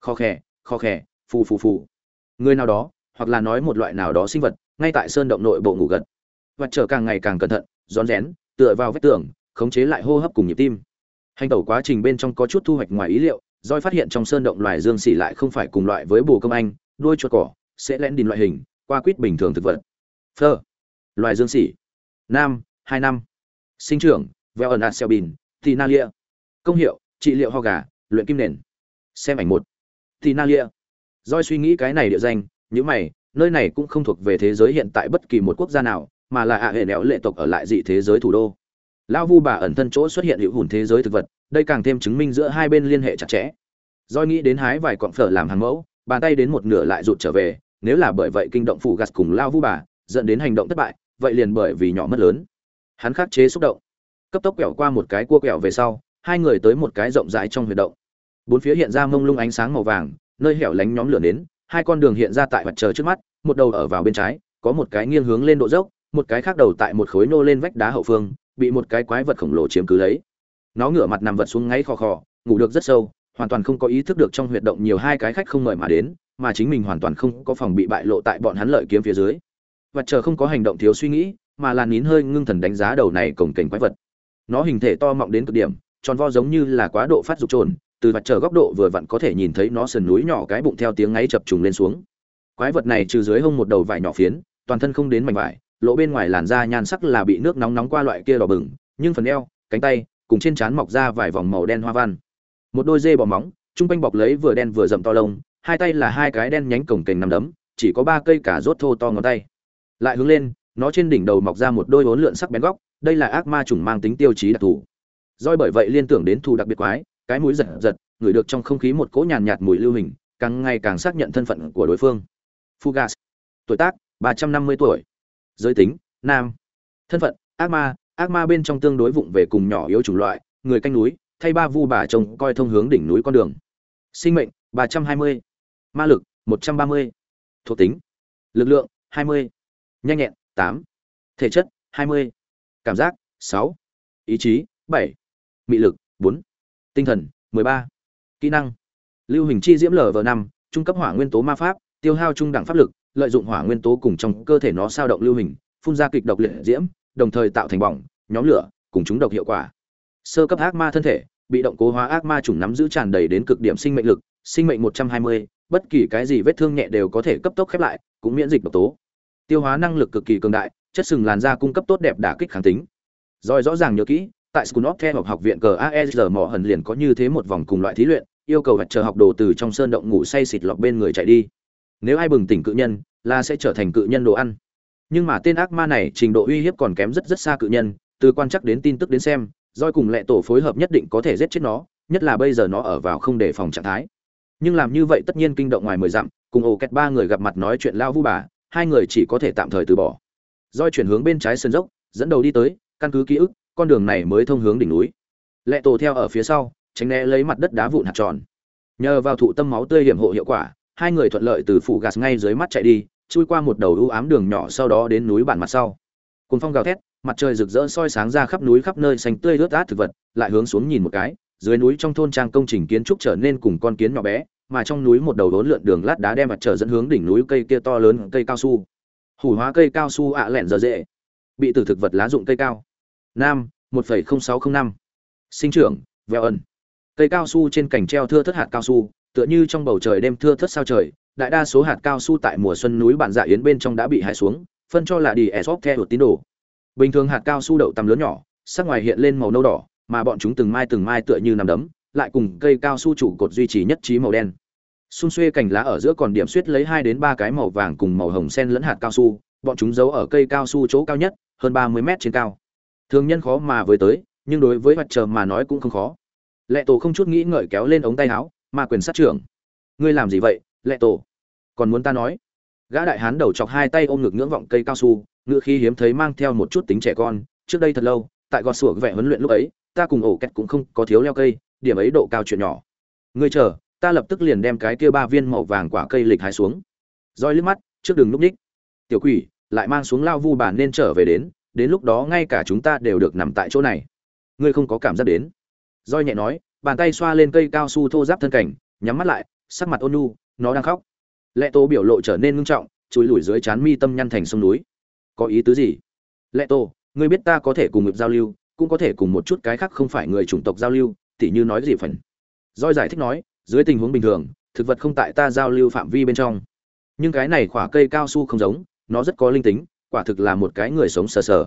Khó khè khó khè, phù phù phù. Người nào đó, hoặc là nói một loại nào đó sinh vật, ngay tại sơn động nội bộ ngủ gật. Và trở càng ngày càng cẩn thận, rón rén, tựa vào vách tường, khống chế lại hô hấp cùng nhịp tim. Hành tẩu quá trình bên trong có chút thu hoạch ngoài ý liệu doi phát hiện trong sơn động loài dương xỉ lại không phải cùng loại với bồ công anh, đuôi chuột cỏ, sẽ lén đìn loại hình, qua quýt bình thường thực vật. Phơ. Loài dương xỉ. Nam, hai năm. Sinh trưởng veo ẩn aselbin, tinalia. Công hiệu, trị liệu ho gà, luyện kim nền. Xem ảnh một thì na lia doi suy nghĩ cái này địa danh những mày, nơi này cũng không thuộc về thế giới hiện tại bất kỳ một quốc gia nào, mà là ạ hệ nẹo lệ tộc ở lại dị thế giới thủ đô. Lão vu bà ẩn thân chỗ xuất hiện hữu hùn thế giới thực vật, đây càng thêm chứng minh giữa hai bên liên hệ chặt chẽ. Doi nghĩ đến hái vài cọng phở làm hàng mẫu, bàn tay đến một nửa lại rụt trở về, nếu là bởi vậy kinh động phủ gạt cùng lao vu bà, dẫn đến hành động thất bại, vậy liền bởi vì nhỏ mất lớn. Hắn khắc chế xúc động. Cấp tốc quẹo qua một cái cua quẹo về sau, hai người tới một cái rộng rãi trong huyệt động bốn phía hiện ra mông lung ánh sáng màu vàng, nơi hẻo lánh nhóm lửa đến hai con đường hiện ra tại mặt trời trước mắt, một đầu ở vào bên trái, có một cái nghiêng hướng lên độ dốc, một cái khác đầu tại một khối nô lên vách đá hậu phương, bị một cái quái vật khổng lồ chiếm cứ lấy. Nó ngửa mặt nằm vật xuống ngáy khò khò, ngủ được rất sâu, hoàn toàn không có ý thức được trong huyệt động nhiều hai cái khách không mời mà đến, mà chính mình hoàn toàn không có phòng bị bại lộ tại bọn hắn lợi kiếm phía dưới. Vật chờ không có hành động thiếu suy nghĩ, mà là nín hơi ngưng thần đánh giá đầu này cổng cảnh quái vật. Nó hình thể to mọng đến cực điểm, tròn vo giống như là quá độ phát dục trồn từ vật chờ góc độ vừa vặn có thể nhìn thấy nó sườn núi nhỏ cái bụng theo tiếng ngáy chập trùng lên xuống. Quái vật này trừ dưới hông một đầu vải nhỏ phiến, toàn thân không đến mảnh vải lỗ bên ngoài làn da nhan sắc là bị nước nóng nóng qua loại kia đỏ bừng, nhưng phần eo, cánh tay, cùng trên trán mọc ra vài vòng màu đen hoa văn. Một đôi dê bò móng, trung quanh bọc lấy vừa đen vừa rậm to lông, hai tay là hai cái đen nhánh cổng kềnh nằm đấm, chỉ có ba cây cả rốt thô to ngón tay. Lại hướng lên, nó trên đỉnh đầu mọc ra một đôi hốn lượn sắc bén góc, đây là ác ma chủng mang tính tiêu chí đặc thù. Doi bởi vậy liên tưởng đến thù đặc biệt quái cái mũi giật giật, ngửi được trong không khí một cỗ nhàn nhạt mùi lưu hình, càng ngày càng xác nhận thân phận của đối phương. Fugas, tuổi tác ba trăm năm mươi tuổi, giới tính, nam. Thân phận, ác ma ác ma bên trong tương đối vụng về cùng nhỏ yếu chủng loại, người canh núi, thay ba vu bà chồng coi thông hướng đỉnh núi con đường. Sinh mệnh, ba trăm hai mươi. Ma lực, một trăm ba mươi. Thuộc tính, lực lượng, hai mươi. Nhanh nhẹn, tám. Thể chất, hai mươi. Cảm giác, sáu. Ý chí, bảy. Mị lực, bốn tinh thần, mười ba. Kỹ năng. Lưu hình chi diễm lv năm, trung cấp hỏa nguyên tố ma pháp, tiêu hao trung đẳng pháp lực, lợi dụng hỏa nguyên tố cùng trong cơ thể nó sao động lưu hình, phun ra kịch độc liệt diễm, đồng thời tạo thành bỏng, nhóm lửa, cùng chúng độc hiệu quả. Sơ cấp ác ma thân thể, bị động cố hóa ác ma chủng nắm giữ tràn đầy đến cực điểm sinh mệnh lực, sinh mệnh một trăm hai mươi, bất kỳ cái gì vết thương nhẹ đều có thể cấp tốc khép lại, cũng miễn dịch độc tố. Tiêu hóa năng lực cực kỳ cường đại, chất sừng làn da cung cấp tốt đẹp đả kích kháng tính. Rồi rõ ràng nhớ kỹ tại School of Care học viện GAER mỏ hần liền có như thế một vòng cùng loại thí luyện, yêu cầu vật chờ học đồ từ trong sơn động ngủ say xịt lọc bên người chạy đi. Nếu ai bừng tỉnh cự nhân, là sẽ trở thành cự nhân đồ ăn. Nhưng mà tên ác ma này trình độ uy hiếp còn kém rất rất xa cự nhân, từ quan chắc đến tin tức đến xem, Doi cùng lệ tổ phối hợp nhất định có thể giết chết nó, nhất là bây giờ nó ở vào không đề phòng trạng thái. Nhưng làm như vậy tất nhiên kinh động ngoài mười dặm, cùng ổ kẹt ba người gặp mặt nói chuyện lao vu bà, hai người chỉ có thể tạm thời từ bỏ. Doi chuyển hướng bên trái sân dốc, dẫn đầu đi tới, căn cứ ký ức, con đường này mới thông hướng đỉnh núi. Lệ tổ theo ở phía sau, tránh né lấy mặt đất đá vụn hạt tròn. Nhờ vào thụ tâm máu tươi hiểm hộ hiệu quả, hai người thuận lợi từ phủ gạt ngay dưới mắt chạy đi, chui qua một đầu u ám đường nhỏ sau đó đến núi bản mặt sau. Cồn phong gào thét, mặt trời rực rỡ soi sáng ra khắp núi khắp nơi xanh tươi ướt át thực vật, lại hướng xuống nhìn một cái, dưới núi trong thôn trang công trình kiến trúc trở nên cùng con kiến nhỏ bé, mà trong núi một đầu đốn lượn đường lát đá đem mặt trời dẫn hướng đỉnh núi cây kia to lớn, cây cao su. Hủ hóa cây cao su ạ lẹn dở dễ. Bị từ thực vật lá dụng cây cao nam 1.0605. sinh trưởng, veo ẩn. Cây cao su trên cành treo thưa thất hạt cao su, tựa như trong bầu trời đêm thưa thất sao trời, đại đa số hạt cao su tại mùa xuân núi bản dạ yến bên trong đã bị hại xuống, phân cho là đi esop theo tín đồ. Bình thường hạt cao su đậu tầm lớn nhỏ, sắc ngoài hiện lên màu nâu đỏ, mà bọn chúng từng mai từng mai tựa như nằm đấm, lại cùng cây cao su trụ cột duy trì nhất trí màu đen. Xung xuê cành lá ở giữa còn điểm suýt lấy hai đến ba cái màu vàng cùng màu hồng sen lẫn hạt cao su, bọn chúng giấu ở cây cao su chỗ cao nhất, hơn ba mươi mét trên cao thường nhân khó mà với tới, nhưng đối với mặt trời mà nói cũng không khó. Lệ tổ không chút nghĩ ngợi kéo lên ống tay áo, mà quyền sát trưởng. Ngươi làm gì vậy, lệ tổ? Còn muốn ta nói? Gã đại hán đầu chọc hai tay ôm ngực ngưỡng vọng cây cao su, ngựa khi hiếm thấy mang theo một chút tính trẻ con. Trước đây thật lâu, tại gò sủa vẻ huấn luyện lúc ấy, ta cùng ổ kẹt cũng không có thiếu leo cây, điểm ấy độ cao chuyện nhỏ. Ngươi chờ, ta lập tức liền đem cái kia ba viên màu vàng quả cây lịch hái xuống. Roi liếc mắt, trước đường núp ních. Tiểu quỷ, lại mang xuống lao vu bản nên trở về đến đến lúc đó ngay cả chúng ta đều được nằm tại chỗ này. Ngươi không có cảm giác đến. Roi nhẹ nói, bàn tay xoa lên cây cao su thô giáp thân cảnh, nhắm mắt lại, sắc mặt ôn nhu, nó đang khóc. Lệ tô biểu lộ trở nên ngưng trọng, chùi lùi dưới chán mi tâm nhăn thành sông núi. Có ý tứ gì? Lệ tô, ngươi biết ta có thể cùng ngực giao lưu, cũng có thể cùng một chút cái khác không phải người chủng tộc giao lưu, tỉ như nói gì phần. Roi giải thích nói, dưới tình huống bình thường, thực vật không tại ta giao lưu phạm vi bên trong. Nhưng cái này khỏa cây cao su không giống, nó rất có linh tính quả thực là một cái người sống sờ sờ.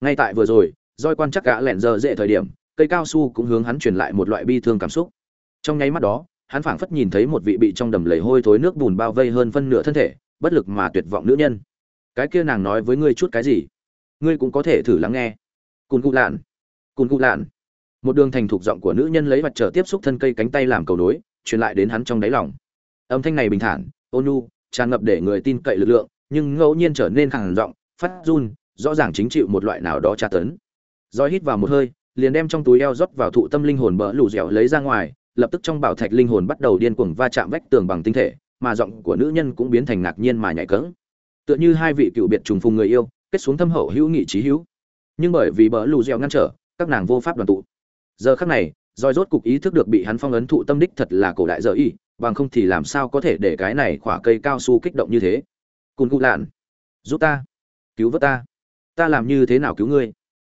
Ngay tại vừa rồi roi quan chắc gã lẹn giờ dễ thời điểm, cây cao su cũng hướng hắn truyền lại một loại bi thương cảm xúc. Trong nháy mắt đó, hắn phảng phất nhìn thấy một vị bị trong đầm lầy hôi thối nước bùn bao vây hơn phân nửa thân thể, bất lực mà tuyệt vọng nữ nhân. Cái kia nàng nói với ngươi chút cái gì? Ngươi cũng có thể thử lắng nghe. Cùn cụ lạn. Cùn cụ lạn. Một đường thành thục giọng của nữ nhân lấy mặt trở tiếp xúc thân cây cánh tay làm cầu nối, truyền lại đến hắn trong đáy lòng. Âm thanh này bình thản, ôn nhu, tràn ngập để người tin cậy lực lượng, nhưng ngẫu nhiên trở nên khẳng giọng phát run, rõ ràng chính chịu một loại nào đó tra tấn. Roi hít vào một hơi, liền đem trong túi eo rót vào thụ tâm linh hồn bỡ lù dẻo lấy ra ngoài, lập tức trong bảo thạch linh hồn bắt đầu điên cuồng va chạm vách tường bằng tinh thể, mà giọng của nữ nhân cũng biến thành ngạc nhiên mà nhạy cẫng. Tựa như hai vị cựu biệt trùng phùng người yêu, kết xuống thâm hậu hữu nghị trí hữu. Nhưng bởi vì bỡ lù dẻo ngăn trở, các nàng vô pháp đoàn tụ. Giờ khắc này roi rốt cục ý thức được bị hắn phong ấn thụ tâm đích thật là cổ đại giờ y, bằng không thì làm sao có thể để cái này khỏa cây cao su kích động như thế. Cùn cụ lạn. Giúp ta cứu vớt ta. Ta làm như thế nào cứu ngươi?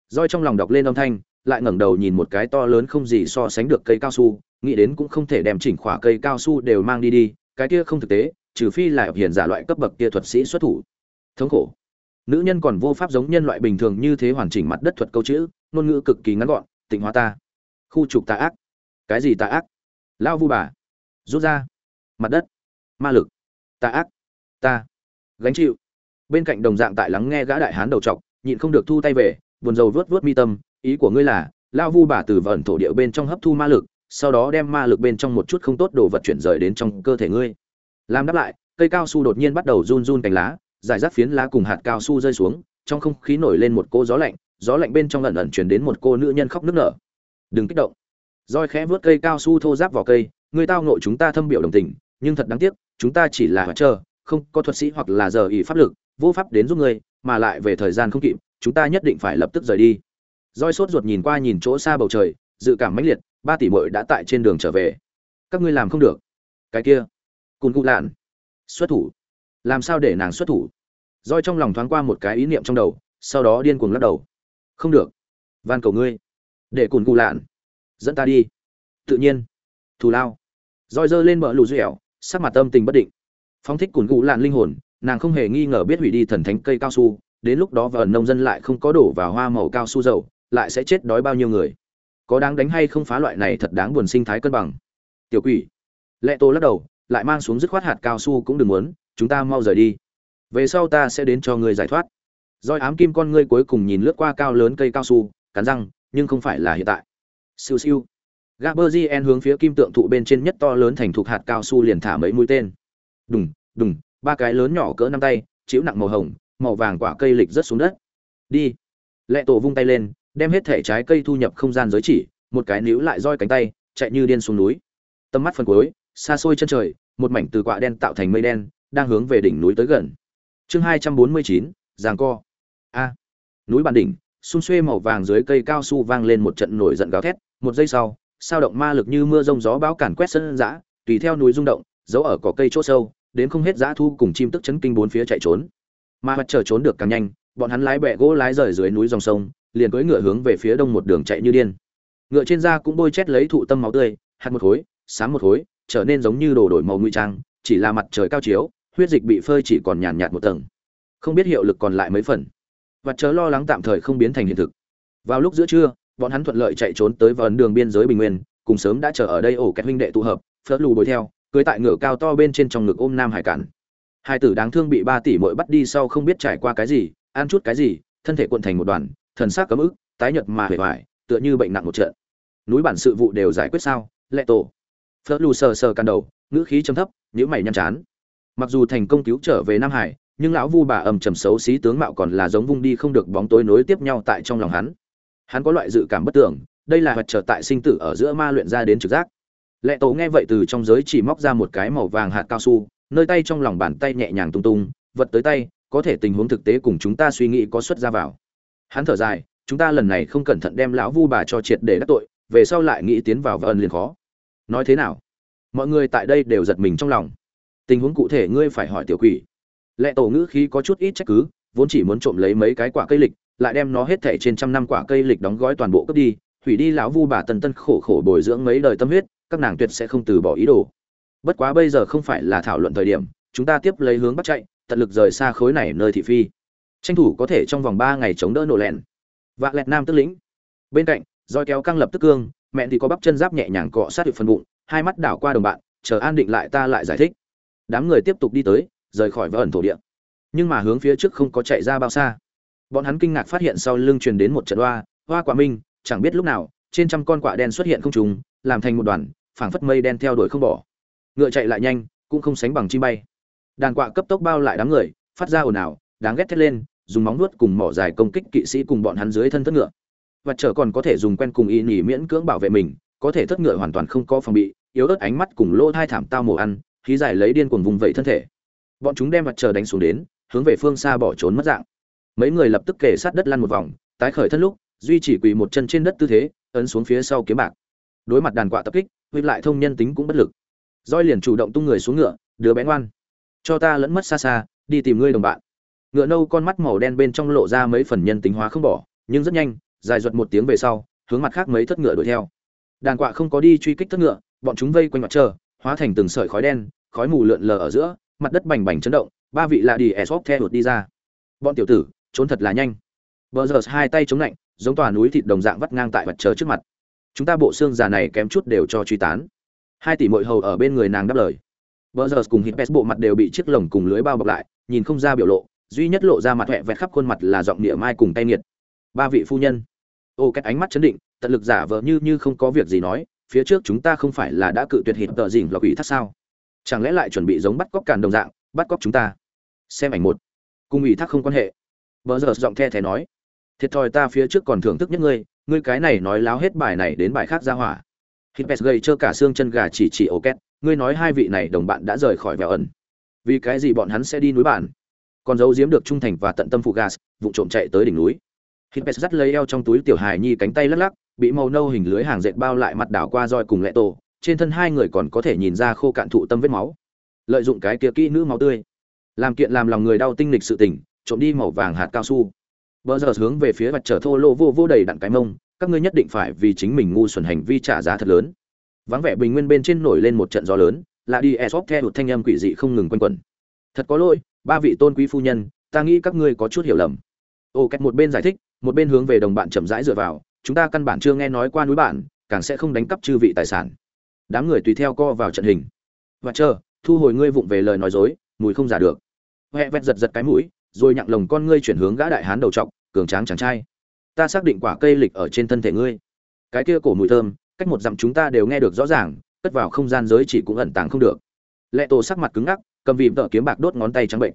Roi trong lòng đọc lên âm thanh, lại ngẩng đầu nhìn một cái to lớn không gì so sánh được cây cao su, nghĩ đến cũng không thể đem chỉnh khỏa cây cao su đều mang đi đi, cái kia không thực tế, trừ phi là hiền giả loại cấp bậc kia thuật sĩ xuất thủ. Thống khổ. Nữ nhân còn vô pháp giống nhân loại bình thường như thế hoàn chỉnh mặt đất thuật câu chữ, ngôn ngữ cực kỳ ngắn gọn, tịnh hóa ta. Khu trục tà ác. Cái gì tà ác? Lao vu bà. Rút ra. Mặt đất. Ma lực. Tà ác. Ta. Gánh chịu bên cạnh đồng dạng tại lắng nghe gã đại hán đầu trọc nhịn không được thu tay về, buồn rầu vớt vớt mi tâm, ý của ngươi là, lao vu bà từ vẩn thổ địa bên trong hấp thu ma lực, sau đó đem ma lực bên trong một chút không tốt đồ vật chuyển rời đến trong cơ thể ngươi. Làm đáp lại, cây cao su đột nhiên bắt đầu run run cành lá giải rác phiến lá cùng hạt cao su rơi xuống, trong không khí nổi lên một cô gió lạnh gió lạnh bên trong ẩn ẩn chuyển đến một cô nữ nhân khóc nức nở. Đừng kích động. Roi khẽ vớt cây cao su thô giáp vào cây, người tao nội chúng ta thâm biểu đồng tình, nhưng thật đáng tiếc, chúng ta chỉ là hoạt chờ không có thuật sĩ hoặc là giờ ý pháp lực vô pháp đến giúp ngươi, mà lại về thời gian không kịp, chúng ta nhất định phải lập tức rời đi. Roi sốt ruột nhìn qua nhìn chỗ xa bầu trời, dự cảm mãnh liệt, ba tỷ muội đã tại trên đường trở về. Các ngươi làm không được. Cái kia. Cùn cụ lạn. Xuất thủ. Làm sao để nàng xuất thủ? Roi trong lòng thoáng qua một cái ý niệm trong đầu, sau đó điên cuồng lắc đầu. Không được. Van cầu ngươi. Để cùn cụ lạn. Dẫn ta đi. Tự nhiên. Thù lao. Roi giơ lên bờ lù dẻo sắc mặt tâm tình bất định. Phóng thích cùn cụ lạn linh hồn nàng không hề nghi ngờ biết hủy đi thần thánh cây cao su, đến lúc đó vợ nông dân lại không có đổ vào hoa màu cao su dầu, lại sẽ chết đói bao nhiêu người. Có đáng đánh hay không phá loại này thật đáng buồn sinh thái cân bằng. Tiểu quỷ. Lệ tô lắc đầu, lại mang xuống dứt khoát hạt cao su cũng đừng muốn, chúng ta mau rời đi. Về sau ta sẽ đến cho ngươi giải thoát. Roi ám kim con ngươi cuối cùng nhìn lướt qua cao lớn cây cao su, cắn răng, nhưng không phải là hiện tại. Siêu siêu. Gaberzien hướng phía kim tượng thụ bên trên nhất to lớn thành thuộc hạt cao su liền thả mấy mũi tên. Đùng đùng ba cái lớn nhỏ cỡ năm tay, chịu nặng màu hồng, màu vàng quả cây lịch rất xuống đất. Đi. Lệ tổ vung tay lên, đem hết thể trái cây thu nhập không gian giới chỉ, một cái níu lại roi cánh tay, chạy như điên xuống núi. Tầm mắt phần cuối, xa xôi chân trời, một mảnh từ quạ đen tạo thành mây đen, đang hướng về đỉnh núi tới gần. Chương hai trăm bốn mươi chín giàng co. A. Núi bàn đỉnh, xung xuê màu vàng dưới cây cao su vang lên một trận nổi giận gào thét, một giây sau, sao động ma lực như mưa rông gió bão càn quét sân dã, tùy theo núi rung động giấu ở cỏ cây chỗ sâu đến không hết dã thu cùng chim tức chấn kinh bốn phía chạy trốn. Mà mặt trời trốn được càng nhanh, bọn hắn lái bẹ gỗ lái rời dưới núi dòng sông, liền cưỡi ngựa hướng về phía đông một đường chạy như điên. Ngựa trên da cũng bôi chét lấy thụ tâm máu tươi, hạt một khối sáng một khối, trở nên giống như đồ đổi màu ngụy trang, chỉ là mặt trời cao chiếu, huyết dịch bị phơi chỉ còn nhàn nhạt một tầng. Không biết hiệu lực còn lại mấy phần. Và chớ lo lắng tạm thời không biến thành hiện thực. Vào lúc giữa trưa, bọn hắn thuận lợi chạy trốn tới vần đường biên giới bình nguyên, cùng sớm đã chờ ở đây ổ kẹt huynh đệ tụ hợp, phớt lù đuổi theo cưới tại ngựa cao to bên trên trong ngực ôm nam hải cản. Hai tử đáng thương bị ba tỷ muội bắt đi sau không biết trải qua cái gì, ăn chút cái gì, thân thể cuộn thành một đoàn, thần sắc cấm ức, tái nhợt mà hề hoài, tựa như bệnh nặng một trận. Núi bản sự vụ đều giải quyết sao? Lệ tổ. Phớt lù sờ sờ can đầu, ngữ khí trầm thấp nhữ mày nhăn chán. Mặc dù thành công cứu trở về nam hải, nhưng lão vu bà ầm trầm xấu xí tướng mạo còn là giống vung đi không được bóng tối nối tiếp nhau tại trong lòng hắn. Hắn có loại dự cảm bất tưởng, đây là hoạt trở tại sinh tử ở giữa ma luyện ra đến trực giác lệ tổ nghe vậy từ trong giới chỉ móc ra một cái màu vàng hạt cao su, nơi tay trong lòng bàn tay nhẹ nhàng tung tung, vật tới tay, có thể tình huống thực tế cùng chúng ta suy nghĩ có xuất ra vào. Hắn thở dài, chúng ta lần này không cẩn thận đem lão vu bà cho triệt để đắc tội, về sau lại nghĩ tiến vào và ân liền khó. Nói thế nào? Mọi người tại đây đều giật mình trong lòng. Tình huống cụ thể ngươi phải hỏi tiểu quỷ. Lệ tổ ngữ khí có chút ít trách cứ, vốn chỉ muốn trộm lấy mấy cái quả cây lịch, lại đem nó hết thảy trên trăm năm quả cây lịch đóng gói toàn bộ cướp đi, hủy đi lão vu bà tần tân khổ khổ bồi dưỡng mấy đời tâm huyết các nàng tuyệt sẽ không từ bỏ ý đồ. Bất quá bây giờ không phải là thảo luận thời điểm, chúng ta tiếp lấy hướng bắt chạy, tận lực rời xa khối này nơi thị phi. Tranh thủ có thể trong vòng ba ngày chống đỡ nổ lẹn. Vạ lẹt nam tức lĩnh. Bên cạnh, roi kéo căng lập tức cương, mẹ thì có bắp chân giáp nhẹ nhàng cọ sát được phần bụng, hai mắt đảo qua đồng bạn, chờ an định lại ta lại giải thích. Đám người tiếp tục đi tới, rời khỏi vỡ ẩn thổ địa. Nhưng mà hướng phía trước không có chạy ra bao xa. Bọn hắn kinh ngạc phát hiện sau lưng truyền đến một trận hoa hoa quả minh, chẳng biết lúc nào, trên trăm con quả đen xuất hiện không trùng, làm thành một đoàn phảng phất mây đen theo đuổi không bỏ. Ngựa chạy lại nhanh, cũng không sánh bằng chim bay. Đàn quạ cấp tốc bao lại đám người, phát ra ồn ào, đáng ghét thét lên, dùng móng nuốt cùng mỏ dài công kích kỵ sĩ cùng bọn hắn dưới thân thất ngựa. Và trở còn có thể dùng quen cùng y nhỉ miễn cưỡng bảo vệ mình, có thể thất ngựa hoàn toàn không có phòng bị, yếu ớt ánh mắt cùng lỗ thai thảm tao mổ ăn, khí giải lấy điên cuồng vùng vẫy thân thể. Bọn chúng đem mặt trời đánh xuống đến, hướng về phương xa bỏ trốn mất dạng. Mấy người lập tức kề sát đất lăn một vòng, tái khởi thân lúc, duy chỉ quỳ một chân trên đất tư thế, ấn xuống phía sau kiếm bạc. Đối mặt đàn quạ tập kích huyết lại thông nhân tính cũng bất lực. Roi liền chủ động tung người xuống ngựa, đứa bé ngoan. Cho ta lẫn mất xa xa, đi tìm ngươi đồng bạn. Ngựa nâu con mắt màu đen bên trong lộ ra mấy phần nhân tính hóa không bỏ, nhưng rất nhanh, dài ruột một tiếng về sau, hướng mặt khác mấy thất ngựa đuổi theo. Đàn quạ không có đi truy kích thất ngựa, bọn chúng vây quanh mặt chờ hóa thành từng sợi khói đen, khói mù lượn lờ ở giữa, mặt đất bành bành chấn động, ba vị lạ đi esop theo đột đi ra. Bọn tiểu tử, trốn thật là nhanh. Bờ giờ hai tay chống lạnh, giống tòa núi thịt đồng dạng vắt ngang tại mặt chờ trước mặt chúng ta bộ xương già này kém chút đều cho truy tán. Hai tỷ mội hầu ở bên người nàng đáp lời. Vợ giờ cùng hít bộ mặt đều bị chiếc lồng cùng lưới bao bọc lại, nhìn không ra biểu lộ, duy nhất lộ ra mặt huệ vẹt khắp khuôn mặt là giọng địa mai cùng tay nghiệt. Ba vị phu nhân. Ô, cách ánh mắt chấn định, tận lực giả vờ như như không có việc gì nói, phía trước chúng ta không phải là đã cự tuyệt hít tờ dình lọc ủy thác sao? Chẳng lẽ lại chuẩn bị giống bắt cóc càn đồng dạng, bắt cóc chúng ta? Xem ảnh một. Cùng ủy thác không quan hệ. Vợ giờ giọng the thé nói. Thiệt thòi ta phía trước còn thưởng thức nhất ngươi ngươi cái này nói láo hết bài này đến bài khác ra hỏa. Hippes gầy trơ cả xương chân gà chỉ chỉ ô két ngươi nói hai vị này đồng bạn đã rời khỏi vẻ ẩn. Vì cái gì bọn hắn sẽ đi núi bản? Còn giấu giếm được trung thành và tận tâm phụ gas vụ trộm chạy tới đỉnh núi. Hippes dắt lấy eo trong túi tiểu hài nhi cánh tay lắc lắc, bị màu nâu hình lưới hàng dệt bao lại mặt đảo qua roi cùng lệ tổ, trên thân hai người còn có thể nhìn ra khô cạn thụ tâm vết máu. Lợi dụng cái kia kỹ nữ máu tươi, làm kiện làm lòng người đau tinh lịch sự tỉnh. trộm đi màu vàng hạt cao su bờ giờ hướng về phía mặt trở thô lô vô vô đầy đặn cái mông, các ngươi nhất định phải vì chính mình ngu xuẩn hành vi trả giá thật lớn. Vắng vẻ bình nguyên bên trên nổi lên một trận gió lớn là đi esop theo một thanh âm quỷ dị không ngừng quanh quẩn. Thật có lỗi, ba vị tôn quý phu nhân, ta nghĩ các ngươi có chút hiểu lầm. Ô cách một bên giải thích, một bên hướng về đồng bạn chậm rãi dựa vào, chúng ta căn bản chưa nghe nói qua núi bạn, càng sẽ không đánh cắp chư vị tài sản. Đám người tùy theo co vào trận hình. Và chờ, thu hồi ngươi vụng về lời nói dối, mùi không giả được. Hẹ vẹt giật giật cái mũi rồi nhặng lồng con ngươi chuyển hướng gã đại hán đầu trọc, cường tráng chàng trai. Ta xác định quả cây lịch ở trên thân thể ngươi. Cái kia cổ mùi thơm, cách một dặm chúng ta đều nghe được rõ ràng, cất vào không gian giới chỉ cũng ẩn tàng không được. Lệ tổ sắc mặt cứng ngắc, cầm vịm tợ kiếm bạc đốt ngón tay trắng bệnh.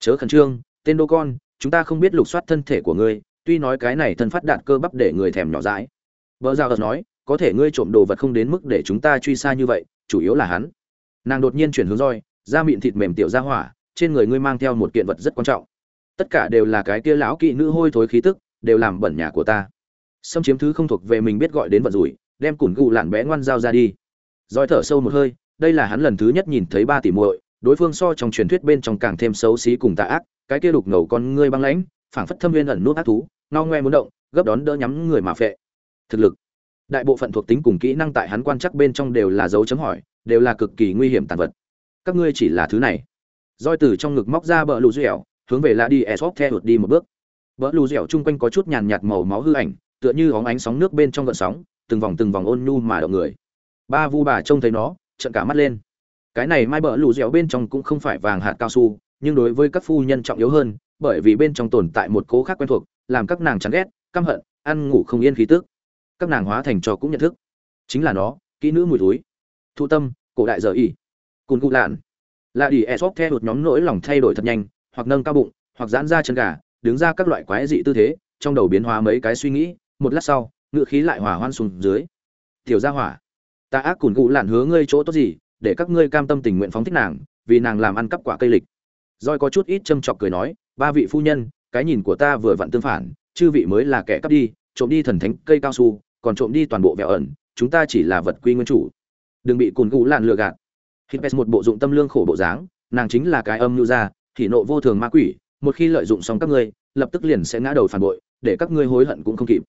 Chớ khẩn trương, tên đô con, chúng ta không biết lục soát thân thể của ngươi, tuy nói cái này thân phát đạt cơ bắp để người thèm nhỏ dãi. Vợ giao nói, có thể ngươi trộm đồ vật không đến mức để chúng ta truy xa như vậy, chủ yếu là hắn. Nàng đột nhiên chuyển hướng roi, da miệng thịt mềm tiểu ra hỏa, trên người ngươi mang theo một kiện vật rất quan trọng tất cả đều là cái kia lão kỵ nữ hôi thối khí tức, đều làm bẩn nhà của ta. Xâm chiếm thứ không thuộc về mình biết gọi đến vận rủi, đem củn gù lạn bé ngoan dao ra đi. Roi thở sâu một hơi, đây là hắn lần thứ nhất nhìn thấy ba tỷ muội, đối phương so trong truyền thuyết bên trong càng thêm xấu xí cùng tà ác, cái kia đục ngầu con ngươi băng lãnh, phảng phất thâm viên ẩn nút ác thú no ngoe muốn động, gấp đón đỡ nhắm người mà phệ. Thực lực. Đại bộ phận thuộc tính cùng kỹ năng tại hắn quan chắc bên trong đều là dấu chấm hỏi, đều là cực kỳ nguy hiểm tàn vật. Các ngươi chỉ là thứ này. Roi từ trong ngực móc ra bờ lù dẻo hướng về la đi esop theo đi một bước. Bờ lù dẻo chung quanh có chút nhàn nhạt màu máu hư ảnh, tựa như óng ánh sóng nước bên trong gợn sóng, từng vòng từng vòng ôn nhu mà động người. Ba vu bà trông thấy nó, trợn cả mắt lên. Cái này mai bờ lù dẻo bên trong cũng không phải vàng hạt cao su, nhưng đối với các phu nhân trọng yếu hơn, bởi vì bên trong tồn tại một cố khác quen thuộc, làm các nàng chán ghét, căm hận, ăn ngủ không yên khí tức. Các nàng hóa thành trò cũng nhận thức. Chính là nó, kỹ nữ mùi túi thu tâm, cổ đại giờ ỉ cùn cụ lạn. Là đi e theo một nhóm nỗi lòng thay đổi thật nhanh hoặc nâng cao bụng, hoặc giãn ra chân gà, đứng ra các loại quái dị tư thế, trong đầu biến hóa mấy cái suy nghĩ, một lát sau, ngự khí lại hỏa hoan xuống dưới. Tiểu gia hỏa, ta ác cùn cụ lạn hứa ngươi chỗ tốt gì, để các ngươi cam tâm tình nguyện phóng thích nàng, vì nàng làm ăn cắp quả cây lịch. Roi có chút ít châm chọc cười nói, ba vị phu nhân, cái nhìn của ta vừa vặn tương phản, chư vị mới là kẻ cắp đi, trộm đi thần thánh cây cao su, còn trộm đi toàn bộ vẹo ẩn, chúng ta chỉ là vật quy nguyên chủ. Đừng bị cùn cụ lạn lừa gạt. Hippes một bộ dụng tâm lương khổ bộ dáng, nàng chính là cái âm nhu ra thì nộ vô thường ma quỷ, một khi lợi dụng xong các ngươi, lập tức liền sẽ ngã đầu phản bội, để các ngươi hối hận cũng không kịp.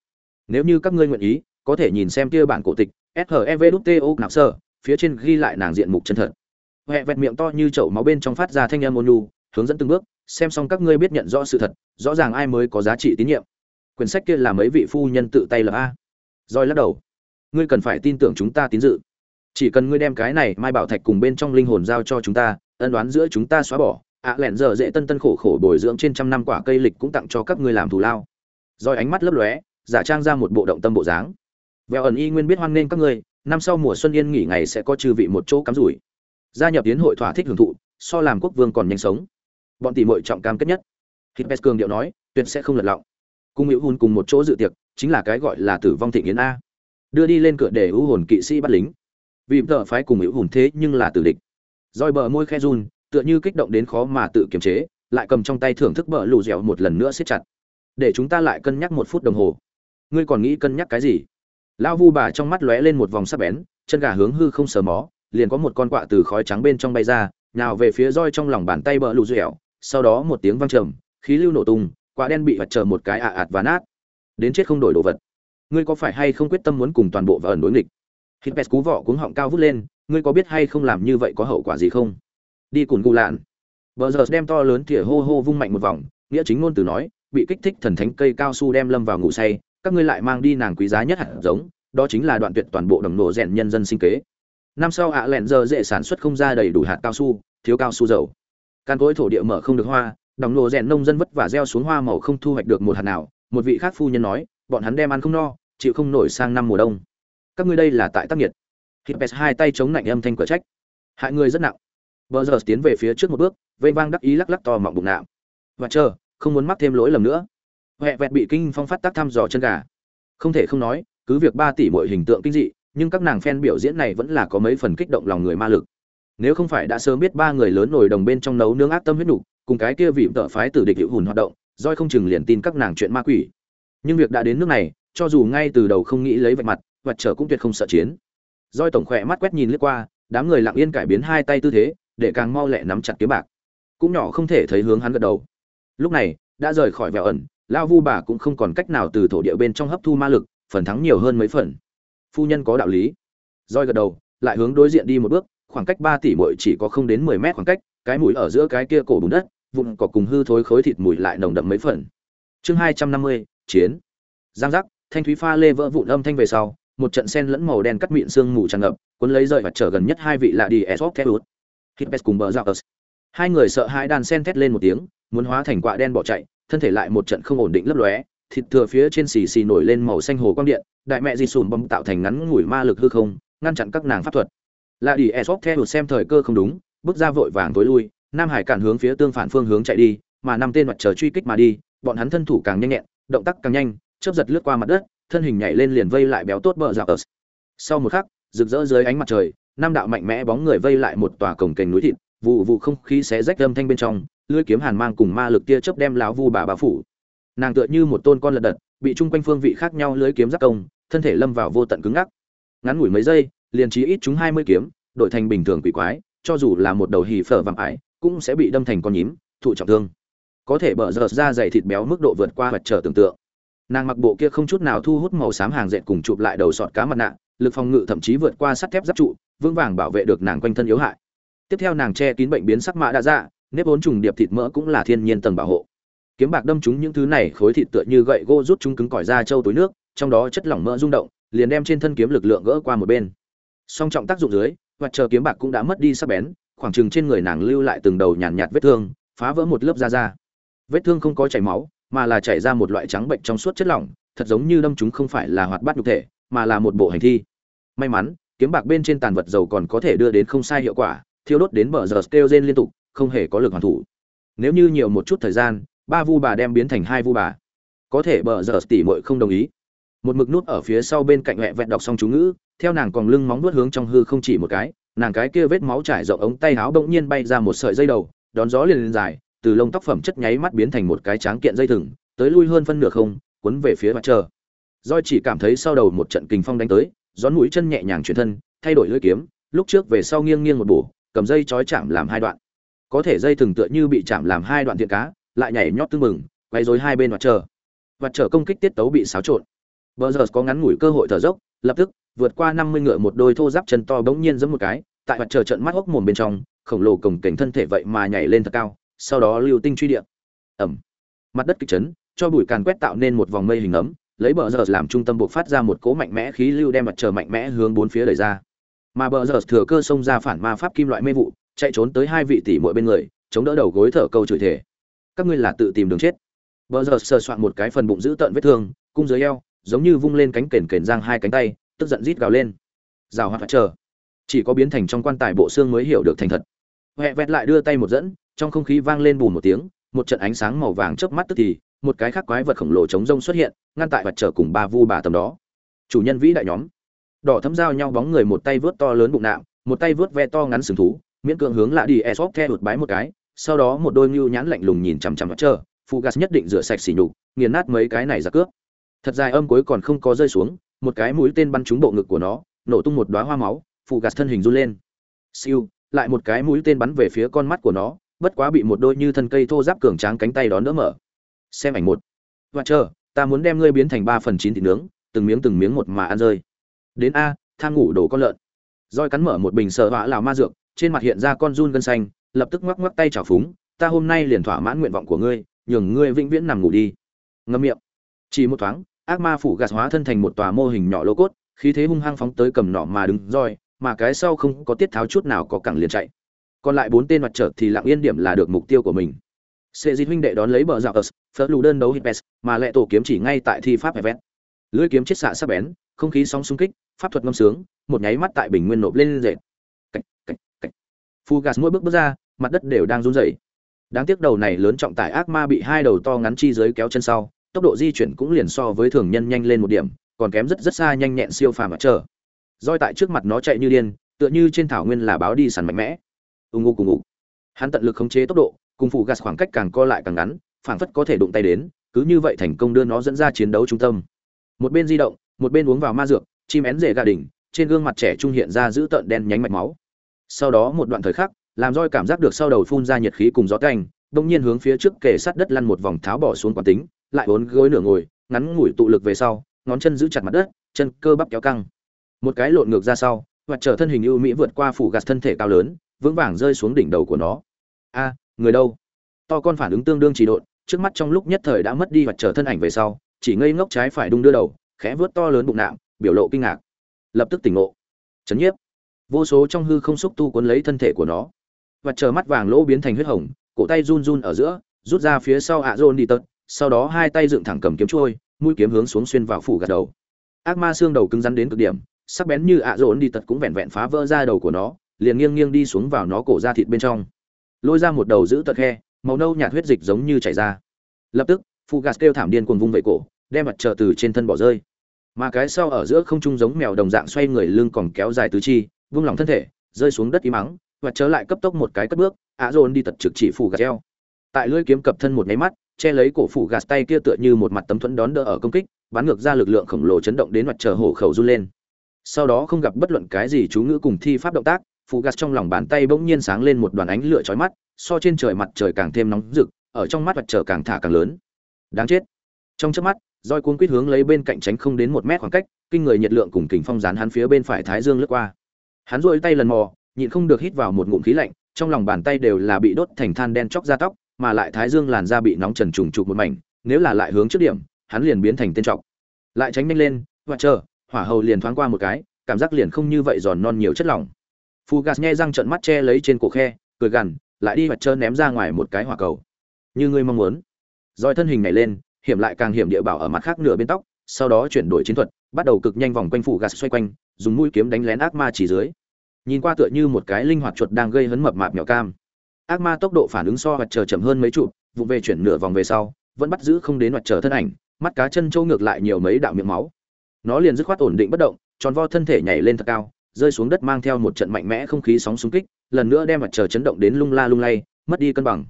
Nếu như các ngươi nguyện ý, có thể nhìn xem kia bản cổ tịch SHEVDTO nạp sơ, phía trên ghi lại nàng diện mục chân thật. Huệ vẹt miệng to như chậu máu bên trong phát ra thanh âm ôn nhu, hướng dẫn từng bước, xem xong các ngươi biết nhận rõ sự thật, rõ ràng ai mới có giá trị tín nhiệm. Quyển sách kia là mấy vị phu nhân tự tay lập a. Roi lắc đầu. Ngươi cần phải tin tưởng chúng ta tín dự. Chỉ cần ngươi đem cái này mai bảo thạch cùng bên trong linh hồn giao cho chúng ta, ân đoán giữa chúng ta xóa bỏ ạ à, lẹn giờ dễ tân tân khổ khổ bồi dưỡng trên trăm năm quả cây lịch cũng tặng cho các ngươi làm thù lao. Rồi ánh mắt lấp lóe giả trang ra một bộ động tâm bộ dáng. Vẹo ẩn y nguyên biết hoan nghênh các ngươi năm sau mùa xuân yên nghỉ ngày sẽ có trừ vị một chỗ cắm rủi. Gia nhập tiến hội thỏa thích hưởng thụ so làm quốc vương còn nhanh sống. Bọn tỷ muội trọng cam kết nhất. Hippes cường điệu nói tuyệt sẽ không lật lọng. Cung hữu hồn cùng một chỗ dự tiệc chính là cái gọi là tử vong thị nghiến a. Đưa đi lên cửa để ưu hồn kỵ sĩ bắt lính. Vì tợ phái cùng hữu hồn thế nhưng là tử địch. Roi bờ môi khe run tựa như kích động đến khó mà tự kiềm chế, lại cầm trong tay thưởng thức bờ lù dẻo một lần nữa siết chặt. Để chúng ta lại cân nhắc một phút đồng hồ. Ngươi còn nghĩ cân nhắc cái gì? Lão vu bà trong mắt lóe lên một vòng sắc bén, chân gà hướng hư không sờ mó, liền có một con quạ từ khói trắng bên trong bay ra, nào về phía roi trong lòng bàn tay bờ lù dẻo, sau đó một tiếng vang trầm, khí lưu nổ tung quả đen bị vật chờ một cái ạ ạt và nát đến chết không đổi đồ vật. Ngươi có phải hay không quyết tâm muốn cùng toàn bộ và ẩn đối nghịch? Hít cú vọ cuống họng cao vút lên, ngươi có biết hay không làm như vậy có hậu quả gì không? Đi cùng gù lạn. Bờ giờ đem to lớn thìa hô hô vung mạnh một vòng, nghĩa chính ngôn từ nói, bị kích thích thần thánh cây cao su đem lâm vào ngủ say, các ngươi lại mang đi nàng quý giá nhất hạt giống, đó chính là đoạn tuyệt toàn bộ đồng nổ rèn nhân dân sinh kế. Năm sau ạ lẹn giờ dễ sản xuất không ra đầy đủ hạt cao su, thiếu cao su dầu. Căn cối thổ địa mở không được hoa, đồng nổ rèn nông dân vất vả gieo xuống hoa màu không thu hoạch được một hạt nào, một vị khác phu nhân nói, bọn hắn đem ăn không no, chịu không nổi sang năm mùa đông. Các ngươi đây là tại tác nghiệt. Hippes hai tay chống lạnh âm thanh cửa trách. Hại người rất nặng bờ giờ tiến về phía trước một bước vây vang đắc ý lắc lắc to mọng bụng nạm. Và chờ, không muốn mắc thêm lỗi lầm nữa. Huệ vẹt bị kinh phong phát tác thăm dò chân gà. Không thể không nói, cứ việc ba tỷ mỗi hình tượng kinh dị, nhưng các nàng fan biểu diễn này vẫn là có mấy phần kích động lòng người ma lực. Nếu không phải đã sớm biết ba người lớn nổi đồng bên trong nấu nướng ác tâm huyết nục, cùng cái kia vị tợ phái tử địch hữu hùn hoạt động, roi không chừng liền tin các nàng chuyện ma quỷ. Nhưng việc đã đến nước này, cho dù ngay từ đầu không nghĩ lấy vạch mặt vật trở cũng tuyệt không sợ chiến. Roi tổng khỏe mắt quét nhìn lướt qua, đám người lặng yên cải biến hai tay tư thế để càng mau lẹ nắm chặt kiếm bạc. Cũng nhỏ không thể thấy hướng hắn gật đầu. Lúc này, đã rời khỏi vẹo ẩn lao vu bà cũng không còn cách nào từ thổ địa bên trong hấp thu ma lực, phần thắng nhiều hơn mấy phần. Phu nhân có đạo lý. Roi gật đầu, lại hướng đối diện đi một bước, khoảng cách ba tỷ mội chỉ có không đến mười mét khoảng cách, cái mũi ở giữa cái kia cổ bùn đất, vụn cỏ cùng hư thối khối thịt mùi lại nồng đậm mấy phần. Chương hai trăm năm mươi, chiến. Giang giác, thanh thúy pha lê vỡ vụn âm thanh về sau, một trận sen lẫn màu đen cắt miệng xương mù tràn ngập, cuốn lấy rời và trở gần nhất hai vị lạ đi, esop theo út Hippes cùng bờ dạo hai người sợ hai đàn sen thét lên một tiếng, muốn hóa thành quạ đen bỏ chạy, thân thể lại một trận không ổn định lấp lóe, thịt thừa phía trên xì xì nổi lên màu xanh hồ quang điện, đại mẹ di sùn bom tạo thành ngắn ngủi ma lực hư không, ngăn chặn các nàng pháp thuật. Lạ đi esop theo xem thời cơ không đúng, bước ra vội vàng tối lui, nam hải cản hướng phía tương phản phương hướng chạy đi, mà năm tên mặt trời truy kích mà đi, bọn hắn thân thủ càng nhanh nhẹn, động tác càng nhanh, chớp giật lướt qua mặt đất, thân hình nhảy lên liền vây lại béo tốt bờ dạo sau một khắc, rực rỡ dưới ánh mặt trời năm đạo mạnh mẽ bóng người vây lại một tòa cổng kềnh núi thịt, vụ vụ không khí xé rách âm thanh bên trong, lưỡi kiếm hàn mang cùng ma lực tia chớp đem lão vu bà bà phủ. Nàng tựa như một tôn con lật đật, bị chung quanh phương vị khác nhau lưỡi kiếm giáp công, thân thể lâm vào vô tận cứng ngắc. Ngắn ngủi mấy giây, liền chí ít chúng hai mươi kiếm, đổi thành bình thường quỷ quái, cho dù là một đầu hì phở vàng ải, cũng sẽ bị đâm thành con nhím, thụ trọng thương. Có thể bở giờ ra dày thịt béo mức độ vượt qua vật trở tưởng tượng. Nàng mặc bộ kia không chút nào thu hút màu xám hàng dệt cùng chụp lại đầu sọt cá mặt nạ lực phòng ngự thậm chí vượt qua sắt thép giáp trụ vững vàng bảo vệ được nàng quanh thân yếu hại. Tiếp theo nàng che kín bệnh biến sắc mã đã ra nếp ốn trùng điệp thịt mỡ cũng là thiên nhiên tầng bảo hộ. Kiếm bạc đâm chúng những thứ này khối thịt tựa như gậy gỗ rút chúng cứng cỏi ra châu túi nước trong đó chất lỏng mỡ rung động liền đem trên thân kiếm lực lượng gỡ qua một bên. Song trọng tác dụng dưới và chờ kiếm bạc cũng đã mất đi sắc bén khoảng chừng trên người nàng lưu lại từng đầu nhàn nhạt, nhạt vết thương phá vỡ một lớp da da. Vết thương không có chảy máu mà là chảy ra một loại trắng bệnh trong suốt chất lỏng thật giống như đâm chúng không phải là hoạt bát nhục thể mà là một bộ hành thi. May mắn, kiếm bạc bên trên tàn vật dầu còn có thể đưa đến không sai hiệu quả, thiêu đốt đến bờ giờ kêu rên liên tục, không hề có lực hoàn thủ. Nếu như nhiều một chút thời gian, ba vu bà đem biến thành hai vu bà. Có thể bờ giờ tỉ mội không đồng ý. Một mực nút ở phía sau bên cạnh mẹ vẹn đọc xong chú ngữ, theo nàng còn lưng móng nuốt hướng trong hư không chỉ một cái, nàng cái kia vết máu trải rộng ống tay áo bỗng nhiên bay ra một sợi dây đầu, đón gió liền lên dài, từ lông tóc phẩm chất nháy mắt biến thành một cái tráng kiện dây thừng, tới lui hơn phân nửa không, cuốn về phía mặt trời. Doi chỉ cảm thấy sau đầu một trận kình phong đánh tới, gión mũi chân nhẹ nhàng chuyển thân, thay đổi lưỡi kiếm, lúc trước về sau nghiêng nghiêng một bổ cầm dây chói chạm làm hai đoạn có thể dây thường tựa như bị chạm làm hai đoạn tiện cá lại nhảy nhót tương mừng quay rối hai bên mặt trở. mặt trở công kích tiết tấu bị xáo trộn bờ giờ có ngắn ngủi cơ hội thở dốc lập tức vượt qua năm mươi ngựa một đôi thô giáp chân to bỗng nhiên giẫm một cái tại mặt trở trận mắt hốc mồm bên trong khổng lồ cổng cảnh thân thể vậy mà nhảy lên thật cao sau đó lưu tinh truy địa. ẩm mặt đất kích chấn cho bụi càn quét tạo nên một vòng mây hình ấm lấy bờ giờ làm trung tâm buộc phát ra một cỗ mạnh mẽ khí lưu đem mặt trời mạnh mẽ hướng bốn phía đẩy ra. Mà bờ giờ thừa cơ xông ra phản ma pháp kim loại mê vụ, chạy trốn tới hai vị tỷ muội bên người, chống đỡ đầu gối thở câu chửi thể các ngươi là tự tìm đường chết. Bờ giờ sờ soạn một cái phần bụng giữ tợn vết thương, cung dưới eo, giống như vung lên cánh kền kền giang hai cánh tay, tức giận rít gào lên. Rào hoạt chờ. Chỉ có biến thành trong quan tài bộ xương mới hiểu được thành thật. Huệ vẹt lại đưa tay một dẫn, trong không khí vang lên bùn một tiếng một trận ánh sáng màu vàng chớp mắt tức thì một cái khác quái vật khổng lồ chống rông xuất hiện ngăn tại vật trở cùng ba vu bà tầm đó chủ nhân vĩ đại nhóm đỏ thấm dao nhau bóng người một tay vớt to lớn bụng nạm một tay vớt ve to ngắn sừng thú miễn cưỡng hướng lạ đi esop theo đột bái một cái sau đó một đôi ngưu nhãn lạnh lùng nhìn chằm chằm vật trở Fugas nhất định rửa sạch xỉ nhục, nghiền nát mấy cái này ra cướp. Thật dài âm cuối còn không có rơi xuống, một cái mũi tên bắn trúng bộ ngực của nó, nổ tung một đóa hoa máu, Fugas thân hình run lên. Siêu, lại một cái mũi tên bắn về phía con mắt của nó, bất quá bị một đôi như thân cây thô giáp cường tráng cánh tay đón đỡ mở. Xem ảnh một. Và chờ, ta muốn đem ngươi biến thành ba phần chín thịt nướng, từng miếng từng miếng một mà ăn rơi. Đến a, tham ngủ đổ con lợn. Roi cắn mở một bình sợ hỏa lão ma dược, trên mặt hiện ra con run gân xanh, lập tức ngoắc ngoắc tay chảo phúng, ta hôm nay liền thỏa mãn nguyện vọng của ngươi, nhường ngươi vĩnh viễn nằm ngủ đi ngâm miệng chỉ một thoáng ác ma phủ gạt hóa thân thành một tòa mô hình nhỏ lô cốt khí thế hung hăng phóng tới cầm nỏ mà đứng roi mà cái sau không có tiết tháo chút nào có cẳng liền chạy còn lại bốn tên mặt trở thì lặng yên điểm là được mục tiêu của mình Sệ dịt huynh đệ đón lấy bờ dạo ớt, phớt lù đơn đấu Hipes, mà lệ tổ kiếm chỉ ngay tại thi pháp Hevet. Lưỡi kiếm chết xạ sắc bén, không khí sóng xung kích, pháp thuật ngâm sướng, một nháy mắt tại bình nguyên nộp lên rệt. Cạch cạch cạch. Phu gas mỗi bước bước ra, mặt đất đều đang run rẩy đáng tiếc đầu này lớn trọng tải ác ma bị hai đầu to ngắn chi dưới kéo chân sau tốc độ di chuyển cũng liền so với thường nhân nhanh lên một điểm còn kém rất rất xa nhanh nhẹn siêu phàm mặt trở roi tại trước mặt nó chạy như điên tựa như trên thảo nguyên là báo đi sàn mạnh mẽ ù ngụ cùng ngụ hắn tận lực khống chế tốc độ, cùng phụ gạt khoảng cách càng co lại càng ngắn, phảng phất có thể đụng tay đến, cứ như vậy thành công đưa nó dẫn ra chiến đấu trung tâm. Một bên di động, một bên uống vào ma dược, chim én rể gà đỉnh, trên gương mặt trẻ trung hiện ra giữ tợn đen nhánh mạch máu. Sau đó một đoạn thời khắc, làm roi cảm giác được sau đầu phun ra nhiệt khí cùng gió canh đông nhiên hướng phía trước kề sát đất lăn một vòng tháo bỏ xuống quán tính, lại bốn gối nửa ngồi, ngắn ngủi tụ lực về sau, ngón chân giữ chặt mặt đất, chân cơ bắp kéo căng. Một cái lộn ngược ra sau hoặc trở thân hình ưu mỹ vượt qua phủ gạt thân thể cao lớn vững vàng rơi xuống đỉnh đầu của nó. A, người đâu? To con phản ứng tương đương chỉ độn, trước mắt trong lúc nhất thời đã mất đi hoặc trở thân ảnh về sau, chỉ ngây ngốc trái phải đung đưa đầu, khẽ vớt to lớn bụng nạm, biểu lộ kinh ngạc. Lập tức tỉnh ngộ. Chấn nhiếp. Vô số trong hư không xúc tu cuốn lấy thân thể của nó. Và chờ mắt vàng lỗ biến thành huyết hồng, cổ tay run run ở giữa, rút ra phía sau ạ rôn đi tật sau đó hai tay dựng thẳng cầm kiếm trôi, mũi kiếm hướng xuống xuyên vào phủ gạt đầu. Ác ma xương đầu cứng rắn đến cực điểm, sắc bén như ạ rôn đi tật cũng vẹn vẹn phá vỡ ra đầu của nó liền nghiêng nghiêng đi xuống vào nó cổ ra thịt bên trong. Lôi ra một đầu giữ tật khe, màu nâu nhạt huyết dịch giống như chảy ra. Lập tức phụ gạt kêu thảm điên cuồng vung vẩy cổ, đem mặt trợ từ trên thân bỏ rơi. Mà cái sau ở giữa không trung giống mèo đồng dạng xoay người lưng còn kéo dài tứ chi, vung lòng thân thể, rơi xuống đất im mắng và trở lại cấp tốc một cái cất bước, ạ dồn đi tật trực chỉ phủ gạt keo tại lưỡi kiếm cập thân một nháy mắt, che lấy cổ phủ gạt tay kia tựa như một mặt tấm thuẫn đón đỡ ở công kích, bắn ngược ra lực lượng khổng lồ chấn động đến mặt trời hổ khẩu run lên. Sau đó không gặp bất luận cái gì chú ngữ cùng thi pháp động tác Phụ gạt trong lòng bàn tay bỗng nhiên sáng lên một đoàn ánh lửa chói mắt, so trên trời mặt trời càng thêm nóng rực, ở trong mắt mặt trời càng thả càng lớn. Đáng chết. Trong chớp mắt, roi cuốn quýt hướng lấy bên cạnh tránh không đến một mét khoảng cách, kinh người nhiệt lượng cùng kình phong dán hắn phía bên phải thái dương lướt qua. Hắn duỗi tay lần mò, nhịn không được hít vào một ngụm khí lạnh, trong lòng bàn tay đều là bị đốt thành than đen chóc ra tóc, mà lại thái dương làn da bị nóng trần trùng trục một mảnh, nếu là lại hướng trước điểm, hắn liền biến thành tên trọc. Lại tránh nhanh lên, và chờ, hỏa hầu liền thoáng qua một cái, cảm giác liền không như vậy giòn non nhiều chất lỏng phù gạt nghe răng trợn mắt che lấy trên cổ khe, cười gằn, lại đi mặt trơn ném ra ngoài một cái hỏa cầu. Như ngươi mong muốn. Roi thân hình này lên, hiểm lại càng hiểm địa bảo ở mặt khác nửa bên tóc, sau đó chuyển đổi chiến thuật, bắt đầu cực nhanh vòng quanh phủ gạt xoay quanh, dùng mũi kiếm đánh lén ác ma chỉ dưới. Nhìn qua tựa như một cái linh hoạt chuột đang gây hấn mập mạp nhỏ cam. Ác ma tốc độ phản ứng so hoặc chờ chậm hơn mấy chục, vụ về chuyển nửa vòng về sau, vẫn bắt giữ không đến hoặc chờ thân ảnh, mắt cá chân trâu ngược lại nhiều mấy đạo miệng máu. Nó liền dứt khoát ổn định bất động, tròn vo thân thể nhảy lên thật cao rơi xuống đất mang theo một trận mạnh mẽ không khí sóng xung kích, lần nữa đem mặt trời chấn động đến lung la lung lay, mất đi cân bằng.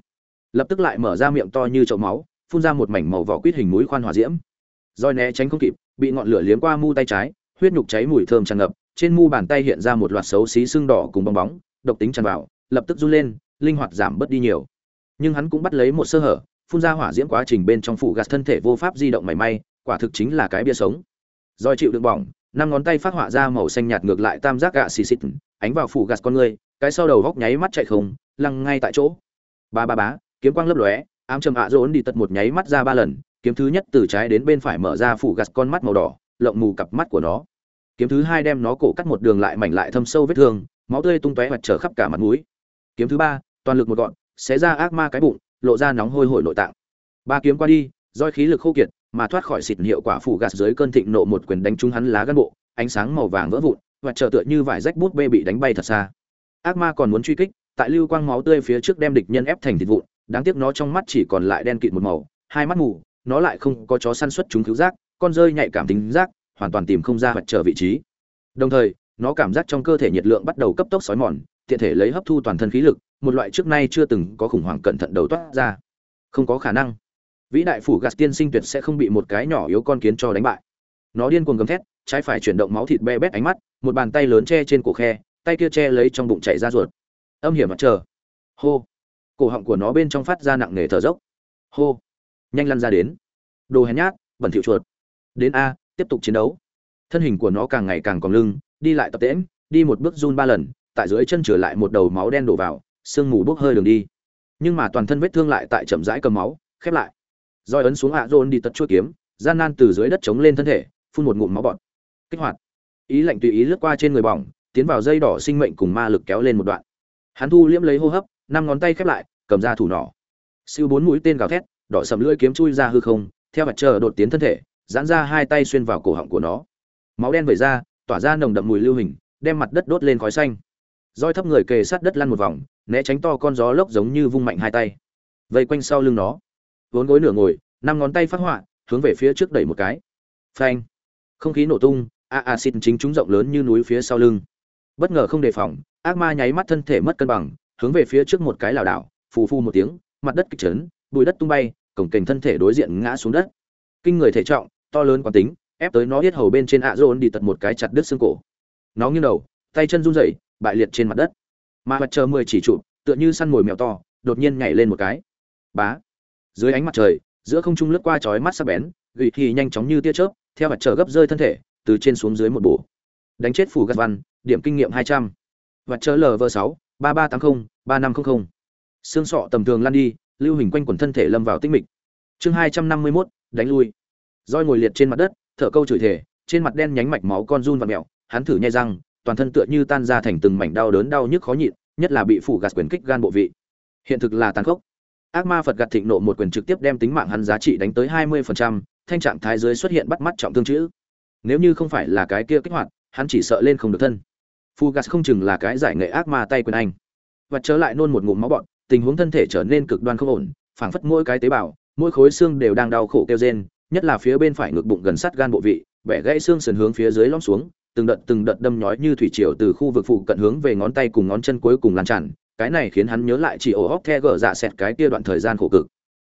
Lập tức lại mở ra miệng to như chậu máu, phun ra một mảnh màu vỏ quýt hình mũi khoan hỏa diễm. Roi né tránh không kịp, bị ngọn lửa liếm qua mu tay trái, huyết nhục cháy mùi thơm tràn ngập, trên mu bàn tay hiện ra một loạt xấu xí xương đỏ cùng bong bóng, độc tính tràn vào, lập tức run lên, linh hoạt giảm bớt đi nhiều. Nhưng hắn cũng bắt lấy một sơ hở, phun ra hỏa diễm quá trình bên trong phủ gạt thân thể vô pháp di động mảy may, quả thực chính là cái bia sống. Rồi chịu đựng bỏng năm ngón tay phát họa ra màu xanh nhạt ngược lại tam giác gạ xì xịt, ánh vào phủ gạt con người, cái sau đầu góc nháy mắt chạy không, lăng ngay tại chỗ. Ba ba bá kiếm quang lấp lóe, ám trầm ạ rốn đi tật một nháy mắt ra ba lần, kiếm thứ nhất từ trái đến bên phải mở ra phủ gạt con mắt màu đỏ, lộng mù cặp mắt của nó. Kiếm thứ hai đem nó cổ cắt một đường lại mảnh lại thâm sâu vết thương, máu tươi tung tóe hoặc trở khắp cả mặt mũi. Kiếm thứ ba, toàn lực một gọn, xé ra ác ma cái bụng, lộ ra nóng hôi hổi nội tạng. Ba kiếm qua đi, roi khí lực khô kiệt mà thoát khỏi xịt hiệu quả phủ gạt dưới cơn thịnh nộ một quyền đánh trúng hắn lá gan bộ, ánh sáng màu vàng vỡ vụn, và trở tựa như vải rách bút bê bị đánh bay thật xa. Ác ma còn muốn truy kích, tại lưu quang máu tươi phía trước đem địch nhân ép thành thịt vụn, đáng tiếc nó trong mắt chỉ còn lại đen kịt một màu, hai mắt mù, nó lại không có chó săn xuất chúng cứu giác, con rơi nhạy cảm tính giác, hoàn toàn tìm không ra hoặc trở vị trí. Đồng thời, nó cảm giác trong cơ thể nhiệt lượng bắt đầu cấp tốc sói mòn, tiện thể lấy hấp thu toàn thân khí lực, một loại trước nay chưa từng có khủng hoảng cẩn thận đầu toát ra. Không có khả năng vĩ đại phủ gạt tiên sinh tuyệt sẽ không bị một cái nhỏ yếu con kiến cho đánh bại. Nó điên cuồng gầm thét, trái phải chuyển động máu thịt be bét ánh mắt, một bàn tay lớn che trên cổ khe, tay kia che lấy trong bụng chạy ra ruột. Âm hiểm mặt chờ hô. Cổ họng của nó bên trong phát ra nặng nề thở dốc. Hô. Nhanh lăn ra đến. Đồ hèn nhát, bẩn thỉu chuột. Đến a, tiếp tục chiến đấu. Thân hình của nó càng ngày càng còn lưng, đi lại tập tễm đi một bước run ba lần, tại dưới chân trở lại một đầu máu đen đổ vào, sương mù bốc hơi đường đi. Nhưng mà toàn thân vết thương lại tại chậm rãi cầm máu, khép lại roi ấn xuống hạ rôn đi tật chuôi kiếm, gian nan từ dưới đất chống lên thân thể, phun một ngụm máu bọt. Kích hoạt. Ý lạnh tùy ý lướt qua trên người bỏng, tiến vào dây đỏ sinh mệnh cùng ma lực kéo lên một đoạn. Hắn thu liễm lấy hô hấp, năm ngón tay khép lại, cầm ra thủ nỏ. Siêu bốn mũi tên gào thét, đỏ sầm lưỡi kiếm chui ra hư không, theo mặt trời đột tiến thân thể, giãn ra hai tay xuyên vào cổ họng của nó. Máu đen vẩy ra, tỏa ra nồng đậm mùi lưu hình, đem mặt đất đốt lên khói xanh. Roi thấp người kề sát đất lăn một vòng, né tránh to con gió lốc giống như vung mạnh hai tay. Vây quanh sau lưng nó vốn gối nửa ngồi năm ngón tay phát họa hướng về phía trước đẩy một cái. Phanh. Không khí nổ tung a a xịt chính chúng rộng lớn như núi phía sau lưng. Bất ngờ không đề phòng ác ma nháy mắt thân thể mất cân bằng hướng về phía trước một cái lảo đảo phù phu một tiếng mặt đất kịch trấn, bụi đất tung bay cổng kềnh thân thể đối diện ngã xuống đất. Kinh người thể trọng to lớn quán tính ép tới nó hết hầu bên trên ạ dồn đi tật một cái chặt đứt xương cổ. Nó nghiêng đầu tay chân run rẩy bại liệt trên mặt đất. Mà mặt trời mười chỉ trụ tựa như săn mồi mèo to đột nhiên nhảy lên một cái. Bá dưới ánh mặt trời, giữa không trung lướt qua chói mắt sắc bén gỉ thì nhanh chóng như tia chớp, theo mặt trời gấp rơi thân thể, từ trên xuống dưới một bổ. Đánh chết phủ gạt văn, điểm kinh nghiệm hai trăm. Mặt trời lv sáu, ba ba tám mươi ba năm trăm linh xương sọ tầm thường lan đi, lưu hình quanh quần thân thể lâm vào tinh mịch. Chương hai trăm năm mươi mốt, đánh lui. Roi ngồi liệt trên mặt đất, thở câu chửi thể trên mặt đen nhánh mạch máu con run và mẹo hắn thử nhai răng, toàn thân tựa như tan ra thành từng mảnh đau đớn đau nhức khó nhịn, nhất là bị phủ gạt quyền kích gan bộ vị. Hiện thực là tàn khốc ác ma phật gạt thịnh nộ một quyền trực tiếp đem tính mạng hắn giá trị đánh tới hai mươi phần trăm, thanh trạng thái dưới xuất hiện bắt mắt trọng thương chữ. Nếu như không phải là cái kia kích hoạt hắn chỉ sợ lên không được thân. Phu gas không chừng là cái giải nghệ ác ma tay quyền anh. Và trở lại nôn một ngụm máu bọn tình huống thân thể trở nên cực đoan không ổn phảng phất mỗi cái tế bào mỗi khối xương đều đang đau khổ kêu rên nhất là phía bên phải ngực bụng gần sát gan bộ vị bẻ gãy xương sườn hướng phía dưới lõm xuống từng đợt từng đợt đâm nhói như thủy triều từ khu vực phụ cận hướng về ngón tay cùng ngón chân cuối cùng lan tràn cái này khiến hắn nhớ lại chỉ ổ hóc the gở dạ xẹt cái kia đoạn thời gian khổ cực.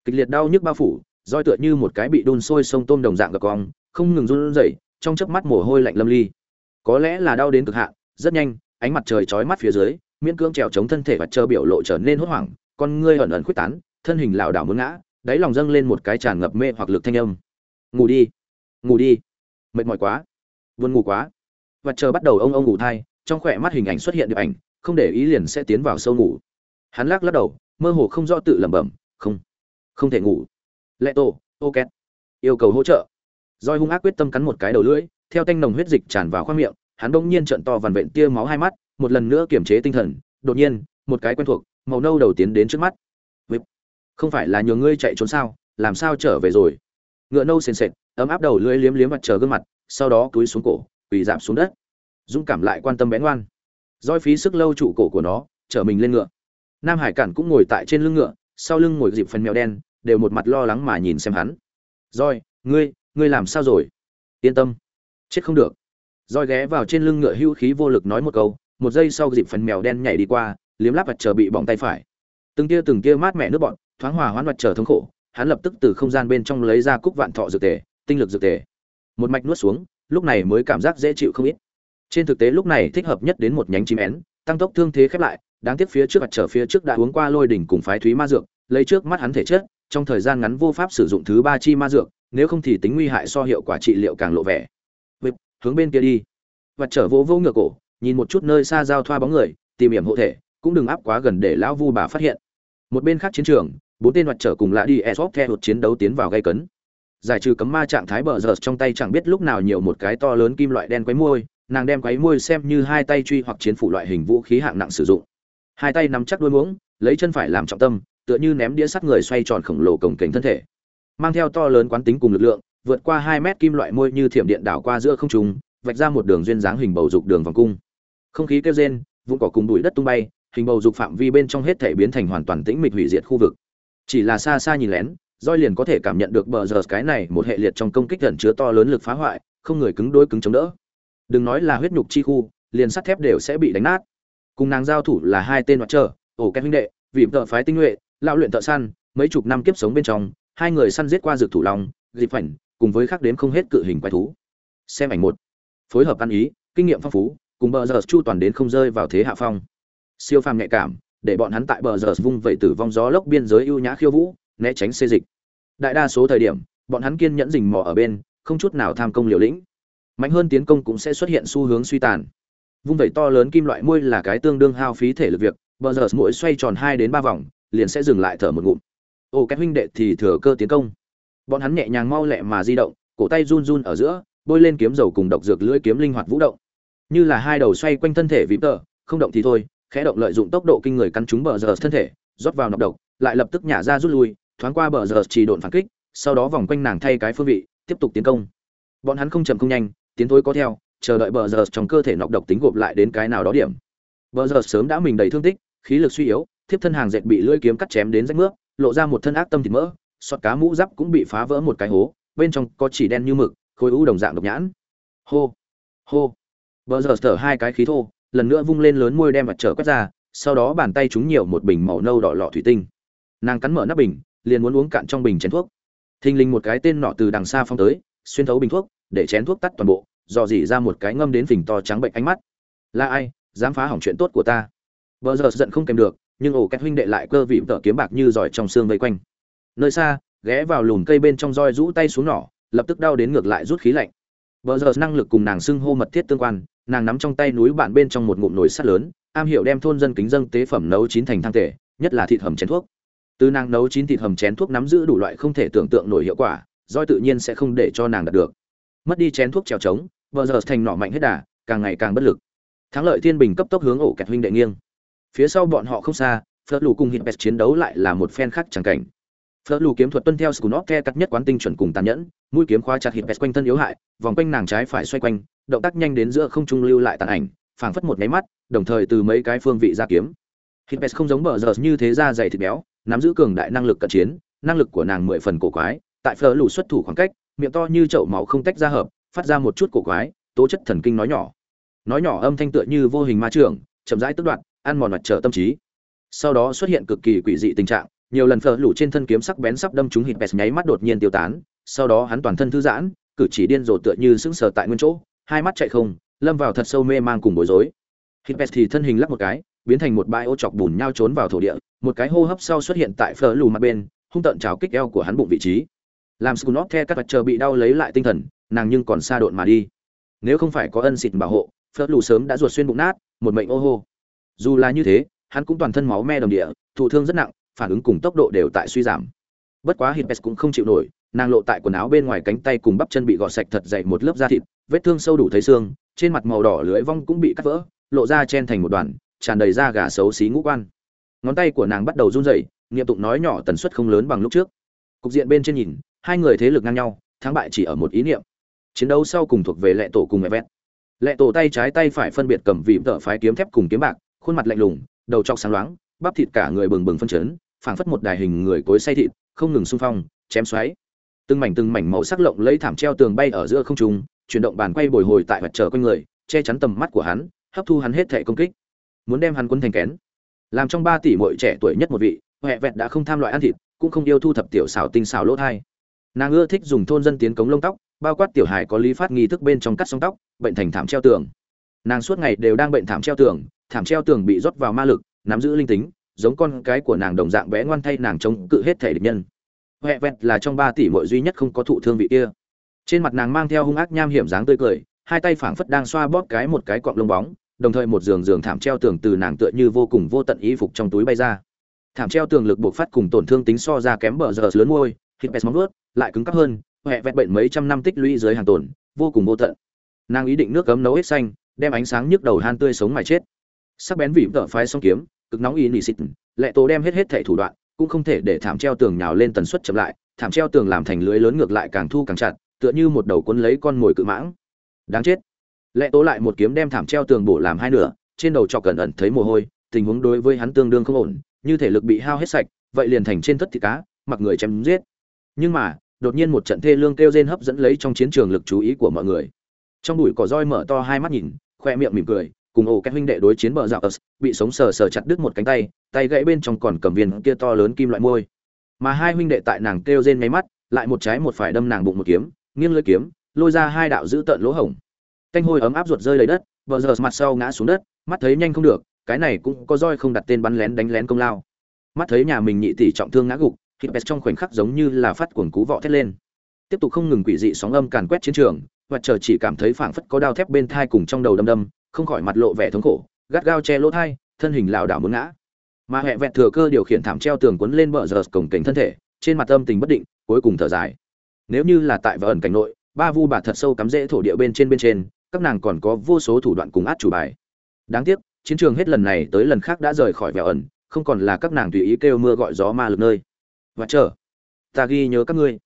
Kịch liệt đau nhức bao phủ, roi tựa như một cái bị đun sôi sông tôm đồng dạng gập cong, không ngừng run rẩy, trong chớp mắt mồ hôi lạnh lâm ly. Có lẽ là đau đến cực hạn, rất nhanh, ánh mặt trời chói mắt phía dưới, miễn cưỡng trèo chống thân thể và chờ biểu lộ trở nên hốt hoảng, con ngươi ẩn ẩn khuếch tán, thân hình lảo đảo muốn ngã, đáy lòng dâng lên một cái tràn ngập mê hoặc lực thanh âm. Ngủ đi ngủ đi. Mệt mỏi quá, buồn ngủ quá. Và chờ bắt đầu ông ông ngủ thai, trong khỏe mắt hình ảnh xuất hiện được ảnh không để ý liền sẽ tiến vào sâu ngủ. Hắn lắc lắc đầu, mơ hồ không rõ tự lẩm bẩm, không không thể ngủ. Lệ tổ ô két yêu cầu hỗ trợ. Roi hung ác quyết tâm cắn một cái đầu lưỡi, theo tanh nồng huyết dịch tràn vào khoang miệng, hắn đông nhiên trợn to vằn vện tia máu hai mắt, một lần nữa kiềm chế tinh thần, đột nhiên, một cái quen thuộc, màu nâu đầu tiến đến trước mắt. Vịp. không phải là nhờ ngươi chạy trốn sao? Làm sao trở về rồi? Ngựa nâu sền sệt, ấm áp đầu lưỡi liếm liếm mặt chờ gương mặt, sau đó túi xuống cổ, quỳ giảm xuống đất. Dũng cảm lại quan tâm bén ngoan roi phí sức lâu trụ cổ của nó, chở mình lên ngựa. Nam hải cản cũng ngồi tại trên lưng ngựa, sau lưng ngồi dịp phần mèo đen, đều một mặt lo lắng mà nhìn xem hắn. Roi, ngươi ngươi làm sao rồi? Yên tâm, chết không được. Roi ghé vào trên lưng ngựa hưu khí vô lực nói một câu, một giây sau dịp phần mèo đen nhảy đi qua, liếm láp vật chờ bị bỏng tay phải. Từng tia từng tia mát mẻ nước bọn thoáng hòa hoãn vật chờ thống khổ, hắn lập tức từ không gian bên trong lấy ra cúc vạn thọ dược tề, tinh lực dược tề. Một mạch nuốt xuống, lúc này mới cảm giác dễ chịu không ít trên thực tế lúc này thích hợp nhất đến một nhánh chim én tăng tốc thương thế khép lại đáng tiếc phía trước mặt trở phía trước đã uống qua lôi đỉnh cùng phái thúy ma dược lấy trước mắt hắn thể chất trong thời gian ngắn vô pháp sử dụng thứ ba chi ma dược nếu không thì tính nguy hại so hiệu quả trị liệu càng lộ vẻ. Vịp, hướng bên kia đi. Và trở vô vô ngựa cổ nhìn một chút nơi xa giao thoa bóng người tìm hiểm hộ thể cũng đừng áp quá gần để lão vu bà phát hiện. Một bên khác chiến trường bốn tên mặt trở cùng lạ đi esop theo một chiến đấu tiến vào gây cấn. Giải trừ cấm ma trạng thái bờ giờ trong tay chẳng biết lúc nào nhiều một cái to lớn kim loại đen quấy môi nàng đem quấy môi xem như hai tay truy hoặc chiến phủ loại hình vũ khí hạng nặng sử dụng. Hai tay nắm chắc đuôi muỗng, lấy chân phải làm trọng tâm, tựa như ném đĩa sắt người xoay tròn khổng lồ cổng kềnh thân thể. Mang theo to lớn quán tính cùng lực lượng, vượt qua hai mét kim loại môi như thiểm điện đảo qua giữa không trung, vạch ra một đường duyên dáng hình bầu dục đường vòng cung. Không khí kêu rên, vụn cỏ cùng bụi đất tung bay, hình bầu dục phạm vi bên trong hết thể biến thành hoàn toàn tĩnh mịch hủy diệt khu vực. Chỉ là xa xa nhìn lén roi liền có thể cảm nhận được bờ giờ cái này một hệ liệt trong công kích gần chứa to lớn lực phá hoại, không người cứng đối cứng chống đỡ đừng nói là huyết nhục chi khu, liền sắt thép đều sẽ bị đánh nát. Cùng nàng giao thủ là hai tên mặt trở, ổ kép huynh đệ, vì tợ phái tinh nhuệ lao luyện thợ săn, mấy chục năm kiếp sống bên trong, hai người săn giết qua dược thủ lòng dịp phảnh, cùng với khác đến không hết cự hình quái thú. Xem ảnh một. Phối hợp ăn ý, kinh nghiệm phong phú, cùng bờ giờ chu toàn đến không rơi vào thế hạ phong. Siêu phàm nhạy cảm, để bọn hắn tại bờ giờ vung vẩy tử vong gió lốc biên giới ưu nhã khiêu vũ, né tránh xê dịch. Đại đa số thời điểm, bọn hắn kiên nhẫn rình mò ở bên, không chút nào tham công liều lĩnh mạnh hơn tiến công cũng sẽ xuất hiện xu hướng suy tàn. Vung vẩy to lớn kim loại môi là cái tương đương hao phí thể lực việc, bờ giờ mỗi xoay tròn hai đến ba vòng, liền sẽ dừng lại thở một ngụm. Ô, các huynh đệ thì thừa cơ tiến công. Bọn hắn nhẹ nhàng mau lẹ mà di động, cổ tay run run ở giữa, bôi lên kiếm dầu cùng độc dược lưỡi kiếm linh hoạt vũ động. Như là hai đầu xoay quanh thân thể vĩ tờ, không động thì thôi, khẽ động lợi dụng tốc độ kinh người căn trúng bờ giờ thân thể, rót vào nọc độc, lại lập tức nhả ra rút lui, thoáng qua bờ giờ chỉ độn phản kích, sau đó vòng quanh nàng thay cái phương vị, tiếp tục tiến công. Bọn hắn không chậm không nhanh tiến thối có theo, chờ đợi bờ giờ trong cơ thể nọc độc tính gộp lại đến cái nào đó điểm. Bờ giờ sớm đã mình đầy thương tích, khí lực suy yếu, thiếp thân hàng dệt bị lưỡi kiếm cắt chém đến rách nước lộ ra một thân ác tâm thịt mỡ, sọt cá mũ giáp cũng bị phá vỡ một cái hố, bên trong có chỉ đen như mực, khối u đồng dạng độc nhãn. Hô hô. Bờ giờ thở hai cái khí thô, lần nữa vung lên lớn môi đem mặt trở quét ra, sau đó bàn tay chúng nhiều một bình màu nâu đỏ lọ thủy tinh. Nàng cắn mở nắp bình, liền muốn uống cạn trong bình chén thuốc. Thình lình một cái tên nọ từ đằng xa phong tới, xuyên thấu bình thuốc, để chén thuốc tắt toàn bộ dò dỉ ra một cái ngâm đến phình to trắng bệnh ánh mắt. Là ai? Dám phá hỏng chuyện tốt của ta. Vợ giờ giận không kèm được, nhưng ổ két huynh đệ lại cơ vị tợ kiếm bạc như giỏi trong xương vây quanh. Nơi xa, ghé vào lùm cây bên trong roi rũ tay xuống nỏ, lập tức đau đến ngược lại rút khí lạnh. Vợ giờ năng lực cùng nàng xưng hô mật thiết tương quan, nàng nắm trong tay núi bạn bên trong một ngụm nồi sắt lớn, am hiểu đem thôn dân kính dân tế phẩm nấu chín thành thang thể, nhất là thịt hầm chén thuốc. Từ nàng nấu chín thịt hầm chén thuốc nắm giữ đủ loại không thể tưởng tượng nổi hiệu quả, roi tự nhiên sẽ không để cho nàng đạt được. Mất đi chén thuốc trèo trống vợ giờ thành nỏ mạnh hết đà, càng ngày càng bất lực. Thắng lợi thiên bình cấp tốc hướng ổ kẹt huynh đệ nghiêng. Phía sau bọn họ không xa phớt lù cùng hít bẹt chiến đấu lại là một phen khác chẳng cảnh. Phớt lù kiếm thuật tuân theo scunop the cắt nhất quán tinh chuẩn cùng tàn nhẫn, mũi kiếm khóa chặt hít bẹt quanh thân yếu hại, vòng quanh nàng trái phải xoay quanh, động tác nhanh đến giữa không trung lưu lại tàn ảnh, phảng phất một nháy mắt, đồng thời từ mấy cái phương vị ra kiếm. Hít bẹt không giống bờ giờ như thế ra dày thịt béo, nắm giữ cường đại năng lực cận chiến, năng lực của nàng mười phần cổ quái, tại Phớt lù xuất thủ khoảng cách, miệng to như chậu máu không tách ra hợp phát ra một chút cổ quái, tố chất thần kinh nói nhỏ. Nói nhỏ âm thanh tựa như vô hình ma trưởng chậm rãi tức đoạn ăn mòn mặt trở tâm trí. Sau đó xuất hiện cực kỳ quỷ dị tình trạng, nhiều lần phở lù trên thân kiếm sắc bén sắp đâm trúng hít bẹt nháy mắt đột nhiên tiêu tán, sau đó hắn toàn thân thư giãn, cử chỉ điên rồ tựa như sững sờ tại nguyên chỗ, hai mắt chạy không, lâm vào thật sâu mê mang cùng bối rối. Hít bẹt thì thân hình lắc một cái, biến thành một bãi ô chọc bùn nhau trốn vào thổ địa, một cái hô hấp sau xuất hiện tại phở lù mặt bên, hung tận cháo kích eo của hắn bụng vị trí. Làm scunop the các vật chờ bị đau lấy lại tinh thần nàng nhưng còn xa độn mà đi. Nếu không phải có ân xịt bảo hộ, phớt lù sớm đã ruột xuyên bụng nát, một mệnh ô hô. Dù là như thế, hắn cũng toàn thân máu me đồng địa, thụ thương rất nặng, phản ứng cùng tốc độ đều tại suy giảm. Bất quá hipes cũng không chịu nổi, nàng lộ tại quần áo bên ngoài cánh tay cùng bắp chân bị gọt sạch thật dày một lớp da thịt, vết thương sâu đủ thấy xương, trên mặt màu đỏ lưỡi vong cũng bị cắt vỡ, lộ ra chen thành một đoàn tràn đầy da gà xấu xí ngũ quan. Ngón tay của nàng bắt đầu run rẩy nghiệm tụng nói nhỏ tần suất không lớn bằng lúc trước. Cục diện bên trên nhìn, hai người thế lực ngang nhau, thắng bại chỉ ở một ý niệm chiến đấu sau cùng thuộc về lệ tổ cùng mẹ vét lệ tổ tay trái tay phải phân biệt cầm vị tợ phái kiếm thép cùng kiếm bạc, khuôn mặt lạnh lùng, đầu trọc sáng loáng, bắp thịt cả người bừng bừng phân chấn, phảng phất một đài hình người cối say thịt, không ngừng xung phong, chém xoáy. Từng mảnh từng mảnh màu sắc lộng lấy thảm treo tường bay ở giữa không trung, chuyển động bàn quay bồi hồi tại mặt trở quanh người, che chắn tầm mắt của hắn, hấp thu hắn hết thể công kích. Muốn đem hắn quân thành kén. Làm trong ba tỷ muội trẻ tuổi nhất một vị huệ vẹt đã không tham loại ăn thịt, cũng không yêu thu thập tiểu xảo tinh xảo lỗ thai. Nàng ưa thích dùng thôn dân tiến cống lông tóc bao quát tiểu hài có lý phát nghi thức bên trong cắt sóng tóc, bệnh thành thảm treo tường. Nàng suốt ngày đều đang bệnh thảm treo tường, thảm treo tường bị rót vào ma lực, nắm giữ linh tính, giống con cái của nàng đồng dạng bé ngoan thay nàng chống cự hết thể địch nhân. Huệ vẹt là trong ba tỷ mội duy nhất không có thụ thương vị kia. Trên mặt nàng mang theo hung ác nham hiểm dáng tươi cười, hai tay phảng phất đang xoa bóp cái một cái cọng lông bóng, đồng thời một giường giường thảm treo tường từ nàng tựa như vô cùng vô tận y phục trong túi bay ra. Thảm treo tường lực buộc phát cùng tổn thương tính so ra kém bờ giờ lớn môi, hít bẹt móng vuốt, lại cứng cắp hơn huệ vẹt bệnh mấy trăm năm tích lũy dưới hàng tồn, vô cùng vô tận. Nàng ý định nước cấm nấu hết xanh, đem ánh sáng nhức đầu han tươi sống mà chết. Sắc bén vì tợ phái song kiếm, cực nóng y nỉ xịt, lệ tố đem hết hết thể thủ đoạn, cũng không thể để thảm treo tường nhào lên tần suất chậm lại, thảm treo tường làm thành lưới lớn ngược lại càng thu càng chặt, tựa như một đầu cuốn lấy con mồi cự mãng. Đáng chết. Lệ tố lại một kiếm đem thảm treo tường bổ làm hai nửa, trên đầu trọc cẩn ẩn thấy mồ hôi, tình huống đối với hắn tương đương không ổn, như thể lực bị hao hết sạch, vậy liền thành trên thất thịt cá, mặc người chém giết. Nhưng mà đột nhiên một trận thê lương kêu rên hấp dẫn lấy trong chiến trường lực chú ý của mọi người. Trong bụi cỏ roi mở to hai mắt nhìn, khoe miệng mỉm cười, cùng ổ các huynh đệ đối chiến bờ dạo ớt bị sống sờ sờ chặt đứt một cánh tay tay gãy bên trong còn cầm viên kia to lớn kim loại môi. Mà hai huynh đệ tại nàng kêu rên nháy mắt, lại một trái một phải đâm nàng bụng một kiếm, nghiêng lưỡi kiếm, lôi ra hai đạo dữ tợn lỗ hổng. Canh hôi ấm áp ruột rơi lấy đất, bờ giờ mặt sau ngã xuống đất, mắt thấy nhanh không được, cái này cũng có roi không đặt tên bắn lén đánh lén công lao. Mắt thấy nhà mình nhị tỷ trọng thương ngã gục hít bẹt trong khoảnh khắc giống như là phát cuồng cú vọ thét lên. Tiếp tục không ngừng quỷ dị sóng âm càn quét chiến trường, và chờ chỉ cảm thấy phảng phất có đao thép bên thai cùng trong đầu đâm đâm, không khỏi mặt lộ vẻ thống khổ, gắt gao che lỗ thai, thân hình lảo đảo muốn ngã. Mà hệ vẹn thừa cơ điều khiển thảm treo tường quấn lên bờ giờ cổng cảnh thân thể, trên mặt âm tình bất định, cuối cùng thở dài. Nếu như là tại vợ ẩn cảnh nội, ba vu bà thật sâu cắm rễ thổ địa bên trên bên trên, các nàng còn có vô số thủ đoạn cùng át chủ bài. Đáng tiếc, chiến trường hết lần này tới lần khác đã rời khỏi vẹo ẩn, không còn là các nàng tùy ý kêu mưa gọi gió ma lực nơi và chờ. Ta ghi nhớ các ngươi.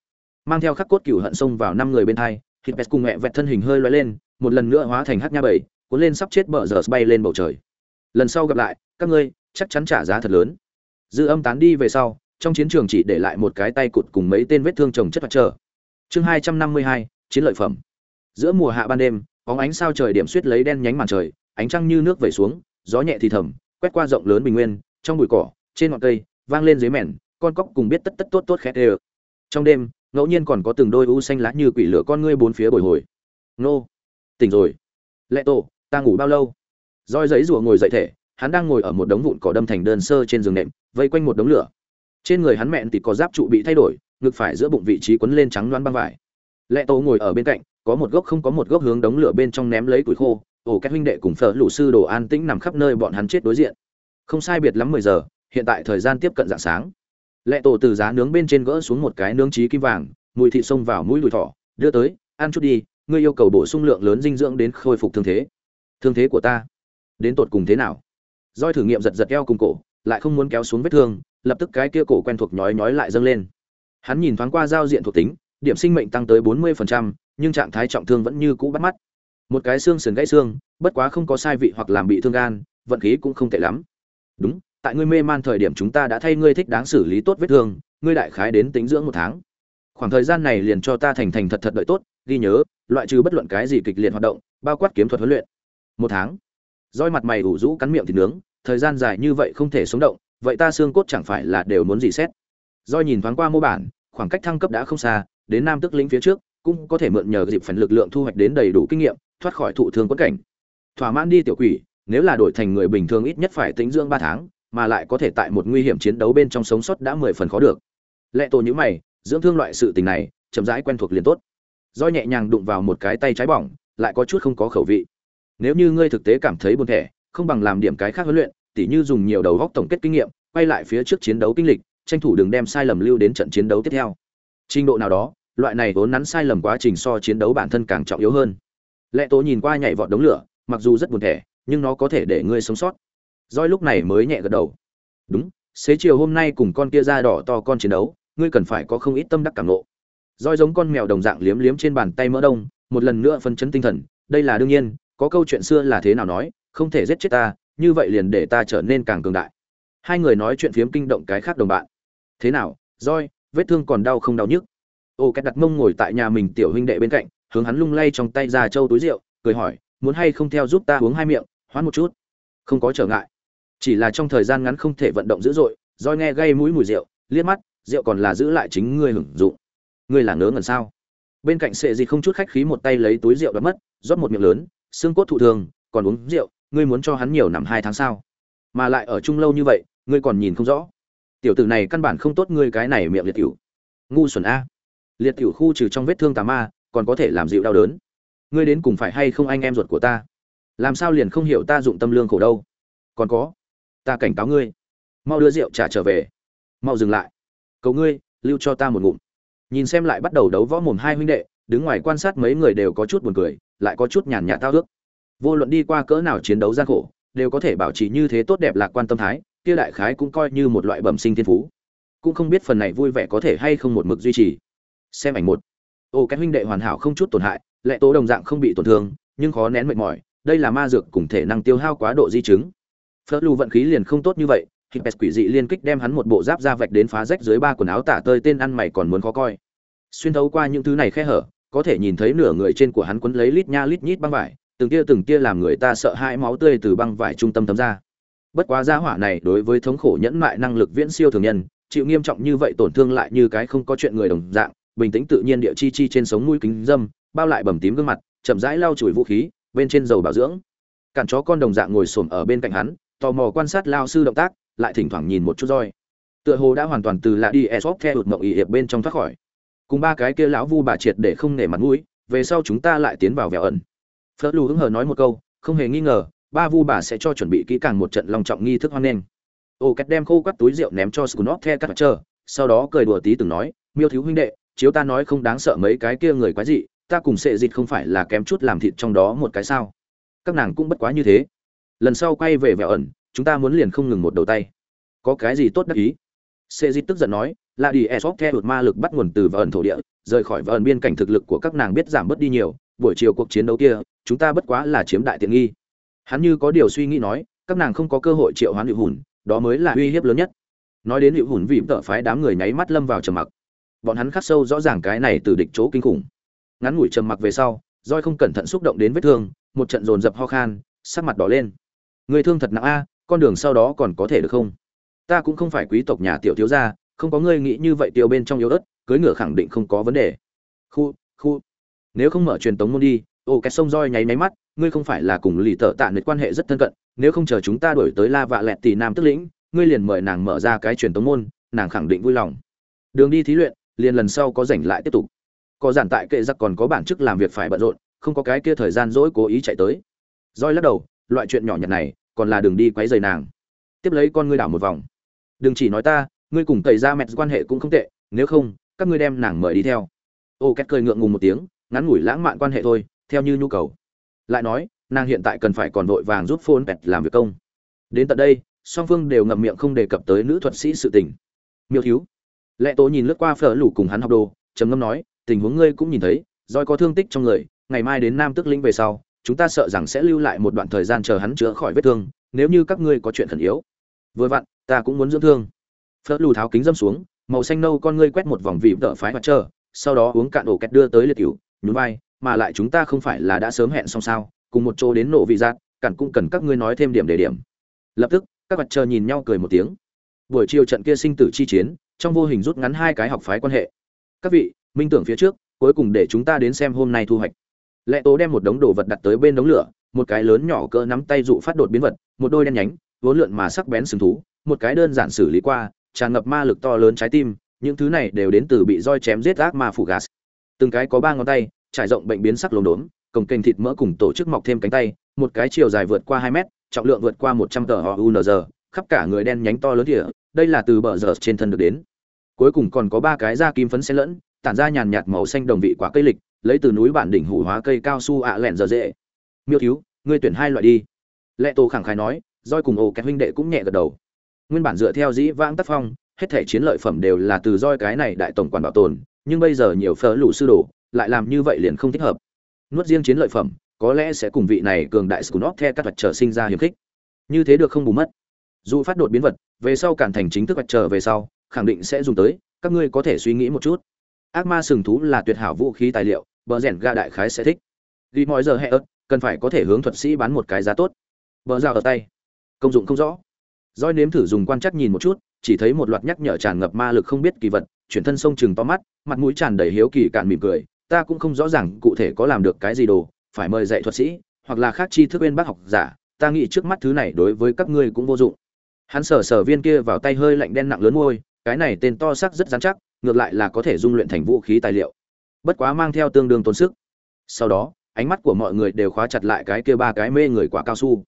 Mang theo khắc cốt cửu hận xông vào năm người bên thai thịt bẹt cùng mẹ vẹt thân hình hơi loay lên, một lần nữa hóa thành hát nha bảy, cuốn lên sắp chết bờ giờ bay lên bầu trời. Lần sau gặp lại, các ngươi chắc chắn trả giá thật lớn. Dư âm tán đi về sau, trong chiến trường chỉ để lại một cái tay cụt cùng mấy tên vết thương chồng chất mặt chờ. Chương hai trăm năm mươi hai, chiến lợi phẩm. Giữa mùa hạ ban đêm, bóng ánh sao trời điểm suýt lấy đen nhánh màn trời, ánh trăng như nước vẩy xuống, gió nhẹ thì thầm, quét qua rộng lớn bình nguyên, trong bụi cỏ, trên ngọn cây, vang lên dưới mẻn con cóc cùng biết tất tất tốt tốt khét đều trong đêm, ngẫu nhiên còn có từng đôi u xanh lá như quỷ lửa con ngươi bốn phía bồi hồi. Nô, tỉnh rồi. Lệ tổ, ta ngủ bao lâu? Roi giấy rùa ngồi dậy thể, hắn đang ngồi ở một đống vụn cỏ đâm thành đơn sơ trên giường nệm, vây quanh một đống lửa. Trên người hắn mẹn thì có giáp trụ bị thay đổi, ngực phải giữa bụng vị trí quấn lên trắng loáng băng vải. Lệ tổ ngồi ở bên cạnh, có một gốc không có một gốc hướng đống lửa bên trong ném lấy củi khô, ổ các huynh đệ cùng phở lũ sư đồ an tĩnh nằm khắp nơi bọn hắn chết đối diện. Không sai biệt lắm mười giờ, hiện tại thời gian tiếp cận dạng sáng lệ tổ từ giá nướng bên trên gỡ xuống một cái nướng trí kim vàng mùi thịt xông vào mũi đùi thỏ đưa tới ăn chút đi ngươi yêu cầu bổ sung lượng lớn dinh dưỡng đến khôi phục thương thế. Thương thế của ta? Đến tột cùng thế nào? Roi thử nghiệm giật giật eo cùng cổ lại không muốn kéo xuống vết thương lập tức cái kia cổ quen thuộc nhói nhói lại dâng lên. Hắn nhìn thoáng qua giao diện thuộc tính điểm sinh mệnh tăng tới 40%, nhưng trạng thái trọng thương vẫn như cũ bắt mắt. Một cái xương sườn gãy xương bất quá không có sai vị hoặc làm bị thương gan vận khí cũng không tệ lắm. Đúng tại ngươi mê man thời điểm chúng ta đã thay ngươi thích đáng xử lý tốt vết thương, ngươi đại khái đến tính dưỡng một tháng. Khoảng thời gian này liền cho ta thành thành thật thật đợi tốt, ghi nhớ, loại trừ bất luận cái gì kịch liệt hoạt động, bao quát kiếm thuật huấn luyện. Một tháng. Roi mặt mày ủ rũ cắn miệng thịt nướng, thời gian dài như vậy không thể sống động, vậy ta xương cốt chẳng phải là đều muốn gì xét. Roi nhìn thoáng qua mô bản, khoảng cách thăng cấp đã không xa, đến nam tức lĩnh phía trước, cũng có thể mượn nhờ dịp phần lực lượng thu hoạch đến đầy đủ kinh nghiệm, thoát khỏi thụ thương quất cảnh. Thỏa mãn đi tiểu quỷ, nếu là đổi thành người bình thường ít nhất phải tính dưỡng ba tháng mà lại có thể tại một nguy hiểm chiến đấu bên trong sống sót đã mười phần khó được. Lệ tổ nhữ mày, dưỡng thương loại sự tình này, chậm rãi quen thuộc liền tốt. Do nhẹ nhàng đụng vào một cái tay trái bỏng, lại có chút không có khẩu vị. Nếu như ngươi thực tế cảm thấy buồn thẻ, không bằng làm điểm cái khác huấn luyện, tỉ như dùng nhiều đầu góc tổng kết kinh nghiệm, quay lại phía trước chiến đấu kinh lịch, tranh thủ đừng đem sai lầm lưu đến trận chiến đấu tiếp theo. Trình độ nào đó, loại này vốn nắn sai lầm quá trình so chiến đấu bản thân càng trọng yếu hơn. Lệ tố nhìn qua nhảy vọt đống lửa, mặc dù rất buồn thẻ, nhưng nó có thể để ngươi sống sót roi lúc này mới nhẹ gật đầu. Đúng, xế chiều hôm nay cùng con kia da đỏ to con chiến đấu, ngươi cần phải có không ít tâm đắc cảm nộ. Roi giống con mèo đồng dạng liếm liếm trên bàn tay mỡ đông, một lần nữa phân chấn tinh thần, đây là đương nhiên, có câu chuyện xưa là thế nào nói, không thể giết chết ta, như vậy liền để ta trở nên càng cường đại. Hai người nói chuyện phiếm kinh động cái khác đồng bạn. Thế nào roi vết thương còn đau không đau nhức? Ô két đặt mông ngồi tại nhà mình tiểu huynh đệ bên cạnh, hướng hắn lung lay trong tay ra châu túi rượu, cười hỏi, muốn hay không theo giúp ta uống hai miệng, hoán một chút? Không có trở ngại chỉ là trong thời gian ngắn không thể vận động dữ dội roi nghe gây mũi mùi rượu, liếc mắt, rượu còn là giữ lại chính ngươi hưởng dụng. Ngươi là ngớ ngẩn sao? Bên cạnh sệ gì không chút khách khí một tay lấy túi rượu đoạt mất, rót một miệng lớn, xương cốt thụ thường, còn uống rượu, ngươi muốn cho hắn nhiều nằm hai tháng sao? mà lại ở chung lâu như vậy, ngươi còn nhìn không rõ. Tiểu tử này căn bản không tốt ngươi cái này miệng liệt tiểu. Ngu xuẩn a. Liệt tiểu khu trừ trong vết thương tà ma, còn có thể làm dịu đau đớn. Ngươi đến cùng phải hay không anh em ruột của ta? Làm sao liền không hiểu ta dụng tâm lương khổ đâu? Còn có ta cảnh cáo ngươi. Mau đưa rượu trả trở về. Mau dừng lại. Cầu ngươi, lưu cho ta một ngụm. Nhìn xem lại bắt đầu đấu võ mồm hai huynh đệ, đứng ngoài quan sát mấy người đều có chút buồn cười, lại có chút nhàn nhạt tao ước vô luận đi qua cỡ nào chiến đấu gian khổ, đều có thể bảo trì như thế tốt đẹp lạc quan tâm thái, kia đại khái cũng coi như một loại bẩm sinh thiên phú. Cũng không biết phần này vui vẻ có thể hay không một mực duy trì. Xem ảnh một. Ô, cái huynh đệ hoàn hảo không chút tổn hại, lệ tố đồng dạng không bị tổn thương, nhưng khó nén mệt mỏi, đây là ma dược cùng thể năng tiêu hao quá độ di chứng phớt lù vận khí liền không tốt như vậy Hippes quỷ dị liên kích đem hắn một bộ giáp da vạch đến phá rách dưới ba quần áo tả tơi tên ăn mày còn muốn khó coi. Xuyên thấu qua những thứ này khe hở, có thể nhìn thấy nửa người trên của hắn quấn lấy lít nha lít nhít băng vải, từng tia từng tia làm người ta sợ hãi máu tươi từ băng vải trung tâm tấm ra. Bất quá gia hỏa này đối với thống khổ nhẫn mại năng lực viễn siêu thường nhân, chịu nghiêm trọng như vậy tổn thương lại như cái không có chuyện người đồng dạng, bình tĩnh tự nhiên địa chi chi trên sống mũi kính dâm, bao lại bầm tím gương mặt, chậm rãi lau chùi vũ khí, bên trên dầu bảo dưỡng. Cản chó con đồng dạng ngồi xổm ở bên cạnh hắn, tò mò quan sát lao sư động tác, lại thỉnh thoảng nhìn một chút roi. Tựa hồ đã hoàn toàn từ lạ đi esop theo ụt mộng ỵ hiệp bên trong thoát khỏi. Cùng ba cái kia lão vu bà triệt để không nể mặt mũi về sau chúng ta lại tiến vào vẻo ẩn. Phớt lù hứng hờ nói một câu không hề nghi ngờ ba vu bà sẽ cho chuẩn bị kỹ càng một trận long trọng nghi thức hoan nghênh. Ô cách đem khô quắt túi rượu ném cho scunop the cắt chờ sau đó cười đùa tí từng nói miêu thiếu huynh đệ chiếu ta nói không đáng sợ mấy cái kia người quái dị ta cùng sệ dịt không phải là kém chút làm thịt trong đó một cái sao? Các nàng cũng bất quá như thế lần sau quay về vẹo ẩn, chúng ta muốn liền không ngừng một đầu tay. Có cái gì tốt đắc ý? Sệ dịt tức giận nói là đi esop theo ma lực bắt nguồn từ vần thổ địa, rời khỏi vần biên cảnh thực lực của các nàng biết giảm bớt đi nhiều, buổi chiều cuộc chiến đấu kia, chúng ta bất quá là chiếm đại tiện nghi. Hắn như có điều suy nghĩ nói, các nàng không có cơ hội triệu hoán hữu hùn, đó mới là uy hiếp lớn nhất. Nói đến hữu hùn vì tợ phái đám người nháy mắt lâm vào trầm mặc. Bọn hắn khắc sâu rõ ràng cái này từ địch chỗ kinh khủng. Ngắn ngủi trầm mặc về sau roi không cẩn thận xúc động đến vết thương, một trận dồn dập ho khan, sắc mặt đỏ lên người thương thật nặng a, con đường sau đó còn có thể được không? Ta cũng không phải quý tộc nhà tiểu thiếu gia, không có ngươi nghĩ như vậy tiêu bên trong yếu ớt, cưới ngựa khẳng định không có vấn đề. Khu khu. Nếu không mở truyền tống môn đi, ô, cái sông roi nháy máy mắt, ngươi không phải là cùng lì tợ tạ nệt quan hệ rất thân cận, nếu không chờ chúng ta đổi tới la vạ lẹt tỷ nam tức lĩnh, ngươi liền mời nàng mở ra cái truyền tống môn, nàng khẳng định vui lòng. Đường đi thí luyện, liền lần sau có rảnh lại tiếp tục. Có giản tại kệ giặc còn có bản chức làm việc phải bận rộn, không có cái kia thời gian dỗi cố ý chạy tới. Roi lắc đầu loại chuyện nhỏ nhặt này, còn là đường đi quấy rầy nàng. Tiếp lấy con ngươi đảo một vòng. Đừng chỉ nói ta, ngươi cùng tẩy ra mẹ quan hệ cũng không tệ, nếu không, các ngươi đem nàng mời đi theo. Ô, két cười ngượng ngùng một tiếng, ngắn ngủi lãng mạn quan hệ thôi, theo như nhu cầu. Lại nói, nàng hiện tại cần phải còn vội vàng giúp phôn pẹt làm việc công. Đến tận đây, song phương đều ngậm miệng không đề cập tới nữ thuật sĩ sự tình. Miêu thiếu. Lệ tố nhìn lướt qua phở lủ cùng hắn học đồ, trầm ngâm nói, tình huống ngươi cũng nhìn thấy, roi có thương tích trong người, ngày mai đến nam tức lĩnh về sau chúng ta sợ rằng sẽ lưu lại một đoạn thời gian chờ hắn chữa khỏi vết thương, nếu như các ngươi có chuyện khẩn yếu. Vừa vặn, ta cũng muốn dưỡng thương. Phớt lù tháo kính dâm xuống, màu xanh nâu con ngươi quét một vòng vị vợ phái mặt trơ, sau đó uống cạn ổ kẹt đưa tới liệt cửu, nhún vai, mà lại chúng ta không phải là đã sớm hẹn xong sao, cùng một chỗ đến nổ vị giác, cản cũng cần các ngươi nói thêm điểm để điểm. Lập tức, các mặt trơ nhìn nhau cười một tiếng. Buổi chiều trận kia sinh tử chi chiến, trong vô hình rút ngắn hai cái học phái quan hệ. Các vị, minh tưởng phía trước, cuối cùng để chúng ta đến xem hôm nay thu hoạch lệ tố đem một đống đồ vật đặt tới bên đống lửa, một cái lớn nhỏ cỡ nắm tay dụ phát đột biến vật, một đôi đen nhánh, vốn lượn mà sắc bén sừng thú, một cái đơn giản xử lý qua, tràn ngập ma lực to lớn trái tim, những thứ này đều đến từ bị roi chém giết ác ma phủ gas từng cái có ba ngón tay, trải rộng bệnh biến sắc lốm đốm cổng kênh thịt mỡ cùng tổ chức mọc thêm cánh tay, một cái chiều dài vượt qua hai mét, trọng lượng vượt qua một trăm tờ unz khắp cả người đen nhánh to lớn địa đây là từ bờ giờ trên thân được đến. Cuối cùng còn có ba cái da kim phấn xen lẫn, tản ra nhàn nhạt màu xanh đồng vị quả cây lịch lấy từ núi bản đỉnh hủ hóa cây cao su ạ lẹn giờ dễ. Miêu thiếu, ngươi tuyển hai loại đi. Lệ tổ khẳng khái nói, roi cùng ổ kẹt huynh đệ cũng nhẹ gật đầu. Nguyên bản dựa theo dĩ vãng tác phong, hết thể chiến lợi phẩm đều là từ roi cái này đại tổng quản bảo tồn, nhưng bây giờ nhiều phở lũ sư đồ, lại làm như vậy liền không thích hợp. Nuốt riêng chiến lợi phẩm, có lẽ sẽ cùng vị này cường đại scunop the các vật trở sinh ra hiếm khích. Như thế được không bù mất. Dù phát đột biến vật, về sau cản thành chính thức vật trở về sau, khẳng định sẽ dùng tới, các ngươi có thể suy nghĩ một chút. Ác ma sừng thú là tuyệt hảo vũ khí tài liệu bờ rèn ga đại khái sẽ thích. Vì mọi giờ hệ ớt, cần phải có thể hướng thuật sĩ bán một cái giá tốt. Bờ dao ở tay. Công dụng không rõ. Roi nếm thử dùng quan chắc nhìn một chút, chỉ thấy một loạt nhắc nhở tràn ngập ma lực không biết kỳ vật, chuyển thân sông chừng to mắt, mặt mũi tràn đầy hiếu kỳ cạn mỉm cười, ta cũng không rõ ràng cụ thể có làm được cái gì đồ, phải mời dạy thuật sĩ, hoặc là khác chi thức bên bác học giả, ta nghĩ trước mắt thứ này đối với các ngươi cũng vô dụng. Hắn sở sở viên kia vào tay hơi lạnh đen nặng lớn môi, cái này tên to sắc rất dán chắc, ngược lại là có thể dung luyện thành vũ khí tài liệu bất quá mang theo tương đương tốn sức. Sau đó, ánh mắt của mọi người đều khóa chặt lại cái kia ba cái mê người quả cao su.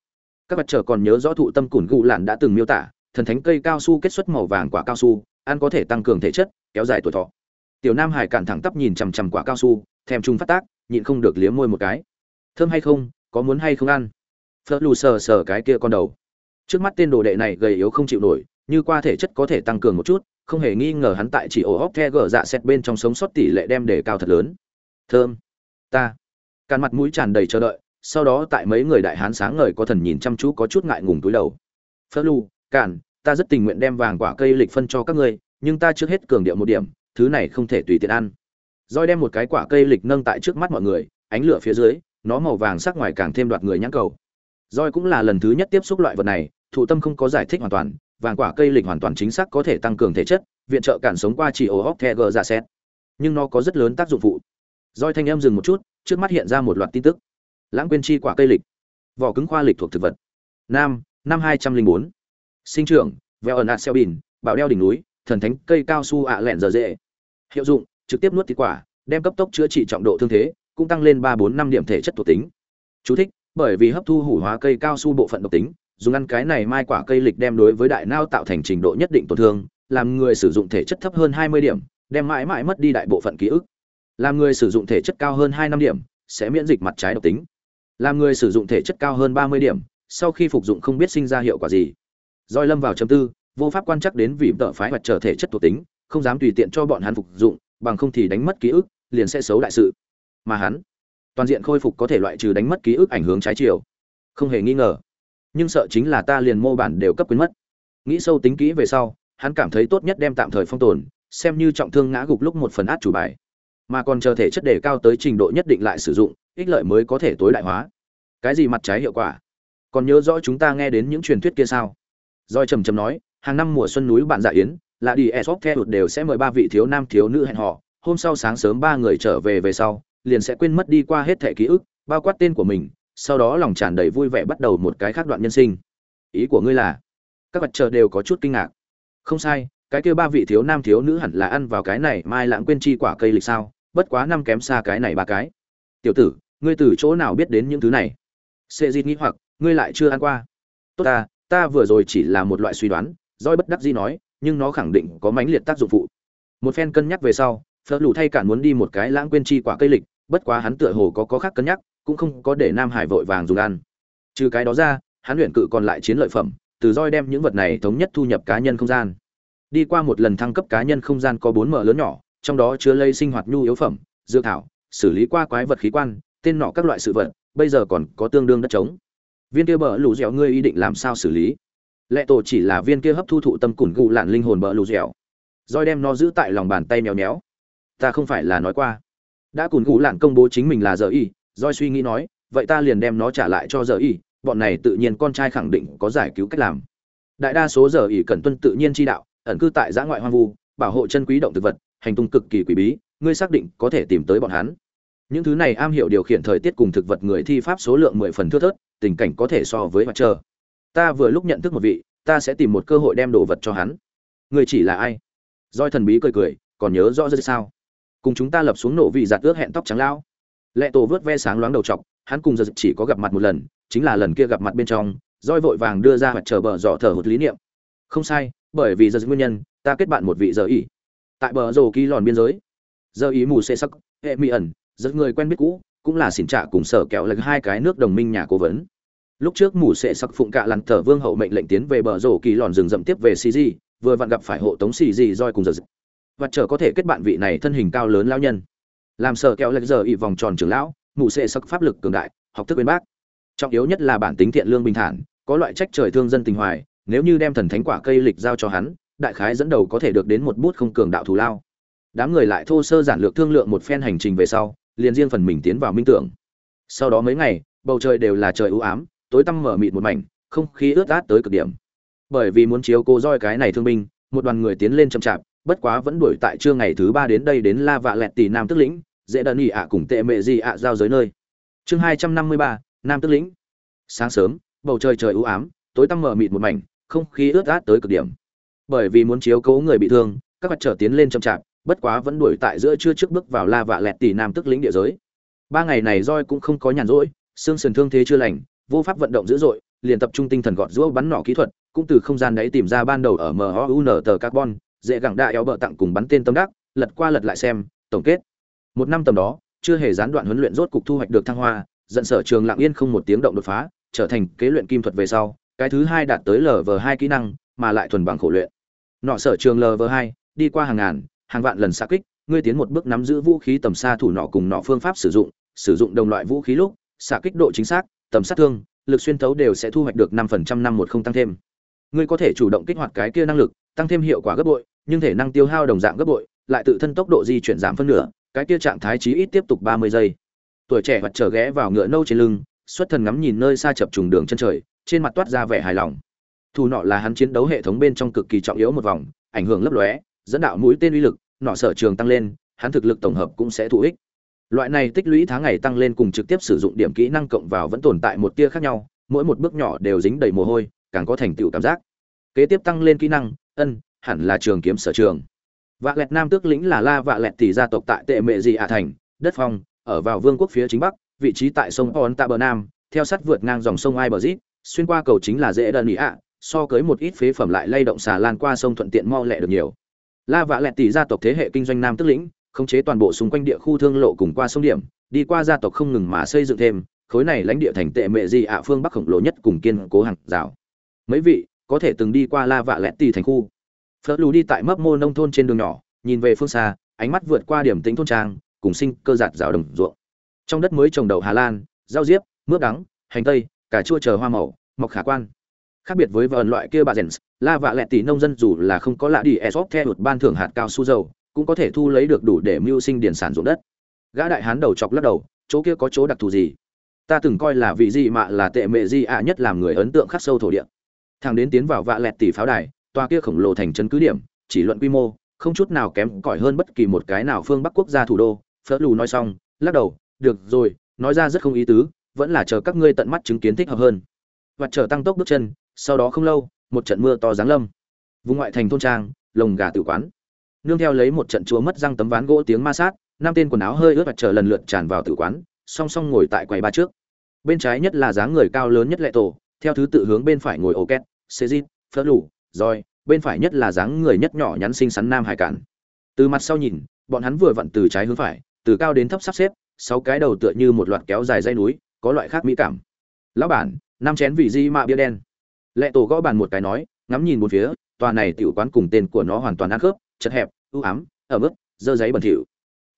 Các vật trở còn nhớ rõ thụ tâm củn gụ lạn đã từng miêu tả, thần thánh cây cao su kết xuất màu vàng quả cao su, ăn có thể tăng cường thể chất, kéo dài tuổi thọ. Tiểu nam hải cản thẳng tắp nhìn chằm chằm quả cao su, thèm chung phát tác, nhịn không được liếm môi một cái. Thơm hay không, có muốn hay không ăn? Phớt lù sờ sờ cái kia con đầu. Trước mắt tên đồ đệ này gầy yếu không chịu nổi, như qua thể chất có thể tăng cường một chút không hề nghi ngờ hắn tại chỉ ổ hóc the gờ dạ xét bên trong sống sót tỷ lệ đem đề cao thật lớn. Thơm. Ta. Càn mặt mũi tràn đầy chờ đợi, sau đó tại mấy người đại hán sáng ngời có thần nhìn chăm chú có chút ngại ngùng túi đầu. Phớt lu càn, ta rất tình nguyện đem vàng quả cây lịch phân cho các ngươi, nhưng ta trước hết cường điệu một điểm, thứ này không thể tùy tiện ăn. Roi đem một cái quả cây lịch nâng tại trước mắt mọi người, ánh lửa phía dưới, nó màu vàng sắc ngoài càng thêm đoạt người nhãn cầu. Roi cũng là lần thứ nhất tiếp xúc loại vật này, thụ tâm không có giải thích hoàn toàn vàng quả cây lịch hoàn toàn chính xác có thể tăng cường thể chất viện trợ cản sống qua chỉ ổ hóc the gờ ra xét. Nhưng nó có rất lớn tác dụng phụ. Roi thanh em dừng một chút trước mắt hiện ra một loạt tin tức. Lãng quên chi quả cây lịch. Vỏ cứng khoa lịch thuộc thực vật. Nam năm hai trăm linh bốn. Sinh trưởng veo ẩn ạt xeo bìn bạo đeo đỉnh núi thần thánh cây cao su ạ lẹn dở dễ. Hiệu dụng trực tiếp nuốt thịt quả đem cấp tốc chữa trị trọng độ thương thế cũng tăng lên ba bốn năm điểm thể chất thuộc tính. Chú thích, bởi vì hấp thu hủ hóa cây cao su bộ phận độc tính dùng ăn cái này mai quả cây lịch đem đối với đại não tạo thành trình độ nhất định tổn thương làm người sử dụng thể chất thấp hơn hai mươi điểm đem mãi mãi mất đi đại bộ phận ký ức làm người sử dụng thể chất cao hơn hai năm điểm sẽ miễn dịch mặt trái độc tính làm người sử dụng thể chất cao hơn ba mươi điểm sau khi phục dụng không biết sinh ra hiệu quả gì Doi lâm vào chấm tư, vô pháp quan chắc đến vì tự phái hoặc trở thể chất thuộc tính, không dám tùy tiện cho bọn hắn phục dụng, bằng không thì đánh mất ký ức, liền sẽ xấu đại sự. Mà hắn, toàn diện khôi phục có thể loại trừ đánh mất ký ức ảnh hưởng trái chiều. Không hề nghi ngờ. Nhưng sợ chính là ta liền mô bản đều cấp quên mất. Nghĩ sâu tính kỹ về sau, hắn cảm thấy tốt nhất đem tạm thời phong tồn, xem như trọng thương ngã gục lúc một phần át chủ bài. Mà còn chờ thể chất đề cao tới trình độ nhất định lại sử dụng, ích lợi mới có thể tối đại hóa. Cái gì mặt trái hiệu quả? Còn nhớ rõ chúng ta nghe đến những truyền thuyết kia sao? Doi trầm trầm nói, hàng năm mùa xuân núi bạn dạ yến, là đi Esop theo đều sẽ mời ba vị thiếu nam thiếu nữ hẹn họ, hôm sau sáng sớm ba người trở về về sau, liền sẽ quên mất đi qua hết thẻ ký ức, bao quát tên của mình, sau đó lòng tràn đầy vui vẻ bắt đầu một cái khác đoạn nhân sinh. Ý của ngươi là? Các vật chờ đều có chút kinh ngạc. Không sai, cái kia ba vị thiếu nam thiếu nữ hẳn là ăn vào cái này mai lãng quên chi quả cây lịch sao, bất quá năm kém xa cái này ba cái. Tiểu tử, ngươi từ chỗ nào biết đến những thứ này? Sệ dịt nghĩ hoặc, ngươi lại chưa ăn qua. Tốt ta, ta vừa rồi chỉ là một loại suy đoán roi bất đắc dĩ nói nhưng nó khẳng định có mãnh liệt tác dụng phụ một phen cân nhắc về sau phở lù thay cản muốn đi một cái lãng quên chi quả cây lịch bất quá hắn tựa hồ có có khác cân nhắc cũng không có để nam hải vội vàng dùng ăn. Trừ cái đó ra, hắn luyện cự còn lại chiến lợi phẩm, từ roi đem những vật này thống nhất thu nhập cá nhân không gian. Đi qua một lần thăng cấp cá nhân không gian có bốn mở lớn nhỏ, trong đó chứa lây sinh hoạt nhu yếu phẩm, dược thảo, xử lý qua quái vật khí quan, tên nọ các loại sự vật, bây giờ còn có tương đương đất trống. Viên kia bờ lù dẻo ngươi ý định làm sao xử lý? Lệ tổ chỉ là viên kia hấp thu thụ tâm củng gù lạn linh hồn bờ lù dẻo. Roi đem nó giữ tại lòng bàn tay méo méo. Ta không phải là nói qua. Đã củng gù lạn công bố chính mình là giờ y Doi suy nghĩ nói, vậy ta liền đem nó trả lại cho giờ y bọn này tự nhiên con trai khẳng định có giải cứu cách làm. Đại đa số giờ y cần tuân tự nhiên chi đạo, ẩn cư tại giã ngoại hoang vu, bảo hộ chân quý động thực vật, hành tung cực kỳ quý bí, ngươi xác định có thể tìm tới bọn hắn. Những thứ này am hiểu điều khiển thời tiết cùng thực vật người thi pháp số lượng mười phần thưa thớt, tình cảnh có thể so với mặt trời. Ta vừa lúc nhận thức một vị, ta sẽ tìm một cơ hội đem đồ vật cho hắn. Người chỉ là ai? Doi thần bí cười cười, còn nhớ rõ rất sao? Cùng chúng ta lập xuống nổ vị giặt ước hẹn tóc trắng lao lệ tổ vớt ve sáng loáng đầu trọc, hắn cùng giật chỉ có gặp mặt một lần, chính là lần kia gặp mặt bên trong, roi vội vàng đưa ra mặt chờ bờ dọ thở hụt lý niệm. Không sai, bởi vì giật nguyên nhân, ta kết bạn một vị giờ ý tại bờ rồ ký lòn biên giới giờ ý mù xê sắc, hệ mỹ ẩn rất người quen biết cũ, cũng là xỉn trả cùng sở kẹo lệch hai cái nước đồng minh nhà cố vấn. Lúc trước mù xệ sắc phụng cạ lặn thở vương hậu mệnh lệnh tiến về bờ rổ kỳ lòn rừng rậm tiếp về cg vừa vặn gặp phải hộ tống cg roi cùng giờ và chờ có thể kết bạn vị này thân hình cao lớn lao nhân làm sở kẹo lệch giờ ị vòng tròn trưởng lão mụ sệ sắc pháp lực cường đại, học thức bên bác. Trọng yếu nhất là bản tính thiện lương bình thản, có loại trách trời thương dân tình hoài, nếu như đem thần thánh quả cây lịch giao cho hắn, đại khái dẫn đầu có thể được đến một bút không cường đạo thù lao. Đám người lại thô sơ giản lược thương lượng một phen hành trình về sau, liền riêng phần mình tiến vào minh tưởng. Sau đó mấy ngày, bầu trời đều là trời ưu ám, tối tăm mở mịt một mảnh, không khí ướt át tới cực điểm. Bởi vì muốn chiếu cô roi cái này thương binh, một đoàn người tiến lên chậm chạp bất quá vẫn đuổi tại trưa ngày thứ ba đến đây đến la vạ lẹt tỷ nam tức lĩnh, dễ đơn ỉ ạ cùng tệ mệ gì ạ giao giới nơi. Chương hai trăm năm mươi ba, nam tức lĩnh. Sáng sớm, bầu trời trời u ám, tối tăm mờ mịt một mảnh, không khí ướt át tới cực điểm. Bởi vì muốn chiếu cố người bị thương, các vật trở tiến lên chậm chạp, bất quá vẫn đuổi tại giữa trưa trước bước vào la vạ lẹt tỷ nam tức lĩnh địa giới. Ba ngày này roi cũng không có nhàn rỗi, xương sườn thương thế chưa lành, vô pháp vận động dữ dội, liền tập trung tinh thần gọt giũa bắn nỏ kỹ thuật, cũng từ không gian đấy tìm ra ban đầu ở MOUN tờ carbon dễ gẳng đa éo bờ tặng cùng bắn tên tâm đắc, lật qua lật lại xem, tổng kết. Một năm tầm đó, chưa hề gián đoạn huấn luyện rốt cục thu hoạch được thăng hoa, dẫn sở trường lặng yên không một tiếng động đột phá, trở thành kế luyện kim thuật về sau, cái thứ hai đạt tới lv hai kỹ năng, mà lại thuần bằng khổ luyện. Nọ sở trường lv hai, đi qua hàng ngàn, hàng vạn lần xa kích, ngươi tiến một bước nắm giữ vũ khí tầm xa thủ nọ cùng nọ phương pháp sử dụng sử dụng đồng loại vũ khí lúc, xạ kích độ chính xác, tầm sát thương, lực xuyên thấu đều sẽ thu hoạch được năm phần trăm năm một không tăng thêm. Ngươi có thể chủ động kích hoạt cái kia năng lực tăng thêm hiệu quả gấp bội, nhưng thể năng tiêu hao đồng dạng gấp bội, lại tự thân tốc độ di chuyển giảm phân nửa, cái kia trạng thái chí ít tiếp tục ba mươi giây. Tuổi trẻ vật trở ghé vào ngựa nâu trên lưng, xuất thần ngắm nhìn nơi xa chập trùng đường chân trời, trên mặt toát ra vẻ hài lòng. Thủ nọ là hắn chiến đấu hệ thống bên trong cực kỳ trọng yếu một vòng, ảnh hưởng lấp lóe, dẫn đạo mũi tên uy lực, nọ sở trường tăng lên, hắn thực lực tổng hợp cũng sẽ thụ ích. Loại này tích lũy tháng ngày tăng lên cùng trực tiếp sử dụng điểm kỹ năng cộng vào vẫn tồn tại một tia khác nhau, mỗi một bước nhỏ đều dính đầy mồ hôi, càng có thành tựu cảm giác. Kế tiếp tăng lên kỹ năng ân, hẳn là trường kiếm sở trường. Vạ lẹt nam tước lĩnh là la vạ lẹt tỷ gia tộc tại tệ mệ dị ạ thành, đất phong, ở vào vương quốc phía chính bắc, vị trí tại sông on tạ bờ nam theo sắt vượt ngang dòng sông ai bờ dít xuyên qua cầu chính là dễ đơn ý ạ, so cưới một ít phế phẩm lại lay động xà lan qua sông thuận tiện mau lẹ được nhiều. La vạ lẹt tỷ gia tộc thế hệ kinh doanh nam tước lĩnh, khống chế toàn bộ xung quanh địa khu thương lộ cùng qua sông điểm, đi qua gia tộc không ngừng mà xây dựng thêm, khối này lãnh địa thành tệ mệ dị ạ phương bắc khổng lồ nhất cùng kiên cố hàng rào. Mấy vị có thể từng đi qua la vạ lẹt tỷ thành khu. Phớt lù đi tại mấp mô nông thôn trên đường nhỏ, nhìn về phương xa, ánh mắt vượt qua điểm tính thôn trang, cùng sinh cơ giạt rào đồng ruộng. Trong đất mới trồng đậu hà lan, rau diếp, mướp đắng, hành tây, cà chua chờ hoa màu, mọc khả quan. Khác biệt với vợn loại kia bà rèn la vạ lẹt tỷ nông dân dù là không có lạ đi esop theo một ban thưởng hạt cao su dầu, cũng có thể thu lấy được đủ để mưu sinh điển sản ruộng đất. Gã đại hán đầu chọc lắc đầu, chỗ kia có chỗ đặc thù gì? Ta từng coi là vị gì mà là tệ mệ di ạ, nhất làm người ấn tượng khắc sâu thổ địa thằng đến tiến vào vạ lẹt tỷ pháo đài, tòa kia khổng lồ thành trấn cứ điểm, chỉ luận quy mô, không chút nào kém cỏi hơn bất kỳ một cái nào phương bắc quốc gia thủ đô phớt lù nói xong, lắc đầu, được rồi, nói ra rất không ý tứ, vẫn là chờ các ngươi tận mắt chứng kiến thích hợp hơn. Và chờ tăng tốc bước chân, sau đó không lâu, một trận mưa to giáng lâm. Vùng ngoại thành thôn trang, lồng gà tử quán. Nương theo lấy một trận chúa mất răng tấm ván gỗ tiếng ma sát, năm tên quần áo hơi ướt và chờ lần lượt tràn vào tử quán, song song ngồi tại quầy ba trước. Bên trái nhất là dáng người cao lớn nhất lệ tổ theo thứ tự hướng bên phải ngồi ổ két xê dít phớt lù roi bên phải nhất là dáng người nhất nhỏ nhắn xinh xắn nam hải cản. Từ mặt sau nhìn, bọn hắn vừa vặn từ trái hướng phải, từ cao đến thấp sắp xếp, sáu cái đầu tựa như một loạt kéo dài dây núi, có loại khác mỹ cảm. Lão bản, năm chén vị di mạ bia đen. Lệ tổ gõ bàn một cái nói, ngắm nhìn một phía, tòa này tiểu quán cùng tên của nó hoàn toàn ăn khớp, chật hẹp ưu ám ở mức dơ giấy bẩn thỉu.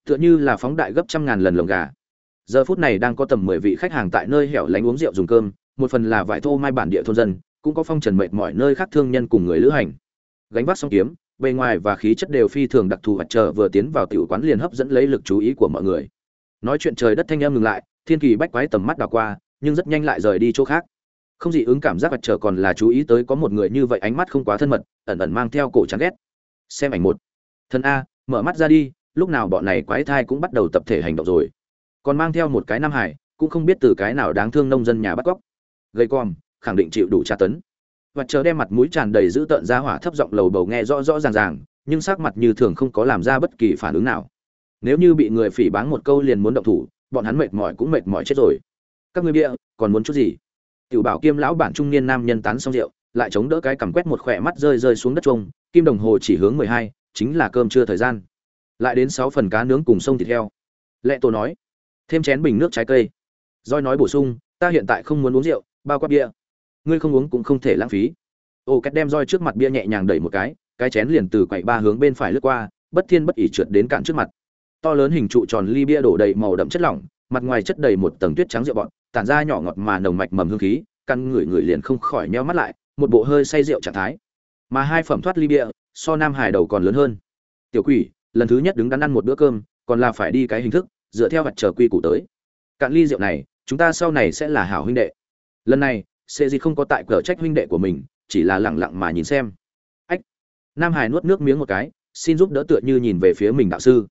Tựa như là phóng đại gấp trăm ngàn lần lồng gà. Giờ phút này đang có tầm mười vị khách hàng tại nơi hẻo lánh uống rượu dùng cơm một phần là vải thô mai bản địa thôn dân, cũng có phong trần mệt mọi nơi khác thương nhân cùng người lữ hành. Gánh vác song kiếm, bề ngoài và khí chất đều phi thường đặc thù và chờ vừa tiến vào tiểu quán liền hấp dẫn lấy lực chú ý của mọi người. Nói chuyện trời đất thanh em ngừng lại, thiên kỳ bách quái tầm mắt đảo qua, nhưng rất nhanh lại rời đi chỗ khác. Không dị ứng cảm giác vật chờ còn là chú ý tới có một người như vậy ánh mắt không quá thân mật, ẩn ẩn mang theo cổ chán ghét. Xem ảnh một. Thân a, mở mắt ra đi, lúc nào bọn này quái thai cũng bắt đầu tập thể hành động rồi. Còn mang theo một cái nam hải, cũng không biết từ cái nào đáng thương nông dân nhà bắt cóc gây com khẳng định chịu đủ tra tấn. Và chờ đem mặt mũi tràn đầy dữ tợn ra hỏa thấp giọng lầu bầu nghe rõ rõ ràng ràng, nhưng sắc mặt như thường không có làm ra bất kỳ phản ứng nào. Nếu như bị người phỉ báng một câu liền muốn động thủ, bọn hắn mệt mỏi cũng mệt mỏi chết rồi. Các ngươi bia còn muốn chút gì? Tiểu bảo kiêm lão bản trung niên nam nhân tán xong rượu, lại chống đỡ cái cằm quét một khỏe mắt rơi rơi xuống đất trông kim đồng hồ chỉ hướng mười hai, chính là cơm trưa thời gian. Lại đến sáu phần cá nướng cùng sông thịt heo. Lệ tổ nói, thêm chén bình nước trái cây. Roi nói bổ sung, ta hiện tại không muốn uống rượu bao quát bia. Ngươi không uống cũng không thể lãng phí. Ô két đem roi trước mặt bia nhẹ nhàng đẩy một cái cái chén liền từ quậy ba hướng bên phải lướt qua, bất thiên bất ỉ trượt đến cạn trước mặt. To lớn hình trụ tròn ly bia đổ đầy màu đậm chất lỏng, mặt ngoài chất đầy một tầng tuyết trắng rượu bọn tản ra nhỏ ngọt mà nồng mạch mầm hương khí, căn người người liền không khỏi nheo mắt lại, một bộ hơi say rượu trạng thái. Mà hai phẩm thoát ly bia, so nam hải đầu còn lớn hơn. Tiểu quỷ, lần thứ nhất đứng đắn ăn một bữa cơm, còn là phải đi cái hình thức, dựa theo vật chờ quy củ tới. Cạn ly rượu này, chúng ta sau này sẽ là hảo huynh đệ lần này sệ gì không có tại cờ trách huynh đệ của mình, chỉ là lẳng lặng mà nhìn xem. Ách! Nam hải nuốt nước miếng một cái, xin giúp đỡ tựa như nhìn về phía mình đạo sư.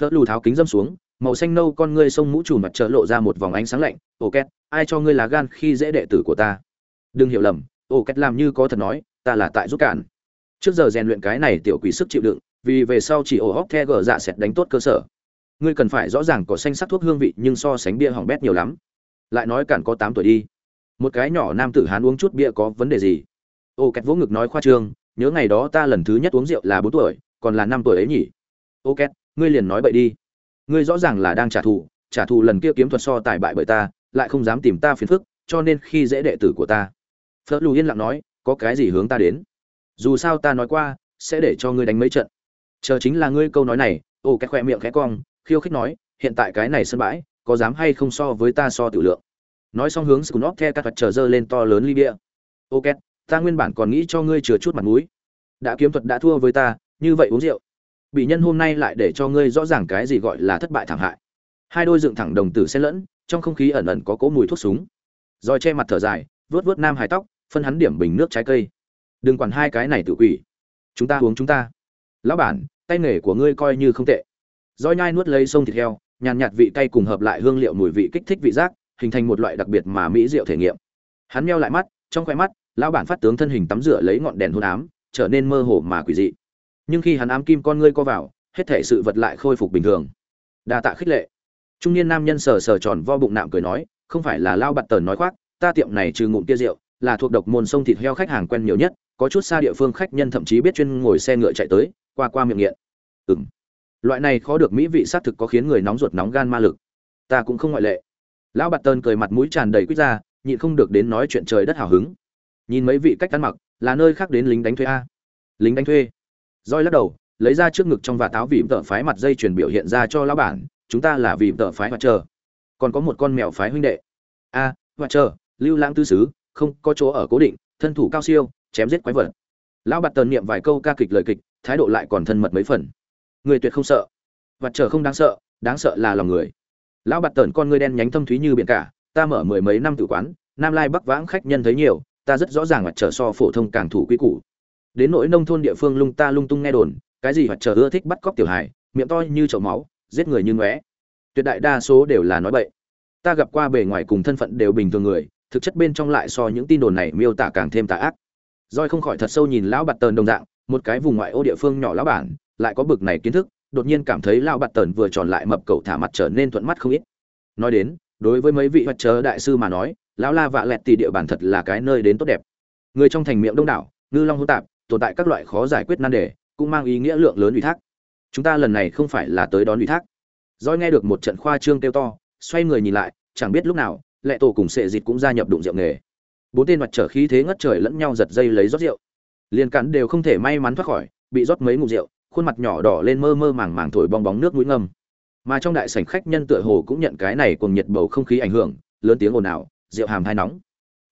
Phớt lù tháo kính dâm xuống, màu xanh nâu con ngươi sông mũ trùm mặt trở lộ ra một vòng ánh sáng lạnh. Ô két, ai cho ngươi là gan khi dễ đệ tử của ta? Đừng hiểu lầm, ô két làm như có thật nói, ta là tại giúp cản. Trước giờ rèn luyện cái này tiểu quỷ sức chịu đựng, vì về sau chỉ ổ hóc the gờ dạ sẹt đánh tốt cơ sở. Ngươi cần phải rõ ràng có xanh sắc thuốc hương vị nhưng so sánh bia hỏng bét nhiều lắm. Lại nói cản có tám tuổi đi một cái nhỏ nam tử hán uống chút bia có vấn đề gì? Ô két vỗ ngực nói khoa trương, nhớ ngày đó ta lần thứ nhất uống rượu là bốn tuổi, còn là năm tuổi ấy nhỉ? Ô két ngươi liền nói bậy đi. Ngươi rõ ràng là đang trả thù trả thù lần kia kiếm thuật so tài bại bởi ta, lại không dám tìm ta phiền phức, cho nên khi dễ đệ tử của ta. Phớt lù yên lặng nói, có cái gì hướng ta đến? Dù sao ta nói qua, sẽ để cho ngươi đánh mấy trận. Chờ chính là ngươi câu nói này, ô két khoe miệng khẽ cong, khiêu khích nói, hiện tại cái này sân bãi, có dám hay không so với ta so tiểu lượng? Nói xong hướng scunop the các vật chờ dơ lên to lớn ly bia. Ok, ta nguyên bản còn nghĩ cho ngươi chừa chút mặt mũi. Đã kiếm thuật đã thua với ta, như vậy uống rượu. Bị nhân hôm nay lại để cho ngươi rõ ràng cái gì gọi là thất bại thảm hại. Hai đôi dựng thẳng đồng tử xen lẫn, trong không khí ẩn ẩn có cỗ mùi thuốc súng. Rồi che mặt thở dài vớt vớt nam hài tóc, phân hắn điểm bình nước trái cây. Đừng quản hai cái này tự quỷ. Chúng ta uống chúng ta. Lão bản, tay nghề của ngươi coi như không tệ. Roi nhai nuốt lấy sông thịt heo, nhàn nhạt vị cay cùng hợp lại hương liệu mùi vị kích thích vị giác hình thành một loại đặc biệt mà mỹ rượu thể nghiệm. Hắn meo lại mắt, trong khoe mắt, lão bản phát tướng thân hình tắm rửa lấy ngọn đèn hôn ám, trở nên mơ hồ mà quỷ dị. Nhưng khi hắn ám kim con ngươi co vào, hết thể sự vật lại khôi phục bình thường. Đa tạ khích lệ. Trung niên nam nhân sờ sờ tròn vo bụng nạm cười nói, không phải là lao bạt tờn nói khoác, ta tiệm này trừ ngụm tia rượu, là thuộc độc môn sông thịt heo khách hàng quen nhiều nhất, có chút xa địa phương khách nhân thậm chí biết chuyên ngồi xe ngựa chạy tới, qua qua miệng nghiện. Ừ m loại này khó được mỹ vị sát thực có khiến người nóng ruột nóng gan ma lực. Ta cũng không ngoại lệ lão bạt tơn cười mặt mũi tràn đầy quýt ra nhịn không được đến nói chuyện trời đất hào hứng. Nhìn mấy vị cách ăn mặc là nơi khác đến lính đánh thuê a. Lính đánh thuê. Roi lắc đầu lấy ra trước ngực trong và táo vịm tợ phái mặt dây chuyển biểu hiện ra cho lão bản chúng ta là vịm tợ phái mặt chờ còn có một con mèo phái huynh đệ. A à, mặt chờ lưu lãng tư sứ không có chỗ ở cố định thân thủ cao siêu chém giết quái vật. Lão bạt tần niệm vài câu ca kịch lời kịch thái độ lại còn thân mật mấy phần. Người tuyệt không sợ. Và chờ không đáng sợ đáng sợ là lòng người lão bạt tần con ngươi đen nhánh thâm thúy như biển cả, ta mở mười mấy năm tử quán, nam lai bắc vãng khách nhân thấy nhiều, ta rất rõ ràng mặt trở so phổ thông càng thủ quy củ. Đến nỗi nông thôn địa phương lung ta lung tung nghe đồn, cái gì mặt trở ưa thích bắt cóc tiểu hài, miệng to như chậu máu, giết người như ngóe. Tuyệt đại đa số đều là nói bậy. Ta gặp qua bề ngoài cùng thân phận đều bình thường người, thực chất bên trong lại so những tin đồn này miêu tả càng thêm tà ác. Roi không khỏi thật sâu nhìn lão bạt tờn đồng dạng, một cái vùng ngoại ô địa phương nhỏ lão bản, lại có bực này kiến thức đột nhiên cảm thấy lão bạt tẩn vừa tròn lại mập cầu thả mặt trở nên thuận mắt không ít. Nói đến, đối với mấy vị hoạt chớ đại sư mà nói, lão la vạ lẹt tỷ địa bàn thật là cái nơi đến tốt đẹp. Người trong thành miệng đông đảo, ngư long hỗn tạp, tồn tại các loại khó giải quyết nan đề, cũng mang ý nghĩa lượng lớn ủy thác. Chúng ta lần này không phải là tới đón ủy thác. Doi nghe được một trận khoa trương kêu to, xoay người nhìn lại, chẳng biết lúc nào, lệ tổ cùng sệ dịt cũng gia nhập đụng rượu nghề. Bốn tên mặt trở khí thế ngất trời lẫn nhau giật dây lấy rót rượu. Liền cắn đều không thể may mắn thoát khỏi, bị rót mấy ngụm rượu khuôn mặt nhỏ đỏ lên mơ mơ màng màng thổi bong bóng nước mũi ngâm. Mà trong đại sảnh khách nhân tựa hồ cũng nhận cái này cùng nhiệt bầu không khí ảnh hưởng, lớn tiếng ồn ào, rượu hàm hai nóng.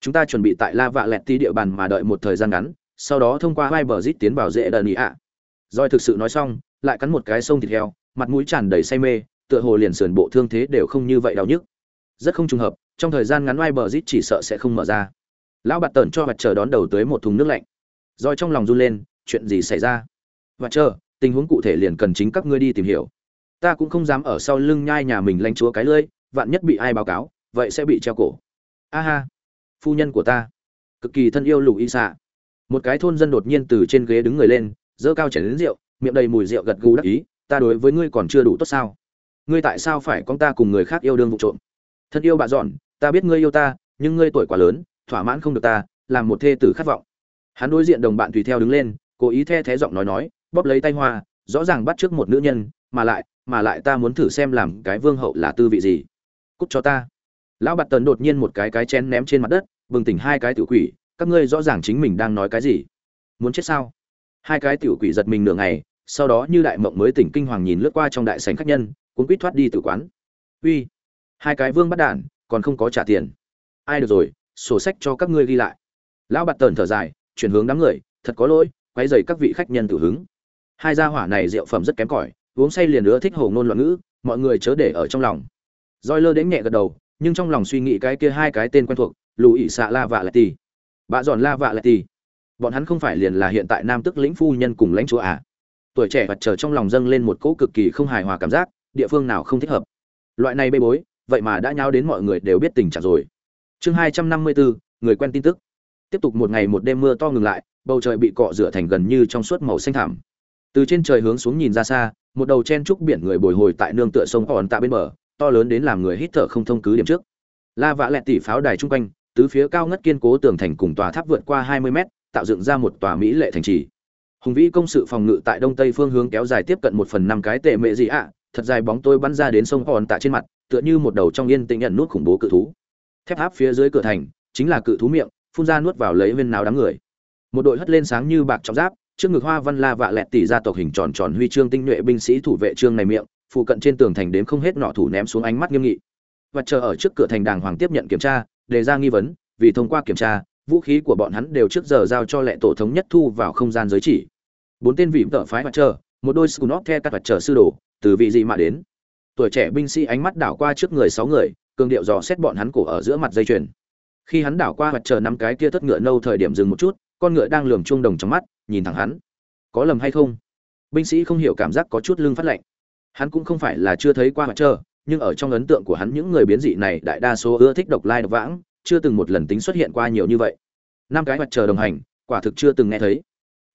Chúng ta chuẩn bị tại la vạ lẹt ti địa bàn mà đợi một thời gian ngắn, sau đó thông qua hai bờ rít tiến vào dễ đần ý ạ. Doi thực sự nói xong, lại cắn một cái sông thịt heo, mặt mũi tràn đầy say mê, tựa hồ liền sườn bộ thương thế đều không như vậy đau nhức. Rất không trùng hợp, trong thời gian ngắn hai bờ rít chỉ sợ sẽ không mở ra. Lão bạt tần cho mặt chờ đón đầu tới một thùng nước lạnh. Doi trong lòng run lên, chuyện gì xảy ra? Mặt chờ tình huống cụ thể liền cần chính các ngươi đi tìm hiểu. Ta cũng không dám ở sau lưng nhai nhà mình lanh chúa cái lưỡi vạn nhất bị ai báo cáo, vậy sẽ bị treo cổ. A ha, phu nhân của ta, cực kỳ thân yêu lục y xạ một cái thôn dân đột nhiên từ trên ghế đứng người lên dơ cao chảy đến rượu, miệng đầy mùi rượu gật gù đắc ý, ta đối với ngươi còn chưa đủ tốt sao? Ngươi tại sao phải con ta cùng người khác yêu đương vụ trộm? Thân yêu bà dọn, ta biết ngươi yêu ta, nhưng ngươi tuổi quá lớn, thỏa mãn không được ta, làm một thê tử khát vọng. Hắn đối diện đồng bạn tùy theo đứng lên, cố ý the thé giọng nói nói bóp lấy tay hoa, rõ ràng bắt trước một nữ nhân, mà lại mà lại ta muốn thử xem làm cái vương hậu là tư vị gì. Cút cho ta. Lão bạt tần đột nhiên một cái cái chén ném trên mặt đất, bừng tỉnh hai cái tiểu quỷ, các ngươi rõ ràng chính mình đang nói cái gì. Muốn chết sao? Hai cái tiểu quỷ giật mình nửa ngày, sau đó như đại mộng mới tỉnh kinh hoàng nhìn lướt qua trong đại sảnh khách nhân, cuốn quýt thoát đi từ quán. Uy, hai cái vương bắt đản còn không có trả tiền. Ai được rồi, sổ sách cho các ngươi ghi lại. Lão bạt tần thở dài, chuyển hướng đám người, thật có lỗi, quấy dày các vị khách nhân tử hứng hai gia hỏa này rượu phẩm rất kém cỏi, uống say liền nữa thích hồ ngôn loạn ngữ, mọi người chớ để ở trong lòng. Roi lơ đến nhẹ gật đầu, nhưng trong lòng suy nghĩ cái kia hai cái tên quen thuộc lù ỉ xạ la vạ lại tì. Bạ giòn la vạ lại tì. Bọn hắn không phải liền là hiện tại nam tức lĩnh phu nhân cùng lãnh chúa à? Tuổi trẻ vật chờ trong lòng dâng lên một cỗ cực kỳ không hài hòa cảm giác, địa phương nào không thích hợp. Loại này bê bối, vậy mà đã nháo đến mọi người đều biết tình trạng rồi. Chương hai trăm năm mươi bốn người quen tin tức. Tiếp tục một ngày một đêm mưa to ngừng lại, bầu trời bị cọ rửa thành gần như trong suốt màu xanh thảm từ trên trời hướng xuống nhìn ra xa, một đầu chen trúc biển người bồi hồi tại nương tựa sông hòn tạ bên bờ, to lớn đến làm người hít thở không thông cứ điểm trước. La vạ lẹt tỷ pháo đài chung quanh, tứ phía cao ngất kiên cố tường thành cùng tòa tháp vượt qua hai mươi mét, tạo dựng ra một tòa mỹ lệ thành trì. Hùng vĩ công sự phòng ngự tại đông tây phương hướng kéo dài tiếp cận một phần năm cái tệ mệ gì ạ, thật dài bóng tôi bắn ra đến sông hòn tạ trên mặt, tựa như một đầu trong yên tĩnh nhận nút khủng bố cự thú. Thép tháp phía dưới cửa thành, chính là cự thú miệng, phun ra nuốt vào lấy viên nào đám người. Một đội hất lên sáng như bạc trọng giáp trước ngực hoa văn la vạ lẹt tỷ gia tộc hình tròn tròn huy chương tinh nhuệ binh sĩ thủ vệ trương này miệng, phụ cận trên tường thành đếm không hết nọ thủ ném xuống ánh mắt nghiêm nghị. Và chờ ở trước cửa thành đàng hoàng tiếp nhận kiểm tra, đề ra nghi vấn, vì thông qua kiểm tra, vũ khí của bọn hắn đều trước giờ giao cho lệ tổ thống nhất thu vào không gian giới chỉ. Bốn tên vị tợ phái và chờ, một đôi scunop the các vật chờ sư đồ, từ vị gì mà đến. Tuổi trẻ binh sĩ ánh mắt đảo qua trước người sáu người, cường điệu dò xét bọn hắn cổ ở giữa mặt dây chuyền. Khi hắn đảo qua vật chờ năm cái kia tất ngựa nâu thời điểm dừng một chút con ngựa đang lườm chuông đồng trong mắt, nhìn thẳng hắn. Có lầm hay không? Binh sĩ không hiểu cảm giác có chút lưng phát lạnh. Hắn cũng không phải là chưa thấy qua mặt trơ, nhưng ở trong ấn tượng của hắn những người biến dị này, đại đa số ưa thích độc lai độc vãng, chưa từng một lần tính xuất hiện qua nhiều như vậy. Năm cái mặt trời đồng hành, quả thực chưa từng nghe thấy.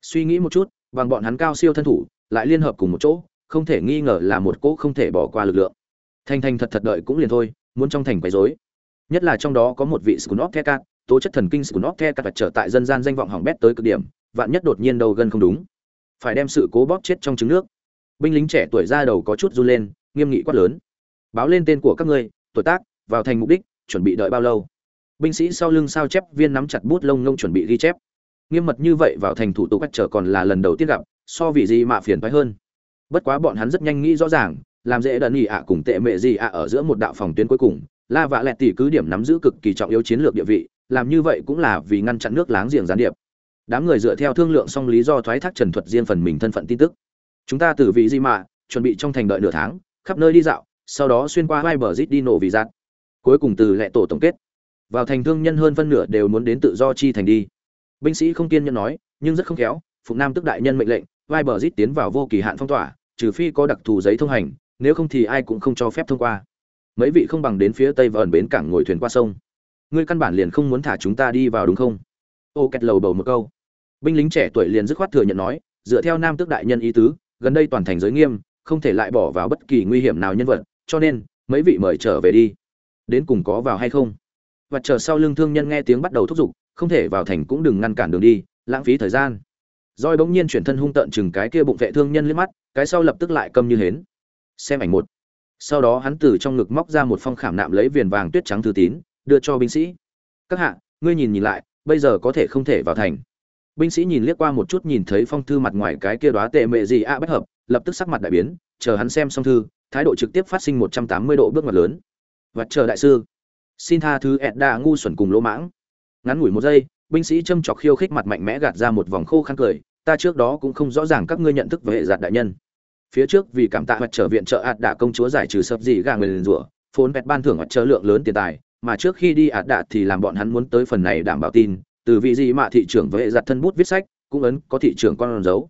Suy nghĩ một chút, bằng bọn hắn cao siêu thân thủ, lại liên hợp cùng một chỗ, không thể nghi ngờ là một cỗ không thể bỏ qua lực lượng. Thanh thanh thật thật đợi cũng liền thôi, muốn trong thành quấy rối. Nhất là trong đó có một vị scunop thecat tố chất thần kinh của nó the cắt trở tại dân gian danh vọng hỏng bét tới cực điểm, vạn nhất đột nhiên đầu gần không đúng. Phải đem sự cố bóp chết trong trứng nước. Binh lính trẻ tuổi ra đầu có chút run lên, nghiêm nghị quát lớn. Báo lên tên của các ngươi, tuổi tác, vào thành mục đích, chuẩn bị đợi bao lâu? Binh sĩ sau lưng sao chép viên nắm chặt bút lông ngông chuẩn bị ghi chép. Nghiêm mật như vậy vào thành thủ tục cách trở còn là lần đầu tiên gặp, so vì gì mà phiền phái hơn? Bất quá bọn hắn rất nhanh nghĩ rõ ràng, làm dễ đần ỉ ạ cùng tệ mệ gì ạ ở giữa một đạo phòng tuyến cuối cùng, la vạ lẹt tỷ cứ điểm nắm giữ cực kỳ trọng yếu chiến lược địa vị làm như vậy cũng là vì ngăn chặn nước láng giềng gián điệp. Đám người dựa theo thương lượng xong lý do thoái thác trần thuật riêng phần mình thân phận tin tức. Chúng ta từ vị di mạ, chuẩn bị trong thành đợi nửa tháng, khắp nơi đi dạo, sau đó xuyên qua hai bờ rít đi nổ vì giạt cuối cùng từ lệ tổ tổng kết. Vào thành thương nhân hơn phân nửa đều muốn đến tự do chi thành đi. Binh sĩ không kiên nhẫn nói, nhưng rất không khéo, phục nam tức đại nhân mệnh lệnh vai bờ rít tiến vào vô kỳ hạn phong tỏa, trừ phi có đặc thù giấy thông hành, nếu không thì ai cũng không cho phép thông qua. Mấy vị không bằng đến phía tây và ẩn bến cảng ngồi thuyền qua sông ngươi căn bản liền không muốn thả chúng ta đi vào đúng không? Ô, kẹt lầu bầu một câu. Binh lính trẻ tuổi liền dứt khoát thừa nhận nói, dựa theo nam tước đại nhân ý tứ, gần đây toàn thành giới nghiêm, không thể lại bỏ vào bất kỳ nguy hiểm nào nhân vật, cho nên, mấy vị mời trở về đi. Đến cùng có vào hay không? Và chờ sau lưng thương nhân nghe tiếng bắt đầu thúc giục, không thể vào thành cũng đừng ngăn cản đường đi, lãng phí thời gian. Roi bỗng nhiên chuyển thân hung tợn chừng cái kia bụng vệ thương nhân liếc mắt, cái sau lập tức lại câm như hến. Xem ảnh một. Sau đó hắn từ trong ngực móc ra một phong khảm nạm lấy viền vàng tuyết trắng thư tín đưa cho binh sĩ. Các hạ, ngươi nhìn nhìn lại, bây giờ có thể không thể vào thành. Binh sĩ nhìn liếc qua một chút nhìn thấy phong thư mặt ngoài cái kia đoá tệ mệ gì a à bất hợp, lập tức sắc mặt đại biến, chờ hắn xem xong thư, thái độ trực tiếp phát sinh một trăm tám mươi độ bước ngoặt lớn. Và chờ đại sư. Xin tha thứ ẹt đa ngu xuẩn cùng lỗ mãng. Ngắn ngủi một giây, binh sĩ châm chọc khiêu khích mặt mạnh mẽ gạt ra một vòng khô khăn cười, ta trước đó cũng không rõ ràng các ngươi nhận thức về hệ giạt đại nhân. Phía trước vì cảm tạ hoặc trở viện trợ ạt đả công chúa giải trừ sập gì gà người liền rủa, phốn vẹt ban thưởng hoặc trợ lượng lớn tiền tài mà trước khi đi ạt đạ thì làm bọn hắn muốn tới phần này đảm bảo tin, từ vị gì mà thị trưởng với hệ giặt thân bút viết sách, cũng ấn có thị trưởng con dấu.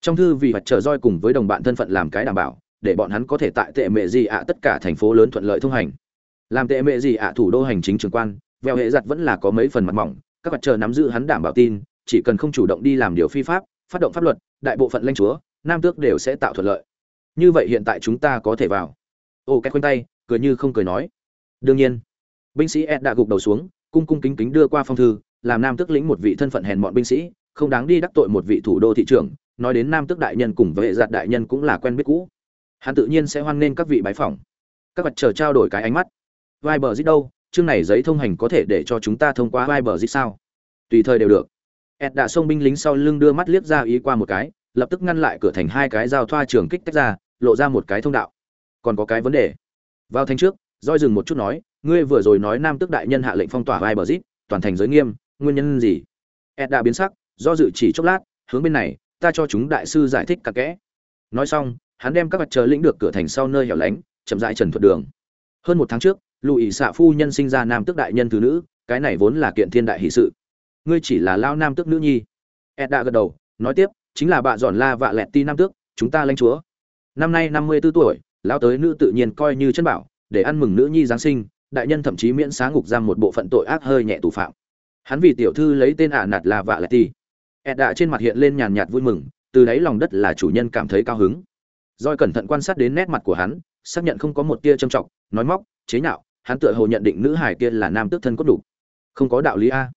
Trong thư vì vật chờ roi cùng với đồng bạn thân phận làm cái đảm bảo, để bọn hắn có thể tại tệ mệ gì ạ tất cả thành phố lớn thuận lợi thông hành. Làm tệ mệ gì ạ thủ đô hành chính trường quan vèo hệ giặt vẫn là có mấy phần mặt mỏng, các vật chờ nắm giữ hắn đảm bảo tin, chỉ cần không chủ động đi làm điều phi pháp, phát động pháp luật, đại bộ phận lãnh chúa, nam tước đều sẽ tạo thuận lợi. Như vậy hiện tại chúng ta có thể vào. Ô cái khoanh tay, cười như không cười nói. Đương nhiên binh sĩ ed đã gục đầu xuống, cung cung kính kính đưa qua phong thư, làm nam tước lĩnh một vị thân phận hèn mọn binh sĩ, không đáng đi đắc tội một vị thủ đô thị trưởng, nói đến nam tước đại nhân cùng với hệ giặt đại nhân cũng là quen biết cũ. Hắn tự nhiên sẽ hoan nghênh các vị bái phỏng. Các vật chờ trao đổi cái ánh mắt. Vai bờ dít đâu? Chương này giấy thông hành có thể để cho chúng ta thông qua vai bờ dít sao? Tùy thời đều được. Ed đã xông binh lính sau lưng đưa mắt liếc ra ý qua một cái, lập tức ngăn lại cửa thành hai cái giao thoa trường kích tách ra, lộ ra một cái thông đạo. Còn có cái vấn đề. Vào thành trước roi dừng một chút nói ngươi vừa rồi nói nam tước đại nhân hạ lệnh phong tỏa vai bờ dít toàn thành giới nghiêm, nguyên nhân gì? Ed đã biến sắc, do dự chỉ chốc lát, hướng bên này, ta cho chúng đại sư giải thích cặn kẽ. Nói xong, hắn đem các vật chờ lĩnh được cửa thành sau nơi hẻo lánh, chậm rãi trần thuật đường. Hơn một tháng trước lùi xạ phu nhân sinh ra nam tước đại nhân thứ nữ, cái này vốn là kiện thiên đại hỷ sự. Ngươi chỉ là lao nam tước nữ nhi. Ed đã gật đầu, nói tiếp, chính là bà giòn la vạ lẹt ti nam tước, chúng ta lãnh chúa. Năm nay năm mươi 54 tuổi lao tới nữ tự nhiên coi như chân bảo, để ăn mừng nữ nhi giáng sinh đại nhân thậm chí miễn sáng ngục giam một bộ phận tội ác hơi nhẹ tù phạm. Hắn vì tiểu thư lấy tên ả nạt là vạ lại ti ed đã trên mặt hiện lên nhàn nhạt vui mừng, từ đáy lòng đất là chủ nhân cảm thấy cao hứng. Roi cẩn thận quan sát đến nét mặt của hắn, xác nhận không có một tia trâm trọng, nói móc, chế nhạo, hắn tựa hồ nhận định nữ hải kia là nam tước thân cốt đủ. Không có đạo lý a.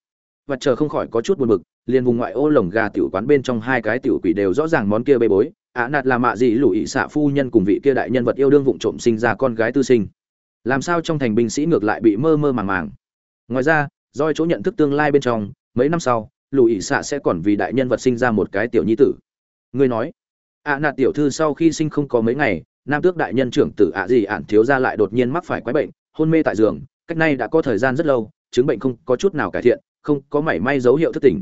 Và chờ không khỏi có chút buồn bực, liền vùng ngoại ô lồng gà tiểu quán bên trong hai cái tiểu quỷ đều rõ ràng món kia bê bối. Ả nạt là mạ gì lũ ị xạ phu nhân cùng vị kia đại nhân vật yêu đương vụng trộm sinh ra con gái tư sinh làm sao trong thành binh sĩ ngược lại bị mơ mơ màng màng. Ngoài ra doi chỗ nhận thức tương lai bên trong, mấy năm sau lù ỉ xạ sẽ còn vì đại nhân vật sinh ra một cái tiểu nhi tử. Ngươi nói, ạ nạt tiểu thư sau khi sinh không có mấy ngày, nam tước đại nhân trưởng tử ạ gì ạn thiếu ra lại đột nhiên mắc phải quái bệnh, hôn mê tại giường, cách nay đã có thời gian rất lâu, chứng bệnh không có chút nào cải thiện, không có mảy may dấu hiệu thất tỉnh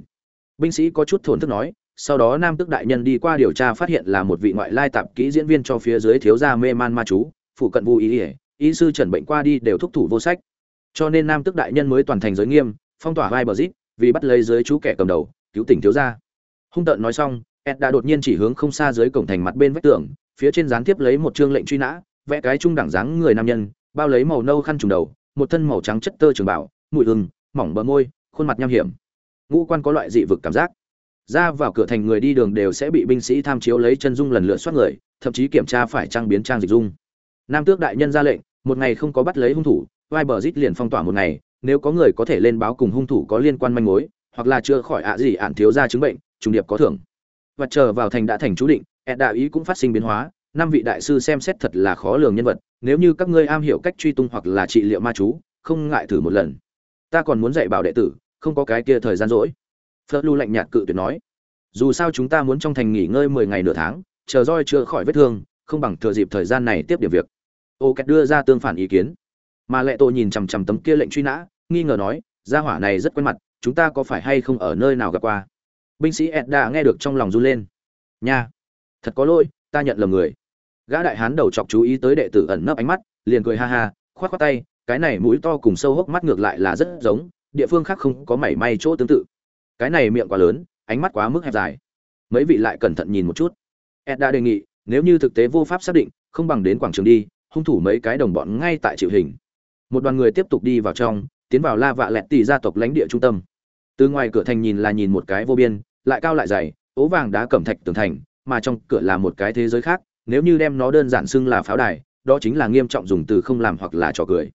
binh sĩ có chút thổn thức nói, sau đó nam tước đại nhân đi qua điều tra phát hiện là một vị ngoại lai tạp kỹ diễn viên cho phía dưới thiếu gia mê man ma chú, phụ cận vô ý ỉa y sư trần bệnh qua đi đều thúc thủ vô sách. Cho nên nam tước đại nhân mới toàn thành giới nghiêm, phong tỏa vai bờ rít, vì bắt lấy giới chú kẻ cầm đầu, cứu tỉnh thiếu gia. Hung tợn nói xong, ed đã đột nhiên chỉ hướng không xa dưới cổng thành mặt bên vách tường, phía trên gián tiếp lấy một chương lệnh truy nã, vẽ cái trung đẳng dáng người nam nhân, bao lấy màu nâu khăn trùng đầu, một thân màu trắng chất tơ trường bảo mùi hừng mỏng bờ môi, khuôn mặt nham hiểm. Ngũ quan có loại dị vực cảm giác. Ra vào cửa thành người đi đường đều sẽ bị binh sĩ tham chiếu lấy chân dung lần lượt soát người, thậm chí kiểm tra phải trang biến trang dịch dung nam tước đại nhân ra lệnh, một ngày không có bắt lấy hung thủ vai bờ rít liền phong tỏa một ngày, nếu có người có thể lên báo cùng hung thủ có liên quan manh mối, hoặc là chưa khỏi ạ gì ạn thiếu ra chứng bệnh, trùng điệp có thưởng. Và chờ vào thành đã thành chú định ẹt đạo ý cũng phát sinh biến hóa, năm vị đại sư xem xét thật là khó lường nhân vật, nếu như các ngươi am hiểu cách truy tung hoặc là trị liệu ma chú, không ngại thử một lần. Ta còn muốn dạy bảo đệ tử, không có cái kia thời gian rỗi. Phớt lu lạnh nhạt cự tuyệt nói. Dù sao chúng ta muốn trong thành nghỉ ngơi mười ngày nửa tháng, chờ roi chữa khỏi vết thương, không bằng thừa dịp thời gian này tiếp điểm việc ô kẹt đưa ra tương phản ý kiến. Mà lệ tổ nhìn chằm chằm tấm kia lệnh truy nã, nghi ngờ nói, gia hỏa này rất quen mặt, chúng ta có phải hay không ở nơi nào gặp qua? Binh sĩ ed đã nghe được trong lòng run lên. Nha, thật có lỗi, ta nhận lầm người. Gã đại hán đầu chọc chú ý tới đệ tử ẩn nấp ánh mắt, liền cười ha ha, khoát khoát tay, cái này mũi to cùng sâu hốc mắt ngược lại là rất giống, địa phương khác không có mảy may chỗ tương tự. Cái này miệng quá lớn, ánh mắt quá mức hẹp dài. Mấy vị lại cẩn thận nhìn một chút. Ed đã đề nghị, nếu như thực tế vô pháp xác định, không bằng đến quảng trường đi hung thủ mấy cái đồng bọn ngay tại chịu hình. Một đoàn người tiếp tục đi vào trong, tiến vào la vạ lẹt tỷ gia tộc lãnh địa trung tâm. Từ ngoài cửa thành nhìn là nhìn một cái vô biên, lại cao lại dày, ố vàng đá cẩm thạch tường thành, mà trong cửa là một cái thế giới khác, nếu như đem nó đơn giản xưng là pháo đài, đó chính là nghiêm trọng dùng từ không làm hoặc là trò cười.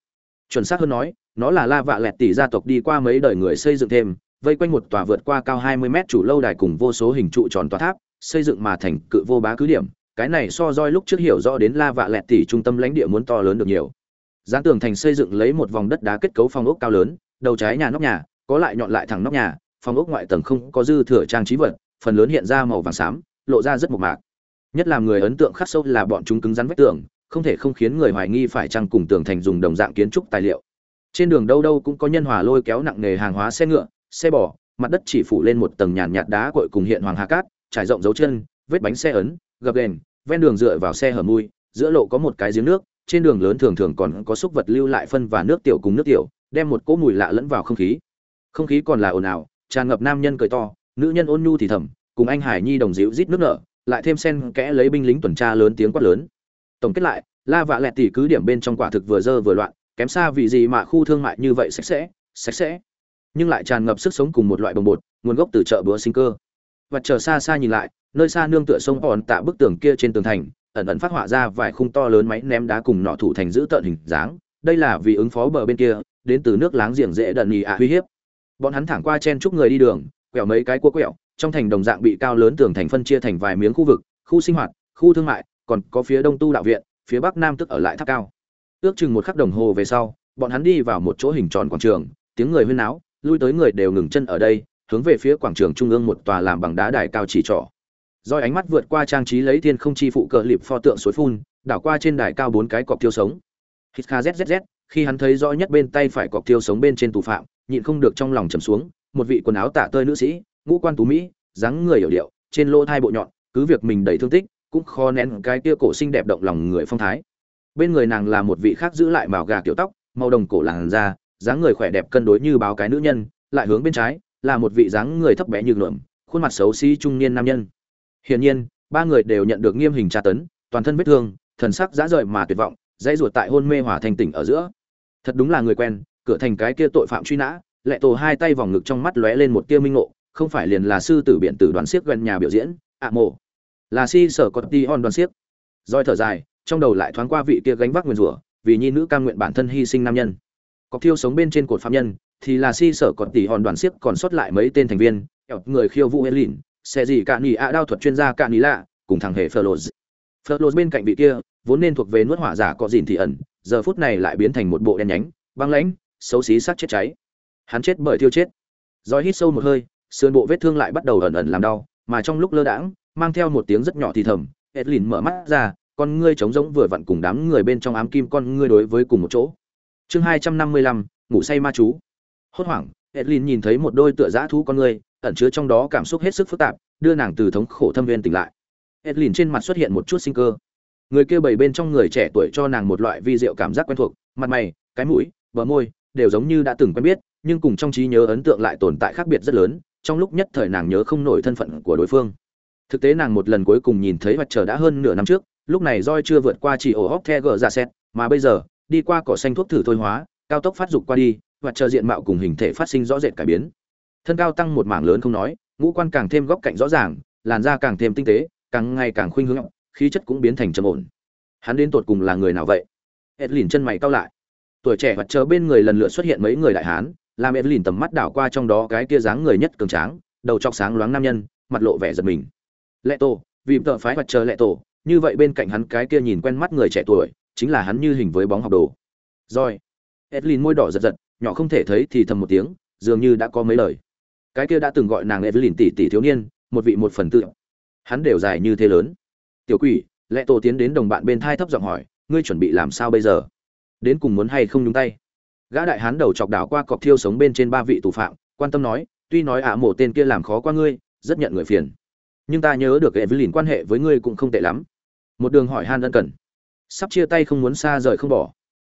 Chuẩn xác hơn nói, nó là la vạ lẹt tỷ gia tộc đi qua mấy đời người xây dựng thêm, vây quanh một tòa vượt qua cao 20 mét chủ lâu đài cùng vô số hình trụ tròn tòa tháp, xây dựng mà thành cự vô bá cứ điểm cái này so roi lúc trước hiểu rõ đến la vạ lẹt tỷ trung tâm lãnh địa muốn to lớn được nhiều. Gián tường thành xây dựng lấy một vòng đất đá kết cấu phong ốc cao lớn, đầu trái nhà nóc nhà, có lại nhọn lại thẳng nóc nhà, phong ốc ngoại tầng không có dư thừa trang trí vật, phần lớn hiện ra màu vàng xám, lộ ra rất mộc mạc. Nhất là người ấn tượng khắc sâu là bọn chúng cứng rắn vách tường, không thể không khiến người hoài nghi phải chăng cùng tường thành dùng đồng dạng kiến trúc tài liệu. Trên đường đâu đâu cũng có nhân hòa lôi kéo nặng nghề hàng hóa xe ngựa, xe bò, mặt đất chỉ phủ lên một tầng nhàn nhạt đá cội cùng hiện hoàng hà cát, trải rộng dấu chân, vết bánh xe ấn gập đèn ven đường dựa vào xe hở mui, giữa lộ có một cái giếng nước, trên đường lớn thường thường còn có xúc vật lưu lại phân và nước tiểu cùng nước tiểu, đem một cỗ mùi lạ lẫn vào không khí. Không khí còn là ồn ào, tràn ngập nam nhân cười to, nữ nhân ôn nhu thì thầm, cùng anh hải nhi đồng dịu rít nước nở, lại thêm sen kẽ lấy binh lính tuần tra lớn tiếng quát lớn. Tổng kết lại, la vạ lẹt tỷ cứ điểm bên trong quả thực vừa dơ vừa loạn, kém xa vì gì mà khu thương mại như vậy sạch sẽ sạch sẽ. Nhưng lại tràn ngập sức sống cùng một loại bồng bột, nguồn gốc từ chợ búa sinh cơ và chờ xa xa nhìn lại, nơi xa nương tựa sông hòn tạ bức tường kia trên tường thành, ẩn ẩn phát họa ra vài khung to lớn máy ném đá cùng nọ thủ thành giữ tợn hình dáng. Đây là vì ứng phó bờ bên kia, đến từ nước láng giềng dễ đần nhì ạ uy hiếp. Bọn hắn thẳng qua chen chúc người đi đường, quẹo mấy cái cua quẹo, trong thành đồng dạng bị cao lớn tường thành phân chia thành vài miếng khu vực, khu sinh hoạt, khu thương mại, còn có phía đông tu đạo viện, phía bắc nam tức ở lại tháp cao. Ước chừng một khắc đồng hồ về sau, bọn hắn đi vào một chỗ hình tròn quảng trường, tiếng người huyên náo, lui tới người đều ngừng chân ở đây hướng về phía quảng trường trung ương một tòa làm bằng đá đài cao chỉ trỏ. Roi ánh mắt vượt qua trang trí lấy thiên không chi phụ cờ liệp pho tượng suối phun, đảo qua trên đài cao bốn cái cọc tiêu sống. Hít kha zzz khi hắn thấy rõ nhất bên tay phải cọc tiêu sống bên trên tù phạm, nhịn không được trong lòng trầm xuống, một vị quần áo tả tơi nữ sĩ, ngũ quan tú mỹ, dáng người hiểu điệu, trên lỗ thai bộ nhọn, cứ việc mình đầy thương tích, cũng khó nén cái kia cổ xinh đẹp động lòng người phong thái. Bên người nàng là một vị khác giữ lại màu gà kiểu tóc, màu đồng cổ làn da, dáng người khỏe đẹp cân đối như báo cái nữ nhân, lại hướng bên trái là một vị dáng người thấp bé như lượm khuôn mặt xấu xí trung niên nam nhân. Hiển nhiên, ba người đều nhận được nghiêm hình tra tấn, toàn thân vết thương, thần sắc dã rời mà tuyệt vọng, dãy ruột tại hôn mê hỏa thành tỉnh ở giữa. Thật đúng là người quen, cửa thành cái kia tội phạm truy nã, lệ tổ hai tay vòng ngực trong mắt lóe lên một tia minh ngộ, không phải liền là sư tử biện tử đoàn siếc gần nhà biểu diễn, ạ à mộ. Là si sở có ti hòn đoàn siếc. Roi thở dài, trong đầu lại thoáng qua vị kia gánh vác nguyên rủa, vì nhi nữ cam nguyện bản thân hy sinh nam nhân. Cọc thiêu sống bên trên cột phạm nhân thì là si sở còn tỷ hòn đoàn siếc còn sót lại mấy tên thành viên người khiêu vũ helin xe gì cả nhì ạ đao thuật chuyên gia cạn nhì lạ cùng thằng hề Furlos. Furlos bên cạnh vị kia, vốn nên thuộc về nuốt hỏa giả có dìn thì ẩn, giờ phút này lại biến thành một bộ đen nhánh, băng lãnh, xấu xí sát chết cháy. Hắn chết bởi thiêu chết. Rồi hít sâu một hơi, sườn bộ vết thương lại bắt đầu ẩn ẩn làm đau, mà trong lúc lơ đãng, mang theo một tiếng rất nhỏ thì thầm, Edlin mở mắt ra, con ngươi trống rỗng vừa vặn cùng đám người bên trong ám kim con ngươi đối với cùng một chỗ. Chương hai trăm năm mươi lăm ngủ say ma chú. Hốt hoảng, Edlin nhìn thấy một đôi tựa dã thú con người, ẩn chứa trong đó cảm xúc hết sức phức tạp, đưa nàng từ thống khổ thâm viên tỉnh lại. Edlin trên mặt xuất hiện một chút sinh cơ. Người kia bảy bên trong người trẻ tuổi cho nàng một loại vi diệu cảm giác quen thuộc, mặt mày, cái mũi, bờ môi đều giống như đã từng quen biết, nhưng cùng trong trí nhớ ấn tượng lại tồn tại khác biệt rất lớn, trong lúc nhất thời nàng nhớ không nổi thân phận của đối phương. Thực tế nàng một lần cuối cùng nhìn thấy mặt trời đã hơn nửa năm trước, lúc này roi chưa vượt qua chỉ ổ hóc the gờ ra xét, mà bây giờ, đi qua cỏ xanh thuốc thử thôi hóa, cao tốc phát dục qua đi, và chờ diện mạo cùng hình thể phát sinh rõ rệt cải biến. Thân cao tăng một mảng lớn không nói, ngũ quan càng thêm góc cạnh rõ ràng, làn da càng thêm tinh tế, càng ngày càng khuynh hướng khí chất cũng biến thành trầm ổn. Hắn đến tột cùng là người nào vậy? Edlin chân mày cau lại. Tuổi trẻ và chờ bên người lần lượt xuất hiện mấy người đại hán làm edlin tầm mắt đảo qua trong đó cái kia dáng người nhất cường tráng đầu trọc sáng loáng nam nhân mặt lộ vẻ giật mình. Lệ tổ vì tợ phái và chờ lệ tổ như vậy bên cạnh hắn cái kia nhìn quen mắt người trẻ tuổi chính là hắn như hình với bóng học đồ. Rồi edlin môi đỏ giật giật nhỏ không thể thấy thì thầm một tiếng, dường như đã có mấy lời. Cái kia đã từng gọi nàng evelyn tỷ tỷ thiếu niên, một vị một phần tự. Hắn đều dài như thế lớn. Tiểu quỷ lệ tổ tiến đến đồng bạn bên thai thấp giọng hỏi, ngươi chuẩn bị làm sao bây giờ? Đến cùng muốn hay không nhúng tay? Gã đại hán đầu chọc đảo qua cọc thiêu sống bên trên ba vị tù phạm, quan tâm nói, tuy nói ả à mổ tên kia làm khó qua ngươi, rất nhận người phiền. Nhưng ta nhớ được evelyn quan hệ với ngươi cũng không tệ lắm. Một đường hỏi han ân cần. Sắp chia tay không muốn xa rời không bỏ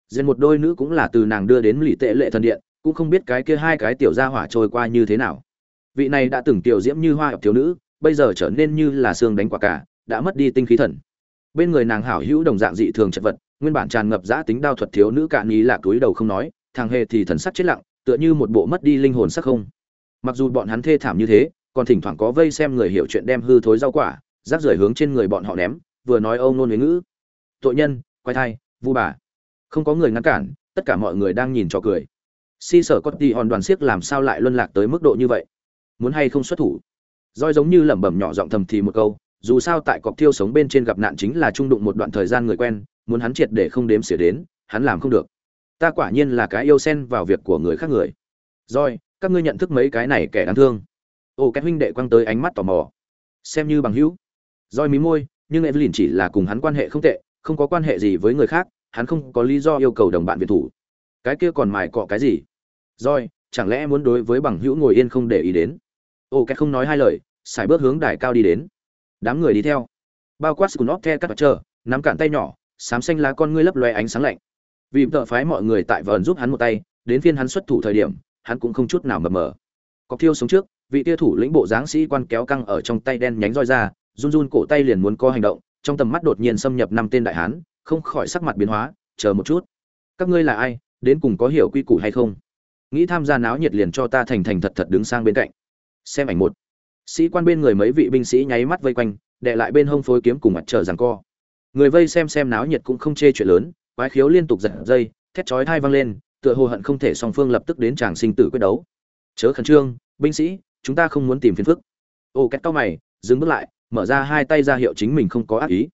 diện một đôi nữ cũng là từ nàng đưa đến lì tệ lệ thần điện, cũng không biết cái kia hai cái tiểu gia hỏa trôi qua như thế nào. Vị này đã từng tiểu diễm như hoa học thiếu nữ, bây giờ trở nên như là xương đánh quả cả, đã mất đi tinh khí thần. Bên người nàng hảo hữu đồng dạng dị thường chật vật, nguyên bản tràn ngập giã tính đao thuật thiếu nữ cạn ý lạc túi đầu không nói, thằng hề thì thần sắc chết lặng, tựa như một bộ mất đi linh hồn sắc không. Mặc dù bọn hắn thê thảm như thế, còn thỉnh thoảng có vây xem người hiểu chuyện đem hư thối rau quả, rác rưởi hướng trên người bọn họ ném, vừa nói âu nôn với ngữ. Tội nhân, quay thai, vu bà không có người ngăn cản, tất cả mọi người đang nhìn cho cười. Si sở có Ti hòn đoàn siếc làm sao lại luân lạc tới mức độ như vậy? Muốn hay không xuất thủ? Roi giống như lẩm bẩm nhỏ giọng thầm thì một câu, dù sao tại cọc thiêu sống bên trên gặp nạn chính là trung đụng một đoạn thời gian người quen, muốn hắn triệt để không đếm xỉa đến, hắn làm không được. Ta quả nhiên là cái yêu xen vào việc của người khác người. Roi, các ngươi nhận thức mấy cái này kẻ đáng thương? Ô, cái huynh đệ quăng tới ánh mắt tò mò. Xem như bằng hữu. Roi mí môi, nhưng evelyn chỉ là cùng hắn quan hệ không tệ, không có quan hệ gì với người khác hắn không có lý do yêu cầu đồng bạn viện thủ. Cái kia còn mài cọ cái gì? Roi chẳng lẽ muốn đối với bằng hữu ngồi yên không để ý đến? Ô, cái không nói hai lời xài bước hướng đài cao đi đến. Đám người đi theo. Bao quát scunop the các chờ nắm cạn tay nhỏ xám xanh lá con ngươi lấp loe ánh sáng lạnh. Vì tợ phái mọi người tại vờn giúp hắn một tay, đến phiên hắn xuất thủ thời điểm, hắn cũng không chút nào mập mờ. Cọc thiêu sống trước, vị tia thủ lĩnh bộ giáng sĩ quan kéo căng ở trong tay đen nhánh roi ra, run run cổ tay liền muốn có hành động, trong tầm mắt đột nhiên xâm nhập năm tên đại hán không khỏi sắc mặt biến hóa, chờ một chút. Các ngươi là ai? Đến cùng có hiểu quy củ hay không? Nghĩ tham gia náo nhiệt liền cho ta thành thành thật thật đứng sang bên cạnh. Xem ảnh một. Sĩ quan bên người mấy vị binh sĩ nháy mắt vây quanh, đệ lại bên hông phối kiếm cùng mặt trời giằng co. Người vây xem xem náo nhiệt cũng không chê chuyện lớn, quái khiếu liên tục giật dây, thét chói thai vang lên, tựa hồ hận không thể song phương lập tức đến tràng sinh tử quyết đấu. Chớ khẩn trương, binh sĩ, chúng ta không muốn tìm phiền phức. Ô két cao mày, dừng bước lại, mở ra hai tay ra hiệu chính mình không có ác ý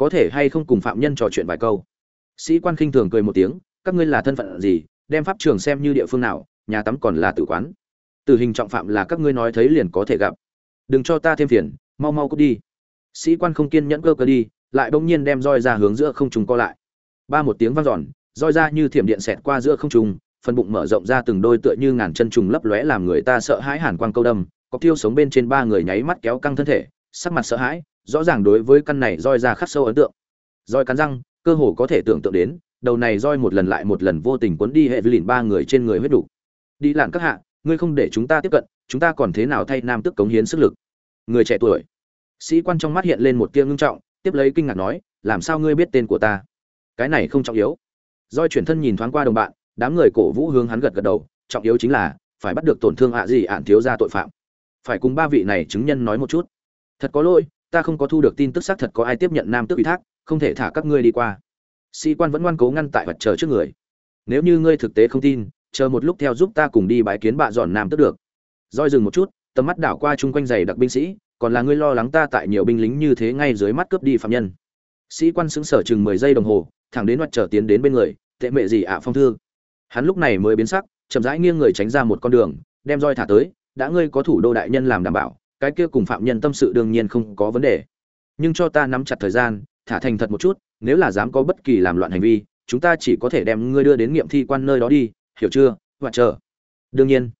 có thể hay không cùng phạm nhân trò chuyện vài câu. Sĩ quan khinh thường cười một tiếng, các ngươi là thân phận gì, đem pháp trường xem như địa phương nào, nhà tắm còn là tử quán. Tử hình trọng phạm là các ngươi nói thấy liền có thể gặp. Đừng cho ta thêm phiền, mau mau cút đi. Sĩ quan không kiên nhẫn cơ cơ đi, lại bỗng nhiên đem roi ra hướng giữa không trùng co lại. Ba một tiếng vang giòn roi ra như thiểm điện xẹt qua giữa không trùng phần bụng mở rộng ra từng đôi tựa như ngàn chân trùng lấp lóe làm người ta sợ hãi hàn quang câu đâm, có tiêu sống bên trên ba người nháy mắt kéo căng thân thể, sắc mặt sợ hãi rõ ràng đối với căn này roi ra khắc sâu ấn tượng. Roi cắn răng, cơ hồ có thể tưởng tượng đến, đầu này roi một lần lại một lần vô tình cuốn đi hệ vi lìn ba người trên người huyết đủ. Đi lặn các hạ, ngươi không để chúng ta tiếp cận, chúng ta còn thế nào thay nam tức cống hiến sức lực? Người trẻ tuổi. Sĩ quan trong mắt hiện lên một tia ngưng trọng, tiếp lấy kinh ngạc nói, làm sao ngươi biết tên của ta? Cái này không trọng yếu. Roi chuyển thân nhìn thoáng qua đồng bạn, đám người cổ vũ hướng hắn gật gật đầu, trọng yếu chính là, phải bắt được tổn thương ạ gì ạn thiếu ra tội phạm. Phải cùng ba vị này chứng nhân nói một chút. Thật có lỗi ta không có thu được tin tức xác thật có ai tiếp nhận nam tước ủy thác, không thể thả các ngươi đi qua. Sĩ quan vẫn ngoan cố ngăn tại vật chờ trước người. Nếu như ngươi thực tế không tin, chờ một lúc theo giúp ta cùng đi bái kiến bạ dọn nam tước được. Roi dừng một chút, tầm mắt đảo qua chung quanh giày đặc binh sĩ, còn là ngươi lo lắng ta tại nhiều binh lính như thế ngay dưới mắt cướp đi phạm nhân. Sĩ quan xứng sở chừng mười giây đồng hồ, thẳng đến mặt trở tiến đến bên người, tệ mẹ gì ạ, phong thư? Hắn lúc này mới biến sắc, chậm rãi nghiêng người tránh ra một con đường, đem roi thả tới, đã ngươi có thủ đô đại nhân làm đảm bảo cái kia cùng phạm nhân tâm sự đương nhiên không có vấn đề nhưng cho ta nắm chặt thời gian thả thành thật một chút nếu là dám có bất kỳ làm loạn hành vi chúng ta chỉ có thể đem ngươi đưa đến nghiệm thi quan nơi đó đi hiểu chưa và chờ đương nhiên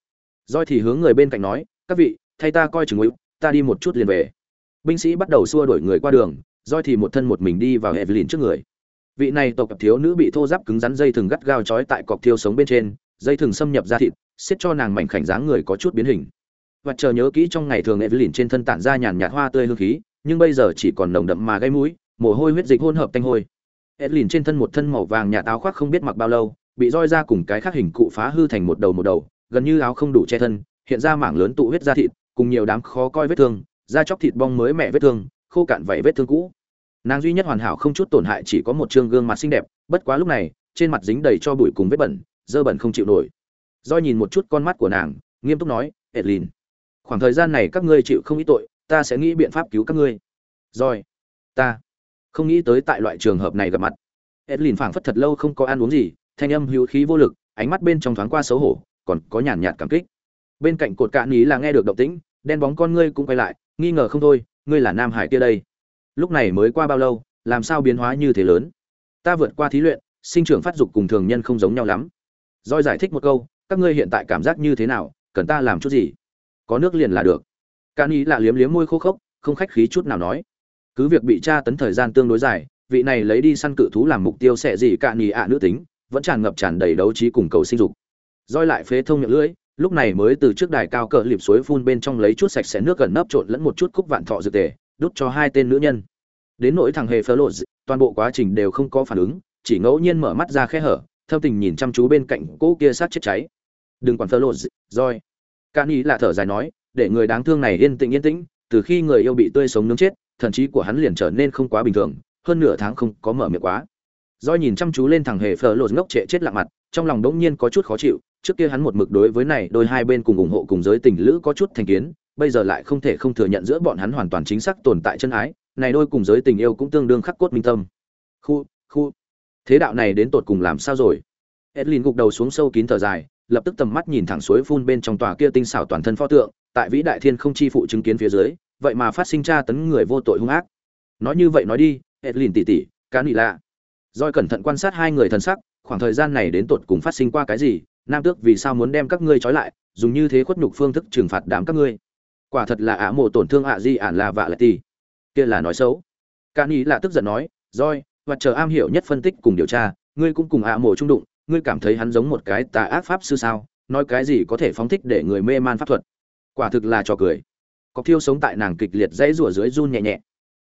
roi thì hướng người bên cạnh nói các vị thay ta coi chừng ngụy ta đi một chút liền về binh sĩ bắt đầu xua đuổi người qua đường roi thì một thân một mình đi vào Evelyn trước người. Vị này tộc thiếu nữ bị thô giáp cứng rắn dây thừng gắt gao trói tại cọc thiêu sống bên trên, dây thừng xâm nhập ra thịt, xiết cho nàng mảnh khảnh dáng người có chút biến hình. Và chờ nhớ kỹ trong ngày thường Evelyn trên thân tản ra nhàn nhạt hoa tươi hương khí, nhưng bây giờ chỉ còn nồng đậm mà gây mũi, mồ hôi huyết dịch hỗn hợp tanh hôi. Evelyn trên thân một thân màu vàng nhạt áo khoác không biết mặc bao lâu, bị roi ra cùng cái khác hình cụ phá hư thành một đầu một đầu, gần như áo không đủ che thân, hiện ra mảng lớn tụ huyết da thịt, cùng nhiều đám khó coi vết thương, da chóc thịt bong mới mẹ vết thương, khô cạn vảy vết thương cũ nàng duy nhất hoàn hảo không chút tổn hại chỉ có một trương gương mặt xinh đẹp bất quá lúc này trên mặt dính đầy cho bụi cùng vết bẩn dơ bẩn không chịu nổi Doi nhìn một chút con mắt của nàng nghiêm túc nói Evelyn khoảng thời gian này các ngươi chịu không ít tội, ta sẽ nghĩ biện pháp cứu các ngươi. Rồi, ta không nghĩ tới tại loại trường hợp này gặp mặt. Edlin phảng phất thật lâu không có ăn uống gì, thanh âm hữu khí vô lực, ánh mắt bên trong thoáng qua xấu hổ, còn có nhàn nhạt cảm kích. Bên cạnh cột cạn ý là nghe được động tĩnh, đen bóng con ngươi cũng quay lại, nghi ngờ không thôi, ngươi là nam hải kia đây. Lúc này mới qua bao lâu, làm sao biến hóa như thế lớn? Ta vượt qua thí luyện, sinh trưởng phát dục cùng thường nhân không giống nhau lắm. Rồi giải thích một câu, các ngươi hiện tại cảm giác như thế nào, cần ta làm chút gì? Có nước liền là được. Can ý là liếm liếm môi khô khốc, không khách khí chút nào nói. Cứ việc bị tra tấn thời gian tương đối dài, vị này lấy đi săn cự thú làm mục tiêu sẽ gì cạn nhì ạ nữ tính, vẫn tràn ngập tràn đầy đấu trí cùng cầu sinh dục. Roi lại phế thông miệng lưỡi, lúc này mới từ trước đài cao cỡ liệp suối phun bên trong lấy chút sạch sẽ nước gần nấp trộn lẫn một chút cúc vạn thọ dược tề, đút cho hai tên nữ nhân. Đến nỗi thằng hề phớ lộ toàn bộ quá trình đều không có phản ứng, chỉ ngẫu nhiên mở mắt ra khe hở, thâm tình nhìn chăm chú bên cạnh cỗ kia sát chết cháy. Đừng quản phớ lộ roi Cạn ý là thở dài nói, để người đáng thương này yên tĩnh yên tĩnh, từ khi người yêu bị tươi sống nướng chết, thần trí của hắn liền trở nên không quá bình thường, hơn nửa tháng không có mở miệng quá. Doi nhìn chăm chú lên thằng hề phở lột ngốc trệ chết lặng mặt, trong lòng đống nhiên có chút khó chịu, trước kia hắn một mực đối với này đôi hai bên cùng ủng hộ cùng giới tình lữ có chút thành kiến, bây giờ lại không thể không thừa nhận giữa bọn hắn hoàn toàn chính xác tồn tại chân ái, này đôi cùng giới tình yêu cũng tương đương khắc cốt minh tâm. Khu khu. Thế đạo này đến tột cùng làm sao rồi? Edlin gục đầu xuống sâu kín thở dài lập tức tầm mắt nhìn thẳng suối phun bên trong tòa kia tinh xảo toàn thân pho tượng tại vĩ đại thiên không chi phụ chứng kiến phía dưới vậy mà phát sinh tra tấn người vô tội hung ác. Nói như vậy nói đi edlin tỉ tỉ cá nị lạ. Doi cẩn thận quan sát hai người thần sắc, khoảng thời gian này đến tột cùng phát sinh qua cái gì, Nam Tước vì sao muốn đem các ngươi trói lại, dùng như thế khuất nhục phương thức trừng phạt đám các ngươi. Quả thật là ả mộ tổn thương ạ di ản là vạ lại tỷ kia là nói xấu. Cá nị lạ tức giận nói, "Rồi, và chờ am hiểu nhất phân tích cùng điều tra, ngươi cũng cùng ạ mộ trung đụng, ngươi cảm thấy hắn giống một cái tà ác pháp sư sao? Nói cái gì có thể phóng thích để người mê man pháp thuật?" Quả thực là trò cười. Cọc thiêu sống tại nàng kịch liệt dãy rủa dưới run nhẹ nhẹ.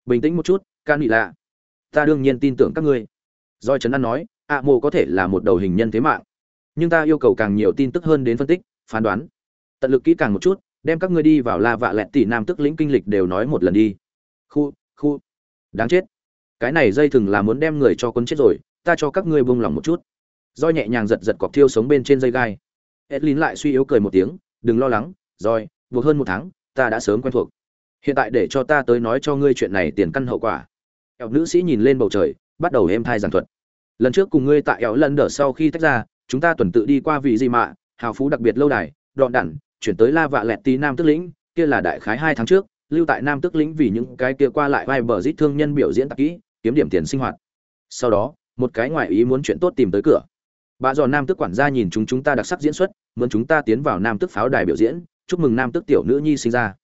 "Bình tĩnh một chút, can bị lạ. Ta đương nhiên tin tưởng các ngươi." Doi Trấn An nói, "ạ mộ có thể là một đầu hình nhân thế mạng, nhưng ta yêu cầu càng nhiều tin tức hơn đến phân tích, phán đoán. Tận lực kỹ càng một chút, đem các ngươi đi vào La Vạ Lẹt tỷ nam tức lĩnh kinh lịch đều nói một lần đi." khu khu đáng chết cái này dây thừng là muốn đem người cho quân chết rồi ta cho các ngươi buông lòng một chút roi nhẹ nhàng giật giật cọc thiêu sống bên trên dây gai. Edlin lại suy yếu cười một tiếng, đừng lo lắng roi buộc hơn một tháng, ta đã sớm quen thuộc. Hiện tại để cho ta tới nói cho ngươi chuyện này tiền căn hậu quả. Eo nữ sĩ nhìn lên bầu trời, bắt đầu êm thai giảng thuật. Lần trước cùng ngươi tại eo lần đỡ sau khi tách ra, chúng ta tuần tự đi qua vị gì mạ hào phú đặc biệt lâu đài đọn đẳng, chuyển tới la vạ lẹt tí nam tức lĩnh, kia là đại khái hai tháng trước, lưu tại nam tức lĩnh vì những cái kia qua lại vai bờ rít thương nhân biểu diễn tạp kỹ, kiếm điểm tiền sinh hoạt. Sau đó, một cái ngoại ý muốn chuyện tốt tìm tới cửa bà dò nam tức quản gia nhìn chúng chúng ta đặc sắc diễn xuất, muốn chúng ta tiến vào nam tức pháo đài biểu diễn, chúc mừng nam tức tiểu nữ nhi sinh ra.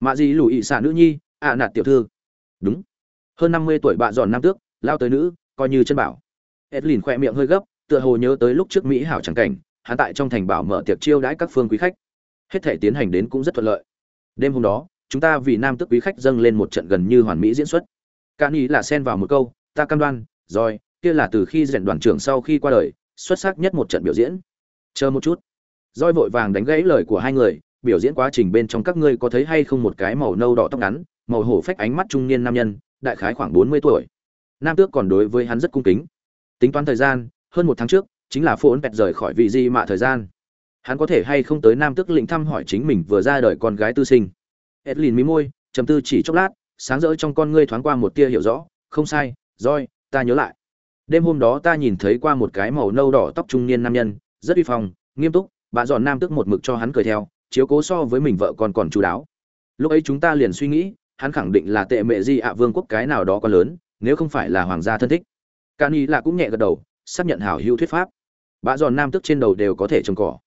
Mạ gì lùi ị xạ nữ nhi, ạ à nạt tiểu thư. Đúng. Hơn năm mươi tuổi bà dọn nam tước, lao tới nữ, coi như chân bảo. Edlin khoe miệng hơi gấp, tựa hồ nhớ tới lúc trước mỹ hảo trắng cảnh, hắn tại trong thành bảo mở tiệc chiêu đãi các phương quý khách. Hết thể tiến hành đến cũng rất thuận lợi. Đêm hôm đó, chúng ta vì nam tức quý khách dâng lên một trận gần như hoàn mỹ diễn xuất. Can ý là xen vào một câu, ta cam đoan, rồi, kia là từ khi rèn đoàn trưởng sau khi qua đời xuất sắc nhất một trận biểu diễn. Chờ một chút. Roi vội vàng đánh gãy lời của hai người, biểu diễn quá trình bên trong các ngươi có thấy hay không một cái màu nâu đỏ tóc ngắn, màu hổ phách ánh mắt trung niên nam nhân, đại khái khoảng bốn mươi tuổi. Nam tước còn đối với hắn rất cung kính. Tính toán thời gian, hơn một tháng trước, chính là phố ấn bẹt rời khỏi vị di mạ thời gian. Hắn có thể hay không tới nam tước lĩnh thăm hỏi chính mình vừa ra đời con gái tư sinh. Edlin mí môi, trầm tư chỉ chốc lát, sáng rỡ trong con ngươi thoáng qua một tia hiểu rõ. Không sai roi ta nhớ lại đêm hôm đó ta nhìn thấy qua một cái màu nâu đỏ tóc trung niên nam nhân, rất uy phong, nghiêm túc, bà dọn nam tức một mực cho hắn cười theo, chiếu cố so với mình vợ còn còn chú đáo. Lúc ấy chúng ta liền suy nghĩ, hắn khẳng định là tệ mẹ di ạ, vương quốc cái nào đó có lớn, nếu không phải là hoàng gia thân thích. Cani là cũng nhẹ gật đầu, xác nhận hảo hữu thuyết pháp. Bà dọn nam tức trên đầu đều có thể trồng cỏ.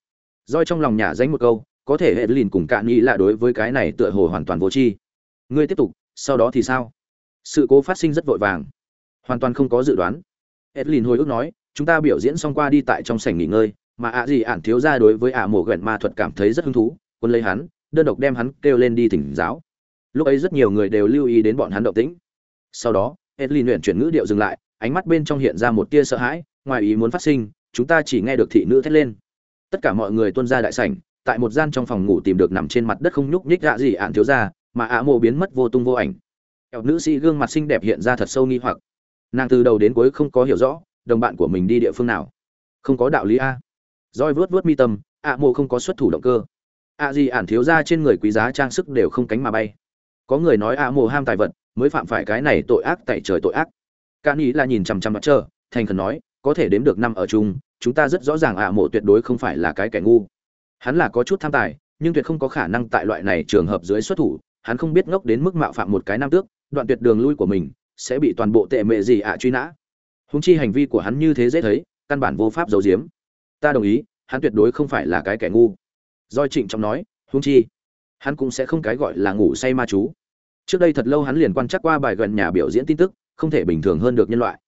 Roi trong lòng nhả dánh một câu, có thể hệ lìn cùng cani là đối với cái này tựa hồ hoàn toàn vô tri. Ngươi tiếp tục, sau đó thì sao? Sự cố phát sinh rất vội vàng. Hoàn toàn không có dự đoán edlin hồi ức nói, chúng ta biểu diễn xong qua đi tại trong sảnh nghỉ ngơi, mà ạ gì ản thiếu ra đối với ả mổ gần ma thuật cảm thấy rất hứng thú, quân lấy hắn, đơn độc đem hắn kêu lên đi thỉnh giáo. Lúc ấy rất nhiều người đều lưu ý đến bọn hắn động tĩnh. Sau đó, edlin luyện chuyển ngữ điệu dừng lại, ánh mắt bên trong hiện ra một tia sợ hãi, ngoài ý muốn phát sinh, chúng ta chỉ nghe được thị nữ thét lên. Tất cả mọi người tuân ra đại sảnh, tại một gian trong phòng ngủ tìm được nằm trên mặt đất không nhúc nhích gạ gì ản thiếu ra mà ạ mộ biến mất vô tung vô ảnh. Eo nữ sĩ gương mặt xinh đẹp hiện ra thật sâu nghi hoặc nàng từ đầu đến cuối không có hiểu rõ, đồng bạn của mình đi địa phương nào. Không có đạo lý a. Roi vớt vớt mi tâm, ạ mộ không có xuất thủ động cơ. Ạ gì ản thiếu ra trên người quý giá trang sức đều không cánh mà bay. Có người nói ạ mộ ham tài vật, mới phạm phải cái này tội ác tại trời tội ác. Ca nghĩ là nhìn chằm chằm mặt trơ thành khẩn nói, có thể đếm được năm ở chung, chúng ta rất rõ ràng ạ mộ tuyệt đối không phải là cái kẻ ngu. Hắn là có chút tham tài, nhưng tuyệt không có khả năng tại loại này trường hợp dưới xuất thủ, hắn không biết ngốc đến mức mạo phạm một cái nam tước, đoạn tuyệt đường lui của mình sẽ bị toàn bộ tệ mệ gì ạ truy nã. Húng chi hành vi của hắn như thế dễ thấy, căn bản vô pháp giấu giếm. Ta đồng ý, hắn tuyệt đối không phải là cái kẻ ngu. Doi trịnh trọng nói, húng chi, hắn cũng sẽ không cái gọi là ngủ say ma chú. Trước đây thật lâu hắn liền quan chắc qua bài gần nhà biểu diễn tin tức, không thể bình thường hơn được nhân loại.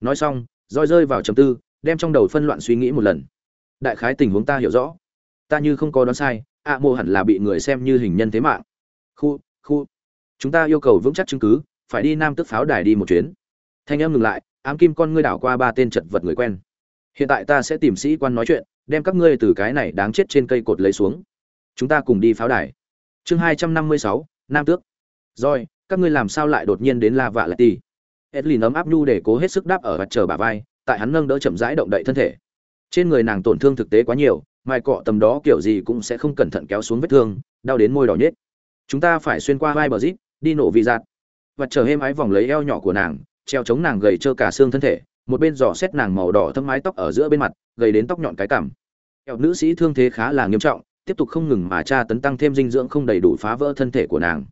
Nói xong roi rơi vào trầm tư, đem trong đầu phân loạn suy nghĩ một lần. Đại khái tình huống ta hiểu rõ. Ta như không có đoán sai ạ mô hẳn là bị người xem như hình nhân thế mạng. Khu khu. Chúng ta yêu cầu vững chắc chứng cứ phải đi nam tức pháo đài đi một chuyến. Thanh em ngừng lại, ám kim con ngươi đảo qua ba tên chật vật người quen. Hiện tại ta sẽ tìm sĩ quan nói chuyện, đem các ngươi từ cái này đáng chết trên cây cột lấy xuống. Chúng ta cùng đi pháo đài. Chương hai trăm năm mươi sáu, nam tước. Rồi, các ngươi làm sao lại đột nhiên đến la vạ lại ti edlin ấm áp nhu để cố hết sức đáp ở mặt chờ bà vai, tại hắn nâng đỡ chậm rãi động đậy thân thể. Trên người nàng tổn thương thực tế quá nhiều mai cọ tầm đó kiểu gì cũng sẽ không cẩn thận kéo xuống vết thương, đau đến môi đỏ nhết chúng ta phải xuyên qua vai bờ rít đi nổ vị giạt và chờ êm ái vòng lấy eo nhỏ của nàng, treo chống nàng gầy trơ cả xương thân thể, một bên dò xét nàng màu đỏ thâm mái tóc ở giữa bên mặt, gầy đến tóc nhọn cái cảm eo nữ sĩ thương thế khá là nghiêm trọng, tiếp tục không ngừng mà tra tấn tăng thêm dinh dưỡng không đầy đủ phá vỡ thân thể của nàng.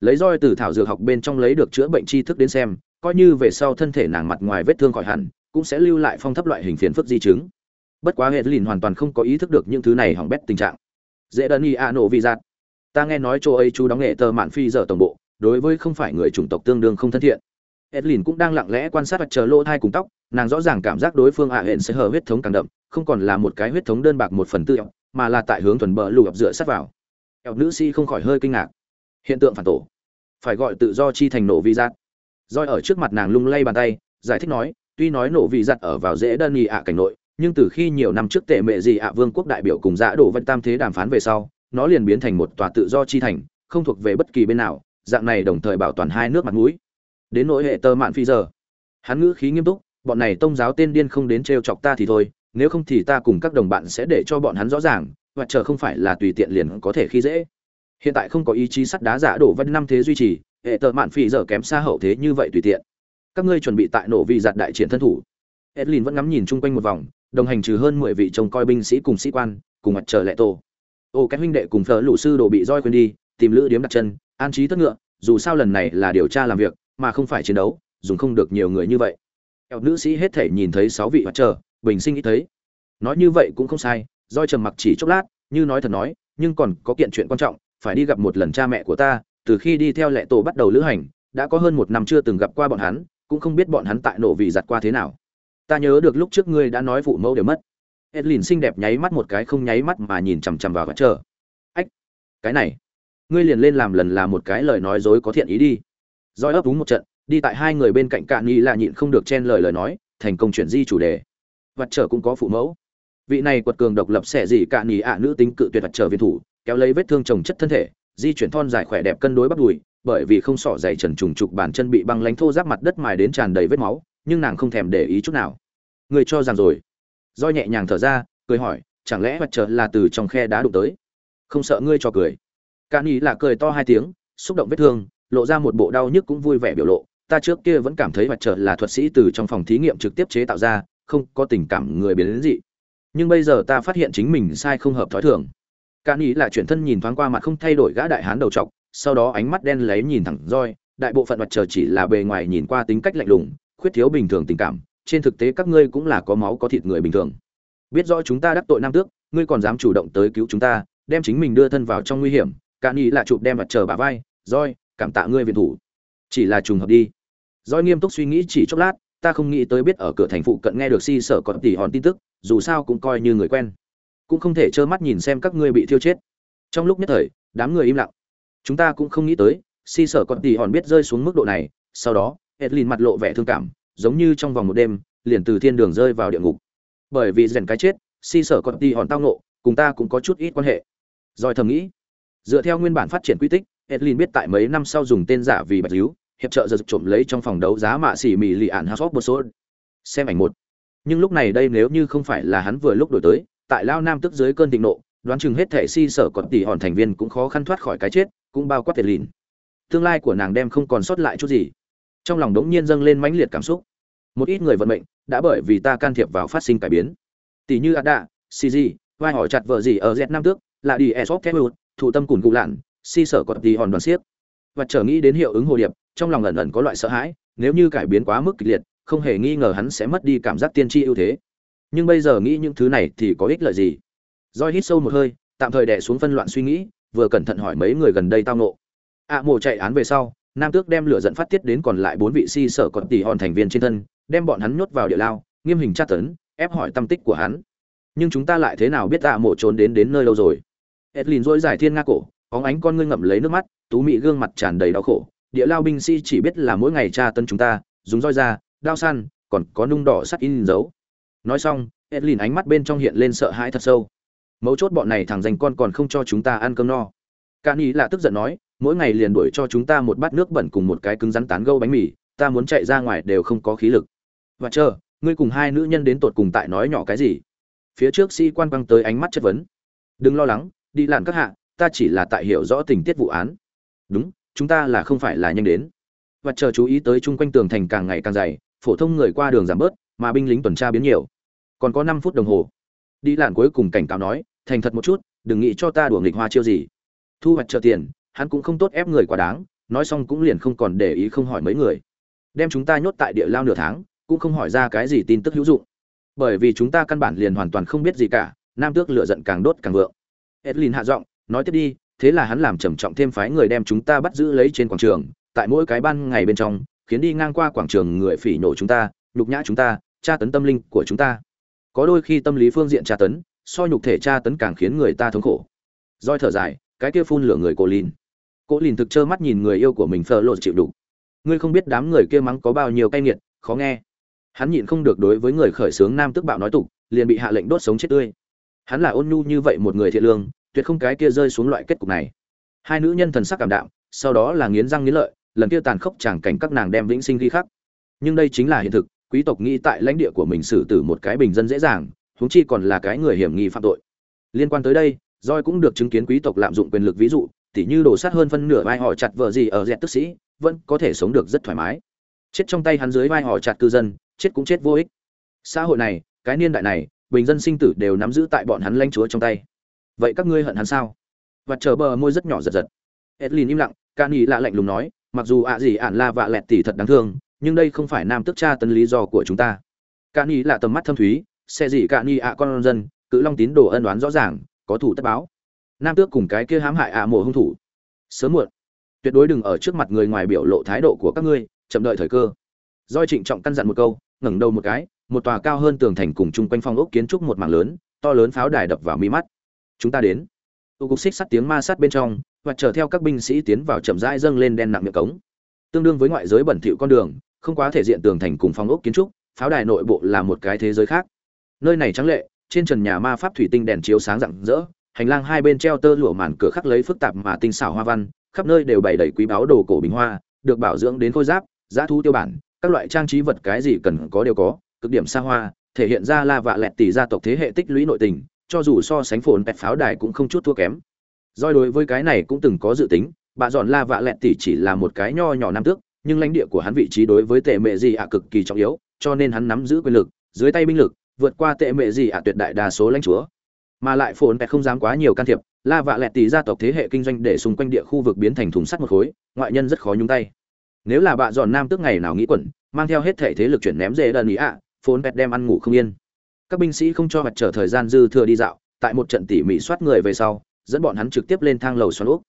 Lấy roi từ thảo dược học bên trong lấy được chữa bệnh tri thức đến xem, coi như về sau thân thể nàng mặt ngoài vết thương khỏi hẳn, cũng sẽ lưu lại phong thấp loại hình phiền phức di chứng. Bất quá hệ lìn hoàn toàn không có ý thức được những thứ này hỏng bét tình trạng. Dễ đơn y a nổ vì giạt. Ta nghe nói chỗ ấy chú đóng nghệ tờ mạn phi giờ tổng bộ đối với không phải người chủng tộc tương đương không thân thiện. Edlin cũng đang lặng lẽ quan sát vật chờ lỗ thai cùng tóc, nàng rõ ràng cảm giác đối phương ạ à hẹn sẽ hở huyết thống càng đậm, không còn là một cái huyết thống đơn bạc một phần tư mà là tại hướng thuần bờ lục dựa sát vào. Eo nữ sĩ không khỏi hơi kinh ngạc. Hiện tượng phản tổ. Phải gọi tự do chi thành nổ vi giác. Roi ở trước mặt nàng lung lay bàn tay, giải thích nói, tuy nói nổ vi giặt ở vào dễ đơn nhì ạ cảnh nội, nhưng từ khi nhiều năm trước tệ mẹ gì ạ vương quốc đại biểu cùng giã đổ vân tam thế đàm phán về sau, nó liền biến thành một tòa tự do chi thành, không thuộc về bất kỳ bên nào dạng này đồng thời bảo toàn hai nước mặt mũi. Đến nỗi hệ tơ mạn phi giờ. Hắn ngữ khí nghiêm túc, bọn này tông giáo tên điên không đến t chọc ta thì thôi, nếu không thì ta cùng các đồng bạn sẽ để cho bọn hắn rõ ràng, và chờ không phải là tùy tiện liền có thể khi dễ. Hiện tại không có ý chí sắt đá giả đổ văn năm thế duy trì, hệ tơ mạn phi giờ kém xa hậu thế như vậy tùy tiện. Các ngươi chuẩn bị tại nổ vì giặt đại triển thân thủ. Edlin vẫn ngắm nhìn chung quanh một vòng, đồng hành trừ hơn mười vị trông coi binh sĩ cùng sĩ quan, cùng mặt trời lệ tổ. Ô cái huynh đệ cùng phở lũ sư đồ bị roi quên đi, tìm lữ điếm đặt chân an trí tất ngựa, dù sao lần này là điều tra làm việc, mà không phải chiến đấu, dùng không được nhiều người như vậy. Eo nữ sĩ hết thể nhìn thấy sáu vị mặt trời bình sinh ít thấy. Nói như vậy cũng không sai Do trầm mặc chỉ chốc lát, như nói thật nói, nhưng còn có kiện chuyện quan trọng, phải đi gặp một lần cha mẹ của ta, từ khi đi theo lệ tổ bắt đầu lữ hành, đã có hơn một năm chưa từng gặp qua bọn hắn, cũng không biết bọn hắn tại nổ vì giặt qua thế nào. Ta nhớ được lúc trước ngươi đã nói phụ mẫu đều mất. Edlin xinh đẹp nháy mắt một cái không nháy mắt mà nhìn chằm chằm vào và chờ ách, cái này ngươi liền lên làm lần là một cái lời nói dối có thiện ý đi. Roi ấp úng một trận, đi tại hai người bên cạnh cạn nghi là nhịn không được chen lời lời nói, thành công chuyển di chủ đề. Vật trở cũng có phụ mẫu. Vị này quật cường độc lập xẻ gì cạn nhì ạ, nữ tính cự tuyệt vật trở viên thủ, kéo lấy vết thương trồng chất thân thể, di chuyển thon dài khỏe đẹp cân đối bắt đùi, bởi vì không sỏ dày trần trùng trục bàn chân bị băng lánh thô giáp mặt đất mài đến tràn đầy vết máu, nhưng nàng không thèm để ý chút nào. Người cho rằng rồi. Roi nhẹ nhàng thở ra, cười hỏi, chẳng lẽ vật trở là từ trong khe đá đụng tới? Không sợ ngươi cho cười cả là cười to hai tiếng xúc động vết thương lộ ra một bộ đau nhức cũng vui vẻ biểu lộ ta trước kia vẫn cảm thấy vật trở là thuật sĩ từ trong phòng thí nghiệm trực tiếp chế tạo ra không có tình cảm người biến đến gì. nhưng bây giờ ta phát hiện chính mình sai không hợp thói thường Cani là chuyển thân nhìn thoáng qua mặt không thay đổi gã đại hán đầu trọc, sau đó ánh mắt đen lấy nhìn thẳng roi, đại bộ phận mặt trời chỉ là bề ngoài nhìn qua tính cách lạnh lùng, khuyết thiếu bình thường tình cảm, trên thực tế các ngươi cũng là có máu có thịt người bình thường. Biết rõ chúng ta đắc tội nam tước, ngươi còn dám chủ động tới cứu chúng ta, đem chính mình đưa thân vào trong nguy hiểm, Cạn ý là chụp đem mặt trời bả vai, roi, cảm tạ ngươi viện thủ. Chỉ là trùng hợp đi. Roi nghiêm túc suy nghĩ chỉ chốc lát, ta không nghĩ tới biết ở cửa thành phụ cận nghe được si sở còn tỉ hòn tin tức, dù sao cũng coi như người quen. Cũng không thể trơ mắt nhìn xem các ngươi bị thiêu chết. Trong lúc nhất thời đám người im lặng. Chúng ta cũng không nghĩ tới si sở còn tỉ hòn biết rơi xuống mức độ này sau đó edlin mặt lộ vẻ thương cảm giống như trong vòng một đêm liền từ thiên đường rơi vào địa ngục. Bởi vì rèn cái chết si sở còn tỉ hòn tao nộ cùng ta cũng có chút ít quan hệ. Rồi thầm nghĩ dựa theo nguyên bản phát triển quy tích, edlin biết tại mấy năm sau dùng tên giả vì bạch líu, hiệp trợ giật trộm lấy trong phòng đấu giá mạ xỉ mì lì ạn house of số xem ảnh một. Nhưng lúc này đây nếu như không phải là hắn vừa lúc đổi tới, tại lao nam tức dưới cơn thịnh nộ, đoán chừng hết thể si sở còn tỷ hòn thành viên cũng khó khăn thoát khỏi cái chết, cũng bao quát tiền lìn tương lai của nàng đem không còn sót lại chút gì. Trong lòng đống nhiên dâng lên mãnh liệt cảm xúc. Một ít người vận mệnh đã bởi vì ta can thiệp vào phát sinh cải biến. Tỷ như ada cg vai hỏi chặt vợ gì ở z nam tước, là đi esop thép thụ tâm cùn cụ lạn si sở còn tỷ hòn đoàn siếc. Và trở nghĩ đến hiệu ứng hồ điệp trong lòng ẩn ẩn có loại sợ hãi nếu như cải biến quá mức kịch liệt không hề nghi ngờ hắn sẽ mất đi cảm giác tiên tri ưu thế. Nhưng bây giờ nghĩ những thứ này thì có ích lợi gì? Roi hít sâu một hơi tạm thời đè xuống phân loạn suy nghĩ vừa cẩn thận hỏi mấy người gần đây tao nộ ạ à, mộ chạy án về sau nam tước đem lửa dẫn phát tiết đến còn lại bốn vị si sở còn tỷ hòn thành viên trên thân đem bọn hắn nhốt vào địa lao nghiêm hình tra tấn ép hỏi tâm tích của hắn. Nhưng chúng ta lại thế nào biết ạ à, mộ trốn đến đến nơi lâu rồi? Edlin dỗi giải thiên nga cổ, óng ánh con ngươi ngậm lấy nước mắt, tú mị gương mặt tràn đầy đau khổ. Địa lao binh sĩ chỉ biết là mỗi ngày tra tấn chúng ta, dùng roi ra, đao săn, còn có nung đỏ sắt in dấu. Nói xong, edlin ánh mắt bên trong hiện lên sợ hãi thật sâu. Mấu chốt bọn này thằng dành con còn không cho chúng ta ăn cơm no. Can ý là tức giận nói, mỗi ngày liền đuổi cho chúng ta một bát nước bẩn cùng một cái cứng rắn tán gâu bánh mì, ta muốn chạy ra ngoài đều không có khí lực. Và chờ, ngươi cùng hai nữ nhân đến tột cùng tại nói nhỏ cái gì? Phía trước sĩ quan băng tới ánh mắt chất vấn. Đừng lo lắng đi làn các hạ, ta chỉ là tại hiểu rõ tình tiết vụ án. Đúng, chúng ta là không phải là nhanh đến. Và chờ chú ý tới chung quanh tường thành càng ngày càng dày, phổ thông người qua đường giảm bớt, mà binh lính tuần tra biến nhiều. Còn có năm phút đồng hồ. Đi làn cuối cùng cảnh cáo nói, thành thật một chút, đừng nghĩ cho ta đùa nghịch hoa chiêu gì. Thu hoạch trợ tiền, hắn cũng không tốt ép người quá đáng, nói xong cũng liền không còn để ý không hỏi mấy người. Đem chúng ta nhốt tại địa lao nửa tháng, cũng không hỏi ra cái gì tin tức hữu dụng. Bởi vì chúng ta căn bản liền hoàn toàn không biết gì cả, nam tước lựa giận càng đốt càng vượng edlin hạ giọng, nói tiếp đi, thế là hắn làm trầm trọng thêm phái người đem chúng ta bắt giữ lấy trên quảng trường, tại mỗi cái ban ngày bên trong, khiến đi ngang qua quảng trường người phỉ nổ chúng ta, nhục nhã chúng ta, tra tấn tâm linh của chúng ta. Có đôi khi tâm lý phương diện tra tấn, so nhục thể tra tấn càng khiến người ta thống khổ. Roi thở dài, cái kia phun lửa người cô lìn cô lìn thực trơ mắt nhìn người yêu của mình phờ lột chịu đủ ngươi không biết đám người kia mắng có bao nhiêu cay nghiệt, khó nghe. Hắn nhịn không được đối với người khởi sướng nam tức bạo nói tục, liền bị hạ lệnh đốt sống chết tươi hắn là ôn nhu như vậy một người thiện lương, tuyệt không cái kia rơi xuống loại kết cục này. Hai nữ nhân thần sắc cảm đạm, sau đó là nghiến răng nghiến lợi, lần kia tàn khốc chẳng cảnh các nàng đem vĩnh sinh ghi khắc. Nhưng đây chính là hiện thực, quý tộc nghĩ tại lãnh địa của mình xử tử một cái bình dân dễ dàng, huống chi còn là cái người hiểm nghi phạm tội. Liên quan tới đây roi cũng được chứng kiến quý tộc lạm dụng quyền lực ví dụ, tỉ như đổ sát hơn phân nửa vai họ chặt vợ gì ở dẹt tức sĩ, vẫn có thể sống được rất thoải mái. Chết trong tay hắn dưới vai họ chặt cư dân, chết cũng chết vô ích. Xã hội này, cái niên đại này bình dân sinh tử đều nắm giữ tại bọn hắn lãnh chúa trong tay. Vậy các ngươi hận hắn sao? Và chờ bờ môi rất nhỏ giật giật. Edlin im lặng ca ni lạ lạnh lùng nói, mặc dù ạ gì ạn la vạ lẹt tỉ thật đáng thương, nhưng đây không phải nam tức cha tấn lý do của chúng ta. Ca ni là tầm mắt thâm thúy, xe gì ca ni ạ con dân, cự long tín đồ ân đoán rõ ràng, có thủ tất báo. Nam tước cùng cái kia hãm hại ạ à mộ hung thủ. Sớm muộn, tuyệt đối đừng ở trước mặt người ngoài biểu lộ thái độ của các ngươi, chậm đợi thời cơ. Doi trịnh trọng căn dặn một câu, ngẩng đầu một cái một tòa cao hơn tường thành cùng chung quanh phong ốc kiến trúc một mảng lớn, to lớn pháo đài đập vào mi mắt. Chúng ta đến. Tu cục xích sắt tiếng ma sát bên trong, và chờ theo các binh sĩ tiến vào chậm rãi dâng lên đen nặng miệng cống. Tương đương với ngoại giới bẩn thỉu con đường, không quá thể diện tường thành cùng phong ốc kiến trúc, pháo đài nội bộ là một cái thế giới khác. Nơi này trắng lệ, trên trần nhà ma pháp thủy tinh đèn chiếu sáng rạng rỡ, hành lang hai bên treo tơ lụa màn cửa khắc lấy phức tạp mà tinh xảo hoa văn, khắp nơi đều bày đầy quý báu đồ cổ bình hoa, được bảo dưỡng đến khôi giáp, giá thu tiêu bản, các loại trang trí vật cái gì cần có đều có cực điểm xa hoa, thể hiện ra la vạ lẹt tỷ gia tộc thế hệ tích lũy nội tình, cho dù so sánh phồn pẹt pháo đài cũng không chút thua kém. Doi đối với cái này cũng từng có dự tính, bà dọn la vạ lẹt tỷ chỉ là một cái nho nhỏ nam tước, nhưng lãnh địa của hắn vị trí đối với tệ mệ gì ạ cực kỳ trọng yếu, cho nên hắn nắm giữ quyền lực, dưới tay binh lực, vượt qua tệ mệ gì ạ tuyệt đại đa số lãnh chúa. Mà lại phồn pẹt không dám quá nhiều can thiệp, la vạ lẹt tỷ gia tộc thế hệ kinh doanh để xung quanh địa khu vực biến thành thùng sắt một khối, ngoại nhân rất khó nhúng tay. Nếu là bà dọn nam tước ngày nào nghĩ quẩn, mang theo hết thể thế lực chuyển ném dễ đơn ý ạ phốn bẹt đem ăn ngủ không yên. Các binh sĩ không cho mặt trở thời gian dư thừa đi dạo, tại một trận tỉ mỉ soát người về sau, dẫn bọn hắn trực tiếp lên thang lầu xoắn úp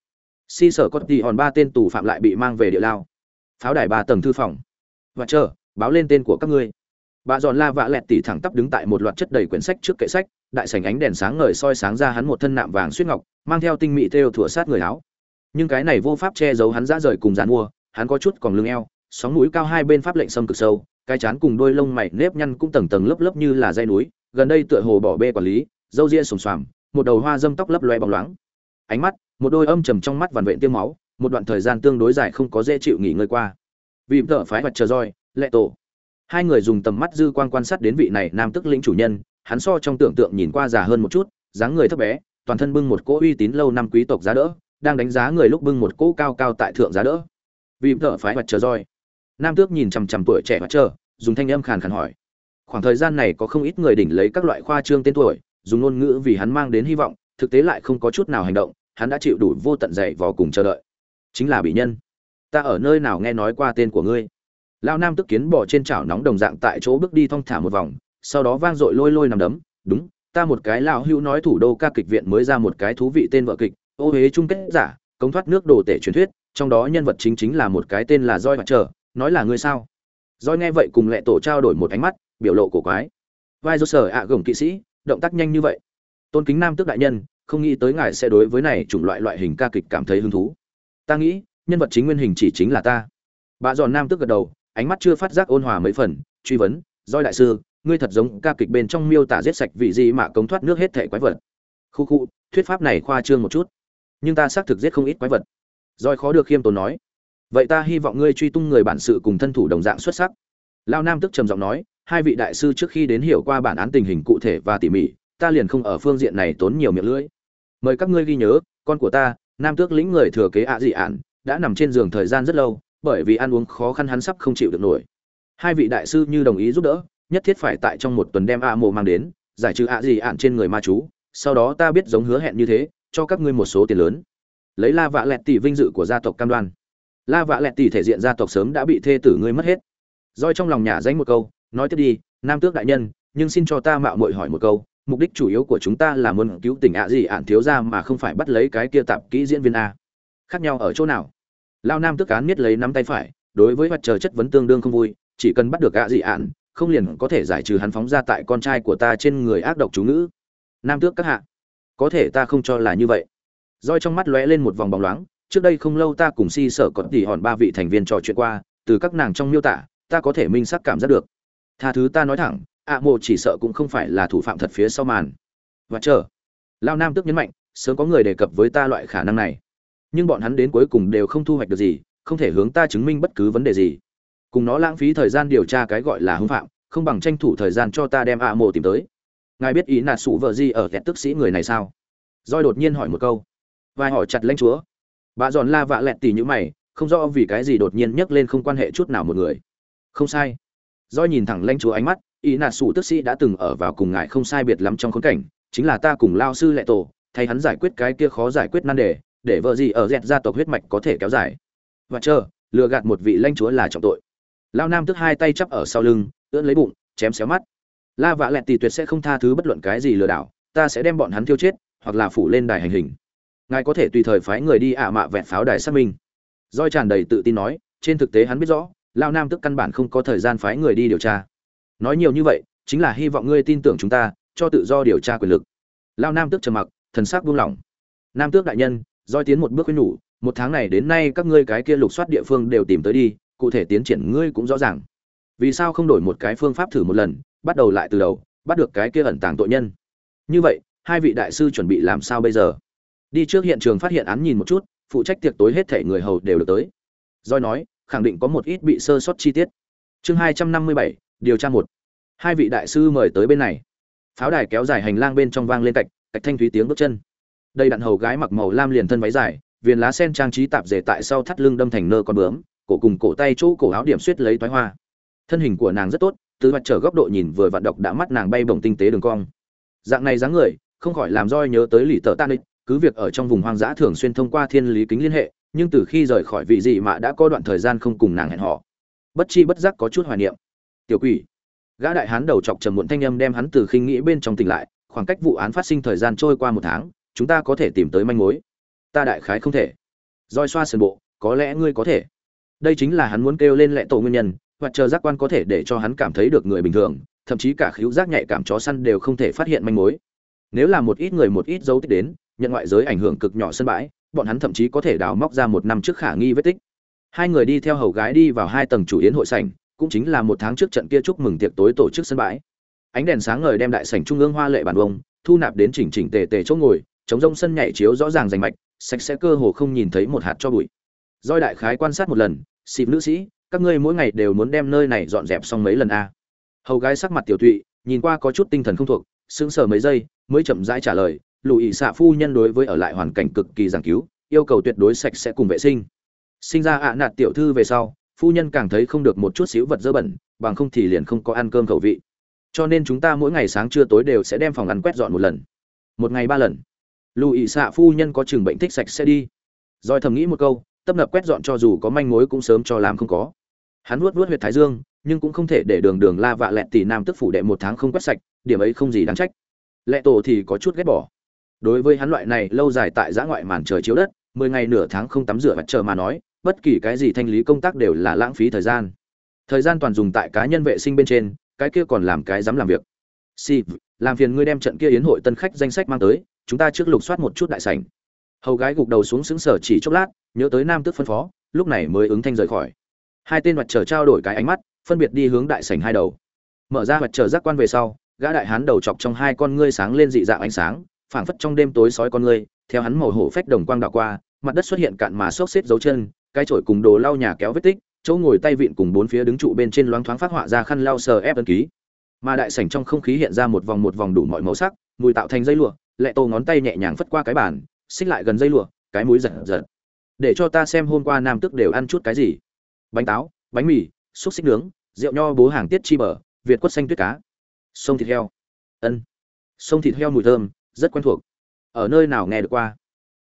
si sở có tỷ hòn ba tên tù phạm lại bị mang về địa lao. Pháo đài ba tầng thư phòng. Và chờ, báo lên tên của các ngươi. Bà giòn la vạ lẹt tỉ thẳng tắp đứng tại một loạt chất đầy quyển sách trước kệ sách, đại sảnh ánh đèn sáng ngời soi sáng ra hắn một thân nạm vàng suýt ngọc, mang theo tinh mị theo thủa sát người áo. Nhưng cái này vô pháp che giấu hắn ra rời cùng dàn mua, hắn có chút còn lưng eo, sóng núi cao hai bên pháp lệnh sâm cực sâu cái chán cùng đôi lông mày nếp nhăn cũng tầng tầng lớp lớp như là dây núi, gần đây tựa hồ bỏ bê quản lý, râu ria sùng xoàm, một đầu hoa dâm tóc lấp loe bóng loáng. Ánh mắt, một đôi âm trầm trong mắt vằn vện tiêm máu, một đoạn thời gian tương đối dài không có dễ chịu nghỉ ngơi qua. Vì tợ phái mặt chờ roi, lệ tổ. Hai người dùng tầm mắt dư quan quan sát đến vị này nam tức lĩnh chủ nhân, hắn so trong tưởng tượng nhìn qua già hơn một chút, dáng người thấp bé, toàn thân bưng một cỗ uy tín lâu năm quý tộc giá đỡ, đang đánh giá người lúc bưng một cỗ cao cao tại thượng giá đỡ. Vì tợ phái mặt chờ roi nam tước nhìn chằm chằm tuổi trẻ mặt trơ, dùng thanh âm khàn khàn hỏi. Khoảng thời gian này có không ít người đỉnh lấy các loại khoa trương tên tuổi dùng ngôn ngữ vì hắn mang đến hy vọng thực tế lại không có chút nào hành động hắn đã chịu đủ vô tận dày vò cùng chờ đợi. Chính là bị nhân. Ta ở nơi nào nghe nói qua tên của ngươi? Lao nam tức kiến bỏ trên chảo nóng đồng dạng tại chỗ bước đi thong thả một vòng sau đó vang dội lôi lôi nằm đấm. Đúng ta một cái lão hữu nói thủ đô ca kịch viện mới ra một cái thú vị tên vợ kịch ô huế chung kết giả công thoát nước đồ tể truyền thuyết trong đó nhân vật chính chính là một cái tên là roi mặt trời nói là ngươi sao? Roi nghe vậy cùng lệ tổ trao đổi một ánh mắt, biểu lộ cổ quái. Vai do sở ạ gồng kỵ sĩ, động tác nhanh như vậy. Tôn kính nam tước đại nhân, không nghĩ tới ngài sẽ đối với này chủng loại loại hình ca kịch cảm thấy hứng thú. Ta nghĩ, nhân vật chính nguyên hình chỉ chính là ta. Bà giòn nam tước gật đầu, ánh mắt chưa phát giác ôn hòa mấy phần, truy vấn doi đại sư, ngươi thật giống ca kịch bên trong miêu tả giết sạch vị gì mà cống thoát nước hết thể quái vật. Khu khu, thuyết pháp này khoa trương một chút. Nhưng ta xác thực giết không ít quái vật. Doi khó được khiêm tốn nói vậy ta hy vọng ngươi truy tung người bản sự cùng thân thủ đồng dạng xuất sắc. Lao nam tức trầm giọng nói, hai vị đại sư trước khi đến hiểu qua bản án tình hình cụ thể và tỉ mỉ, ta liền không ở phương diện này tốn nhiều miệng lưỡi. Mời các ngươi ghi nhớ, con của ta, nam tước lĩnh người thừa kế ạ dị ạn, đã nằm trên giường thời gian rất lâu, bởi vì ăn uống khó khăn hắn sắp không chịu được nổi. Hai vị đại sư như đồng ý giúp đỡ, nhất thiết phải tại trong một tuần đem a mộ mang đến, giải trừ ạ dị ạn trên người ma chú, sau đó ta biết giống hứa hẹn như thế, cho các ngươi một số tiền lớn. Lấy la vạ lẹt tỷ vinh dự của gia tộc cam đoan la vạ lẹt tỷ thể diện gia tộc sớm đã bị thê tử ngươi mất hết. Roi trong lòng nhà danh một câu, nói tiếp đi, nam tước đại nhân, nhưng xin cho ta mạo muội hỏi một câu, mục đích chủ yếu của chúng ta là muốn cứu tỉnh ạ gì ạn thiếu ra mà không phải bắt lấy cái kia tạp kỹ diễn viên a. Khác nhau ở chỗ nào? Lao nam Tước cán miết lấy nắm tay phải, đối với mặt trời chất vấn tương đương không vui, chỉ cần bắt được ạ gì ạn không liền có thể giải trừ hắn phóng ra tại con trai của ta trên người ác độc chú ngữ. Nam tước các hạ, có thể ta không cho là như vậy. Roi trong mắt lóe lên một vòng bóng loáng trước đây không lâu ta cùng si sở có tỉ hòn ba vị thành viên trò chuyện qua, từ các nàng trong miêu tả, ta có thể minh xác cảm giác được. Tha thứ ta nói thẳng, ạ mộ chỉ sợ cũng không phải là thủ phạm thật phía sau màn. Và chờ, lao nam tức nhấn mạnh, sớm có người đề cập với ta loại khả năng này. Nhưng bọn hắn đến cuối cùng đều không thu hoạch được gì, không thể hướng ta chứng minh bất cứ vấn đề gì. Cùng nó lãng phí thời gian điều tra cái gọi là hưng phạm, không bằng tranh thủ thời gian cho ta đem ạ mộ tìm tới. Ngài biết ý là sụ vợ gì ở kẹt tức sĩ người này sao? Roi đột nhiên hỏi một câu. Vai hỏi chặt lãnh chúa bà giòn la vạ lẹt tỉ như mày, không rõ vì cái gì đột nhiên nhấc lên không quan hệ chút nào một người. Không sai. Do nhìn thẳng lãnh chúa ánh mắt, ý nạt sủ tức sĩ đã từng ở vào cùng ngài không sai biệt lắm trong khốn cảnh, chính là ta cùng lao sư lệ tổ, thay hắn giải quyết cái kia khó giải quyết nan đề, để vợ gì ở dẹt gia tộc huyết mạch có thể kéo dài. Và chờ, lừa gạt một vị lãnh chúa là trọng tội. Lao nam tức hai tay chắp ở sau lưng, ưỡn lấy bụng, chém xéo mắt. La vạ lẹt tì tuyệt sẽ không tha thứ bất luận cái gì lừa đảo, ta sẽ đem bọn hắn thiêu chết, hoặc là phủ lên đài hành hình ngài có thể tùy thời phái người đi ả mạ vẹn pháo đài xác minh. Roi tràn đầy tự tin nói, trên thực tế hắn biết rõ lao nam tức căn bản không có thời gian phái người đi điều tra. Nói nhiều như vậy, chính là hy vọng ngươi tin tưởng chúng ta, cho tự do điều tra quyền lực. Lao nam tước trầm mặc, thần sắc buông lỏng. Nam tước đại nhân doi tiến một bước khuyên nhủ, một tháng này đến nay các ngươi cái kia lục soát địa phương đều tìm tới đi, cụ thể tiến triển ngươi cũng rõ ràng. Vì sao không đổi một cái phương pháp thử một lần, bắt đầu lại từ đầu, bắt được cái kia ẩn tàng tội nhân? Như vậy, hai vị đại sư chuẩn bị làm sao bây giờ? Đi trước hiện trường phát hiện án nhìn một chút, phụ trách tiệc tối hết thể người hầu đều được tới. Doi nói, khẳng định có một ít bị sơ sót chi tiết. Chương hai trăm năm mươi bảy, điều tra một. Hai vị đại sư mời tới bên này. Pháo đài kéo dài hành lang bên trong vang lên cạch cạch thanh thúy tiếng bước chân. Đây đạn hầu gái mặc màu lam liền thân váy dài, viền lá sen trang trí tạp dề tại sau thắt lưng đâm thành nơ con bướm, cổ cùng cổ tay chỗ cổ áo điểm suýt lấy toái hoa. Thân hình của nàng rất tốt, từ mặt trở góc độ nhìn vừa vặn độc đã mắt nàng bay bổng tinh tế đường cong. Dạng này dáng người, không khỏi làm roi nhớ tới lì tờ tan địch cứ việc ở trong vùng hoang dã thường xuyên thông qua thiên lý kính liên hệ, nhưng từ khi rời khỏi vị dị mạ đã có đoạn thời gian không cùng nàng hẹn họ bất chi bất giác có chút hoài niệm. Tiểu quỷ. Gã đại hán đầu chọc trầm muộn thanh âm đem hắn từ khinh nghĩ bên trong tỉnh lại, khoảng cách vụ án phát sinh thời gian trôi qua một tháng, chúng ta có thể tìm tới manh mối. Ta đại khái không thể. Roi xoa sườn bộ, có lẽ ngươi có thể. Đây chính là hắn muốn kêu lên lệ tổ nguyên nhân, hoặc chờ giác quan có thể để cho hắn cảm thấy được người bình thường, thậm chí cả khíu giác nhạy cảm chó săn đều không thể phát hiện manh mối. Nếu là một ít người một ít dấu tích đến nhận ngoại giới ảnh hưởng cực nhỏ sân bãi, bọn hắn thậm chí có thể đào móc ra một năm trước khả nghi vết tích. Hai người đi theo hầu gái đi vào hai tầng chủ yến hội sảnh, cũng chính là một tháng trước trận kia chúc mừng tiệc tối tổ chức sân bãi. Ánh đèn sáng ngời đem đại sảnh trung ương hoa lệ bản vông, thu nạp đến chỉnh chỉnh tề tề chỗ ngồi, chống rông sân nhảy chiếu rõ ràng rành mạch, sạch sẽ cơ hồ không nhìn thấy một hạt cho bụi. Doi đại khái quan sát một lần, xịp nữ sĩ, các ngươi mỗi ngày đều muốn đem nơi này dọn dẹp xong mấy lần a? À. hầu gái sắc mặt tiểu thụy nhìn qua có chút tinh thần không thuộc, sững sờ mấy giây, mới chậm rãi trả lời lùi xạ phu nhân đối với ở lại hoàn cảnh cực kỳ giảng cứu, yêu cầu tuyệt đối sạch sẽ cùng vệ sinh. Sinh ra ạ nạt tiểu thư về sau, phu nhân càng thấy không được một chút xíu vật dơ bẩn, bằng không thì liền không có ăn cơm khẩu vị. Cho nên chúng ta mỗi ngày sáng trưa tối đều sẽ đem phòng ăn quét dọn một lần. Một ngày ba lần. Lùi xạ phu nhân có chừng bệnh thích sạch sẽ đi. Rồi thầm nghĩ một câu, tấp nập quét dọn cho dù có manh mối cũng sớm cho làm không có. Hắn nuốt nuốt huyệt thái dương, nhưng cũng không thể để đường đường la vạ lẹt tỷ nam tức phủ đệ một tháng không quét sạch, điểm ấy không gì đáng trách. Lệ tổ thì có chút ghét bỏ đối với hắn loại này lâu dài tại giã ngoại màn trời chiếu đất, mười ngày nửa tháng không tắm rửa mặt trời mà nói, bất kỳ cái gì thanh lý công tác đều là lãng phí thời gian. Thời gian toàn dùng tại cá nhân vệ sinh bên trên, cái kia còn làm cái dám làm việc. Si làm phiền ngươi đem trận kia yến hội tân khách danh sách mang tới, chúng ta trước lục soát một chút đại sảnh. Hầu gái gục đầu xuống xứng sở chỉ chốc lát, nhớ tới nam tước phân phó, lúc này mới ứng thanh rời khỏi. Hai tên mặt trời trao đổi cái ánh mắt, phân biệt đi hướng đại sảnh hai đầu. Mở ra mặt trời giác quan về sau, gã đại hán đầu chọc trong hai con ngươi sáng lên dị dạng ánh sáng phảng phất trong đêm tối sói con người, theo hắn màu hổ phách đồng quang đảo qua mặt đất xuất hiện cạn mà xốc xếp dấu chân cái chổi cùng đồ lau nhà kéo vết tích chỗ ngồi tay vịn cùng bốn phía đứng trụ bên trên loáng thoáng phát họa ra khăn lau sờ ép ấn ký. Mà đại sảnh trong không khí hiện ra một vòng một vòng đủ mọi màu sắc mùi tạo thành dây lụa lệ tô ngón tay nhẹ nhàng phất qua cái bàn xích lại gần dây lụa cái mũi giật giật. Để cho ta xem hôm qua nam tức đều ăn chút cái gì. Bánh táo bánh mì xúc xích nướng rượu nho bố hàng tiết chi bở việt quất xanh tuyết cá. Sông thịt heo. Ân. Sông thịt heo mùi thơm rất quen thuộc. Ở nơi nào nghe được qua?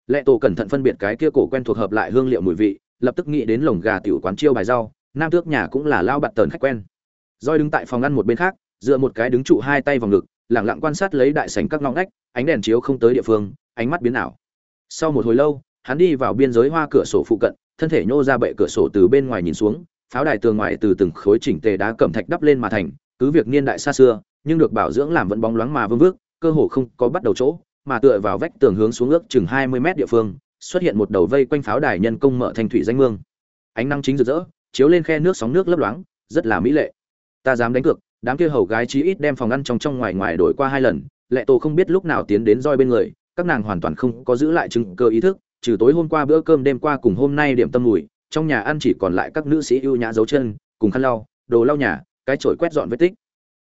Lệ tổ cẩn thận phân biệt cái kia cổ quen thuộc hợp lại hương liệu mùi vị, lập tức nghĩ đến lồng gà tiểu quán chiêu bài rau, nam tước nhà cũng là lao bạt tờn khách quen. Roi đứng tại phòng ngăn một bên khác, dựa một cái đứng trụ hai tay vào ngực, lẳng lặng quan sát lấy đại sảnh các ngõ ngách, ánh đèn chiếu không tới địa phương, ánh mắt biến ảo. Sau một hồi lâu, hắn đi vào biên giới hoa cửa sổ phụ cận, thân thể nhô ra bệ cửa sổ từ bên ngoài nhìn xuống, pháo đài tường ngoài từ từng khối chỉnh tề đá cẩm thạch đắp lên mà thành, cứ việc niên đại xa xưa, nhưng được bảo dưỡng làm vẫn bóng loáng mà vương vước cơ hồ không có bắt đầu chỗ, mà tựa vào vách tường hướng xuống ước chừng hai mươi mét địa phương, xuất hiện một đầu vây quanh pháo đài nhân công mở thành thủy danh mương. Ánh nắng chính rực rỡ, chiếu lên khe nước sóng nước lấp loáng, rất là mỹ lệ. Ta dám đánh cược, đám kia hầu gái chí ít đem phòng ăn trong trong ngoài ngoài đổi qua hai lần, lệ tổ không biết lúc nào tiến đến roi bên người, các nàng hoàn toàn không có giữ lại chứng cơ ý thức, trừ tối hôm qua bữa cơm đêm qua cùng hôm nay điểm tâm mùi, trong nhà ăn chỉ còn lại các nữ sĩ ưu nhã dấu chân, cùng khăn lau, đồ lau nhà, cái chổi quét dọn vết tích.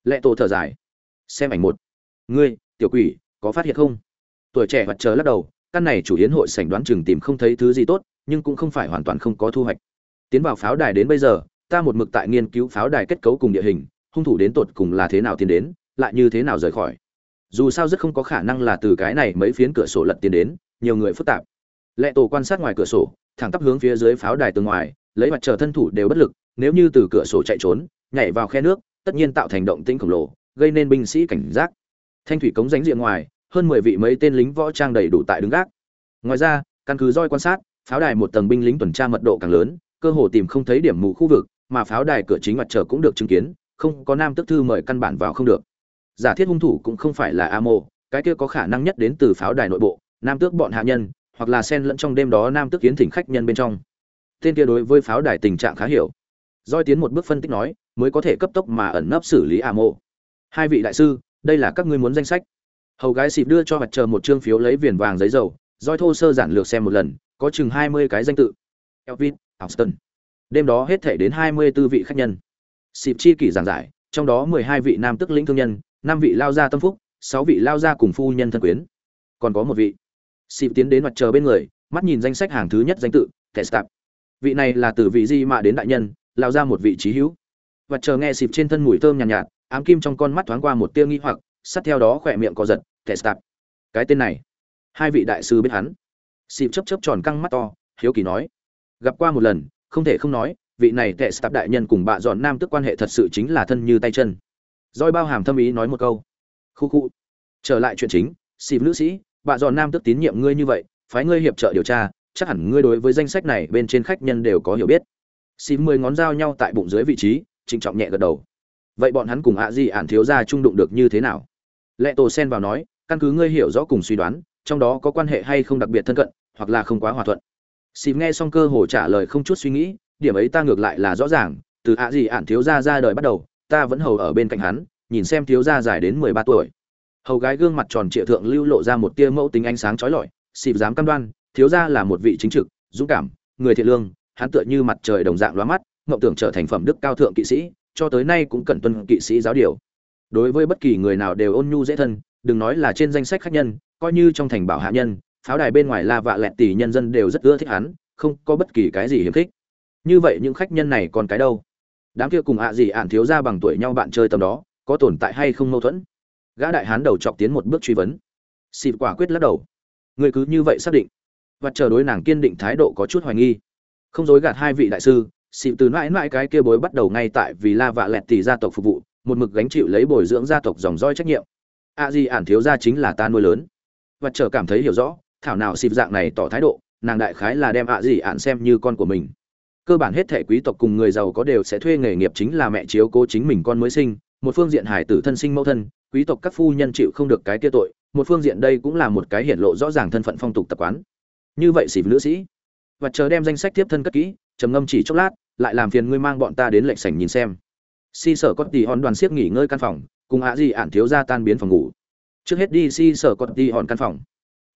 Lệ tổ thở dài. Xem ảnh một ngươi, tiểu quỷ, có phát hiện không? Tuổi trẻ mặt trời lắc đầu, căn này chủ hiến hội sảnh đoán chừng tìm không thấy thứ gì tốt, nhưng cũng không phải hoàn toàn không có thu hoạch. Tiến vào pháo đài đến bây giờ, ta một mực tại nghiên cứu pháo đài kết cấu cùng địa hình, hung thủ đến tột cùng là thế nào tiến đến, lại như thế nào rời khỏi. Dù sao rất không có khả năng là từ cái này mấy phiến cửa sổ lật tiến đến, nhiều người phức tạp. Lệ tổ quan sát ngoài cửa sổ, thẳng tắp hướng phía dưới pháo đài từ ngoài, lấy mặt trời thân thủ đều bất lực, nếu như từ cửa sổ chạy trốn, nhảy vào khe nước, tất nhiên tạo thành động tĩnh khổng lồ, gây nên binh sĩ cảnh giác thanh thủy cống ránh diện ngoài hơn mười vị mấy tên lính võ trang đầy đủ tại đứng gác. Ngoài ra căn cứ roi quan sát pháo đài một tầng binh lính tuần tra mật độ càng lớn cơ hồ tìm không thấy điểm mù khu vực mà pháo đài cửa chính mặt trời cũng được chứng kiến không có nam tức thư mời căn bản vào không được. Giả thiết hung thủ cũng không phải là A Mô, cái kia có khả năng nhất đến từ pháo đài nội bộ nam tước bọn hạ nhân hoặc là xen lẫn trong đêm đó nam tước kiến thỉnh khách nhân bên trong. Tên kia đối với pháo đài tình trạng khá hiểu. Doi tiến một bước phân tích nói mới có thể cấp tốc mà ẩn nấp xử lý A Mô. hai vị đại sư đây là các ngươi muốn danh sách. Hầu gái xịp đưa cho mặt chờ một chương phiếu lấy viền vàng giấy dầu roi thô sơ giản lược xem một lần có chừng hai mươi cái danh tự. Elvin austin. Đêm đó hết thể đến hai mươi 24 vị khách nhân. Xịp chi kỷ giảng giải trong đó mười hai vị nam tức lĩnh thương nhân năm vị lao gia tâm phúc sáu vị lao gia cùng phu nhân thân quyến. Còn có một vị. Xịp tiến đến mặt chờ bên người mắt nhìn danh sách hàng thứ nhất danh tự testap. Vị này là từ vị di mạ đến đại nhân lao ra một vị trí hữu. Và chờ nghe xịp trên thân mùi thơm nhàn nhạt, nhạt ám kim trong con mắt thoáng qua một tia nghi hoặc, sát theo đó khỏe miệng có giật testap cái tên này, hai vị đại sư biết hắn. Xịp chấp chấp tròn căng mắt to, hiếu kỳ nói, gặp qua một lần, không thể không nói, vị này tệ sạp đại nhân cùng bạ dọn nam tức quan hệ thật sự chính là thân như tay chân. Roi bao hàm thâm ý nói một câu, khu khu. Trở lại chuyện chính, xịp nữ sĩ, bạ dọn nam tức tín nhiệm ngươi như vậy, phái ngươi hiệp trợ điều tra, chắc hẳn ngươi đối với danh sách này bên trên khách nhân đều có hiểu biết. Xịp mười ngón dao nhau tại bụng dưới vị trí, trịnh trọng nhẹ gật đầu vậy bọn hắn cùng ạ gì ản thiếu gia trung đụng được như thế nào? Lệ tổ Sen vào nói, căn cứ ngươi hiểu rõ cùng suy đoán, trong đó có quan hệ hay không đặc biệt thân cận, hoặc là không quá hòa thuận. Xịp nghe xong cơ hồ trả lời không chút suy nghĩ, điểm ấy ta ngược lại là rõ ràng, từ ạ gì ản thiếu gia ra đời bắt đầu, ta vẫn hầu ở bên cạnh hắn, nhìn xem thiếu gia dài đến mười ba tuổi. Hầu gái gương mặt tròn trịa thượng lưu lộ ra một tia mẫu tính ánh sáng chói lọi, xịp dám cam đoan, thiếu gia là một vị chính trực, dũng cảm, người thiện lương, hắn tựa như mặt trời đồng dạng lóa mắt ngậm tưởng trở thành phẩm đức cao thượng kỵ sĩ cho tới nay cũng cần tuân kỵ sĩ giáo điều. Đối với bất kỳ người nào đều ôn nhu dễ thân, đừng nói là trên danh sách khách nhân, coi như trong thành bảo hạ nhân, pháo đài bên ngoài la vạ lẹt tỷ nhân dân đều rất ưa thích hắn, không có bất kỳ cái gì hiếm khích. Như vậy những khách nhân này còn cái đâu? Đám kia cùng ạ gì ạn thiếu ra bằng tuổi nhau bạn chơi tầm đó, có tồn tại hay không mâu thuẫn? Gã đại hán đầu chọc tiến một bước truy vấn. Xịt quả quyết lắc đầu. Người cứ như vậy xác định. Và chờ đối nàng kiên định thái độ có chút hoài nghi. Không dối gạt hai vị đại sư xịt từ mãi mãi cái kia bối bắt đầu ngay tại vì la vạ lẹt tỷ gia tộc phục vụ, một mực gánh chịu lấy bồi dưỡng gia tộc dòng roi trách nhiệm. Ạ di ản thiếu gia chính là ta nuôi lớn. Và chờ cảm thấy hiểu rõ, thảo nào xịp dạng này tỏ thái độ, nàng đại khái là đem ạ gì ạn xem như con của mình. Cơ bản hết thể quý tộc cùng người giàu có đều sẽ thuê nghề nghiệp chính là mẹ chiếu cố chính mình con mới sinh, một phương diện hải tử thân sinh mẫu thân, quý tộc các phu nhân chịu không được cái kia tội, một phương diện đây cũng là một cái hiển lộ rõ ràng thân phận phong tục tập quán. Như vậy xịp nữ sĩ. Và chờ đem danh sách tiếp thân cất kỹ, trầm ngâm chỉ chốc lát lại làm phiền ngươi mang bọn ta đến lệnh sảnh nhìn xem. Si sở có tỷ hòn đoàn siếc nghỉ ngơi căn phòng, cùng ạ gì ạn thiếu ra tan biến phòng ngủ. Trước hết đi si sở có tỷ hòn căn phòng.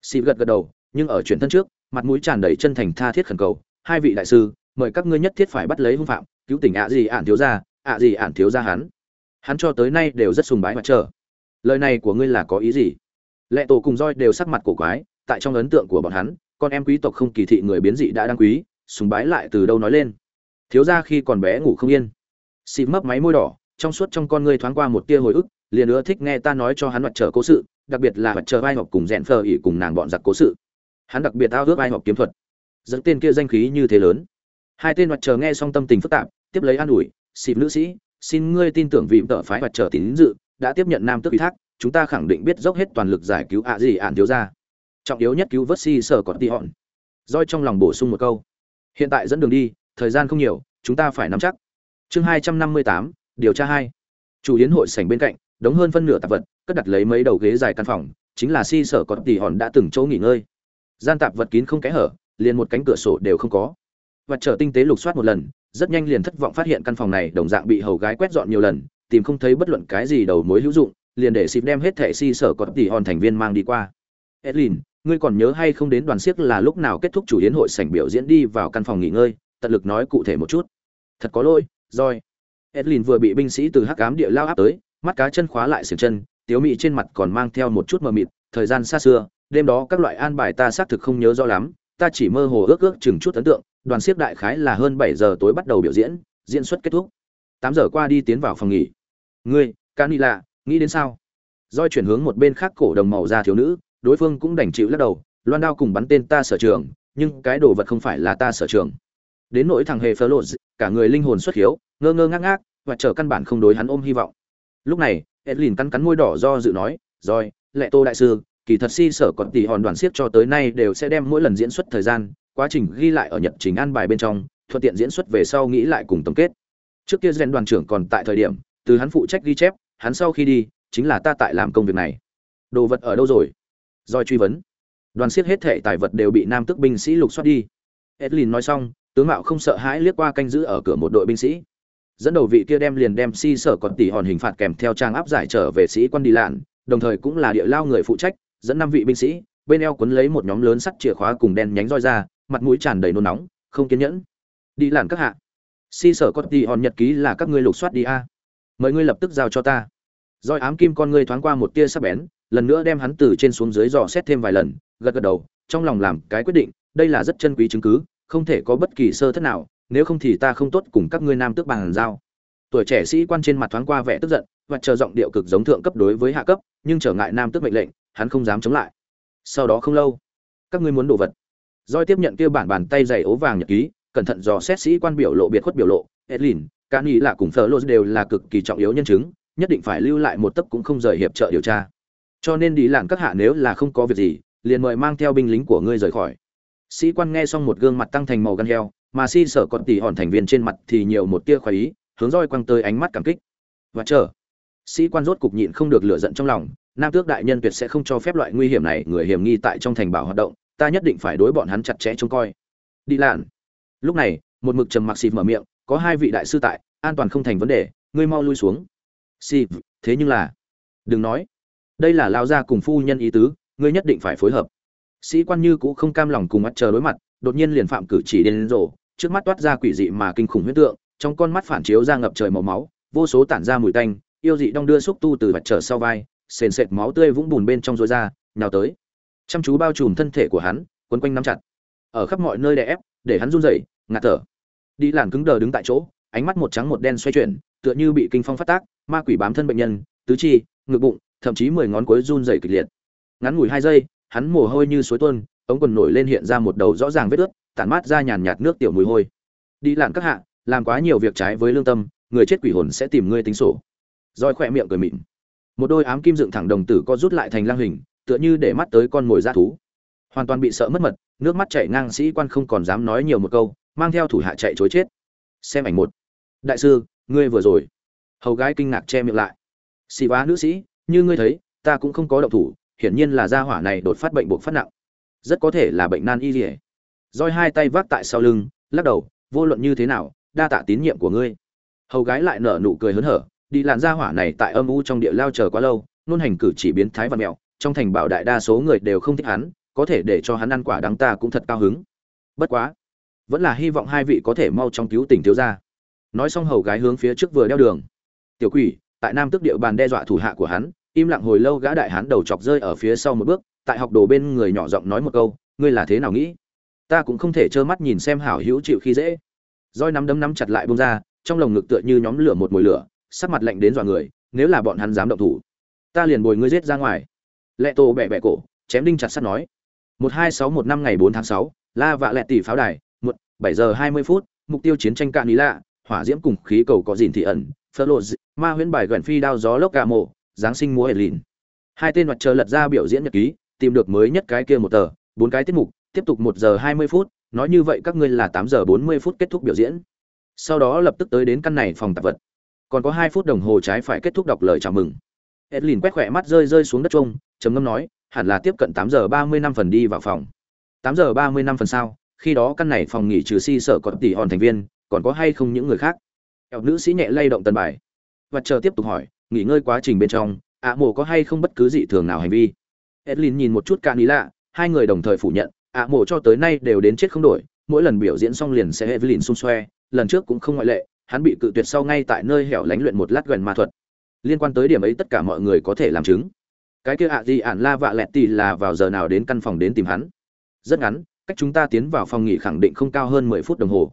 Si gật gật đầu, nhưng ở chuyển thân trước, mặt mũi tràn đầy chân thành tha thiết khẩn cầu. Hai vị đại sư, mời các ngươi nhất thiết phải bắt lấy hung phạm, cứu tỉnh ạ gì ạn thiếu gia, ạ gì ạn thiếu gia hắn. Hắn cho tới nay đều rất sùng bái mặt trở lời này của ngươi là có ý gì? Lệ tổ cùng roi đều sắc mặt cổ quái, tại trong ấn tượng của bọn hắn, con em quý tộc không kỳ thị người biến dị đã đăng quý, sùng bái lại từ đâu nói lên? Thiếu gia khi còn bé ngủ không yên. Xịt mấp máy môi đỏ, trong suốt trong con ngươi thoáng qua một tia hồi ức, liền ưa thích nghe ta nói cho hắn mặt trở cố sự, đặc biệt là mặt trở vai học cùng rẽn phờ ỉ cùng nàng bọn giặc cố sự. Hắn đặc biệt ao ước ai học kiếm thuật. Dẫn tên kia danh khí như thế lớn. Hai tên mặt trở nghe xong tâm tình phức tạp, tiếp lấy an ủi xịp nữ sĩ, xin ngươi tin tưởng vì tợ phái mặt trở tín dự, đã tiếp nhận nam tước ủy thác, chúng ta khẳng định biết dốc hết toàn lực giải cứu ạ gì ạn thiếu ra trọng yếu nhất cứu vớt si sở còn ti hòn roi trong lòng bổ sung một câu, hiện tại dẫn đường đi thời gian không nhiều, chúng ta phải nắm chắc. Chương hai trăm năm mươi tám, điều tra hai. Chủ yến hội sảnh bên cạnh, đống hơn phân nửa tạp vật, cất đặt lấy mấy đầu ghế dài căn phòng, chính là si sở còn tỉ hòn đã từng chỗ nghỉ ngơi. Gian tạp vật kín không kẽ hở, liền một cánh cửa sổ đều không có. Vật trở tinh tế lục soát một lần, rất nhanh liền thất vọng phát hiện căn phòng này đồng dạng bị hầu gái quét dọn nhiều lần, tìm không thấy bất luận cái gì đầu mối hữu dụng, liền để xịp đem hết thẻ si sở có tỷ hòn thành viên mang đi qua. Edlin, ngươi còn nhớ hay không đến đoàn siếc là lúc nào kết thúc chủ yến hội sảnh biểu diễn đi vào căn phòng nghỉ ngơi? Tận lực nói cụ thể một chút. Thật có lỗi roi edlin vừa bị binh sĩ từ hắc cám địa lao áp tới, mắt cá chân khóa lại xiềng chân, tiếu mị trên mặt còn mang theo một chút mờ mịt, thời gian xa xưa, đêm đó các loại an bài ta xác thực không nhớ rõ lắm, ta chỉ mơ hồ ước ước chừng chút ấn tượng, đoàn siếc đại khái là hơn bảy giờ tối bắt đầu biểu diễn diễn xuất kết thúc. Tám giờ qua đi tiến vào phòng nghỉ. Ngươi canila nghĩ đến sao? Rồi chuyển hướng một bên khác cổ đồng màu da thiếu nữ, đối phương cũng đành chịu lắc đầu, loan đao cùng bắn tên ta sở trường, nhưng cái đồ vật không phải là ta sở trường đến nỗi thằng hề phơ lộ cả người linh hồn xuất hiếu, ngơ ngơ ngác ngác, và chờ căn bản không đối hắn ôm hy vọng. Lúc này, edlin cắn cắn môi đỏ do dự nói, rồi, lệ tô đại sư, kỳ thật si sở còn tỷ hòn đoàn siết cho tới nay đều sẽ đem mỗi lần diễn xuất thời gian, quá trình ghi lại ở nhật trình an bài bên trong, thuận tiện diễn xuất về sau nghĩ lại cùng tổng kết. Trước kia rèn đoàn trưởng còn tại thời điểm, từ hắn phụ trách ghi chép, hắn sau khi đi, chính là ta tại làm công việc này. Đồ vật ở đâu rồi? Doi truy vấn. Đoàn siết hết thể tài vật đều bị nam tức binh sĩ lục soát đi. Edlin nói xong tướng mạo không sợ hãi liếc qua canh giữ ở cửa một đội binh sĩ. Dẫn đầu vị kia đem liền đem si sở còn tỷ hòn hình phạt kèm theo trang áp giải trở về sĩ quan đi lạn, đồng thời cũng là địa lao người phụ trách, dẫn năm vị binh sĩ, bên eo quấn lấy một nhóm lớn sắt chìa khóa cùng đen nhánh roi ra, mặt mũi tràn đầy nôn nóng, không kiên nhẫn. Đi lạn các hạ. Si sở còn tỷ hòn nhật ký là các ngươi lục soát đi a. Mời ngươi lập tức giao cho ta. Roi ám kim con ngươi thoáng qua một tia sắc bén, lần nữa đem hắn từ trên xuống dưới dò xét thêm vài lần, gật gật đầu, trong lòng làm cái quyết định, đây là rất chân quý chứng cứ không thể có bất kỳ sơ thất nào, nếu không thì ta không tốt cùng các ngươi nam tước bàn giao. Tuổi trẻ sĩ quan trên mặt thoáng qua vẻ tức giận, và chờ giọng điệu cực giống thượng cấp đối với hạ cấp, nhưng trở ngại nam tước mệnh lệnh, hắn không dám chống lại. Sau đó không lâu, các ngươi muốn đồ vật. Roi tiếp nhận kia bản bàn tay dày ố vàng nhật ký, cẩn thận dò xét sĩ quan biểu lộ biệt khuất biểu lộ, edlin Cani nghĩ là cùng thờ lô đều là cực kỳ trọng yếu nhân chứng, nhất định phải lưu lại một tấc cũng không rời hiệp trợ điều tra. Cho nên đi làn các hạ nếu là không có việc gì, liền mời mang theo binh lính của ngươi rời khỏi sĩ quan nghe xong một gương mặt tăng thành màu gan heo, mà si sở còn tỉ hòn thành viên trên mặt thì nhiều một tia khoái ý, hướng roi quăng tới ánh mắt cảm kích. Và chờ. Sĩ quan rốt cục nhịn không được lửa giận trong lòng, nam tước đại nhân tuyệt sẽ không cho phép loại nguy hiểm này, người hiểm nghi tại trong thành bảo hoạt động, ta nhất định phải đối bọn hắn chặt chẽ trông coi. Đi lạn. Lúc này, một mực trầm mặc xịt mở miệng, có hai vị đại sư tại, an toàn không thành vấn đề, ngươi mau lui xuống. Xịt, thế nhưng là, đừng nói. Đây là lao ra cùng phu nhân ý tứ, ngươi nhất định phải phối hợp sĩ quan như cũ không cam lòng cùng mắt chờ đối mặt, đột nhiên liền phạm cử chỉ đến rổ trước mắt toát ra quỷ dị mà kinh khủng huyết tượng, trong con mắt phản chiếu ra ngập trời màu máu, vô số tản ra mùi tanh, yêu dị đong đưa xúc tu từ vạch trở sau vai, sền sệt máu tươi vũng bùn bên trong rối ra, nhào tới. Chăm chú bao trùm thân thể của hắn, quấn quanh nắm chặt. Ở khắp mọi nơi đè ép, để hắn run rẩy, ngạt thở. Đi làn cứng đờ đứng tại chỗ, ánh mắt một trắng một đen xoay chuyển, tựa như bị kinh phong phát tác, ma quỷ bám thân bệnh nhân, tứ chi, ngực bụng, thậm chí mười ngón cuối run rẩy kịch liệt. Ngắn ngủi hai giây hắn mồ hôi như suối tuôn, ống quần nổi lên hiện ra một đầu rõ ràng vết ướt, tản mát ra nhàn nhạt nước tiểu mùi hôi. Đi lặn các hạ, làm quá nhiều việc trái với lương tâm, người chết quỷ hồn sẽ tìm ngươi tính sổ. Roi khỏe miệng cười mịn. Một đôi ám kim dựng thẳng đồng tử co rút lại thành lang hình, tựa như để mắt tới con mồi ra thú. Hoàn toàn bị sợ mất mật, nước mắt chảy ngang sĩ quan không còn dám nói nhiều một câu, mang theo thủ hạ chạy chối chết. Xem ảnh một. Đại sư, ngươi vừa rồi. Hầu gái kinh ngạc che miệng lại. Xì vá nữ sĩ, như ngươi thấy, ta cũng không có động thủ hiển nhiên là gia hỏa này đột phát bệnh buộc phát nặng. Rất có thể là bệnh nan y liệt. Roi hai tay vác tại sau lưng, lắc đầu, vô luận như thế nào, đa tạ tín nhiệm của ngươi. Hầu gái lại nở nụ cười hớn hở, đi làn gia hỏa này tại âm u trong địa lao chờ quá lâu, nôn hành cử chỉ biến thái và mẹo, trong thành bảo đại đa số người đều không thích hắn, có thể để cho hắn ăn quả đắng ta cũng thật cao hứng. Bất quá, vẫn là hy vọng hai vị có thể mau trong cứu tỉnh thiếu gia. Nói xong hầu gái hướng phía trước vừa đeo đường. Tiểu quỷ, tại nam tức địa bàn đe dọa thủ hạ của hắn im lặng hồi lâu gã đại hán đầu chọc rơi ở phía sau một bước, tại học đồ bên người nhỏ giọng nói một câu, ngươi là thế nào nghĩ? Ta cũng không thể trơ mắt nhìn xem hảo hữu chịu khi dễ. Roi nắm đấm nắm chặt lại bông ra, trong lồng ngực tựa như nhóm lửa một mồi lửa, sắc mặt lạnh đến dọa người, nếu là bọn hắn dám động thủ, ta liền bồi ngươi giết ra ngoài. Lệ tô bẹ bẹ cổ, chém đinh chặt sắt nói, một hai sáu một năm ngày bốn tháng sáu, la vạ lẹ tỷ pháo đài, một, bảy giờ hai mươi phút, mục tiêu chiến tranh cạn ý lạ hỏa diễm cùng khí cầu có dìn thị ẩn phơ lộ ma huyễn bài gần phi đao gió lốc gà mộ giáng sinh múa elin. Lìn hai tên mặt trời lật ra biểu diễn nhật ký, tìm được mới nhất cái kia một tờ, bốn cái tiết mục, tiếp tục một giờ hai mươi phút, nói như vậy các ngươi là tám giờ bốn mươi phút kết thúc biểu diễn. Sau đó lập tức tới đến căn này phòng tạp vật. Còn có hai phút đồng hồ trái phải kết thúc đọc lời chào mừng. Edlin quét khỏe mắt rơi rơi xuống đất trông trầm ngâm nói, hẳn là tiếp cận tám giờ ba mươi năm phần đi vào phòng. Tám giờ ba mươi năm phần sau khi đó căn này phòng nghỉ trừ si sở còn tỷ hòn thành viên, còn có hay không những người khác? Eo nữ sĩ nhẹ lay động tần bài. Và chờ tiếp tục hỏi nghỉ ngơi quá trình bên trong, ạ mộ có hay không bất cứ dị thường nào hành vi? Edlin nhìn một chút cạn ý lạ hai người đồng thời phủ nhận, ạ mộ cho tới nay đều đến chết không đổi, mỗi lần biểu diễn xong liền sẽ Edlin xung xoe, lần trước cũng không ngoại lệ, hắn bị cự tuyệt sau ngay tại nơi hẻo lánh luyện một lát gần ma thuật. Liên quan tới điểm ấy tất cả mọi người có thể làm chứng. Cái kia ạ gì ạn la vạ lẹt tì là vào giờ nào đến căn phòng đến tìm hắn? Rất ngắn, cách chúng ta tiến vào phòng nghỉ khẳng định không cao hơn mười phút đồng hồ.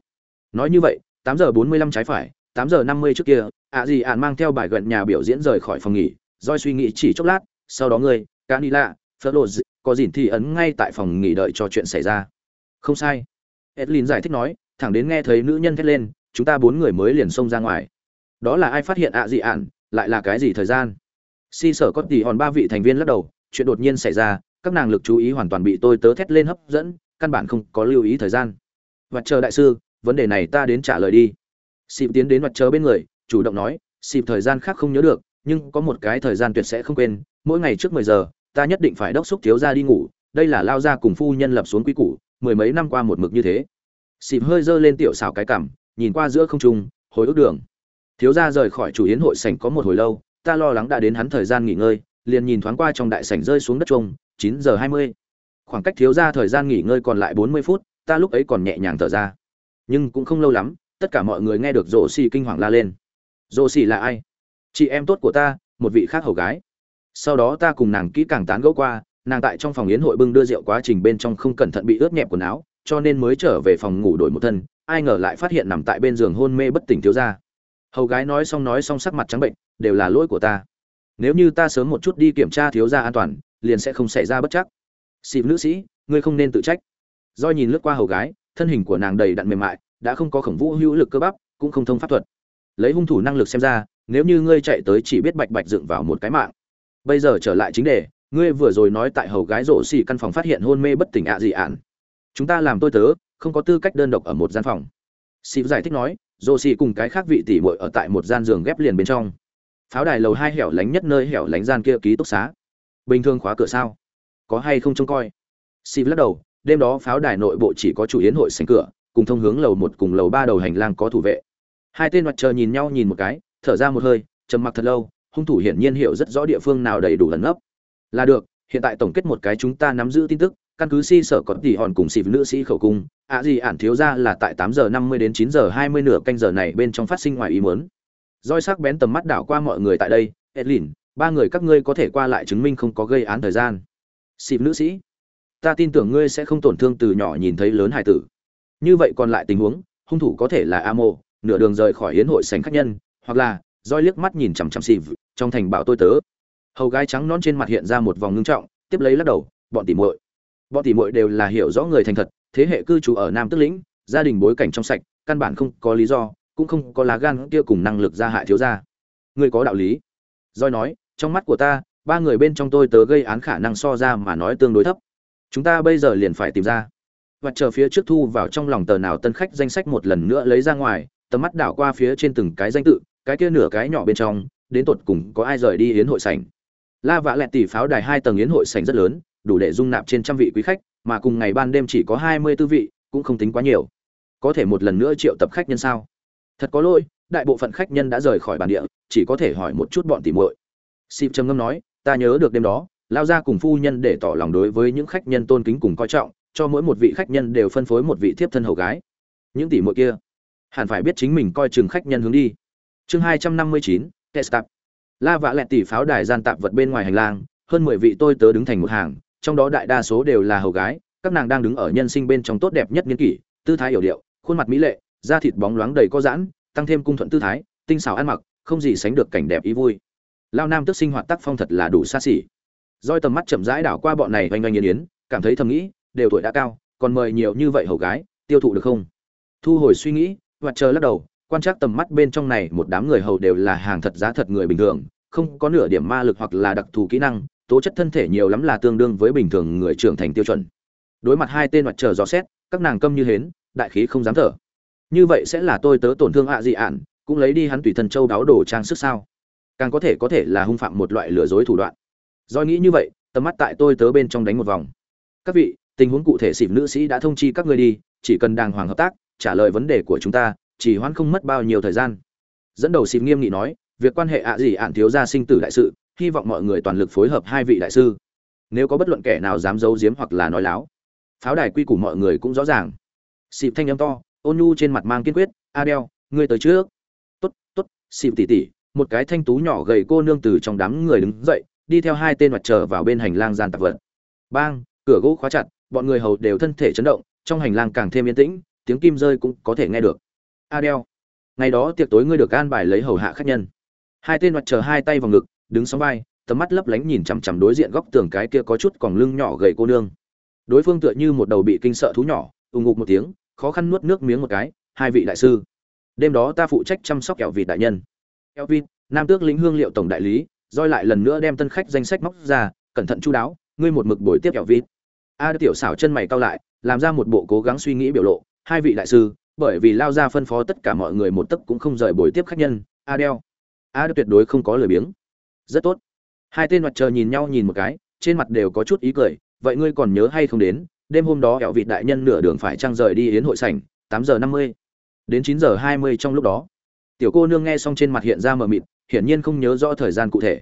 Nói như vậy, tám giờ bốn mươi lăm trái phải tám giờ năm mươi trước kia, ạ gì ản mang theo bài gần nhà biểu diễn rời khỏi phòng nghỉ doi suy nghĩ chỉ chốc lát, sau đó ngươi, canila flores có dìn thì ấn ngay tại phòng nghỉ đợi cho chuyện xảy ra. Không sai. Edlin giải thích nói, thẳng đến nghe thấy nữ nhân thét lên, chúng ta bốn người mới liền xông ra ngoài. Đó là ai phát hiện ạ gì ản lại là cái gì thời gian? Si sở có tỷ hòn ba vị thành viên lắc đầu, chuyện đột nhiên xảy ra, các nàng lực chú ý hoàn toàn bị tôi tớ thét lên hấp dẫn, căn bản không có lưu ý thời gian. Và chờ đại sư, vấn đề này ta đến trả lời đi xịp tiến đến mặt trời bên người, chủ động nói xịp thời gian khác không nhớ được, nhưng có một cái thời gian tuyệt sẽ không quên, mỗi ngày trước mười giờ, ta nhất định phải đốc xúc thiếu ra đi ngủ, đây là lao ra cùng phu nhân lập xuống quy củ, mười mấy năm qua một mực như thế. Xịp hơi giơ lên tiểu xảo cái cảm nhìn qua giữa không trung, hồi ức đường. Thiếu gia rời khỏi chủ yến hội sảnh có một hồi lâu, ta lo lắng đã đến hắn thời gian nghỉ ngơi, liền nhìn thoáng qua trong đại sảnh rơi xuống đất trông chín giờ hai mươi. Khoảng cách thiếu gia thời gian nghỉ ngơi còn lại bốn mươi phút, ta lúc ấy còn nhẹ nhàng thở ra. Nhưng cũng không lâu lắm tất cả mọi người nghe được rổ xì kinh hoàng la lên. Rổ xì là ai? Chị em tốt của ta, một vị khác hầu gái. Sau đó ta cùng nàng kỹ càng tán gẫu qua, nàng tại trong phòng yến hội bưng đưa rượu quá trình bên trong không cẩn thận bị ướt nhẹp quần áo, cho nên mới trở về phòng ngủ đổi một thân, ai ngờ lại phát hiện nằm tại bên giường hôn mê bất tỉnh thiếu gia. Hầu gái nói xong nói xong sắc mặt trắng bệnh, đều là lỗi của ta. Nếu như ta sớm một chút đi kiểm tra thiếu gia an toàn, liền sẽ không xảy ra bất chắc. Xịp nữ sĩ, ngươi không nên tự trách. Do nhìn lướt qua hầu gái, thân hình của nàng đầy đặn mềm mại đã không có khổng vũ hữu lực cơ bắp, cũng không thông pháp thuật. Lấy hung thủ năng lực xem ra, nếu như ngươi chạy tới chỉ biết bạch bạch dựng vào một cái mạng. Bây giờ trở lại chính đề, ngươi vừa rồi nói tại hầu gái rổ xì căn phòng phát hiện hôn mê bất tỉnh ạ gì ạn. Chúng ta làm tôi tớ, không có tư cách đơn độc ở một gian phòng. Xịp giải thích nói rổ xì cùng cái khác vị tỉ muội ở tại một gian giường ghép liền bên trong. Pháo đài lầu hai hẻo lánh nhất nơi hẻo lánh gian kia ký túc xá. Bình thường khóa cửa sao? Có hay không trông coi? Xịp lắc đầu, đêm đó pháo đài nội bộ chỉ có chủ yến hội sành cửa cùng thông hướng lầu một cùng lầu ba đầu hành lang có thủ vệ. Hai tên mặt trời nhìn nhau nhìn một cái, thở ra một hơi, trầm mặc thật lâu, hung thủ hiển nhiên hiểu rất rõ địa phương nào đầy đủ lẩn nấp. Là được, hiện tại tổng kết một cái chúng ta nắm giữ tin tức, căn cứ si sở có tỷ hòn cùng xịp nữ sĩ khẩu cung, ạ gì ản thiếu ra là tại tám giờ năm mươi đến chín giờ hai mươi nửa canh giờ này bên trong phát sinh ngoài ý muốn. Roi sắc bén tầm mắt đảo qua mọi người tại đây, edlin, ba người các ngươi có thể qua lại chứng minh không có gây án thời gian. Xịp nữ sĩ, ta tin tưởng ngươi sẽ không tổn thương từ nhỏ nhìn thấy lớn hải tử như vậy còn lại tình huống hung thủ có thể là A Mô, nửa đường rời khỏi hiến hội sành khách nhân hoặc là roi liếc mắt nhìn chằm chằm xịp trong thành bảo tôi tớ. Hầu gái trắng non trên mặt hiện ra một vòng ngưng trọng tiếp lấy lắc đầu bọn tỉ muội bọn tỉ muội đều là hiểu rõ người thành thật thế hệ cư trú ở nam tức lĩnh gia đình bối cảnh trong sạch căn bản không có lý do cũng không có lá gan kia cùng năng lực ra hại thiếu gia. Ngươi có đạo lý. Roi nói trong mắt của ta ba người bên trong tôi tớ gây án khả năng so ra mà nói tương đối thấp. Chúng ta bây giờ liền phải tìm ra và chờ phía trước thu vào trong lòng tờ nào tân khách danh sách một lần nữa lấy ra ngoài, tầm mắt đảo qua phía trên từng cái danh tự, cái kia nửa cái nhỏ bên trong, đến tột cùng có ai rời đi yến hội sảnh. La vạ lẹt tỷ pháo đài hai tầng yến hội sảnh rất lớn, đủ để dung nạp trên trăm vị quý khách, mà cùng ngày ban đêm chỉ có hai mươi tư vị, cũng không tính quá nhiều. Có thể một lần nữa triệu tập khách nhân sao? Thật có lỗi, đại bộ phận khách nhân đã rời khỏi bản địa, chỉ có thể hỏi một chút bọn tỉ muội. Xịp trầm ngâm nói, ta nhớ được đêm đó lao ra cùng phu nhân để tỏ lòng đối với những khách nhân tôn kính cùng coi trọng cho mỗi một vị khách nhân đều phân phối một vị thiếp thân hầu gái. Những tỷ muội kia hẳn phải biết chính mình coi chừng khách nhân hướng đi. Chương hai trăm năm mươi chín testap la vạ lẹt tỷ pháo đài gian tạp vật bên ngoài hành lang, hơn mười vị tôi tớ đứng thành một hàng, trong đó đại đa số đều là hầu gái, các nàng đang đứng ở nhân sinh bên trong tốt đẹp nhất niên kỷ, tư thái hiểu điệu, khuôn mặt mỹ lệ, da thịt bóng loáng đầy có giãn, tăng thêm cung thuận tư thái, tinh xảo ăn mặc, không gì sánh được cảnh đẹp ý vui. Lao nam tức sinh hoạt tác phong thật là đủ xa xỉ. Roi tầm mắt chậm rãi đảo qua bọn này oanh oanh yên yến, cảm thấy thầm nghĩ đều tuổi đã cao, còn mời nhiều như vậy hầu gái, tiêu thụ được không? Thu hồi suy nghĩ, và chờ lắc đầu, quan trắc tầm mắt bên trong này một đám người hầu đều là hàng thật giá thật người bình thường, không có nửa điểm ma lực hoặc là đặc thù kỹ năng, tố chất thân thể nhiều lắm là tương đương với bình thường người trưởng thành tiêu chuẩn. Đối mặt hai tên mặt trời dò xét, các nàng câm như hến, đại khí không dám thở. Như vậy sẽ là tôi tớ tổn thương ạ dị ạn, cũng lấy đi hắn tùy thân châu đáo đồ trang sức sao? Càng có thể có thể là hung phạm một loại lừa dối thủ đoạn. Do nghĩ như vậy, tầm mắt tại tôi tớ bên trong đánh một vòng. Các vị tình huống cụ thể xịp nữ sĩ đã thông chi các ngươi đi, chỉ cần đàng hoàng hợp tác, trả lời vấn đề của chúng ta, chỉ hoãn không mất bao nhiêu thời gian. Dẫn đầu xịp nghiêm nghị nói, việc quan hệ ạ gì ạn thiếu gia sinh tử đại sự, hy vọng mọi người toàn lực phối hợp hai vị đại sư. Nếu có bất luận kẻ nào dám giấu giếm hoặc là nói láo, pháo đài quy củ mọi người cũng rõ ràng. Xịp thanh âm to, ôn nhu trên mặt mang kiên quyết, adel, ngươi tới trước. Tốt tốt xịp tỉ tỉ một cái thanh tú nhỏ gầy cô nương từ trong đám người đứng dậy, đi theo hai tên mặt trở vào bên hành lang gian tạp vật. Bang, cửa gỗ khóa chặt bọn người hầu đều thân thể chấn động, trong hành lang càng thêm yên tĩnh, tiếng kim rơi cũng có thể nghe được. Adel, ngày đó tiệc tối ngươi được an bài lấy hầu hạ khách nhân. Hai tên mặt chờ hai tay vào ngực, đứng sóng vai, tầm mắt lấp lánh nhìn chằm chằm đối diện góc tường cái kia có chút còn lưng nhỏ gầy cô nương. Đối phương tựa như một đầu bị kinh sợ thú nhỏ ùng ngục một tiếng, khó khăn nuốt nước miếng một cái, hai vị đại sư, đêm đó ta phụ trách chăm sóc kẹo vịt đại nhân. Kẹo vịt? Nam tước lĩnh hương liệu tổng đại lý roi lại lần nữa đem tân khách danh sách móc ra, cẩn thận chu đáo, ngươi một mực buổi tiếp kẹo vịt a tiểu xảo chân mày cau lại, làm ra một bộ cố gắng suy nghĩ biểu lộ. Hai vị đại sư, bởi vì lao ra phân phó tất cả mọi người một tấc cũng không rời buổi tiếp khách nhân a đeo a đeo tuyệt đối không có lời biếng. Rất tốt. Hai tên mặt trời nhìn nhau nhìn một cái, trên mặt đều có chút ý cười. Vậy ngươi còn nhớ hay không đến, đêm hôm đó kẹo vị đại nhân nửa đường phải trăng rời đi yến hội sảnh, tám giờ năm mươi đến chín giờ hai mươi trong lúc đó. Tiểu cô nương nghe xong trên mặt hiện ra mờ mịt, hiển nhiên không nhớ rõ thời gian cụ thể.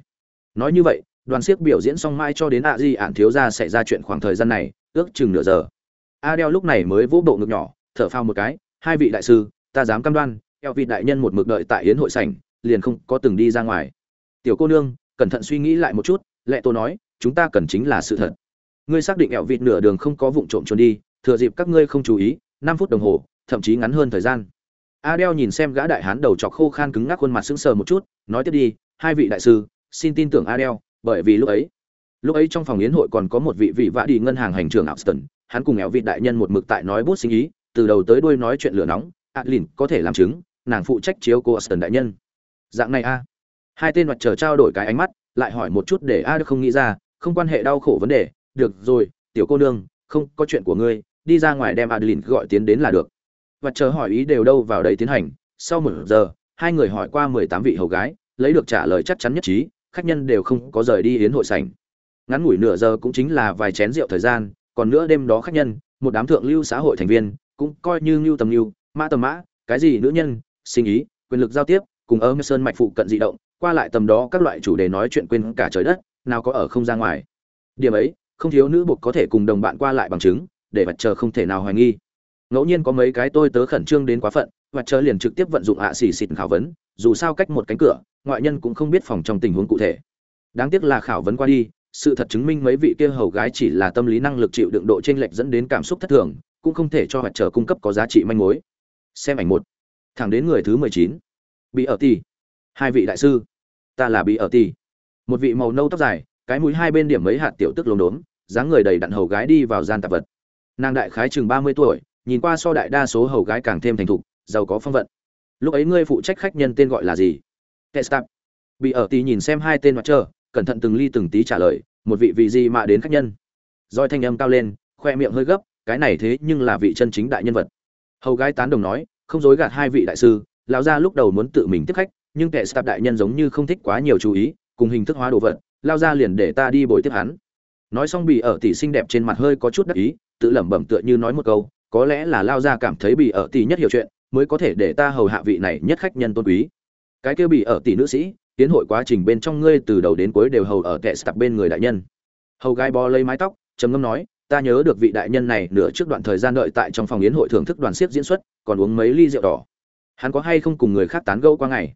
Nói như vậy đoàn siếc biểu diễn xong mai cho đến ạ di ạn thiếu ra xảy ra chuyện khoảng thời gian này, ước chừng nửa giờ. A adel lúc này mới vỗ bộ ngực nhỏ, thở phao một cái, hai vị đại sư, ta dám cam đoan eo vị đại nhân một mực đợi tại Hiến hội sảnh, liền không có từng đi ra ngoài. Tiểu cô nương, cẩn thận suy nghĩ lại một chút, lệ tô nói, chúng ta cần chính là sự thật. Ngươi xác định eo vịt nửa đường không có vụ trộm trốn đi, thừa dịp các ngươi không chú ý, năm phút đồng hồ, thậm chí ngắn hơn thời gian. A adel nhìn xem gã đại hán đầu chọc khô khan cứng ngắc khuôn mặt sững sờ một chút, nói tiếp đi, hai vị đại sư, xin tin tưởng A adel bởi vì lúc ấy lúc ấy trong phòng yến hội còn có một vị vị vã đi ngân hàng hành trưởng Austin, hắn cùng eo vị đại nhân một mực tại nói bút sinh ý từ đầu tới đuôi nói chuyện lửa nóng Adlin có thể làm chứng nàng phụ trách chiếu cô Austin đại nhân. Dạng này a. Hai tên mặt chờ trao đổi cái ánh mắt lại hỏi một chút để a được không nghĩ ra không quan hệ đau khổ vấn đề được rồi tiểu cô nương không có chuyện của ngươi đi ra ngoài đem adeline gọi tiến đến là được. Và chờ hỏi ý đều đâu vào đấy tiến hành sau một giờ hai người hỏi qua mười tám vị hầu gái lấy được trả lời chắc chắn nhất trí khách nhân đều không có rời đi yến hội sảnh. Ngắn ngủi nửa giờ cũng chính là vài chén rượu thời gian, còn nữa đêm đó khách nhân, một đám thượng lưu xã hội thành viên, cũng coi như ngưu tầm ngưu, mã tầm mã, cái gì nữ nhân, sinh ý, quyền lực giao tiếp, cùng ở sơn mạch phụ cận dị động, qua lại tầm đó các loại chủ đề nói chuyện quên cả trời đất, nào có ở không ra ngoài. Điểm ấy, không thiếu nữ buộc có thể cùng đồng bạn qua lại bằng chứng, để vật chờ không thể nào hoài nghi. Ngẫu nhiên có mấy cái tôi tớ khẩn trương đến quá phận, vật chờ liền trực tiếp vận dụng hạ xì xịt khảo vấn dù sao cách một cánh cửa, ngoại nhân cũng không biết phòng trong tình huống cụ thể. Đáng tiếc là khảo vấn qua đi, sự thật chứng minh mấy vị kia hầu gái chỉ là tâm lý năng lực chịu đựng độ chênh lệch dẫn đến cảm xúc thất thường, cũng không thể cho hoạt trở cung cấp có giá trị manh mối. Xem ảnh một. Thẳng đến người thứ mười chín. Bị ở ti hai vị đại sư. Ta là bị ở ti một vị màu nâu tóc dài, cái mũi hai bên điểm mấy hạt tiểu tức lốm đốm, dáng người đầy đặn hầu gái đi vào gian tạp vật. Nàng đại khái chừng ba mươi tuổi, nhìn qua so đại đa số hầu gái càng thêm thành thục, giàu có phong vận lúc ấy ngươi phụ trách khách nhân tên gọi là gì? Testap. Bị ở tì nhìn xem hai tên mặt trơ cẩn thận từng ly từng tí trả lời, một vị vị gì mà đến khách nhân. Roi thanh âm cao lên, khoe miệng hơi gấp, cái này thế nhưng là vị chân chính đại nhân vật. Hầu gái tán đồng nói, không dối gạt hai vị đại sư, lão gia lúc đầu muốn tự mình tiếp khách, nhưng kẻ sạp đại nhân giống như không thích quá nhiều chú ý, cùng hình thức hóa đồ vật lao ra liền để ta đi bồi tiếp hắn. Nói xong bị ở tỷ xinh đẹp trên mặt hơi có chút đắc ý, tự lẩm bẩm tựa như nói một câu, có lẽ là lao ra cảm thấy bị ở tỷ nhất hiểu chuyện mới có thể để ta hầu hạ vị này nhất khách nhân tôn quý. Cái kia bị ở tỷ nữ sĩ, tiến hội quá trình bên trong ngươi từ đầu đến cuối đều hầu ở kệ sạp bên người đại nhân. Hầu gái bó lấy mái tóc, trầm ngâm nói, ta nhớ được vị đại nhân này nửa trước đoạn thời gian đợi tại trong phòng yến hội thưởng thức đoàn siếc diễn xuất, còn uống mấy ly rượu đỏ. Hắn có hay không cùng người khác tán gẫu qua ngày?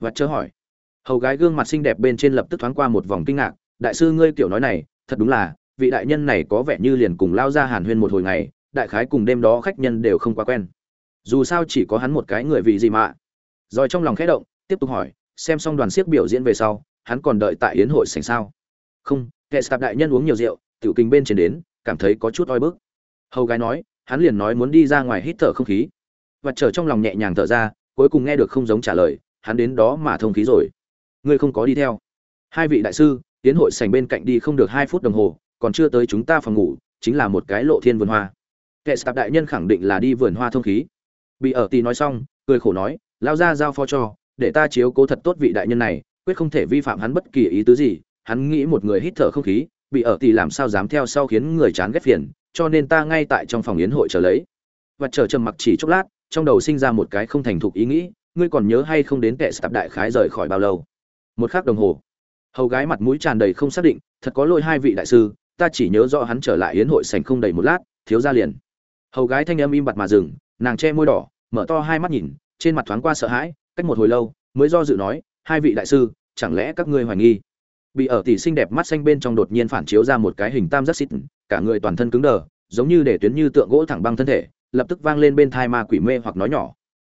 Và chớ hỏi. Hầu gái gương mặt xinh đẹp bên trên lập tức thoáng qua một vòng kinh ngạc, đại sư ngươi kiểu nói này, thật đúng là, vị đại nhân này có vẻ như liền cùng lao ra hàn huyên một hồi ngày, đại khái cùng đêm đó khách nhân đều không quá quen dù sao chỉ có hắn một cái người vì gì mà. Rồi trong lòng khẽ động, tiếp tục hỏi, xem xong đoàn siếc biểu diễn về sau, hắn còn đợi tại yến hội sảnh sao? Không, kệ sạp đại nhân uống nhiều rượu, tiểu kinh bên trên đến, cảm thấy có chút oi bức. Hầu gái nói, hắn liền nói muốn đi ra ngoài hít thở không khí. Và chờ trong lòng nhẹ nhàng thở ra, cuối cùng nghe được không giống trả lời, hắn đến đó mà thông khí rồi. Ngươi không có đi theo. Hai vị đại sư tiến hội sành bên cạnh đi không được hai phút đồng hồ, còn chưa tới chúng ta phòng ngủ, chính là một cái lộ thiên vườn hoa. Kệ sạp đại nhân khẳng định là đi vườn hoa thông khí bị ở tì nói xong, cười khổ nói, lao ra giao phó cho, để ta chiếu cố thật tốt vị đại nhân này, quyết không thể vi phạm hắn bất kỳ ý tứ gì. Hắn nghĩ một người hít thở không khí, bị ở tì làm sao dám theo sau khiến người chán ghét phiền, cho nên ta ngay tại trong phòng yến hội chờ lấy. Và chờ trầm mặc chỉ chốc lát, trong đầu sinh ra một cái không thành thục ý nghĩ, ngươi còn nhớ hay không đến kệ sạp đại khái rời khỏi bao lâu? Một khắc đồng hồ, hầu gái mặt mũi tràn đầy không xác định, thật có lỗi hai vị đại sư, ta chỉ nhớ rõ hắn trở lại yến hội sành không đầy một lát, thiếu ra liền. Hầu gái thanh âm im bặt mà dừng, nàng che môi đỏ mở to hai mắt nhìn, trên mặt thoáng qua sợ hãi, cách một hồi lâu, mới do dự nói, hai vị đại sư, chẳng lẽ các ngươi hoài nghi? Bị ở tỷ xinh đẹp mắt xanh bên trong đột nhiên phản chiếu ra một cái hình tam giác xịt cả người toàn thân cứng đờ, giống như để tuyến như tượng gỗ thẳng băng thân thể, lập tức vang lên bên thai ma quỷ mê hoặc nói nhỏ.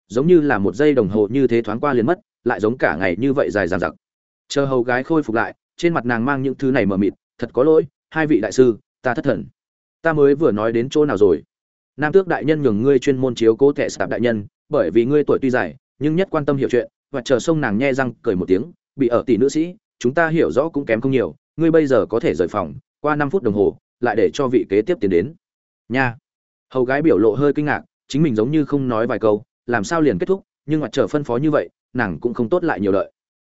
Giống như là một giây đồng hồ như thế thoáng qua liền mất, lại giống cả ngày như vậy dài dằng dặc. Chờ hầu gái khôi phục lại, trên mặt nàng mang những thứ này mờ mịt, thật có lỗi, hai vị đại sư, ta thất thần. Ta mới vừa nói đến chỗ nào rồi? Nam tước đại nhân nhường ngươi chuyên môn chiếu cố thẻ sạp đại nhân, bởi vì ngươi tuổi tuy dài, nhưng nhất quan tâm hiểu chuyện, và chờ sông nàng nhe răng cười một tiếng, bị ở tỷ nữ sĩ, chúng ta hiểu rõ cũng kém không nhiều, ngươi bây giờ có thể rời phòng, qua năm phút đồng hồ, lại để cho vị kế tiếp tiến đến. Nha. Hầu gái biểu lộ hơi kinh ngạc, chính mình giống như không nói vài câu, làm sao liền kết thúc, nhưng mặt trở phân phó như vậy, nàng cũng không tốt lại nhiều đợi.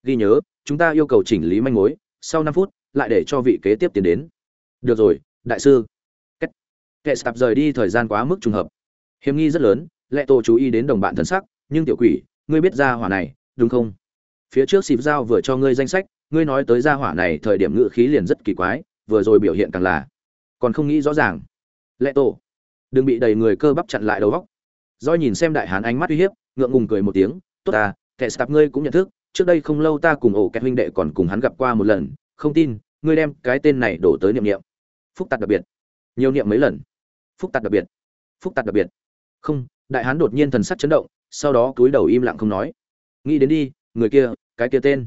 Ghi nhớ, chúng ta yêu cầu chỉnh lý manh mối, sau năm phút, lại để cho vị kế tiếp tiến đến. Được rồi, đại sư kệ sạp rời đi thời gian quá mức trùng hợp. Hiểm nghi rất lớn, lệ tô chú ý đến đồng bạn thân sắc, nhưng tiểu quỷ, ngươi biết ra hỏa này, đúng không? Phía trước xịp giao vừa cho ngươi danh sách, ngươi nói tới ra hỏa này thời điểm ngự khí liền rất kỳ quái, vừa rồi biểu hiện càng là còn không nghĩ rõ ràng. Lệ tổ, đừng bị đầy người cơ bắp chặn lại đầu góc do nhìn xem đại hán ánh mắt uy hiếp, ngượng ngùng cười một tiếng, tốt ta kẻ sạp ngươi cũng nhận thức, trước đây không lâu ta cùng ổ kẹt huynh đệ còn cùng hắn gặp qua một lần, không tin, ngươi đem cái tên này đổ tới niệm niệm. Phúc tạt đặc biệt, nhiều niệm mấy lần phúc tạt đặc biệt. Phúc tạt đặc biệt. Không, đại hán đột nhiên thần sắc chấn động, sau đó cúi đầu im lặng không nói. Nghĩ đến đi, người kia, cái kia tên.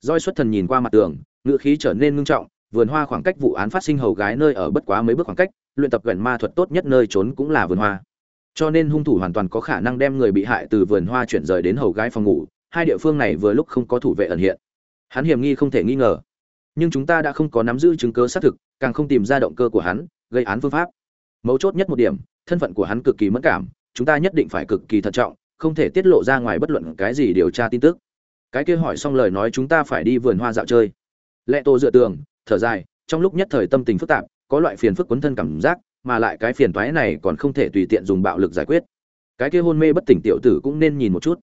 Roi xuất thần nhìn qua mặt tường, ngựa khí trở nên ngưng trọng, vườn hoa khoảng cách vụ án phát sinh hầu gái nơi ở bất quá mấy bước khoảng cách, luyện tập gần ma thuật tốt nhất nơi trốn cũng là vườn hoa. Cho nên hung thủ hoàn toàn có khả năng đem người bị hại từ vườn hoa chuyển rời đến hầu gái phòng ngủ, hai địa phương này vừa lúc không có thủ vệ ẩn hiện. Hắn hiểm nghi không thể nghi ngờ. Nhưng chúng ta đã không có nắm giữ chứng cứ xác thực, càng không tìm ra động cơ của hắn, gây án phương pháp mấu chốt nhất một điểm, thân phận của hắn cực kỳ mất cảm, chúng ta nhất định phải cực kỳ thận trọng, không thể tiết lộ ra ngoài bất luận cái gì điều tra tin tức. Cái kia hỏi xong lời nói chúng ta phải đi vườn hoa dạo chơi. Lệ tô dựa tường, thở dài, trong lúc nhất thời tâm tình phức tạp, có loại phiền phức quấn thân cảm giác, mà lại cái phiền toái này còn không thể tùy tiện dùng bạo lực giải quyết. Cái kia hôn mê bất tỉnh tiểu tử cũng nên nhìn một chút.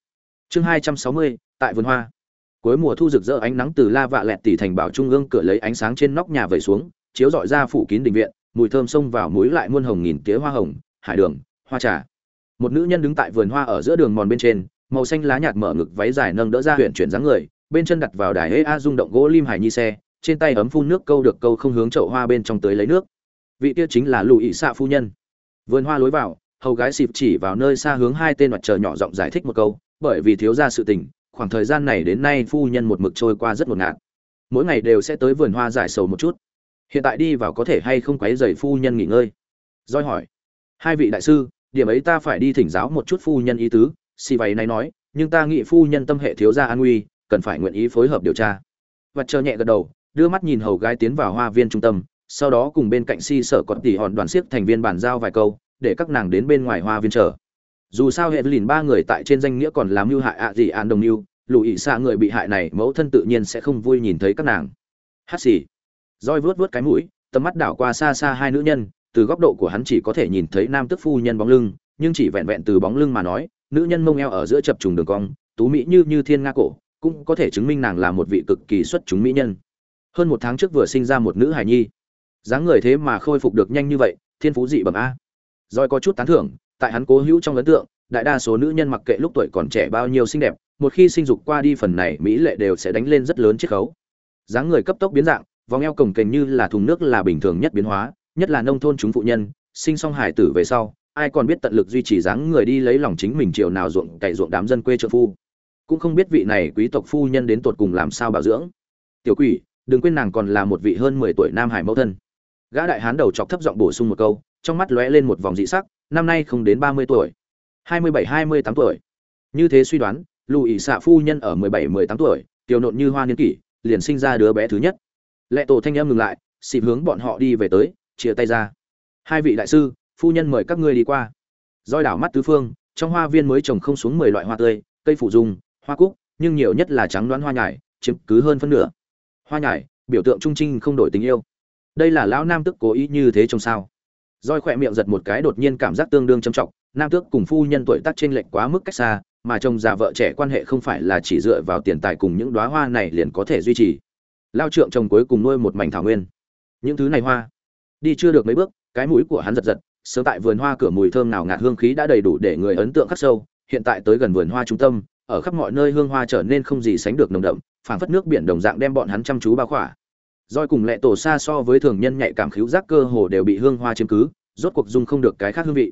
Chương hai trăm sáu mươi, tại vườn hoa. Cuối mùa thu rực rỡ ánh nắng từ la vạ lẹt tỉ thành bảo trung ương cửa lấy ánh sáng trên nóc nhà vẩy xuống, chiếu dọi ra phủ kín đình viện mùi thơm xông vào mũi lại muôn hồng nghìn tía hoa hồng, hải đường, hoa trà. Một nữ nhân đứng tại vườn hoa ở giữa đường mòn bên trên, màu xanh lá nhạt mở ngực váy dài nâng đỡ ra huyện chuyển dáng người, bên chân đặt vào đài hê a rung động gỗ lim hải nhi xe, trên tay ấm phun nước câu được câu không hướng chậu hoa bên trong tới lấy nước. Vị kia chính là lùi xạ phu nhân. Vườn hoa lối vào, hầu gái xịp chỉ vào nơi xa hướng hai tên mặt trời nhỏ giọng giải thích một câu, bởi vì thiếu ra sự tình, khoảng thời gian này đến nay phu nhân một mực trôi qua rất ngột ngạt. Mỗi ngày đều sẽ tới vườn hoa giải sầu một chút hiện tại đi vào có thể hay không quấy rầy phu nhân nghỉ ngơi? Roi hỏi. Hai vị đại sư, điểm ấy ta phải đi thỉnh giáo một chút phu nhân ý tứ, xì váy này nói, nhưng ta nghĩ phu nhân tâm hệ thiếu gia an nguy, cần phải nguyện ý phối hợp điều tra. Vật chờ nhẹ gật đầu, đưa mắt nhìn hầu gái tiến vào hoa viên trung tâm, sau đó cùng bên cạnh si sở còn tỉ hòn đoàn siếc thành viên bàn giao vài câu, để các nàng đến bên ngoài hoa viên chờ. Dù sao hệ lìn ba người tại trên danh nghĩa còn làm mưu hại ạ gì an đồng mưu, lù ỵ xa người bị hại này mẫu thân tự nhiên sẽ không vui nhìn thấy các nàng. Hát xì roi vuốt vuốt cái mũi, tầm mắt đảo qua xa xa hai nữ nhân, từ góc độ của hắn chỉ có thể nhìn thấy nam tức phu nhân bóng lưng, nhưng chỉ vẹn vẹn từ bóng lưng mà nói, nữ nhân mông eo ở giữa chập trùng đường cong, tú mỹ như như thiên nga cổ, cũng có thể chứng minh nàng là một vị cực kỳ xuất chúng mỹ nhân. Hơn một tháng trước vừa sinh ra một nữ hài nhi. Dáng người thế mà khôi phục được nhanh như vậy, thiên phú dị bẩm a. Roi có chút tán thưởng, tại hắn cố hữu trong ấn tượng, đại đa số nữ nhân mặc kệ lúc tuổi còn trẻ bao nhiêu xinh đẹp, một khi sinh dục qua đi phần này mỹ lệ đều sẽ đánh lên rất lớn chiết khấu. Dáng người cấp tốc biến dạng vòng eo cồng kềnh như là thùng nước là bình thường nhất biến hóa, nhất là nông thôn chúng phụ nhân, sinh xong hải tử về sau, ai còn biết tận lực duy trì dáng người đi lấy lòng chính mình chiều nào ruộng cày ruộng đám dân quê trợ phu. Cũng không biết vị này quý tộc phu nhân đến tột cùng làm sao bảo dưỡng. Tiểu quỷ, đừng quên nàng còn là một vị hơn mười tuổi nam hải mẫu thân. Gã đại hán đầu chọc thấp giọng bổ sung một câu, trong mắt lóe lên một vòng dị sắc, năm nay không đến ba mươi tuổi. Hai mươi bảy, hai mươi tám tuổi. Như thế suy đoán lùi xạ phu nhân ở mười bảy, mười tám tuổi tiểu nộn như hoa niên kỷ, liền sinh ra đứa bé thứ nhất lệ tổ thanh em ngừng lại, xịp hướng bọn họ đi về tới, chia tay ra. Hai vị đại sư, phu nhân mời các ngươi đi qua. Roi đảo mắt tứ phương, trong hoa viên mới trồng không xuống mười loại hoa tươi, cây phủ dùng hoa cúc, nhưng nhiều nhất là trắng đoán hoa nhài chiếm cứ hơn phân nửa. Hoa nhài biểu tượng trung trinh không đổi tình yêu. Đây là lão nam tức cố ý như thế trông sao? Roi khỏe miệng giật một cái đột nhiên cảm giác tương đương trầm trọng, nam tước cùng phu nhân tuổi tác trên lệch quá mức cách xa, mà chồng già vợ trẻ quan hệ không phải là chỉ dựa vào tiền tài cùng những đóa hoa này liền có thể duy trì lao trượng chồng cuối cùng nuôi một mảnh thảo nguyên. Những thứ này hoa, đi chưa được mấy bước, cái mũi của hắn giật giật, sớm tại vườn hoa cửa mùi thơm nào ngạt hương khí đã đầy đủ để người ấn tượng khắc sâu, hiện tại tới gần vườn hoa trung tâm, ở khắp mọi nơi hương hoa trở nên không gì sánh được nồng đậm, phảng phất nước biển đồng dạng đem bọn hắn chăm chú bao khỏa. Roi cùng lệ tổ xa so với thường nhân nhạy cảm khíu giác cơ hồ đều bị hương hoa chiếm cứ, rốt cuộc dung không được cái khác hương vị.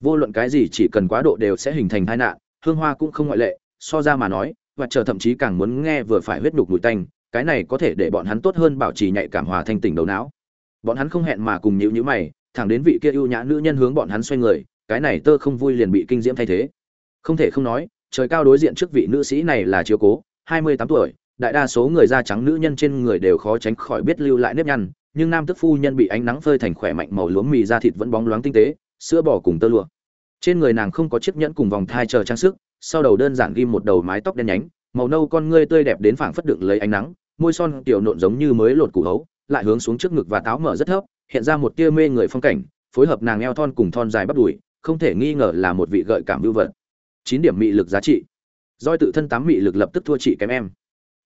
Vô luận cái gì chỉ cần quá độ đều sẽ hình thành tai nạn, hương hoa cũng không ngoại lệ, so ra mà nói, và chờ thậm chí càng muốn nghe vừa phải huyết đục mùi tanh cái này có thể để bọn hắn tốt hơn bảo trì nhạy cảm hòa thanh tỉnh đầu não. Bọn hắn không hẹn mà cùng nhíu nhíu mày, thẳng đến vị kia ưu nhã nữ nhân hướng bọn hắn xoay người, cái này tơ không vui liền bị kinh diễm thay thế. Không thể không nói, trời cao đối diện trước vị nữ sĩ này là chiếu cố, hai mươi tám tuổi, đại đa số người da trắng nữ nhân trên người đều khó tránh khỏi biết lưu lại nếp nhăn, nhưng nam tức phu nhân bị ánh nắng phơi thành khỏe mạnh màu lúa mì da thịt vẫn bóng loáng tinh tế, sữa bò cùng tơ lụa. Trên người nàng không có chiếc nhẫn cùng vòng thai chờ trang sức, sau đầu đơn giản ghim một đầu mái tóc đen nhánh, màu nâu con ngươi tươi đẹp đến phảng phất đựng lấy ánh nắng môi son tiểu nộn giống như mới lột củ hấu, lại hướng xuống trước ngực và táo mở rất thấp, hiện ra một tia mê người phong cảnh, phối hợp nàng eo thon cùng thon dài bắp đùi, không thể nghi ngờ là một vị gợi cảm ưu vật. Chín điểm mị lực giá trị. Doi tự thân tám mị lực lập tức thua chị kém em.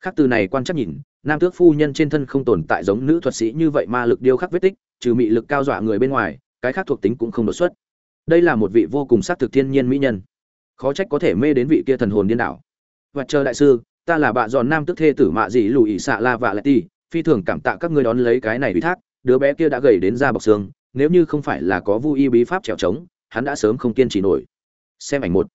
Khác từ này quan chắc nhìn, nam tước phu nhân trên thân không tồn tại giống nữ thuật sĩ như vậy ma lực điêu khắc vết tích, trừ mị lực cao dọa người bên ngoài, cái khác thuộc tính cũng không đột xuất. Đây là một vị vô cùng sát thực thiên nhiên mỹ nhân. Khó trách có thể mê đến vị kia thần hồn điên đảo. Và chờ đại sư ta là bạn giòn nam tước thê tử mạ dị lùi xạ la vạ lại ti phi thường cảm tạ các ngươi đón lấy cái này ủy thác, đứa bé kia đã gầy đến da bọc xương, nếu như không phải là có vu y bí pháp trèo trống, hắn đã sớm không kiên trì nổi. Xem ảnh một.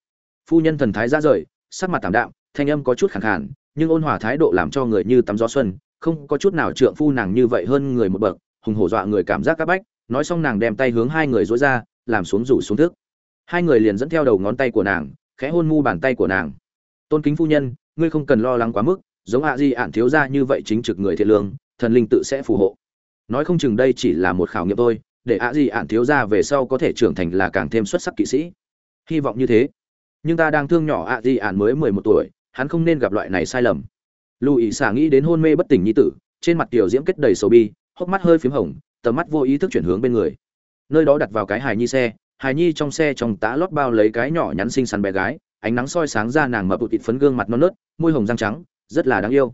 Phu nhân thần thái ra rời, sắc mặt tảm đạm, thanh âm có chút khẳng khàn, nhưng ôn hòa thái độ làm cho người như tắm gió xuân, không có chút nào trượng phu nàng như vậy hơn người một bậc, hùng hổ dọa người cảm giác các bách, nói xong nàng đem tay hướng hai người dối ra, làm xuống rủ xuống thức. Hai người liền dẫn theo đầu ngón tay của nàng, khẽ hôn mu bàn tay của nàng. Tôn kính phu nhân ngươi không cần lo lắng quá mức, giống hạ di ạn thiếu ra như vậy chính trực người thiện lương, thần linh tự sẽ phù hộ. Nói không chừng đây chỉ là một khảo nghiệm thôi, để hạ di ạn thiếu ra về sau có thể trưởng thành là càng thêm xuất sắc kỵ sĩ. Hy vọng như thế. Nhưng ta đang thương nhỏ hạ di ạn mới mười một tuổi, hắn không nên gặp loại này sai lầm. Lù Ý xả nghĩ đến hôn mê bất tỉnh nhi tử, trên mặt tiểu diễm kết đầy sầu bi, hốc mắt hơi p h í m hồng, tầm mắt vô ý thức chuyển hướng bên người. Nơi đó đặt vào cái hài nhi xe, hài nhi trong xe trong tá lót bao lấy cái nhỏ nhắn xinh xắn bé gái ánh nắng soi sáng ra nàng mập ụt thịt phấn gương mặt non nớt, môi hồng răng trắng, rất là đáng yêu.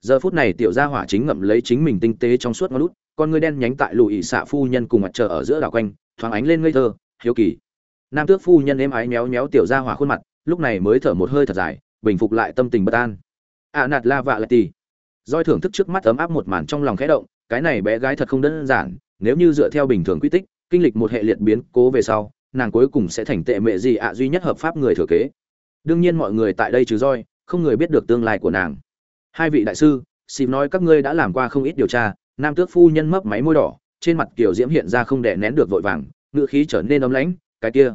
Giờ phút này tiểu gia hỏa chính ngậm lấy chính mình tinh tế trong suốt ngón lút con ngươi đen nhánh tại lùi xạ phu nhân cùng mặt trời ở giữa đảo quanh, thoáng ánh lên ngây thơ, hiếu kỳ. Nam tước phu nhân êm ái méo méo tiểu gia hỏa khuôn mặt, lúc này mới thở một hơi thật dài, bình phục lại tâm tình bất an. A nạt la vạ lại tì. Doi thưởng thức trước mắt ấm áp một màn trong lòng khẽ động, cái này bé gái thật không đơn giản, nếu như dựa theo bình thường quy tích, kinh lịch một hệ liệt biến cố về sau, nàng cuối cùng sẽ thành tệ mẹ gì ạ duy nhất hợp pháp người thừa kế đương nhiên mọi người tại đây trừ roi, không người biết được tương lai của nàng. Hai vị đại sư xịp nói các ngươi đã làm qua không ít điều tra, nam tước phu nhân mấp máy môi đỏ, trên mặt kiểu diễm hiện ra không đè nén được vội vàng ngựa khí trở nên ấm lãnh, cái kia,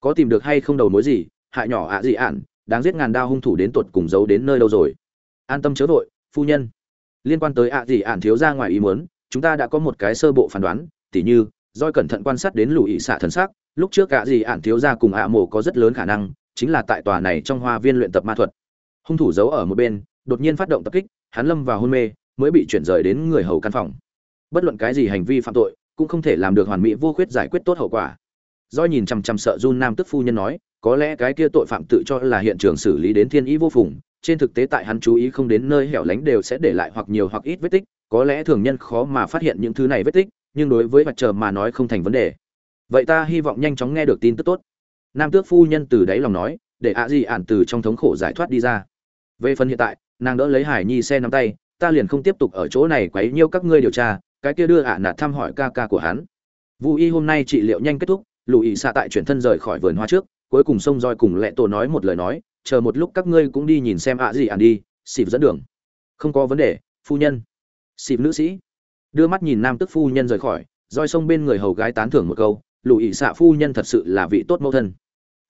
có tìm được hay không đầu mối gì? Hại nhỏ ạ gì ạn, đáng giết ngàn đao hung thủ đến tuột cùng giấu đến nơi đâu rồi? An tâm chớ vội, phu nhân. Liên quan tới ạ gì ạn thiếu ra ngoài ý muốn, chúng ta đã có một cái sơ bộ phán đoán, tỉ như doi cẩn thận quan sát đến lùi xạ thần sắc, lúc trước ạ gì ạn thiếu ra cùng ạ mổ có rất lớn khả năng chính là tại tòa này trong hoa viên luyện tập ma thuật. Hung thủ giấu ở một bên, đột nhiên phát động tập kích, hắn lâm vào hôn mê, mới bị chuyển rời đến người hầu căn phòng. Bất luận cái gì hành vi phạm tội, cũng không thể làm được hoàn mỹ vô khuyết giải quyết tốt hậu quả. Do nhìn chằm chằm sợ run nam tức phu nhân nói, có lẽ cái kia tội phạm tự cho là hiện trường xử lý đến thiên ý vô phùng, trên thực tế tại hắn chú ý không đến nơi hẻo lánh đều sẽ để lại hoặc nhiều hoặc ít vết tích, có lẽ thường nhân khó mà phát hiện những thứ này vết tích, nhưng đối với mặt trời mà nói không thành vấn đề. Vậy ta hy vọng nhanh chóng nghe được tin tức tốt nam tước phu nhân từ đáy lòng nói, để ạ gì ản từ trong thống khổ giải thoát đi ra. Về phần hiện tại, nàng đỡ lấy hải nhi xe nắm tay, ta liền không tiếp tục ở chỗ này quấy nhiêu các ngươi điều tra, cái kia đưa ạ nạt thăm hỏi ca ca của hắn. Vũ y hôm nay trị liệu nhanh kết thúc lù ý xạ tại chuyển thân rời khỏi vườn hoa trước, cuối cùng sông roi cùng lẹ tổ nói một lời nói, chờ một lúc các ngươi cũng đi nhìn xem ạ gì ản đi, xịp dẫn đường. Không có vấn đề, phu nhân. Xịp nữ sĩ. Đưa mắt nhìn nam tức phu nhân rời khỏi, roi sông bên người hầu gái tán thưởng một câu lù ỉ xạ phu nhân thật sự là vị tốt mẫu thân.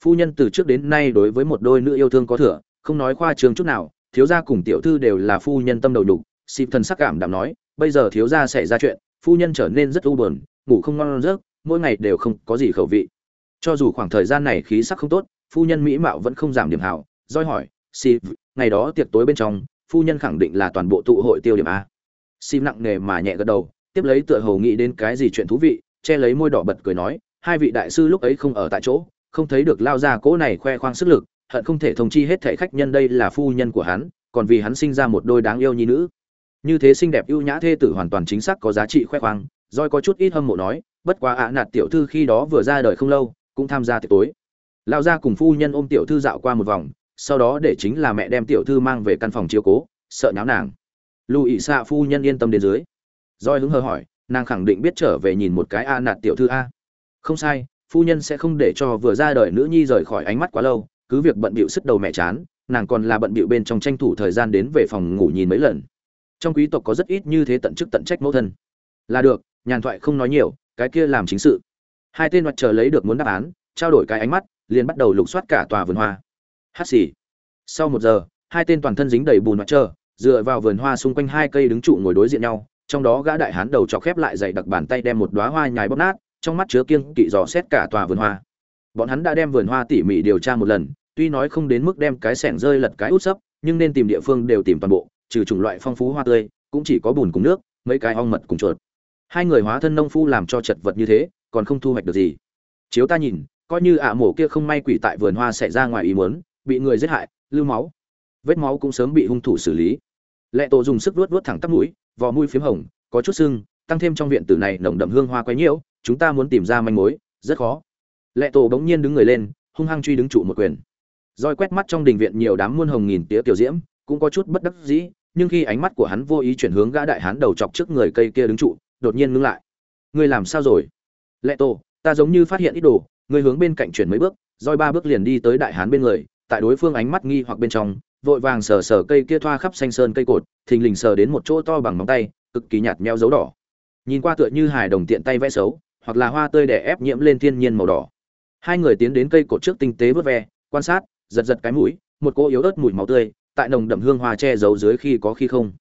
Phu nhân từ trước đến nay đối với một đôi nữ yêu thương có thừa, không nói khoa trương chút nào, thiếu gia cùng tiểu thư đều là phu nhân tâm đầu đục xịp thần sắc cảm đảm nói, bây giờ thiếu gia xảy ra chuyện, phu nhân trở nên rất u buồn, ngủ không ngon giấc, mỗi ngày đều không có gì khẩu vị. Cho dù khoảng thời gian này khí sắc không tốt, phu nhân mỹ mạo vẫn không giảm điểm hảo, doi hỏi, xịp, ngày đó tiệc tối bên trong, phu nhân khẳng định là toàn bộ tụ hội tiêu điểm a. Xịp nặng nề mà nhẹ gật đầu, tiếp lấy tựa Hầu nghĩ đến cái gì chuyện thú vị che lấy môi đỏ bật cười nói, hai vị đại sư lúc ấy không ở tại chỗ, không thấy được lao ra cỗ này khoe khoang sức lực, hận không thể thông chi hết thảy khách nhân đây là phu nhân của hắn, còn vì hắn sinh ra một đôi đáng yêu nhi nữ. Như thế xinh đẹp ưu nhã thê tử hoàn toàn chính xác có giá trị khoe khoang roi có chút ít hâm mộ nói, bất quá ạ nạt tiểu thư khi đó vừa ra đời không lâu, cũng tham gia tiệc tối. Lao ra cùng phu nhân ôm tiểu thư dạo qua một vòng, sau đó để chính là mẹ đem tiểu thư mang về căn phòng chiếu cố, sợ nháo nàng lù ỵ xạ phu nhân yên tâm đến dưới. Roi hứng hờ hỏi nàng khẳng định biết trở về nhìn một cái a nạt tiểu thư a. Không sai, phu nhân sẽ không để cho vừa ra đời nữ nhi rời khỏi ánh mắt quá lâu, cứ việc bận bịu sức đầu mẹ chán, nàng còn là bận bịu bên trong tranh thủ thời gian đến về phòng ngủ nhìn mấy lần. Trong quý tộc có rất ít như thế tận chức tận trách mẫu thân. Là được, nhàn thoại không nói nhiều, cái kia làm chính sự. Hai tên mặt chờ lấy được muốn đáp án, trao đổi cái ánh mắt, liền bắt đầu lục soát cả tòa vườn hoa. Hát xì. Sau một giờ, hai tên toàn thân dính đầy bùn mặt chờ dựa vào vườn hoa xung quanh hai cây đứng trụ ngồi đối diện nhau trong đó gã đại hán đầu chọc khép lại dày đặc bàn tay đem một đóa hoa nhài bóp nát, trong mắt chứa kiêng kỵ dò xét cả tòa vườn hoa. Bọn hắn đã đem vườn hoa tỉ mỉ điều tra một lần, tuy nói không đến mức đem cái sẻng rơi lật cái út sấp, nhưng nên tìm địa phương đều tìm toàn bộ, trừ chủng loại phong phú hoa tươi, cũng chỉ có bùn cùng nước, mấy cái ong mật cùng chuột. Hai người hóa thân nông phu làm cho chật vật như thế, còn không thu hoạch được gì. Chiếu ta nhìn, coi như ạ mổ kia không may quỷ tại vườn hoa xảy ra ngoài ý muốn, bị người giết hại, lưu máu. Vết máu cũng sớm bị hung thủ xử lý. Lệ tổ dùng sức vuốt vuốt thẳng tắp mũi vò mũi phiếm hồng, có chút sưng, tăng thêm trong viện tử này nồng đậm hương hoa quấy nhiễu, chúng ta muốn tìm ra manh mối, rất khó. Lệ tổ bỗng nhiên đứng người lên, hung hăng truy đứng trụ một quyền. Roi quét mắt trong đình viện nhiều đám muôn hồng nghìn tía tiểu diễm, cũng có chút bất đắc dĩ, nhưng khi ánh mắt của hắn vô ý chuyển hướng gã đại hán đầu chọc trước người cây kia đứng trụ, đột nhiên ngưng lại. Ngươi làm sao rồi? Lệ tổ, ta giống như phát hiện ít đồ, ngươi hướng bên cạnh chuyển mấy bước roi ba bước liền đi tới đại hán bên người, tại đối phương ánh mắt nghi hoặc bên trong vội vàng sờ sờ cây kia thoa khắp xanh sơn cây cột, thình lình sờ đến một chỗ to bằng móng tay, cực kỳ nhạt meo dấu đỏ. Nhìn qua tựa như hài đồng tiện tay vẽ xấu, hoặc là hoa tươi đẻ ép nhiễm lên thiên nhiên màu đỏ. Hai người tiến đến cây cột trước tinh tế vớt ve, quan sát, giật giật cái mũi, một cô yếu ớt mùi máu tươi, tại nồng đậm hương hoa che giấu dưới khi có khi không.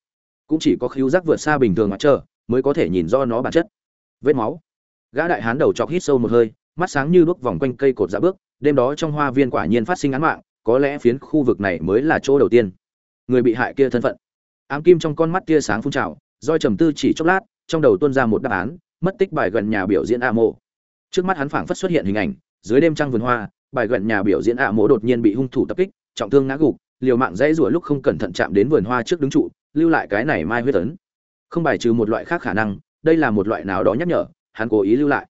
Cũng chỉ có khiu giác vượt xa bình thường mặt trời mới có thể nhìn do nó bản chất. Vết máu. Gã đại hán đầu chọc hít sâu một hơi, mắt sáng như đuốc vòng quanh cây cột dạ bước, đêm đó trong hoa viên quả nhiên phát sinh án mạng có lẽ phiến khu vực này mới là chỗ đầu tiên. Người bị hại kia thân phận. Ám kim trong con mắt tia sáng phun trào, roi trầm tư chỉ chốc lát, trong đầu tuôn ra một đáp án, mất tích bài gần nhà biểu diễn a mộ. Trước mắt hắn phảng phất xuất hiện hình ảnh, dưới đêm trăng vườn hoa, bài gần nhà biểu diễn a mộ đột nhiên bị hung thủ tập kích, trọng thương ngã gục, liều mạng dãy rủa lúc không cẩn thận chạm đến vườn hoa trước đứng trụ, lưu lại cái này mai huyết tấn không bài trừ một loại khác khả năng, đây là một loại nào đó nhắc nhở, hắn cố ý lưu lại.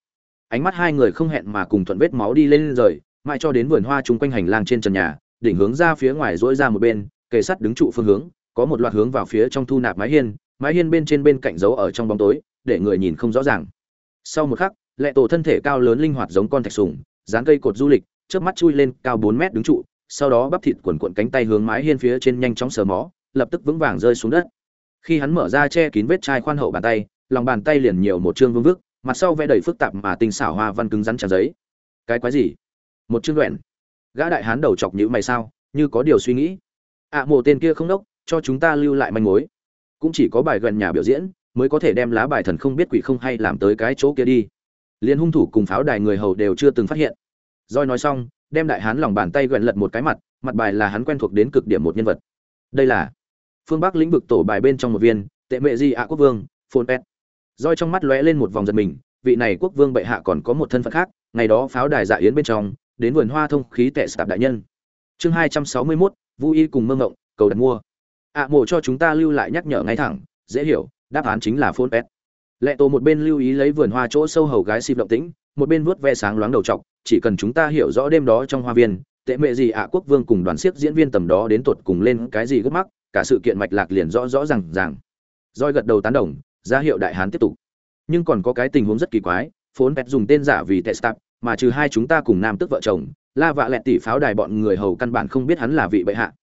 Ánh mắt hai người không hẹn mà cùng thuận vết máu đi lên rời mãi cho đến vườn hoa chung quanh hành lang trên trần nhà, đỉnh hướng ra phía ngoài dỗi ra một bên, kề sắt đứng trụ phương hướng, có một loạt hướng vào phía trong thu nạp mái hiên mái hiên bên trên bên cạnh giấu ở trong bóng tối, để người nhìn không rõ ràng. Sau một khắc, lệ tổ thân thể cao lớn linh hoạt giống con thạch sùng dán cây cột du lịch trước mắt chui lên cao bốn mét đứng trụ, sau đó bắp thịt quần cuộn cánh tay hướng mái hiên phía trên nhanh chóng sờ mó, lập tức vững vàng rơi xuống đất. Khi hắn mở ra che kín vết chai khoan hậu bàn tay, lòng bàn tay liền nhiều một chương vương vức, mặt sau vẽ đầy phức tạp mà tinh xảo hoa văn cứng rắn tràn giấy. Cái quái gì? Một chương đoạn gã đại hán đầu chọc nhữ mày sao như có điều suy nghĩ. Ạ à, mộ tên kia không đốc cho chúng ta lưu lại manh mối. Cũng chỉ có bài gần nhà biểu diễn mới có thể đem lá bài thần không biết quỷ không hay làm tới cái chỗ kia đi. Liên hung thủ cùng pháo đài người hầu đều chưa từng phát hiện. Roi nói xong đem đại hán lòng bàn tay gần lật một cái mặt mặt bài là hắn quen thuộc đến cực điểm một nhân vật. Đây là phương bắc lĩnh vực tổ bài bên trong một viên tệ mệ di ạ quốc vương phôn pet. Roi trong mắt lóe lên một vòng giật mình vị này quốc vương bệ hạ còn có một thân phận khác ngày đó pháo đài dạ yến bên trong đến vườn hoa thông khí tệ sạp đại nhân chương hai trăm sáu mươi 261, Vu Y cùng Mơ Ngộng, cầu đặt mua. ạ à, mộ cho chúng ta lưu lại nhắc nhở ngay thẳng, dễ hiểu, đáp án chính là phôn pet. Lệ tổ một bên lưu ý lấy vườn hoa chỗ sâu hầu gái xịp động tĩnh, một bên vuốt ve sáng loáng đầu trọc, chỉ cần chúng ta hiểu rõ đêm đó trong hoa viên, tệ mệ gì ạ quốc vương cùng đoàn siếc diễn viên tầm đó đến tột cùng lên cái gì gấp mắc, cả sự kiện mạch lạc liền rõ rõ ràng ràng. Roi gật đầu tán đồng, ra hiệu đại hán tiếp tục. Nhưng còn có cái tình huống rất kỳ quái, phốn pet dùng tên giả vì Testap, mà trừ hai chúng ta cùng nam tức vợ chồng, la vạ lẹt tỷ pháo đài bọn người hầu căn bản không biết hắn là vị bệ hạ.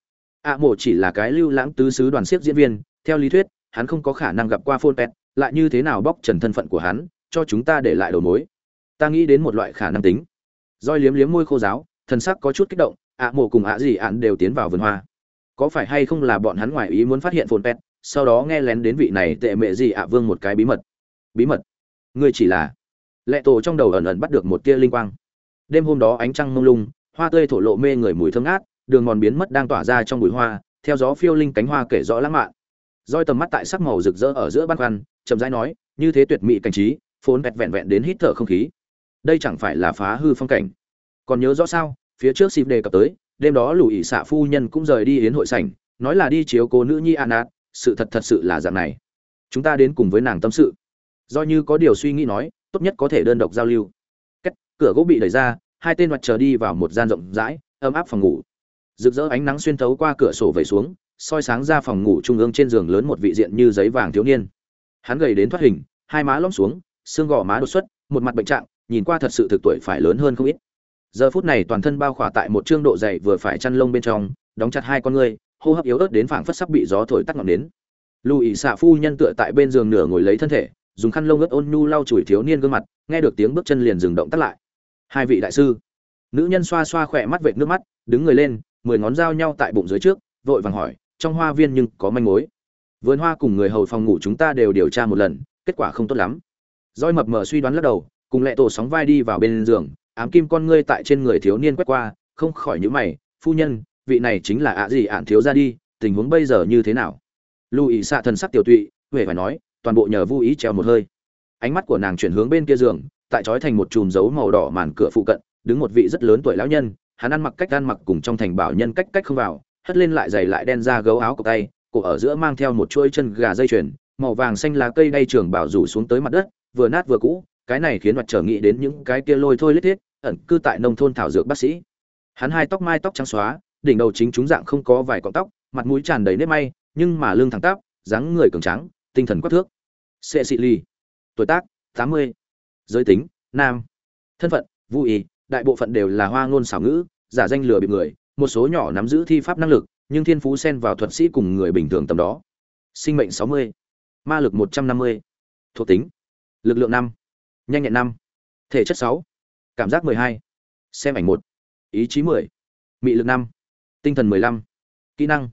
Ạ à, mộ chỉ là cái lưu lãng tứ sứ đoàn siếc diễn viên theo lý thuyết hắn không có khả năng gặp qua phôn pet lại như thế nào bóc trần thân phận của hắn cho chúng ta để lại đầu mối. Ta nghĩ đến một loại khả năng tính. Roi liếm liếm môi khô giáo thần sắc có chút kích động ạ à, mộ cùng ạ gì ạn đều tiến vào vườn hoa. Có phải hay không là bọn hắn ngoài ý muốn phát hiện phôn pet sau đó nghe lén đến vị này tệ mẹ gì ạ vương một cái bí mật. Bí mật? Ngươi chỉ là lệ tổ trong đầu ẩn ẩn bắt được một tia linh quang. Đêm hôm đó ánh trăng mông lung, hoa tươi thổ lộ mê người mùi thơm ngát, đường mòn biến mất đang tỏa ra trong bụi hoa, theo gió phiêu linh cánh hoa kể rõ lãng mạn. Roi tầm mắt tại sắc màu rực rỡ ở giữa băn khoăn, chậm rãi nói, như thế tuyệt mỹ cảnh trí, phốn vẹn vẹn vẹn đến hít thở không khí. Đây chẳng phải là phá hư phong cảnh. Còn nhớ rõ sao, phía trước xịp đề cập tới, đêm đó lù ỉ xạ phu nhân cũng rời đi yến hội sảnh, nói là đi chiếu cố nữ nhi an ạt sự thật thật sự là dạng này. Chúng ta đến cùng với nàng tâm sự. Do như có điều suy nghĩ nói tốt nhất có thể đơn độc giao lưu. Cửa gỗ bị đẩy ra, hai tên mặt chờ đi vào một gian rộng rãi, ấm áp phòng ngủ. Rực rỡ ánh nắng xuyên thấu qua cửa sổ vẩy xuống, soi sáng ra phòng ngủ trung ương trên giường lớn một vị diện như giấy vàng thiếu niên. Hắn gầy đến thoát hình, hai má lõm xuống, xương gò má đột xuất, một mặt bệnh trạng, nhìn qua thật sự thực tuổi phải lớn hơn không ít. Giờ phút này toàn thân bao khỏa tại một trương độ dày vừa phải chăn lông bên trong, đóng chặt hai con ngươi, hô hấp yếu ớt đến phảng phất sắp bị gió thổi tắt ngọn nến. Lùi xạ phu nhân tựa tại bên giường nửa ngồi lấy thân thể dùng khăn lông ướt ôn nhu lau chùi thiếu niên gương mặt, nghe được tiếng bước chân liền dừng động tắt lại. Hai vị đại sư. Nữ nhân xoa xoa khỏe mắt vệt nước mắt, đứng người lên, mười ngón dao nhau tại bụng dưới trước, vội vàng hỏi, trong hoa viên nhưng có manh mối? Vườn hoa cùng người hầu phòng ngủ chúng ta đều điều tra một lần, kết quả không tốt lắm. Roi mập mờ suy đoán lắc đầu, cùng lệ tổ sóng vai đi vào bên giường, ám kim con ngươi tại trên người thiếu niên quét qua, không khỏi nhíu mày, phu nhân, vị này chính là ạ gì ạn thiếu ra đi, tình huống bây giờ như thế nào? Lưu ý xạ thần sắc tiểu tụy huệ phải nói toàn bộ nhờ vô ý treo một hơi. Ánh mắt của nàng chuyển hướng bên kia giường, tại trói thành một chùm dấu màu đỏ màn cửa phụ cận, đứng một vị rất lớn tuổi lão nhân, hắn ăn mặc cách ăn mặc cùng trong thành bảo nhân cách cách không vào, hất lên lại giày lại đen ra gấu áo cổ tay, cổ ở giữa mang theo một chuỗi chân gà dây chuyền, màu vàng xanh lá cây đay trường bảo rủ xuống tới mặt đất, vừa nát vừa cũ, cái này khiến mặt trở nghĩ đến những cái kia lôi thôi lết thiết, ẩn cư tại nông thôn thảo dược bác sĩ. Hắn hai tóc mai tóc trắng xóa, đỉnh đầu chính chúng dạng không có vài cọng tóc, mặt mũi tràn đầy nếp may, nhưng mà lưng thẳng tắp, dáng người cường trắng tinh thần quắc thước sệ xị ly tuổi tác, tám mươi. Giới tính, nam. Thân phận, Vu ý đại bộ phận đều là hoa ngôn xảo ngữ, giả danh lừa bị người, một số nhỏ nắm giữ thi pháp năng lực, nhưng thiên phú xen vào thuật sĩ cùng người bình thường tầm đó. Sinh mệnh sáu mươi, ma lực một trăm năm mươi. Thuộc tính, lực lượng năm, nhanh nhẹn năm. Thể chất sáu, cảm giác mười hai. Xem ảnh một, ý chí mười, mị lực năm, tinh thần mười lăm. Kỹ năng,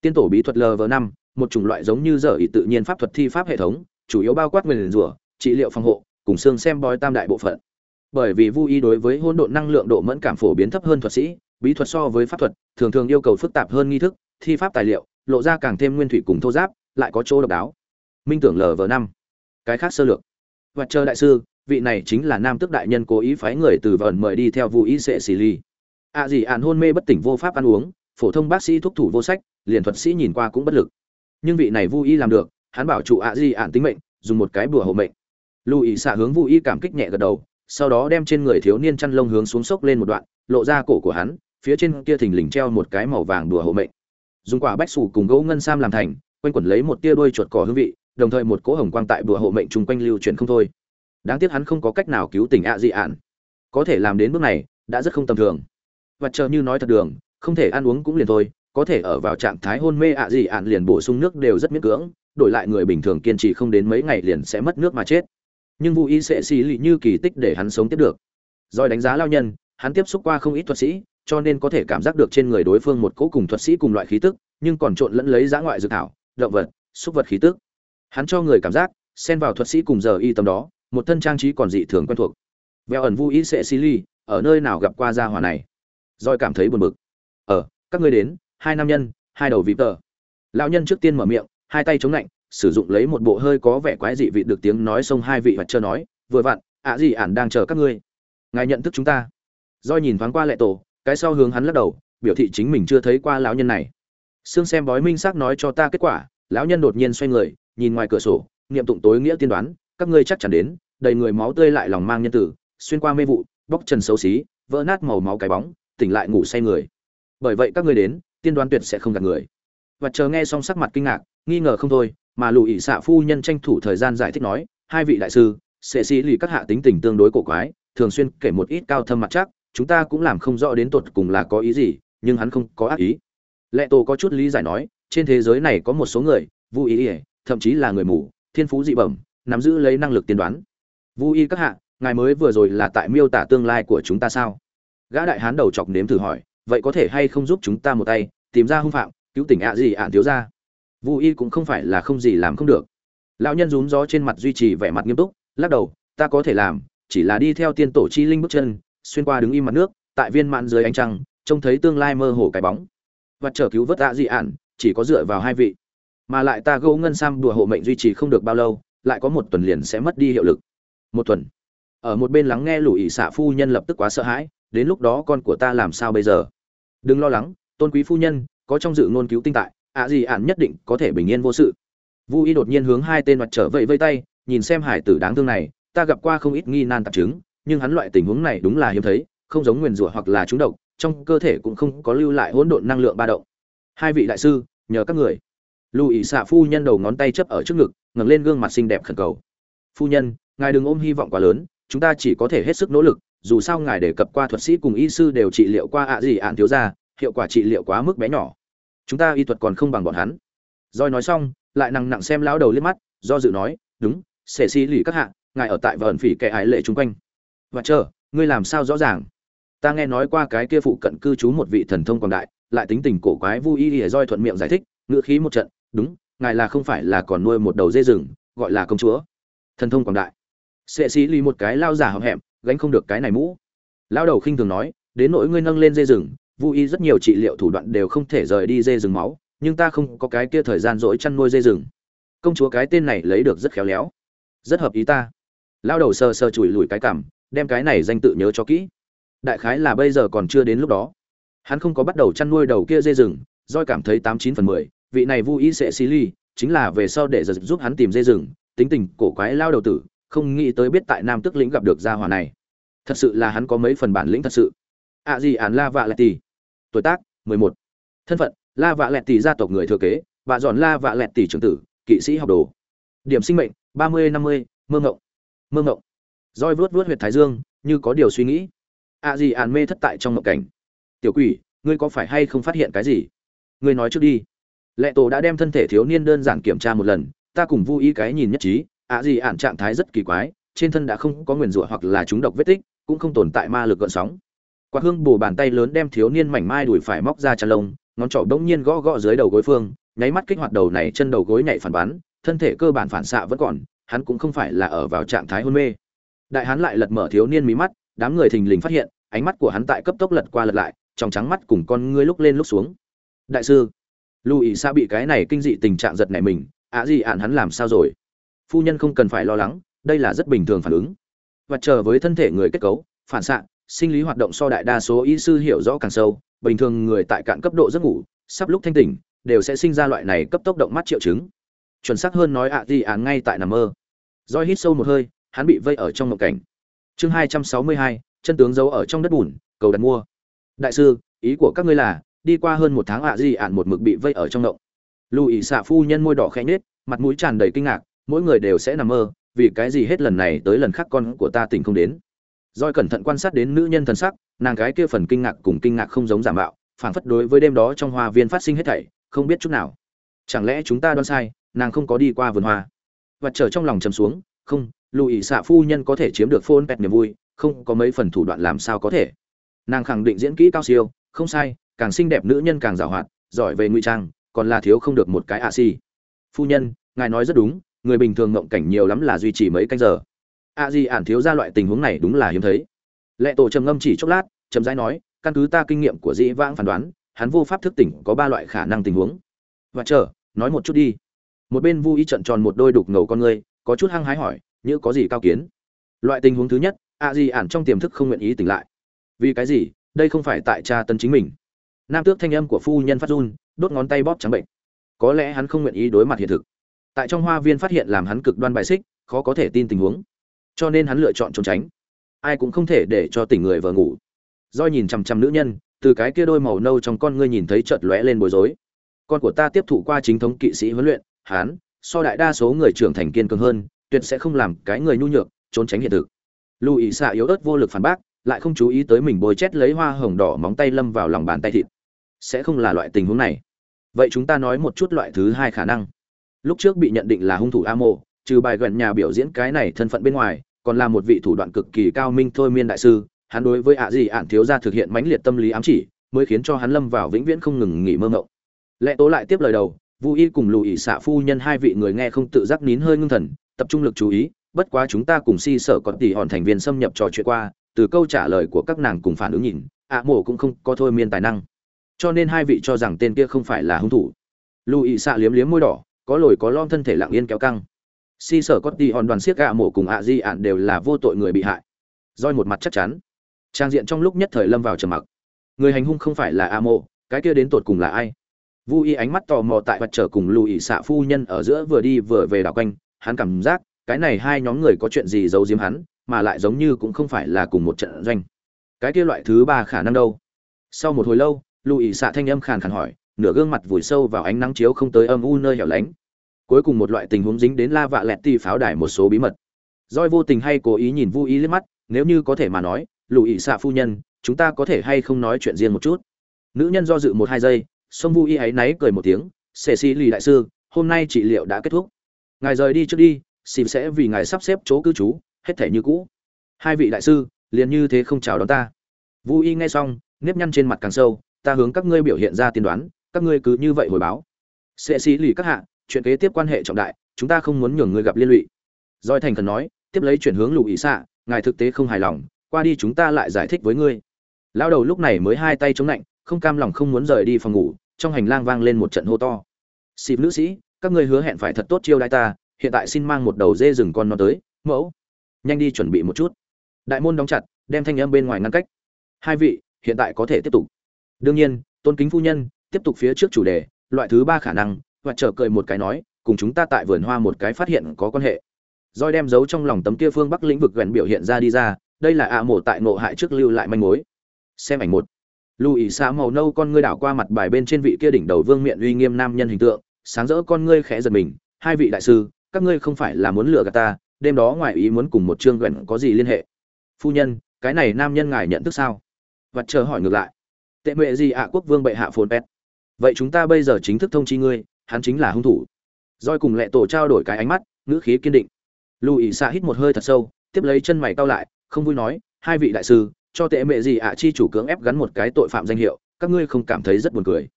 tiên tổ bí thuật lv năm, một chủng loại giống như dở ý tự nhiên pháp thuật thi pháp hệ thống chủ yếu bao quát nguyền rủa, trị liệu phòng hộ, cùng xương xem bói tam đại bộ phận. Bởi vì vu y đối với hỗn độn năng lượng độ mẫn cảm phổ biến thấp hơn thuật sĩ, bí thuật so với pháp thuật, thường thường yêu cầu phức tạp hơn nghi thức, thi pháp tài liệu, lộ ra càng thêm nguyên thủy cùng thô giáp, lại có chỗ độc đáo. Minh tưởng lv năm. Cái khác sơ lược. Và chờ đại sư, vị này chính là nam tước đại nhân cố ý phái người từ vẩn mời đi theo Vu Y sẽ xì ly ạ à gì ạn hôn mê bất tỉnh vô pháp ăn uống, phổ thông bác sĩ thuốc thủ vô sách, liền thuật sĩ nhìn qua cũng bất lực. Nhưng vị này vu y làm được hắn bảo trụ ạ di ản ạn tính mệnh, dùng một cái bùa hộ mệnh. Lưu ý xạ hướng vũ y cảm kích nhẹ gật đầu, sau đó đem trên người thiếu niên chăn lông hướng xuống sốc lên một đoạn, lộ ra cổ của hắn, phía trên kia thình lình treo một cái màu vàng đùa hộ mệnh. Dùng quả bách sủ cùng gỗ ngân sam làm thành, quanh quẩn lấy một tia đuôi chuột cỏ hương vị, đồng thời một cỗ hồng quang tại đùa hộ mệnh chung quanh lưu truyền không thôi. Đáng tiếc hắn không có cách nào cứu tình ạ dị ạn có thể làm đến bước này, đã rất không tầm thường. Và chờ như nói thật đường, không thể ăn uống cũng liền thôi, có thể ở vào trạng thái hôn mê ạ dị ạn liền bổ sung nước đều rất miễn cưỡng đổi lại người bình thường kiên trì không đến mấy ngày liền sẽ mất nước mà chết. Nhưng vũ y sẽ xì lì như kỳ tích để hắn sống tiếp được. Rồi đánh giá lao nhân, hắn tiếp xúc qua không ít thuật sĩ, cho nên có thể cảm giác được trên người đối phương một cỗ cùng thuật sĩ cùng loại khí tức, nhưng còn trộn lẫn lấy giã ngoại dược thảo, động vật, xúc vật khí tức. Hắn cho người cảm giác, xen vào thuật sĩ cùng giờ y tâm đó, một thân trang trí còn dị thường quen thuộc. Veo ẩn vu Y sẽ xì lì, ở nơi nào gặp qua gia hỏa này? Rồi cảm thấy buồn bực. Ở các ngươi đến, hai nam nhân, hai đầu vịp tờ. Lão nhân trước tiên mở miệng hai tay chống lạnh, sử dụng lấy một bộ hơi có vẻ quái dị vị được tiếng nói xông hai vị vật chờ nói, vừa vặn, ạ gì ản đang chờ các ngươi. Ngài nhận thức chúng ta. Do nhìn thoáng qua lệ tổ, cái sau hướng hắn lắc đầu, biểu thị chính mình chưa thấy qua lão nhân này. Sương xem bói minh xác nói cho ta kết quả, lão nhân đột nhiên xoay người, nhìn ngoài cửa sổ, niệm tụng tối nghĩa tiên đoán, các ngươi chắc chắn đến, đầy người máu tươi lại lòng mang nhân tử, xuyên qua mê vụ, bóc trần xấu xí, vỡ nát màu máu cái bóng, tỉnh lại ngủ say người. Bởi vậy các ngươi đến, tiên đoán tuyệt sẽ không gạt người. Và chờ nghe xong sắc mặt kinh ngạc nghi ngờ không thôi, mà lù ỉ xạ phu nhân tranh thủ thời gian giải thích nói, hai vị đại sư, sẽ sĩ lì các hạ tính tình tương đối cổ quái, thường xuyên kể một ít cao thâm mặt chắc, chúng ta cũng làm không rõ đến tột cùng là có ý gì, nhưng hắn không có ác ý. Lệ tổ có chút lý giải nói, trên thế giới này có một số người vô ý ỉa thậm chí là người mù, thiên phú dị bẩm, nắm giữ lấy năng lực tiên đoán. Vô y các hạ, ngài mới vừa rồi là tại miêu tả tương lai của chúng ta sao? Gã đại hán đầu chọc nếm thử hỏi, vậy có thể hay không giúp chúng ta một tay, tìm ra hung phạm, cứu tỉnh ạ gì ạn thiếu ra vũ y cũng không phải là không gì làm không được. Lão nhân rúm gió trên mặt duy trì vẻ mặt nghiêm túc, lắc đầu, ta có thể làm, chỉ là đi theo tiên tổ chi linh bước chân, xuyên qua đứng im mặt nước, tại viên mạn dưới ánh trăng, trông thấy tương lai mơ hồ cái bóng. Và trở cứu vớt ạ dị ản, chỉ có dựa vào hai vị. Mà lại ta gấu ngân sam đùa hộ mệnh duy trì không được bao lâu, lại có một tuần liền sẽ mất đi hiệu lực. Một tuần? Ở một bên lắng nghe lũ ỵ xạ phu nhân lập tức quá sợ hãi, đến lúc đó con của ta làm sao bây giờ? Đừng lo lắng, tôn quý phu nhân, có trong dự ngôn cứu tinh tại ạ gì ạn nhất định có thể bình yên vô sự. Vu y đột nhiên hướng hai tên mặt trở vậy vây tay, nhìn xem hải tử đáng thương này, ta gặp qua không ít nghi nan tạp chứng, nhưng hắn loại tình huống này đúng là hiếm thấy, không giống nguyền rủa hoặc là trúng độc, trong cơ thể cũng không có lưu lại hỗn độn năng lượng ba động. Hai vị đại sư, nhờ các người. Lù ý xạ phu nhân đầu ngón tay chấp ở trước ngực, ngẩng lên gương mặt xinh đẹp khẩn cầu. Phu nhân, ngài đừng ôm hy vọng quá lớn, chúng ta chỉ có thể hết sức nỗ lực, dù sao ngài đề cập qua thuật sĩ cùng y sư đều trị liệu qua ạ gì ạn thiếu ra hiệu quả trị liệu quá mức bé nhỏ chúng ta y thuật còn không bằng bọn hắn. Roi nói xong, lại nặng nặng xem lão đầu liếc mắt, do dự nói, đúng sẽ xì lì các hạ, ngài ở tại vợn phỉ kẻ ái lệ chung quanh. Và chờ, ngươi làm sao rõ ràng? Ta nghe nói qua cái kia phụ cận cư trú một vị thần thông quảng đại, lại tính tình cổ quái vui y ỉa roi thuận miệng giải thích ngựa khí một trận, đúng, ngài là không phải là còn nuôi một đầu dê rừng, gọi là công chúa. Thần thông quảng đại. Sệ xí lì một cái lao giả hậm hẹm, gánh không được cái này mũ. Lao đầu khinh thường nói, đến nỗi ngươi nâng lên dê rừng vui y rất nhiều trị liệu thủ đoạn đều không thể rời đi dê rừng máu, nhưng ta không có cái kia thời gian dỗi chăn nuôi dê rừng. Công chúa cái tên này lấy được rất khéo léo. Rất hợp ý ta. Lao đầu sờ sờ chùi lùi cái cảm, đem cái này danh tự nhớ cho kỹ. Đại khái là bây giờ còn chưa đến lúc đó. Hắn không có bắt đầu chăn nuôi đầu kia dê rừng doi cảm thấy tám chín phần mười, vị này vui sẽ xí ly, chính là về sau để giật giúp hắn tìm dê rừng, tính tình cổ quái lao đầu tử, không nghĩ tới biết tại nam tức lĩnh gặp được gia hỏa này. Thật sự là hắn có mấy phần bản lĩnh thật sự. Ạ gì ản la vạ lại tì tuổi tác, mười một. Thân phận, la vạ lẹt tỷ gia tộc người thừa kế, và dọn la vạ lẹt tỷ trưởng tử, kỵ sĩ học đồ. Điểm sinh mệnh, ba mươi, năm mươi, mơ ngộng. Mơ ngộng. Roi vuốt vuốt huyệt thái dương, như có điều suy nghĩ. Ạ gì ản mê thất tại trong mộng cảnh. Tiểu quỷ, ngươi có phải hay không phát hiện cái gì? Ngươi nói trước đi. Lệ tổ đã đem thân thể thiếu niên đơn giản kiểm tra một lần, ta cùng vui ý cái nhìn nhất trí ạ gì ản trạng thái rất kỳ quái, trên thân đã không có nguyền rủa hoặc là chúng độc vết tích, cũng không tồn tại ma lực gợn sóng quạt hương bù bàn tay lớn đem thiếu niên mảnh mai đùi phải móc ra chăn lông, ngón trỏ bỗng nhiên gõ gõ dưới đầu gối phương, nháy mắt kích hoạt đầu này chân đầu gối nhảy phản bắn, thân thể cơ bản phản xạ vẫn còn, hắn cũng không phải là ở vào trạng thái hôn mê. Đại hắn lại lật mở thiếu niên mí mắt, đám người thình lình phát hiện, ánh mắt của hắn tại cấp tốc lật qua lật lại, trong trắng mắt cùng con ngươi lúc lên lúc xuống. Đại sư lưu ý xa bị cái này kinh dị tình trạng giật này mình, ạ gì ạn hắn làm sao rồi? Phu nhân không cần phải lo lắng, đây là rất bình thường phản ứng. Và chờ với thân thể người kết cấu, phản xạ sinh lý hoạt động so đại đa số y sư hiểu rõ càng sâu, bình thường người tại cạn cấp độ giấc ngủ, sắp lúc thanh tỉnh, đều sẽ sinh ra loại này cấp tốc động mắt triệu chứng. Chuẩn xác hơn nói ạ gì ạn ngay tại nằm mơ. Roi hít sâu một hơi, hắn bị vây ở trong một cảnh. Chương hai trăm sáu mươi hai, chân tướng giấu ở trong đất bùn, cầu đặt mua. Đại sư, ý của các ngươi là, đi qua hơn một tháng ạ gì ạn một mực bị vây ở trong động lù ỉ xạ phu nhân môi đỏ khẽ nết mặt mũi tràn đầy kinh ngạc, mỗi người đều sẽ nằm mơ, vì cái gì hết lần này tới lần khác con của ta tỉnh không đến? Doi cẩn thận quan sát đến nữ nhân thần sắc, nàng gái kia phần kinh ngạc cùng kinh ngạc không giống giả mạo, phảng phất đối với đêm đó trong hoa viên phát sinh hết thảy, không biết chút nào. Chẳng lẽ chúng ta đoán sai, nàng không có đi qua vườn hoa? Vật trở trong lòng trầm xuống, không, Lùi xạ phu nhân có thể chiếm được phôn pet niềm vui, không có mấy phần thủ đoạn làm sao có thể. Nàng khẳng định diễn kỹ cao siêu, không sai, càng xinh đẹp nữ nhân càng giàu hoạt, giỏi về ngụy trang, còn là thiếu không được một cái ạ si. Phu nhân, ngài nói rất đúng, người bình thường ngộng cảnh nhiều lắm là duy trì mấy canh giờ a di ản thiếu ra loại tình huống này đúng là hiếm thấy. Lệ tổ trầm ngâm chỉ chốc lát trầm rãi nói, căn cứ ta kinh nghiệm của dĩ vãng phán đoán, hắn vô pháp thức tỉnh có ba loại khả năng tình huống. Và chờ, nói một chút đi. Một bên vu y trận tròn một đôi đục ngầu con ngươi có chút hăng hái hỏi, như có gì cao kiến? Loại tình huống thứ nhất, a di ản trong tiềm thức không nguyện ý tỉnh lại. Vì cái gì? Đây không phải tại cha tân chính mình. Nam tước thanh âm của phu nhân phát run, đốt ngón tay bóp trắng bệnh. Có lẽ hắn không nguyện ý đối mặt hiện thực. Tại trong hoa viên phát hiện làm hắn cực đoan bài xích, khó có thể tin tình huống cho nên hắn lựa chọn trốn tránh. Ai cũng không thể để cho tỉnh người vừa ngủ. Do nhìn chằm chằm nữ nhân, từ cái kia đôi màu nâu trong con ngươi nhìn thấy chợt lóe lên bối rối. Con của ta tiếp thụ qua chính thống kỵ sĩ huấn luyện, hắn, so đại đa số người trưởng thành kiên cường hơn, tuyệt sẽ không làm cái người nhu nhược, trốn tránh hiện thực. Lưu ý xạ yếu ớt vô lực phản bác, lại không chú ý tới mình bôi chét lấy hoa hồng đỏ móng tay lâm vào lòng bàn tay thịt. Sẽ không là loại tình huống này. Vậy chúng ta nói một chút loại thứ hai khả năng. Lúc trước bị nhận định là hung thủ a mô trừ bài gần nhà biểu diễn cái này thân phận bên ngoài, còn là một vị thủ đoạn cực kỳ cao minh thôi miên đại sư, hắn đối với ạ gì ạn thiếu gia thực hiện mãnh liệt tâm lý ám chỉ, mới khiến cho hắn lâm vào vĩnh viễn không ngừng nghỉ mơ mộng lẽ tố lại tiếp lời đầu, vu y cùng lùi xạ phu nhân hai vị người nghe không tự giác nín hơi ngưng thần, tập trung lực chú ý, bất quá chúng ta cùng si sở còn tỉ hòn thành viên xâm nhập trò chuyện qua, từ câu trả lời của các nàng cùng phản ứng nhìn, ạ mổ cũng không có thôi miên tài năng. Cho nên hai vị cho rằng tên kia không phải là hung thủ. Lùi xạ liếm liếm môi đỏ, có lồi có lon thân thể lặng yên kéo căng si sở có ti hòn đoàn siếc gạ mổ cùng ạ di ạn đều là vô tội người bị hại. Roi một mặt chắc chắn. Trang diện trong lúc nhất thời lâm vào trầm mặc. Người hành hung không phải là a mộ, cái kia đến tột cùng là ai? Vu y ánh mắt tò mò tại vật trở cùng lùi xạ phu nhân ở giữa vừa đi vừa về đảo quanh, hắn cảm giác, cái này hai nhóm người có chuyện gì giấu giếm hắn, mà lại giống như cũng không phải là cùng một trận doanh. Cái kia loại thứ ba khả năng đâu? Sau một hồi lâu lùi xạ thanh âm khàn khàn hỏi, nửa gương mặt vùi sâu vào ánh nắng chiếu không tới âm u nơi hẻo lánh cuối cùng một loại tình huống dính đến la vạ lẹt ti pháo đài một số bí mật. Roi vô tình hay cố ý nhìn vô ý liếc mắt, nếu như có thể mà nói lù ỵ xạ phu nhân, chúng ta có thể hay không nói chuyện riêng một chút. Nữ nhân do dự một hai giây, song vu y ấy náy cười một tiếng xệ xì lì đại sư, hôm nay trị liệu đã kết thúc. Ngài rời đi trước đi xìm sẽ vì ngài sắp xếp chỗ cư trú, hết thể như cũ. Hai vị đại sư, liền như thế không chào đón ta. Vu y nghe xong, nếp nhăn trên mặt càng sâu, ta hướng các ngươi biểu hiện ra tiên đoán, các ngươi cứ như vậy hồi báo. Xệ xì lì các hạ chuyện kế tiếp quan hệ trọng đại, chúng ta không muốn nhường người gặp liên lụy. Doi thành khẩn nói, tiếp lấy chuyển hướng lùi ý xạ, ngài thực tế không hài lòng, qua đi chúng ta lại giải thích với ngươi. Lão đầu lúc này mới hai tay chống lạnh không cam lòng không muốn rời đi phòng ngủ, trong hành lang vang lên một trận hô to. Xịp nữ sĩ, các ngươi hứa hẹn phải thật tốt chiêu đại ta, hiện tại xin mang một đầu dê rừng con nó tới, mẫu. Nhanh đi chuẩn bị một chút. Đại môn đóng chặt, đem thanh âm bên ngoài ngăn cách. Hai vị, hiện tại có thể tiếp tục. Đương nhiên, tôn kính phu nhân, tiếp tục phía trước chủ đề, loại thứ ba khả năng và trở cười một cái nói, cùng chúng ta tại vườn hoa một cái phát hiện có quan hệ. Roi đem giấu trong lòng tấm kia phương bắc lĩnh vực gần biểu hiện ra đi ra, đây là ạ mổ tại nộ hại trước lưu lại manh mối. Xem ảnh một. Lưu ý xa màu nâu con ngươi đảo qua mặt bài bên trên vị kia đỉnh đầu vương miện uy nghiêm nam nhân hình tượng, sáng rỡ con ngươi khẽ giật mình, hai vị đại sư, các ngươi không phải là muốn lừa gạt ta, đêm đó ngoài ý muốn cùng một chương gần có gì liên hệ? Phu nhân, cái này nam nhân ngài nhận thức sao? Vặt chờ hỏi ngược lại. Tệ mệ gì ạ, quốc vương bệ hạ phồn pet vậy chúng ta bây giờ chính thức thông chi ngươi hắn chính là hung thủ. Roi cùng lệ tổ trao đổi cái ánh mắt, ngữ khí kiên định. Lù ỉ xạ hít một hơi thật sâu, tiếp lấy chân mày cau lại, không vui nói, hai vị đại sư, cho tệ mệ gì ạ, chi chủ cưỡng ép gắn một cái tội phạm danh hiệu, các ngươi không cảm thấy rất buồn cười.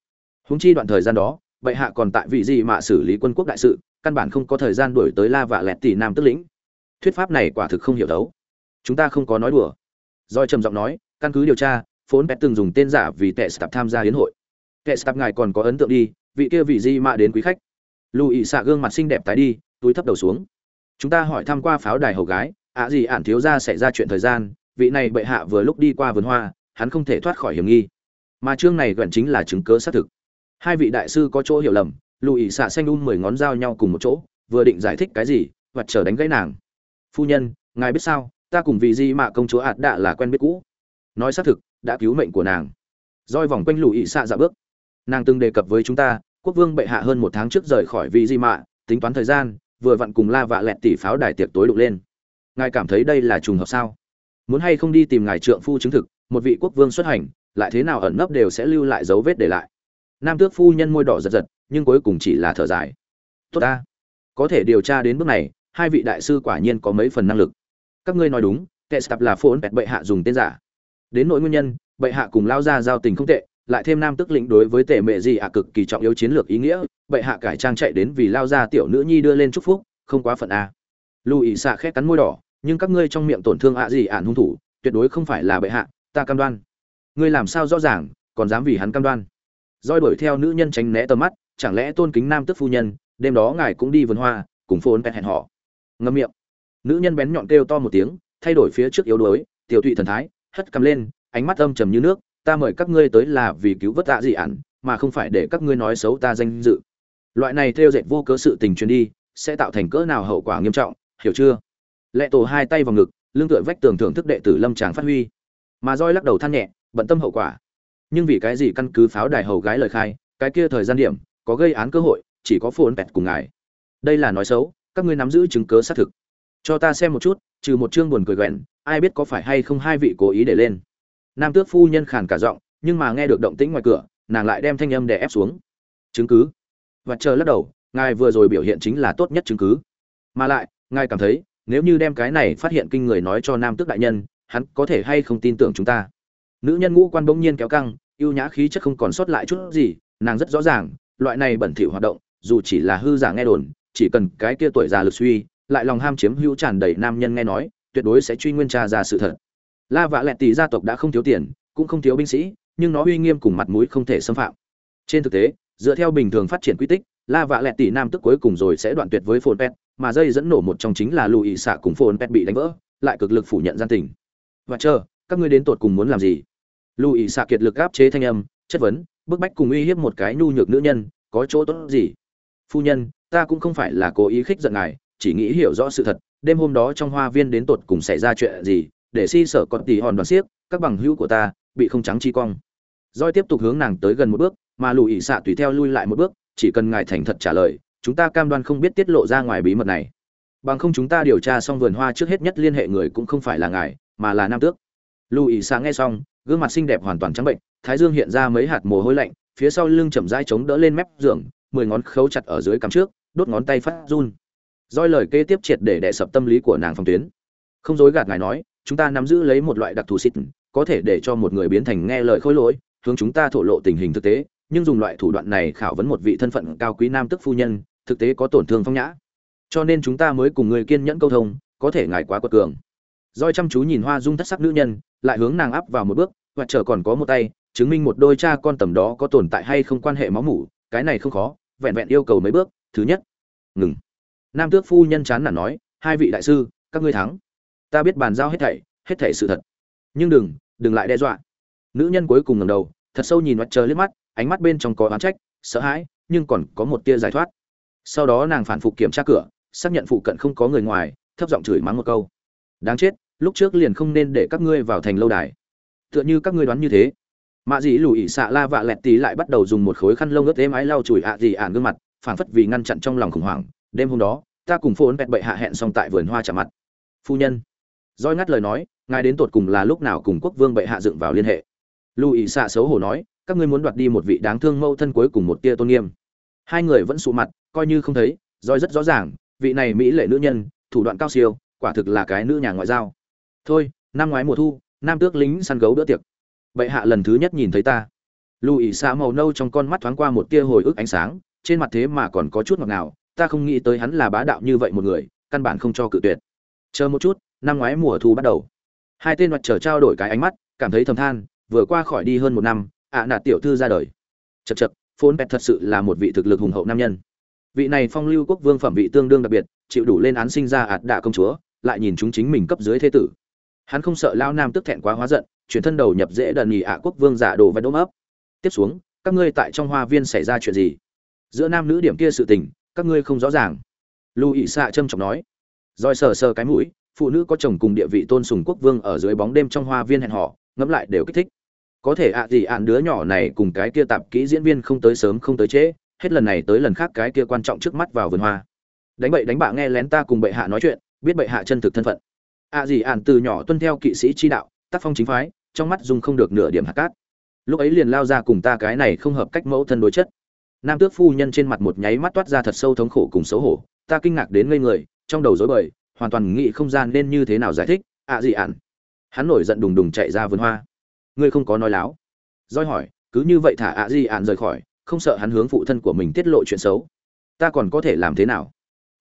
Húng chi đoạn thời gian đó, bệ hạ còn tại vị gì mà xử lý quân quốc đại sự, căn bản không có thời gian đuổi tới la vạ lẹt tỷ nam tức lĩnh. Thuyết pháp này quả thực không hiểu đấu chúng ta không có nói đùa. Doi trầm giọng nói, căn cứ điều tra, phốn pet từng dùng tên giả vì tệ sạp tham gia hiến hội. Tệ sạp ngài còn có ấn tượng đi vị kia vị di mạ đến quý khách. Lù ị xạ gương mặt xinh đẹp tái đi, túi thấp đầu xuống. Chúng ta hỏi thăm qua pháo đài hầu gái, ạ gì ản thiếu ra xảy ra chuyện thời gian, vị này bệ hạ vừa lúc đi qua vườn hoa, hắn không thể thoát khỏi hiểm nghi. Mà chương này gần chính là chứng cớ xác thực. Hai vị đại sư có chỗ hiểu lầm lù ị xạ xanh un mười ngón dao nhau cùng một chỗ, vừa định giải thích cái gì, và chờ đánh gãy nàng. Phu nhân, ngài biết sao, ta cùng vị di mạ công chúa ạt đạ là quen biết cũ. Nói xác thực, đã cứu mệnh của nàng. Roi vòng quanh lù ị xạ dạ bước. Nàng từng đề cập với chúng ta quốc vương bệ hạ hơn một tháng trước rời khỏi vị di mạ, tính toán thời gian, vừa vặn cùng la vạ lẹt tỷ pháo đài tiệc tối đục lên. Ngài cảm thấy đây là trùng hợp sao? Muốn hay không đi tìm ngài trượng phu chứng thực, một vị quốc vương xuất hành, lại thế nào ẩn nấp đều sẽ lưu lại dấu vết để lại. Nam tước phu nhân môi đỏ giật giật, nhưng cuối cùng chỉ là thở dài. Tốt ta. Có thể điều tra đến bước này, hai vị đại sư quả nhiên có mấy phần năng lực. Các ngươi nói đúng kệ sạp là bẹt bệ hạ dùng tên giả. Đến nội nguyên nhân, bệ hạ cùng lao ra giao tình không tệ lại thêm nam tức lĩnh đối với tệ mẹ gì ạ à cực kỳ trọng yếu chiến lược ý nghĩa, bệ hạ cải trang chạy đến vì lao ra tiểu nữ nhi đưa lên chúc phúc, không quá phận a. Lù ý xạ khét cắn môi đỏ, nhưng các ngươi trong miệng tổn thương ạ gì ạn à hung thủ, tuyệt đối không phải là bệ hạ, ta cam đoan. Ngươi làm sao rõ ràng, còn dám vì hắn cam đoan. Roi đuổi theo nữ nhân tránh né tầm mắt, chẳng lẽ tôn kính nam tức phu nhân, đêm đó ngài cũng đi vườn hoa, cùng phôn pet hẹn họ. Ngâm miệng. Nữ nhân bén nhọn kêu to một tiếng, thay đổi phía trước yếu đuối, tiểu tụy thần thái, hất cầm lên, ánh mắt âm trầm như nước ta mời các ngươi tới là vì cứu vớt tạ dị ản, mà không phải để các ngươi nói xấu ta danh dự. Loại này theo dệt vô cớ sự tình truyền đi, sẽ tạo thành cỡ nào hậu quả nghiêm trọng, hiểu chưa? Lệ tổ hai tay vào ngực, lưng tựa vách tường thưởng thức đệ tử lâm tràng phát huy. Mà roi lắc đầu than nhẹ, bận tâm hậu quả. Nhưng vì cái gì căn cứ pháo đài hầu gái lời khai, cái kia thời gian điểm, có gây án cơ hội, chỉ có phồn bẹt cùng ngài. Đây là nói xấu, các ngươi nắm giữ chứng cớ xác thực. Cho ta xem một chút, trừ một chương buồn cười quẹn ai biết có phải hay không hai vị cố ý để lên nam tước phu nhân khàn cả giọng, nhưng mà nghe được động tĩnh ngoài cửa, nàng lại đem thanh âm đè ép xuống. Chứng cứ. Và chờ lắc đầu, ngài vừa rồi biểu hiện chính là tốt nhất chứng cứ. Mà lại, ngài cảm thấy, nếu như đem cái này phát hiện kinh người nói cho nam tước đại nhân, hắn có thể hay không tin tưởng chúng ta? Nữ nhân ngũ quan bỗng nhiên kéo căng ưu nhã khí chất không còn sót lại chút gì, nàng rất rõ ràng, loại này bẩn thỉu hoạt động, dù chỉ là hư giả nghe đồn, chỉ cần cái kia tuổi già lực suy, lại lòng ham chiếm hữu tràn đầy nam nhân nghe nói, tuyệt đối sẽ truy nguyên tra ra sự thật la vạ lẹt tỷ gia tộc đã không thiếu tiền, cũng không thiếu binh sĩ, nhưng nó uy nghiêm cùng mặt mũi không thể xâm phạm. Trên thực tế, dựa theo bình thường phát triển quy tích, la vạ lẹt tỷ nam tức cuối cùng rồi sẽ đoạn tuyệt với phồn pet, mà dây dẫn nổ một trong chính là lùi xạ cùng phồn pet bị đánh vỡ, lại cực lực phủ nhận gian tình. Và chờ, các ngươi đến tột cùng muốn làm gì? Lùi xạ kiệt lực áp chế thanh âm, chất vấn, bức bách cùng uy hiếp một cái nhu nhược nữ nhân, có chỗ tốt gì? Phu nhân, ta cũng không phải là cố ý khích giận ngài, chỉ nghĩ hiểu rõ sự thật, đêm hôm đó trong hoa viên đến tột cùng xảy ra chuyện gì để si sở còn tỉ hòn đoàn xiếc các bằng hữu của ta, bị không trắng chi cong. Roi tiếp tục hướng nàng tới gần một bước, mà lù ỉ xạ tùy theo lui lại một bước, chỉ cần ngài thành thật trả lời, chúng ta cam đoan không biết tiết lộ ra ngoài bí mật này. Bằng không chúng ta điều tra xong vườn hoa trước hết nhất liên hệ người cũng không phải là ngài, mà là nam tước. Lù ỉ xạ nghe xong, gương mặt xinh đẹp hoàn toàn trắng bệnh, thái dương hiện ra mấy hạt mồ hôi lạnh, phía sau lưng chậm rãi chống đỡ lên mép giường, mười ngón khấu chặt ở dưới cằm trước, đốt ngón tay phát run. Roi lời kế tiếp triệt để đè sập tâm lý của nàng phong tuyến. Không dối gạt ngài nói chúng ta nắm giữ lấy một loại đặc thù xịt, có thể để cho một người biến thành nghe lời khôi lỗi, hướng chúng ta thổ lộ tình hình thực tế, nhưng dùng loại thủ đoạn này khảo vấn một vị thân phận cao quý nam tức phu nhân, thực tế có tổn thương phong nhã. Cho nên chúng ta mới cùng người kiên nhẫn câu thông, có thể ngài quá quật cường. Roi chăm chú nhìn hoa dung thất sắc nữ nhân, lại hướng nàng áp vào một bước, và chờ còn có một tay, chứng minh một đôi cha con tầm đó có tồn tại hay không quan hệ máu mủ, cái này không khó, vẹn vẹn yêu cầu mấy bước, thứ nhất, ngừng. Nam tước phu nhân chán nản nói, hai vị đại sư, các ngươi thắng ta biết bàn giao hết thảy hết thảy sự thật. Nhưng đừng đừng lại đe dọa. Nữ nhân cuối cùng ngẩng đầu, thật sâu nhìn mặt trời liếc mắt, ánh mắt bên trong có oán trách, sợ hãi, nhưng còn có một tia giải thoát. Sau đó nàng phản phục kiểm tra cửa, xác nhận phụ cận không có người ngoài, thấp giọng chửi mắng một câu. Đáng chết, lúc trước liền không nên để các ngươi vào thành lâu đài. Tựa như các ngươi đoán như thế. Mạ dĩ lùi xạ la vạ lẹt tí lại bắt đầu dùng một khối khăn lông ướt êm ái lau chùi ạ à gì ạn gương mặt, phảng phất vì ngăn chặn trong lòng khủng hoảng. Đêm hôm đó, ta cùng phôn bẹt bậy hạ hẹn xong tại vườn hoa trả mặt. Phu nhân roi ngắt lời nói, ngài đến tột cùng là lúc nào cùng quốc vương bệ hạ dựng vào liên hệ? Lùi xạ xấu hổ nói, các ngươi muốn đoạt đi một vị đáng thương mâu thân cuối cùng một tia tôn nghiêm. Hai người vẫn sụ mặt, coi như không thấy roi rất rõ ràng, vị này mỹ lệ nữ nhân, thủ đoạn cao siêu, quả thực là cái nữ nhà ngoại giao. Thôi, năm ngoái mùa thu, nam tước lính săn gấu bữa tiệc. Bệ hạ lần thứ nhất nhìn thấy ta. Lùi xạ màu nâu trong con mắt thoáng qua một tia hồi ức ánh sáng, trên mặt thế mà còn có chút ngọt ngào, ta không nghĩ tới hắn là bá đạo như vậy một người, căn bản không cho cự tuyệt chờ một chút, năm ngoái mùa thu bắt đầu. Hai tên mặt trở trao đổi cái ánh mắt, cảm thấy thầm than, vừa qua khỏi đi hơn một năm, ạ nạt tiểu thư ra đời. Chật chật phôn pet thật sự là một vị thực lực hùng hậu nam nhân. Vị này phong lưu quốc vương phẩm vị tương đương đặc biệt, chịu đủ lên án sinh ra ạt đạ công chúa, lại nhìn chúng chính mình cấp dưới thế tử. Hắn không sợ lao nam tức thẹn quá hóa giận, chuyển thân đầu nhập dễ đần nhì ạ quốc vương giả đồ và đốm ấp. Tiếp xuống, các ngươi tại trong hoa viên xảy ra chuyện gì? Giữa nam nữ điểm kia sự tình, các ngươi không rõ ràng. Lưu ỵ xạ trâm trọng nói. Rồi sờ sờ cái mũi, phụ nữ có chồng cùng địa vị tôn sùng quốc vương ở dưới bóng đêm trong hoa viên hẹn họ ngẫm lại đều kích thích. Có thể ạ gì ạn đứa nhỏ này cùng cái kia tạp kỹ diễn viên không tới sớm không tới trễ, hết lần này tới lần khác cái kia quan trọng trước mắt vào vườn hoa. Đánh bậy đánh bạ nghe lén ta cùng bệ hạ nói chuyện, biết bệ hạ chân thực thân phận. Ạ gì ạn từ nhỏ tuân theo kỵ sĩ chi đạo, tác phong chính phái, trong mắt dung không được nửa điểm hạt cát. Lúc ấy liền lao ra cùng ta cái này không hợp cách mẫu thân đối chất. Nam tước phu nhân trên mặt một nháy mắt toát ra thật sâu thống khổ cùng xấu hổ, ta kinh ngạc đến ngây người trong đầu rối bời, hoàn toàn nghĩ không gian nên như thế nào giải thích ạ gì ạn hắn nổi giận đùng đùng chạy ra vườn hoa. Ngươi không có nói láo. Roi hỏi, cứ như vậy thả ạ gì ạn rời khỏi, không sợ hắn hướng phụ thân của mình tiết lộ chuyện xấu? Ta còn có thể làm thế nào?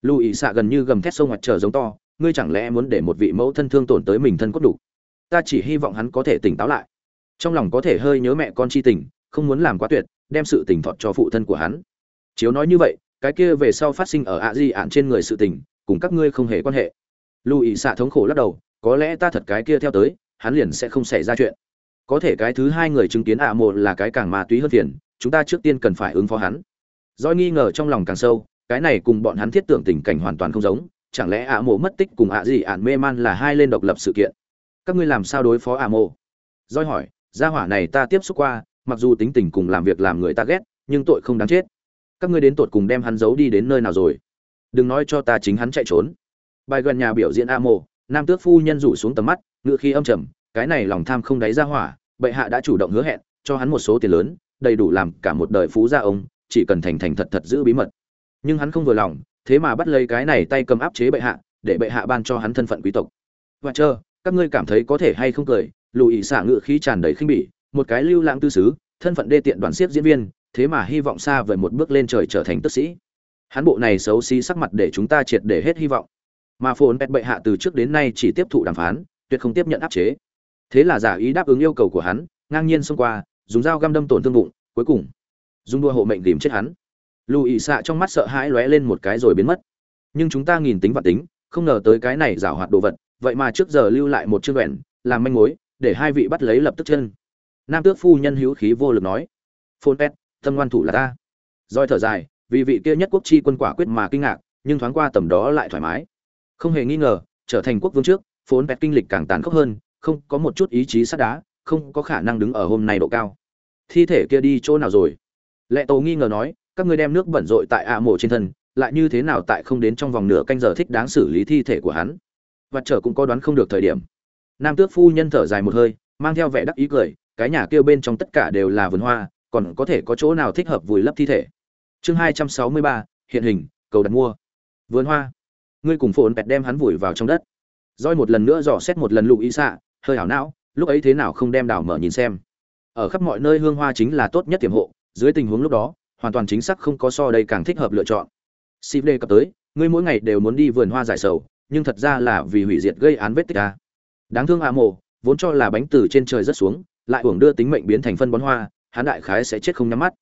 Lưu ý xạ gần như gầm thét sông mặt trời giống to, ngươi chẳng lẽ muốn để một vị mẫu thân thương tổn tới mình thân cốt đủ ta chỉ hy vọng hắn có thể tỉnh táo lại. Trong lòng có thể hơi nhớ mẹ con chi tình, không muốn làm quá tuyệt, đem sự tình thọt cho phụ thân của hắn. Chiếu nói như vậy, cái kia về sau phát sinh ở ạ di ạn trên người sự tình cùng các ngươi không hề quan hệ. Lưu ý xạ thống khổ lắc đầu, có lẽ ta thật cái kia theo tới, hắn liền sẽ không xảy ra chuyện. Có thể cái thứ hai người chứng kiến ạ một là cái càng ma túy hơn phiền, chúng ta trước tiên cần phải ứng phó hắn. Doi nghi ngờ trong lòng càng sâu, cái này cùng bọn hắn thiết tưởng tình cảnh hoàn toàn không giống, chẳng lẽ ạ mộ mất tích cùng ạ gì ạn mê man là hai lên độc lập sự kiện? Các ngươi làm sao đối phó ạ mộ? Doi hỏi, gia hỏa này ta tiếp xúc qua, mặc dù tính tình cùng làm việc làm người ta ghét, nhưng tội không đáng chết. Các ngươi đến tột cùng đem hắn giấu đi đến nơi nào rồi? Đừng nói cho ta chính hắn chạy trốn. Bài gần nhà biểu diễn a mộ, nam tước phu nhân rủ xuống tầm mắt, ngựa khi âm trầm, cái này lòng tham không đáy ra hỏa, bệ hạ đã chủ động hứa hẹn, cho hắn một số tiền lớn, đầy đủ làm cả một đời phú gia ông, chỉ cần thành thành thật thật giữ bí mật. Nhưng hắn không vừa lòng, thế mà bắt lấy cái này tay cầm áp chế bệ hạ, để bệ hạ ban cho hắn thân phận quý tộc. Và chờ, các ngươi cảm thấy có thể hay không cười lùi xả ngự khí tràn đầy khinh bỉ, một cái lưu lãng tư sứ, thân phận đê tiện đoàn siết diễn viên, thế mà hy vọng xa vời một bước lên trời trở thành tức sĩ hắn bộ này xấu xí sắc mặt để chúng ta triệt để hết hy vọng. Mà phồn pet bệ hạ từ trước đến nay chỉ tiếp thụ đàm phán, tuyệt không tiếp nhận áp chế. Thế là giả ý đáp ứng yêu cầu của hắn, ngang nhiên xông qua, dùng dao găm đâm tổn thương bụng, cuối cùng, dùng đua hộ mệnh tìm chết hắn. Lù ị xạ trong mắt sợ hãi lóe lên một cái rồi biến mất. Nhưng chúng ta nghìn tính và tính, không ngờ tới cái này giảo hoạt đồ vật, vậy mà trước giờ lưu lại một chương vẹn, làm manh mối, để hai vị bắt lấy lập tức chân. Nam tước phu nhân hữu khí vô lực nói, "Phồn pet tâm ngoan thủ là ta. Roi thở dài vì vị kia nhất quốc chi quân quả quyết mà kinh ngạc, nhưng thoáng qua tầm đó lại thoải mái. Không hề nghi ngờ, trở thành quốc vương trước, phốn pet kinh lịch càng tàn khốc hơn, không có một chút ý chí sắt đá, không có khả năng đứng ở hôm nay độ cao. Thi thể kia đi chỗ nào rồi? Lệ tổ nghi ngờ nói, các ngươi đem nước bẩn rội tại ạ mộ trên thân, lại như thế nào tại không đến trong vòng nửa canh giờ thích đáng xử lý thi thể của hắn? Và trở cũng có đoán không được thời điểm. Nam tước phu nhân thở dài một hơi, mang theo vẻ đắc ý cười, cái nhà kêu bên trong tất cả đều là vườn hoa, còn có thể có chỗ nào thích hợp vùi lấp thi thể? Chương hai trăm sáu mươi ba hiện hình cầu đặt mua. Vườn hoa. Ngươi cùng phồn bẹt đem hắn vùi vào trong đất. Roi một lần nữa dò xét một lần lụ ý xạ hơi hảo não lúc ấy thế nào không đem đảo mở nhìn xem. Ở khắp mọi nơi hương hoa chính là tốt nhất tiềm hộ dưới tình huống lúc đó hoàn toàn chính xác không có so đây càng thích hợp lựa chọn. Xịp đề cập tới, ngươi mỗi ngày đều muốn đi vườn hoa giải sầu, nhưng thật ra là vì hủy diệt gây án vết tích à. Đáng thương A Mộ, vốn cho là bánh từ trên trời rất xuống, lại uổng đưa tính mệnh biến thành phân bón hoa, hắn đại khái sẽ chết không nhắm mắt.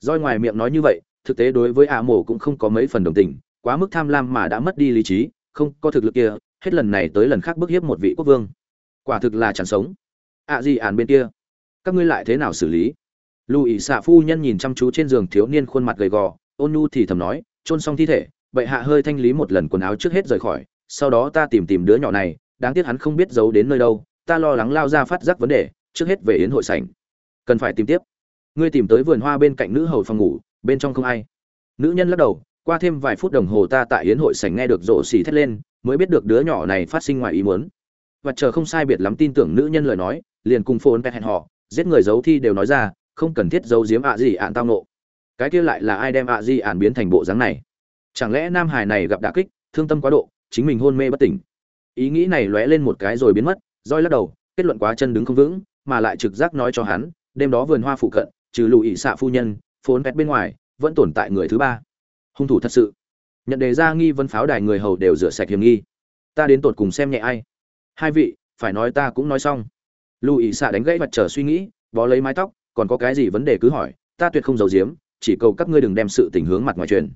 rồi ngoài miệng nói như vậy, thực tế đối với A mổ cũng không có mấy phần đồng tình, quá mức tham lam mà đã mất đi lý trí, không có thực lực kia, hết lần này tới lần khác bức hiếp một vị quốc vương. Quả thực là chẳng sống. À gì ản bên kia, các ngươi lại thế nào xử lý? lù ỉ xạ phu nhân nhìn chăm chú trên giường thiếu niên khuôn mặt gầy gò ôn nhu thì thầm nói chôn xong thi thể bệ hạ hơi thanh lý một lần quần áo trước hết rời khỏi sau đó ta tìm tìm đứa nhỏ này đáng tiếc hắn không biết giấu đến nơi đâu ta lo lắng lao ra phát giác vấn đề trước hết về yến hội sảnh cần phải tìm tiếp ngươi tìm tới vườn hoa bên cạnh nữ hầu phòng ngủ bên trong không ai. Nữ nhân lắc đầu, qua thêm vài phút đồng hồ ta tại yến hội sảnh nghe được rộ xì thét lên, mới biết được đứa nhỏ này phát sinh ngoài ý muốn. Và chờ không sai biệt lắm tin tưởng nữ nhân lời nói, liền cùng phồn pet hẹn họ, giết người giấu thi đều nói ra, không cần thiết giấu giếm ạ gì ạn tao nộ cái kia lại là ai đem ạ gì ạn biến thành bộ dáng này? Chẳng lẽ nam hải này gặp đả kích, thương tâm quá độ, chính mình hôn mê bất tỉnh? Ý nghĩ này lóe lên một cái rồi biến mất, roi lắc đầu, kết luận quá chân đứng không vững, mà lại trực giác nói cho hắn, đêm đó vườn hoa phụ cận, trừ lùi ỵ xạ phu nhân phốn vẹt bên ngoài, vẫn tồn tại người thứ ba. Hung thủ thật sự. Nhận đề ra nghi vấn pháo đài người hầu đều rửa sạch hiểm nghi. Ta đến tột cùng xem nhẹ ai? Hai vị, phải nói ta cũng nói xong. Lù ý xạ đánh gãy mặt trở suy nghĩ, bó lấy mái tóc, còn có cái gì vấn đề cứ hỏi, ta tuyệt không giấu giếm, chỉ cầu các ngươi đừng đem sự tình hướng mặt ngoài truyền.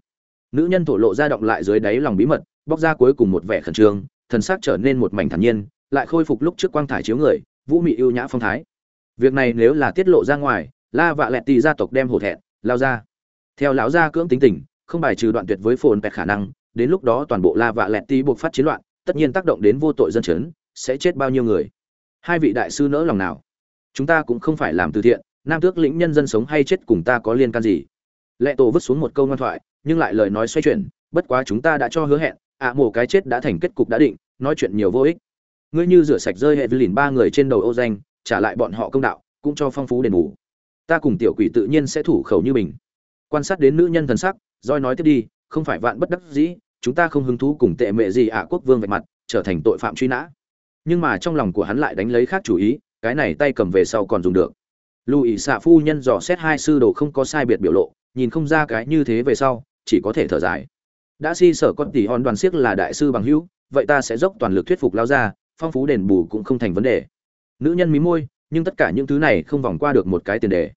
Nữ nhân thổ lộ ra động lại dưới đáy lòng bí mật, bóc ra cuối cùng một vẻ khẩn trương, thần sắc trở nên một mảnh thản nhiên, lại khôi phục lúc trước quang thải chiếu người, vũ mị ưu nhã phong thái. Việc này nếu là tiết lộ ra ngoài, la vạ lẹt tì gia tộc đem hổ thẹn lao ra. Theo lão gia cưỡng tính tình không bài trừ đoạn tuyệt với phồn pẹt khả năng đến lúc đó toàn bộ la vạ lẹt ti buộc phát chiến loạn tất nhiên tác động đến vô tội dân chấn sẽ chết bao nhiêu người. Hai vị đại sư nỡ lòng nào? Chúng ta cũng không phải làm từ thiện nam tước lĩnh nhân dân sống hay chết cùng ta có liên can gì? Lệ tổ vứt xuống một câu ngoan thoại nhưng lại lời nói xoay chuyển bất quá chúng ta đã cho hứa hẹn ạ à, mổ cái chết đã thành kết cục đã định nói chuyện nhiều vô ích. Ngươi như rửa sạch rơi hệ vi lìn ba người trên đầu ô danh trả lại bọn họ công đạo cũng cho phong phú đền bù ta cùng tiểu quỷ tự nhiên sẽ thủ khẩu như mình. Quan sát đến nữ nhân thần sắc roi nói tiếp đi, không phải vạn bất đắc dĩ, chúng ta không hứng thú cùng tệ mẹ gì ạ quốc vương vạch mặt, trở thành tội phạm truy nã. Nhưng mà trong lòng của hắn lại đánh lấy khác chủ ý, cái này tay cầm về sau còn dùng được. Lưu ý xạ phu nhân dò xét hai sư đồ không có sai biệt biểu lộ, nhìn không ra cái như thế về sau, chỉ có thể thở dài. Đã si sở con tỷ hòn đoàn siếc là đại sư bằng hữu, vậy ta sẽ dốc toàn lực thuyết phục lao ra phong phú đền bù cũng không thành vấn đề. Nữ nhân mí môi, nhưng tất cả những thứ này không vòng qua được một cái tiền đề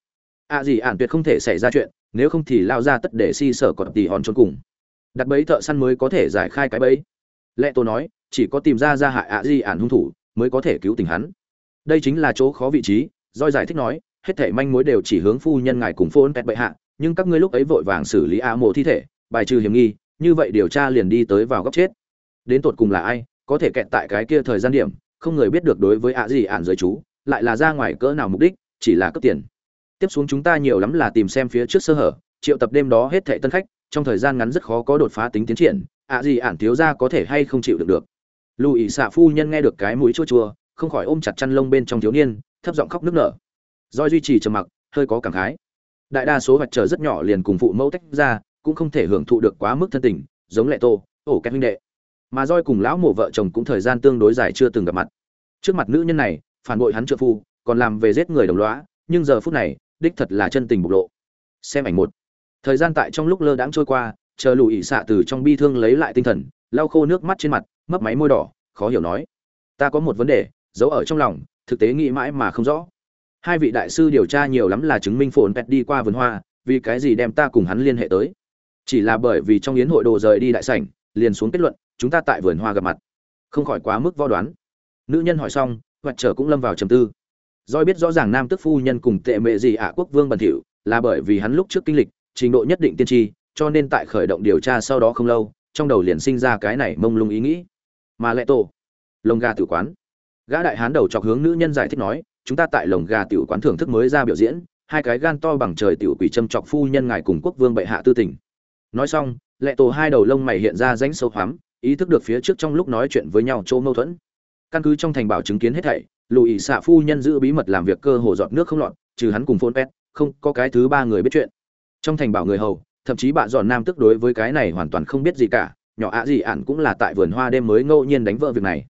à gì ản tuyệt không thể xảy ra chuyện, nếu không thì lao ra tất để si sở còn tỷ hòn trốn cùng. Đặt bẫy thợ săn mới có thể giải khai cái bẫy. Lệ tô nói, chỉ có tìm ra ra hại ạ gì ản hung thủ mới có thể cứu tình hắn. Đây chính là chỗ khó vị trí doi giải thích nói, hết thể manh mối đều chỉ hướng phu nhân ngài cùng phôn pet bệ hạ, nhưng các ngươi lúc ấy vội vàng xử lý a mộ thi thể, bài trừ hiểm nghi, như vậy điều tra liền đi tới vào góc chết. Đến tột cùng là ai, có thể kẹt tại cái kia thời gian điểm, không người biết được đối với ạ gì ạn giới chú, lại là ra ngoài cỡ nào mục đích, chỉ là cấp tiền tiếp xuống chúng ta nhiều lắm là tìm xem phía trước sơ hở, triệu tập đêm đó hết thệ tân khách, trong thời gian ngắn rất khó có đột phá tính tiến triển, ạ gì ản thiếu ra có thể hay không chịu được được. Lù ỉ xạ phu nhân nghe được cái mũi chua chua, không khỏi ôm chặt chăn lông bên trong thiếu niên, thấp giọng khóc nức nở. Do duy trì trầm mặc, hơi có cảm khái. Đại đa số vật trở rất nhỏ liền cùng phụ mẫu tách ra, cũng không thể hưởng thụ được quá mức thân tình, giống lệ tô, ổ các huynh đệ. Mà roi cùng lão mộ vợ chồng cũng thời gian tương đối dài chưa từng gặp mặt. Trước mặt nữ nhân này, phản bội hắn trợ phu, còn làm về giết người đồng lõa, nhưng giờ phút này đích thật là chân tình bộc lộ. Xem ảnh một. Thời gian tại trong lúc lơ đãng trôi qua, chờ lù ỉ xạ từ trong bi thương lấy lại tinh thần, lau khô nước mắt trên mặt, mấp máy môi đỏ, khó hiểu nói. Ta có một vấn đề, giấu ở trong lòng, thực tế nghĩ mãi mà không rõ. Hai vị đại sư điều tra nhiều lắm là chứng minh phồn pet đi qua vườn hoa, vì cái gì đem ta cùng hắn liên hệ tới? Chỉ là bởi vì trong yến hội đồ rời đi đại sảnh, liền xuống kết luận, chúng ta tại vườn hoa gặp mặt. Không khỏi quá mức vo đoán. Nữ nhân hỏi xong hoặc trở cũng lâm vào trầm tư doi biết rõ ràng nam tước phu nhân cùng tệ mệ gì ạ quốc vương bần thỉu là bởi vì hắn lúc trước kinh lịch, trình độ nhất định tiên tri, cho nên tại khởi động điều tra sau đó không lâu, trong đầu liền sinh ra cái này mông lung ý nghĩ. Mà lệ tổ, lồng gà tử quán. Gã đại hán đầu chọc hướng nữ nhân giải thích nói, chúng ta tại lồng gà tiểu quán thưởng thức mới ra biểu diễn, hai cái gan to bằng trời tiểu quỷ châm chọc phu nhân ngài cùng quốc vương bệ hạ tư tình. Nói xong, lệ tổ hai đầu lông mày hiện ra rãnh sâu hoắm, ý thức được phía trước trong lúc nói chuyện với nhau chỗ mâu thuẫn. Căn cứ trong thành bảo chứng kiến hết thảy lùi xạ phu nhân giữ bí mật làm việc cơ hồ dọn nước không lọt trừ hắn cùng phôn pet không có cái thứ ba người biết chuyện trong thành bảo người hầu thậm chí bạ dọn nam tức đối với cái này hoàn toàn không biết gì cả nhỏ ạ gì ạn cũng là tại vườn hoa đêm mới ngẫu nhiên đánh vỡ việc này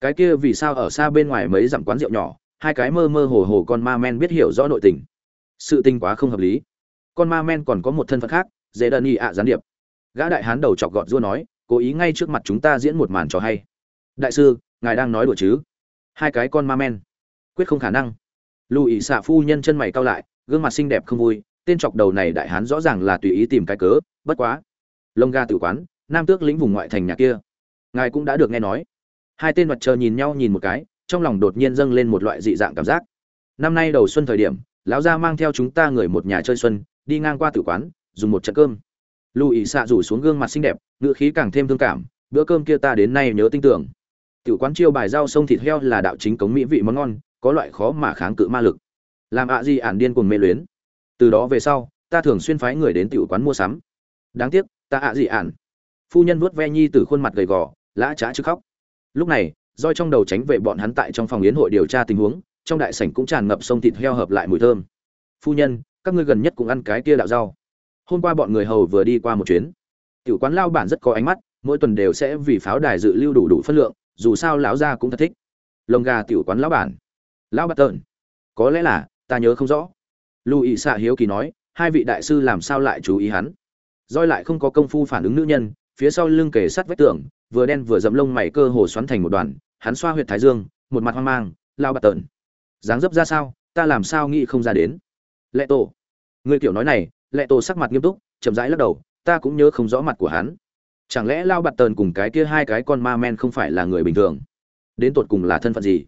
cái kia vì sao ở xa bên ngoài mấy dặm quán rượu nhỏ, hai cái mơ mơ hồ hồ con ma men biết hiểu rõ nội tình. Sự tình quá không hợp lý. Con ma men còn có một thân phận khác dễ đơn y ạ, gián điệp. Gã đại hán đầu chọc gọt rua nói cố ý ngay trước mặt chúng ta diễn một màn trò hay. Đại sư, ngài đang nói đùa chứ? Hai cái con ma men. Quyết không khả năng. Lù ỉ xạ phu nhân chân mày cao lại, gương mặt xinh đẹp không vui, tên chọc đầu này đại hán rõ ràng là tùy ý tìm cái cớ, bất quá. Lông ga tử quán, nam tước lĩnh vùng ngoại thành nhà kia. Ngài cũng đã được nghe nói. Hai tên mặt trời nhìn nhau nhìn một cái, trong lòng đột nhiên dâng lên một loại dị dạng cảm giác. Năm nay đầu xuân thời điểm, lão gia mang theo chúng ta người một nhà chơi xuân, đi ngang qua tử quán, dùng một trận cơm. Lù ỉ xạ rủ xuống gương mặt xinh đẹp ngựa khí càng thêm thương cảm, bữa cơm kia ta đến nay nhớ tinh tưởng tiểu quán chiêu bài rau sông thịt heo là đạo chính cống mỹ vị món ngon, có loại khó mà kháng cự ma lực. Làm ạ gì ản điên cuồng mê luyến. Từ đó về sau, ta thường xuyên phái người đến tiểu quán mua sắm. Đáng tiếc, ta ạ gì ản. Phu nhân vuốt ve nhi từ khuôn mặt gầy gò, lã chã chứ khóc. Lúc này, roi trong đầu tránh vệ bọn hắn tại trong phòng yến hội điều tra tình huống, trong đại sảnh cũng tràn ngập sông thịt heo hợp lại mùi thơm. Phu nhân, các ngươi gần nhất cũng ăn cái kia đạo rau. Hôm qua bọn người hầu vừa đi qua một chuyến. Tiểu quán lao bản rất có ánh mắt, mỗi tuần đều sẽ vì pháo đài dự lưu đủ đủ phân lượng dù sao lão gia cũng thật thích. Lồng gà tiểu quán lão bản. Lão bát tợn. Có lẽ là, ta nhớ không rõ. Lưu ý xạ hiếu kỳ nói, hai vị đại sư làm sao lại chú ý hắn? Roi lại không có công phu phản ứng nữ nhân, phía sau lưng kề sát vách tường, vừa đen vừa dẫm lông mày cơ hồ xoắn thành một đoàn, hắn xoa huyệt thái dương, một mặt hoang mang lao bạt tợn, dáng dấp ra sao? Ta làm sao nghĩ không ra đến? Lệ tổ người kiểu nói này, lệ tổ sắc mặt nghiêm túc, chậm rãi lắc đầu, ta cũng nhớ không rõ mặt của hắn chẳng lẽ lao bạt tờn cùng cái kia hai cái con ma men không phải là người bình thường đến tột cùng là thân phận gì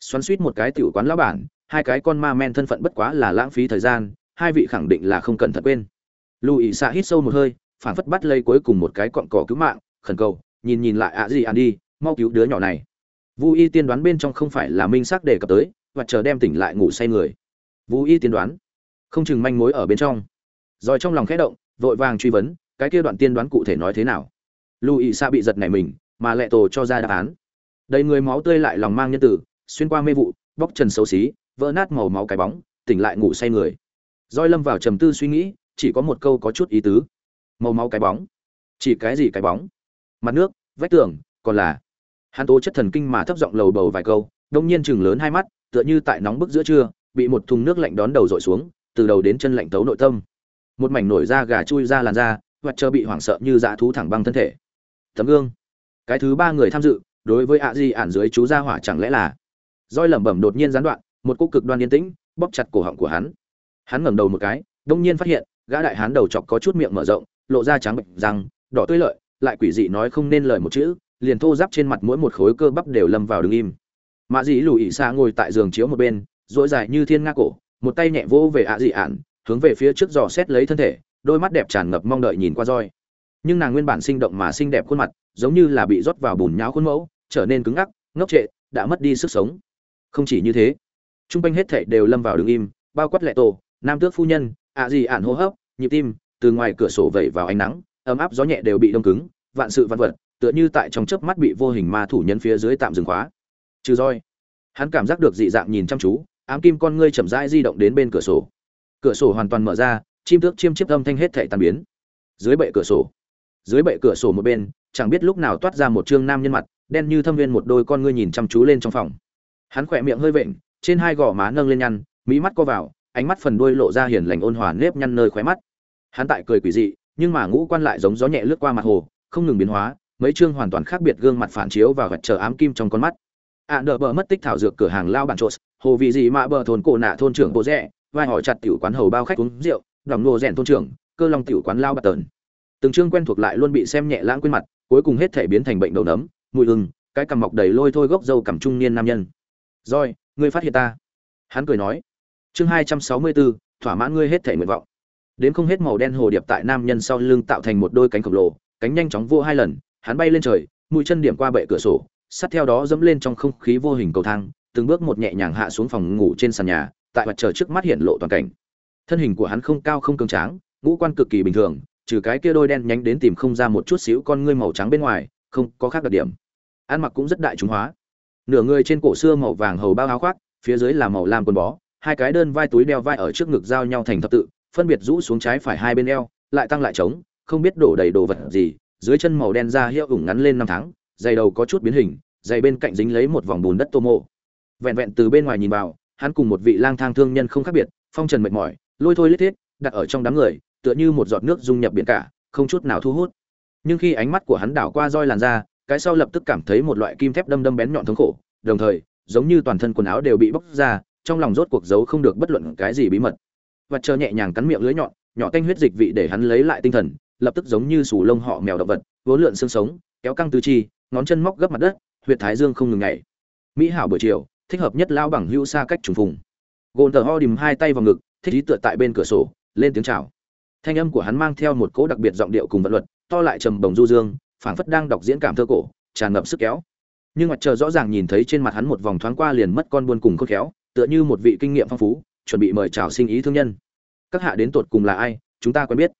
xoắn suýt một cái tiểu quán lão bản hai cái con ma men thân phận bất quá là lãng phí thời gian hai vị khẳng định là không cần thật quên lưu ý xạ hít sâu một hơi phản phất bắt lây cuối cùng một cái cọn cỏ cứu mạng khẩn cầu nhìn nhìn lại ạ gì ăn đi mau cứu đứa nhỏ này vũ Y tiên đoán bên trong không phải là minh xác đề cập tới, và chờ đem tỉnh lại ngủ say người. vũ Y tiên đoán, không chừng manh mối ở bên trong. Rồi trong lòng khẽ động, vội vàng truy vấn, cái kia đoạn tiên đoán cụ thể nói thế nào? Louis Sa bị giật nảy mình, mà lệ tổ cho ra đáp án. Đầy người máu tươi lại lòng mang nhân tử, xuyên qua mê vụ, bóc trần xấu xí, vỡ nát màu máu cái bóng, tỉnh lại ngủ say người. Doi lâm vào trầm tư suy nghĩ, chỉ có một câu có chút ý tứ. Màu máu cái bóng. Chỉ cái gì cái bóng? Mặt nước, vách tường, còn là hắn tố chất thần kinh mà thấp giọng lầu bầu vài câu đông nhiên chừng lớn hai mắt tựa như tại nóng bức giữa trưa bị một thùng nước lạnh đón đầu dội xuống từ đầu đến chân lạnh tấu nội tâm một mảnh nổi da gà chui ra làn da hoặc chờ bị hoảng sợ như dã thú thẳng băng thân thể tấm gương. Cái thứ ba người tham dự, đối với ạ di ản dưới chú gia hỏa chẳng lẽ là? Roi lẩm bẩm đột nhiên gián đoạn, một cú cực đoan yên tĩnh, bóp chặt cổ họng của hắn. Hắn ngẩng đầu một cái, đông nhiên phát hiện, gã đại hán đầu chọc có chút miệng mở rộng, lộ ra trắng bệnh răng, đỏ tươi lợi, lại quỷ dị nói không nên lời một chữ, liền thô giáp trên mặt mỗi một khối cơ bắp đều lâm vào đứng im. Mạ dĩ lù ỉ xa ngồi tại giường chiếu một bên dỗi dài như thiên nga cổ, một tay nhẹ vỗ về ạ dị ản, hướng về phía trước dò xét lấy thân thể, đôi mắt đẹp tràn ngập mong đợi nhìn qua roi nhưng nàng nguyên bản sinh động mà xinh đẹp khuôn mặt, giống như là bị rót vào bùn nháo khuôn mẫu, trở nên cứng ngắc, ngốc trệ, đã mất đi sức sống. Không chỉ như thế, trung quanh hết thảy đều lâm vào đứng im, bao quát lệ tổ, nam tước phu nhân, ạ gì ạn hô hấp, nhịp tim, từ ngoài cửa sổ vẩy vào ánh nắng, ấm áp gió nhẹ đều bị đông cứng, vạn sự văn vật, tựa như tại trong chớp mắt bị vô hình ma thủ nhân phía dưới tạm dừng khóa. Trừ roi, hắn cảm giác được dị dạng nhìn chăm chú, ám kim con ngươi chậm rãi di động đến bên cửa sổ. Cửa sổ hoàn toàn mở ra, chim tước chiêm chiếp âm thanh hết thảy tan biến. Dưới bệ cửa sổ dưới bệ cửa sổ một bên chẳng biết lúc nào toát ra một trương nam nhân mặt đen như thâm viên một đôi con ngươi nhìn chăm chú lên trong phòng. Hắn khỏe miệng hơi vện trên hai gò má nâng lên nhăn mỹ mắt co vào ánh mắt phần đuôi lộ ra hiền lành ôn hòa nếp nhăn nơi khóe mắt. Hắn tại cười quỷ dị nhưng mà ngũ quan lại giống gió nhẹ lướt qua mặt hồ không ngừng biến hóa mấy chương hoàn toàn khác biệt gương mặt phản chiếu và gạch chờ ám kim trong con mắt. Ạ à, nợ bờ mất tích thảo dược cửa hàng lao bản trộn hồ vị gì mà bờ thôn cổ nạ thôn trưởng bộ rẽ vai hỏi chặt tiểu quán hầu bao khách uống rượu đỏng nô rèn thôn trưởng cơ long tiểu quán lao bạc tờn từng chương quen thuộc lại luôn bị xem nhẹ lãng quên mặt, cuối cùng hết thể biến thành bệnh đầu nấm, mùi ưng cái cằm mọc đầy lôi thôi gốc dâu cằm trung niên nam nhân. Rồi, ngươi phát hiện ta? Hắn cười nói. Chương hai trăm sáu mươi bốn, thỏa mãn ngươi hết thể nguyện vọng. Đến không hết màu đen hồ điệp tại nam nhân sau lưng tạo thành một đôi cánh khổng lồ, cánh nhanh chóng vô hai lần, hắn bay lên trời, mũi chân điểm qua bệ cửa sổ, sát theo đó dẫm lên trong không khí vô hình cầu thang, từng bước một nhẹ nhàng hạ xuống phòng ngủ trên sàn nhà, tại mặt trời trước mắt hiện lộ toàn cảnh. Thân hình của hắn không cao không cường tráng, ngũ quan cực kỳ bình thường trừ cái kia đôi đen nhánh đến tìm không ra một chút xíu con ngươi màu trắng bên ngoài, không có khác đặc điểm. Ăn mặc cũng rất đại chúng hóa. Nửa người trên cổ xưa màu vàng hầu bao áo khoác, phía dưới là màu lam quần bó, hai cái đơn vai túi đeo vai ở trước ngực giao nhau thành thập tự, phân biệt rũ xuống trái phải hai bên eo, lại tăng lại trống, không biết đổ đầy đồ vật gì, dưới chân màu đen da hiệu ủng ngắn lên năm tháng, giày đầu có chút biến hình, giày bên cạnh dính lấy một vòng bùn đất tô mộ. Vẹn vẹn từ bên ngoài nhìn vào, hắn cùng một vị lang thang thương nhân không khác biệt, phong trần mệt mỏi, lôi thôi lết thiết, đặt ở trong đám người tựa như một giọt nước dung nhập biển cả, không chút nào thu hút. Nhưng khi ánh mắt của hắn đảo qua roi làn da, cái sau lập tức cảm thấy một loại kim thép đâm đâm bén nhọn thống khổ, đồng thời, giống như toàn thân quần áo đều bị bóc ra, trong lòng rốt cuộc giấu không được bất luận cái gì bí mật. Vật chờ nhẹ nhàng cắn miệng lưới nhọn, nhỏ tanh huyết dịch vị để hắn lấy lại tinh thần, lập tức giống như sù lông họ mèo động vật, vốn lượn xương sống, kéo căng tứ chi, ngón chân móc gấp mặt đất, huyệt thái dương không ngừng nhảy. Mỹ hảo buổi chiều, thích hợp nhất lao bằng hữu xa cách trùng phùng. Gồn tờ ho đìm hai tay vào ngực, thích ý tựa tại bên cửa sổ, lên tiếng chào thanh âm của hắn mang theo một cỗ đặc biệt giọng điệu cùng vận luật, to lại trầm bồng du dương, phảng phất đang đọc diễn cảm thơ cổ, tràn ngập sức kéo. Nhưng mặt trời rõ ràng nhìn thấy trên mặt hắn một vòng thoáng qua liền mất con buôn cùng khôn khéo, tựa như một vị kinh nghiệm phong phú, chuẩn bị mời chào sinh ý thương nhân. Các hạ đến tột cùng là ai, chúng ta quen biết.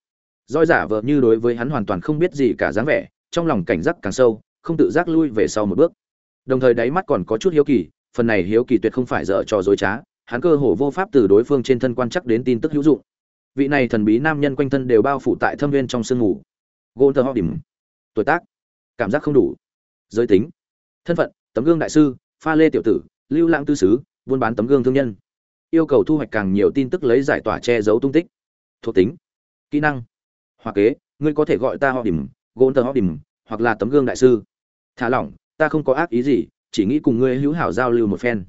Roi giả vợ như đối với hắn hoàn toàn không biết gì cả dáng vẻ, trong lòng cảnh giác càng sâu, không tự giác lui về sau một bước. Đồng thời đáy mắt còn có chút hiếu kỳ, phần này hiếu kỳ tuyệt không phải dở trò dối trá, hắn cơ hồ vô pháp từ đối phương trên thân quan chắc đến tin tức hữu dụng vị này thần bí nam nhân quanh thân đều bao phủ tại thâm viên trong sương ngủ gôn thơ ho điểm tuổi tác. Cảm giác không đủ. Giới tính. Thân phận, tấm gương đại sư, pha lê tiểu tử, lưu lãng tư sứ, buôn bán tấm gương thương nhân. Yêu cầu thu hoạch càng nhiều tin tức lấy giải tỏa che giấu tung tích. Thuộc tính. Kỹ năng. Hoặc kế, ngươi có thể gọi ta họ điểm gôn tờ họ điểm hoặc là tấm gương đại sư. Thả lỏng, ta không có ác ý gì, chỉ nghĩ cùng ngươi hữu hảo giao lưu một phen.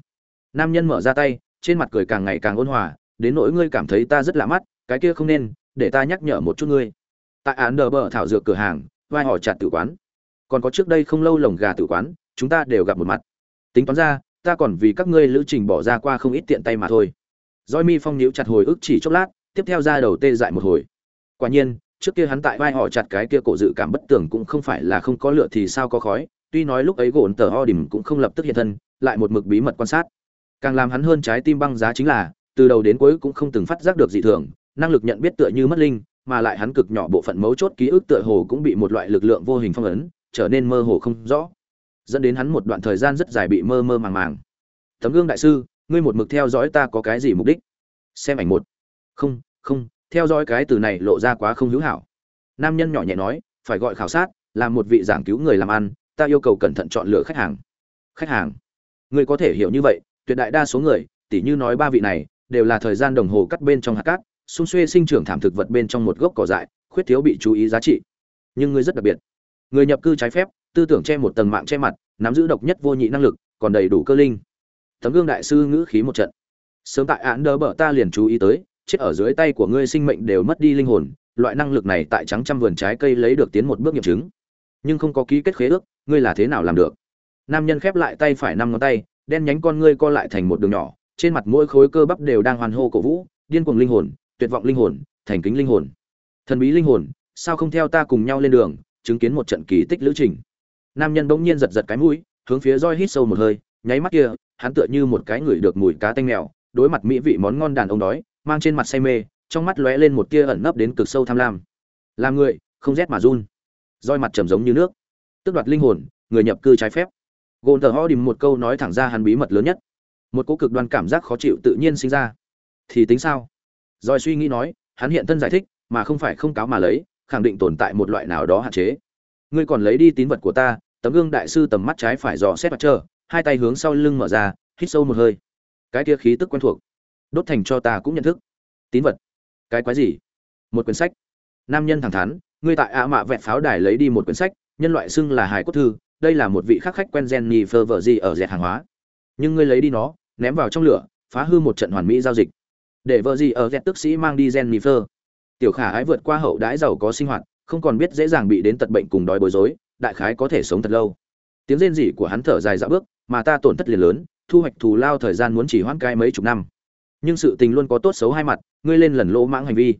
Nam nhân mở ra tay, trên mặt cười càng ngày càng ôn hòa, đến nỗi ngươi cảm thấy ta rất lạ mắt cái kia không nên, để ta nhắc nhở một chút ngươi. Tại án đờ bờ thảo dược cửa hàng, vai họ chặt tử quán. Còn có trước đây không lâu lồng gà tử quán, chúng ta đều gặp một mặt. Tính toán ra, ta còn vì các ngươi lữ trình bỏ ra qua không ít tiện tay mà thôi. Roi mi phong níu chặt hồi ức chỉ chốc lát, tiếp theo ra đầu tê dại một hồi. Quả nhiên, trước kia hắn tại vai họ chặt cái kia cổ dự cảm bất tường cũng không phải là không có lựa thì sao có khói, tuy nói lúc ấy gồn tờ ho đìm cũng không lập tức hiện thân, lại một mực bí mật quan sát. Càng làm hắn hơn trái tim băng giá chính là, từ đầu đến cuối cũng không từng phát giác được dị thường năng lực nhận biết tựa như mất linh, mà lại hắn cực nhỏ bộ phận mấu chốt ký ức tựa hồ cũng bị một loại lực lượng vô hình phong ấn, trở nên mơ hồ không rõ, dẫn đến hắn một đoạn thời gian rất dài bị mơ mơ màng màng. Tấm gương đại sư, ngươi một mực theo dõi ta có cái gì mục đích? Xem ảnh một. Không không, theo dõi cái từ này lộ ra quá không hữu hảo. Nam nhân nhỏ nhẹ nói, phải gọi khảo sát, là một vị giảng cứu người làm ăn, ta yêu cầu cẩn thận chọn lựa khách hàng. Khách hàng? Ngươi có thể hiểu như vậy, tuyệt đại đa số người, tỉ như nói ba vị này, đều là thời gian đồng hồ cắt bên trong hạt cát xung xuê sinh trưởng thảm thực vật bên trong một gốc cỏ dại, khuyết thiếu bị chú ý giá trị. Nhưng ngươi rất đặc biệt. Người nhập cư trái phép, tư tưởng che một tầng mạng che mặt, nắm giữ độc nhất vô nhị năng lực, còn đầy đủ cơ linh. Tấm gương đại sư ngữ khí một trận. Sớm tại án đỡ bờ ta liền chú ý tới, chết ở dưới tay của ngươi sinh mệnh đều mất đi linh hồn, loại năng lực này tại trắng trăm vườn trái cây lấy được tiến một bước nghiệm chứng. Nhưng không có ký kết khế ước, ngươi là thế nào làm được? Nam nhân khép lại tay phải năm ngón tay, đen nhánh con ngươi co lại thành một đường nhỏ, trên mặt mỗi khối cơ bắp đều đang hoàn hô cổ vũ, điên cuồng linh hồn tuyệt vọng linh hồn, thành kính linh hồn. Thần bí linh hồn, sao không theo ta cùng nhau lên đường, chứng kiến một trận kỳ tích lữ trình. Nam nhân bỗng nhiên giật giật cái mũi, hướng phía roi hít sâu một hơi, nháy mắt kia, hắn tựa như một cái người được mùi cá tanh mèo, đối mặt mỹ vị món ngon đàn ông đói, mang trên mặt say mê, trong mắt lóe lên một tia ẩn nấp đến cực sâu tham lam. Làm người, không rét mà run. Roi mặt trầm giống như nước. Tức đoạt linh hồn, người nhập cư trái phép. Gồn thờ ho đìm một câu nói thẳng ra hắn bí mật lớn nhất. Một cỗ cực đoan cảm giác khó chịu tự nhiên sinh ra. Thì tính sao? Rồi suy nghĩ nói, hắn hiện thân giải thích, mà không phải không cáo mà lấy, khẳng định tồn tại một loại nào đó hạn chế. Ngươi còn lấy đi tín vật của ta, tấm gương đại sư tầm mắt trái phải dò xét mặt trơ hai tay hướng sau lưng mở ra, hít sâu một hơi. Cái kia khí tức quen thuộc. Đốt thành cho ta cũng nhận thức. Tín vật. Cái quái gì? Một quyển sách. Nam nhân thẳng thắn, ngươi tại ạ mạ vẹt pháo đài lấy đi một quyển sách, nhân loại xưng là hài cốt thư, đây là một vị khắc khách quen Jenny gì ở dẹt hàng hóa. Nhưng ngươi lấy đi nó, ném vào trong lửa, phá hư một trận hoàn mỹ giao dịch để vợ gì ở dẹt tức sĩ mang đi Jennifer. Tiểu khả ái vượt qua hậu đãi giàu có sinh hoạt, không còn biết dễ dàng bị đến tật bệnh cùng đói bối rối, đại khái có thể sống thật lâu. Tiếng rên rỉ của hắn thở dài dạo bước, mà ta tổn thất liền lớn, thu hoạch thù lao thời gian muốn chỉ hoãn cái mấy chục năm. Nhưng sự tình luôn có tốt xấu hai mặt, ngươi lên lần lỗ mãng hành vi.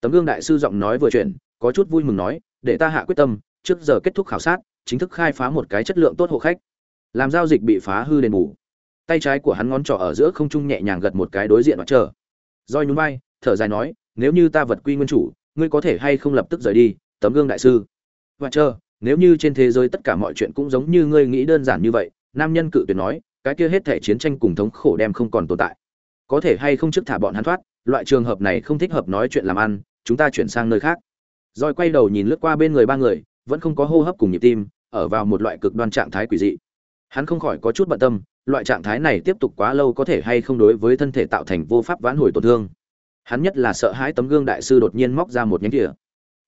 Tấm gương đại sư giọng nói vừa chuyện có chút vui mừng nói, để ta hạ quyết tâm, trước giờ kết thúc khảo sát, chính thức khai phá một cái chất lượng tốt hộ khách. Làm giao dịch bị phá hư đền bù. Tay trái của hắn ngón trỏ ở giữa không trung nhẹ nhàng gật một cái đối diện mặt chờ roi nhún vai, thở dài nói, nếu như ta vật quy nguyên chủ, ngươi có thể hay không lập tức rời đi, tấm gương đại sư? Và chờ, nếu như trên thế giới tất cả mọi chuyện cũng giống như ngươi nghĩ đơn giản như vậy, nam nhân cự tuyệt nói, cái kia hết thể chiến tranh cùng thống khổ đem không còn tồn tại. Có thể hay không trước thả bọn hắn thoát, loại trường hợp này không thích hợp nói chuyện làm ăn, chúng ta chuyển sang nơi khác. Roi quay đầu nhìn lướt qua bên người ba người, vẫn không có hô hấp cùng nhịp tim, ở vào một loại cực đoan trạng thái quỷ dị. Hắn không khỏi có chút bận tâm loại trạng thái này tiếp tục quá lâu có thể hay không đối với thân thể tạo thành vô pháp vãn hồi tổn thương. Hắn nhất là sợ hãi tấm gương đại sư đột nhiên móc ra một nhánh kia.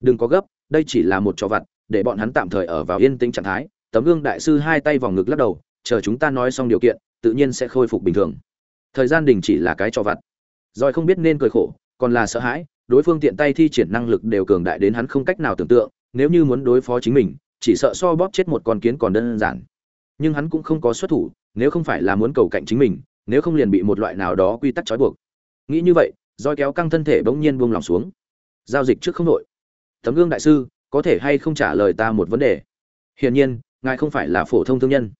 Đừng có gấp, đây chỉ là một trò vặt, để bọn hắn tạm thời ở vào yên tĩnh trạng thái. Tấm gương đại sư hai tay vòng ngực lắc đầu, chờ chúng ta nói xong điều kiện, tự nhiên sẽ khôi phục bình thường. Thời gian đình chỉ là cái trò vặt. Rồi không biết nên cười khổ, còn là sợ hãi, đối phương tiện tay thi triển năng lực đều cường đại đến hắn không cách nào tưởng tượng, nếu như muốn đối phó chính mình, chỉ sợ so bóp chết một con kiến còn đơn giản. Nhưng hắn cũng không có xuất thủ nếu không phải là muốn cầu cạnh chính mình, nếu không liền bị một loại nào đó quy tắc trói buộc. Nghĩ như vậy, roi kéo căng thân thể bỗng nhiên buông lòng xuống. Giao dịch trước không nội tấm gương đại sư, có thể hay không trả lời ta một vấn đề? Hiển nhiên, ngài không phải là phổ thông thương nhân.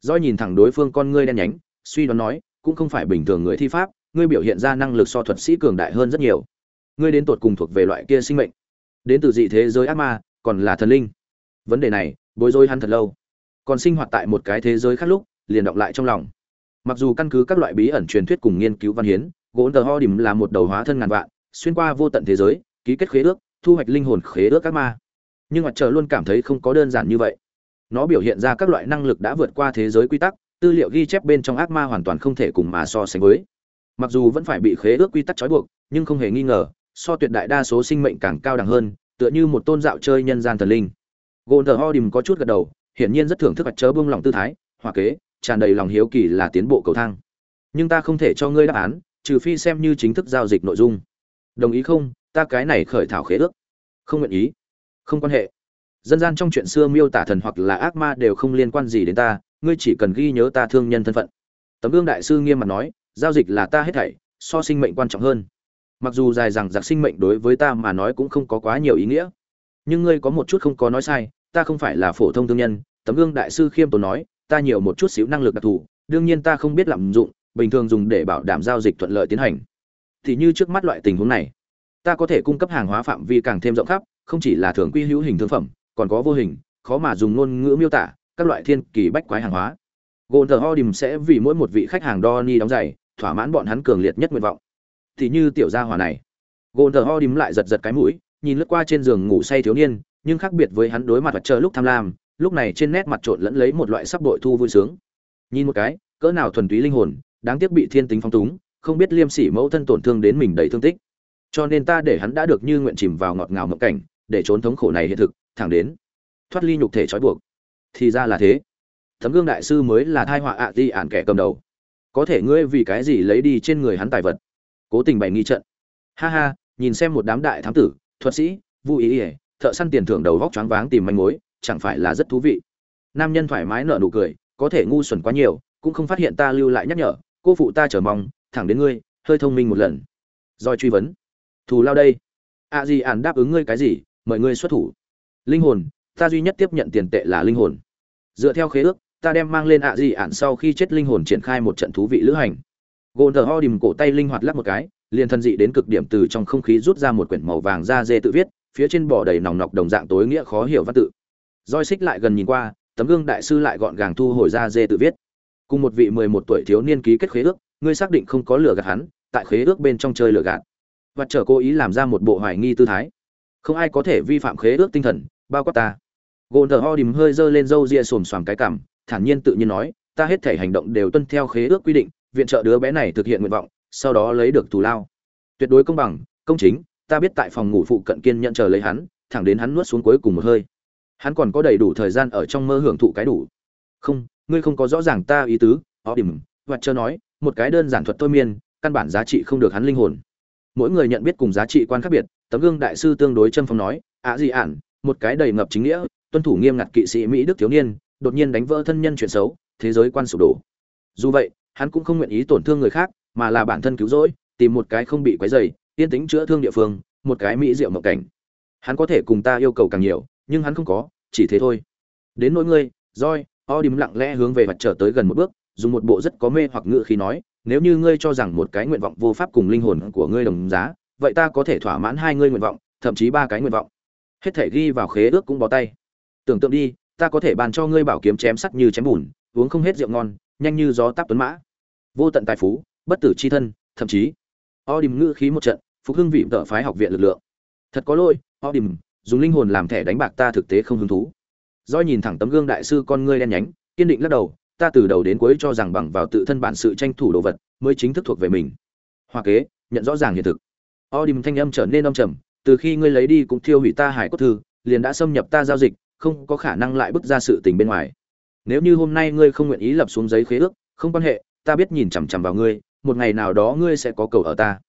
Roi nhìn thẳng đối phương con ngươi đen nhánh, suy đoán nói, cũng không phải bình thường người thi pháp, ngươi biểu hiện ra năng lực so thuật sĩ cường đại hơn rất nhiều. Ngươi đến tột cùng thuộc về loại kia sinh mệnh. Đến từ dị thế giới ác ma, còn là thần linh. Vấn đề này, bối rối hắn thật lâu. Còn sinh hoạt tại một cái thế giới khác lúc liền động lại trong lòng. Mặc dù căn cứ các loại bí ẩn truyền thuyết cùng nghiên cứu văn hiến, gỗ tờ ho đìm là một đầu hóa thân ngàn vạn, xuyên qua vô tận thế giới, ký kết khế ước, thu hoạch linh hồn khế ước các ma. Nhưng mặt trời luôn cảm thấy không có đơn giản như vậy. Nó biểu hiện ra các loại năng lực đã vượt qua thế giới quy tắc, tư liệu ghi chép bên trong ác ma hoàn toàn không thể cùng mà so sánh với. Mặc dù vẫn phải bị khế ước quy tắc trói buộc, nhưng không hề nghi ngờ, so tuyệt đại đa số sinh mệnh càng cao đẳng hơn, tựa như một tôn dạo chơi nhân gian thần linh. Gồn thờ ho đìm có chút gật đầu, hiển nhiên rất thưởng thức mặt chớ buông lỏng tư thái, hòa kế tràn đầy lòng hiếu kỳ là tiến bộ cầu thang. Nhưng ta không thể cho ngươi đáp án, trừ phi xem như chính thức giao dịch nội dung. Đồng ý không? Ta cái này khởi thảo khế ước. Không nguyện ý. Không quan hệ. Dân gian trong chuyện xưa miêu tả thần hoặc là ác ma đều không liên quan gì đến ta, ngươi chỉ cần ghi nhớ ta thương nhân thân phận. Tấm gương đại sư nghiêm mặt nói, giao dịch là ta hết thảy, so sinh mệnh quan trọng hơn. Mặc dù dài rằng giặc sinh mệnh đối với ta mà nói cũng không có quá nhiều ý nghĩa. Nhưng ngươi có một chút không có nói sai, ta không phải là phổ thông thương nhân, tấm gương đại sư khiêm tốn nói ta nhiều một chút xíu năng lực đặc thù, đương nhiên ta không biết lạm dụng, bình thường dùng để bảo đảm giao dịch thuận lợi tiến hành. Thì như trước mắt loại tình huống này, ta có thể cung cấp hàng hóa phạm vi càng thêm rộng khắp, không chỉ là thường quy hữu hình thương phẩm, còn có vô hình, khó mà dùng ngôn ngữ miêu tả, các loại thiên kỳ bách quái hàng hóa. Gồn thờ ho sẽ vì mỗi một vị khách hàng đo ni đóng giày, thỏa mãn bọn hắn cường liệt nhất nguyện vọng. Thì như tiểu gia hỏa này gồn thờ ho lại giật giật cái mũi, nhìn lướt qua trên giường ngủ say thiếu niên, nhưng khác biệt với hắn đối mặt vật chờ lúc tham lam lúc này trên nét mặt trộn lẫn lấy một loại sắp đội thu vui sướng. Nhìn một cái, cỡ nào thuần túy linh hồn, đáng tiếc bị thiên tính phong túng, không biết liêm sỉ mẫu thân tổn thương đến mình đầy thương tích. Cho nên ta để hắn đã được như nguyện chìm vào ngọt ngào mộng cảnh, để trốn thống khổ này hiện thực, thẳng đến thoát ly nhục thể trói buộc. Thì ra là thế. Thấm gương đại sư mới là thai họa ạ di ản kẻ cầm đầu. Có thể ngươi vì cái gì lấy đi trên người hắn tài vật? Cố tình bày nghi trận. Ha ha, nhìn xem một đám đại thám tử, thuật sĩ vui ý ỉa thợ săn tiền thưởng đầu vóc choáng váng tìm manh mối chẳng phải là rất thú vị. Nam nhân thoải mái nở nụ cười, có thể ngu xuẩn quá nhiều, cũng không phát hiện ta lưu lại nhắc nhở, cô phụ ta chờ mong, thẳng đến ngươi, hơi thông minh một lần. Rồi truy vấn. Thù lao đây. Ạ à gì ản đáp ứng ngươi cái gì, mời ngươi xuất thủ. Linh hồn, ta duy nhất tiếp nhận tiền tệ là linh hồn. Dựa theo khế ước, ta đem mang lên ạ à gì ản sau khi chết linh hồn triển khai một trận thú vị lữ hành. Gồn thờ ho đìm cổ tay linh hoạt lắc một cái, liền thân dị đến cực điểm từ trong không khí rút ra một quyển màu vàng da dê tự viết, phía trên bỏ đầy nòng nọc đồng dạng tối nghĩa khó hiểu văn tự roi xích lại gần nhìn qua, tấm gương đại sư lại gọn gàng thu hồi ra dê tự viết. Cùng một vị mười một tuổi thiếu niên ký kết khế ước, ngươi xác định không có lừa gạt hắn, tại khế ước bên trong chơi lừa gạt. Và chờ cố ý làm ra một bộ hoài nghi tư thái. Không ai có thể vi phạm khế ước tinh thần, bao quát ta. Gồn thờ ho đìm hơi giơ lên râu ria xồm xoàm cái cảm thản nhiên tự nhiên nói, ta hết thể hành động đều tuân theo khế ước quy định, viện trợ đứa bé này thực hiện nguyện vọng, sau đó lấy được thù lao. Tuyệt đối công bằng, công chính, ta biết tại phòng ngủ phụ cận kiên nhận chờ lấy hắn, thẳng đến hắn nuốt xuống cuối cùng một hơi hắn còn có đầy đủ thời gian ở trong mơ hưởng thụ cái đủ. Không, ngươi không có rõ ràng ta ý tứ, họ điểm. Hoặc chờ nói, một cái đơn giản thuật thôi miên, căn bản giá trị không được hắn linh hồn. Mỗi người nhận biết cùng giá trị quan khác biệt, tấm gương đại sư tương đối chân phong nói, ạ gì ản, một cái đầy ngập chính nghĩa, tuân thủ nghiêm ngặt kỵ sĩ mỹ đức thiếu niên, đột nhiên đánh vỡ thân nhân chuyện xấu, thế giới quan sụp đổ. Dù vậy, hắn cũng không nguyện ý tổn thương người khác, mà là bản thân cứu rỗi, tìm một cái không bị quấy dày yên tĩnh chữa thương địa phương, một cái mỹ diệu mộng cảnh. Hắn có thể cùng ta yêu cầu càng nhiều nhưng hắn không có, chỉ thế thôi. Đến nỗi ngươi roi o đìm lặng lẽ hướng về mặt trở tới gần một bước, dùng một bộ rất có mê hoặc ngựa khi nói, nếu như ngươi cho rằng một cái nguyện vọng vô pháp cùng linh hồn của ngươi đồng giá, vậy ta có thể thỏa mãn hai ngươi nguyện vọng, thậm chí ba cái nguyện vọng. Hết thể ghi vào khế ước cũng bó tay. Tưởng tượng đi, ta có thể bàn cho ngươi bảo kiếm chém sắt như chém bùn, uống không hết rượu ngon, nhanh như gió táp tuấn mã. Vô tận tài phú, bất tử c h i thân, thậm chí. O đìm ngữ khí một trận, phục hưng vị tợ phái học viện lực lượng. Thật có lỗi o đìm dùng linh hồn làm thẻ đánh bạc ta thực tế không hứng thú. Doi nhìn thẳng tấm gương đại sư con ngươi đen nhánh, kiên định lắc đầu, ta từ đầu đến cuối cho rằng bằng vào tự thân bản sự tranh thủ đồ vật mới chính thức thuộc về mình. Hoa kế, nhận rõ ràng hiện thực. O đìm thanh âm trở nên âm trầm, từ khi ngươi lấy đi cũng thiêu hủy ta hải cốt thư, liền đã xâm nhập ta giao dịch, không có khả năng lại bước ra sự tình bên ngoài. Nếu như hôm nay ngươi không nguyện ý lập xuống giấy khế ước, không quan hệ, ta biết nhìn chằm chằm vào ngươi, một ngày nào đó ngươi sẽ có cầu ở ta.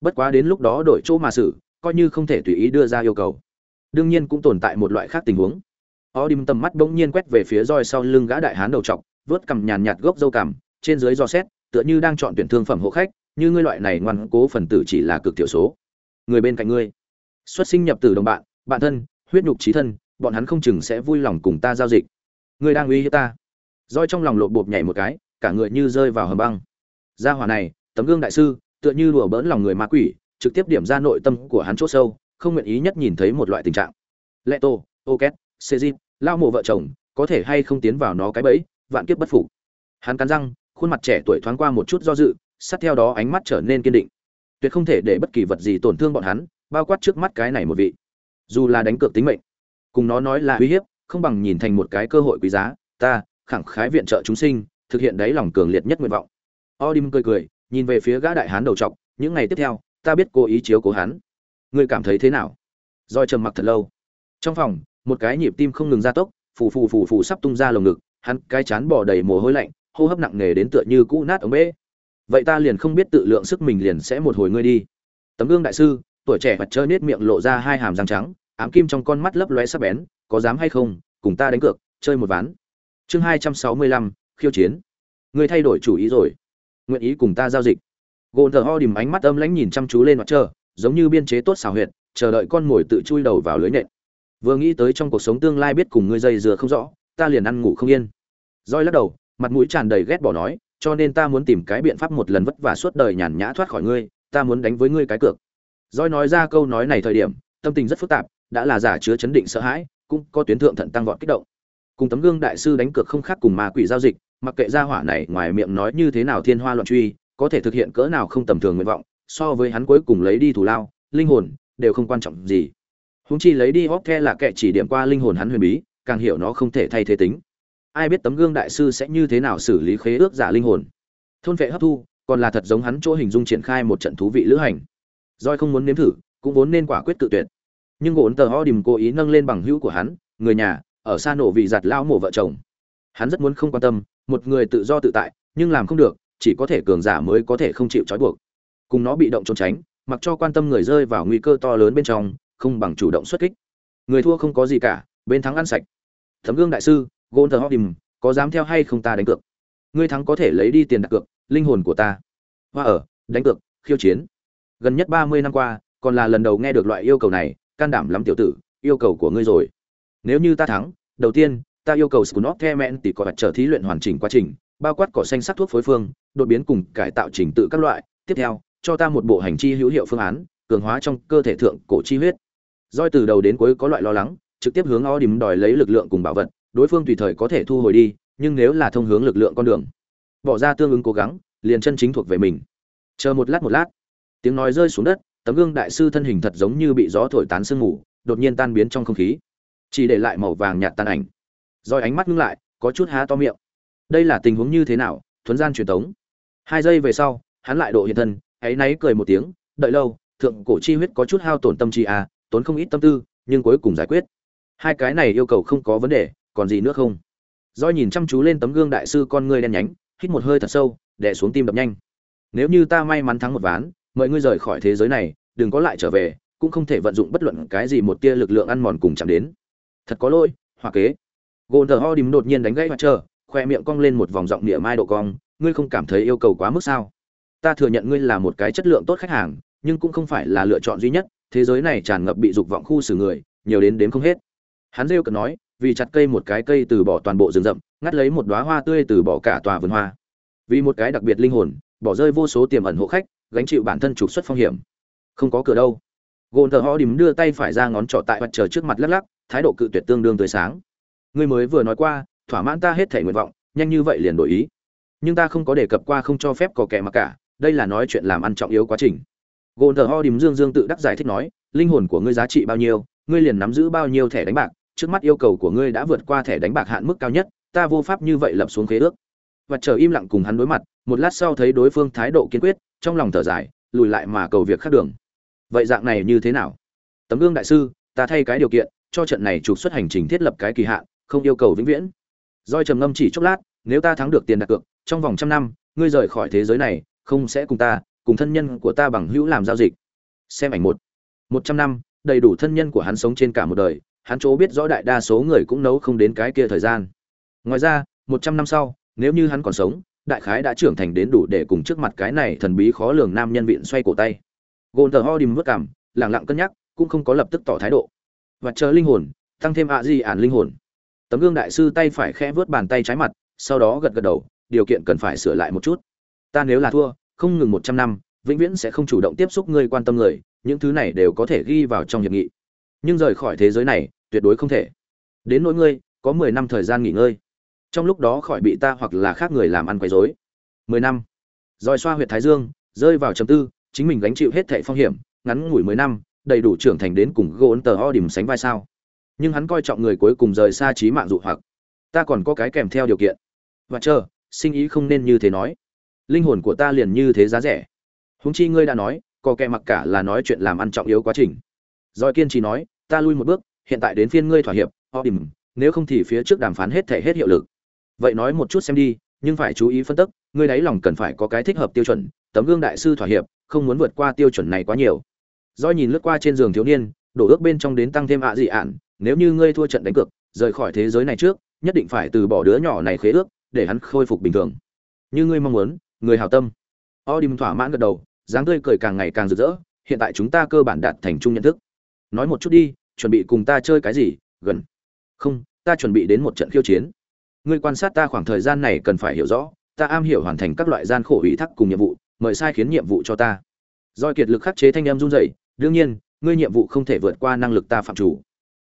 Bất quá đến lúc đó đổi chỗ mà xử, coi như không thể tùy ý đưa ra yêu cầu đương nhiên cũng tồn tại một loại khác tình huống. Odim tầm mắt bỗng nhiên quét về phía roi sau lưng gã đại hán đầu trọc, vớt cằm nhàn nhạt gốc dâu cằm, trên dưới do xét, tựa như đang chọn tuyển thương phẩm hộ khách như ngươi loại này ngoan cố phần tử chỉ là cực thiểu số. Người bên cạnh ngươi xuất sinh nhập từ đồng bạn bạn thân huyết nhục trí thân bọn hắn không chừng sẽ vui lòng cùng ta giao dịch. Ngươi đang uy hiếp ta. Roi trong lòng lộp bộp nhảy một cái cả người như rơi vào hầm băng. Gia hỏa này tấm gương đại sư tựa như đùa bỡn lòng người ma quỷ trực tiếp điểm ra nội tâm của hắn chỗ sâu không nguyện ý nhất nhìn thấy một loại tình trạng. Lệ tô ô két xê dịp lao mộ vợ chồng, có thể hay không tiến vào nó cái bẫy, vạn kiếp bất phục. Hắn cắn răng, khuôn mặt trẻ tuổi thoáng qua một chút do dự, sát theo đó ánh mắt trở nên kiên định. Tuyệt không thể để bất kỳ vật gì tổn thương bọn hắn, bao quát trước mắt cái này một vị. Dù là đánh cược tính mệnh, cùng nó nói là uy hiếp, không bằng nhìn thành một cái cơ hội quý giá, ta, khẳng khái viện trợ chúng sinh, thực hiện đấy lòng cường liệt nhất nguyện vọng. Odim cười cười, nhìn về phía gã đại hán đầu trọc, những ngày tiếp theo, ta biết cố ý chiếu cố hắn ngươi cảm thấy thế nào? Roi trầm mặc thật lâu. Trong phòng, một cái nhịp tim không ngừng gia tốc, phù phù phù phù sắp tung ra lồng ngực, hắn cái chán bỏ đầy mồ hôi lạnh, hô hấp nặng nề đến tựa như cũ nát ống bể vậy ta liền không biết tự lượng sức mình liền sẽ một hồi ngươi đi. Tấm gương đại sư, tuổi trẻ mặt trơ nết miệng lộ ra hai hàm răng trắng, ám kim trong con mắt lấp lóe sắc bén, có dám hay không, cùng ta đánh cược, chơi một ván. Chương hai trăm sáu mươi lăm, khiêu chiến. Ngươi thay đổi chủ ý rồi. Nguyện ý cùng ta giao dịch. Gồn thờ ho đìm ánh mắt âm lãnh nhìn chăm chú lên mặt trơ giống như biên chế tốt xào huyệt, chờ đợi con mồi tự chui đầu vào lưới nện. Vừa nghĩ tới trong cuộc sống tương lai biết cùng ngươi dây dừa không rõ, ta liền ăn ngủ không yên. Roi lắc đầu, mặt mũi tràn đầy ghét bỏ nói, cho nên ta muốn tìm cái biện pháp một lần vất vả suốt đời nhàn nhã thoát khỏi ngươi, ta muốn đánh với ngươi cái cược. Roi nói ra câu nói này thời điểm, tâm tình rất phức tạp, đã là giả chứa chấn định sợ hãi, cũng có tuyến thượng thận tăng vọt kích động. Cùng tấm gương đại sư đánh cược không khác cùng ma quỷ giao dịch, mặc kệ gia hỏa này ngoài miệng nói như thế nào thiên hoa loạn truy, có thể thực hiện cỡ nào không tầm thường nguyện vọng so với hắn cuối cùng lấy đi thủ lao, linh hồn, đều không quan trọng gì. Húng chi lấy đi hóc the là kệ chỉ điểm qua linh hồn hắn huyền bí, càng hiểu nó không thể thay thế tính. Ai biết tấm gương đại sư sẽ như thế nào xử lý khế ước giả linh hồn? Thôn vệ hấp thu, còn là thật giống hắn chỗ hình dung triển khai một trận thú vị lữ hành. Doi không muốn nếm thử, cũng vốn nên quả quyết tự tuyệt. Nhưng gồn tờ ho đìm cố ý nâng lên bằng hữu của hắn, người nhà, ở xa nổ vì giặt lao mổ vợ chồng. Hắn rất muốn không quan tâm, một người tự do tự tại, nhưng làm không được, chỉ có thể cường giả mới có thể không chịu trói buộc cùng nó bị động trốn tránh, mặc cho quan tâm người rơi vào nguy cơ to lớn bên trong, không bằng chủ động xuất kích. Người thua không có gì cả, bên thắng ăn sạch. Thấm gương đại sư gôn thờ hodim có dám theo hay không ta đánh cược? Ngươi thắng có thể lấy đi tiền đặt cược, linh hồn của ta. Hoa ở, đánh cược, khiêu chiến. Gần nhất ba mươi năm qua, còn là lần đầu nghe được loại yêu cầu này, can đảm lắm tiểu tử, yêu cầu của ngươi rồi. Nếu như ta thắng, đầu tiên, ta yêu cầu scunop themen tỷ có trở thí luyện hoàn chỉnh quá trình, bao quát cỏ xanh sắc thuốc phối phương, đột biến cùng cải tạo trình tự các loại. Tiếp theo cho ta một bộ hành chi hữu hiệu phương án, cường hóa trong cơ thể thượng cổ chi huyết. Roi từ đầu đến cuối có loại lo lắng, trực tiếp hướng o đìm đòi lấy lực lượng cùng bảo vật, đối phương tùy thời có thể thu hồi đi, nhưng nếu là thông hướng lực lượng con đường, bỏ ra tương ứng cố gắng, liền chân chính thuộc về mình. Chờ một lát một lát, tiếng nói rơi xuống đất, tấm gương đại sư thân hình thật giống như bị gió thổi tán sương mù, đột nhiên tan biến trong không khí. Chỉ để lại màu vàng nhạt tan ảnh. Rồi ánh mắt ngưng lại, có chút há to miệng. Đây là tình huống như thế nào? Thuấn gian truyền tống. Hai giây về sau, hắn lại độ hiện thân ấy náy cười một tiếng, đợi lâu, thượng cổ chi huyết có chút hao tổn tâm trí à tốn không ít tâm tư, nhưng cuối cùng giải quyết. Hai cái này yêu cầu không có vấn đề, còn gì nữa không? Doi nhìn chăm chú lên tấm gương đại sư con ngươi đen nhánh, hít một hơi thật sâu, đè xuống tim đập nhanh. Nếu như ta may mắn thắng một ván, mời ngươi rời khỏi thế giới này, đừng có lại trở về, cũng không thể vận dụng bất luận cái gì một tia lực lượng ăn mòn cùng chạm đến. Thật có lỗi, hoa kế. Gồn thờ ho đìm đột nhiên đánh gãy mặt trơ khoe miệng cong lên một vòng giọng địa mai độ cong, ngươi không cảm thấy yêu cầu quá mức sao? Ta thừa nhận ngươi là một cái chất lượng tốt khách hàng, nhưng cũng không phải là lựa chọn duy nhất, thế giới này tràn ngập bị dục vọng khu xử người, nhiều đến đếm không hết. Hắn rêu cần nói, vì chặt cây một cái cây từ bỏ toàn bộ rừng rậm, ngắt lấy một đóa hoa tươi từ bỏ cả tòa vườn hoa. Vì một cái đặc biệt linh hồn, bỏ rơi vô số tiềm ẩn hộ khách, gánh chịu bản thân trục xuất phong hiểm. Không có cửa đâu. Gồn thờ ho đìm đưa tay phải ra ngón trỏ tại mặt trời trước mặt lắc lắc, thái độ cự tuyệt tương đương tươi sáng. Ngươi mới vừa nói qua, thỏa mãn ta hết thể nguyện vọng, nhanh như vậy liền đổi ý. Nhưng ta không có đề cập qua không cho phép có kẻ mà cả đây là nói chuyện làm ăn trọng yếu quá trình. Gồn thờ ho đìm dương dương tự đắc giải thích nói, linh hồn của ngươi giá trị bao nhiêu, ngươi liền nắm giữ bao nhiêu thẻ đánh bạc, trước mắt yêu cầu của ngươi đã vượt qua thẻ đánh bạc hạn mức cao nhất, ta vô pháp như vậy lập xuống khế ước. Và chờ im lặng cùng hắn đối mặt, một lát sau thấy đối phương thái độ kiên quyết, trong lòng thở dài, lùi lại mà cầu việc khác đường. Vậy dạng này như thế nào? Tấm gương đại sư, ta thay cái điều kiện, cho trận này trục xuất hành trình thiết lập cái kỳ hạn, không yêu cầu vĩnh viễn. Doi trầm ngâm chỉ chốc lát, nếu ta thắng được tiền đặt cược, trong vòng trăm năm, ngươi rời khỏi thế giới này không sẽ cùng ta, cùng thân nhân của ta bằng hữu làm giao dịch. Xem ảnh một. Một trăm năm, đầy đủ thân nhân của hắn sống trên cả một đời, hắn chỗ biết rõ đại đa số người cũng nấu không đến cái kia thời gian. Ngoài ra, một trăm năm sau, nếu như hắn còn sống, đại khái đã trưởng thành đến đủ để cùng trước mặt cái này thần bí khó lường nam nhân vịn xoay cổ tay. Gồn tờ ho đìm vất cảm lẳng lặng cân nhắc, cũng không có lập tức tỏ thái độ. Và chờ linh hồn, tăng thêm ạ di ản linh hồn. Tấm gương đại sư tay phải khẽ vớt bàn tay trái mặt, sau đó gật gật đầu, điều kiện cần phải sửa lại một chút ta nếu là thua, không ngừng một trăm năm, vĩnh viễn sẽ không chủ động tiếp xúc ngươi quan tâm người, những thứ này đều có thể ghi vào trong hiệp nghị. Nhưng rời khỏi thế giới này, tuyệt đối không thể. Đến nỗi ngươi, có mười năm thời gian nghỉ ngơi. Trong lúc đó khỏi bị ta hoặc là khác người làm ăn quấy rối. Mười năm. Rồi xoa huyệt thái dương, rơi vào trầm tư, chính mình gánh chịu hết thệ phong hiểm, ngắn ngủi mười năm, đầy đủ trưởng thành đến cùng gỗ tờ o điểm sánh vai sao. Nhưng hắn coi trọng người cuối cùng rời xa trí mạng dụ hoặc. Ta còn có cái kèm theo điều kiện. Và chờ, sinh ý không nên như thế nói linh hồn của ta liền như thế giá rẻ. Húng chi ngươi đã nói, có kẻ mặc cả là nói chuyện làm ăn trọng yếu quá trình. Rồi kiên trì nói, ta lui một bước, hiện tại đến phiên ngươi thỏa hiệp ho điểm nếu không thì phía trước đàm phán hết thể hết hiệu lực. Vậy nói một chút xem đi, nhưng phải chú ý phân tích ngươi đáy lòng cần phải có cái thích hợp tiêu chuẩn, tấm gương đại sư thỏa hiệp, không muốn vượt qua tiêu chuẩn này quá nhiều. Do nhìn lướt qua trên giường thiếu niên, đổ ước bên trong đến tăng thêm ạ dị ạn, nếu như ngươi thua trận đánh cược, rời khỏi thế giới này trước, nhất định phải từ bỏ đứa nhỏ này khế ước, để hắn khôi phục bình thường. Như ngươi mong muốn người hào tâm. Odim thỏa mãn gật đầu, dáng tươi cười càng ngày càng rực rỡ, hiện tại chúng ta cơ bản đạt thành chung nhận thức. Nói một chút đi, chuẩn bị cùng ta chơi cái gì, gần. Không, ta chuẩn bị đến một trận khiêu chiến. Ngươi quan sát ta khoảng thời gian này cần phải hiểu rõ, ta am hiểu hoàn thành các loại gian khổ ủy thác cùng nhiệm vụ, mời sai khiến nhiệm vụ cho ta. Doi kiệt lực khắc chế thanh em run rẩy, đương nhiên, ngươi nhiệm vụ không thể vượt qua năng lực ta phạm chủ.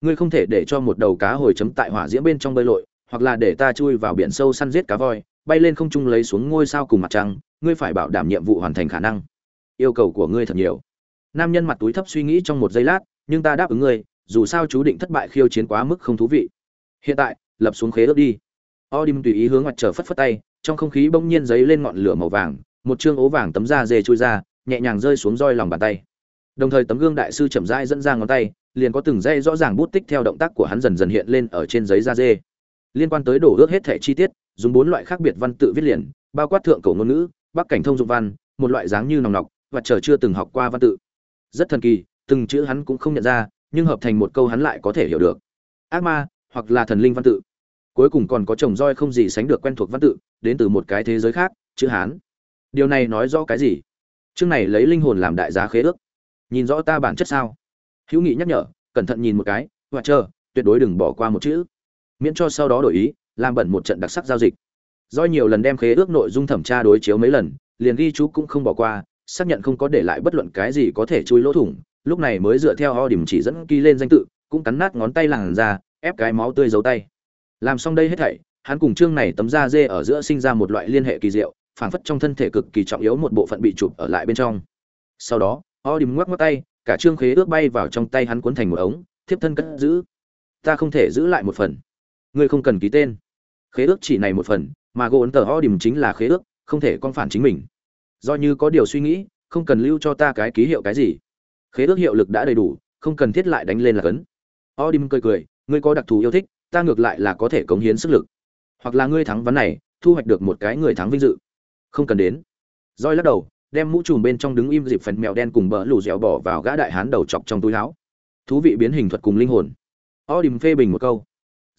Ngươi không thể để cho một đầu cá hồi chấm tại hỏa diễm bên trong bơi lội, hoặc là để ta chui vào biển sâu săn giết cá voi bay lên không trung lấy xuống ngôi sao cùng mặt trăng ngươi phải bảo đảm nhiệm vụ hoàn thành khả năng yêu cầu của ngươi thật nhiều nam nhân mặt túi thấp suy nghĩ trong một giây lát nhưng ta đáp ứng ngươi dù sao chú định thất bại khiêu chiến quá mức không thú vị hiện tại lập xuống khế ước đi Odim tùy ý hướng mặt trở phất phất tay, trong không khí bỗng nhiên giấy lên ngọn lửa màu vàng, một chương ố vàng tấm da dê chui ra, nhẹ nhàng rơi xuống roi lòng bàn tay. Đồng thời tấm gương đại sư chậm rãi dẫn ra ngón tay, liền có từng dây rõ ràng bút tích theo động tác của hắn dần dần hiện lên ở trên giấy da dê. Liên quan tới đổ ước hết thể chi tiết, dùng bốn loại khác biệt văn tự viết liền, bao quát thượng cổ ngôn ngữ, bắc cảnh thông dụng văn, một loại dáng như nòng nọc, và chờ chưa từng học qua văn tự. Rất thần kỳ, từng chữ hắn cũng không nhận ra, nhưng hợp thành một câu hắn lại có thể hiểu được. Ác ma, hoặc là thần linh văn tự. Cuối cùng còn có chồng roi không gì sánh được quen thuộc văn tự đến từ một cái thế giới khác chữ hán. Điều này nói rõ cái gì? Chương này lấy linh hồn làm đại giá khế ước. Nhìn rõ ta bản chất sao? Hữu nghị nhắc nhở cẩn thận nhìn một cái và chờ tuyệt đối đừng bỏ qua một chữ. Miễn cho sau đó đổi ý làm bẩn một trận đặc sắc giao dịch. Do nhiều lần đem khế ước nội dung thẩm tra đối chiếu mấy lần, liền ghi chú cũng không bỏ qua, xác nhận không có để lại bất luận cái gì có thể chui lỗ thủng, lúc này mới dựa theo ho điểm chỉ dẫn ký lên danh tự, cũng cắn nát ngón tay lẳng ra ép cái máu tươi giấu tay. Làm xong đây hết thảy, hắn cùng chương này tấm da dê ở giữa sinh ra một loại liên hệ kỳ diệu, phảng phất trong thân thể cực kỳ trọng yếu một bộ phận bị chụp ở lại bên trong. Sau đó o điểm ngoắc ngoắc tay, cả chương khế ước bay vào trong tay hắn cuốn thành một ống, thiếp thân cất giữ. Ta không thể giữ lại một phần ngươi không cần ký tên. Khế ước chỉ này một phần, mà gồn tờ o đìm chính là khế ước, không thể con phản chính mình. Do như có điều suy nghĩ, không cần lưu cho ta cái ký hiệu cái gì. Khế ước hiệu lực đã đầy đủ, không cần thiết lại đánh lên là cấn. O đìm cười cười, ngươi có đặc thù yêu thích, ta ngược lại là có thể cống hiến sức lực. Hoặc là ngươi thắng ván này, thu hoạch được một cái người thắng vinh dự. Không cần đến. Roi lắc đầu, đem mũ trùm bên trong đứng im dịp phần mèo đen cùng bờ lù dẻo bỏ vào gã đại hán đầu chọc trong túi áo. Thú vị biến hình thuật cùng linh hồn. O đìm phê bình một câu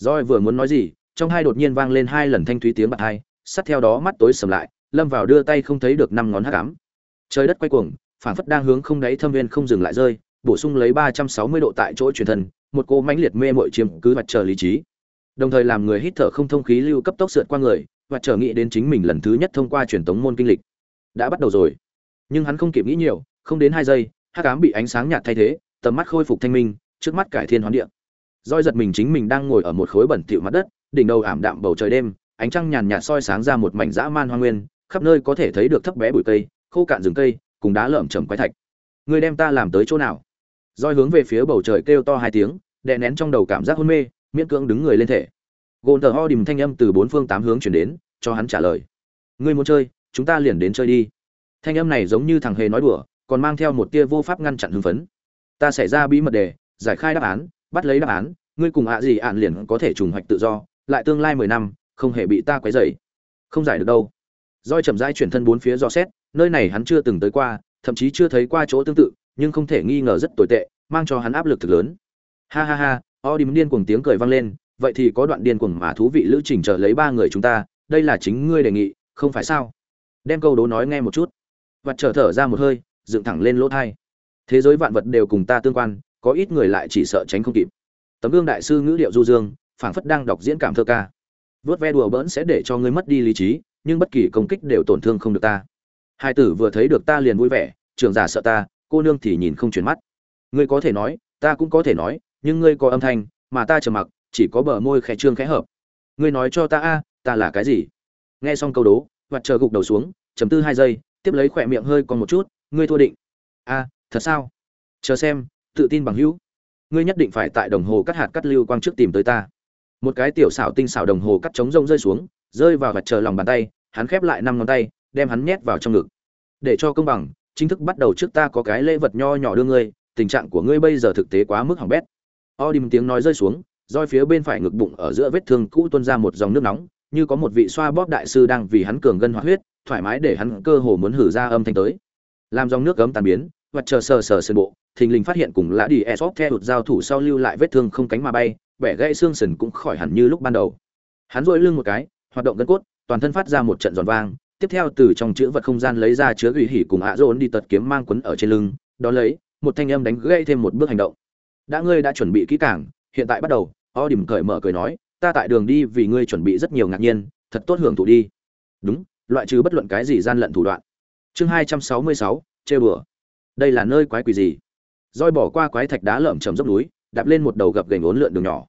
roi vừa muốn nói gì, trong hai đột nhiên vang lên hai lần thanh thúy tiếng bạc hai, sát theo đó mắt tối sầm lại, lâm vào đưa tay không thấy được năm ngón hắc ám. Trời đất quay cuồng, phảng phất đang hướng không đáy thâm viên không dừng lại rơi, bổ sung lấy ba trăm sáu mươi độ tại chỗ truyền thần một cô mãnh liệt mê mội chiếm cứ mặt trời lý trí. Đồng thời làm người hít thở không thông khí lưu cấp tốc sượt qua người, và trở nghĩ đến chính mình lần thứ nhất thông qua truyền tống môn kinh lịch. Đã bắt đầu rồi. Nhưng hắn không kịp nghĩ nhiều, không đến hai giây, hắc ám bị ánh sáng nhạt thay thế, tầm mắt khôi phục thanh minh, trước mắt cải thiên hoán địa roi giật mình chính mình đang ngồi ở một khối bẩn thỉu mặt đất, đỉnh đầu ảm đạm bầu trời đêm, ánh trăng nhàn nhạt soi sáng ra một mảnh dã man hoa nguyên, khắp nơi có thể thấy được thấp bé bụi cây, khô cạn rừng cây, cùng đá lởm chởm quái thạch. Người đem ta làm tới chỗ nào? Roi hướng về phía bầu trời kêu to hai tiếng, đè nén trong đầu cảm giác hôn mê, miễn cưỡng đứng người lên thể. Gồn thờ ho đìm thanh âm từ bốn phương tám hướng chuyển đến, cho hắn trả lời. Ngươi muốn chơi, chúng ta liền đến chơi đi. Thanh âm này giống như thằng hề nói đùa, còn mang theo một tia vô pháp ngăn chặn hưng phấn. Ta xảy ra bí mật đề giải khai đáp án bắt lấy đáp án ngươi cùng ạ gì ạn liền có thể trùng hoạch tự do lại tương lai mười năm không hề bị ta quấy rầy. Không giải được đâu. Roi chậm rãi chuyển thân bốn phía do xét nơi này hắn chưa từng tới qua thậm chí chưa thấy qua chỗ tương tự nhưng không thể nghi ngờ rất tồi tệ mang cho hắn áp lực thực lớn. Ha ha ha o Odim điên cuồng tiếng cười vang lên, vậy thì có đoạn điên cuồng mà thú vị lữ trình chờ lấy ba người chúng ta, đây là chính ngươi đề nghị, không phải sao? Đem câu đố nói nghe một chút. Và trở thở ra một hơi dựng thẳng lên lỗ thai. Thế giới vạn vật đều cùng ta tương quan có ít người lại chỉ sợ tránh không kịp. Tấm gương đại sư ngữ điệu du dương, phảng phất đang đọc diễn cảm thơ ca. Vớt ve đùa bỡn sẽ để cho ngươi mất đi lý trí, nhưng bất kỳ công kích đều tổn thương không được ta. Hai tử vừa thấy được ta liền vui vẻ trường giả sợ ta, cô nương thì nhìn không chuyển mắt. Ngươi có thể nói, ta cũng có thể nói, nhưng ngươi có âm thanh, mà ta trầm mặc, chỉ có bờ môi khẽ trương khẽ hợp. Ngươi nói cho ta a, ta là cái gì? Nghe xong câu đố hoặc chờ gục đầu xuống chấm tư hai giây, tiếp lấy khỏe miệng hơi còn một chút, ngươi thua định. A, thật sao? Chờ xem tự tin bằng hữu. Ngươi nhất định phải tại đồng hồ cắt hạt cắt lưu quang trước tìm tới ta. Một cái tiểu xảo tinh xảo đồng hồ cắt trống rông rơi xuống rơi vào vạch chờ lòng bàn tay hắn khép lại năm ngón tay đem hắn nhét vào trong ngực. Để cho công bằng chính thức bắt đầu trước ta có cái lễ vật nho nhỏ đưa ngươi tình trạng của ngươi bây giờ thực tế quá mức hỏng bét. Odim tiếng nói rơi xuống, roi phía bên phải ngực bụng ở giữa vết thương cũ tuôn ra một dòng nước nóng, như có một vị xoa bóp đại sư đang vì hắn cường gân hoạt huyết, thoải mái để hắn cơ hồ muốn hử ra âm thanh tới. Làm dòng nước cấm tan biến, vật chờ sờ sờ sườn bộ, thình lình phát hiện cùng lã đi Esop theo đột giao thủ sau lưu lại vết thương không cánh mà bay, bẻ gãy xương sườn cũng khỏi hẳn như lúc ban đầu. Hắn duỗi lưng một cái, hoạt động gân cốt, toàn thân phát ra một trận giòn vang, tiếp theo từ trong chữ vật không gian lấy ra chứa ủy hỉ cùng ạ dồn đi tật kiếm mang quấn ở trên lưng, đó lấy một thanh âm đánh gãy thêm một bước hành động. Đã ngươi đã chuẩn bị kỹ càng hiện tại bắt đầu. O điểm cởi mở cười nói ta tại đường đi vì ngươi chuẩn bị rất nhiều ngạc nhiên thật tốt hưởng thụ đi. Đúng loại trừ bất luận cái gì gian lận thủ đoạn. Chương hai trăm sáu mươi sáu chê bừa đây là nơi quái quỷ gì? Roi bỏ qua quái thạch đá lởm chầm dốc núi, đạp lên một đầu gập gành uốn lượn đường nhỏ.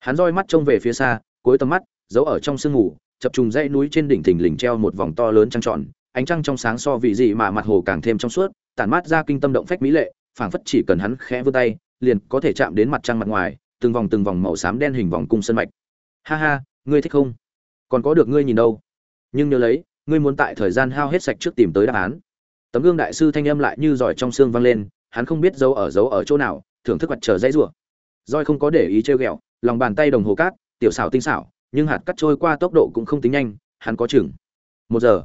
Hắn roi mắt trông về phía xa, cuối tầm mắt, giấu ở trong sương ngủ chập trùng dãy núi trên đỉnh thình lình treo một vòng to lớn trăng tròn, ánh trăng trong sáng so vị gì mà mặt hồ càng thêm trong suốt, tản mát ra kinh tâm động phách mỹ lệ, phảng phất chỉ cần hắn khẽ vươn tay, liền có thể chạm đến mặt trăng mặt ngoài, từng vòng từng vòng màu xám đen hình vòng cung sân mạch. Ha ha, ngươi thích không? Còn có được ngươi nhìn đâu? Nhưng nhớ lấy, ngươi muốn tại thời gian hao hết sạch trước tìm tới đáp án. Tấm gương đại sư thanh âm lại như giỏi trong xương vang lên hắn không biết dấu ở dấu ở chỗ nào, thưởng thức mặt trời dãy rủa. Roi không có để ý trêu ghẹo, lòng bàn tay đồng hồ cát, tiểu xảo tinh xảo, nhưng hạt cắt trôi qua tốc độ cũng không tính nhanh, hắn có chừng một giờ.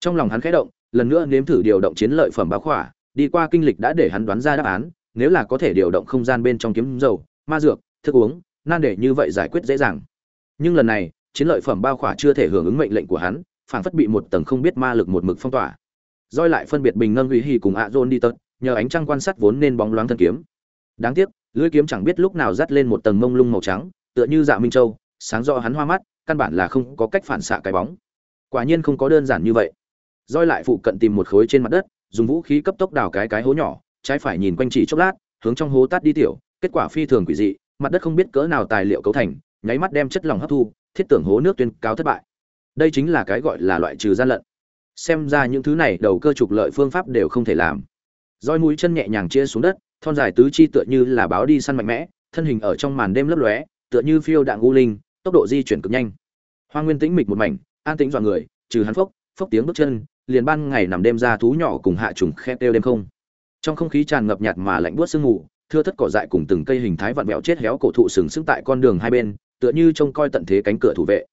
Trong lòng hắn khẽ động, lần nữa nếm thử điều động chiến lợi phẩm báo khỏa, đi qua kinh lịch đã để hắn đoán ra đáp án, nếu là có thể điều động không gian bên trong kiếm dầu, ma dược, thức uống, nan để như vậy giải quyết dễ dàng. Nhưng lần này, chiến lợi phẩm bao khỏa chưa thể hưởng ứng mệnh lệnh của hắn, phảng phất bị một tầng không biết ma lực một mực phong tỏa. Roi lại phân biệt bình ngân uy hì cùng ạ dôn đi tật nhờ ánh trăng quan sát vốn nên bóng loáng thân kiếm. Đáng tiếc, lưỡi kiếm chẳng biết lúc nào dắt lên một tầng mông lung màu trắng, tựa như dạ minh châu, sáng rõ hắn hoa mắt, căn bản là không có cách phản xạ cái bóng. Quả nhiên không có đơn giản như vậy. Doi lại phụ cận tìm một khối trên mặt đất, dùng vũ khí cấp tốc đào cái cái hố nhỏ, trái phải nhìn quanh chỉ chốc lát, hướng trong hố tát đi tiểu, kết quả phi thường quỷ dị, mặt đất không biết cỡ nào tài liệu cấu thành, nháy mắt đem chất lỏng hấp thu, thiết tưởng hố nước tuyên cáo thất bại. Đây chính là cái gọi là loại trừ gian lận. Xem ra những thứ này đầu cơ trục lợi phương pháp đều không thể làm roi mũi chân nhẹ nhàng chia xuống đất, thon dài tứ chi tựa như là báo đi săn mạnh mẽ, thân hình ở trong màn đêm lấp lóe, tựa như phiêu đạn u linh, tốc độ di chuyển cực nhanh. Hoa nguyên tĩnh mịch một mảnh, an tĩnh dọa người, trừ hắn phốc phốc tiếng bước chân, liền ban ngày nằm đêm ra thú nhỏ cùng hạ trùng khe têu đêm không. Trong không khí tràn ngập nhạt mà lạnh buốt sương mù, thưa thất cỏ dại cùng từng cây hình thái vặn vẹo chết héo cổ thụ sừng sững tại con đường hai bên, tựa như trông coi tận thế cánh cửa thủ vệ.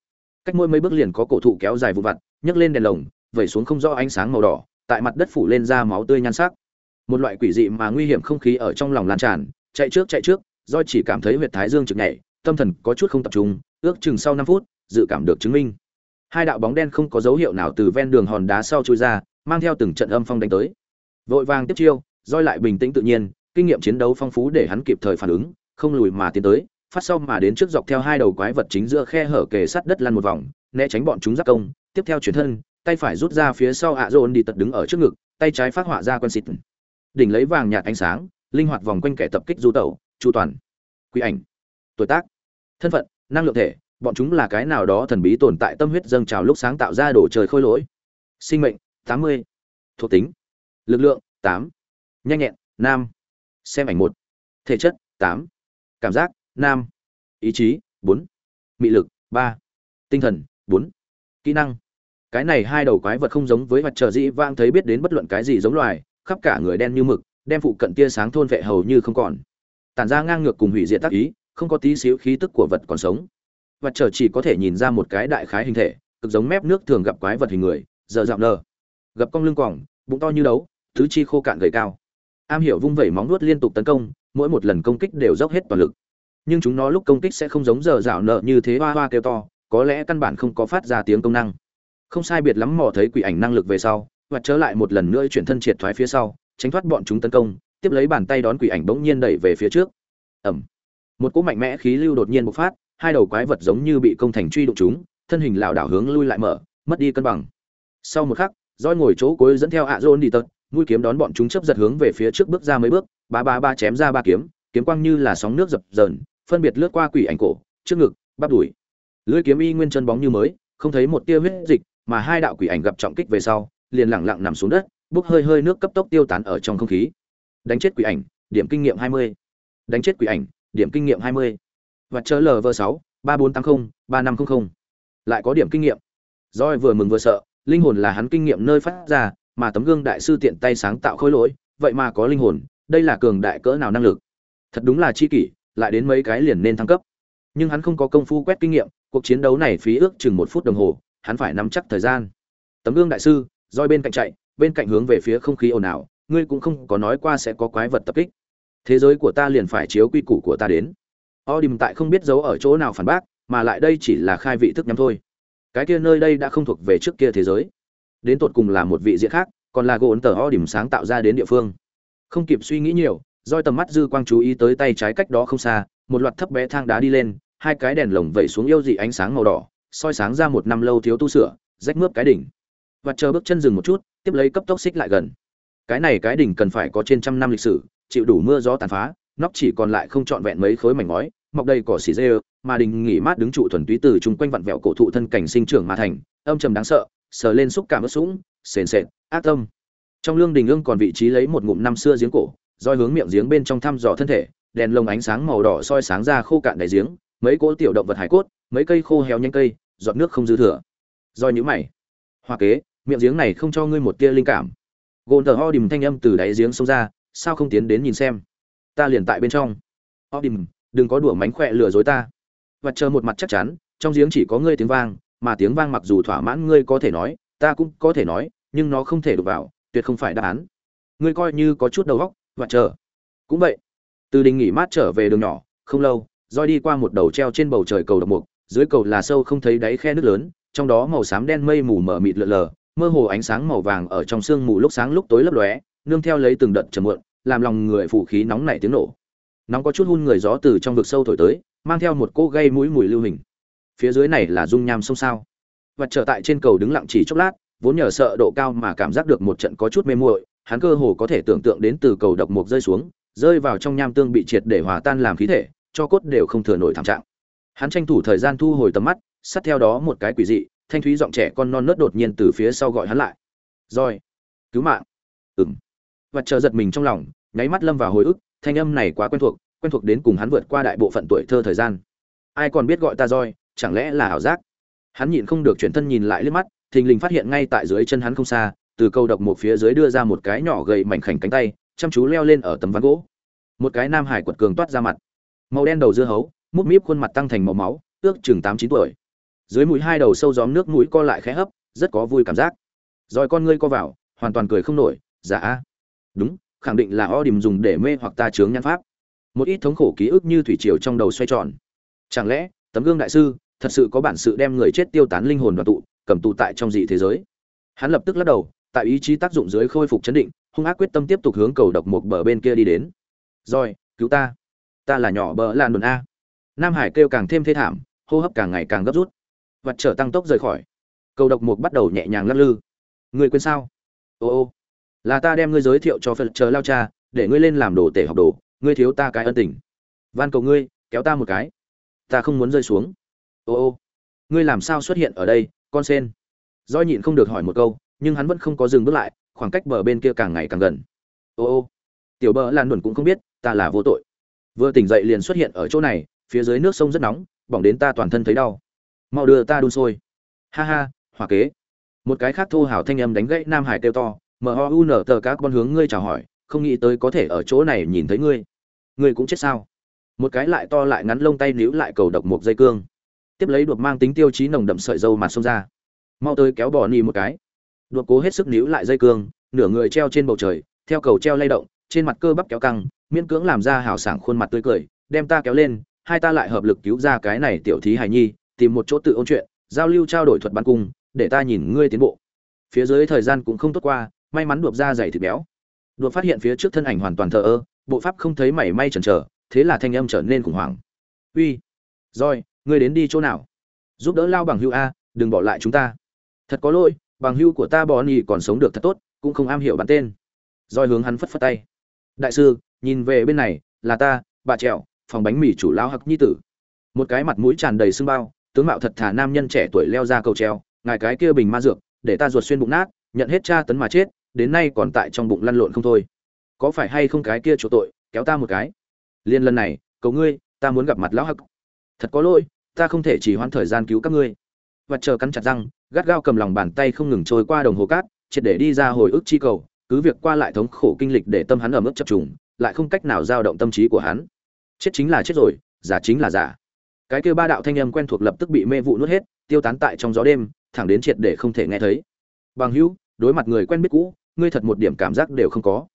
Cách mỗi mấy bước liền có cổ thụ kéo dài vụn vặt, nhấc lên đèn lồng, vẩy xuống không rõ ánh sáng màu đỏ, tại mặt đất phủ lên ra máu tươi nhan sắc một loại quỷ dị mà nguy hiểm không khí ở trong lòng lan tràn, chạy trước chạy trước, do chỉ cảm thấy huyệt thái dương trực nhảy, tâm thần có chút không tập trung, ước chừng sau năm phút, dự cảm được chứng minh. Hai đạo bóng đen không có dấu hiệu nào từ ven đường hòn đá sau chui ra, mang theo từng trận âm phong đánh tới. Vội vàng tiếp chiêu, roi lại bình tĩnh tự nhiên, kinh nghiệm chiến đấu phong phú để hắn kịp thời phản ứng, không lùi mà tiến tới, phát sau mà đến trước dọc theo hai đầu quái vật chính giữa khe hở kề sát đất lăn một vòng, né tránh bọn chúng giáp công, tiếp theo chuyển thân, tay phải rút ra phía sau ạ dồn đi tật đứng ở trước ngực, tay trái phát họa ra quân xịt đỉnh lấy vàng nhạt ánh sáng, linh hoạt vòng quanh kẻ tập kích du tẩu, chu toàn. Quy ảnh. Tuổi tác. Thân phận, năng lượng thể, bọn chúng là cái nào đó thần bí tồn tại tâm huyết dâng trào lúc sáng tạo ra đồ trời khôi lỗi. Sinh mệnh, tám mươi. Thuộc tính, lực lượng, tám. Nhanh nhẹn, nam. Xem ảnh một. Thể chất, tám. Cảm giác, nam. Ý chí, bốn. Mị lực, ba. Tinh thần, bốn. Kỹ năng. Cái này hai đầu quái vật không giống với mặt trời dĩ vang thấy biết đến bất luận cái gì giống loài khắp cả người đen như mực, đem phụ cận tia sáng thôn vệ hầu như không còn. Tản ra ngang ngược cùng hủy diệt tác ý, không có tí xíu khí tức của vật còn sống. Vật trở chỉ có thể nhìn ra một cái đại khái hình thể, cực giống mép nước thường gặp quái vật hình người, giờ dạo nơ gập cong lưng quòng, bụng to như đấu thứ chi khô cạn gầy cao. Am hiểu vung vẩy móng nuốt liên tục tấn công, mỗi một lần công kích đều dốc hết toàn lực. Nhưng chúng nó lúc công kích sẽ không giống giờ dạo nợ như thế hoa hoa kêu to, có lẽ căn bản không có phát ra tiếng công năng. Không sai biệt lắm mò thấy quỷ ảnh năng lực về sau và trở lại một lần nữa chuyển thân triệt thoái phía sau, tránh thoát bọn chúng tấn công, tiếp lấy bàn tay đón quỷ ảnh bỗng nhiên đẩy về phía trước. Ẩm một cỗ mạnh mẽ khí lưu đột nhiên bộc phát, hai đầu quái vật giống như bị công thành truy đụng chúng, thân hình lảo đảo hướng lui lại mở, mất đi cân bằng. Sau một khắc roi ngồi chỗ cuối dẫn theo ạ dôn đi tật mũi kiếm đón bọn chúng chấp giật hướng về phía trước bước ra mấy bước, ba ba ba chém ra ba kiếm kiếm quang như là sóng nước dập dờn, phân biệt lướt qua quỷ ảnh cổ, trước ngực, bắp đùi. Lưỡi kiếm y nguyên chân bóng như mới, không thấy một tia huyết dịch, mà hai đạo quỷ ảnh gặp trọng kích về sau liền lẳng lặng nằm xuống đất, bốc hơi hơi nước cấp tốc tiêu tán ở trong không khí. Đánh chết quỷ ảnh, điểm kinh nghiệm 20. đánh chết quỷ ảnh, điểm kinh nghiệm 20. và chờ lv sáu, ba bốn tám mươi ba năm trăm lại có điểm kinh nghiệm. Roi vừa mừng vừa sợ, linh hồn là hắn kinh nghiệm nơi phát ra, mà tấm gương đại sư tiện tay sáng tạo khối lỗi, vậy mà có linh hồn, đây là cường đại cỡ nào năng lực? Thật đúng là chi kỷ, lại đến mấy cái liền nên thăng cấp. Nhưng hắn không có công phu quét kinh nghiệm, cuộc chiến đấu này phí ước chừng một phút đồng hồ, hắn phải nắm chắc thời gian. Tấm gương đại sư roi bên cạnh chạy, bên cạnh hướng về phía không khí ồn ào, ngươi cũng không có nói qua sẽ có quái vật tập kích. Thế giới của ta liền phải chiếu quy củ của ta đến. Odim tại không biết giấu ở chỗ nào phản bác, mà lại đây chỉ là khai vị thức nhắm thôi. Cái kia nơi đây đã không thuộc về trước kia thế giới. Đến tột cùng là một vị diện khác, còn là gỗ tờ Odim sáng tạo ra đến địa phương. Không kịp suy nghĩ nhiều, roi tầm mắt dư quang chú ý tới tay trái cách đó không xa, một loạt thấp bé thang đá đi lên, hai cái đèn lồng vẩy xuống yêu dị ánh sáng màu đỏ, soi sáng ra một năm lâu thiếu tu sửa, rách mướp cái đỉnh và chờ bước chân dừng một chút, tiếp lấy cấp tốc xích lại gần. Cái này cái đỉnh cần phải có trên trăm năm lịch sử, chịu đủ mưa gió tàn phá nóc chỉ còn lại không trọn vẹn mấy khối mảnh ngói, mọc đầy cỏ xỉ dê, mà đình nghỉ mát đứng trụ thuần túy từ chung quanh vặn vẹo cổ thụ thân cảnh sinh trưởng mà thành, âm trầm đáng sợ, sờ lên xúc cảm ướt sũng, sền sệt, ác tâm. Trong lương đình ương còn vị trí lấy một ngụm năm xưa giếng cổ, roi hướng miệng giếng bên trong thăm dò thân thể, đèn lồng ánh sáng màu đỏ soi sáng ra khô cạn đại giếng, mấy cỗ tiểu động vật hải cốt, mấy cây khô héo nhanh cây, giọt nước không dư thừa. Roi nhũ mày. Hoa kế miệng giếng này không cho ngươi một tia linh cảm. Gồn thờ ho đìm thanh âm từ đáy giếng xông ra, sao không tiến đến nhìn xem? Ta liền tại bên trong. Ho đìm đừng có đùa mánh khỏe lừa dối ta. Và chờ một mặt chắc chắn, trong giếng chỉ có ngươi tiếng vang, mà tiếng vang mặc dù thỏa mãn ngươi có thể nói, ta cũng có thể nói, nhưng nó không thể đụng vào, tuyệt không phải đáp án. Ngươi coi như có chút đầu óc, và chờ. Cũng vậy, từ đình nghỉ mát trở về đường nhỏ, không lâu, roi đi qua một đầu treo trên bầu trời cầu độc mục, dưới cầu là sâu không thấy đáy khe nước lớn, trong đó màu xám đen mây mù mờ mịt lợn lờ mơ hồ ánh sáng màu vàng ở trong sương mù lúc sáng lúc tối lấp lóe, nương theo lấy từng đợt trầm muộn, làm lòng người phủ khí nóng nảy tiếng nổ. Nóng có chút hun người gió từ trong vực sâu thổi tới, mang theo một cô gây mũi mùi lưu hình. Phía dưới này là dung nham sông sao. Và trở tại trên cầu đứng lặng chỉ chốc lát, vốn nhờ sợ độ cao mà cảm giác được một trận có chút mê muội, hắn cơ hồ có thể tưởng tượng đến từ cầu độc mục rơi xuống, rơi vào trong nham tương bị triệt để hòa tan làm khí thể, cho cốt đều không thừa nổi thảm trạng. Hắn tranh thủ thời gian thu hồi tầm mắt, sát theo đó một cái quỷ dị thanh thúy giọng trẻ con non nớt đột nhiên từ phía sau gọi hắn lại. Rồi. Cứu mạng. Ừng và chờ giật mình trong lòng, nháy mắt lâm vào hồi ức, thanh âm này quá quen thuộc quen thuộc đến cùng hắn vượt qua đại bộ phận tuổi thơ thời gian. Ai còn biết gọi ta roi chẳng lẽ là ảo giác? Hắn nhịn không được chuyển thân nhìn lại liếc mắt, thình lình phát hiện ngay tại dưới chân hắn không xa, từ câu độc một phía dưới đưa ra một cái nhỏ gầy mảnh khảnh cánh tay, chăm chú leo lên ở tấm ván gỗ. Một cái nam hải quật cường toát ra mặt. Màu đen đầu dưa hấu mút míp khuôn mặt tăng thành màu máu, ước chừng tám chín tuổi dưới mũi hai đầu sâu gióm nước mũi co lại khẽ hấp, rất có vui cảm giác. Rồi con ngươi co vào, hoàn toàn cười không nổi giả dạ. đúng, khẳng định là o điểm dùng để mê hoặc ta chướng nhan pháp. Một ít thống khổ ký ức như thủy triều trong đầu xoay tròn. Chẳng lẽ, tấm gương đại sư, thật sự có bản sự đem người chết tiêu tán linh hồn và tụ, cầm tụ tại trong dị thế giới? Hắn lập tức lắc đầu, tại ý chí tác dụng dưới khôi phục chấn định, hung ác quyết tâm tiếp tục hướng cầu độc một bờ bên kia đi đến. Rồi, cứu ta. Ta là nhỏ bờ lan đồn a. Nam hải kêu càng thêm thê thảm, hô hấp càng ngày càng gấp rút vật trở tăng tốc rời khỏi. Cầu độc mục bắt đầu nhẹ nhàng lắc lư. Người quên sao? Ô ô. Là ta đem ngươi giới thiệu cho phật chờ lao cha, để ngươi lên làm đồ tể học đồ, ngươi thiếu ta cái ân tình. Van cầu ngươi, kéo ta một cái. Ta không muốn rơi xuống. Ô ô. Ngươi làm sao xuất hiện ở đây, con sen? Do nhịn không được hỏi một câu, nhưng hắn vẫn không có dừng bước lại, khoảng cách bờ bên kia càng ngày càng gần. Ô ô. Tiểu bờ lan đuẩn cũng không biết, ta là vô tội. Vừa tỉnh dậy liền xuất hiện ở chỗ này, phía dưới nước sông rất nóng, bỏng đến ta toàn thân thấy đau mau đưa ta đun sôi. Ha ha hòa kế. Một cái khác thô hào thanh âm đánh gãy nam hải kêu to mở ho u nở tờ các con hướng ngươi chào hỏi, không nghĩ tới có thể ở chỗ này nhìn thấy ngươi. Ngươi cũng chết sao? Một cái lại to lại ngắn lông tay níu lại cầu độc một dây cương. Tiếp lấy đột mang tính tiêu chí nồng đậm sợi dâu mặt xông ra. Mau tới kéo bỏ ni một cái. Đột cố hết sức níu lại dây cương, nửa người treo trên bầu trời, theo cầu treo lay động, trên mặt cơ bắp kéo căng, miễn cưỡng làm ra hào sảng khuôn mặt tươi cười, đem ta kéo lên, hai ta lại hợp lực cứu ra cái này tiểu thí hài nhi tìm một chỗ tự ôn chuyện, giao lưu trao đổi thuật bắn cung, để ta nhìn ngươi tiến bộ. Phía dưới thời gian cũng không tốt qua, may mắn đột ra dày thịt béo. Đột phát hiện phía trước thân ảnh hoàn toàn thờ ơ, bộ pháp không thấy mảy may chần chờ, thế là thanh âm trở nên khủng hoảng. Uy rồi ngươi đến đi chỗ nào? Giúp đỡ lao bằng hưu a, đừng bỏ lại chúng ta. Thật có lỗi, bằng hưu của ta bò nhỉ còn sống được thật tốt, cũng không am hiểu bản tên. Roi hướng hắn phất phất tay. Đại sư, nhìn về bên này, là ta, bà trèo phòng bánh mì chủ lao hắc nhi tử. Một cái mặt mũi tràn đầy sưng bao tướng mạo thật thà nam nhân trẻ tuổi leo ra cầu treo, ngài cái kia bình ma dược, để ta ruột xuyên bụng nát, nhận hết tra tấn mà chết, đến nay còn tại trong bụng lăn lộn không thôi. Có phải hay không cái kia chỗ tội, kéo ta một cái. Liên lần này, cầu ngươi, ta muốn gặp mặt lão hắc. Thật có lỗi, ta không thể chỉ hoãn thời gian cứu các ngươi. Và chờ cắn chặt răng, gắt gao cầm lòng bàn tay không ngừng trôi qua đồng hồ cát, triệt để đi ra hồi ức chi cầu, cứ việc qua lại thống khổ kinh lịch để tâm hắn ở mức chập trùng, lại không cách nào dao động tâm trí của hắn. Chết chính là chết rồi, giả chính là giả cái kêu ba đạo thanh âm quen thuộc lập tức bị mê vụ nuốt hết tiêu tán tại trong gió đêm thẳng đến triệt để không thể nghe thấy bằng hữu đối mặt người quen biết cũ ngươi thật một điểm cảm giác đều không có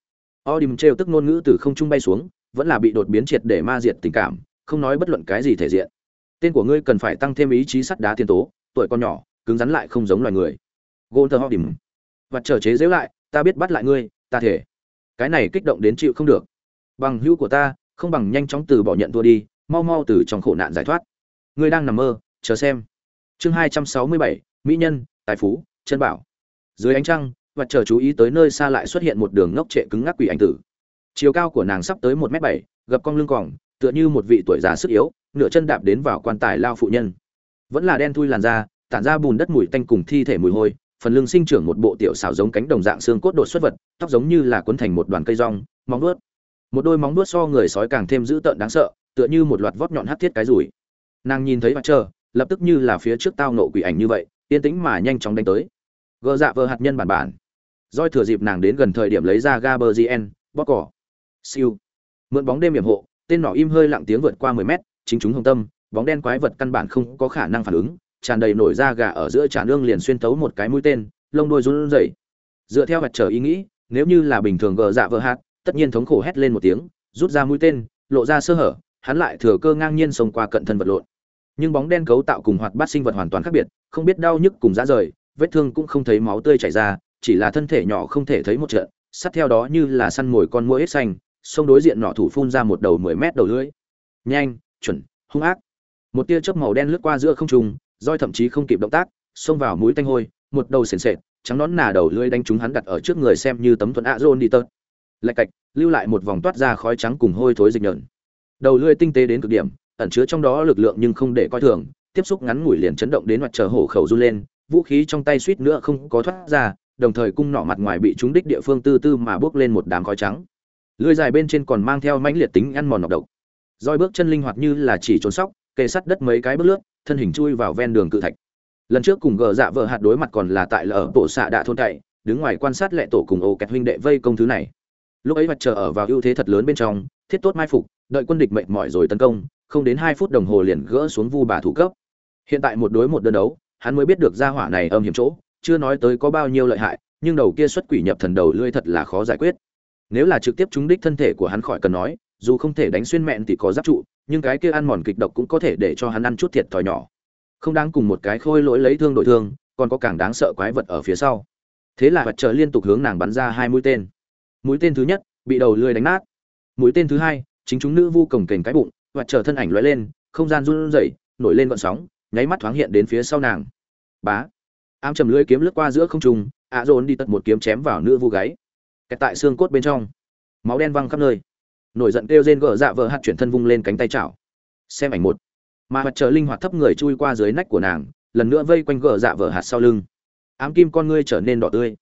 odim trêu tức ngôn ngữ từ không trung bay xuống vẫn là bị đột biến triệt để ma diệt tình cảm không nói bất luận cái gì thể diện tên của ngươi cần phải tăng thêm ý chí sắt đá tiên tố tuổi con nhỏ cứng rắn lại không giống loài người Golden Hodim. và trở chế dễu lại, ta biết bắt lại ngươi, ta thể. Cái này kích động đến chịu không được. Bằng hữu của ta, không bằng nhanh chóng từ bỏ nhận thua đi, mau mau từ trong khổ nạn giải thoát. Ngươi đang nằm mơ, chờ xem. Chương 267, mỹ nhân, tài phú, chân bảo. Dưới ánh trăng, vật chờ chú ý tới nơi xa lại xuất hiện một đường ngốc trệ cứng ngắc quỷ ảnh tử. Chiều cao của nàng sắp tới 1m7, gập cong lưng còng, tựa như một vị tuổi già sức yếu, nửa chân đạp đến vào quan tài lao phụ nhân. Vẫn là đen thui làn da, tản ra bùn đất mùi tanh cùng thi thể mùi hôi, phần lưng sinh trưởng một bộ tiểu xảo giống cánh đồng dạng xương cốt đột xuất vật, tóc giống như là cuốn thành một đoàn cây rong, móng vuốt. Một đôi móng vuốt so người sói càng thêm dữ tợn đáng sợ, tựa như một loạt vót nhọn hắt thiết cái rủi. Nàng nhìn thấy mặt trời, lập tức như là phía trước tao nộ quỷ ảnh như vậy, yên tĩnh mà nhanh chóng đánh tới. Gờ dạ vờ hạt nhân bản bản. roi thừa dịp nàng đến gần thời điểm lấy ra Gaberzien, bóc cỏ. Siêu. Mượn bóng đêm hiểm hộ, tên nỏ im hơi lặng tiếng vượt qua 10 mét, chính chúng hồng tâm, bóng đen quái vật căn bản không có khả năng phản ứng, tràn đầy nổi da gà ở giữa tràn lương liền xuyên tấu một cái mũi tên lông đuôi run rẩy dựa theo mặt trở ý nghĩ nếu như là bình thường gờ dạ vờ hạt tất nhiên thống khổ hét lên một tiếng rút ra mũi tên lộ ra sơ hở hắn lại thừa cơ ngang nhiên xông qua cận thân vật lộn. Nhưng bóng đen cấu tạo cùng hoạt bát sinh vật hoàn toàn khác biệt, không biết đau nhức cùng giá rời, vết thương cũng không thấy máu tươi chảy ra, chỉ là thân thể nhỏ không thể thấy một trận, sát theo đó như là săn mồi con muỗi xanh xông đối diện nọ thủ phun ra một đầu mười mét đầu lưỡi. Nhanh, chuẩn, hung ác. Một tia chớp màu đen lướt qua giữa không trung, roi thậm chí không kịp động tác, xông vào mũi tanh hôi, một đầu sền sệt, trắng nón nà đầu lưỡi đánh chúng hắn đặt ở trước người xem như tấm thuận ạ rôn đi tớt lạch cạch, lưu lại một vòng toát ra khói trắng cùng hôi thối dịch nhợn đầu lưỡi tinh tế đến cực điểm, ẩn chứa trong đó lực lượng nhưng không để coi thường, tiếp xúc ngắn ngủi liền chấn động đến mặt chờ hổ khẩu run lên, vũ khí trong tay suýt nữa không có thoát ra, đồng thời cung nỏ mặt ngoài bị trúng đích địa phương tư tư mà bước lên một đám khói trắng. Lưỡi dài bên trên còn mang theo mãnh liệt tính ăn mòn nọc độc. Roi bước chân linh hoạt như là chỉ trốn sóc, kề sắt đất mấy cái bước lướt, thân hình chui vào ven đường cự thạch. Lần trước cùng gờ dạ vợ hạt đối mặt còn là tại là ở bộ xạ đạ thôn cậy đứng ngoài quan sát lệ tổ cùng ô kẹt huynh đệ vây công thứ này. Lúc ấy mặt chờ ở vào ưu thế thật lớn bên trong, thiết tốt mai phục đợi quân địch mệt mỏi rồi tấn công, không đến hai phút đồng hồ liền gỡ xuống vu bà thủ cấp. Hiện tại một đối một đơn đấu, hắn mới biết được gia hỏa này âm hiểm chỗ, chưa nói tới có bao nhiêu lợi hại, nhưng đầu kia xuất quỷ nhập thần đầu lưỡi thật là khó giải quyết. Nếu là trực tiếp trúng đích thân thể của hắn khỏi cần nói, dù không thể đánh xuyên mẹn thì có giáp trụ, nhưng cái kia ăn mòn kịch độc cũng có thể để cho hắn ăn chút thiệt thòi nhỏ. Không đáng cùng một cái khôi lỗi lấy thương đổi thương, còn có càng đáng sợ quái vật ở phía sau. Thế là vật trợ liên tục hướng nàng bắn ra hai mũi tên. Mũi tên thứ nhất, bị đầu lưỡi đánh nát. Mũi tên thứ hai chính chúng nữ vu cổng kềnh cái bụng, và chờ thân ảnh lóe lên, không gian run rẩy, nổi lên gọn sóng, nháy mắt thoáng hiện đến phía sau nàng. Bá. Ám trầm lưỡi kiếm lướt qua giữa không trung, ạ dồn đi tật một kiếm chém vào nữ vu gáy. Kẹt tại xương cốt bên trong. Máu đen văng khắp nơi. Nổi giận kêu rên gỡ dạ vợ hạt chuyển thân vung lên cánh tay chảo. Xem ảnh một. Mà mặt trời linh hoạt thấp người chui qua dưới nách của nàng, lần nữa vây quanh gỡ dạ vợ hạt sau lưng. Ám kim con ngươi trở nên đỏ tươi.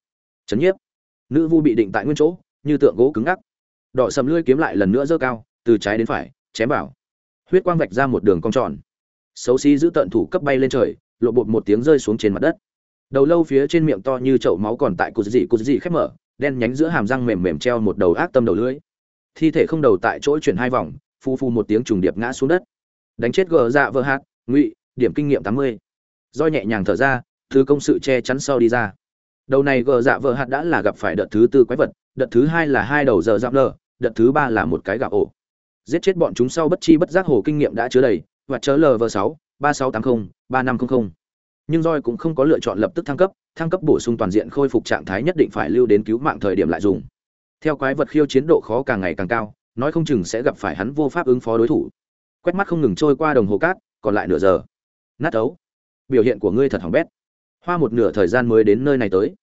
Chấn nhiếp. Nữ vu bị định tại nguyên chỗ, như tượng gỗ cứng ngắc. Đỏ sầm lưỡi kiếm lại lần nữa dơ cao từ trái đến phải, chém vào. Huyết quang vạch ra một đường cong tròn. Xấu xí giữ tận thủ cấp bay lên trời, lộ bột một tiếng rơi xuống trên mặt đất. Đầu lâu phía trên miệng to như chậu máu còn tại cụt dị cụt dị khép mở, đen nhánh giữa hàm răng mềm mềm treo một đầu ác tâm đầu lưỡi. Thi thể không đầu tại chỗ chuyển hai vòng phu phu một tiếng trùng điệp ngã xuống đất. Đánh chết gờ dạ vợ hạt, ngụy, điểm kinh nghiệm tám mươi. Do nhẹ nhàng thở ra, thứ công sự che chắn sau đi ra. Đầu này gờ dạ vợ hạt đã là gặp phải đợt thứ tư quái vật, đợt thứ hai là hai đầu giờ dạp lờ, đợt thứ ba là một cái gạo ổ giết chết bọn chúng sau bất chi bất giác hồ kinh nghiệm đã chứa đầy, và chớ lv sáu, ba sáu tám mươi ba năm trăm linh nhưng roi cũng không có lựa chọn lập tức thăng cấp thăng cấp bổ sung toàn diện khôi phục trạng thái nhất định phải lưu đến cứu mạng thời điểm lại dùng. Theo quái vật khiêu chiến độ khó càng ngày càng cao, nói không chừng sẽ gặp phải hắn vô pháp ứng phó đối thủ. Quét mắt không ngừng trôi qua đồng hồ cát, còn lại nửa giờ. Nát ấu. Biểu hiện của ngươi thật hỏng bét. Hoa một nửa thời gian mới đến nơi này tới.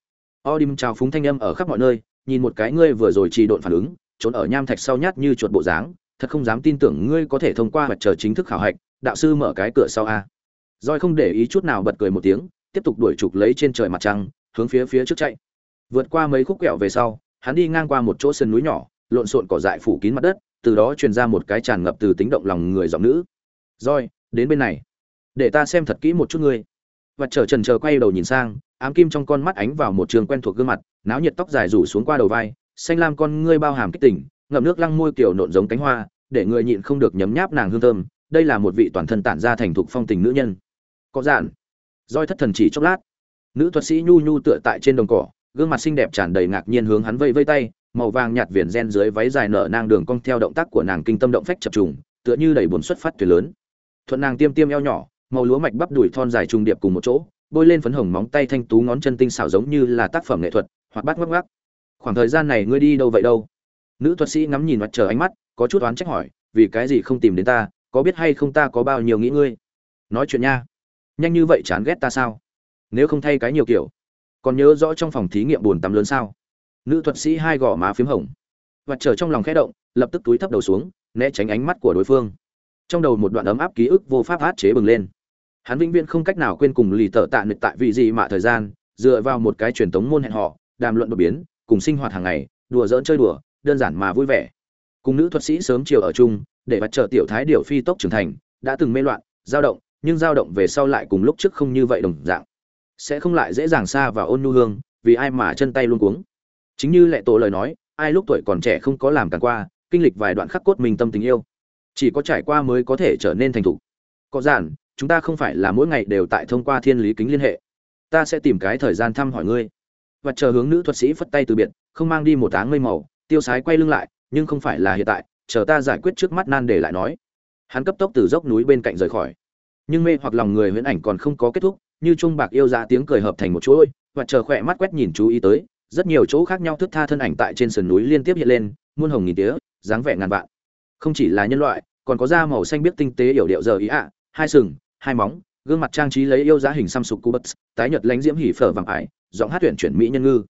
Odim chào phúng thanh âm ở khắp mọi nơi, nhìn một cái ngươi vừa rồi trì độn phản ứng, trốn ở nham thạch sau nhát như chuột bộ dáng thật không dám tin tưởng ngươi có thể thông qua mặt chờ chính thức khảo hạch, đạo sư mở cái cửa sau a. Roi không để ý chút nào bật cười một tiếng, tiếp tục đuổi trục lấy trên trời mặt trăng, hướng phía phía trước chạy. Vượt qua mấy khúc quẹo về sau, hắn đi ngang qua một chỗ sườn núi nhỏ, lộn xộn cỏ dại phủ kín mặt đất, từ đó truyền ra một cái tràn ngập từ tính động lòng người giọng nữ. Roi đến bên này. Để ta xem thật kỹ một chút ngươi. Và chờ trần chờ quay đầu nhìn sang, ám kim trong con mắt ánh vào một trường quen thuộc gương mặt, náo nhiệt tóc dài rủ xuống qua đầu vai, xanh lam con ngươi bao hàm kích tỉnh ngậm nước lăng môi kiểu nộn giống cánh hoa, để người nhịn không được nhấm nháp nàng hương thơm, đây là một vị toàn thân tản ra thành thục phong tình nữ nhân. Có dạn. Roi thất thần chỉ chốc lát. Nữ thuật sĩ nhu nhu tựa tại trên đồng cỏ, gương mặt xinh đẹp tràn đầy ngạc nhiên hướng hắn vây vây tay, màu vàng nhạt viền gen dưới váy dài nở nang đường cong theo động tác của nàng kinh tâm động phách chập trùng, tựa như đẩy buồn xuất phát tuyệt lớn. Thuận nàng tiêm tiêm eo nhỏ, màu lúa mạch bắp đùi thon dài trùng điệp cùng một chỗ, bôi lên phấn hồng móng tay thanh tú ngón chân tinh xảo giống như là tác phẩm nghệ thuật, hoặc bắt ngoắc ngoắc khoảng thời gian này ngươi đi đâu vậy đâu? Nữ thuật sĩ ngắm nhìn mặt trời ánh mắt, có chút oán trách hỏi, vì cái gì không tìm đến ta? Có biết hay không ta có bao nhiêu nghĩ ngươi? Nói chuyện nha. Nhanh như vậy chán ghét ta sao? Nếu không thay cái nhiều kiểu, còn nhớ rõ trong phòng thí nghiệm buồn tắm lớn sao? Nữ thuật sĩ hai gò má phím hồng. Mặt trời trong lòng khẽ động, lập tức túi thấp đầu xuống, né tránh ánh mắt của đối phương. Trong đầu một đoạn ấm áp ký ức vô pháp át chế bừng lên. Hắn vĩnh viễn không cách nào quên cùng lì tợ tạ nịch tại vị gì mà thời gian, dựa vào một cái truyền thống môn hẹn họ đàm luận đột biến, cùng sinh hoạt hàng ngày, đùa dỡn chơi đùa đơn giản mà vui vẻ. Cùng nữ thuật sĩ sớm chiều ở chung, để mặt trở tiểu thái điều phi tốc trưởng thành, đã từng mê loạn, dao động, nhưng dao động về sau lại cùng lúc trước không như vậy đồng dạng. Sẽ không lại dễ dàng xa vào ôn nhu hương, vì ai mà chân tay luôn cuống. Chính như lệ tổ lời nói, ai lúc tuổi còn trẻ không có làm càng qua, kinh lịch vài đoạn khắc cốt mình tâm tình yêu. Chỉ có trải qua mới có thể trở nên thành thục. Có giản, chúng ta không phải là mỗi ngày đều tại thông qua thiên lý kính liên hệ. Ta sẽ tìm cái thời gian thăm hỏi ngươi. Và chờ hướng nữ thuật sĩ phất tay từ biệt, không mang đi một áng mây màu tiêu sái quay lưng lại, nhưng không phải là hiện tại, chờ ta giải quyết trước mắt nan để lại nói. Hắn cấp tốc từ dốc núi bên cạnh rời khỏi. Nhưng mê hoặc lòng người huyễn ảnh còn không có kết thúc, như trung bạc yêu ra tiếng cười hợp thành một chuỗi, và chờ khỏe mắt quét nhìn chú ý tới, rất nhiều chỗ khác nhau thức tha thân ảnh tại trên sườn núi liên tiếp hiện lên, muôn hồng nghìn tía, dáng vẻ ngàn vạn. Không chỉ là nhân loại, còn có da màu xanh biết tinh tế yểu điệu giờ ý ạ, hai sừng, hai móng, gương mặt trang trí lấy yêu giá hình xăm sục cubus, tái nhật lánh diễm hỉ phở vàng ải, giọng hát tuyển chuyển mỹ nhân ngư.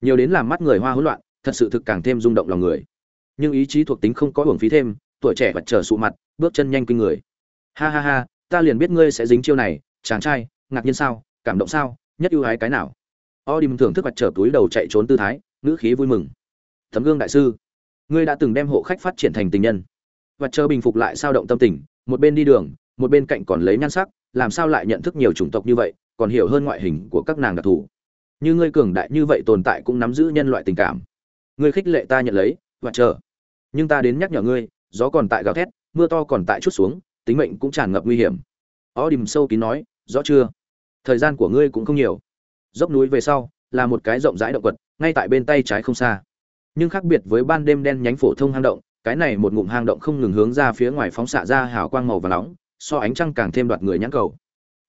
Nhiều đến làm mắt người hoa hỗn loạn thật sự thực càng thêm rung động lòng người nhưng ý chí thuộc tính không có hưởng phí thêm tuổi trẻ vật trở sụ mặt bước chân nhanh kinh người ha ha ha ta liền biết ngươi sẽ dính chiêu này chàng trai ngạc nhiên sao cảm động sao nhất ưu ái cái nào Odim thưởng thức vật trở túi đầu chạy trốn tư thái, ngữ khí vui mừng. Thấm gương đại sư, ngươi đã từng đem hộ khách phát triển thành tình nhân. Vật trở bình phục lại sao động tâm tình, một bên đi đường, một bên cạnh còn lấy nhan sắc, làm sao lại nhận thức nhiều chủng tộc như vậy, còn hiểu hơn ngoại hình của các nàng đặc thù. Như ngươi cường đại như vậy tồn tại cũng nắm giữ nhân loại tình cảm. Ngươi khích lệ ta nhận lấy, và chờ. Nhưng ta đến nhắc nhở ngươi, gió còn tại gào thét, mưa to còn tại chút xuống, tính mệnh cũng tràn ngập nguy hiểm. Odim sâu kín nói, rõ chưa? Thời gian của ngươi cũng không nhiều. Dốc núi về sau là một cái rộng rãi động quật ngay tại bên tay trái không xa. Nhưng khác biệt với ban đêm đen nhánh phổ thông hang động cái này một ngụm hang động không ngừng hướng ra phía ngoài phóng xạ ra hào quang màu và nóng so ánh trăng càng thêm đoạt người nhãn cầu.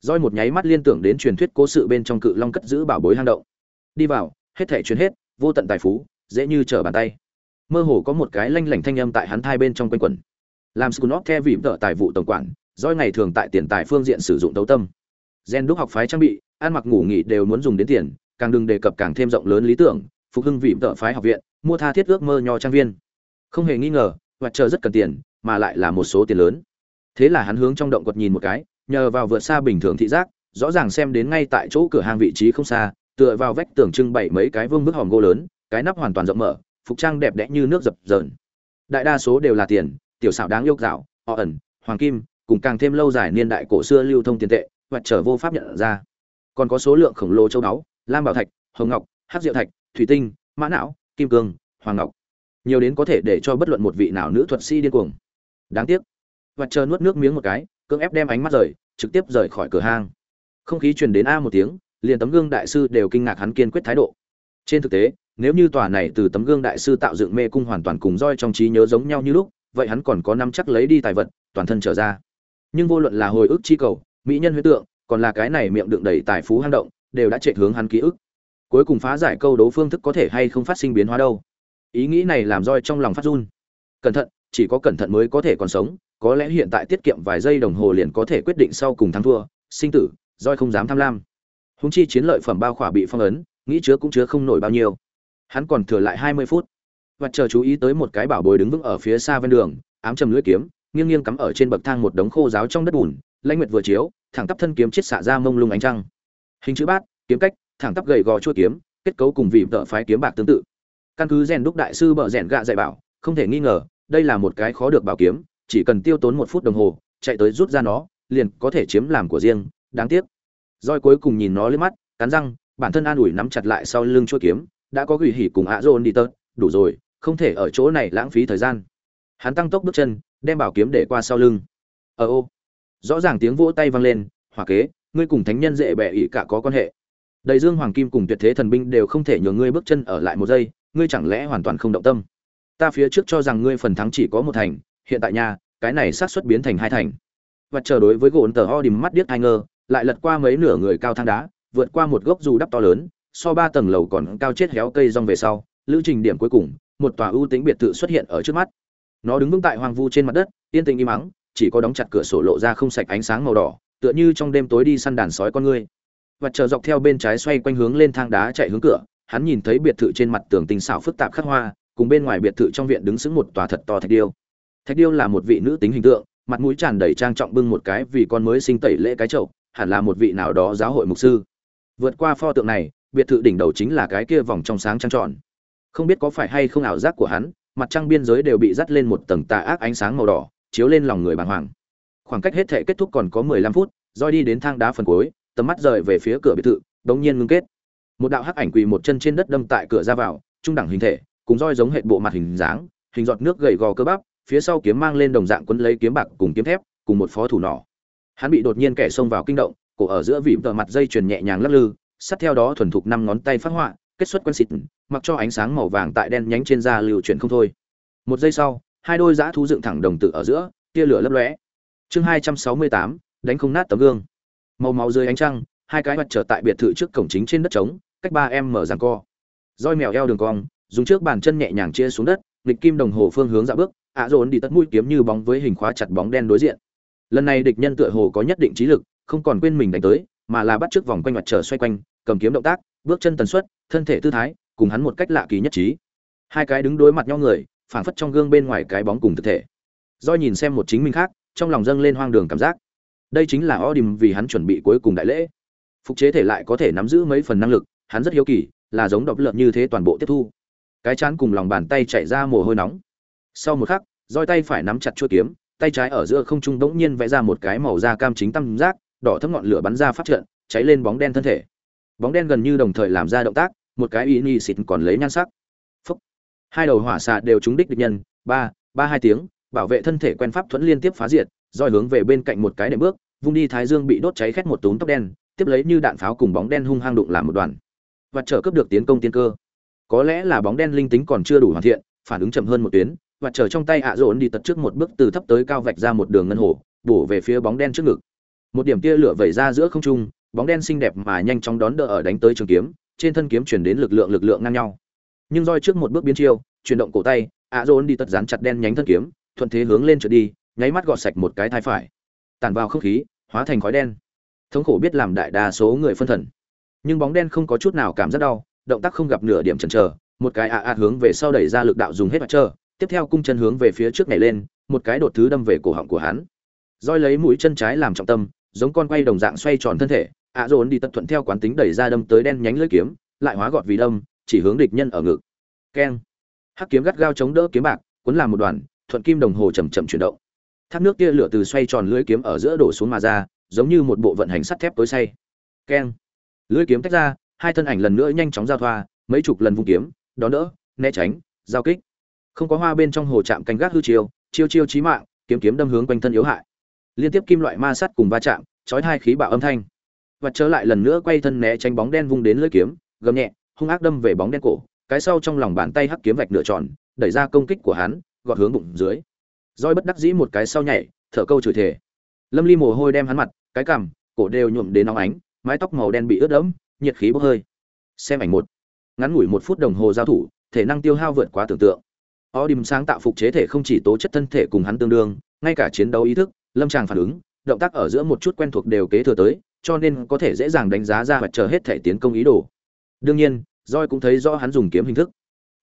Roi một nháy mắt liên tưởng đến truyền thuyết cố sự bên trong cự long cất giữ bảo bối hang động. Đi vào hết thể truyền hết vô tận tài phú dễ như trở bàn tay. Mơ hồ có một cái lanh lảnh thanh âm tại hắn thai bên trong quanh quẩn. Làm scunop theo vị vợ tài vụ tổng quản doi ngày thường tại tiền tài phương diện sử dụng tấu tâm. Gen đúc học phái trang bị, ăn mặc ngủ nghỉ đều muốn dùng đến tiền, càng đừng đề cập càng thêm rộng lớn lý tưởng, phục hưng vị tợ phái học viện, mua tha thiết ước mơ nho trang viên. Không hề nghi ngờ hoạt chờ rất cần tiền, mà lại là một số tiền lớn. Thế là hắn hướng trong động quật nhìn một cái, nhờ vào vượt xa bình thường thị giác, rõ ràng xem đến ngay tại chỗ cửa hàng vị trí không xa, tựa vào vách tường trưng bày mấy cái vương bức hòm gỗ lớn cái nắp hoàn toàn rộng mở, phục trang đẹp đẽ như nước dập dờn. Đại đa số đều là tiền, tiểu xảo đáng yêu dạo họ ẩn, hoàng kim, cùng càng thêm lâu dài niên đại cổ xưa lưu thông tiền tệ, hoặc trở vô pháp nhận ra. Còn có số lượng khổng lồ châu báu, lam bảo thạch, hồng ngọc hát diệu thạch, thủy tinh, mã não, kim cương, hoàng ngọc. Nhiều đến có thể để cho bất luận một vị nào nữ thuật sĩ điên cuồng. Đáng tiếc và chờ nuốt nước miếng một cái, cưỡng ép đem ánh mắt rời, trực tiếp rời khỏi cửa hang. Không khí truyền đến a một tiếng, liền tấm gương đại sư đều kinh ngạc hắn kiên quyết thái độ. Trên thực tế nếu như tòa này từ tấm gương đại sư tạo dựng mê cung hoàn toàn cùng roi trong trí nhớ giống nhau như lúc, vậy hắn còn có năm chắc lấy đi tài vật, toàn thân trở ra. Nhưng vô luận là hồi ức chi cầu, mỹ nhân huyết tượng, còn là cái này miệng đựng đầy tài phú hang động, đều đã chạy hướng hắn ký ức. Cuối cùng phá giải câu đấu phương thức có thể hay không phát sinh biến hóa đâu. Ý nghĩ này làm roi trong lòng phát run. Cẩn thận, chỉ có cẩn thận mới có thể còn sống, có lẽ hiện tại tiết kiệm vài giây đồng hồ liền có thể quyết định sau cùng thắng thua, sinh tử, roi không dám tham lam. Húng chi chiến lợi phẩm bao khỏa bị phong ấn, nghĩ chứa cũng chứa không nổi bao nhiêu hắn còn thừa lại hai mươi phút. Và chờ chú ý tới một cái bảo bối đứng vững ở phía xa ven đường, ám trầm lưỡi kiếm, nghiêng nghiêng cắm ở trên bậc thang một đống khô giáo trong đất bùn, lãnh nguyệt vừa chiếu, thẳng tắp thân kiếm chết xạ ra mông lung ánh trăng. Hình chữ bát, kiếm cách, thẳng tắp gầy gò chua kiếm, kết cấu cùng vị vợ phái kiếm bạc tương tự. Căn cứ rèn đúc đại sư bợ rèn gạ dạy bảo, không thể nghi ngờ, đây là một cái khó được bảo kiếm, chỉ cần tiêu tốn một phút đồng hồ, chạy tới rút ra nó, liền có thể chiếm làm của riêng, đáng tiếc. Roi cuối cùng nhìn nó lên mắt, cắn răng, bản thân an ủi nắm chặt lại sau lưng chua kiếm đã có gửi hỉ cùng ạ dồn đi tớt đủ rồi, không thể ở chỗ này lãng phí thời gian. Hắn tăng tốc bước chân, đem bảo kiếm để qua sau lưng. Ờ ô. Rõ ràng tiếng vỗ tay vang lên, hỏa kế, ngươi cùng thánh nhân dễ bẻ ỉ cả có quan hệ. Đầy dương hoàng kim cùng tuyệt thế thần binh đều không thể nhường ngươi bước chân ở lại một giây, ngươi chẳng lẽ hoàn toàn không động tâm? Ta phía trước cho rằng ngươi phần thắng chỉ có một thành, hiện tại nha, cái này xác suất biến thành hai thành. Và chờ đối với gồn tờ ho đìm mắt điếc ai ngơ lại lật qua mấy nửa người cao thang đá, vượt qua một gốc dù đắp to lớn so ba tầng lầu còn cao chết héo cây rong về sau lữ trình điểm cuối cùng một tòa ưu tính biệt thự xuất hiện ở trước mắt. Nó đứng vững tại hoang vu trên mặt đất yên tĩnh im ắng, chỉ có đóng chặt cửa sổ lộ ra không sạch ánh sáng màu đỏ tựa như trong đêm tối đi săn đàn sói con ngươi và chờ dọc theo bên trái xoay quanh hướng lên thang đá chạy hướng cửa hắn nhìn thấy biệt thự trên mặt tường tinh xảo phức tạp khắc hoa cùng bên ngoài biệt thự trong viện đứng xứng một tòa thật to thạch điêu. Thạch điêu là một vị nữ tính hình tượng mặt mũi tràn đầy trang trọng bưng một cái vì con mới sinh tẩy lễ cái chậu hẳn là một vị nào đó giáo hội mục sư. Vượt qua pho tượng này biệt thự đỉnh đầu chính là cái kia vòng trong sáng trăng tròn. Không biết có phải hay không ảo giác của hắn, mặt trăng biên giới đều bị dắt lên một tầng tà ác ánh sáng màu đỏ, chiếu lên lòng người bàng hoàng. Khoảng cách hết thể kết thúc còn có mười lăm phút roi đi đến thang đá phần cuối, tầm mắt rời về phía cửa biệt thự, đống nhiên ngưng kết. Một đạo hắc ảnh quỳ một chân trên đất đâm tại cửa ra vào, trung đẳng hình thể, cùng roi giống hệ bộ mặt hình dáng, hình giọt nước gầy gò cơ bắp, phía sau kiếm mang lên đồng dạng quấn lấy kiếm bạc cùng kiếm thép, cùng một phó thủ nỏ. Hắn bị đột nhiên kẻ xông vào kinh động, cổ ở giữa vỉm tờ mặt dây chuyền nhẹ nhàng lắc lư sát theo đó thuần thục năm ngón tay phát họa, kết xuất quen xịt, mặc cho ánh sáng màu vàng tại đen nhánh trên da lưu chuyển không thôi. Một giây sau, hai đôi giã thú dựng thẳng đồng tử ở giữa, tia lửa lấp lóe. Chương hai trăm sáu mươi tám, đánh không nát tấm gương. Màu máu dưới ánh trăng, hai cái mặt trở tại biệt thự trước cổng chính trên đất trống, cách ba em mở ràng co. Roi mèo eo đường cong, dùng trước bàn chân nhẹ nhàng chia xuống đất, nghịch kim đồng hồ phương hướng dạ bước, ạ dồn đi tất mũi kiếm như bóng với hình khóa chặt bóng đen đối diện. Lần này địch nhân tựa hồ có nhất định trí lực, không còn quên mình đánh tới mà là bắt trước vòng quanh mặt trở xoay quanh, cầm kiếm động tác, bước chân tần suất, thân thể tư thái, cùng hắn một cách lạ kỳ nhất trí. Hai cái đứng đối mặt nhau người, phảng phất trong gương bên ngoài cái bóng cùng thực thể. Do nhìn xem một chính mình khác, trong lòng dâng lên hoang đường cảm giác. Đây chính là Odin vì hắn chuẩn bị cuối cùng đại lễ. Phục chế thể lại có thể nắm giữ mấy phần năng lực, hắn rất hiếu kỳ, là giống độc lợn như thế toàn bộ tiếp thu. Cái chán cùng lòng bàn tay chạy ra mồ hôi nóng. Sau một khắc roi tay phải nắm chặt chuôi kiếm, tay trái ở giữa không trung đống nhiên vẽ ra một cái màu da cam chính tam giác đỏ thấm ngọn lửa bắn ra phát trận, cháy lên bóng đen thân thể. Bóng đen gần như đồng thời làm ra động tác, một cái ý ni xịt còn lấy nhan sắc. Phúc. hai đầu hỏa xạ đều trúng đích địch nhân. Ba ba hai tiếng, bảo vệ thân thể quen pháp thuẫn liên tiếp phá diệt roi hướng về bên cạnh một cái đệm bước, vung đi thái dương bị đốt cháy khét một túm tóc đen, tiếp lấy như đạn pháo cùng bóng đen hung hăng đụng làm một đoàn. Và trở cướp được tiến công tiên cơ. Có lẽ là bóng đen linh tính còn chưa đủ hoàn thiện, phản ứng chậm hơn một tuyến, và trở trong tay ạ à đi tật trước một bước từ thấp tới cao vạch ra một đường ngân hồ, bổ về phía bóng đen trước ngực một điểm tia lửa vẩy ra giữa không trung, bóng đen xinh đẹp mà nhanh chóng đón đỡ ở đánh tới trường kiếm, trên thân kiếm chuyển đến lực lượng lực lượng ngang nhau. Nhưng roi trước một bước biến chiêu, chuyển động cổ tay ạ dồn đi tật dán chặt đen nhánh thân kiếm, thuận thế hướng lên trượt đi, nháy mắt gọt sạch một cái thai phải. Tản vào không khí, hóa thành khói đen. Thống khổ biết làm đại đa số người phân thần. Nhưng bóng đen không có chút nào cảm giác đau, động tác không gặp nửa điểm chần chờ, một cái ạ ạ hướng về sau đẩy ra lực đạo dùng hết mặt trơ tiếp theo cung chân hướng về phía trước nhảy lên, một cái đột thứ đâm về cổ họng của hắn. Roi lấy mũi chân trái làm trọng tâm giống con quay đồng dạng xoay tròn thân thể, ạ dồn đi tật thuận theo quán tính đẩy ra đâm tới đen nhánh lưỡi kiếm, lại hóa gọt vì đâm, chỉ hướng địch nhân ở ngực. Keng. Hắc kiếm gắt gao chống đỡ kiếm bạc, cuốn làm một đoàn, thuận kim đồng hồ chậm chậm chuyển động. Thác nước kia lửa từ xoay tròn lưỡi kiếm ở giữa đổ xuống mà ra, giống như một bộ vận hành sắt thép tối say. Keng. Lưỡi kiếm tách ra, hai thân ảnh lần nữa nhanh chóng giao thoa, mấy chục lần vung kiếm, đón đỡ, né tránh, giao kích. Không có hoa bên trong hồ chạm canh gác hư chiêu chiêu chiêu chí mạng, kiếm kiếm đâm hướng quanh thân yếu hại liên tiếp kim loại ma sắt cùng va chạm chói hai khí bạo âm thanh. Và trở lại lần nữa quay thân né tránh bóng đen vung đến lưỡi kiếm gầm nhẹ hung ác đâm về bóng đen cổ cái sau trong lòng bàn tay hắc kiếm vạch nửa tròn đẩy ra công kích của hắn gọt hướng bụng dưới. Roi bất đắc dĩ một cái sau nhảy thở câu chửi thể lâm ly mồ hôi đem hắn mặt cái cằm cổ đều nhuộm đến nóng ánh mái tóc màu đen bị ướt đẫm nhiệt khí bốc hơi. Xem ảnh một. Ngắn ngủi một phút đồng hồ giao thủ thể năng tiêu hao vượt quá tưởng tượng. Odim sáng tạo phục chế thể không chỉ tố chất thân thể cùng hắn tương đương, ngay cả chiến đấu ý thức, lâm tràng phản ứng, động tác ở giữa một chút quen thuộc đều kế thừa tới, cho nên có thể dễ dàng đánh giá ra và chờ hết thể tiến công ý đồ. Đương nhiên, roi cũng thấy rõ hắn dùng kiếm hình thức.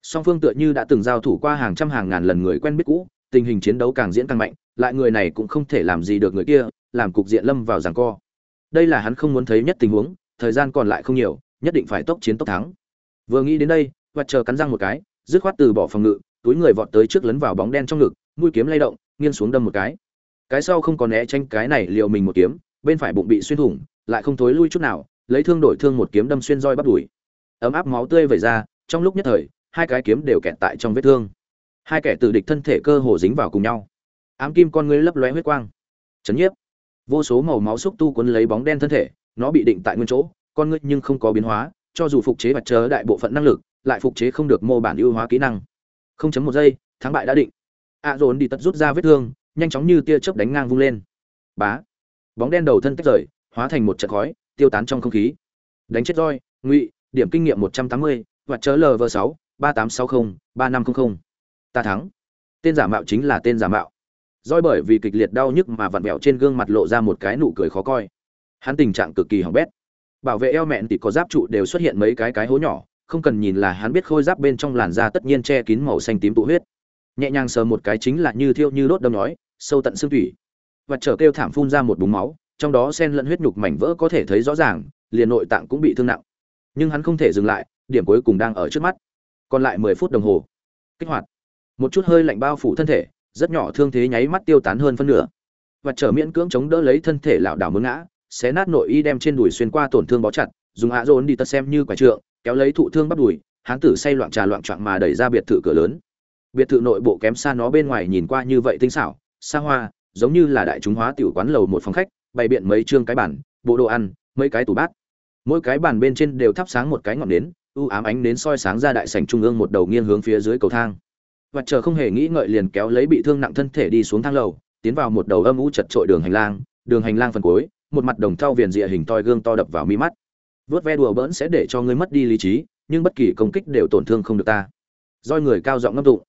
Song phương tựa như đã từng giao thủ qua hàng trăm hàng ngàn lần người quen biết cũ, tình hình chiến đấu càng diễn càng mạnh, lại người này cũng không thể làm gì được người kia, làm cục diện lâm vào giằng co. Đây là hắn không muốn thấy nhất tình huống, thời gian còn lại không nhiều, nhất định phải tốc chiến tốc thắng. Vừa nghĩ đến đây, và chờ cắn răng một cái, dứt khoát từ bỏ phòng ngự, túi người vọt tới trước lấn vào bóng đen trong ngực, mũi kiếm lay động, nghiêng xuống đâm một cái. Cái sau không có né tránh cái này liệu mình một kiếm, bên phải bụng bị xuyên thủng, lại không thối lui chút nào, lấy thương đổi thương một kiếm đâm xuyên roi bắt đuổi. Ấm áp máu tươi vẩy ra, trong lúc nhất thời, hai cái kiếm đều kẹt tại trong vết thương. Hai kẻ tử địch thân thể cơ hồ dính vào cùng nhau. Ám kim con ngươi lấp lóe huyết quang. Chấn nhiếp. Vô số màu máu xúc tu cuốn lấy bóng đen thân thể, nó bị định tại nguyên chỗ, con ngươi nhưng không có biến hóa, cho dù phục chế và chớ đại bộ phận năng lực, lại phục chế không được mô bản ưu hóa kỹ năng không chấm một giây thắng bại đã định a dồn đi tật rút ra vết thương nhanh chóng như tia chớp đánh ngang vung lên. Bá. Bóng đen đầu thân tách rời, hóa thành một trận khói, tiêu tán trong không khí. Đánh chết roi, ngụy, điểm kinh nghiệm một trăm tám mươi, hoặc chớ lv sáu, ba tám sáu không, ba năm không không. Ta thắng. Tên giả mạo chính là tên giả mạo. Roi bởi vì kịch liệt đau nhức mà vặn vẹo trên gương mặt lộ ra một cái nụ cười khó coi. Hắn tình trạng cực kỳ hỏng bét. Bảo vệ eo mẹn thì có giáp trụ đều xuất hiện mấy cái cái hố nhỏ, không cần nhìn là hắn biết khôi giáp bên trong làn da tất nhiên che kín màu xanh tím tụ huyết. Nhẹ nhàng sờ một cái chính là như thiêu như đốt đâm nói sâu tận xương thủy và trở kêu thảm phun ra một búng máu, trong đó sen lẫn huyết nhục mảnh vỡ có thể thấy rõ ràng, liền nội tạng cũng bị thương nặng. Nhưng hắn không thể dừng lại, điểm cuối cùng đang ở trước mắt. Còn lại mười phút đồng hồ. Kích hoạt. Một chút hơi lạnh bao phủ thân thể, rất nhỏ thương thế nháy mắt tiêu tán hơn phân nửa. Và trở miễn cưỡng chống đỡ lấy thân thể lảo đảo mướn ngã, xé nát nội y đem trên đùi xuyên qua tổn thương bó chặt, dùng hạ rôn đi tật xem như quả trượng, kéo lấy thụ thương bắt đùi, hán tử say loạn trà loạn trạng mà đẩy ra biệt thự cửa lớn. Biệt thự nội bộ kém xa nó bên ngoài nhìn qua như vậy tinh xảo xa hoa, giống như là đại chúng hóa tiểu quán lầu một phòng khách, bày biện mấy trương cái bản bộ đồ ăn, mấy cái tủ bát. Mỗi cái bàn bên trên đều thắp sáng một cái ngọn nến, u ám ánh nến soi sáng ra đại sảnh trung ương một đầu nghiêng hướng phía dưới cầu thang. Và chờ không hề nghĩ ngợi liền kéo lấy bị thương nặng thân thể đi xuống thang lầu, tiến vào một đầu âm u chật trội đường hành lang, đường hành lang phần cuối, một mặt đồng thau viền rìa hình toi gương to đập vào mi mắt. Vớt ve đùa bỡn sẽ để cho ngươi mất đi lý trí, nhưng bất kỳ công kích đều tổn thương không được ta. Doi người cao giọng ngâm tụng.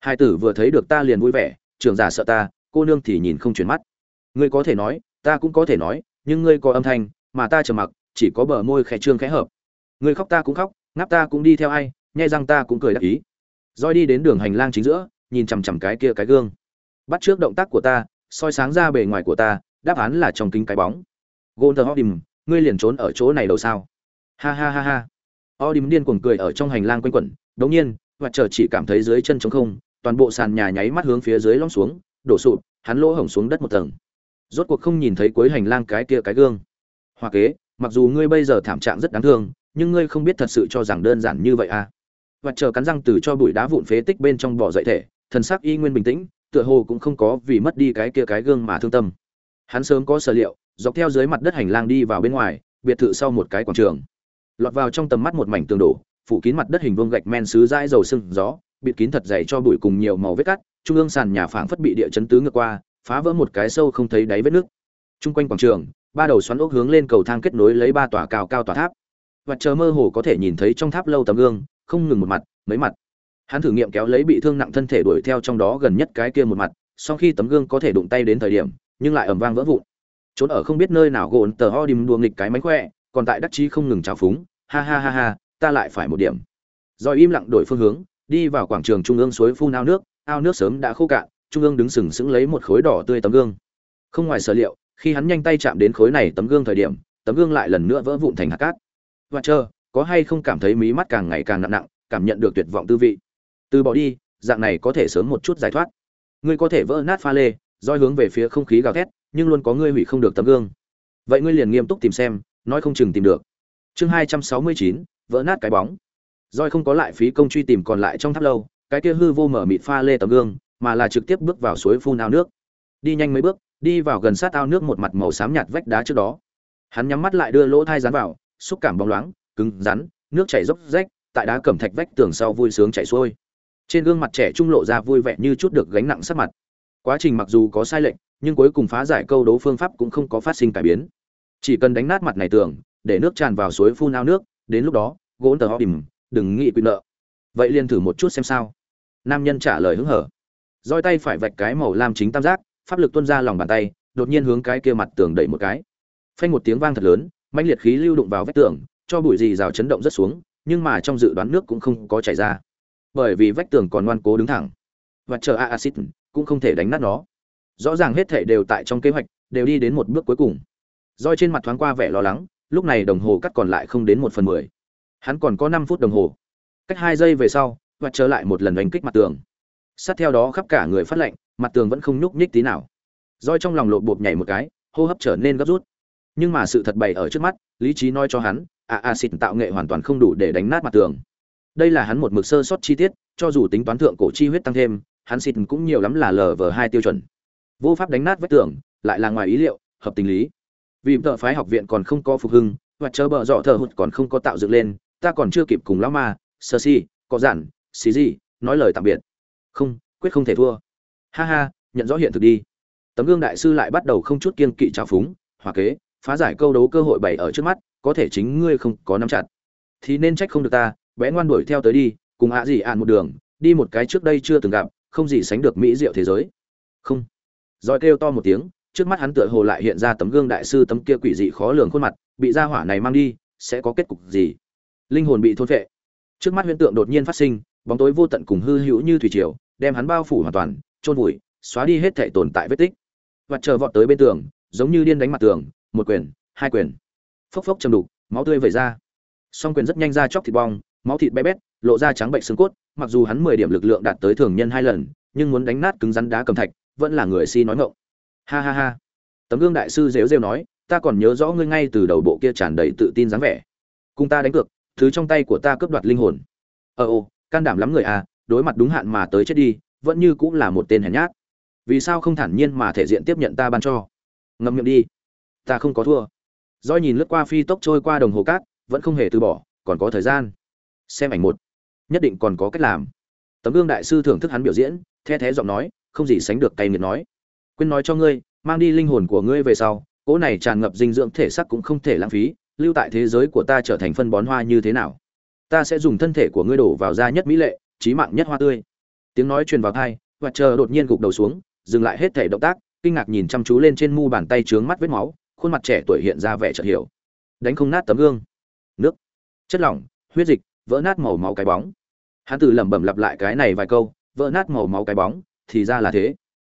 Hai tử vừa thấy được ta liền vui vẻ, trưởng giả sợ ta cô nương thì nhìn không chuyển mắt. Ngươi có thể nói ta cũng có thể nói nhưng ngươi có âm thanh mà ta trầm mặc chỉ có bờ môi khẽ trương khẽ hợp. Ngươi khóc ta cũng khóc ngáp ta cũng đi theo ai nhai răng ta cũng cười đắc ý. Roi đi đến đường hành lang chính giữa nhìn chằm chằm cái kia cái gương. Bắt trước động tác của ta soi sáng ra bề ngoài của ta đáp án là trong kính cái bóng. Golden Odim, ngươi liền trốn ở chỗ này đâu sao? Ha ha ha ha. Odim điên cuồng cười ở trong hành lang quanh quẩn, đột nhiên, Hoạt Trở chỉ cảm thấy dưới chân trống không, toàn bộ sàn nhà nháy mắt hướng phía dưới lõm xuống, đổ sụp, hắn lỗ hổng xuống đất một tầng. Rốt cuộc không nhìn thấy cuối hành lang cái kia cái gương. Hoa kế, mặc dù ngươi bây giờ thảm trạng rất đáng thương, nhưng ngươi không biết thật sự cho rằng đơn giản như vậy à? Vật chờ cắn răng từ cho bụi đá vụn phế tích bên trong bò dậy thể, thần sắc y nguyên bình tĩnh, tựa hồ cũng không có vì mất đi cái kia cái gương mà thương tâm. Hắn sớm có sở liệu, dọc theo dưới mặt đất hành lang đi vào bên ngoài, biệt thự sau một cái quảng trường lọt vào trong tầm mắt một mảnh tường đổ phủ kín mặt đất hình vuông gạch men sứ dãi dầu sưng gió bịt kín thật dày cho bụi cùng nhiều màu vết cắt trung ương sàn nhà phảng phất bị địa chấn tứ ngược qua, phá vỡ một cái sâu không thấy đáy vết nước. Trung quanh quảng trường, ba đầu xoắn ốc hướng lên cầu thang kết nối lấy ba tòa cao cao tòa tháp. Vật chờ mơ hồ có thể nhìn thấy trong tháp lâu tấm gương, không ngừng một mặt, mấy mặt. Hắn thử nghiệm kéo lấy bị thương nặng thân thể đuổi theo trong đó gần nhất cái kia một mặt, sau khi tấm gương có thể đụng tay đến thời điểm, nhưng lại ầm vang vỡ vụn. Trốn ở không biết nơi nào gồn tờ ho đìm đùa nghịch cái mánh khỏe, còn tại đắc chí không ngừng trào phúng, ha ha ha ha, ta lại phải một điểm. Rồi im lặng đổi phương hướng, đi vào quảng trường trung ương suối phun ao nước ao nước sớm đã khô cạn, trung ương đứng sừng sững lấy một khối đỏ tươi tấm gương. Không ngoài sở liệu, khi hắn nhanh tay chạm đến khối này tấm gương thời điểm, tấm gương lại lần nữa vỡ vụn thành hạt cát. Và chờ, có hay không cảm thấy mí mắt càng ngày càng nặng nặng, cảm nhận được tuyệt vọng tư vị. Từ bỏ đi, dạng này có thể sớm một chút giải thoát. Ngươi có thể vỡ nát pha lê, roi hướng về phía không khí gào thét, nhưng luôn có ngươi hủy không được tấm gương. Vậy ngươi liền nghiêm túc tìm xem, nói không chừng tìm được. Chương hai trăm sáu mươi chín, vỡ nát cái bóng. Roi không có lại phí công truy tìm còn lại trong tháp lâu cái kia hư vô mở mịt pha lê tấm gương, mà là trực tiếp bước vào suối phun ao nước. Đi nhanh mấy bước, đi vào gần sát ao nước một mặt màu xám nhạt vách đá trước đó. Hắn nhắm mắt lại đưa lỗ thai dán vào, xúc cảm bóng loáng, cứng rắn, nước chảy dốc rách, tại đá cẩm thạch vách tường sau vui sướng chảy xuôi. Trên gương mặt trẻ trung lộ ra vui vẻ như chút được gánh nặng sắc mặt. Quá trình mặc dù có sai lệch, nhưng cuối cùng phá giải câu đấu phương pháp cũng không có phát sinh cải biến. Chỉ cần đánh nát mặt này tường, để nước tràn vào suối phun ao nước, đến lúc đó, gỗ tờ họ tìm đừng nghĩ quy nợ. Vậy liền thử một chút xem sao nam nhân trả lời hứng hở. Roi tay phải vạch cái màu lam chính tam giác, pháp lực tuôn ra lòng bàn tay, đột nhiên hướng cái kia mặt tường đẩy một cái. Phanh một tiếng vang thật lớn, mãnh liệt khí lưu đụng vào vách tường, cho bụi gì rào chấn động rất xuống, nhưng mà trong dự đoán nước cũng không có chảy ra. Bởi vì vách tường còn ngoan cố đứng thẳng. Và chờ acid cũng không thể đánh nát nó. Rõ ràng hết thể đều tại trong kế hoạch, đều đi đến một bước cuối cùng. Roi trên mặt thoáng qua vẻ lo lắng, lúc này đồng hồ cắt còn lại không đến một phần mười. Hắn còn có năm phút đồng hồ. Cách hai giây về sau và trở lại một lần đánh kích mặt tường. Sát theo đó khắp cả người phát lạnh, mặt tường vẫn không nhúc nhích tí nào. Roi trong lòng lộp bộp nhảy một cái, hô hấp trở nên gấp rút. Nhưng mà sự thật bày ở trước mắt, lý trí nói cho hắn, a a xịt tạo nghệ hoàn toàn không đủ để đánh nát mặt tường. Đây là hắn một mực sơ sót chi tiết, cho dù tính toán thượng cổ chi huyết tăng thêm, hắn xịt cũng nhiều lắm là lờ vờ hai tiêu chuẩn. Vô pháp đánh nát vách tường, lại là ngoài ý liệu, hợp tình lý. Vì thợ phái học viện còn không có phục hưng, và chờ bờ dọ thờ hụt còn không có tạo dựng lên, ta còn chưa kịp cùng lão ma, sơ si, có giản xí gì, nói lời tạm biệt. Không, quyết không thể thua. Ha ha, nhận rõ hiện thực đi. Tấm gương đại sư lại bắt đầu không chút kiên kỵ trào phúng, hòa kế, phá giải câu đấu cơ hội bày ở trước mắt, có thể chính ngươi không có nắm chặt. Thì nên trách không được ta, bé ngoan đuổi theo tới đi, cùng ạ gì ạn một đường, đi một cái trước đây chưa từng gặp, không gì sánh được mỹ diệu thế giới. Không. Rồi kêu to một tiếng, trước mắt hắn tựa hồ lại hiện ra tấm gương đại sư tấm kia quỷ dị khó lường khuôn mặt, bị gia hỏa này mang đi, sẽ có kết cục gì? Linh hồn bị thôn phệ. Trước mắt huyễn tượng đột nhiên phát sinh bóng tối vô tận cùng hư hữu như thủy triều, đem hắn bao phủ hoàn toàn trôn vùi, xóa đi hết thể tồn tại vết tích. Và chờ vọt tới bên tường, giống như điên đánh mặt tường, một quyền, hai quyền. Phốc phốc chầm đục, máu tươi vẩy ra. Song quyền rất nhanh ra chóc thịt bong, máu thịt bé bét, lộ ra trắng bệnh xương cốt, mặc dù hắn mười điểm lực lượng đạt tới thường nhân hai lần, nhưng muốn đánh nát cứng rắn đá cầm thạch, vẫn là người si nói ngộng ha ha ha. Tấm gương đại sư rêu rêu nói, ta còn nhớ rõ ngươi ngay từ đầu bộ kia tràn đầy tự tin dáng vẻ. Cùng ta đánh cược, thứ trong tay của ta cướp đoạt linh hồn. Ờ ồ can đảm lắm người à đối mặt đúng hạn mà tới chết đi, vẫn như cũng là một tên hèn nhát. Vì sao không thản nhiên mà thể diện tiếp nhận ta ban cho? Ngậm miệng đi. Ta không có thua. Doi nhìn lướt qua phi tốc trôi qua đồng hồ cát, vẫn không hề từ bỏ, còn có thời gian. Xem ảnh một. Nhất định còn có cách làm. Tấm gương đại sư thưởng thức hắn biểu diễn, the thé giọng nói, không gì sánh được cay nghiệt nói. Quên nói cho ngươi, mang đi linh hồn của ngươi về sau, cỗ này tràn ngập dinh dưỡng thể xác cũng không thể lãng phí, lưu tại thế giới của ta trở thành phân bón hoa như thế nào? Ta sẽ dùng thân thể của ngươi đổ vào da nhất mỹ lệ, trí mạng nhất hoa tươi. Tiếng nói truyền vào thai và chờ đột nhiên gục đầu xuống, dừng lại hết thể động tác, kinh ngạc nhìn chăm chú lên trên mu bàn tay trướng mắt vết máu, khuôn mặt trẻ tuổi hiện ra vẻ chợt hiểu. Đánh không nát tấm gương. Nước. Chất lỏng, huyết dịch, vỡ nát màu máu cái bóng. Hắn tự lẩm bẩm lặp lại cái này vài câu, vỡ nát màu máu cái bóng, thì ra là thế.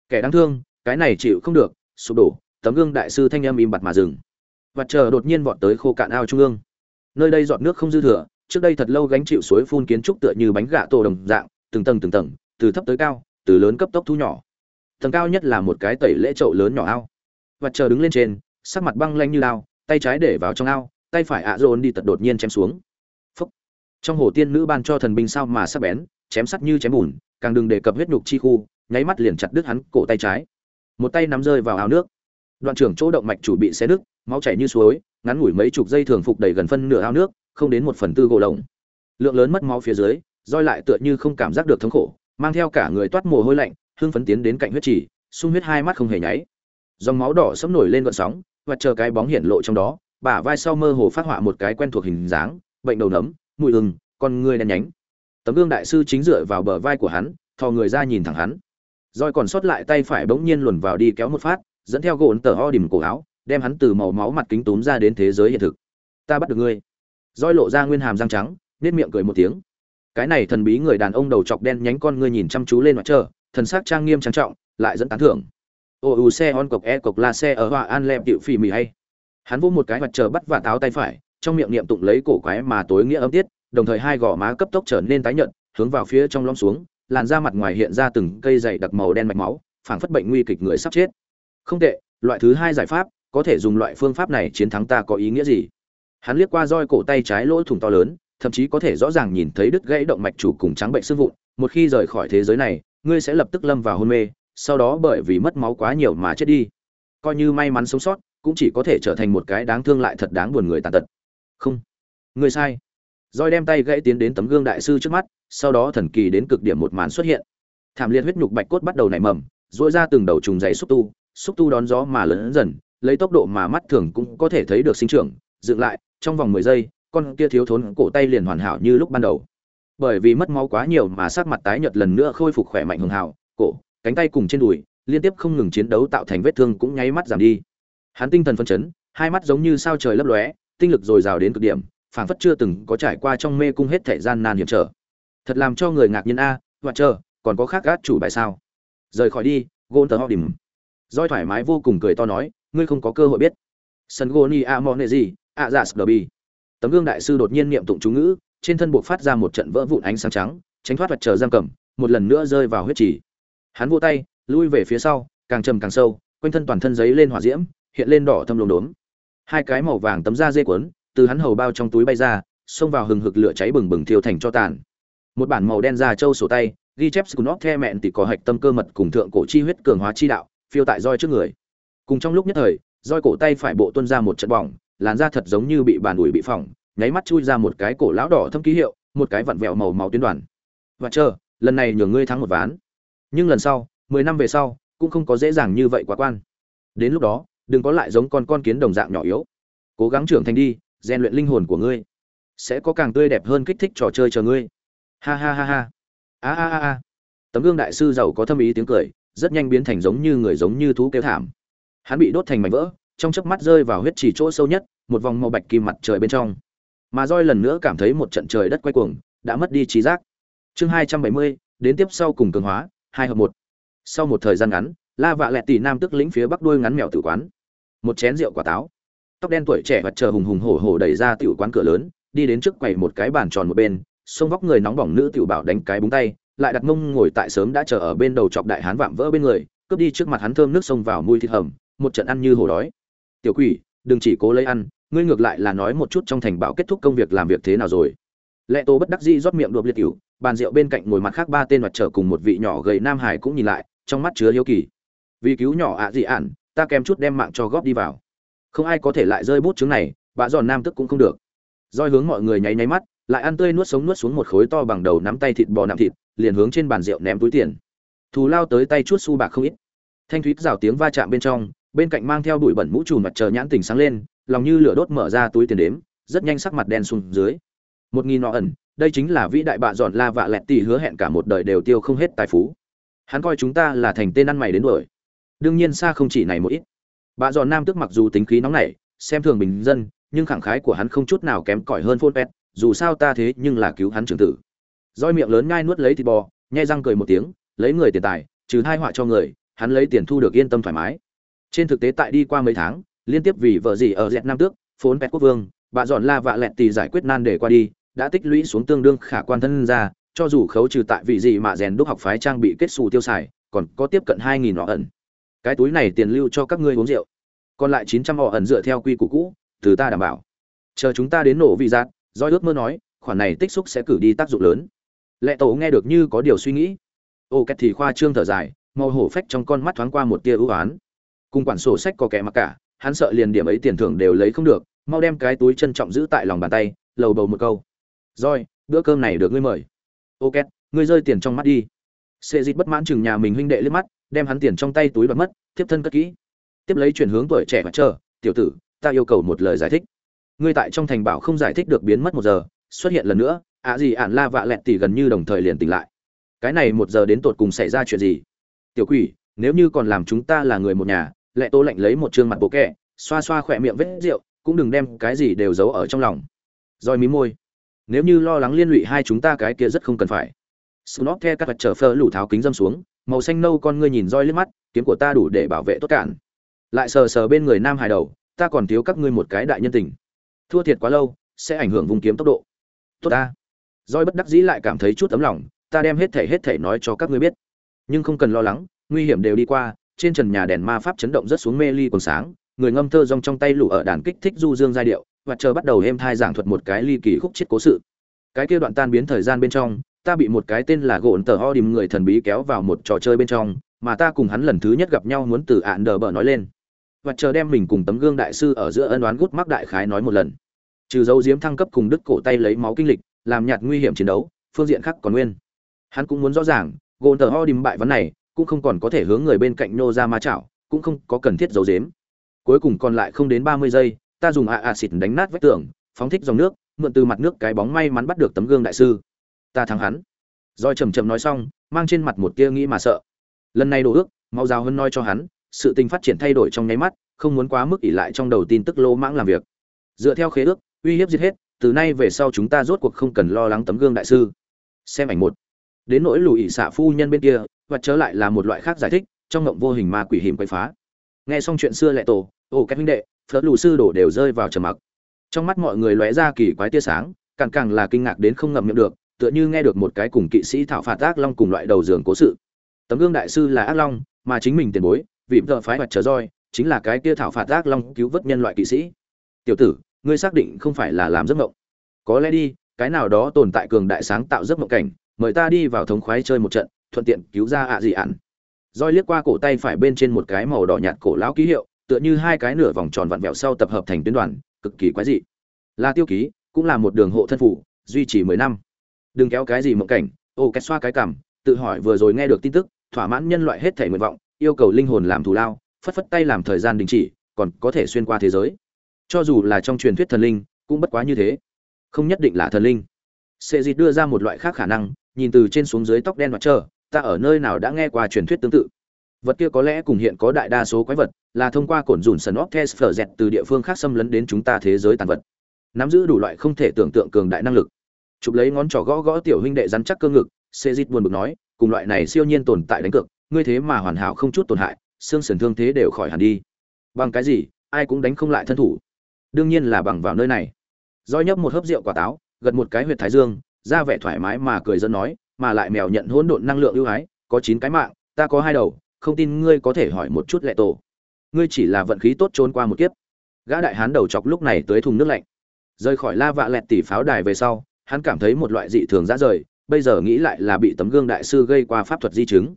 Kẻ đáng thương, cái này chịu không được, sụp đổ, tấm gương đại sư thanh âm im bặt mà dừng. Và chờ đột nhiên vọt tới khô cạn ao trung ương. Nơi đây giọt nước không dư thừa trước đây thật lâu gánh chịu suối phun kiến trúc tựa như bánh gạ tổ đồng dạng, từng tầng từng tầng, từ thấp tới cao, từ lớn cấp tốc thu nhỏ. Tầng cao nhất là một cái tẩy lễ chậu lớn nhỏ ao. Và chờ đứng lên trên, sắc mặt băng lanh như lao, tay trái để vào trong ao, tay phải ạ dồn đi tật đột nhiên chém xuống. Phúc. trong hồ tiên nữ ban cho thần binh sao mà sắc bén, chém sắt như chém bùn, càng đừng đề cập huyết nhục chi khu, nháy mắt liền chặt đứt hắn cổ tay trái. Một tay nắm rơi vào ao nước. Đoạn trưởng chỗ động mạch chủ bị xé đứt máu chảy như suối, ngắn ngủi mấy chục giây thường phục đầy gần phân nửa ao nước không đến một phần tư gỗ lồng. Lượng lớn mất máu phía dưới roi lại tựa như không cảm giác được thống khổ mang theo cả người toát mồ hôi lạnh hương phấn tiến đến cạnh huyết trì, sung huyết hai mắt không hề nháy. Dòng máu đỏ sẫm nổi lên gọn sóng và chờ cái bóng hiện lộ trong đó bả vai sau mơ hồ phát họa một cái quen thuộc hình dáng bệnh đầu nấm mùi ừng con người đen nhánh. Tấm gương đại sư chính dựa vào bờ vai của hắn thò người ra nhìn thẳng hắn. Roi còn sót lại tay phải bỗng nhiên luồn vào đi kéo một phát dẫn theo gồn tờ ho đìm cổ áo đem hắn từ màu máu mặt kính túm ra đến thế giới hiện thực. Ta bắt được ngươi roi lộ ra nguyên hàm răng trắng nết miệng cười một tiếng. Cái này thần bí người đàn ông đầu chọc đen nhánh con ngươi nhìn chăm chú lên mặt trời, thần sắc trang nghiêm trang trọng, lại dẫn tán thưởng. Ô, u, xe on cộc e cộc, la, xe, ở hòa an lem tiệu phì, mì, hay. Hắn vỗ một cái mặt trời bắt và táo tay phải, trong miệng niệm tụng lấy cổ quái mà tối nghĩa âm tiết, đồng thời hai gò má cấp tốc trở nên tái nhợt, hướng vào phía trong lõm xuống, làn da mặt ngoài hiện ra từng cây dày đặc màu đen mạch máu, phảng phất bệnh nguy kịch người sắp chết. Không tệ, loại thứ hai giải pháp, có thể dùng loại phương pháp này chiến thắng ta có ý nghĩa gì? Hắn liếc qua roi cổ tay trái lỗ thủng to lớn, thậm chí có thể rõ ràng nhìn thấy đứt gãy động mạch chủ cùng trắng bệnh xương vụn. Một khi rời khỏi thế giới này, ngươi sẽ lập tức lâm vào hôn mê, sau đó bởi vì mất máu quá nhiều mà chết đi. Coi như may mắn sống sót, cũng chỉ có thể trở thành một cái đáng thương lại thật đáng buồn người tàn tật. Không. Ngươi sai. Roi đem tay gãy tiến đến tấm gương đại sư trước mắt, sau đó thần kỳ đến cực điểm một màn xuất hiện. Thảm liệt huyết nhục bạch cốt bắt đầu nảy mầm dỗi ra từng đầu trùng dày xúc tu xúc tu đón gió mà lớn dần, lấy tốc độ mà mắt thường cũng có thể thấy được sinh trưởng dựng lại trong vòng mười giây con kia thiếu thốn cổ tay liền hoàn hảo như lúc ban đầu. Bởi vì mất máu quá nhiều mà sắc mặt tái nhợt lần nữa khôi phục khỏe mạnh hường hảo cổ cánh tay cùng trên đùi liên tiếp không ngừng chiến đấu tạo thành vết thương cũng nháy mắt giảm đi. Hắn tinh thần phân chấn hai mắt giống như sao trời lấp lóe tinh lực dồi dào đến cực điểm phảng phất chưa từng có trải qua trong mê cung hết thể gian nan hiểm trở. Thật làm cho người ngạc nhiên a à, hoặc chờ còn có khác gác chủ bài sao? Rời khỏi đi gôn tờ họ điểm roi thoải mái vô cùng cười to nói ngươi không có cơ hội biết. Sân goni a mone gì ạ dạ sderby tấm gương đại sư đột nhiên niệm tụng chú ngữ, trên thân buộc phát ra một trận vỡ vụn ánh sáng trắng, tránh thoát vật chờ giam cầm, một lần nữa rơi vào huyết trì. Hắn vô tay, lui về phía sau, càng trầm càng sâu, quanh thân toàn thân giấy lên hỏa diễm, hiện lên đỏ thâm lốm đốm. Hai cái màu vàng tấm da dê quấn từ hắn hầu bao trong túi bay ra, xông vào hừng hực lửa cháy bừng bừng thiêu thành cho tàn. Một bản màu đen da trâu sổ tay, ghi chép scunop the mẹn thì có hạch tâm cơ mật cùng thượng cổ chi huyết cường hóa chi đạo, phiêu tại roi trước người. Cùng trong lúc nhất thời, roi cổ tay phải bộ tuôn ra một trận bỏng làn da thật giống như bị bàn ủi bị phỏng, nháy mắt chui ra một cái cổ lão đỏ thâm ký hiệu, một cái vặn vẹo màu màu tuyến đoàn. Và chờ, lần này nhường ngươi thắng một ván. Nhưng lần sau, mười năm về sau, cũng không có dễ dàng như vậy quá quan. Đến lúc đó, đừng có lại giống con con kiến đồng dạng nhỏ yếu. Cố gắng trưởng thành đi, rèn luyện linh hồn của ngươi. Sẽ có càng tươi đẹp hơn kích thích trò chơi chờ ngươi. Ha ha ha ha. A a a a. Tấm gương đại sư giàu có thâm ý tiếng cười, rất nhanh biến thành giống như người giống như thú kêu thảm. Hắn bị đốt thành mảnh vỡ trong chớp mắt rơi vào huyết trì chỗ sâu nhất, một vòng màu bạch kim mặt trời bên trong. Mà roi lần nữa cảm thấy một trận trời đất quay cuồng, đã mất đi trí giác. Chương hai trăm bảy mươi, đến tiếp sau cùng cường hóa, hai hợp một. Sau một thời gian ngắn, la vạ lẹt tỷ nam tức lĩnh phía bắc đuôi ngắn mèo tử quán. Một chén rượu quả táo. Tóc đen tuổi trẻ vật chờ hùng hùng hổ hổ đẩy ra tiểu quán cửa lớn, đi đến trước quầy một cái bàn tròn một bên, xông vóc người nóng bỏng nữ tiểu bảo đánh cái búng tay, lại đặt mông ngồi tại sớm đã chờ ở bên đầu chọc đại hán vạm vỡ bên người, cướp đi trước mặt hắn thơm nước sông vào mùi thịt hầm, một trận ăn như hổ đói tiểu quỷ, đừng chỉ cố lấy ăn, ngươi ngược lại là nói một chút trong thành bảo kết thúc công việc làm việc thế nào rồi. Lệ tô bất đắc dĩ rót miệng đột liệt cửu bàn rượu bên cạnh ngồi mặt khác ba tên mặt trở cùng một vị nhỏ gầy nam hải cũng nhìn lại, trong mắt chứa hiếu kỳ. Vì cứu nhỏ ạ dị ản, ta kèm chút đem mạng cho góp đi vào. Không ai có thể lại rơi bút chứng này bà giòn nam tức cũng không được. Roi hướng mọi người nháy nháy mắt, lại ăn tươi nuốt sống nuốt xuống một khối to bằng đầu nắm tay thịt bò nạm thịt, liền hướng trên bàn rượu ném túi tiền. Thù lao tới tay chút xu bạc không ít. Thanh thúy rào tiếng va chạm bên trong bên cạnh mang theo bụi bẩn mũ trùm mặt trời nhãn tình sáng lên, lòng như lửa đốt mở ra túi tiền đếm, rất nhanh sắc mặt đen xuống dưới. Một nghìn nọ ẩn, đây chính là vĩ đại bạ dọn la vạ lẹt tỷ hứa hẹn cả một đời đều tiêu không hết tài phú. Hắn coi chúng ta là thành tên ăn mày đến đuổi. Đương nhiên xa không chỉ này một ít. Bạ dọn nam tức mặc dù tính khí nóng nảy, xem thường bình dân, nhưng khẳng khái của hắn không chút nào kém cỏi hơn phôn pet, dù sao ta thế nhưng là cứu hắn trưởng tử. Roi miệng lớn ngai nuốt lấy thịt bò, nhai răng cười một tiếng, lấy người tiền tài, trừ hai họa cho người, hắn lấy tiền thu được yên tâm thoải mái trên thực tế tại đi qua mấy tháng, liên tiếp vì vợ gì ở dẹt nam tước, phốn pet quốc vương, bà dọn la vạ lẹt tì giải quyết nan để qua đi, đã tích lũy xuống tương đương khả quan thân ra, cho dù khấu trừ tại vị gì mà rèn đúc học phái trang bị kết xù tiêu xài, còn có tiếp cận hai nghìn họ ẩn. Cái túi này tiền lưu cho các ngươi uống rượu. Còn lại chín trăm họ ẩn dựa theo quy củ cũ, từ ta đảm bảo. Chờ chúng ta đến nổ vị giác do ước mơ nói, khoản này tích xúc sẽ cử đi tác dụng lớn. Lệ tổ nghe được như có điều suy nghĩ. Ô, kẹt thì khoa trương thở dài, màu hổ phách trong con mắt thoáng qua một tia ưu oán cùng quản sổ sách có kẻ mặc cả, hắn sợ liền điểm ấy tiền thưởng đều lấy không được, mau đem cái túi trân trọng giữ tại lòng bàn tay, lầu bầu một câu. Rồi, bữa cơm này được ngươi mời. Ok, ngươi rơi tiền trong mắt đi. Sệ dịt bất mãn chừng nhà mình huynh đệ liếc mắt, đem hắn tiền trong tay túi bật mất, tiếp thân cất kỹ. Tiếp lấy chuyển hướng tuổi trẻ và chờ, tiểu tử, ta yêu cầu một lời giải thích. Ngươi tại trong thành bảo không giải thích được biến mất một giờ, xuất hiện lần nữa, ạ gì ạn la vạ lẹt tỉ gần như đồng thời liền tỉnh lại. Cái này một giờ đến tột cùng xảy ra chuyện gì? Tiểu quỷ, nếu như còn làm chúng ta là người một nhà lệ tô lạnh lấy một trương mặt bộ kẹ xoa xoa khỏe miệng vết rượu cũng đừng đem cái gì đều giấu ở trong lòng roi mí môi nếu như lo lắng liên lụy hai chúng ta cái kia rất không cần phải Snot the các vật trở phơ lủ tháo kính dâm xuống, màu xanh nâu con ngươi nhìn roi liếc mắt, kiếm của ta đủ để bảo vệ tốt cản. Lại sờ sờ bên người Nam hài đầu, ta còn thiếu các ngươi một cái đại nhân tình. Thua thiệt quá lâu, sẽ ảnh hưởng vùng kiếm tốc độ. Tốt ta. Roi bất đắc dĩ lại cảm thấy chút tấm lòng, ta đem hết thể hết thể nói cho các ngươi biết. Nhưng không cần lo lắng, nguy hiểm đều đi qua, trên trần nhà đèn ma pháp chấn động rất xuống mê ly còn sáng, người ngâm thơ rong trong tay lụ ở đàn kích thích du dương giai điệu, và chờ bắt đầu êm thai giảng thuật một cái ly kỳ khúc chết cố sự. Cái kia đoạn tan biến thời gian bên trong, ta bị một cái tên là gộn tờ ho đìm người thần bí kéo vào một trò chơi bên trong, mà ta cùng hắn lần thứ nhất gặp nhau muốn từ ạn đờ bờ nói lên. Và chờ đem mình cùng tấm gương đại sư ở giữa ân oán gút mắc đại khái nói một lần. Trừ dấu diếm thăng cấp cùng đứt cổ tay lấy máu kinh lịch, làm nhạt nguy hiểm chiến đấu, phương diện khác còn nguyên. Hắn cũng muốn rõ ràng, gộn tờ ho đìm bại vấn này, cũng không còn có thể hướng người bên cạnh nô ra ma chảo, cũng không có cần thiết giấu giếm. Cuối cùng còn lại không đến ba mươi giây, ta dùng ạ ạ xịt đánh nát vách tường, phóng thích dòng nước, mượn từ mặt nước cái bóng may mắn bắt được tấm gương đại sư. Ta thắng hắn. Roi chầm chầm nói xong, mang trên mặt một tia nghĩ mà sợ. Lần này đổ ước, mau rào hơn nói cho hắn, sự tình phát triển thay đổi trong nháy mắt, không muốn quá mức ỉ lại trong đầu tin tức lô mãng làm việc. Dựa theo khế ước, uy hiếp giết hết, từ nay về sau chúng ta rốt cuộc không cần lo lắng tấm gương đại sư. Xem ảnh một. Đến nỗi lùi xạ phu nhân bên kia và trở lại là một loại khác giải thích, trong ngộng vô hình ma quỷ hiểm quậy phá. Nghe xong chuyện xưa lệ tổ ồ các huynh đệ, phớt lù sư đổ đều rơi vào trầm mặc. Trong mắt mọi người lóe ra kỳ quái tia sáng, càng càng là kinh ngạc đến không ngậm miệng được, tựa như nghe được một cái cùng kỵ sĩ thảo phạt ác long cùng loại đầu giường cố sự. Tấm gương đại sư là ác long, mà chính mình tiền bối, vì vợ phái vật trở roi, chính là cái kia thảo phạt ác long cứu vớt nhân loại kỵ sĩ. Tiểu tử, ngươi xác định không phải là làm giấc mộng? Có lẽ đi, cái nào đó tồn tại cường đại sáng tạo giấc mộng cảnh, mời ta đi vào thống khoái chơi một trận thuận tiện cứu ra ạ gì ạn roi liếc qua cổ tay phải bên trên một cái màu đỏ nhạt cổ lão ký hiệu, tựa như hai cái nửa vòng tròn vặn vẹo sau tập hợp thành tuyến đoàn, cực kỳ quái dị. Là tiêu ký, cũng là một đường hộ thân phủ, duy trì mười năm. Đừng kéo cái gì mộng cảnh, ô két xoa cái cảm, tự hỏi vừa rồi nghe được tin tức, thỏa mãn nhân loại hết thể nguyện vọng, yêu cầu linh hồn làm thù lao, phất phất tay làm thời gian đình chỉ, còn có thể xuyên qua thế giới. Cho dù là trong truyền thuyết thần linh, cũng bất quá như thế. Không nhất định là thần linh. Sệ dịt đưa ra một loại khác khả năng, nhìn từ trên xuống dưới tóc đen mặt trơ ta ở nơi nào đã nghe qua truyền thuyết tương tự. Vật kia có lẽ cùng hiện có đại đa số quái vật là thông qua cổn dùn sần óc test phở dẹt từ địa phương khác xâm lấn đến chúng ta thế giới tàn vật. Nắm giữ đủ loại không thể tưởng tượng cường đại năng lực. Chụp lấy ngón trỏ gõ gõ tiểu huynh đệ rắn chắc cơ ngực xê dít buồn bực nói, cùng loại này siêu nhiên tồn tại đánh cược, ngươi thế mà hoàn hảo không chút tổn hại, xương sườn thương thế đều khỏi hẳn đi. Bằng cái gì, ai cũng đánh không lại thân thủ. Đương nhiên là bằng vào nơi này. Do nhấp một hớp rượu quả táo, gật một cái huyệt thái dương, ra vẻ thoải mái mà cười dân nói mà lại mèo nhận hỗn độn năng lượng ưu ái, có chín cái mạng, ta có hai đầu, không tin ngươi có thể hỏi một chút lệ tổ. Ngươi chỉ là vận khí tốt trốn qua một kiếp. Gã đại hán đầu chọc lúc này tới thùng nước lạnh. Rời khỏi la vạ lẹt tỷ pháo đài về sau, hắn cảm thấy một loại dị thường ra rời, bây giờ nghĩ lại là bị tấm gương đại sư gây qua pháp thuật di chứng.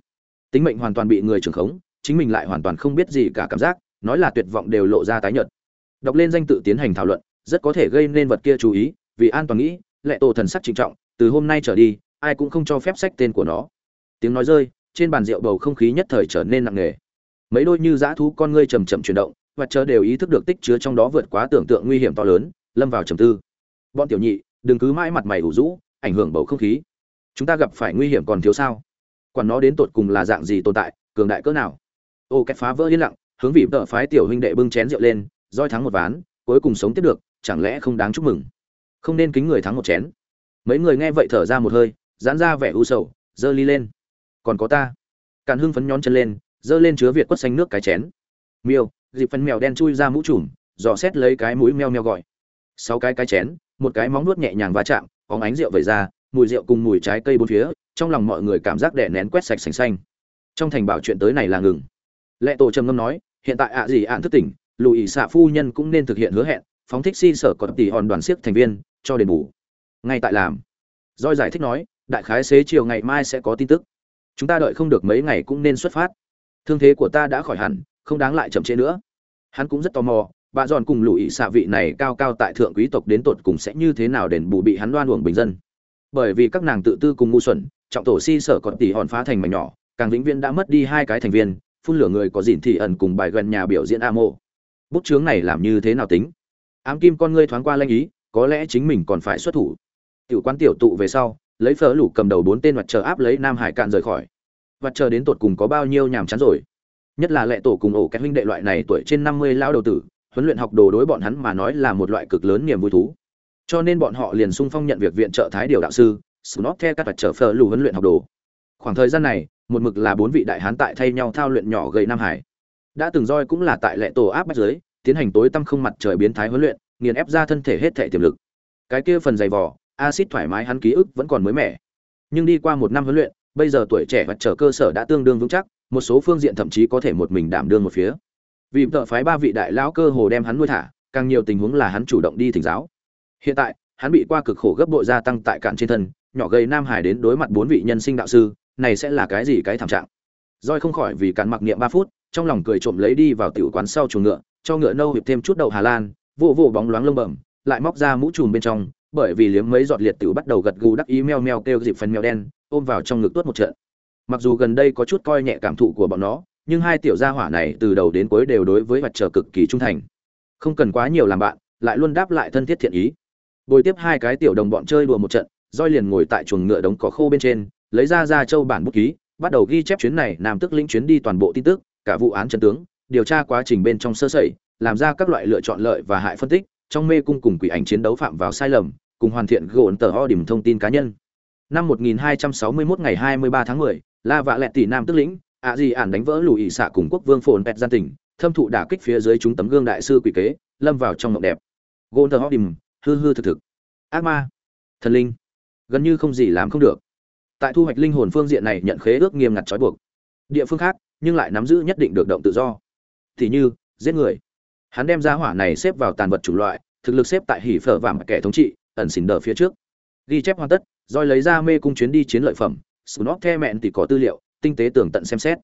Tính mệnh hoàn toàn bị người trưởng khống, chính mình lại hoàn toàn không biết gì cả cảm giác, nói là tuyệt vọng đều lộ ra tái nhợt. Đọc lên danh tự tiến hành thảo luận, rất có thể gây nên vật kia chú ý, vì an toàn nghĩ, lệ tổ thần sắc trịnh trọng, từ hôm nay trở đi ai cũng không cho phép sách tên của nó. Tiếng nói rơi, trên bàn rượu bầu không khí nhất thời trở nên nặng nề. Mấy đôi như dã thú con ngươi chầm chậm chuyển động, và chờ đều ý thức được tích chứa trong đó vượt quá tưởng tượng nguy hiểm to lớn, lâm vào trầm tư. Bọn tiểu nhị, đừng cứ mãi mặt mày ủ rũ, ảnh hưởng bầu không khí. Chúng ta gặp phải nguy hiểm còn thiếu sao? Quản nó đến tột cùng là dạng gì tồn tại, cường đại cỡ nào? Ô cách phá vỡ yên lặng, hướng vị vợ phái tiểu huynh đệ bưng chén rượu lên, roi thắng một ván, cuối cùng sống tiếp được, chẳng lẽ không đáng chúc mừng? Không nên kính người thắng một chén. Mấy người nghe vậy thở ra một hơi giãn ra vẻ u sầu, giơ ly lên. Còn có ta. Càn hưng phấn nhón chân lên, giơ lên chứa việt quất xanh nước cái chén. Miêu, dịp phân mèo đen chui ra mũ trùm, dò xét lấy cái mũi meo meo gọi. Sáu cái cái chén, một cái móng nuốt nhẹ nhàng va chạm, có ánh rượu vẩy ra, mùi rượu cùng mùi trái cây bốn phía, trong lòng mọi người cảm giác đè nén quét sạch sành xanh. Trong thành bảo chuyện tới này là ngừng. Lệ tổ trầm ngâm nói, hiện tại ạ gì ạn thức tỉnh lùi xạ phu nhân cũng nên thực hiện hứa hẹn, phóng thích si sở còn tỷ hòn đoàn siếc thành viên, cho đền bù. Ngay tại làm. Doi giải thích nói đại khái xế chiều ngày mai sẽ có tin tức. Chúng ta đợi không được mấy ngày cũng nên xuất phát. Thương thế của ta đã khỏi hẳn, không đáng lại chậm trễ nữa. Hắn cũng rất tò mò, bà giòn cùng lùi xạ vị này cao cao tại thượng quý tộc đến tột cùng sẽ như thế nào đền bù bị hắn đoan uổng bình dân. Bởi vì các nàng tự tư cùng ngu xuẩn, trọng tổ si sở còn tỷ hòn phá thành mảnh nhỏ, càng vĩnh viễn đã mất đi hai cái thành viên, phun lửa người có dìn thị ẩn cùng bài gần nhà biểu diễn a mô bút chướng này làm như thế nào tính? Ám kim con ngươi thoáng qua lanh ý, có lẽ chính mình còn phải xuất thủ. Tiểu quan tiểu tụ về sau lấy phở lủ cầm đầu bốn tên mặt chờ áp lấy nam hải cạn rời khỏi. Mặt chờ đến tột cùng có bao nhiêu nhàm chán rồi. Nhất là lệ tổ cùng ổ cái huynh đệ loại này tuổi trên năm mươi lao đầu tử, huấn luyện học đồ đối bọn hắn mà nói là một loại cực lớn niềm vui thú. Cho nên bọn họ liền sung phong nhận việc viện trợ thái điều đạo sư snot theo các vật chờ phở lù huấn luyện học đồ. Khoảng thời gian này, một mực là bốn vị đại hán tại thay nhau thao luyện nhỏ gầy nam hải. Đã từng roi cũng là tại lệ tổ áp bách giới tiến hành tối tăm không mặt trời biến thái huấn luyện, nghiền ép ra thân thể hết thể tiềm lực. Cái kia phần dày vỏ acid thoải mái hắn ký ức vẫn còn mới mẻ. Nhưng đi qua một năm huấn luyện, bây giờ tuổi trẻ vật trở cơ sở đã tương đương vững chắc, một số phương diện thậm chí có thể một mình đảm đương một phía. Vì vợ phái ba vị đại lão cơ hồ đem hắn nuôi thả, càng nhiều tình huống là hắn chủ động đi thỉnh giáo. Hiện tại, hắn bị qua cực khổ gấp bội gia tăng tại cạn trên thân, nhỏ gầy nam hải đến đối mặt bốn vị nhân sinh đạo sư, này sẽ là cái gì cái thảm trạng. Roi không khỏi vì cạn mặc niệm ba phút, trong lòng cười trộm lấy đi vào tiểu quán sau chuồng ngựa, cho ngựa nâu hiệp thêm chút đậu hà lan vụ vụ bóng loáng lông bẩm, lại móc ra mũ trùm bên trong bởi vì liếm mấy giọt liệt tiểu bắt đầu gật gù đắc ý meo meo kêu dịp phần mèo đen, ôm vào trong ngực tuốt một trận. Mặc dù gần đây có chút coi nhẹ cảm thụ của bọn nó, nhưng hai tiểu gia hỏa này từ đầu đến cuối đều đối với mặt trở cực kỳ trung thành. Không cần quá nhiều làm bạn, lại luôn đáp lại thân thiết thiện ý. Bồi tiếp hai cái tiểu đồng bọn chơi đùa một trận roi liền ngồi tại chuồng ngựa đống cỏ khô bên trên, lấy ra ra châu bản bút ký, bắt đầu ghi chép chuyến này nam tức lĩnh chuyến đi toàn bộ tin tức, cả vụ án chân tướng, điều tra quá trình bên trong sơ sẩy, làm ra các loại lựa chọn lợi và hại phân tích, trong mê cung cùng quỷ ảnh chiến đấu phạm vào sai lầm cùng hoàn thiện gộn tờ ho điểm thông tin cá nhân. Năm 1261 ngày 23 tháng 10, la vạ lẹt tỷ nam tức lĩnh ạ gì ản đánh vỡ lùi ỵ xạ cùng quốc vương phồn pet gian tỉnh thâm thụ đả kích phía dưới chúng tấm gương đại sư quỷ kế lâm vào trong mộng đẹp. Gôn thờ điểm hư hư thực thực. Ác ma. Thần linh. Gần như không gì làm không được. Tại thu hoạch linh hồn phương diện này nhận khế ước nghiêm ngặt trói buộc. Địa phương khác nhưng lại nắm giữ nhất định được động tự do. Thì như giết người. Hắn đem ra hỏa này xếp vào tàn vật chủng loại thực lực xếp tại hỉ phở vàng kẻ thống trị ẩn xỉn đờ phía trước. Ghi chép hoàn tất, rồi lấy ra mê cung chuyến đi chiến lợi phẩm snob the mẹn thì có tư liệu, tinh tế tường tận xem xét.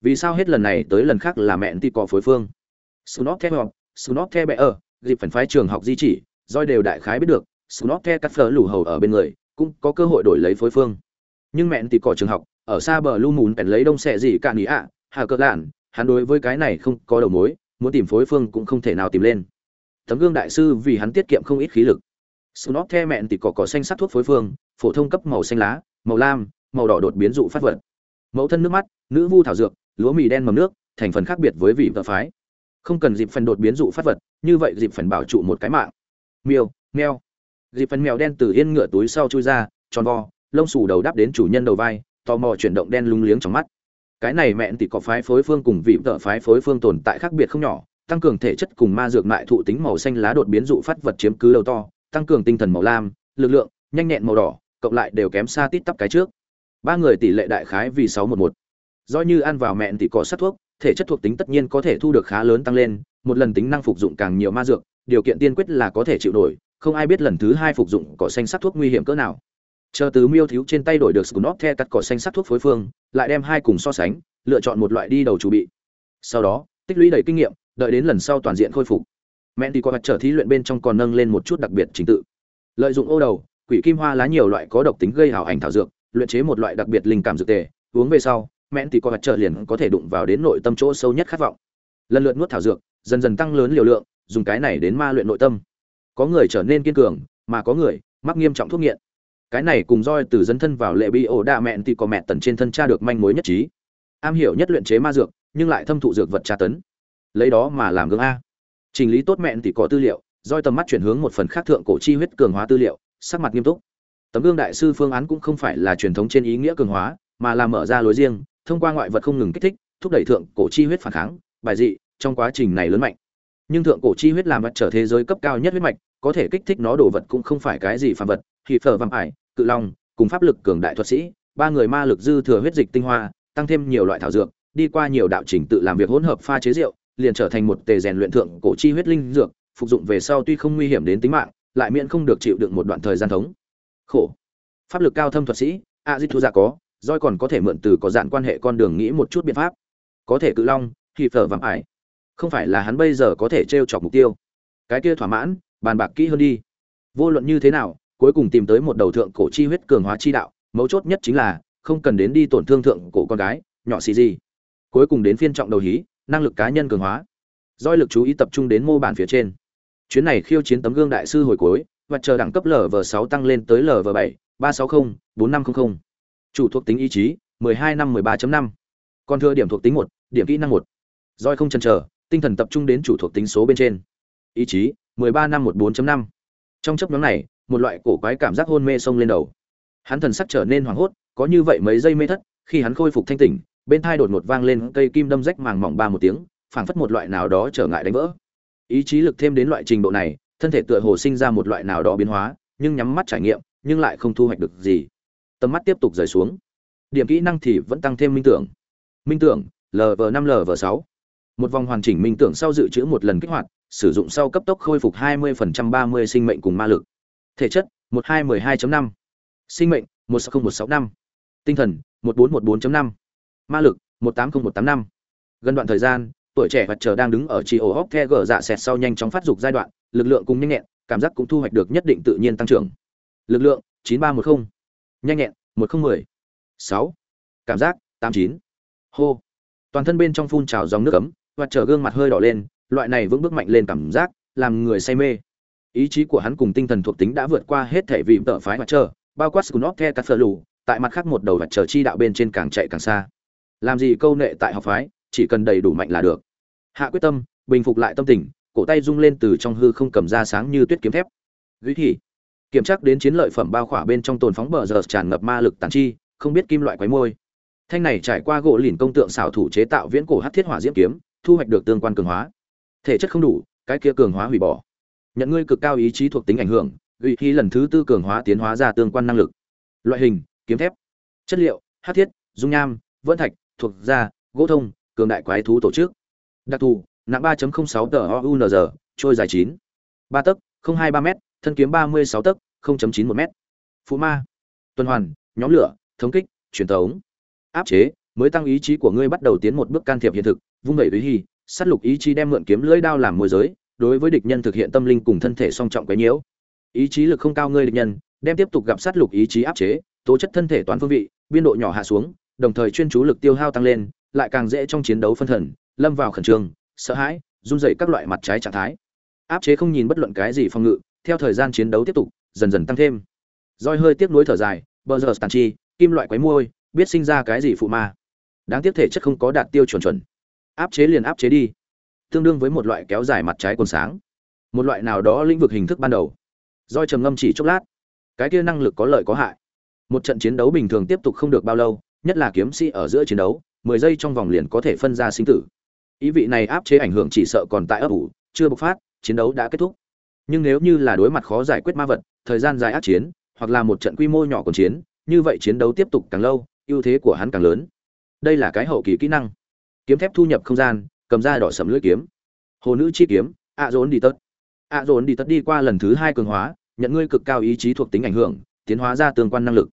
Vì sao hết lần này tới lần khác là mẹn thì có phối phương? Snob the hoặc snob the bẹ ở, dịp phần phái trường học di chỉ roi đều đại khái biết được snob the cắt phở lủ hầu ở bên người, cũng có cơ hội đổi lấy phối phương. Nhưng mẹn thì có trường học, ở xa bờ lu mùn bèn lấy đông xẻ gì cạn ý ạ, hà cơ lạn, hắn đối với cái này không có đầu mối, muốn tìm phối phương cũng không thể nào tìm lên. Tấm gương đại sư vì hắn tiết kiệm không ít khí lực. Snop the mẹn thì cỏ cỏ xanh sắc thuốc phối phương, phổ thông cấp màu xanh lá, màu lam, màu đỏ đột biến dụ phát vật. Mẫu thân nước mắt, nữ vu thảo dược, lúa mì đen mầm nước, thành phần khác biệt với vị tự phái. Không cần dịp phần đột biến dụ phát vật, như vậy dịp phần bảo trụ một cái mạng. Miêu, mèo. Dịp phần mèo đen từ yên ngựa túi sau chui ra, tròn vo, lông xù đầu đắp đến chủ nhân đầu vai, tò mò chuyển động đen lúng liếng trong mắt. Cái này mẹn thì cỏ phái phối phương cùng vị tự phái phối phương tồn tại khác biệt không nhỏ, tăng cường thể chất cùng ma dược mại thụ tính màu xanh lá đột biến dụ phát vật chiếm cứ đầu to, tăng cường tinh thần màu lam, lực lượng, nhanh nhẹn màu đỏ, cộng lại đều kém xa tít tắp cái trước. Ba người tỷ lệ đại khái vì sáu một một. Do như ăn vào mẹn thì có sát thuốc, thể chất thuộc tính tất nhiên có thể thu được khá lớn tăng lên, một lần tính năng phục dụng càng nhiều ma dược, điều kiện tiên quyết là có thể chịu nổi, không ai biết lần thứ hai phục dụng cỏ xanh sát thuốc nguy hiểm cỡ nào. Chờ tứ miêu thiếu trên tay đổi được Skunop The cắt cỏ xanh sát thuốc phối phương, lại đem hai cùng so sánh, lựa chọn một loại đi đầu chủ bị. Sau đó, tích lũy đầy kinh nghiệm, đợi đến lần sau toàn diện khôi phục mẹn thì có mặt trở thí luyện bên trong còn nâng lên một chút đặc biệt trình tự. Lợi dụng ô đầu, quỷ kim hoa lá nhiều loại có độc tính gây hảo ảnh thảo dược, luyện chế một loại đặc biệt linh cảm dược tề, uống về sau mẹn thì có mặt trở liền có thể đụng vào đến nội tâm chỗ sâu nhất khát vọng. Lần lượt nuốt thảo dược, dần dần tăng lớn liều lượng, dùng cái này đến ma luyện nội tâm. Có người trở nên kiên cường, mà có người mắc nghiêm trọng thuốc nghiện. Cái này cùng roi từ dân thân vào lệ bi ổ đạ mẹn thì có mẹ tần trên thân cha được manh mối nhất trí. Am hiểu nhất luyện chế ma dược, nhưng lại thâm thụ dược vật tra tấn. Lấy đó mà làm gương a. Chỉnh lý tốt mẹn thì có tư liệu, roi tầm mắt chuyển hướng một phần khác thượng cổ chi huyết cường hóa tư liệu, sắc mặt nghiêm túc. Tấm gương đại sư phương án cũng không phải là truyền thống trên ý nghĩa cường hóa, mà là mở ra lối riêng, thông qua ngoại vật không ngừng kích thích, thúc đẩy thượng cổ chi huyết phản kháng, bài dị, trong quá trình này lớn mạnh. Nhưng thượng cổ chi huyết làm vật trở thế giới cấp cao nhất huyết mạch, có thể kích thích nó đồ vật cũng không phải cái gì phàm vật, thì phở vạm ải, cự long, cùng pháp lực cường đại thuật sĩ, ba người ma lực dư thừa huyết dịch tinh hoa, tăng thêm nhiều loại thảo dược, đi qua nhiều đạo trình tự làm việc hỗn hợp pha chế rượu, liền trở thành một tề rèn luyện thượng cổ chi huyết linh dược, phục dụng về sau tuy không nguy hiểm đến tính mạng, lại miễn không được chịu đựng một đoạn thời gian thống khổ. Pháp lực cao thâm thuật sĩ, A Di Thu Dạ có, rồi còn có thể mượn từ có dạn quan hệ con đường nghĩ một chút biện pháp. Có thể cự long, thì phở vạm ải. Không phải là hắn bây giờ có thể trêu chọc mục tiêu. Cái kia thỏa mãn, bàn bạc kỹ hơn đi. Vô luận như thế nào, cuối cùng tìm tới một đầu thượng cổ chi huyết cường hóa chi đạo, mấu chốt nhất chính là không cần đến đi tổn thương thượng cổ con gái, nhỏ xì gì. Cuối cùng đến phiên trọng đầu hí, năng lực cá nhân cường hóa. Doi lực chú ý tập trung đến mô bản phía trên. Chuyến này khiêu chiến tấm gương đại sư hồi cuối, và chờ đẳng cấp lv sáu tăng lên tới lv bảy, ba sáu mươi bốn năm trăm linh chủ thuộc tính ý chí, mười hai năm mười ba năm. Còn thừa điểm thuộc tính một, điểm kỹ năng một. Doi không chần chờ, tinh thần tập trung đến chủ thuộc tính số bên trên. Ý chí, mười ba năm một bốn năm. Trong chấp nhóm này, một loại cổ quái cảm giác hôn mê sông lên đầu. Hắn thần sắc trở nên hoảng hốt, có như vậy mấy giây mê thất, khi hắn khôi phục thanh tỉnh bên thai đột ngột vang lên cây kim đâm rách màng mỏng ba một tiếng, phảng phất một loại nào đó trở ngại đánh vỡ. Ý chí lực thêm đến loại trình độ này, thân thể tựa hồ sinh ra một loại nào đó biến hóa, nhưng nhắm mắt trải nghiệm, nhưng lại không thu hoạch được gì. Tầm mắt tiếp tục rời xuống. Điểm kỹ năng thì vẫn tăng thêm minh tưởng. Minh tưởng lv năm lv sáu. Một vòng hoàn chỉnh minh tưởng sau dự trữ một lần kích hoạt, sử dụng sau cấp tốc khôi phục 20% 30 sinh mệnh cùng ma lực. Thể chất 1212.5 sinh mệnh 16165 tinh thần 1414.5 ma lực 180185 gần đoạn thời gian, tuổi trẻ vật chờ đang đứng ở chi ổ hóc the gờ dạ xẹt sau nhanh chóng phát dục giai đoạn, lực lượng cũng nhanh nhẹn, cảm giác cũng thu hoạch được nhất định tự nhiên tăng trưởng. Lực lượng 9310 nhanh nhẹn 1010 6 cảm giác 89 hô. Toàn thân bên trong phun trào dòng nước ấm, và trở gương mặt hơi đỏ lên, loại này vững bước mạnh lên cảm giác, làm người say mê. Ý chí của hắn cùng tinh thần thuộc tính đã vượt qua hết thể vị tợ phái mặt trời bao quát scunop the cắt phở lù tại mặt khác một đầu mặt trời chi đạo bên trên càng chạy càng xa làm gì câu nệ tại học phái, chỉ cần đầy đủ mạnh là được. Hạ quyết tâm, bình phục lại tâm tình, cổ tay rung lên từ trong hư không cầm ra sáng như tuyết kiếm thép. Duy thì, kiểm tra đến chiến lợi phẩm bao khỏa bên trong tồn phóng bờ giờ tràn ngập ma lực tàn chi, không biết kim loại quái môi. Thanh này trải qua gỗ lìn công tượng xảo thủ chế tạo viễn cổ hát thiết hỏa diễm kiếm, thu hoạch được tương quan cường hóa. Thể chất không đủ, cái kia cường hóa hủy bỏ. Nhận ngươi cực cao ý chí thuộc tính ảnh hưởng duy khi lần thứ tư cường hóa tiến hóa ra tương quan năng lực. Loại hình, kiếm thép. Chất liệu hát thiết, dung nham, vân thạch thuộc ra gỗ thông, cường đại quái thú tổ chức. Đặc thù, nặng 3.06 tờ ounz trôi dài chín. Ba tấc 023 m thân kiếm 36 tấc 0.91 m phụ ma, tuần hoàn, nhóm lửa, thống kích, truyền thống. Áp chế, mới tăng ý chí của ngươi bắt đầu tiến một bước can thiệp hiện thực, vung vẩy với hy sát lục ý chí đem mượn kiếm lưỡi đao làm môi giới, đối với địch nhân thực hiện tâm linh cùng thân thể song trọng quấy nhiễu. Ý chí lực không cao ngươi địch nhân, đem tiếp tục gặp sát lục ý chí áp chế, tố chất thân thể toàn phương vị, biên độ nhỏ hạ xuống đồng thời chuyên chú lực tiêu hao tăng lên, lại càng dễ trong chiến đấu phân thần, lâm vào khẩn trương, sợ hãi, run rẩy các loại mặt trái trạng thái. Áp chế không nhìn bất luận cái gì phòng ngự, theo thời gian chiến đấu tiếp tục, dần dần tăng thêm. Roi hơi tiếc nuối thở dài, bờ giờ tàn chi, kim loại quấy môi, biết sinh ra cái gì phụ ma. Đáng tiếc thể chất không có đạt tiêu chuẩn chuẩn. Áp chế liền áp chế đi. Tương đương với một loại kéo dài mặt trái còn sáng. Một loại nào đó lĩnh vực hình thức ban đầu. Roi trầm ngâm chỉ chốc lát. Cái kia năng lực có lợi có hại. Một trận chiến đấu bình thường tiếp tục không được bao lâu nhất là kiếm sĩ ở giữa chiến đấu, mười giây trong vòng liền có thể phân ra sinh tử. Ý vị này áp chế ảnh hưởng chỉ sợ còn tại ấp ủ, chưa bộc phát, chiến đấu đã kết thúc. Nhưng nếu như là đối mặt khó giải quyết ma vật, thời gian dài ác chiến, hoặc là một trận quy mô nhỏ còn chiến, như vậy chiến đấu tiếp tục càng lâu, ưu thế của hắn càng lớn. Đây là cái hậu kỳ kỹ năng. Kiếm thép thu nhập không gian, cầm ra đỏ sẫm lưỡi kiếm. Hồ nữ chi kiếm, ạ dồn đi tất. Ạ dồn đi tất đi qua lần thứ hai cường hóa, nhận ngươi cực cao ý chí thuộc tính ảnh hưởng, tiến hóa ra tương quan năng lực.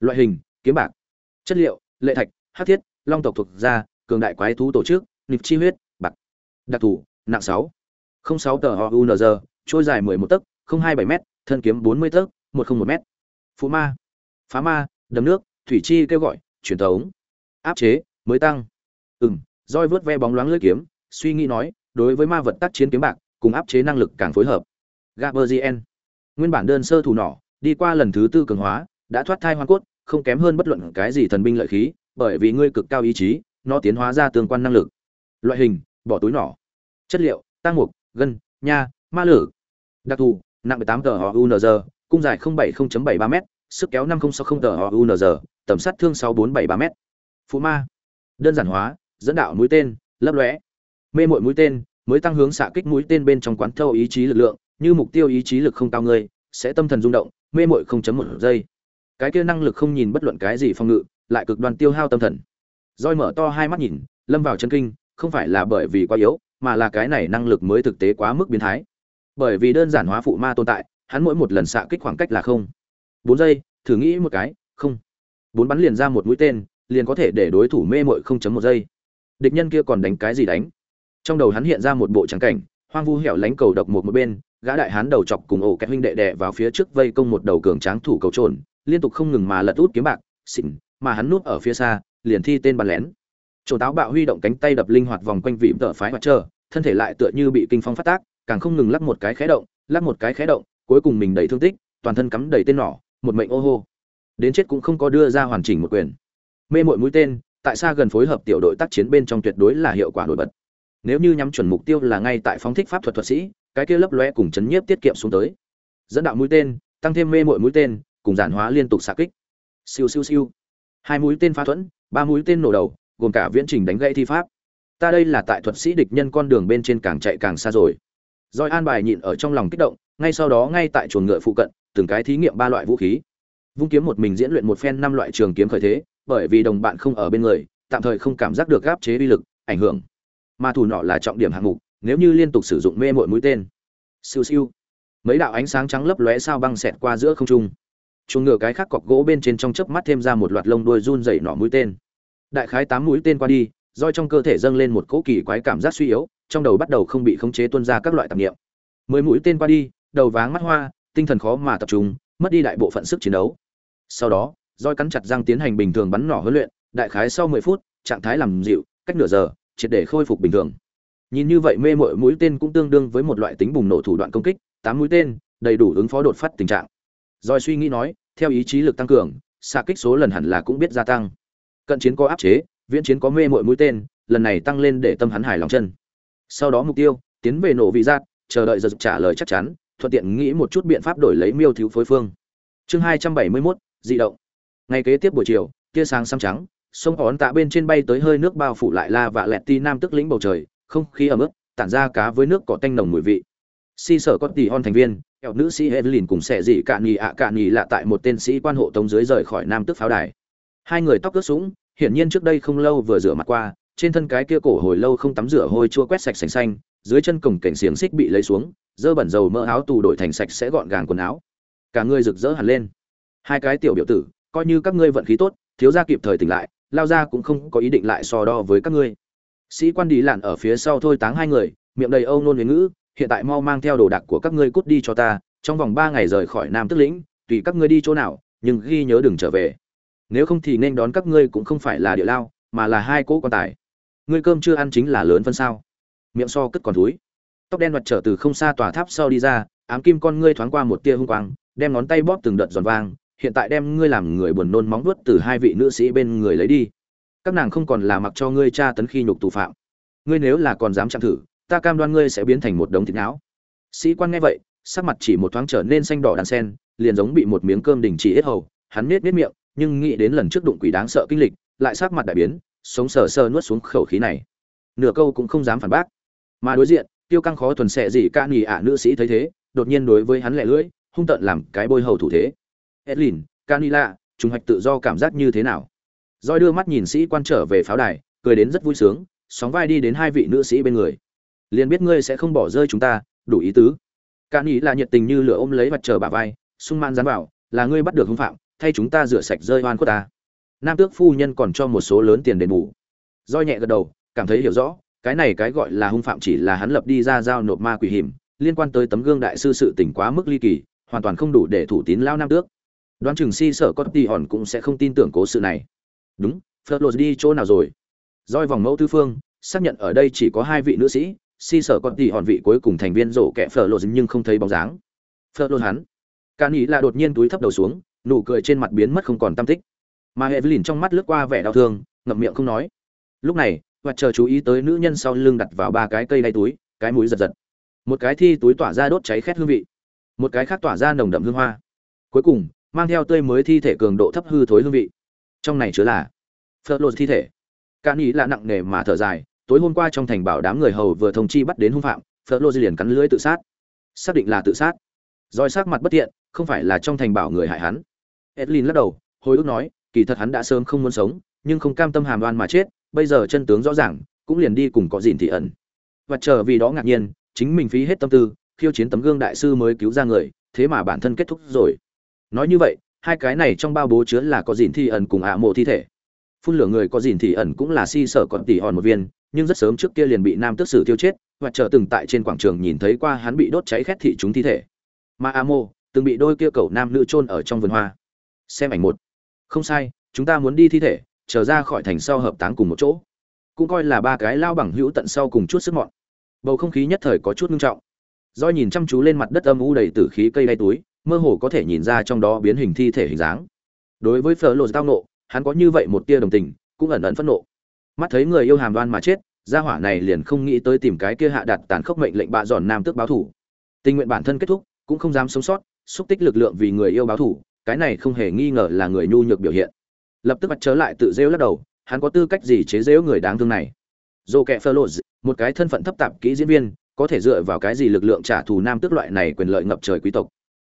Loại hình, kiếm bạc chất liệu lệ thạch hát thiết long tộc thuộc gia cường đại quái thú tổ chức nịp chi huyết bạc. Đặc thù nặng sáu. Không sáu tờ u n g, trôi dài mười một tấc không hai bảy m thân kiếm bốn mươi tấc một không một m phụ ma. Phá ma đầm nước thủy chi kêu gọi truyền thống. Áp chế mới tăng. Ừng roi vớt ve bóng loáng lưỡi kiếm suy nghĩ nói đối với ma vật tác chiến kiếm bạc cùng áp chế năng lực càng phối hợp. Gaberzien nguyên bản đơn sơ thủ nỏ đi qua lần thứ tư cường hóa đã thoát thai hoa cốt không kém hơn bất luận cái gì thần binh lợi khí, bởi vì ngươi cực cao ý chí, nó tiến hóa ra tương quan năng lực. Loại hình, bỏ túi nỏ chất liệu tăng mục, gân, nha, ma lử. Đặc thù, nặng 18 tờ họ unz cung dài 070.73 m sức kéo 5060 tờ họ unz tầm sát thương 6473 m phụ ma. Đơn giản hóa, dẫn đạo mũi tên, lấp lóe. Mê muội mũi tên, mới tăng hướng xạ kích mũi tên bên trong quán thâu ý chí lực lượng, như mục tiêu ý chí lực không cao ngươi, sẽ tâm thần rung động, mê muội không chấm một giây cái kia năng lực không nhìn bất luận cái gì phòng ngự, lại cực đoan tiêu hao tâm thần. Roi mở to hai mắt nhìn, lâm vào chân kinh, không phải là bởi vì quá yếu, mà là cái này năng lực mới thực tế quá mức biến thái. Bởi vì đơn giản hóa phụ ma tồn tại, hắn mỗi một lần xạ kích khoảng cách là không. Bốn giây, thử nghĩ một cái, không. Bốn bắn liền ra một mũi tên, liền có thể để đối thủ mê mội không chấm một giây. Địch nhân kia còn đánh cái gì đánh? Trong đầu hắn hiện ra một bộ trắng cảnh, hoang vu hẻo lánh cầu độc một một bên, gã đại hán đầu chọc cùng ổ kẹt huynh đệ đè vào phía trước vây công một đầu cường tráng thủ cầu trồn liên tục không ngừng mà lật út kiếm bạc xỉn mà hắn núp ở phía xa, liền thi tên bắn lén. Chỗ táo bạo huy động cánh tay đập linh hoạt vòng quanh vị tợ phái hoạt trơ thân thể lại tựa như bị kinh phong phát tác, càng không ngừng lắc một cái khé động, lắc một cái khé động, cuối cùng mình đầy thương tích, toàn thân cắm đầy tên nỏ, một mệnh ô hô. Đến chết cũng không có đưa ra hoàn chỉnh một quyền. Mê mội mũi tên, tại sao gần phối hợp tiểu đội tác chiến bên trong tuyệt đối là hiệu quả nổi bật. Nếu như nhắm chuẩn mục tiêu là ngay tại phóng thích pháp thuật thuật sĩ, cái kia lấp lóe cùng chấn nhiếp tiết kiệm xuống tới. Dẫn đạo mũi tên, tăng thêm mê mội mũi tên cùng giản hóa liên tục xạ kích. Siêu siêu siêu. Hai mũi tên phá thuẫn, ba mũi tên nổ đầu, gồm cả viễn trình đánh gãy thi pháp. Ta đây là tại thuật sĩ địch nhân con đường bên trên càng chạy càng xa rồi. Doi an bài nhịn ở trong lòng kích động, ngay sau đó ngay tại chuồng ngựa phụ cận, từng cái thí nghiệm ba loại vũ khí. Vung kiếm một mình diễn luyện một phen năm loại trường kiếm khởi thế, bởi vì đồng bạn không ở bên người, tạm thời không cảm giác được gáp chế uy lực, ảnh hưởng. Mà thủ nọ là trọng điểm hạng mục, nếu như liên tục sử dụng mê mội mũi tên. Siêu siêu. Mấy đạo ánh sáng trắng lấp lóe sao băng xẹt qua giữa không trung chuồng ngựa cái khác cọc gỗ bên trên trong chớp mắt thêm ra một loạt lông đuôi run rẩy nỏ mũi tên. Đại khái tám mũi tên qua đi, roi trong cơ thể dâng lên một cỗ kỳ quái cảm giác suy yếu, trong đầu bắt đầu không bị khống chế tuôn ra các loại tạp niệm. Mười mũi tên qua đi, đầu váng mắt hoa, tinh thần khó mà tập trung, mất đi đại bộ phận sức chiến đấu. Sau đó, roi cắn chặt răng tiến hành bình thường bắn nỏ huấn luyện, đại khái sau mười phút, trạng thái làm dịu, cách nửa giờ, triệt để khôi phục bình thường. Nhìn như vậy mê muội mũi tên cũng tương đương với một loại tính bùng nổ thủ đoạn công kích, tám mũi tên, đầy đủ ứng phó đột phát tình trạng rồi suy nghĩ nói theo ý chí lực tăng cường xạ kích số lần hẳn là cũng biết gia tăng. Cận chiến có áp chế viễn chiến có mê muội mũi tên lần này tăng lên để tâm hắn hài lòng chân. Sau đó mục tiêu tiến về nổ vị giác chờ đợi giờ trả lời chắc chắn thuận tiện nghĩ một chút biện pháp đổi lấy miêu thiếu phối phương. Chương hai trăm bảy mươi 271, dị động. Ngày kế tiếp buổi chiều tia sáng xám trắng sông ón tạ bên trên bay tới hơi nước bao phủ lại la và lẹt ti nam tức lĩnh bầu trời không khí ẩm ướt tản ra cá với nước cỏ tanh nồng mùi vị. Si sở có tỷ hon thành viên kẹo nữ sĩ Evelyn cùng sẽ dị cạn nhì ạ cạn nhì lạ tại một tên sĩ quan hộ tống dưới rời khỏi nam tức pháo đài. Hai người tóc ướt sũng, hiển nhiên trước đây không lâu vừa rửa mặt qua, trên thân cái kia cổ hồi lâu không tắm rửa hôi chua quét sạch sành xanh, dưới chân cổng cảnh xiềng xích bị lấy xuống, dơ bẩn dầu mỡ áo tù đổi thành sạch sẽ gọn gàng quần áo. Cả người rực rỡ hẳn lên. Hai cái tiểu biểu tử, coi như các ngươi vận khí tốt, thiếu gia kịp thời tỉnh lại, lao ra cũng không có ý định lại so đo với các ngươi. Sĩ quan đi lặn ở phía sau thôi táng hai người, miệng đầy âu nôn ngữ hiện tại mau mang theo đồ đạc của các ngươi cút đi cho ta, trong vòng ba ngày rời khỏi nam tức lĩnh, tùy các ngươi đi chỗ nào, nhưng ghi nhớ đừng trở về. Nếu không thì nên đón các ngươi cũng không phải là địa lao, mà là hai cỗ quan tài. Ngươi cơm chưa ăn chính là lớn phân sao? Miệng so cất còn túi tóc đen mặt trở từ không xa tòa tháp sau đi ra, ám kim con ngươi thoáng qua một tia hung quang, đem ngón tay bóp từng đợt giòn vang, hiện tại đem ngươi làm người buồn nôn móng vuốt từ hai vị nữ sĩ bên người lấy đi. Các nàng không còn là mặc cho ngươi tra tấn khi nhục tù phạm. Ngươi nếu là còn dám chạm thử ta cam đoan ngươi sẽ biến thành một đống thịt não. Sĩ quan nghe vậy, sắc mặt chỉ một thoáng trở nên xanh đỏ đàn sen, liền giống bị một miếng cơm đình chỉ hết hầu, hắn nết nết miệng, nhưng nghĩ đến lần trước đụng quỷ đáng sợ kinh lịch, lại sắc mặt đại biến, sống sờ sờ nuốt xuống khẩu khí này. Nửa câu cũng không dám phản bác. Mà đối diện, tiêu căng khó thuần xệ gì ca nghỉ ả nữ sĩ thấy thế, đột nhiên đối với hắn lẻ lưỡi, hung tợn làm cái bôi hầu thủ thế. Edlin canila trùng hoạch tự do cảm giác như thế nào? Roi đưa mắt nhìn sĩ quan trở về pháo đài, cười đến rất vui sướng, sóng vai đi đến hai vị nữ sĩ bên người liền biết ngươi sẽ không bỏ rơi chúng ta, đủ ý tứ. Cạn ý là nhiệt tình như lửa ôm lấy mặt chờ bà vai, sung man dán vào, là ngươi bắt được hung phạm, thay chúng ta rửa sạch rơi oan của ta. Nam tước phu nhân còn cho một số lớn tiền đền bù. Roi nhẹ gật đầu, cảm thấy hiểu rõ, cái này cái gọi là hung phạm chỉ là hắn lập đi ra giao nộp ma quỷ hiểm, liên quan tới tấm gương đại sư sự tỉnh quá mức ly kỳ, hoàn toàn không đủ để thủ tín lao nam tước. Đoán chừng si sở có tỷ hòn cũng sẽ không tin tưởng cố sự này. Đúng phật lột đi chỗ nào rồi? Roi vòng mẫu tư phương, xác nhận ở đây chỉ có hai vị nữ sĩ si sở con tỷ hòn vị cuối cùng thành viên rổ kẹ phở lột nhưng không thấy bóng dáng. Phở lộ hắn. Cả nghĩ là đột nhiên túi thấp đầu xuống, nụ cười trên mặt biến mất không còn tâm tích. Mà Evelyn trong mắt lướt qua vẻ đau thương, ngậm miệng không nói. Lúc này, hoặc chờ chú ý tới nữ nhân sau lưng đặt vào ba cái cây đay túi, cái mũi giật giật. Một cái thi túi tỏa ra đốt cháy khét hương vị. Một cái khác tỏa ra nồng đậm hương hoa. Cuối cùng, mang theo tươi mới thi thể cường độ thấp hư thối hương vị. Trong này chứa là phở lột thi thể. Cả nghĩ là nặng nề mà thở dài tối hôm qua trong thành bảo đám người hầu vừa thông chi bắt đến hung phạm, phật lột liền cắn lưỡi tự sát. Xác định là tự sát. Roi sắc mặt bất tiện không phải là trong thành bảo người hại hắn. Edlin lắc đầu, hồi ức nói, kỳ thật hắn đã sớm không muốn sống, nhưng không cam tâm hàm đoan mà chết, bây giờ chân tướng rõ ràng, cũng liền đi cùng có dìn thị ẩn. Và chờ vì đó ngạc nhiên, chính mình phí hết tâm tư, khiêu chiến tấm gương đại sư mới cứu ra người, thế mà bản thân kết thúc rồi. Nói như vậy, hai cái này trong bao bố chứa là có dìn thị ẩn cùng ạ mộ thi thể. Phun lửa người có dìn thị ẩn cũng là si sở còn tỉ hòn một viên nhưng rất sớm trước kia liền bị nam tước sử tiêu chết, và chờ từng tại trên quảng trường nhìn thấy qua hắn bị đốt cháy khét thị chúng thi thể. Mà a mô, từng bị đôi kia cầu nam nữ chôn ở trong vườn hoa. Xem ảnh một. Không sai, chúng ta muốn đi thi thể trở ra khỏi thành sau hợp táng cùng một chỗ. Cũng coi là ba cái lao bằng hữu tận sau cùng chút sức mọn. Bầu không khí nhất thời có chút ngưng trọng. Do nhìn chăm chú lên mặt đất âm u đầy tử khí cây đay túi, mơ hồ có thể nhìn ra trong đó biến hình thi thể hình dáng. Đối với phở lột tao nộ, hắn có như vậy một tia đồng tình, cũng ẩn ẩn phẫn nộ mắt thấy người yêu hàm đoan mà chết, gia hỏa này liền không nghĩ tới tìm cái kia hạ đặt tàn khốc mệnh lệnh bạ giòn nam tước báo thủ. Tình nguyện bản thân kết thúc, cũng không dám sống sót, xúc tích lực lượng vì người yêu báo thủ, cái này không hề nghi ngờ là người nhu nhược biểu hiện. Lập tức bắt trở lại tự rêu lắc đầu, hắn có tư cách gì chế rêu người đáng thương này? Dồ kẹ phơ lộ một cái thân phận thấp tạp kỹ diễn viên, có thể dựa vào cái gì lực lượng trả thù nam tước loại này quyền lợi ngập trời quý tộc?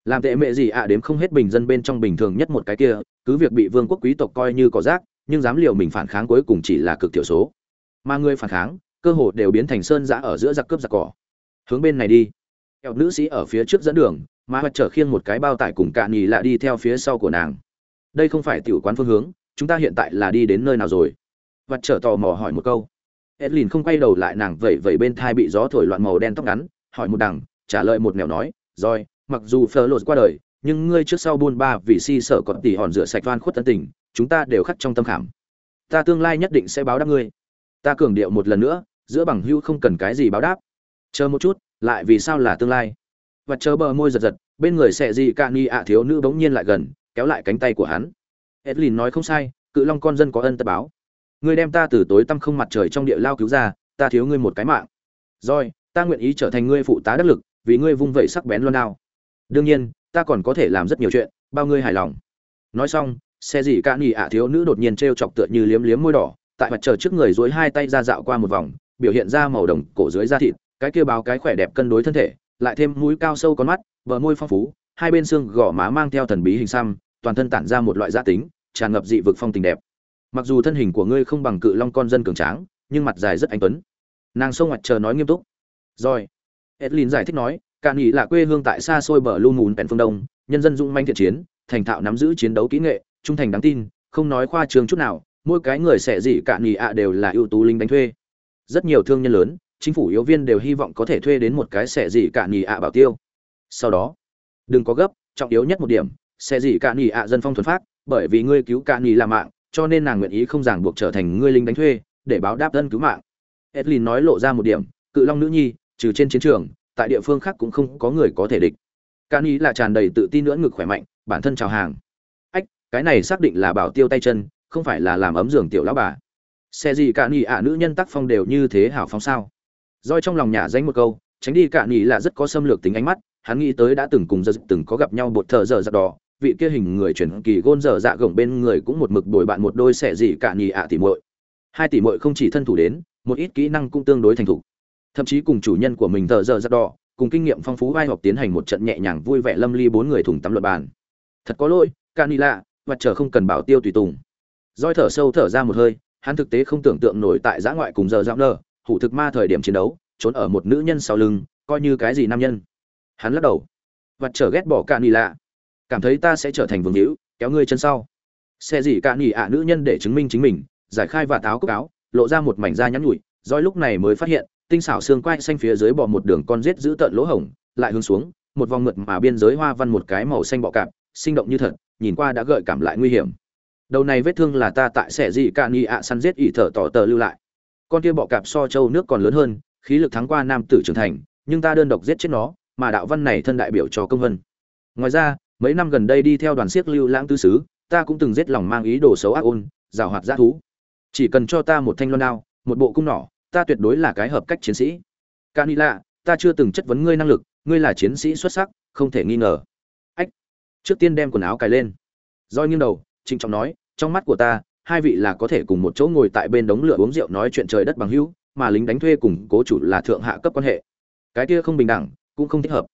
Làm tệ mẹ gì ạ à đếm không hết bình dân bên trong bình thường nhất một cái kia, cứ việc bị vương quốc quý tộc coi như cỏ rác nhưng dám liều mình phản kháng cuối cùng chỉ là cực thiểu số. Mà người phản kháng, cơ hồ đều biến thành sơn giã ở giữa giặc cướp giặc cỏ. Hướng bên này đi. Kẹo nữ sĩ ở phía trước dẫn đường, mà mặt trở khiêng một cái bao tải cùng cạn nhì lạ đi theo phía sau của nàng. Đây không phải tiểu quán phương hướng, chúng ta hiện tại là đi đến nơi nào rồi? Vật trở tò mò hỏi một câu. Edlin không quay đầu lại nàng vẩy vẩy bên thai bị gió thổi loạn màu đen tóc ngắn, hỏi một đằng, trả lời một nẻo nói, rồi, mặc dù phờ lột qua đời nhưng ngươi trước sau buôn ba vì si sợ còn tỉ hòn rửa sạch van khuất tân tình, chúng ta đều khắc trong tâm khảm. Ta tương lai nhất định sẽ báo đáp ngươi. Ta cường điệu một lần nữa, giữa bằng hữu không cần cái gì báo đáp. Chờ một chút, lại vì sao là tương lai? Và chờ bờ môi giật giật, bên người sẽ gì cạn ni ạ thiếu nữ bỗng nhiên lại gần, kéo lại cánh tay của hắn. Edlin nói không sai, cự long con dân có ân tất báo. Ngươi đem ta từ tối tăm không mặt trời trong địa lao cứu ra, ta thiếu ngươi một cái mạng. Rồi, ta nguyện ý trở thành ngươi phụ tá đắc lực, vì ngươi vung vẩy sắc bén luôn nào đương nhiên ta còn có thể làm rất nhiều chuyện, bao ngươi hài lòng. Nói xong, xe gì ca ni ạ thiếu nữ đột nhiên t chọc tựa như liếm liếm môi đỏ, tại mặt trời trước người dối hai tay ra dạo qua một vòng, biểu hiện ra màu đồng cổ dưới da thịt, cái kia báo cái khỏe đẹp cân đối thân thể, lại thêm mũi cao sâu con mắt, bờ môi phong phú, hai bên xương gò má mang theo thần bí hình xăm, toàn thân tản ra một loại gia tính, tràn ngập dị vực phong tình đẹp. Mặc dù thân hình của ngươi không bằng cự long con dân cường tráng, nhưng mặt dài rất anh tuấn. Nàng sông mặt trời nói nghiêm túc. Rồi. Edlin giải thích nói cạn nghỉ là quê hương tại xa xôi bờ lu mùn pèn phương đông, nhân dân dũng manh thiện chiến, thành thạo nắm giữ chiến đấu kỹ nghệ, trung thành đáng tin, không nói khoa trương chút nào, mỗi cái người sẽ gì cạn nghỉ ạ đều là ưu tú linh đánh thuê. Rất nhiều thương nhân lớn, chính phủ yếu viên đều hy vọng có thể thuê đến một cái sẽ gì cạn nghỉ ạ bảo tiêu. Sau đó, đừng có gấp, trọng yếu nhất một điểm, sẽ gì cạn nghỉ ạ dân phong thuần phát bởi vì ngươi cứu cạn nghỉ là mạng, cho nên nàng nguyện ý không ràng buộc trở thành ngươi linh đánh thuê, để báo đáp dân cứu mạng. Edlin nói lộ ra một điểm, cự long nữ nhi, trừ trên chiến trường tại địa phương khác cũng không có người có thể địch. Can ý là tràn đầy tự tin nữa, ngực khỏe mạnh, bản thân chào hàng. Ách, cái này xác định là bảo tiêu tay chân, không phải là làm ấm giường tiểu lão bà. Xe gì cạn nghỉ ạ, nữ nhân tác phong đều như thế hảo phóng sao? Roi trong lòng nhả danh một câu, tránh đi cạn nghỉ là rất có xâm lược tính ánh mắt, hắn nghĩ tới đã từng cùng giờ từng có gặp nhau bột thợ dở giặc đỏ, vị kia hình người chuyển kỳ gôn dở dạ gồng bên người cũng một mực bồi bạn một đôi xe gì cả nhì ạ tỉ muội. Hai tỷ muội không chỉ thân thủ đến, một ít kỹ năng cũng tương đối thành thục thậm chí cùng chủ nhân của mình thợ giờ giặc đỏ, cùng kinh nghiệm phong phú vai học tiến hành một trận nhẹ nhàng vui vẻ lâm ly bốn người thủng tắm luật bàn. Thật có lỗi, canila ni lạ và chờ không cần bảo tiêu tùy tùng. Roi thở sâu thở ra một hơi, hắn thực tế không tưởng tượng nổi tại giã ngoại cùng giờ giặc nơ hủ thực ma thời điểm chiến đấu, trốn ở một nữ nhân sau lưng, coi như cái gì nam nhân. Hắn lắc đầu. Và trở ghét bỏ cạn nỉ lạ cảm thấy ta sẽ trở thành vương hữu, kéo ngươi chân sau. Xe gì cạn nghỉ ạ nữ nhân để chứng minh chính mình, giải khai và táo cúc áo, lộ ra một mảnh da nhắn nhủi, roi lúc này mới phát hiện tinh xảo xương quai xanh phía dưới bò một đường con rết giữ tợn lỗ hổng, lại hướng xuống, một vòng mượt mà biên giới hoa văn một cái màu xanh bọ cạp, sinh động như thật, nhìn qua đã gợi cảm lại nguy hiểm. Đầu này vết thương là ta tại xẻ gì cạn nỉ ạ săn rết ỉ thở tỏ tờ lưu lại. Con kia bọ cạp so châu nước còn lớn hơn, khí lực thắng qua nam tử trưởng thành, nhưng ta đơn độc giết chết nó, mà đạo văn này thân đại biểu cho công vân. Ngoài ra, mấy năm gần đây đi theo đoàn siếc lưu lãng tư sứ ta cũng từng giết lòng mang ý đồ xấu ác ôn rào hoạt g thú. Chỉ cần cho ta một thanh loan đao, một bộ cung nỏ ta tuyệt đối là cái hợp cách chiến sĩ. Canila, ta chưa từng chất vấn ngươi năng lực, ngươi là chiến sĩ xuất sắc, không thể nghi ngờ. Ách. Trước tiên đem quần áo cài lên. Roi nghiêng đầu, trịnh trọng nói, trong mắt của ta, hai vị là có thể cùng một chỗ ngồi tại bên đống lửa uống rượu nói chuyện trời đất bằng hữu, mà lính đánh thuê cùng cố chủ là thượng hạ cấp quan hệ. Cái kia không bình đẳng, cũng không thích hợp.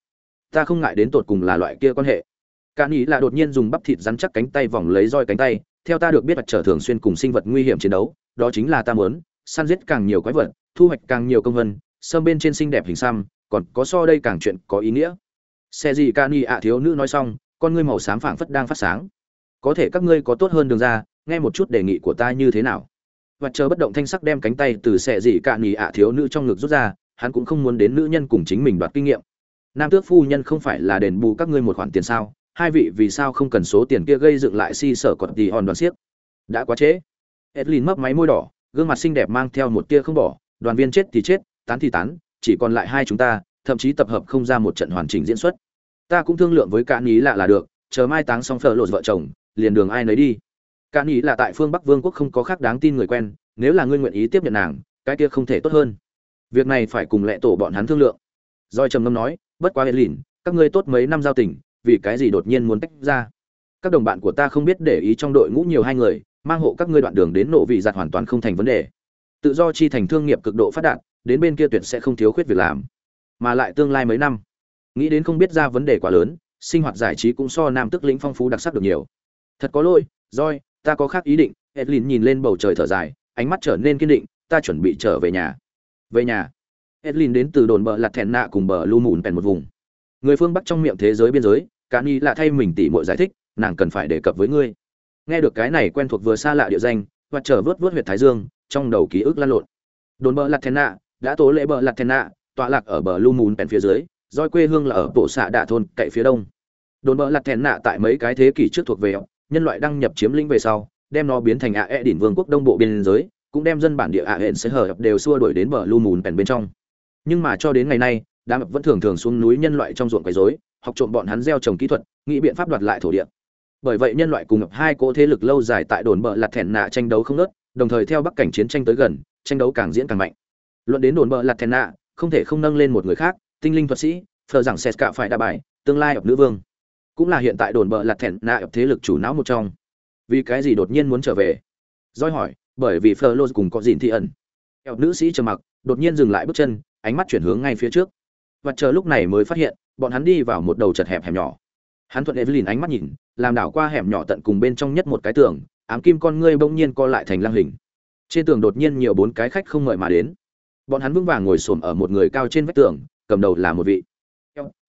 Ta không ngại đến tột cùng là loại kia quan hệ. Cả ý là đột nhiên dùng bắp thịt rắn chắc cánh tay vòng lấy roi cánh tay, theo ta được biết vật trở thường xuyên cùng sinh vật nguy hiểm chiến đấu, đó chính là ta muốn săn giết càng nhiều quái vật, thu hoạch càng nhiều công vân, sâm bên trên xinh đẹp hình xăm, còn có so đây càng chuyện có ý nghĩa. Xe gì ca ni ạ thiếu nữ nói xong, con ngươi màu xám phảng phất đang phát sáng. Có thể các ngươi có tốt hơn đường ra, nghe một chút đề nghị của ta như thế nào. Vật chờ bất động thanh sắc đem cánh tay từ xe gì ca ni ạ thiếu nữ trong ngực rút ra, hắn cũng không muốn đến nữ nhân cùng chính mình đoạt kinh nghiệm. Nam tước phu nhân không phải là đền bù các ngươi một khoản tiền sao, hai vị vì sao không cần số tiền kia gây dựng lại si sở còn tì hòn đoàn xiếc đã quá trễ. Edlin mấp máy môi đỏ gương mặt xinh đẹp mang theo một tia không bỏ, đoàn viên chết thì chết, tán thì tán, chỉ còn lại hai chúng ta, thậm chí tập hợp không ra một trận hoàn chỉnh diễn xuất. Ta cũng thương lượng với cạn ý lạ là được, chờ mai táng xong phở lột vợ chồng, liền đường ai nấy đi. Cạn ý là tại phương bắc vương quốc không có khác đáng tin người quen, nếu là ngươi nguyện ý tiếp nhận nàng, cái kia không thể tốt hơn. Việc này phải cùng lệ tổ bọn hắn thương lượng. Doi trầm ngâm nói, bất quá hệ lìn, các ngươi tốt mấy năm giao tình, vì cái gì đột nhiên muốn tách ra? Các đồng bạn của ta không biết để ý trong đội ngũ nhiều hai người mang hộ các ngươi đoạn đường đến nổ vị giặt hoàn toàn không thành vấn đề. Tự do chi thành thương nghiệp cực độ phát đạt, đến bên kia tuyệt sẽ không thiếu khuyết việc làm. Mà lại tương lai mấy năm, nghĩ đến không biết ra vấn đề quá lớn, sinh hoạt giải trí cũng so nam tức lĩnh phong phú đặc sắc được nhiều. Thật có lỗi roi ta có khác ý định. Edlin nhìn lên bầu trời thở dài, ánh mắt trở nên kiên định, ta chuẩn bị trở về nhà. Về nhà. Edlin đến từ đồn bờ lặt thẹn nạ cùng bờ lu mùn pèn một vùng. Người phương bắc trong miệng thế giới biên giới cá ni là thay mình tỉ mọi giải thích, nàng cần phải đề cập với ngươi nghe được cái này quen thuộc vừa xa lạ địa danh, và trở vớt vớt huyệt thái dương, trong đầu ký ức lan lộn. Đồn bờ Lạt thẹn nạ đã tố lễ bờ Lạt thẹn nạ tọa lạc ở bờ lu mùn pèn phía dưới doi quê hương là ở bộ xạ đạ thôn, cậy phía đông. Đồn bờ Lạt thẹn nạ tại mấy cái thế kỷ trước thuộc về nhân loại đăng nhập chiếm lĩnh về sau, đem nó biến thành ạ e đỉnh vương quốc đông bộ biên giới, cũng đem dân bản địa ạ hẹn sẽ hở đều xua đuổi đến bờ lu mùn pèn bên trong. Nhưng mà cho đến ngày nay, đám vẫn thường thường xuống núi nhân loại trong ruộng quấy rối, học trộm bọn hắn gieo trồng kỹ thuật, nghĩ biện pháp đoạt lại thổ địa bởi vậy nhân loại cùng hai cỗ thế lực lâu dài tại đồn bờ lạt thẹn nạ tranh đấu không nớt đồng thời theo bắc cảnh chiến tranh tới gần, tranh đấu càng diễn càng mạnh. Luận đến đồn bờ lạt thẹn nạ, không thể không nâng lên một người khác, tinh linh thuật sĩ, phờ rằng sét cả phải đa bài, tương lai ập nữ vương. Cũng là hiện tại đồn bờ lạt thẹn nạ ập thế lực chủ não một trong. Vì cái gì đột nhiên muốn trở về? Roi hỏi, bởi vì phờ lô cùng có dìn thị ẩn. Ập nữ sĩ trầm mặc, đột nhiên dừng lại bước chân, ánh mắt chuyển hướng ngay phía trước. Và chờ lúc này mới phát hiện, bọn hắn đi vào một đầu chật hẹp hẹp nhỏ hắn thuận evelyn ánh mắt nhìn, làm đảo qua hẻm nhỏ tận cùng bên trong nhất một cái tường, ám kim con ngươi bỗng nhiên co lại thành lăng hình. Trên tường đột nhiên nhiều bốn cái khách không ngợi mà đến. Bọn hắn vững vàng ngồi xổm ở một người cao trên vách tường, cầm đầu là một vị.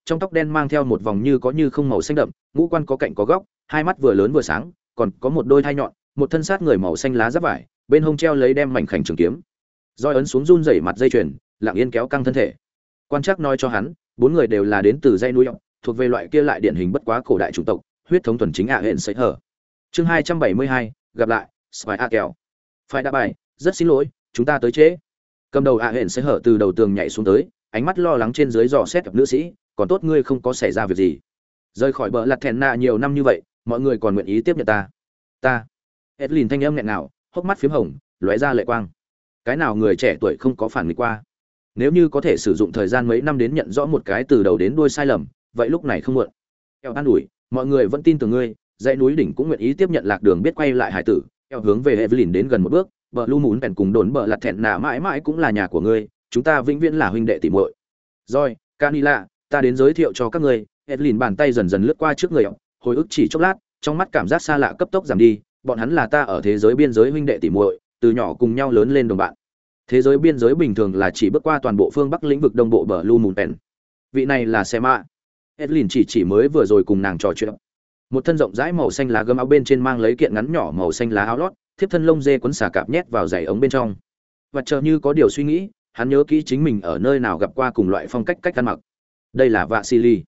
Trong tóc đen mang theo một vòng như có như không màu xanh đậm, ngũ quan có cạnh có góc, hai mắt vừa lớn vừa sáng, còn có một đôi thai nhọn, một thân sát người màu xanh lá giáp vải, bên hông treo lấy đem mảnh khảnh trường kiếm. Roi ấn xuống run rẩy mặt dây chuyền, lặng yên kéo căng thân thể. Quan trắc nói cho hắn, bốn người đều là đến từ dây núi thuộc về loại kia lại điển hình bất quá cổ đại chủng tộc, huyết thống thuần chính ạ à hẹn sấy hở. Chương hai trăm bảy mươi hai, gặp lại, spy a kèo phải đã bài, rất xin lỗi, chúng ta tới trễ. Cầm đầu ạ à hẹn sấy hở từ đầu tường nhảy xuống tới, ánh mắt lo lắng trên dưới dò xét gặp nữ sĩ, còn tốt ngươi không có xảy ra việc gì. Rời khỏi bờ lặt thèn nạ nhiều năm như vậy, mọi người còn nguyện ý tiếp nhận ta. Ta. Edlin thanh âm nghẹn nào hốc mắt phím hồng, lóe ra lệ quang. Cái nào người trẻ tuổi không có phản nghịch qua? Nếu như có thể sử dụng thời gian mấy năm đến nhận rõ một cái từ đầu đến đuôi sai lầm vậy lúc này không muộn. Eo an ủi, mọi người vẫn tin tưởng ngươi, dãy núi đỉnh cũng nguyện ý tiếp nhận lạc đường biết quay lại hải tử. Eo hướng về evelyn đến gần một bước, bờ lu muốn bèn cùng đồn bờ lặt thẹn nà mãi mãi cũng là nhà của ngươi, chúng ta vĩnh viễn là huynh đệ tỉ muội. Rồi, canila, ta đến giới thiệu cho các ngươi. Evelyn bàn tay dần dần lướt qua trước người eo hồi ức chỉ chốc lát, trong mắt cảm giác xa lạ cấp tốc giảm đi. Bọn hắn là ta ở thế giới biên giới huynh đệ tỉ muội, từ nhỏ cùng nhau lớn lên đồng bạn. Thế giới biên giới bình thường là chỉ bước qua toàn bộ phương bắc lĩnh vực đông bộ bờ lu mùn pèn vị này là xe mạ edlin chỉ chỉ mới vừa rồi cùng nàng trò chuyện. Một thân rộng rãi màu xanh lá gấm áo bên trên mang lấy kiện ngắn nhỏ màu xanh lá áo lót, thiếp thân lông dê quấn xà cạp nhét vào giày ống bên trong. Và chờ như có điều suy nghĩ, hắn nhớ kỹ chính mình ở nơi nào gặp qua cùng loại phong cách cách ăn mặc. Đây là vạ sili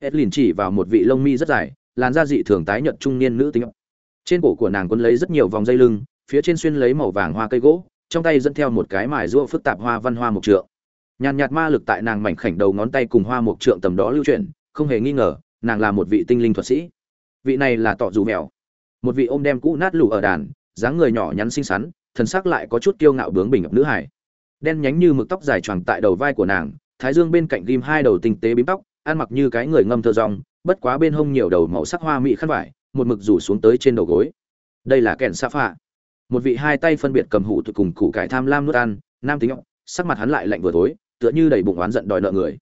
edlin chỉ vào một vị lông mi rất dài, làn da dị thường tái nhợt trung niên nữ tính. Trên cổ của nàng quấn lấy rất nhiều vòng dây lưng, phía trên xuyên lấy màu vàng hoa cây gỗ, trong tay dẫn theo một cái mài rũa phức tạp hoa văn hoa mộc trượng. Nhàn nhạt ma lực tại nàng mảnh khảnh đầu ngón tay cùng hoa mộc trượng tầm đó lưu chuyển không hề nghi ngờ, nàng là một vị tinh linh thuật sĩ. Vị này là tọ dù mèo. Một vị ôm đem cũ nát lù ở đàn, dáng người nhỏ nhắn xinh xắn, thần sắc lại có chút kiêu ngạo bướng bỉnh nữ hải. Đen nhánh như mực tóc dài choàng tại đầu vai của nàng, thái dương bên cạnh ghim hai đầu tinh tế bím tóc, ăn mặc như cái người ngâm thơ rong, bất quá bên hông nhiều đầu màu sắc hoa mỹ khăn vải, một mực rủ xuống tới trên đầu gối. Đây là kèn sa phạ. Một vị hai tay phân biệt cầm hủ tụi cùng củ cải tham lam nuốt ăn, nam tính sắc mặt hắn lại lạnh vừa tối, tựa như đầy bụng oán giận đòi nợ người.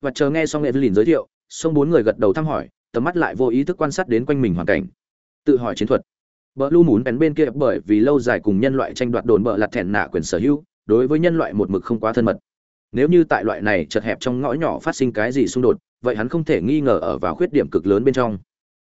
Và chờ nghe xong evelyn giới thiệu xong bốn người gật đầu thăm hỏi, tầm mắt lại vô ý thức quan sát đến quanh mình hoàn cảnh. Tự hỏi chiến thuật. Bờ lu mún bén bên kia bởi vì lâu dài cùng nhân loại tranh đoạt đồn bờ lặt thẹn nạ quyền sở hữu, đối với nhân loại một mực không quá thân mật. Nếu như tại loại này chật hẹp trong ngõ nhỏ phát sinh cái gì xung đột, vậy hắn không thể nghi ngờ ở vào khuyết điểm cực lớn bên trong.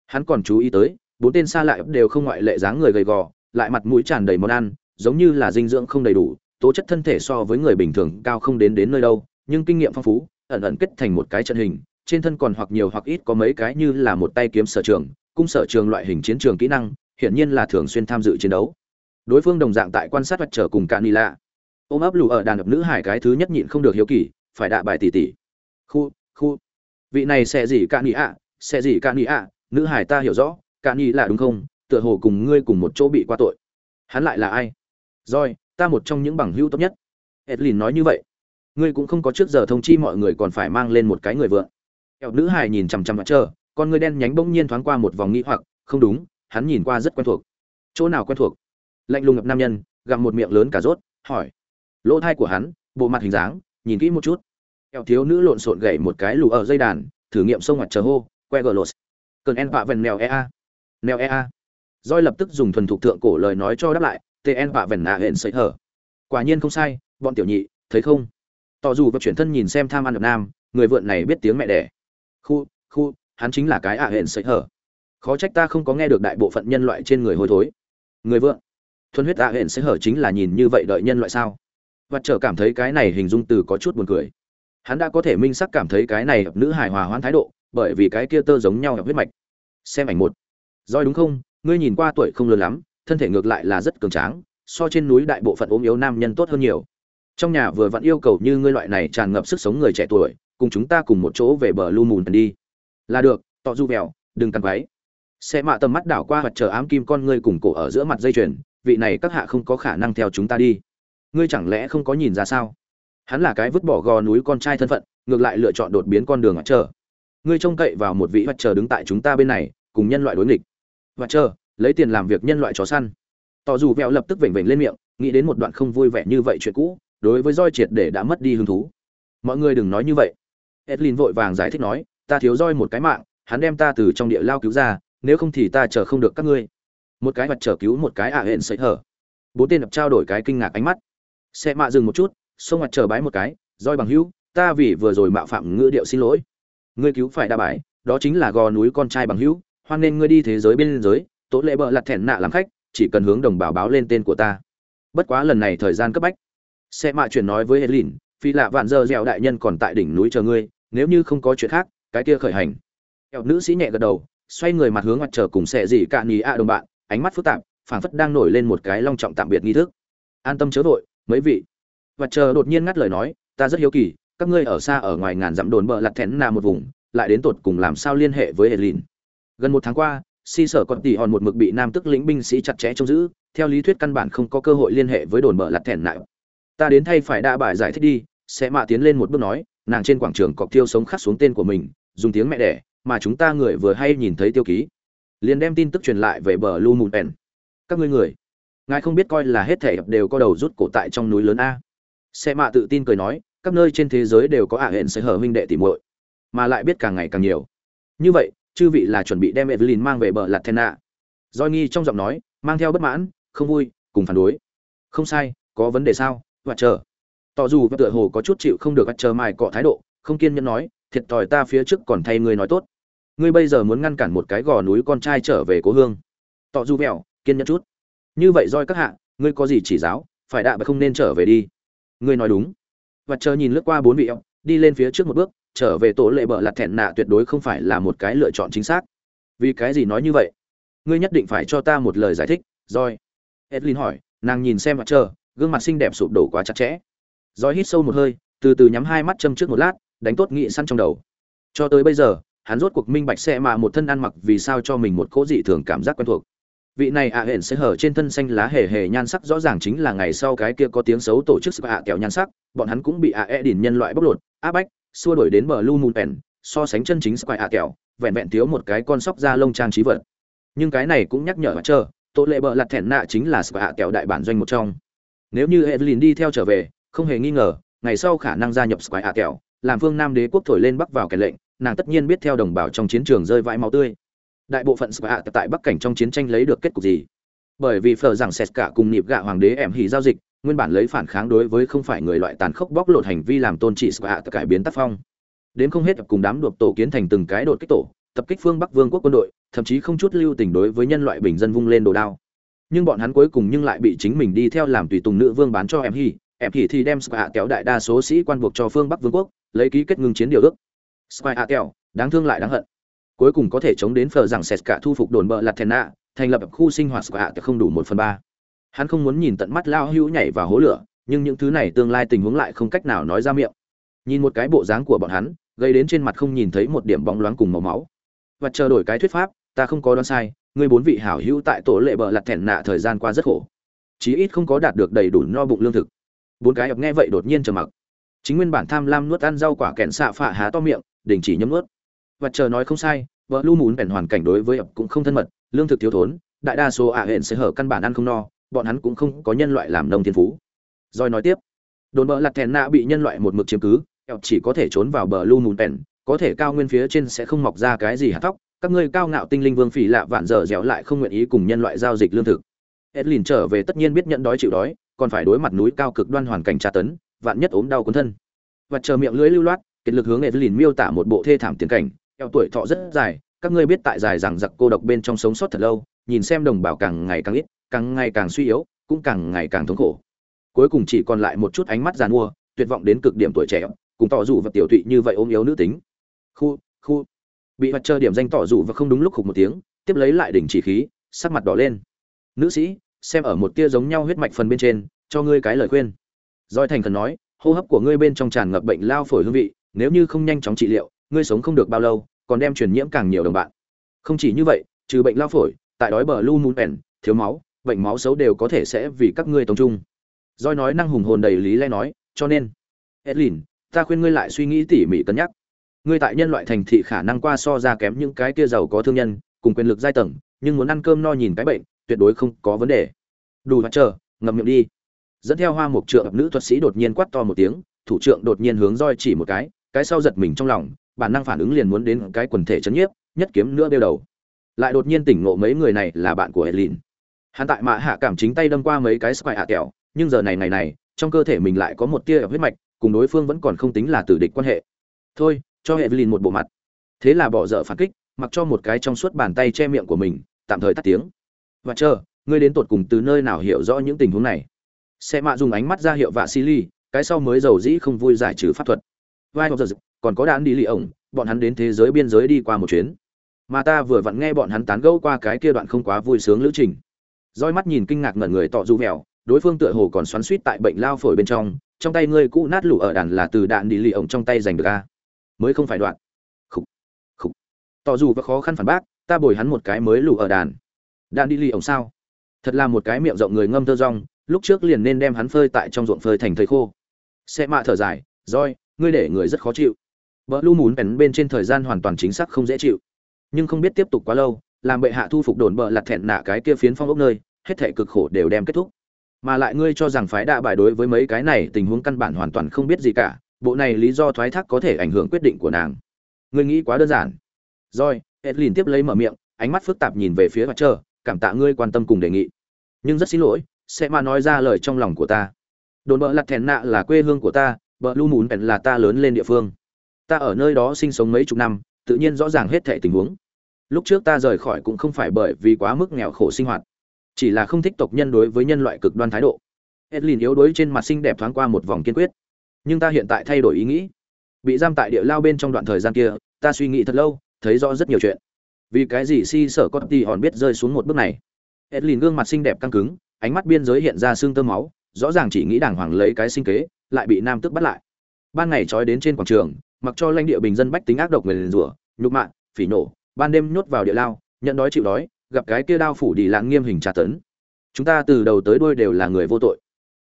Hắn còn chú ý tới, bốn tên xa lại đều không ngoại lệ dáng người gầy gò, lại mặt mũi tràn đầy món ăn, giống như là dinh dưỡng không đầy đủ, tố chất thân thể so với người bình thường cao không đến đến nơi đâu, nhưng kinh nghiệm phong phú, ẩn ẩn kết thành một cái trận hình trên thân còn hoặc nhiều hoặc ít có mấy cái như là một tay kiếm sở trường, cung sở trường loại hình chiến trường kỹ năng, hiển nhiên là thường xuyên tham dự chiến đấu. Đối phương đồng dạng tại quan sát vật trở cùng Canila. đi lạ ôm ấp lù ở đàn đập nữ hải cái thứ nhất nhịn không được hiếu kỳ, phải đạ bài tỷ tỷ khu khu. Vị này sẽ gì cạn đi ạ sẽ gì cạn đi ạ nữ hải ta hiểu rõ cạn đi là đúng không? Tựa hồ cùng ngươi cùng một chỗ bị qua tội. Hắn lại là ai? Rồi, ta một trong những bằng hữu tốt nhất. Edlin nói như vậy. Ngươi cũng không có trước giờ thông chi mọi người còn phải mang lên một cái người vượng kẹo nữ hài nhìn chằm chằm mặt trời. con người đen nhánh bỗng nhiên thoáng qua một vòng nghĩ hoặc không đúng hắn nhìn qua rất quen thuộc chỗ nào quen thuộc lạnh lùng ngập nam nhân gặm một miệng lớn cả rốt hỏi lỗ thai của hắn bộ mặt hình dáng nhìn kỹ một chút kẹo thiếu nữ lộn xộn gậy một cái lù ở dây đàn thử nghiệm sông mặt chờ hô que gờ lột cơn en vạ vần mèo ea mèo ea Doi lập tức dùng thuần thục thượng cổ lời nói cho đáp lại, TN vạ vần nạ hẹn sấy hở. Quả nhiên không sai, bọn tiểu nhị, thấy không? Tỏ dù và chuyển thân nhìn xem tham ăn được nam, người vượn này biết tiếng mẹ đẻ. Khu, khu, hắn chính là cái ạ hển sấy hở. Khó trách ta không có nghe được đại bộ phận nhân loại trên người hôi thối. Người vượng, Thuần huyết ạ hển sấy hở chính là nhìn như vậy đợi nhân loại sao? Và trở cảm thấy cái này hình dung từ có chút buồn cười. Hắn đã có thể minh sắc cảm thấy cái này nữ hài hòa hoãn thái độ, bởi vì cái kia tơ giống nhau huyết mạch. Xem ảnh một. roi đúng không? ngươi nhìn qua tuổi không lớn lắm thân thể ngược lại là rất cường tráng so trên núi đại bộ phận ốm yếu nam nhân tốt hơn nhiều trong nhà vừa vẫn yêu cầu như ngươi loại này tràn ngập sức sống người trẻ tuổi cùng chúng ta cùng một chỗ về bờ lu mùn đi. Là được, tọ du vẹo, đừng cằn váy xe mạ tầm mắt đảo qua hoặc chờ ám kim con ngươi cùng cổ ở giữa mặt dây chuyền, vị này các hạ không có khả năng theo chúng ta đi. Ngươi chẳng lẽ không có nhìn ra sao? Hắn là cái vứt bỏ gò núi con trai thân phận, ngược lại lựa chọn đột biến con đường hoặc chờ. Ngươi trông cậy vào một vị hoặc chờ đứng tại chúng ta bên này, cùng nhân loại đối nghịch. Hoặc chờ, lấy tiền làm việc nhân loại chó săn. Tỏ dù vẹo lập tức vểnh vểnh lên miệng, nghĩ đến một đoạn không vui vẻ như vậy chuyện cũ, đối với roi triệt để đã mất đi hứng thú. Mọi người đừng nói như vậy edlin vội vàng giải thích nói, ta thiếu roi một cái mạng, hắn đem ta từ trong địa lao cứu ra, nếu không thì ta chờ không được các ngươi. Một cái mặt chờ cứu một cái ả à hẹn sấy hở. Bốn tên đập trao đổi cái kinh ngạc ánh mắt. Xe mạ dừng một chút xông mặt chờ bái một cái, roi bằng hữu, ta vì vừa rồi mạo phạm ngữ điệu xin lỗi. Ngươi cứu phải đa bái, đó chính là gò núi con trai bằng hữu, hoan nên ngươi đi thế giới bên giới, tố lệ bợ lặt thẹn nạ làm khách, chỉ cần hướng đồng bào báo lên tên của ta. Bất quá lần này thời gian cấp bách. Xe mạ chuyển nói với helin phi lạ vạn giờ dẻo đại nhân còn tại đỉnh núi chờ ngươi nếu như không có chuyện khác, cái kia khởi hành. Eo nữ sĩ nhẹ gật đầu, xoay người mặt hướng mặt trời cùng xe gì cạn nhì a đồng bạn, ánh mắt phức tạp, phảng phất đang nổi lên một cái long trọng tạm biệt nghi thức. An tâm chớ vội, mấy vị. Mặt trời đột nhiên ngắt lời nói, ta rất hiếu kỳ, các ngươi ở xa ở ngoài ngàn dặm đồn bờ lặt thẹn nà một vùng, lại đến tột cùng làm sao liên hệ với helin gần một tháng qua, si sở còn tỷ hòn một mực bị nam tức lĩnh binh sĩ chặt chẽ trông giữ, theo lý thuyết căn bản không có cơ hội liên hệ với đồn bờ lặt thẹn nạ ta đến thay phải đa bài giải thích đi, sẽ mạ tiến lên một bước nói nàng trên quảng trường cọc tiêu sống khắc xuống tên của mình, dùng tiếng mẹ đẻ, mà chúng ta người vừa hay nhìn thấy tiêu ký. Liền đem tin tức truyền lại về bờ lu mùn pen các ngươi người, ngài không biết coi là hết thể đều có đầu rút cổ tại trong núi lớn a. Sẽ mạ tự tin cười nói, các nơi trên thế giới đều có ả hẹn sẽ hở huynh đệ tỉ muội, mà lại biết càng ngày càng nhiều. Như vậy, chư vị là chuẩn bị đem evelyn mang về bờ lạt then nạ doi nghi trong giọng nói, mang theo bất mãn, không vui, cùng phản đối. Không sai, có vấn đề sao? Và chờ tỏ dù tựa hồ có chút chịu không được chờ mài cọ thái độ, không kiên nhẫn nói, thiệt thòi ta phía trước còn thay ngươi nói tốt. Ngươi bây giờ muốn ngăn cản một cái gò núi con trai trở về cố hương. Tỏ dù vẹo, kiên nhẫn chút. Như vậy roi các hạ, ngươi có gì chỉ giáo, phải đạ và không nên trở về đi. Ngươi nói đúng. Và chờ nhìn lướt qua bốn vị ông đi lên phía trước một bước, trở về tổ lệ bợ lặt thẹn nạ tuyệt đối không phải là một cái lựa chọn chính xác. Vì cái gì nói như vậy? Ngươi nhất định phải cho ta một lời giải thích. Roi. Edlin hỏi, nàng nhìn xem mặt chờ, gương mặt xinh đẹp sụp đổ quá chặt chẽ roi hít sâu một hơi từ từ nhắm hai mắt châm trước một lát đánh tốt nghị săn trong đầu. Cho tới bây giờ hắn rốt cuộc minh bạch sẽ mà một thân ăn mặc vì sao cho mình một cố dị thường cảm giác quen thuộc. Vị này ạ à hển sẽ hở trên thân xanh lá hề hề nhan sắc rõ ràng chính là ngày sau cái kia có tiếng xấu tổ chức sự hạ kẹo nhan sắc bọn hắn cũng bị ạ e đỉn nhân loại bóc lột áp bách xua đuổi đến bờ lu mùn pèn so sánh chân chính square hạ kẹo vẹn vẹn thiếu một cái con sóc da lông trang trí vật. Nhưng cái này cũng nhắc nhở mà chờ, tổ lệ bờ lặt thẹn nạ chính là square hạ kẹo đại bản doanh một trong. Nếu như evelyn đi theo trở về không hề nghi ngờ, ngày sau khả năng gia nhập square hạ kẹo làm phương nam đế quốc thổi lên bắc vào kẻ lệnh, nàng tất nhiên biết theo đồng bào trong chiến trường rơi vãi máu tươi. Đại bộ phận square hạ tại bắc cảnh trong chiến tranh lấy được kết cục gì? Bởi vì phờ rằng sệt cả cùng nhịp gạ hoàng đế em hỉ giao dịch, nguyên bản lấy phản kháng đối với không phải người loại tàn khốc bóc lột hành vi làm tôn trị square hạ cải biến tác phong. Đến không hết cùng đám đột tổ kiến thành từng cái đột kích tổ, tập kích phương bắc vương quốc quân đội, thậm chí không chút lưu tình đối với nhân loại bình dân vung lên đồ đao. Nhưng bọn hắn cuối cùng nhưng lại bị chính mình đi theo làm tùy tùng nữ vương bán cho em hy em thì thì đem square kéo đại đa số sĩ quan buộc cho phương bắc vương quốc, lấy ký kết ngừng chiến điều ước. Square kéo đáng thương lại đáng hận. Cuối cùng có thể chống đến phở rằng sệt cả thu phục đồn bờ lạt nạ thành lập khu sinh hoạt square không đủ một phần ba. Hắn không muốn nhìn tận mắt lao hữu nhảy vào hố lửa, nhưng những thứ này tương lai tình huống lại không cách nào nói ra miệng. Nhìn một cái bộ dáng của bọn hắn, gây đến trên mặt không nhìn thấy một điểm bóng loáng cùng màu máu. Và chờ đổi cái thuyết pháp, ta không có đoán sai, người bốn vị hảo hữu tại tổ lệ bờ lặt thẹn nạ thời gian qua rất khổ. Chí ít không có đạt được đầy đủ no bụng lương thực bốn cái ập nghe vậy đột nhiên trầm mặc. Chính nguyên bản tham lam nuốt ăn rau quả kẹn xạ phạ há to miệng, đình chỉ nhấm nuốt. Và chờ nói không sai, vợ lu mún bèn hoàn cảnh đối với ập cũng không thân mật, lương thực thiếu thốn, đại đa số ả hẹn sẽ hở căn bản ăn không no, bọn hắn cũng không có nhân loại làm nông thiên phú. Rồi nói tiếp, đồn bờ lặt thèn nạ bị nhân loại một mực chiếm cứ, ập chỉ có thể trốn vào bờ lu mún bèn, có thể cao nguyên phía trên sẽ không mọc ra cái gì hạt tóc các ngươi cao ngạo tinh linh vương phỉ lạ vạn dở dẻo lại không nguyện ý cùng nhân loại giao dịch lương thực. Edlin trở về tất nhiên biết nhận đói chịu đói còn phải đối mặt núi cao cực đoan hoàn cảnh tra tấn, vạn nhất ốm đau cuốn thân. Và chờ miệng lưỡi lưu loát kết lực hướng evelyn miêu tả một bộ thê thảm tiền cảnh. Eo tuổi thọ rất dài, các ngươi biết tại dài rằng giặc cô độc bên trong sống sót thật lâu, nhìn xem đồng bào càng ngày càng ít, càng ngày càng suy yếu, cũng càng ngày càng thống khổ. Cuối cùng chỉ còn lại một chút ánh mắt giàn mua, tuyệt vọng đến cực điểm tuổi trẻ, cùng tỏ dù và tiểu thụy như vậy ôm yếu nữ tính. Khu khu. Bị mặt chờ điểm danh tỏ dù và không đúng lúc khục một tiếng, tiếp lấy lại đỉnh chỉ khí, sắc mặt đỏ lên. Nữ sĩ xem ở một tia giống nhau huyết mạch phần bên trên, cho ngươi cái lời khuyên. Doi thành khẩn nói, hô hấp của ngươi bên trong tràn ngập bệnh lao phổi hương vị, nếu như không nhanh chóng trị liệu, ngươi sống không được bao lâu, còn đem truyền nhiễm càng nhiều đồng bạn. Không chỉ như vậy, trừ bệnh lao phổi, tại đói bờ lu muốn ẻn thiếu máu, bệnh máu xấu đều có thể sẽ vì các ngươi tống trung. Doi nói năng hùng hồn đầy lý lẽ nói, cho nên, edlin, ta khuyên ngươi lại suy nghĩ tỉ mỉ cân nhắc. Ngươi tại nhân loại thành thị khả năng qua so ra kém những cái kia giàu có thương nhân, cùng quyền lực giai tầng, nhưng muốn ăn cơm no nhìn cái bệnh tuyệt đối không có vấn đề đủ mặt chờ ngậm miệng đi dẫn theo hoa mục trượng nữ thuật sĩ đột nhiên quát to một tiếng thủ trượng đột nhiên hướng roi chỉ một cái cái sau giật mình trong lòng bản năng phản ứng liền muốn đến cái quần thể chấn nhiếp nhất kiếm nữa đeo đầu lại đột nhiên tỉnh ngộ mấy người này là bạn của Edlin. Hắn tại mạ hạ cảm chính tay đâm qua mấy cái spy hạ kẹo, nhưng giờ này này này, trong cơ thể mình lại có một tia huyết mạch, cùng đối phương vẫn còn không tính là tử địch quan hệ. Thôi, cho Evelyn một bộ mặt. Thế là bỏ dở phản kích, mặc cho một cái trong suốt bàn tay che miệng của mình, tạm thời tắt tiếng. Và chờ, ngươi đến tột cùng từ nơi nào hiểu rõ những tình huống này? Xe mạ dùng ánh mắt ra hiệu vạ Silly, cái sau mới giàu dĩ không vui giải trừ pháp thuật. Vai giờ còn có đạn đi lì ổng, bọn hắn đến thế giới biên giới đi qua một chuyến. Mà ta vừa vặn nghe bọn hắn tán gẫu qua cái kia đoạn không quá vui sướng lữ trình. Roi mắt nhìn kinh ngạc ngẩn người tọ du mèo đối phương tựa hồ còn xoắn suýt tại bệnh lao phổi bên trong trong tay ngươi cũ nát lũ ở đàn là từ đạn đi lì ổng trong tay giành được a. Mới không phải đoạn. Khục khục. Tọ dù và khó khăn phản bác ta bồi hắn một cái mới lũ ở đàn đạn đi lì ổng sao? Thật là một cái miệng rộng người ngâm thơ rong, lúc trước liền nên đem hắn phơi tại trong ruộng phơi thành thầy khô. Xe mạ thở dài roi ngươi để người rất khó chịu. Vợ lu mún bèn bên trên thời gian hoàn toàn chính xác không dễ chịu. Nhưng không biết tiếp tục quá lâu, làm bệ hạ thu phục đồn bờ lặt thẹn nạ cái kia phiến phong ốc nơi, hết thệ cực khổ đều đem kết thúc. Mà lại ngươi cho rằng phái đạ bài đối với mấy cái này tình huống căn bản hoàn toàn không biết gì cả, bộ này lý do thoái thác có thể ảnh hưởng quyết định của nàng. Ngươi nghĩ quá đơn giản. Rồi, edlin tiếp lấy mở miệng, ánh mắt phức tạp nhìn về phía mặt trời cảm tạ ngươi quan tâm cùng đề nghị nhưng rất xin lỗi sẽ mà nói ra lời trong lòng của ta đồn bờ lặt thẹn nạ là quê hương của ta bờ lu mùn là ta lớn lên địa phương ta ở nơi đó sinh sống mấy chục năm tự nhiên rõ ràng hết thảy tình huống. Lúc trước ta rời khỏi cũng không phải bởi vì quá mức nghèo khổ sinh hoạt, chỉ là không thích tộc nhân đối với nhân loại cực đoan thái độ. Edlin yếu đuối trên mặt xinh đẹp thoáng qua một vòng kiên quyết, nhưng ta hiện tại thay đổi ý nghĩ. Bị giam tại địa lao bên trong đoạn thời gian kia, ta suy nghĩ thật lâu, thấy rõ rất nhiều chuyện. Vì cái gì si sở có tỷ hòn biết rơi xuống một bước này? Edlin gương mặt xinh đẹp căng cứng, ánh mắt biên giới hiện ra xương tơ máu, rõ ràng chỉ nghĩ đàng hoàng lấy cái sinh kế, lại bị nam tước bắt lại. Ban ngày trói đến trên quảng trường, mặc cho lãnh địa bình dân bách tính ác độc người liền rủa nhục mạ phỉ nổ ban đêm nhốt vào địa lao nhận đói chịu đói gặp cái kia đao phủ đi lãng nghiêm hình tra tấn chúng ta từ đầu tới đuôi đều là người vô tội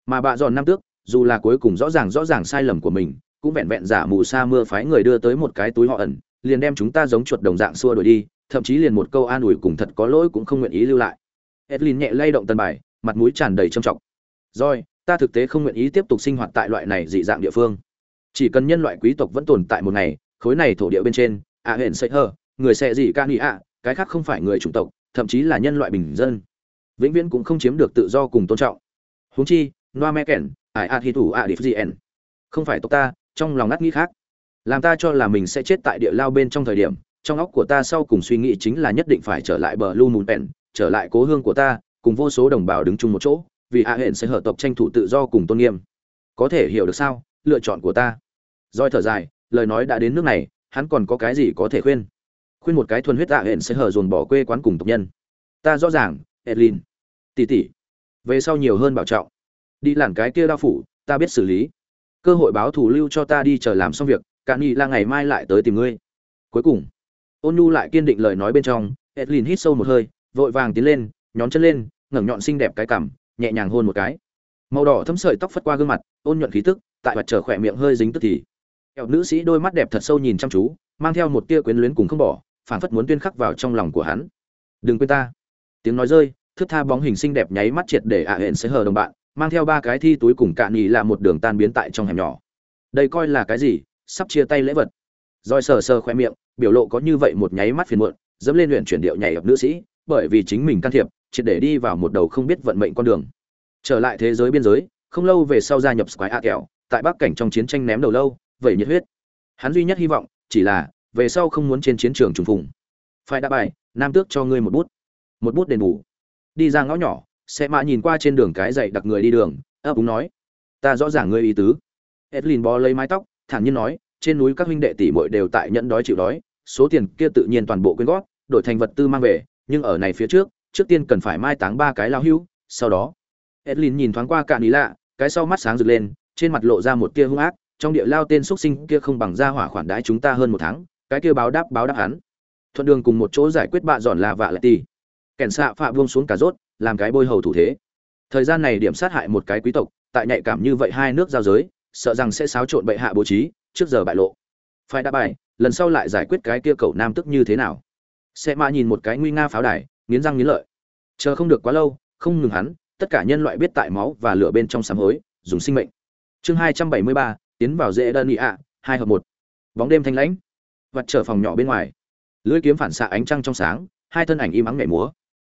mà bạ dọn năm tước dù là cuối cùng rõ ràng rõ ràng sai lầm của mình cũng vẹn vẹn giả mù sa mưa phái người đưa tới một cái túi họ ẩn liền đem chúng ta giống chuột đồng dạng xua đuổi đi thậm chí liền một câu an ủi cùng thật có lỗi cũng không nguyện ý lưu lại. Edlin nhẹ lay động tần bài, mặt mũi tràn đầy trầm trọng. Rồi, ta thực tế không nguyện ý tiếp tục sinh hoạt tại loại này dị dạng địa phương. Chỉ cần nhân loại quý tộc vẫn tồn tại một ngày, khối này thổ địa bên trên ạ hển sẽ hơ người sẽ gì ca nghĩ ạ, cái khác không phải người chủng tộc, thậm chí là nhân loại bình dân. Vĩnh viễn cũng không chiếm được tự do cùng tôn trọng. Huống chi, noa me kèn ải a thi thủ a đi gn không phải tộc ta, trong lòng ngắt nghĩ khác. Làm ta cho là mình sẽ chết tại địa lao bên trong thời điểm trong óc của ta sau cùng suy nghĩ chính là nhất định phải trở lại bờ lu mùn pèn, trở lại cố hương của ta, cùng vô số đồng bào đứng chung một chỗ, vì a hển sẽ hở tộc tranh thủ tự do cùng tôn nghiêm. Có thể hiểu được sao? Lựa chọn của ta. Roi thở dài, lời nói đã đến nước này, hắn còn có cái gì có thể khuyên? Khuyên một cái thuần huyết tạ hển sẽ hở dồn bỏ quê quán cùng tộc nhân. Ta rõ ràng, edlin. Tỷ tỷ. Về sau nhiều hơn bảo trọng. Đi làn cái kia đao phủ, ta biết xử lý. Cơ hội báo thù lưu cho ta đi chờ làm xong việc, cạn nghị là ngày mai lại tới tìm ngươi. Cuối cùng ôn nhu lại kiên định lời nói bên trong edlin hít sâu một hơi vội vàng tiến lên nhón chân lên ngẩng nhọn xinh đẹp cái cằm nhẹ nhàng hôn một cái màu đỏ thấm sợi tóc phất qua gương mặt ôn nhuận khí tức tại mặt trở khỏe miệng hơi dính tức thì Kẹo nữ sĩ đôi mắt đẹp thật sâu nhìn chăm chú, mang theo một tia quyến luyến cùng không bỏ, phản phất muốn tuyên khắc vào trong lòng của hắn. "Đừng quên ta." Tiếng nói rơi, thước tha bóng hình xinh đẹp nháy mắt triệt để ạ hẹn sẽ hờ đồng bạn, mang theo ba cái thi túi cùng cạn nhì là một đường tan biến tại trong hẻm nhỏ. Đây coi là cái gì? Sắp chia tay lễ vật. Rồi sờ sờ khoe miệng, biểu lộ có như vậy một nháy mắt phiền muộn, dẫm lên luyện chuyển điệu nhảy ập nữ sĩ, bởi vì chính mình can thiệp, triệt để đi vào một đầu không biết vận mệnh con đường. Trở lại thế giới biên giới, không lâu về sau gia nhập Square A kẹo, tại Bắc cảnh trong chiến tranh ném đầu lâu, vậy nhiệt huyết. Hắn duy nhất hy vọng chỉ là về sau không muốn trên chiến trường trùng phùng. Phải đã bài nam tước cho ngươi một bút. Một bút đền bù. Đi ra ngõ nhỏ xe mã nhìn qua trên đường cái dậy đặc người đi đường ấp úng nói ta rõ ràng ngươi ý tứ. Edlin bó lấy mái tóc thản nhiên nói trên núi các huynh đệ tỷ muội đều tại nhẫn đói chịu đói, số tiền kia tự nhiên toàn bộ quyên góp, đổi thành vật tư mang về, nhưng ở này phía trước trước tiên cần phải mai táng ba cái lao hưu sau đó, edlin nhìn thoáng qua cạn ý lạ, cái sau mắt sáng rực lên, trên mặt lộ ra một tia hung ác, trong địa lao tên xuất sinh kia không bằng ra hỏa khoản đãi chúng ta hơn một tháng, cái kia báo đáp báo đáp hắn. Thuận đường cùng một chỗ giải quyết bạ dọn là vạ lại tỷ kẻn xạ phạ buông xuống cả rốt, làm cái bôi hầu thủ thế. Thời gian này điểm sát hại một cái quý tộc, tại nhạy cảm như vậy hai nước giao giới, sợ rằng sẽ xáo trộn bệ hạ bố trí trước giờ bại lộ. Phải đáp bài lần sau lại giải quyết cái kia cậu nam tức như thế nào? Sẽ mã nhìn một cái nguy nga pháo đài, nghiến răng nghiến lợi. Chờ không được quá lâu, không ngừng hắn, tất cả nhân loại biết tại máu và lửa bên trong sám hối, dùng sinh mệnh. Chương hai trăm bảy mươi ba, tiến vào dễ đơn ý ạ, hai hợp một. Bóng đêm thanh lãnh. Vặt trở phòng nhỏ bên ngoài. Lưỡi kiếm phản xạ ánh trăng trong sáng, hai thân ảnh im ắng nhảy múa.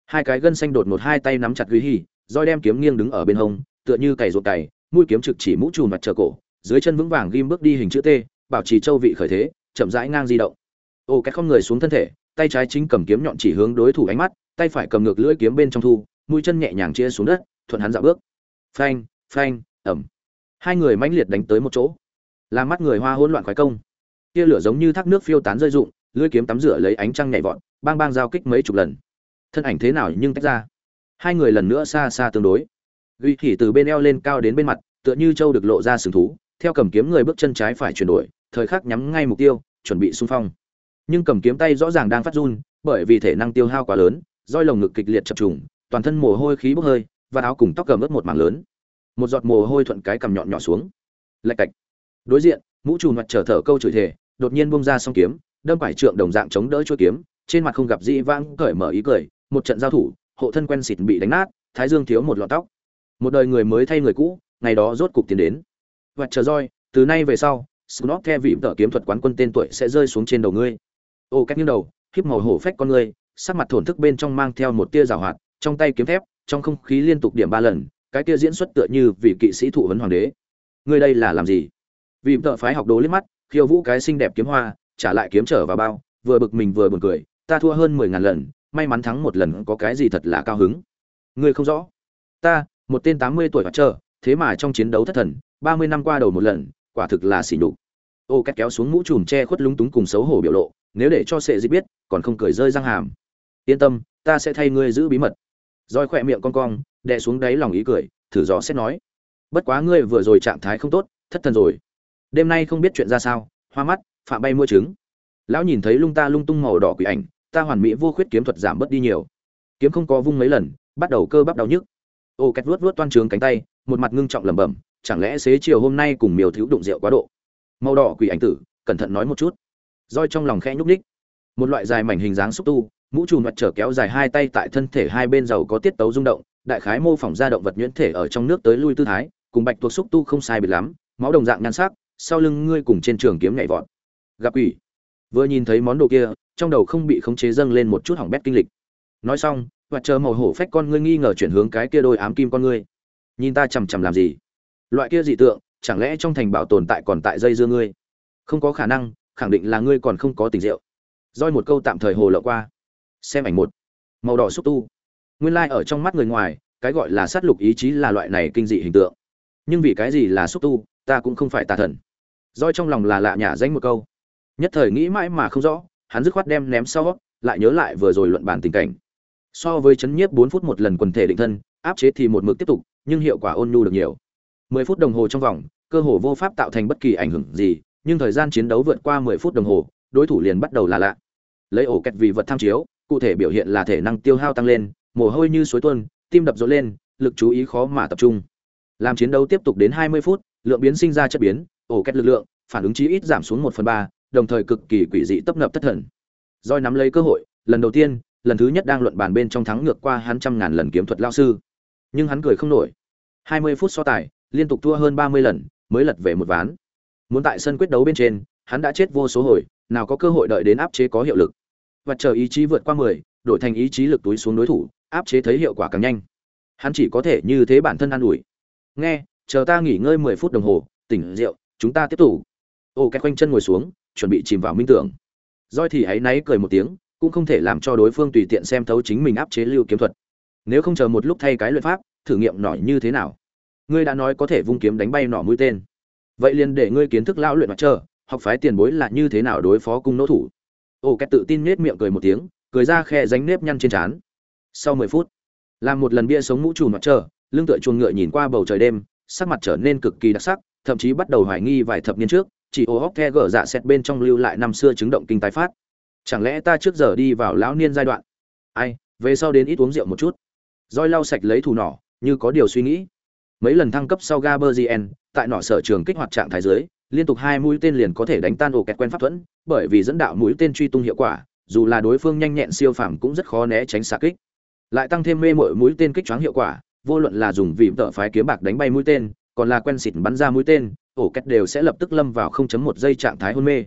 Hai cái gân xanh đột một hai tay nắm chặt ghi hi roi đem kiếm nghiêng đứng ở bên hông, tựa như cày ruột cày, mũi kiếm trực chỉ mũ trùm mặt trở cổ dưới chân vững vàng ghim bước đi hình chữ t, bảo trì châu vị khởi thế, chậm rãi ngang di động. Ô, cái không người xuống thân thể, tay trái chính cầm kiếm nhọn chỉ hướng đối thủ ánh mắt, tay phải cầm ngược lưỡi kiếm bên trong thu, mũi chân nhẹ nhàng chia xuống đất, thuận hắn dạo bước. Phanh phanh, ẩm. Hai người mãnh liệt đánh tới một chỗ. Làm mắt người hoa hỗn loạn khoái công. Tia lửa giống như thác nước phiêu tán rơi rụng, lưỡi kiếm tắm rửa lấy ánh trăng nhảy vọt, bang bang giao kích mấy chục lần. Thân ảnh thế nào nhưng tách ra. Hai người lần nữa xa xa tương đối. Ghi thì từ bên eo lên cao đến bên mặt, tựa như châu được lộ ra sừng thú theo cầm kiếm người bước chân trái phải chuyển đổi thời khắc nhắm ngay mục tiêu chuẩn bị xung phong. Nhưng cầm kiếm tay rõ ràng đang phát run bởi vì thể năng tiêu hao quá lớn roi lồng ngực kịch liệt chập trùng toàn thân mồ hôi khí bốc hơi và áo cùng tóc cầm ướt một mảng lớn. Một giọt mồ hôi thuận cái cầm nhọn nhỏ xuống. Lạch cạch. Đối diện mũ trù mặt trở thở câu chửi thề, đột nhiên buông ra song kiếm đâm phải trượng đồng dạng chống đỡ chuôi kiếm trên mặt không gặp gì vãng cởi mở ý cười một trận giao thủ hộ thân quen xịt bị đánh nát thái dương thiếu một lọn tóc. Một đời người mới thay người cũ ngày đó rốt cục tiến đến và chờ roi từ nay về sau snob theo vị tợ kiếm thuật quán quân tên tuổi sẽ rơi xuống trên đầu ngươi. Ô cách như đầu, híp màu hổ phách con ngươi, sắc mặt thổn thức bên trong mang theo một tia rào hoạt, trong tay kiếm thép, trong không khí liên tục điểm ba lần, cái tia diễn xuất tựa như vị kỵ sĩ thụ vấn hoàng đế. Ngươi đây là làm gì? Vị tợ phái học đồ liếc mắt, khiêu vũ cái xinh đẹp kiếm hoa, trả lại kiếm trở vào bao, vừa bực mình vừa buồn cười, ta thua hơn mười ngàn lần, may mắn thắng một lần có cái gì thật là cao hứng. Ngươi không rõ. Ta, một tên tám mươi tuổi và chờ, thế mà trong chiến đấu thất thần, ba mươi năm qua đầu một lần, quả thực là xỉ nhục. Ô két kéo xuống mũ trùm che khuất lúng túng cùng xấu hổ biểu lộ nếu để cho sệ dịch biết còn không cười rơi răng hàm. Yên tâm ta sẽ thay ngươi giữ bí mật. Roi khỏe miệng con cong đè xuống đáy lòng ý cười thử gió xét nói. Bất quá ngươi vừa rồi trạng thái không tốt thất thần rồi. Đêm nay không biết chuyện ra sao hoa mắt phạm bay mua trứng. Lão nhìn thấy lung ta lung tung màu đỏ quỷ ảnh ta hoàn mỹ vô khuyết kiếm thuật giảm bớt đi nhiều. Kiếm không có vung mấy lần bắt đầu cơ bắp đau nhức. Ô két vuốt vuốt toan trướng cánh tay một mặt ngưng trọng lẩm bẩm chẳng lẽ xế chiều hôm nay cùng miều thiếu đụng rượu quá độ? Màu đỏ quỷ ảnh tử, cẩn thận nói một chút. Roi trong lòng khẽ nhúc ních một loại dài mảnh hình dáng xúc tu, mũ trùm mặt trở kéo dài hai tay tại thân thể hai bên giàu có tiết tấu rung động, đại khái mô phỏng ra động vật nhuyễn thể ở trong nước tới lui tư thái, cùng bạch tuộc xúc tu không sai biệt lắm, máu đồng dạng nhan sắc, sau lưng ngươi cùng trên trường kiếm nhảy vọt. Gặp quỷ. Vừa nhìn thấy món đồ kia, trong đầu không bị khống chế dâng lên một chút hỏng bét kinh lịch. Nói xong và chờ màu hổ phách con ngươi nghi ngờ chuyển hướng cái kia đôi ám kim con ngươi. Nhìn ta chằm chằm làm gì? Loại kia dị tượng, chẳng lẽ trong thành bảo tồn tại còn tại dây dưa ngươi? Không có khả năng, khẳng định là ngươi còn không có tình rượu. Roi một câu tạm thời hồ lộ qua. Xem ảnh một. Màu đỏ xúc tu. Nguyên lai、like、ở trong mắt người ngoài, cái gọi là sát lục ý chí là loại này kinh dị hình tượng. Nhưng vì cái gì là xúc tu, ta cũng không phải tà thần. Roi trong lòng là lạ nhả danh một câu. Nhất thời nghĩ mãi mà không rõ, hắn dứt khoát đem ném sau, lại nhớ lại vừa rồi luận bàn tình cảnh. So với chấn nhiếp bốn phút một lần quần thể định thân, áp chế thì một mực tiếp tục, nhưng hiệu quả ôn nhu được nhiều mười phút đồng hồ trong vòng, cơ hồ vô pháp tạo thành bất kỳ ảnh hưởng gì, nhưng thời gian chiến đấu vượt qua mười phút đồng hồ, đối thủ liền bắt đầu là lạ. Lấy ổ kẹt vì vật tham chiếu, cụ thể biểu hiện là thể năng tiêu hao tăng lên, mồ hôi như suối tuôn, tim đập rộn lên, lực chú ý khó mà tập trung. Làm chiến đấu tiếp tục đến hai mươi phút, lượng biến sinh ra chất biến, ổ kẹt lực lượng, phản ứng chí ít giảm xuống một phần ba, đồng thời cực kỳ quỷ dị tấp nập thất thần. Doi nắm lấy cơ hội, lần đầu tiên, lần thứ nhất đang luận bàn bên trong thắng ngược qua hắn trăm ngàn lần kiếm thuật lao sư. Nhưng hắn cười không nổi. Hai mươi phút so tài liên tục thua hơn ba mươi lần, mới lật về một ván. Muốn tại sân quyết đấu bên trên, hắn đã chết vô số hồi, nào có cơ hội đợi đến áp chế có hiệu lực. Và chờ ý chí vượt qua mười, đổi thành ý chí lực túi xuống đối thủ, áp chế thấy hiệu quả càng nhanh. Hắn chỉ có thể như thế bản thân an ủi. Nghe, chờ ta nghỉ ngơi mười phút đồng hồ, tỉnh rượu, chúng ta tiếp tục. Ô cái quanh chân ngồi xuống, chuẩn bị chìm vào minh tưởng. Roi thì hãy náy cười một tiếng, cũng không thể làm cho đối phương tùy tiện xem thấu chính mình áp chế lưu kiếm thuật. Nếu không chờ một lúc thay cái luyện pháp, thử nghiệm nổi như thế nào? Ngươi đã nói có thể vung kiếm đánh bay nỏ mũi tên. Vậy liền để ngươi kiến thức lao luyện mặt trơ học phái tiền bối là như thế nào đối phó cung nỗ thủ. Ô két tự tin nết miệng cười một tiếng, cười ra khe ránh nếp nhăn trên trán. Sau mười phút, làm một lần bia sống mũ trùm mặt trời, lưng tựa chuồng ngựa nhìn qua bầu trời đêm, sắc mặt trở nên cực kỳ đặc sắc, thậm chí bắt đầu hoài nghi vài thập niên trước, chỉ ô hóc the gở dạ xét bên trong lưu lại năm xưa chứng động kinh tái phát. Chẳng lẽ ta trước giờ đi vào lão niên giai đoạn? Ai, về sau đến ít uống rượu một chút. Roi lau sạch lấy thù nỏ, như có điều suy nghĩ mấy lần thăng cấp sau gaberzien tại nọ sở trường kích hoạt trạng thái dưới liên tục hai mũi tên liền có thể đánh tan ổ kẹt quen pháp thuẫn bởi vì dẫn đạo mũi tên truy tung hiệu quả dù là đối phương nhanh nhẹn siêu phàm cũng rất khó né tránh xạ kích. Lại tăng thêm mê mội mũi tên kích choáng hiệu quả vô luận là dùng vị tợ phái kiếm bạc đánh bay mũi tên còn là quen xịt bắn ra mũi tên ổ kẹt đều sẽ lập tức lâm vào 0.1 giây trạng thái hôn mê.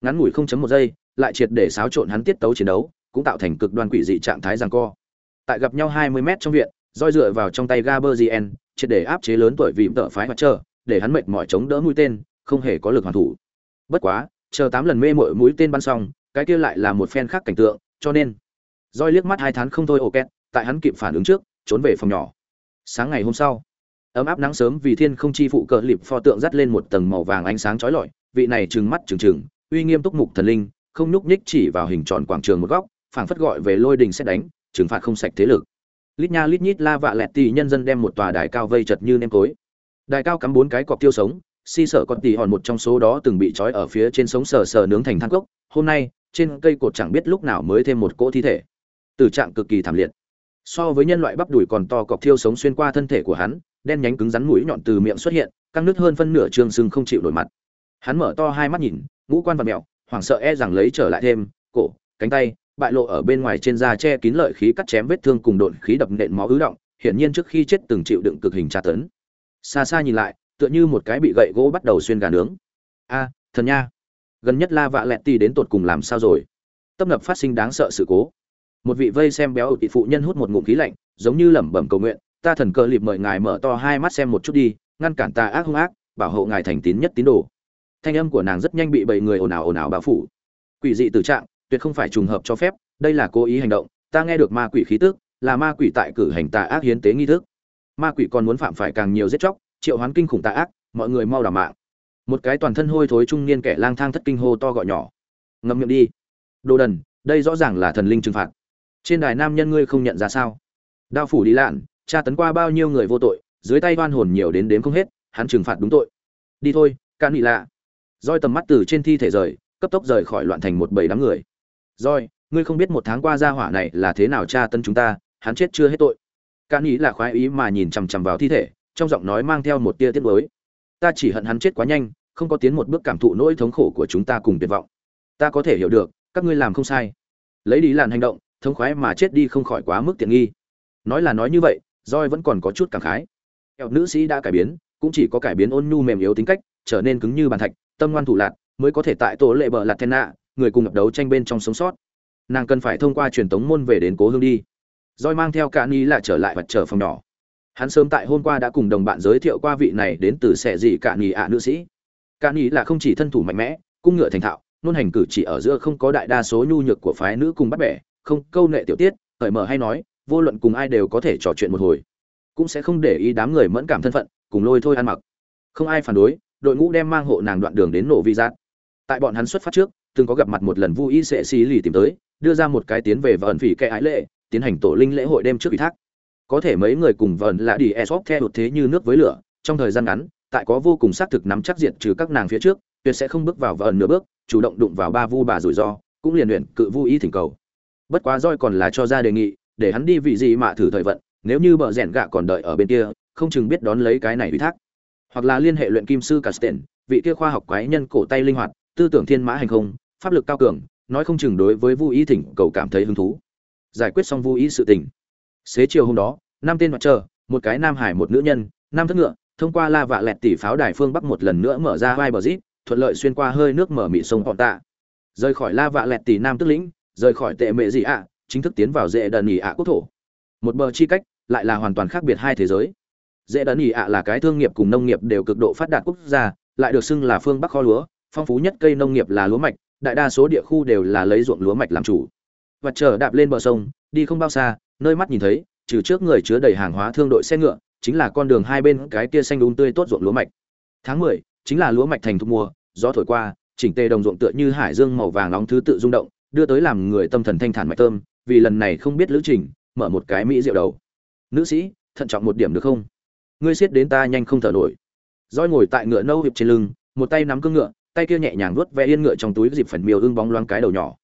Ngắn ngủi 0.1 giây lại triệt để xáo trộn hắn tiết tấu chiến đấu cũng tạo thành cực đoan quỷ dị trạng thái giằng co. Tại gặp nhau 20 mét trong viện roi dựa vào trong tay Gaberzien, triệt để áp chế lớn tuổi vì tợ phái mặt chờ, để hắn mệt mỏi chống đỡ mũi tên, không hề có lực hoàn thủ. Bất quá, chờ tám lần mê mội mũi tên bắn xong, cái kia lại là một phen khác cảnh tượng, cho nên roi liếc mắt hai tháng không thôi ổ kẹt, tại hắn kịp phản ứng trước, trốn về phòng nhỏ. Sáng ngày hôm sau, ấm áp nắng sớm vì thiên không chi phụ cờ lịp pho tượng dắt lên một tầng màu vàng ánh sáng chói lọi, vị này trừng mắt trừng trừng, uy nghiêm túc mục thần linh, không nhúc nhích chỉ vào hình tròn quảng trường một góc, phảng phất gọi về lôi đình sẽ đánh, trừng phạt không sạch thế lực lít nha lít nhít la vạ lẹt tì nhân dân đem một tòa đài cao vây chật như nêm cối đài cao cắm bốn cái cọc tiêu sống, si sợ con tì hòn một trong số đó từng bị trói ở phía trên sống sờ sờ nướng thành than cốc. Hôm nay, trên cây cột chẳng biết lúc nào mới thêm một cỗ thi thể. Tử trạng cực kỳ thảm liệt. So với nhân loại bắp đùi còn to, cọc thiêu sống xuyên qua thân thể của hắn, đen nhánh cứng rắn mũi nhọn từ miệng xuất hiện, căng nứt hơn phân nửa trương sưng không chịu đổi mặt. Hắn mở to hai mắt nhìn, ngũ quan và mẹo, hoảng sợ e rằng lấy trở lại thêm, cổ, cánh tay bại lộ ở bên ngoài trên da che kín lợi khí cắt chém vết thương cùng độn khí đập nện máu ứ động, hiển nhiên trước khi chết từng chịu đựng cực hình tra tấn. Xa xa nhìn lại, tựa như một cái bị gậy gỗ bắt đầu xuyên gà nướng. A, thần nha. Gần nhất La Vạ Lẹt Tỷ đến tột cùng làm sao rồi? Tấp nập phát sinh đáng sợ sự cố. Một vị vây xem béo tỷ phụ nhân hút một ngụm khí lạnh, giống như lẩm bẩm cầu nguyện, ta thần cơ liệp mời ngài mở to hai mắt xem một chút đi, ngăn cản ta ác hung ác, bảo hộ ngài thành tín nhất tín đồ. Thanh âm của nàng rất nhanh bị bảy người ồn ào ồn ào bao phủ. Quỷ dị tử trạng, tuyệt không phải trùng hợp cho phép, đây là cố ý hành động ta nghe được ma quỷ khí tức là ma quỷ tại cử hành tà ác hiến tế nghi thức. Ma quỷ còn muốn phạm phải càng nhiều giết chóc triệu hoán kinh khủng tà ác mọi người mau đảm mạng. Một cái toàn thân hôi thối trung niên kẻ lang thang thất kinh hô to gọi nhỏ. Ngậm miệng đi. Đồ đần đây rõ ràng là thần linh trừng phạt. Trên đài nam nhân ngươi không nhận ra sao? Đao phủ đi lạn tra tấn qua bao nhiêu người vô tội dưới tay oan hồn nhiều đến đếm không hết hắn trừng phạt đúng tội. Đi thôi can nghị lạ. Roi tầm mắt từ trên thi thể rời cấp tốc rời khỏi loạn thành một bầy đám người. Rồi, ngươi không biết một tháng qua gia hỏa này là thế nào tra tân chúng ta hắn chết chưa hết tội. Can ý là khoái ý mà nhìn chằm chằm vào thi thể trong giọng nói mang theo một tia tiết nuối. ta chỉ hận hắn chết quá nhanh không có tiến một bước cảm thụ nỗi thống khổ của chúng ta cùng tuyệt vọng. Ta có thể hiểu được các ngươi làm không sai. Lấy đi làn hành động thống khoái mà chết đi không khỏi quá mức tiện nghi. Nói là nói như vậy roi vẫn còn có chút cảm khái. Kẹo nữ sĩ đã cải biến cũng chỉ có cải biến ôn nhu mềm yếu tính cách trở nên cứng như bàn thạch tâm ngoan thủ lạt mới có thể tại tổ lệ bờ lạt then nạ người cùng ngập đấu tranh bên trong sống sót. Nàng cần phải thông qua truyền tống môn về đến cố hương đi. Roi mang theo cả ni là trở lại vật trở phòng nhỏ. Hắn sớm tại hôm qua đã cùng đồng bạn giới thiệu qua vị này đến từ sẻ gì cả ni ạ nữ sĩ. Cả ni là không chỉ thân thủ mạnh mẽ, cung ngựa thành thạo, nôn hành cử chỉ ở giữa không có đại đa số nhu nhược của phái nữ cùng bắt bẻ, không câu nệ tiểu tiết, cởi mở hay nói, vô luận cùng ai đều có thể trò chuyện một hồi. Cũng sẽ không để ý đám người mẫn cảm thân phận, cùng lôi thôi ăn mặc. Không ai phản đối, đội ngũ đem mang hộ nàng đoạn đường đến nổ vi giác. Tại bọn hắn xuất phát trước từng có gặp mặt một lần Vu y sẽ xí lì tìm tới đưa ra một cái tiến về vần phỉ kẻ ái lệ tiến hành tổ linh lễ hội đêm trước ủy thác. Có thể mấy người cùng vần lạ đi esop theo một thế như nước với lửa trong thời gian ngắn tại có vô cùng xác thực nắm chắc diện trừ các nàng phía trước tuyệt sẽ không bước vào vần nửa bước chủ động đụng vào ba vu bà rủi ro cũng liền luyện cự vu Y thỉnh cầu. Bất quá roi còn là cho ra đề nghị để hắn đi vị gì mà thử thời vận nếu như bờ rèn gạ còn đợi ở bên kia không chừng biết đón lấy cái này ủy thác. Hoặc là liên hệ luyện kim sư Casten, vị kia khoa học quái nhân cổ tay linh hoạt, tư tưởng thiên mã hành không, pháp lực cao cường, nói không chừng đối với Vu Ý Thỉnh cầu cảm thấy hứng thú. Giải quyết xong Vu Ý sự tình. Xế chiều hôm đó, năm tên mặt chờ, một cái nam hải một nữ nhân, năm thất ngựa, thông qua La Vạ Lẹt tỷ pháo đài phương bắc một lần nữa mở ra vai bờ rít, thuận lợi xuyên qua hơi nước mở mị sông Hòn Tạ. Rời khỏi La Vạ Lẹt tỷ nam tức lĩnh, rời khỏi tệ mệ gì ạ, chính thức tiến vào dễ đần nhị ạ quốc thổ. Một bờ chi cách, lại là hoàn toàn khác biệt hai thế giới. Dễ đần nhị ạ là cái thương nghiệp cùng nông nghiệp đều cực độ phát đạt quốc gia, lại được xưng là phương bắc kho lúa, phong phú nhất cây nông nghiệp là lúa mạch, đại đa số địa khu đều là lấy ruộng lúa mạch làm chủ. Và chờ đạp lên bờ sông, đi không bao xa, nơi mắt nhìn thấy, trừ trước người chứa đầy hàng hóa thương đội xe ngựa, chính là con đường hai bên cái kia xanh đúng um tươi tốt ruộng lúa mạch. Tháng mười, chính là lúa mạch thành thu mùa, gió thổi qua, chỉnh tề đồng ruộng tựa như hải dương màu vàng nóng thứ tự rung động, đưa tới làm người tâm thần thanh thản mạch tôm vì lần này không biết lữ trình, mở một cái mỹ rượu đầu. Nữ sĩ, thận trọng một điểm được không? Ngươi siết đến ta nhanh không thở nổi. Roi ngồi tại ngựa nâu hiệp trên lưng, một tay nắm cương ngựa tay kia nhẹ nhàng vuốt ve yên ngựa trong túi dịp phần miêu ưng bóng loáng cái đầu nhỏ.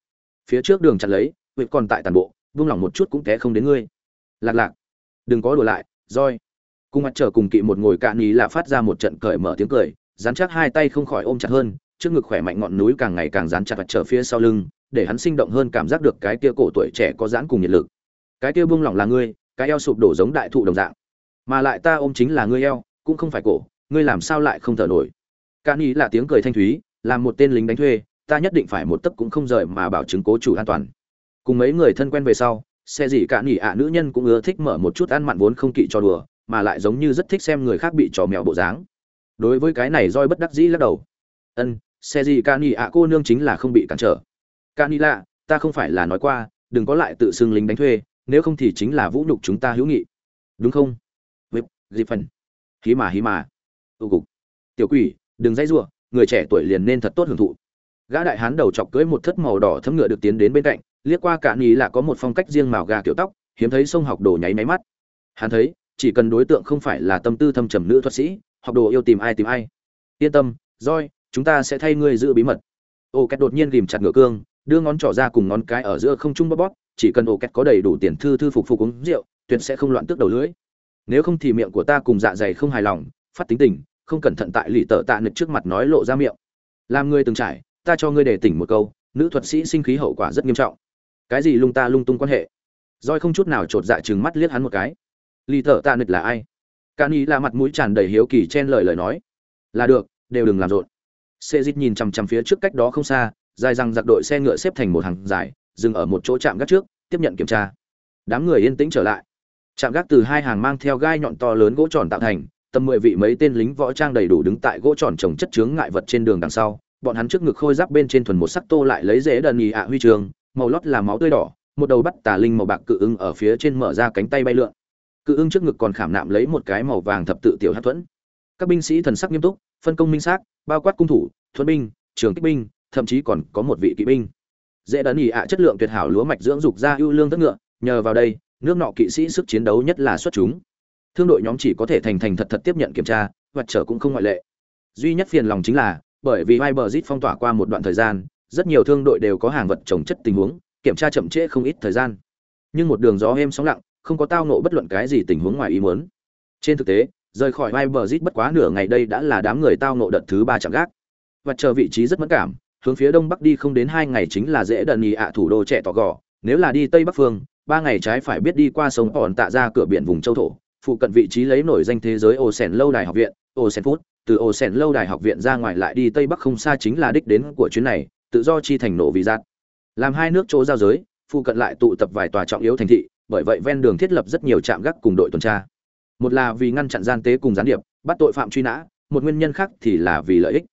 Phía trước đường chặt lấy huyệt còn tại tàn bộ, vung lòng một chút cũng té không đến ngươi. Lạc lạc, đừng có đùa lại, roi. Cùng mặt trở cùng kỵ một ngồi cạn ý là phát ra một trận cởi mở tiếng cười, dán chắc hai tay không khỏi ôm chặt hơn, trước ngực khỏe mạnh ngọn núi càng ngày càng dán chặt mặt trở phía sau lưng, để hắn sinh động hơn cảm giác được cái kia cổ tuổi trẻ có dán cùng nhiệt lực. Cái kia buông lỏng là ngươi, cái eo sụp đổ giống đại thụ đồng dạng. Mà lại ta ôm chính là ngươi eo, cũng không phải cổ, ngươi làm sao lại không thở nổi? Cạn ý là tiếng cười thanh thúy làm một tên lính đánh thuê ta nhất định phải một tấc cũng không rời mà bảo chứng cố chủ an toàn. Cùng mấy người thân quen về sau xe gì Cani ạ nữ nhân cũng ưa thích mở một chút ăn mặn vốn không kỵ cho đùa mà lại giống như rất thích xem người khác bị trò mèo bộ dáng. Đối với cái này roi bất đắc dĩ lắc đầu. Ân xe gì Cani ạ cô nương chính là không bị cản trở. Cani nỉ lạ ta không phải là nói qua đừng có lại tự xưng lính đánh thuê nếu không thì chính là vũ nhục chúng ta hữu nghị. Đúng không? Vịp, dịp phần. Hí mà hí mà. Tụ cục. Tiểu quỷ đừng dãy rủa, người trẻ tuổi liền nên thật tốt hưởng thụ. Gã đại hán đầu chọc cưỡi một thất màu đỏ thấm ngựa được tiến đến bên cạnh, liếc qua cả nhí là có một phong cách riêng màu gà kiểu tóc, hiếm thấy sông học đồ nháy máy mắt. Hắn thấy, chỉ cần đối tượng không phải là tâm tư thâm trầm nữ thuật sĩ, học đồ yêu tìm ai tìm ai. Yên tâm roi chúng ta sẽ thay ngươi giữ bí mật. Ô kẹt đột nhiên rìm chặt ngựa cương, đưa ngón trỏ ra cùng ngón cái ở giữa không trung bóp bóp, chỉ cần ô kẹt có đầy đủ tiền thư thư phục phục uống rượu, tuyệt sẽ không loạn tước đầu lưỡi. Nếu không thì miệng của ta cùng dạ dày không hài lòng, phát tính tình không cẩn thận tại lì tợ tạ nực trước mặt nói lộ ra miệng. Làm ngươi từng trải ta cho ngươi để tỉnh một câu nữ thuật sĩ sinh khí hậu quả rất nghiêm trọng. Cái gì lung ta lung tung quan hệ? Roi không chút nào chột dạ chừng mắt liếc hắn một cái. Lì tợ tạ nực là ai? Cani là mặt mũi tràn đầy hiếu kỳ chen lời lời nói. Là được đều đừng làm rộn. Xe Dịch nhìn chằm chằm phía trước cách đó không xa, dài răng giặc đội xe ngựa xếp thành một hàng dài, dừng ở một chỗ trạm gác trước, tiếp nhận kiểm tra. Đám người yên tĩnh trở lại. Trạm gác từ hai hàng mang theo gai nhọn to lớn gỗ tròn tạo thành, tầm mười vị mấy tên lính võ trang đầy đủ đứng tại gỗ tròn trồng chất chướng ngại vật trên đường đằng sau, bọn hắn trước ngực khôi giáp bên trên thuần một sắc tô lại lấy rễ đần nhì ạ huy trường, màu lót là máu tươi đỏ, một đầu bắt tà linh màu bạc cự ưng ở phía trên mở ra cánh tay bay lượn. Cự ưng trước ngực còn khảm nạm lấy một cái màu vàng thập tự tiểu hát thuẫn. Các binh sĩ thần sắc nghiêm túc, phân công minh xác, bao quát cung thủ, thuẫn binh, trường kích binh, thậm chí còn có một vị kỵ binh. Dễ đần nhì ạ chất lượng tuyệt hảo lúa mạch dưỡng dục ra ưu lương tất ngựa, nhờ vào đây, nước nọ kỵ sĩ sức chiến đấu nhất là xuất chúng thương đội nhóm chỉ có thể thành thành thật thật tiếp nhận kiểm tra vật trở cũng không ngoại lệ. Duy nhất phiền lòng chính là, bởi vì vai bờ zit phong tỏa qua một đoạn thời gian, rất nhiều thương đội đều có hàng vật trồng chất tình huống, kiểm tra chậm trễ không ít thời gian. Nhưng một đường gió êm sóng lặng, không có tao nộ bất luận cái gì tình huống ngoài ý muốn. Trên thực tế, rời khỏi vai bờ zit bất quá nửa ngày đây đã là đám người tao nộ đợt thứ ba chạm gác. Vật chờ vị trí rất mất cảm, hướng phía đông bắc đi không đến hai ngày chính là dễ đần nhì ạ thủ đô trẻ tỏ gò. Nếu là đi tây bắc phương, ba ngày trái phải biết đi qua sông ỏn tạ ra cửa biển vùng châu thổ phụ cận vị trí lấy nổi danh thế giới ổ sèn lâu đài học viện ổ sèn phút từ ổ sèn lâu đài học viện ra ngoài lại đi tây bắc không xa chính là đích đến của chuyến này, tự do chi thành nổ vì giạt làm hai nước chỗ giao giới, phụ cận lại tụ tập vài tòa trọng yếu thành thị, bởi vậy ven đường thiết lập rất nhiều trạm gác cùng đội tuần tra. Một là vì ngăn chặn gian tế cùng gián điệp, bắt tội phạm truy nã, một nguyên nhân khác thì là vì lợi ích.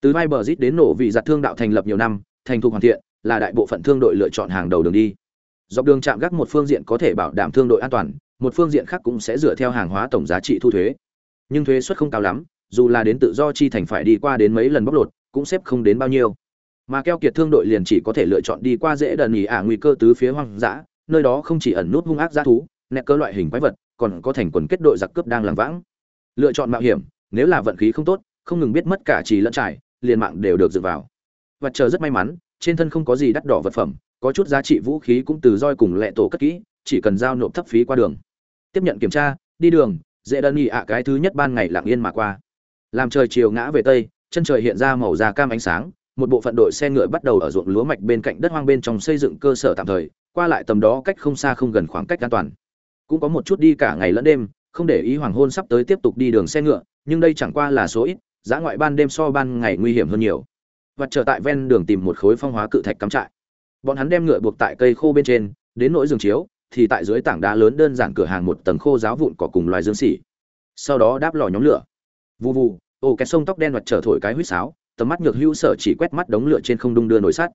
Từ vai bờ rít đến nổ vì giặt thương đạo thành lập nhiều năm, thành thục hoàn thiện, là đại bộ phận thương đội lựa chọn hàng đầu đường đi. Dọc đường chạm gác một phương diện có thể bảo đảm thương đội an toàn một phương diện khác cũng sẽ dựa theo hàng hóa tổng giá trị thu thuế. Nhưng thuế suất không cao lắm, dù là đến tự do chi thành phải đi qua đến mấy lần bóc lột, cũng xếp không đến bao nhiêu. Mà keo kiệt thương đội liền chỉ có thể lựa chọn đi qua dễ đần nghỉ ả nguy cơ tứ phía hoang dã, nơi đó không chỉ ẩn nút hung ác g thú nẹt cơ loại hình quái vật, còn có thành quần kết đội giặc cướp đang làm vãng. Lựa chọn mạo hiểm, nếu là vận khí không tốt, không ngừng biết mất cả trì lẫn trải, liền mạng đều được dựa vào. Vật chờ rất may mắn, trên thân không có gì đắt đỏ vật phẩm, có chút giá trị vũ khí cũng từ roi cùng lệ tổ cất kỹ chỉ cần giao nộp thấp phí qua đường. Tiếp nhận kiểm tra, đi đường, dễ đơn nghị ạ cái thứ nhất ban ngày lặng yên mà qua. Làm trời chiều ngã về tây, chân trời hiện ra màu da cam ánh sáng, một bộ phận đội xe ngựa bắt đầu ở ruộng lúa mạch bên cạnh đất hoang bên trong xây dựng cơ sở tạm thời, qua lại tầm đó cách không xa không gần khoảng cách an toàn. Cũng có một chút đi cả ngày lẫn đêm, không để ý hoàng hôn sắp tới tiếp tục đi đường xe ngựa, nhưng đây chẳng qua là số ít, giá ngoại ban đêm so ban ngày nguy hiểm hơn nhiều. Và trở tại ven đường tìm một khối phong hóa cự thạch cắm trại. Bọn hắn đem ngựa buộc tại cây khô bên trên, đến nỗi giường chiếu thì tại dưới tảng đá lớn đơn giản cửa hàng một tầng khô giáo vụn cỏ cùng loài dương xỉ. Sau đó đáp lò nhóm lửa. Vụ vụ ô két sông tóc đen mặt trở thổi cái huýt sáo, tầm mắt nhược hữu sở chỉ quét mắt đống lửa trên không đung đưa nổi sắt.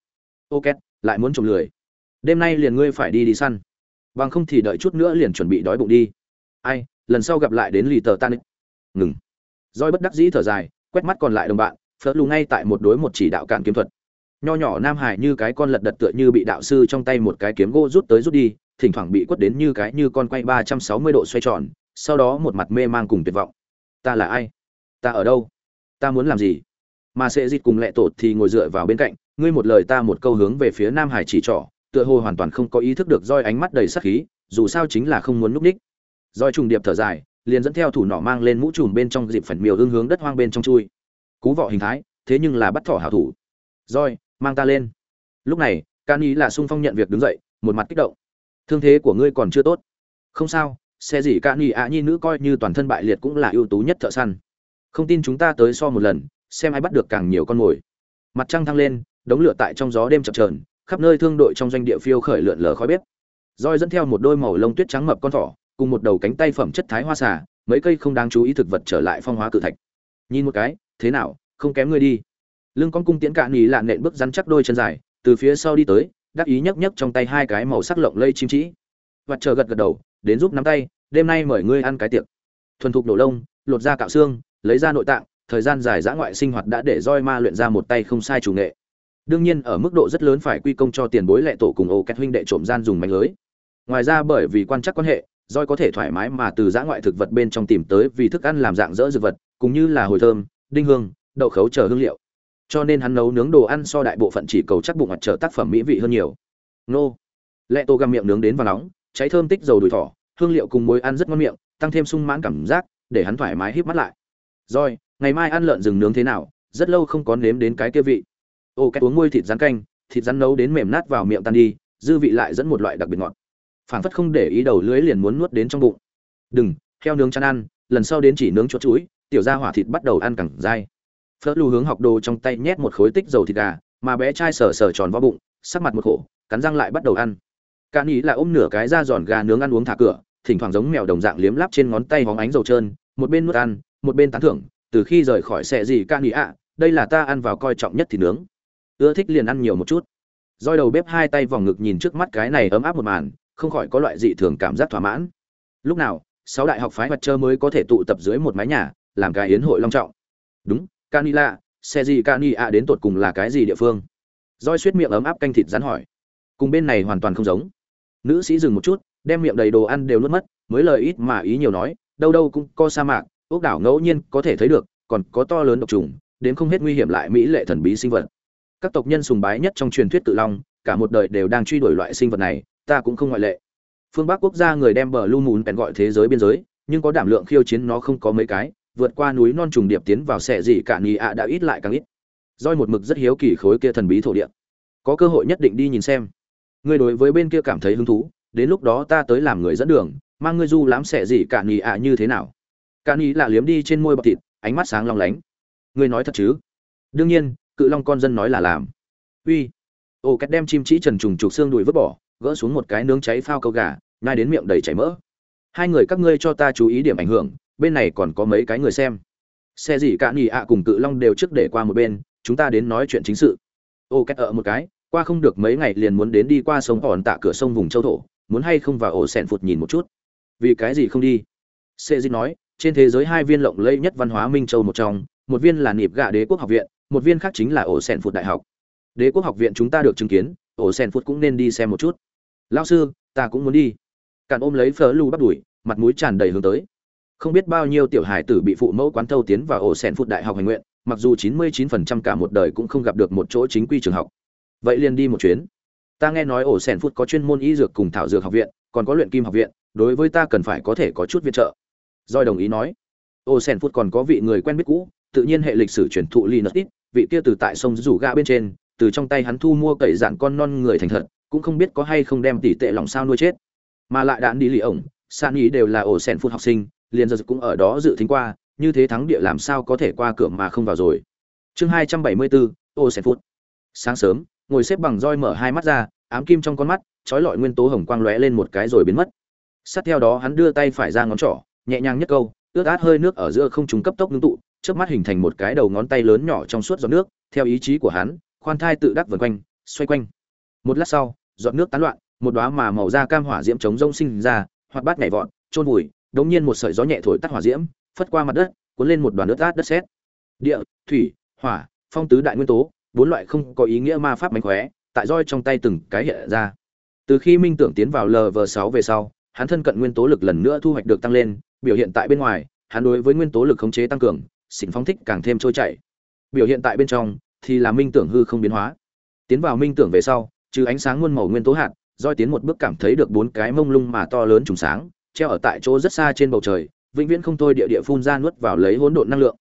Ô, két, lại muốn trộm lười. Đêm nay liền ngươi phải đi đi săn. Bằng không thì đợi chút nữa liền chuẩn bị đói bụng đi. Ai, lần sau gặp lại đến lì tờ tan ngừng. Roi bất đắc dĩ thở dài, quét mắt còn lại đồng bạn, phớt lù ngay tại một đối một chỉ đạo cạn kiếm thuật. Nho nhỏ nam hải như cái con lật đật tựa như bị đạo sư trong tay một cái kiếm gỗ rút tới rút đi thỉnh thoảng bị quất đến như cái như con quay ba trăm sáu mươi độ xoay tròn, sau đó một mặt mê mang cùng tuyệt vọng. Ta là ai? Ta ở đâu? Ta muốn làm gì? Mà sẽ dịch cùng lệ tột thì ngồi dựa vào bên cạnh, ngươi một lời ta một câu hướng về phía nam hải chỉ trỏ, tựa hồ hoàn toàn không có ý thức được roi ánh mắt đầy sắc khí, dù sao chính là không muốn núp ních roi trùng điệp thở dài, liền dẫn theo thủ nỏ mang lên mũ trùm bên trong dịp phần miều hương hướng đất hoang bên trong chui. Cú vọ hình thái, thế nhưng là bắt thỏ hảo thủ. Roi, mang ta lên. Lúc này Cani là sung phong nhận việc đứng dậy, một mặt kích động thương thế của ngươi còn chưa tốt. Không sao, xe gì cả ý ạ nhi nữ coi như toàn thân bại liệt cũng là ưu tú nhất thợ săn. Không tin chúng ta tới so một lần, xem ai bắt được càng nhiều con mồi. Mặt trăng thăng lên, đống lửa tại trong gió đêm chập trờn khắp nơi thương đội trong doanh địa phiêu khởi lượn lờ khói bếp. Roi dẫn theo một đôi màu lông tuyết trắng mập con thỏ, cùng một đầu cánh tay phẩm chất thái hoa xà, mấy cây không đáng chú ý thực vật trở lại phong hóa cự thạch. Nhìn một cái, thế nào, không kém ngươi đi. Lưng con cung tiễn cạn nhì lạ nện bước rắn chắc đôi chân dài, từ phía sau đi tới đắc ý nhấc nhấc trong tay hai cái màu sắc lộng lây chim trĩ và chờ gật gật đầu, đến giúp nắm tay, đêm nay mời ngươi ăn cái tiệc. Thuần thục nổ lông, lột ra cạo xương, lấy ra nội tạng, thời gian dài dã ngoại sinh hoạt đã để roi ma luyện ra một tay không sai chủ nghệ. Đương nhiên, ở mức độ rất lớn phải quy công cho tiền bối lệ tổ cùng ô két huynh đệ trộm gian dùng mánh lưới. Ngoài ra bởi vì quan chắc quan hệ, roi có thể thoải mái mà từ dã ngoại thực vật bên trong tìm tới vì thức ăn làm dạng dỡ dược vật, cũng như là hồi thơm, đinh hương, đậu khấu chờ hương liệu cho nên hắn nấu nướng đồ ăn so đại bộ phận chỉ cầu chắc bụng mặt trở tác phẩm mỹ vị hơn nhiều. Nô. Lệ tô găm miệng nướng đến vào nóng, cháy thơm tích dầu đùi thỏ, hương liệu cùng muối ăn rất ngon miệng, tăng thêm sung mãn cảm giác, để hắn thoải mái híp mắt lại. Rồi, ngày mai ăn lợn rừng nướng thế nào? Rất lâu không có nếm đến cái kia vị. Ô, cái uống môi thịt rắn canh, thịt rắn nấu đến mềm nát vào miệng tan đi, dư vị lại dẫn một loại đặc biệt ngọt. Phảng phất không để ý đầu lưới liền muốn nuốt đến trong bụng. Đừng theo nướng chăn ăn, lần sau đến chỉ nướng chuột chuối, tiểu ra hỏa thịt bắt đầu ăn cẳng dai phớt lù hướng học đồ trong tay nhét một khối tích dầu thịt gà, mà bé trai sờ sờ tròn vào bụng, sắc mặt một khổ, cắn răng lại bắt đầu ăn. Cả ý là ôm nửa cái da giòn gà nướng ăn uống thả cửa, thỉnh thoảng giống mèo đồng dạng liếm láp trên ngón tay hóng ánh dầu trơn, một bên nuốt ăn, một bên tán thưởng, từ khi rời khỏi xe gì ca nghĩ ạ, đây là ta ăn vào coi trọng nhất thì nướng. Ưa thích liền ăn nhiều một chút. Roi đầu bếp hai tay vòng ngực nhìn trước mắt cái này ấm áp một màn, không khỏi có loại dị thường cảm giác thỏa mãn. Lúc nào, sáu đại học phái mặt trơ mới có thể tụ tập dưới một mái nhà, làm cái yến hội long trọng. Đúng canila, xe gì cani ạ đến tột cùng là cái gì địa phương? Roi suýt miệng ấm áp canh thịt rắn hỏi. Cùng bên này hoàn toàn không giống. Nữ sĩ dừng một chút, đem miệng đầy đồ ăn đều nuốt mất, mới lời ít mà ý nhiều nói, đâu đâu cũng có sa mạc, ốc đảo ngẫu nhiên có thể thấy được, còn có to lớn độc trùng, đến không hết nguy hiểm lại mỹ lệ thần bí sinh vật. Các tộc nhân sùng bái nhất trong truyền thuyết tự long, cả một đời đều đang truy đuổi loại sinh vật này, ta cũng không ngoại lệ. Phương bắc quốc gia người đem bờ lu mùn bèn gọi thế giới biên giới, nhưng có đảm lượng khiêu chiến nó không có mấy cái vượt qua núi non trùng điệp tiến vào xẻ gì cả nhì ạ đã ít lại càng ít. Roi một mực rất hiếu kỳ khối kia thần bí thổ địa. Có cơ hội nhất định đi nhìn xem. Ngươi đối với bên kia cảm thấy hứng thú, đến lúc đó ta tới làm người dẫn đường, mang ngươi du lãm xẻ gì cả nhì ạ như thế nào? Cả nhì là liếm đi trên môi bọc thịt, ánh mắt sáng long lánh. Ngươi nói thật chứ? Đương nhiên, cự long con dân nói là làm. Uy. Ô cách đem chim chỉ trần trùng trục xương đùi vứt bỏ, gỡ xuống một cái nướng cháy phao câu gà ngay đến miệng đầy chảy mỡ. Hai người các ngươi cho ta chú ý điểm ảnh hưởng bên này còn có mấy cái người xem. Xe gì cả nhì ạ à cùng cự long đều trước để qua một bên, chúng ta đến nói chuyện chính sự. Ô, két ở một cái, qua không được mấy ngày liền muốn đến đi qua sông hòn tạ cửa sông vùng châu thổ, muốn hay không vào ổ sẹn phụt nhìn một chút. Vì cái gì không đi? Xe gì nói, trên thế giới hai viên lộng lẫy nhất văn hóa minh châu một trong, một viên là nịp gạ đế quốc học viện, một viên khác chính là ổ sẹn phụt đại học. Đế quốc học viện chúng ta được chứng kiến, ổ sẹn phụt cũng nên đi xem một chút. Lao sư, ta cũng muốn đi. Càn ôm lấy phở lưu bắt đuổi, mặt mũi tràn đầy hướng tới không biết bao nhiêu tiểu hải tử bị phụ mẫu quán thâu tiến vào ổ sẹn phụ đại học hành nguyện mặc dù chín mươi 99% cả một đời cũng không gặp được một chỗ chính quy trường học. Vậy liền đi một chuyến. Ta nghe nói ổ sẹn phụ có chuyên môn y dược cùng thảo dược học viện còn có luyện kim học viện đối với ta cần phải có thể có chút viện trợ. Doi đồng ý nói. Ổ sẹn phụ còn có vị người quen biết cũ tự nhiên hệ lịch sử truyền thụ Linus ít, vị kia từ tại sông rủ ga bên trên, từ trong tay hắn thu mua cậy dạng con non người thành thật, cũng không biết có hay không đem tỷ tệ lòng sao nuôi chết. Mà lại đạn đi lì ổng, san ý đều là ổ sen phút học sinh, liền giờ cũng ở đó dự thính qua, như thế thắng địa làm sao có thể qua cửa mà không vào rồi. Chương 274, ô sèn phút. Sáng sớm, ngồi xếp bằng roi mở hai mắt ra, ám kim trong con mắt, chói lọi nguyên tố hồng quang lóe lên một cái rồi biến mất. Sát theo đó hắn đưa tay phải ra ngón trỏ, nhẹ nhàng nhất câu, ướt át hơi nước ở giữa không trung cấp tốc ngưng tụ, trước mắt hình thành một cái đầu ngón tay lớn nhỏ trong suốt giọt nước, theo ý chí của hắn, khoan thai tự đắc vần quanh, xoay quanh. Một lát sau, giọt nước tán loạn, một đóa mà màu da cam hỏa diễm chống rông sinh ra, hoặc bát nhảy vọt, trôn vùi, đống nhiên một sợi gió nhẹ thổi tắt hỏa diễm, phất qua mặt đất, cuốn lên một đoàn nước át đất sét. Địa, thủy, hỏa, phong tứ đại nguyên tố, bốn loại không có ý nghĩa ma pháp mánh khóe, tại roi trong tay từng cái hiện ra. từ khi minh tưởng tiến vào lv sáu về sau hắn thân cận nguyên tố lực lần nữa thu hoạch được tăng lên biểu hiện tại bên ngoài hắn đối với nguyên tố lực khống chế tăng cường xỉn phóng thích càng thêm trôi chảy biểu hiện tại bên trong thì là minh tưởng hư không biến hóa tiến vào minh tưởng về sau trừ ánh sáng muôn màu nguyên tố hạt doi tiến một bước cảm thấy được bốn cái mông lung mà to lớn trùng sáng treo ở tại chỗ rất xa trên bầu trời, vĩnh viễn không thôi địa địa phun ra nuốt vào lấy hỗn độn năng lượng.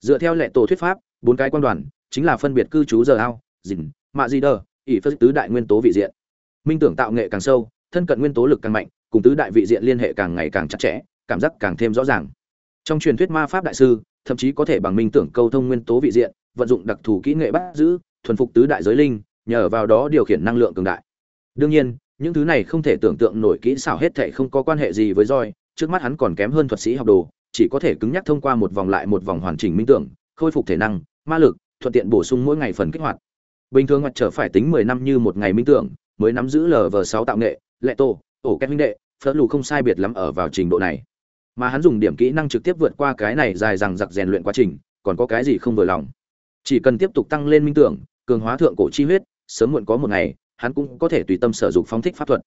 Dựa theo lệ tổ thuyết pháp, bốn cái quan đoàn, chính là phân biệt cư trú giờ ao dình mạ di đờ, ỷ phất tứ đại nguyên tố vị diện. Minh tưởng tạo nghệ càng sâu, thân cận nguyên tố lực càng mạnh, cùng tứ đại vị diện liên hệ càng ngày càng chặt chẽ, cảm giác càng thêm rõ ràng. Trong truyền thuyết ma pháp đại sư, thậm chí có thể bằng minh tưởng câu thông nguyên tố vị diện, vận dụng đặc thù kỹ nghệ bắt giữ, thuần phục tứ đại giới linh, nhờ vào đó điều khiển năng lượng cường đại. Đương nhiên những thứ này không thể tưởng tượng nổi kỹ xảo hết thệ không có quan hệ gì với roi trước mắt hắn còn kém hơn thuật sĩ học đồ, chỉ có thể cứng nhắc thông qua một vòng lại một vòng hoàn chỉnh minh tưởng, khôi phục thể năng, ma lực, thuận tiện bổ sung mỗi ngày phần kích hoạt. Bình thường ngoặt trở phải tính mười năm như một ngày minh tưởng, mới nắm giữ lv sáu tạo nghệ lệ tô ổ két minh đệ, phớt lù không sai biệt lắm ở vào trình độ này. Mà hắn dùng điểm kỹ năng trực tiếp vượt qua cái này dài dằng dặc rèn luyện quá trình, còn có cái gì không vừa lòng. Chỉ cần tiếp tục tăng lên minh tưởng, cường hóa thượng cổ chi huyết, sớm muộn có một ngày hắn cũng có thể tùy tâm sử dụng phóng thích pháp thuật.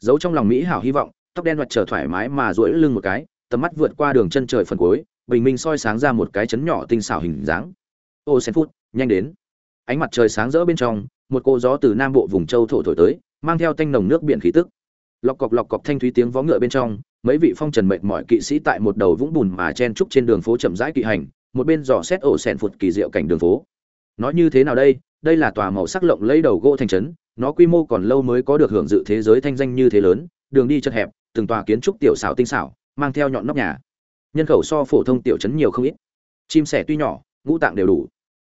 Giấu trong lòng mỹ hảo hy vọng, tóc đen mặt trở thoải mái mà duỗi lưng một cái, tầm mắt vượt qua đường chân trời phần cuối, bình minh soi sáng ra một cái chấn nhỏ tinh xảo hình dáng. Ô sen phút nhanh đến. Ánh mặt trời sáng rỡ bên trong, một cô gió từ nam bộ vùng châu thổ thổi tới, mang theo tanh nồng nước biển khí tức. Lọc cọc lọc cọc thanh thúy tiếng vó ngựa bên trong, mấy vị phong trần mệt mỏi kỵ sĩ tại một đầu vũng bùn mà chen trúc trên đường phố chậm rãi kỵ hành, một bên dò xét ổ sen phụt kỳ diệu cảnh đường phố. Nói như thế nào đây? Đây là tòa màu sắc lộng lấy đầu gỗ thành trấn nó quy mô còn lâu mới có được hưởng dự thế giới thanh danh như thế lớn, đường đi chật hẹp, từng tòa kiến trúc tiểu xảo tinh xảo, mang theo nhọn nóc nhà. Nhân khẩu so phổ thông tiểu trấn nhiều không ít. Chim sẻ tuy nhỏ, ngũ tạng đều đủ.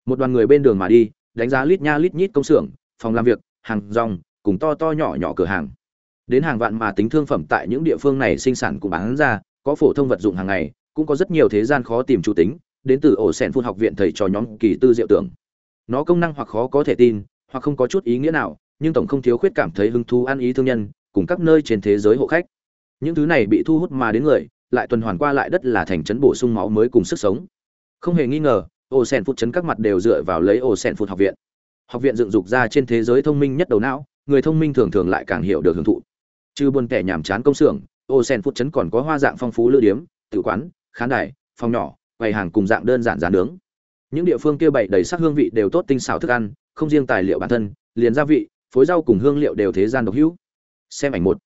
Một đoàn người bên đường mà đi, đánh giá lít nha lít nhít công xưởng, phòng làm việc, hàng rong, cùng to to nhỏ nhỏ cửa hàng. Đến hàng vạn mà tính thương phẩm tại những địa phương này sinh sản cũng bán ra, có phổ thông vật dụng hàng ngày, cũng có rất nhiều thế gian khó tìm chủ tính, đến từ ổ sẹn phun học viện thầy trò nhóm kỳ tư diệu tưởng. Nó công năng hoặc khó có thể tin, hoặc không có chút ý nghĩa nào nhưng tổng không thiếu khuyết cảm thấy hứng thú ăn ý thương nhân, cùng các nơi trên thế giới hộ khách. Những thứ này bị thu hút mà đến người, lại tuần hoàn qua lại đất là thành trấn bổ sung máu mới cùng sức sống. Không hề nghi ngờ ổ sen phụt chấn các mặt đều dựa vào lấy ổ sen phụt học viện. Học viện dựng dục ra trên thế giới thông minh nhất đầu não, người thông minh thường thường lại càng hiểu được hưởng thụ. Trừ buồn kẻ nhàm chán công xưởng ổ sen phụt chấn còn có hoa dạng phong phú lữ điếm tự quán, khán đài, phòng nhỏ bày hàng cùng dạng đơn giản giản nướng. Những địa phương kia bày đầy sắc hương vị đều tốt tinh xảo thức ăn, không riêng tài liệu bản thân, liền gia vị phối rau cùng hương liệu đều thế gian độc hữu. Xem ảnh một.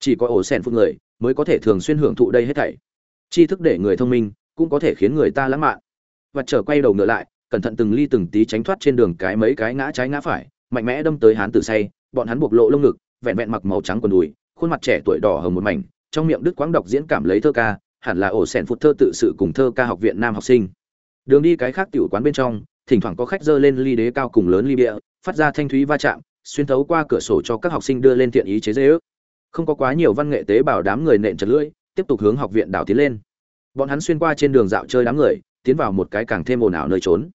Chỉ có ổ sen phụ người mới có thể thường xuyên hưởng thụ đây hết thảy. Tri thức để người thông minh cũng có thể khiến người ta lãng mạn. Và trở quay đầu ngựa lại, cẩn thận từng ly từng tí tránh thoát trên đường cái mấy cái ngã trái ngã phải, mạnh mẽ đâm tới hán tử say, bọn hắn buộc lộ lông ngực, vẹn vẹn mặc màu trắng quần đùi, khuôn mặt trẻ tuổi đỏ hồng một mảnh, trong miệng đức quãng đọc diễn cảm lấy thơ ca, hẳn là ổ sen phụt thơ tự sự cùng thơ ca học viện nam học sinh. Đường đi cái khác tiểu quán bên trong, thỉnh thoảng có khách dơ lên ly đế cao cùng lớn ly bia, phát ra thanh thúy va chạm xuyên thấu qua cửa sổ cho các học sinh đưa lên tiện ý chế dễ ước. Không có quá nhiều văn nghệ tế bảo đám người nện chật lưỡi, tiếp tục hướng học viện đảo tiến lên. Bọn hắn xuyên qua trên đường dạo chơi đám người, tiến vào một cái càng thêm ồn ào nơi trốn.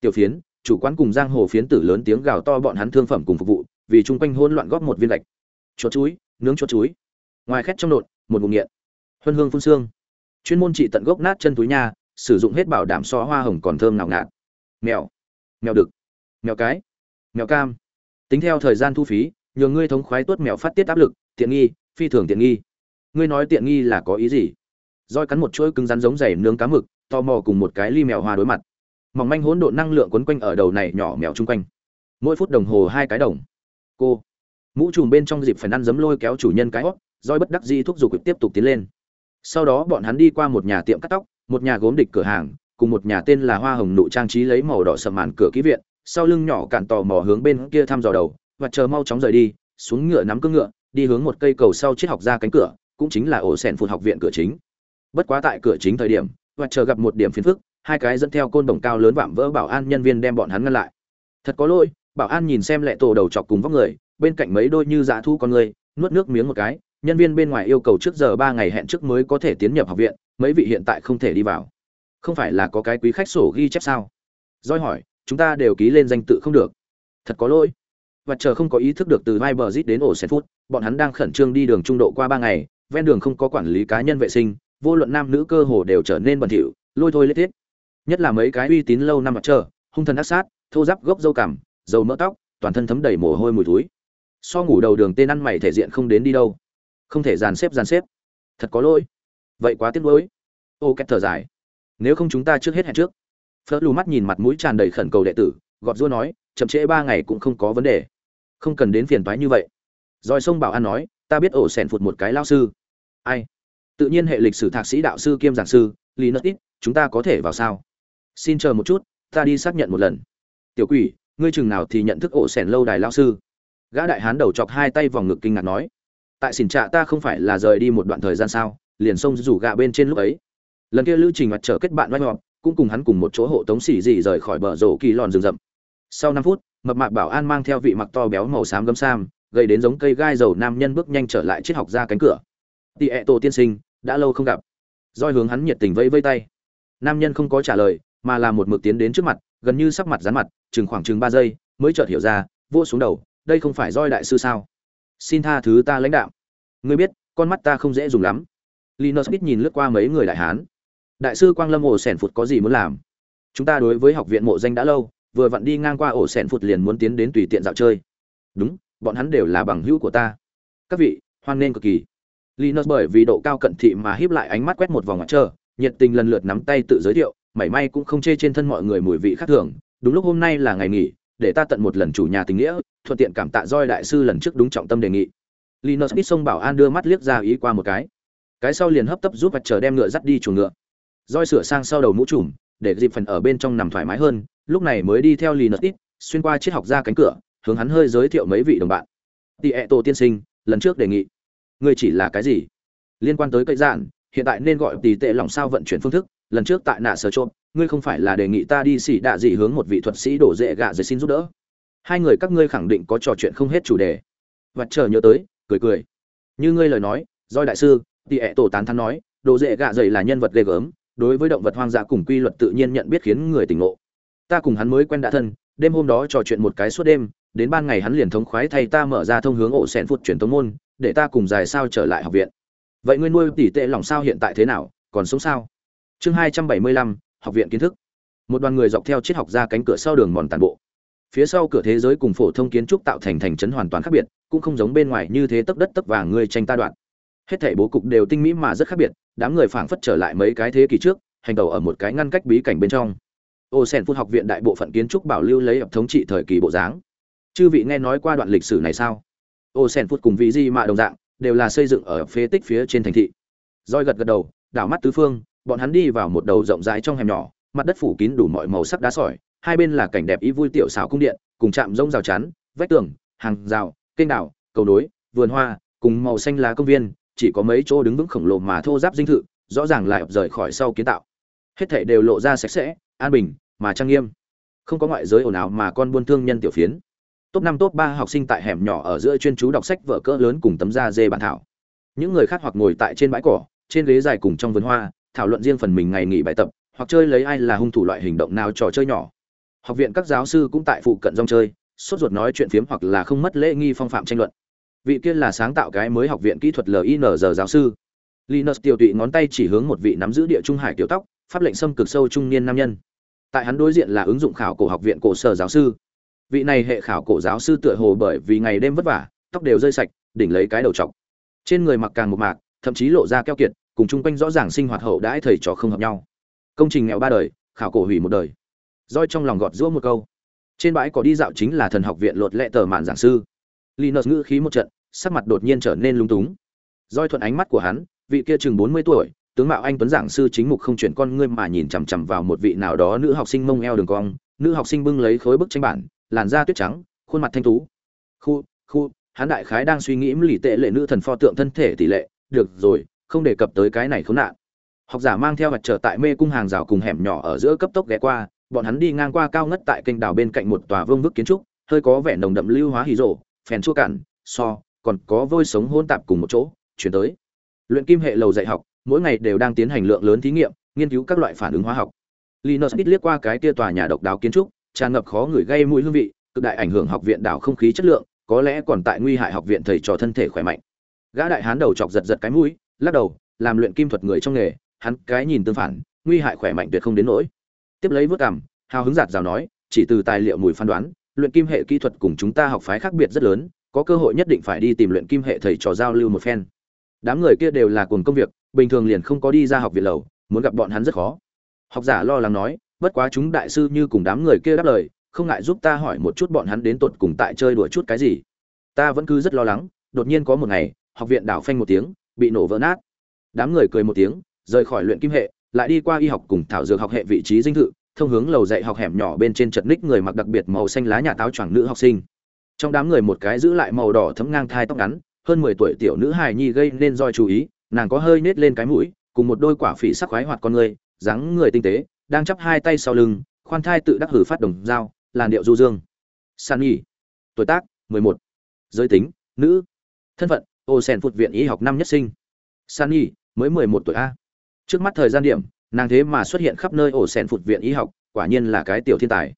Tiểu phiến, chủ quán cùng giang hồ phiến tử lớn tiếng gào to bọn hắn thương phẩm cùng phục vụ, vì chung quanh hỗn loạn góp một viên lạch. chuột chuối nướng chuột chuối ngoài khét trong nộn, một vùng nghiện. Huân hương phun xương. Chuyên môn trị tận gốc nát chân túi nha, sử dụng hết bảo đảm xóa hoa hồng còn thơm nào ngạt. Mèo. Mèo đực. Mèo cái. Mèo cam tính theo thời gian thu phí nhường ngươi thống khoái tuốt mèo phát tiết áp lực, tiện nghi, phi thường tiện nghi. Ngươi nói tiện nghi là có ý gì? Roi cắn một chuỗi cứng rắn giống dày nướng cá mực to mò cùng một cái ly mèo hoa đối mặt. Mỏng manh hỗn độn năng lượng quấn quanh ở đầu này nhỏ mèo chung quanh. Mỗi phút đồng hồ hai cái đồng. Cô. Mũ trùm bên trong dịp phải ăn giấm lôi kéo chủ nhân cái hót, roi bất đắc dĩ thúc giục tiếp tục tiến lên. Sau đó bọn hắn đi qua một nhà tiệm cắt tóc, một nhà gốm địch cửa hàng, cùng một nhà tên là hoa hồng nụ trang trí lấy màu đỏ sầm màn cửa ký viện sau lưng nhỏ cạn tò mò hướng bên kia thăm dò đầu, và chờ mau chóng rời đi, xuống ngựa nắm cưỡng ngựa, đi hướng một cây cầu sau triết học ra cánh cửa, cũng chính là ổ sẻn phụt học viện cửa chính. Bất quá tại cửa chính thời điểm, và chờ gặp một điểm phiền phức, hai cái dẫn theo côn đồng cao lớn vạm vỡ bảo an nhân viên đem bọn hắn ngăn lại. Thật có lỗi, bảo an nhìn xem lệ tổ đầu chọc cùng vóc người, bên cạnh mấy đôi như dạ thu con người, nuốt nước miếng một cái, nhân viên bên ngoài yêu cầu trước giờ ba ngày hẹn trước mới có thể tiến nhập học viện, mấy vị hiện tại không thể đi vào. Không phải là có cái quý khách sổ ghi chép sao? Doi hỏi chúng ta đều ký lên danh tự không được. Thật có lỗi. Và chờ không có ý thức được từ vai bờ rít đến ổ sen phút bọn hắn đang khẩn trương đi đường trung độ qua ba ngày, ven đường không có quản lý cá nhân vệ sinh, vô luận nam nữ cơ hồ đều trở nên bẩn thỉu, lôi thôi lết thiết. Nhất là mấy cái uy tín lâu năm mặt trời, hung thần ác sát, thô giáp gốc dâu cằm, dầu mỡ tóc, toàn thân thấm đầy mồ hôi mùi túi so ngủ đầu đường tên ăn mày thể diện không đến đi đâu. Không thể dàn xếp dàn xếp. Thật có lỗi. Vậy quá tiếc lỗi ô két thở dài. Nếu không chúng ta trước hết hẹn trước phớt lù mắt nhìn mặt mũi tràn đầy khẩn cầu đệ tử, gọt rua nói, chậm trễ ba ngày cũng không có vấn đề. Không cần đến phiền toái như vậy. Rồi sông bảo an nói, ta biết ổ sẻn phụt một cái lao sư. Ai? Tự nhiên hệ lịch sử thạc sĩ đạo sư kiêm giảng sư lý nất ít chúng ta có thể vào sao? Xin chờ một chút, ta đi xác nhận một lần. Tiểu quỷ, ngươi chừng nào thì nhận thức ổ sẻn lâu đài lao sư? Gã đại hán đầu chọc hai tay vòng ngực kinh ngạc nói. Tại xỉn trạ ta không phải là rời đi một đoạn thời gian sao, liền xông rủ gạ bên trên lúc ấy. Lần kia lưu trình mặt trở kết bạn oanh ngọt cũng cùng hắn cùng một chỗ hộ tống xỉ dị rời khỏi bờ rổ kỳ lòn rừng rậm. Sau năm phút, mập mạc bảo an mang theo vị mặc to béo màu xám gấm sam gây đến giống cây gai dầu nam nhân bước nhanh trở lại triết học ra cánh cửa. Tị ẹ tổ tiên sinh, đã lâu không gặp. Roi hướng hắn nhiệt tình vẫy vây tay. Nam nhân không có trả lời, mà là một mực tiến đến trước mặt, gần như sắp mặt dán mặt, chừng khoảng chừng ba giây, mới chợt hiểu ra, vỗ xuống đầu, đây không phải roi đại sư sao? Xin tha thứ ta lãnh đạo. Ngươi biết, con mắt ta không dễ dùng lắm. Linus biết nhìn lướt qua mấy người đại hán đại sư quang lâm ổ sẻn phụt có gì muốn làm? Chúng ta đối với học viện mộ danh đã lâu, vừa vặn đi ngang qua ổ sẻn phụt liền muốn tiến đến tùy tiện dạo chơi. Đúng, bọn hắn đều là bằng hữu của ta. Các vị, hoan nghênh cực kỳ. Linus bởi vì độ cao cận thị mà híp lại ánh mắt quét một vòng mặt trơ nhiệt tình lần lượt nắm tay tự giới thiệu, mảy may cũng không chê trên thân mọi người mùi vị khác thường. Đúng lúc hôm nay là ngày nghỉ, để ta tận một lần chủ nhà tình nghĩa, thuận tiện cảm tạ roi đại sư lần trước đúng trọng tâm đề nghị. Linus ít sông bảo an đưa mắt liếc ra ý qua một cái. Cái sau liền hấp tấp giúp mặt trời đem ngựa dắt đi chuồng ngựa roi sửa sang sau đầu mũ trùm, để dịp phần ở bên trong nằm thoải mái hơn, lúc này mới đi theo lì nợ ít xuyên qua triết học ra cánh cửa, hướng hắn hơi giới thiệu mấy vị đồng bạn. Tị ẹ tổ tiên sinh, lần trước đề nghị, ngươi chỉ là cái gì? Liên quan tới cây dạn, hiện tại nên gọi tỷ tệ lòng sao vận chuyển phương thức, lần trước tại nạ sở trộm, ngươi không phải là đề nghị ta đi xỉ đạ gì hướng một vị thuật sĩ đổ dễ gạ dễ xin giúp đỡ. Hai người các ngươi khẳng định có trò chuyện không hết chủ đề. Và chờ nhớ tới, cười cười. Như ngươi lời nói doi đại sư tỷ ẹ tổ tán thắn nói đồ dễ gạ dày là nhân vật ghê gớm đối với động vật hoang dã cùng quy luật tự nhiên nhận biết khiến người tỉnh ngộ. Ta cùng hắn mới quen đã thân, đêm hôm đó trò chuyện một cái suốt đêm, đến ban ngày hắn liền thống khoái thay ta mở ra thông hướng ổ xẹn phút truyền tông môn, để ta cùng dài sao trở lại học viện. Vậy ngươi nuôi tỷ tệ lòng sao hiện tại thế nào, còn sống sao? Chương hai trăm bảy mươi lăm, học viện kiến thức. Một đoàn người dọc theo triết học ra cánh cửa sau đường mòn tàn bộ. Phía sau cửa thế giới cùng phổ thông kiến trúc tạo thành thành trấn hoàn toàn khác biệt, cũng không giống bên ngoài như thế tấp đất tấp vàng người tranh ta đoạn hết thảy bố cục đều tinh mỹ mà rất khác biệt, đám người phảng phất trở lại mấy cái thế kỷ trước, hành đầu ở một cái ngăn cách bí cảnh bên trong. Ô sen phun học viện đại bộ phận kiến trúc bảo lưu lấy ập thống trị thời kỳ bộ dáng. Chư vị nghe nói qua đoạn lịch sử này sao? Ô sen phút cùng vị di mạ đồng dạng, đều là xây dựng ở phế tích phía trên thành thị. Roi gật gật đầu, đảo mắt tứ phương, bọn hắn đi vào một đầu rộng rãi trong hẻm nhỏ, mặt đất phủ kín đủ mọi màu sắc đá sỏi, hai bên là cảnh đẹp ý vui tiểu xảo cung điện, cùng chạm rông rào chắn, vách tường, hàng rào, kênh đảo, cầu nối, vườn hoa, cùng màu xanh lá công viên chỉ có mấy chỗ đứng vững khổng lồ mà thô giáp dinh thự, rõ ràng lại rời khỏi sau kiến tạo. Hết thảy đều lộ ra sạch sẽ, an bình, mà trang nghiêm. Không có ngoại giới ồn ào mà con buôn thương nhân tiểu phiến. Top năm, top ba học sinh tại hẻm nhỏ ở giữa chuyên chú đọc sách vở cỡ lớn cùng tấm da dê bản thảo. Những người khác hoặc ngồi tại trên bãi cỏ, trên ghế dài cùng trong vườn hoa, thảo luận riêng phần mình ngày nghỉ bài tập, hoặc chơi lấy ai là hung thủ loại hình động nào trò chơi nhỏ. Học viện các giáo sư cũng tại phụ cận rong chơi, sốt ruột nói chuyện phiếm hoặc là không mất lễ nghi phong phạm tranh luận vị kia là sáng tạo cái mới học viện kỹ thuật linz giáo sư. Linus tiêu tụy ngón tay chỉ hướng một vị nắm giữ địa trung hải tiểu tóc, pháp lệnh xâm cực sâu trung niên nam nhân. Tại hắn đối diện là ứng dụng khảo cổ học viện cổ sở giáo sư. Vị này hệ khảo cổ giáo sư tựa hồ bởi vì ngày đêm vất vả, tóc đều rơi sạch, đỉnh lấy cái đầu trọc. Trên người mặc càng một mạc, thậm chí lộ ra keo kiệt, cùng chung quanh rõ ràng sinh hoạt hậu đãi thầy trò không hợp nhau. Công trình nghèo ba đời, khảo cổ hủy một đời. Roi trong lòng gọt giũa một câu. Trên bãi có đi dạo chính là thần học viện lột lẹ tờ mạn giảng sư. Linus ngữ khí một trận sắc mặt đột nhiên trở nên lung túng. Roi thuận ánh mắt của hắn, vị kia chừng bốn mươi tuổi, tướng mạo anh tuấn giảng sư chính mục không chuyển con ngươi mà nhìn chằm chằm vào một vị nào đó nữ học sinh mông eo đường cong. Nữ học sinh bưng lấy khối bức tranh bản, làn da tuyết trắng, khuôn mặt thanh tú. Khu khu, hắn đại khái đang suy nghĩ lì tệ lệ nữ thần pho tượng thân thể tỷ lệ. Được rồi, không đề cập tới cái này khốn nạn. Học giả mang theo mặt trở tại mê cung hàng rào cùng hẻm nhỏ ở giữa cấp tốc ghé qua. Bọn hắn đi ngang qua cao ngất tại kênh đào bên cạnh một tòa vương vức kiến trúc, hơi có vẻ nồng đậm lưu hóa hì rộ, phèn chua cản so còn có vôi sống hôn tạp cùng một chỗ, chuyển tới. Luyện kim hệ lầu dạy học, mỗi ngày đều đang tiến hành lượng lớn thí nghiệm, nghiên cứu các loại phản ứng hóa học. Linus ít liếc qua cái kia tòa nhà độc đáo kiến trúc, tràn ngập khó người gây mũi hương vị, cực đại ảnh hưởng học viện đảo không khí chất lượng, có lẽ còn tại nguy hại học viện thầy trò thân thể khỏe mạnh. Gã đại hán đầu chọc giật giật cái mũi, lắc đầu, làm luyện kim thuật người trong nghề, hắn cái nhìn tương phản, nguy hại khỏe mạnh tuyệt không đến nỗi. Tiếp lấy vớt cảm hào hứng giạt rào nói, chỉ từ tài liệu mùi phán đoán, luyện kim hệ kỹ thuật cùng chúng ta học phái khác biệt rất lớn có cơ hội nhất định phải đi tìm luyện kim hệ thầy trò giao lưu một phen. Đám người kia đều là cùng công việc, bình thường liền không có đi ra học viện lầu, muốn gặp bọn hắn rất khó. Học giả lo lắng nói, bất quá chúng đại sư như cùng đám người kia đáp lời, không ngại giúp ta hỏi một chút bọn hắn đến tột cùng tại chơi đùa chút cái gì. Ta vẫn cứ rất lo lắng, đột nhiên có một ngày, học viện đảo phanh một tiếng, bị nổ vỡ nát. Đám người cười một tiếng, rời khỏi luyện kim hệ, lại đi qua y học cùng thảo dược học hệ vị trí dinh thự, thông hướng lầu dạy học hẻm nhỏ bên trên chật ních người mặc đặc biệt màu xanh lá nhà táo choàng nữ học sinh trong đám người một cái giữ lại màu đỏ thấm ngang thai tóc ngắn, hơn mười tuổi tiểu nữ hài nhi gây nên roi chú ý, nàng có hơi nết lên cái mũi, cùng một đôi quả phỉ sắc khoái hoạt con người, dáng người tinh tế, đang chắp hai tay sau lưng, khoan thai tự đắc hử phát đồng dao, làn điệu du dương. San nhi, tuổi tác mười một, giới tính, nữ, thân phận ô sen phụt viện y học năm nhất sinh. San nhi, mới mười một tuổi a. Trước mắt thời gian điểm, nàng thế mà xuất hiện khắp nơi ổ sen phụt viện y học, quả nhiên là cái tiểu thiên tài.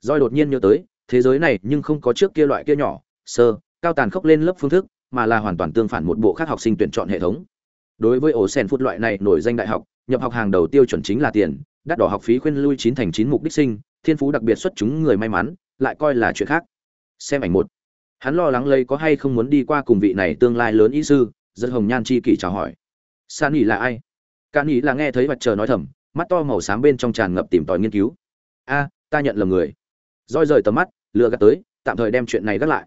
Roi đột nhiên nhớ tới thế giới này nhưng không có trước kia loại kia nhỏ, sơ, cao tàn khốc lên lớp phương thức, mà là hoàn toàn tương phản một bộ khác học sinh tuyển chọn hệ thống. Đối với ổ sen phút loại này nổi danh đại học, nhập học hàng đầu tiêu chuẩn chính là tiền, đắt đỏ học phí khuyên lui chín thành chín mục đích sinh, thiên phú đặc biệt xuất chúng người may mắn, lại coi là chuyện khác. Xem ảnh một. Hắn lo lắng lấy có hay không muốn đi qua cùng vị này tương lai lớn ý sư dân hồng nhan chi kỷ chào hỏi. San nghỉ là ai? Can nghỉ là nghe thấy vật chờ nói thầm, mắt to màu xám bên trong tràn ngập tìm tòi nghiên cứu. A, ta nhận lầm người. Roi rời tầm mắt lừa gạt tới, tạm thời đem chuyện này gác lại.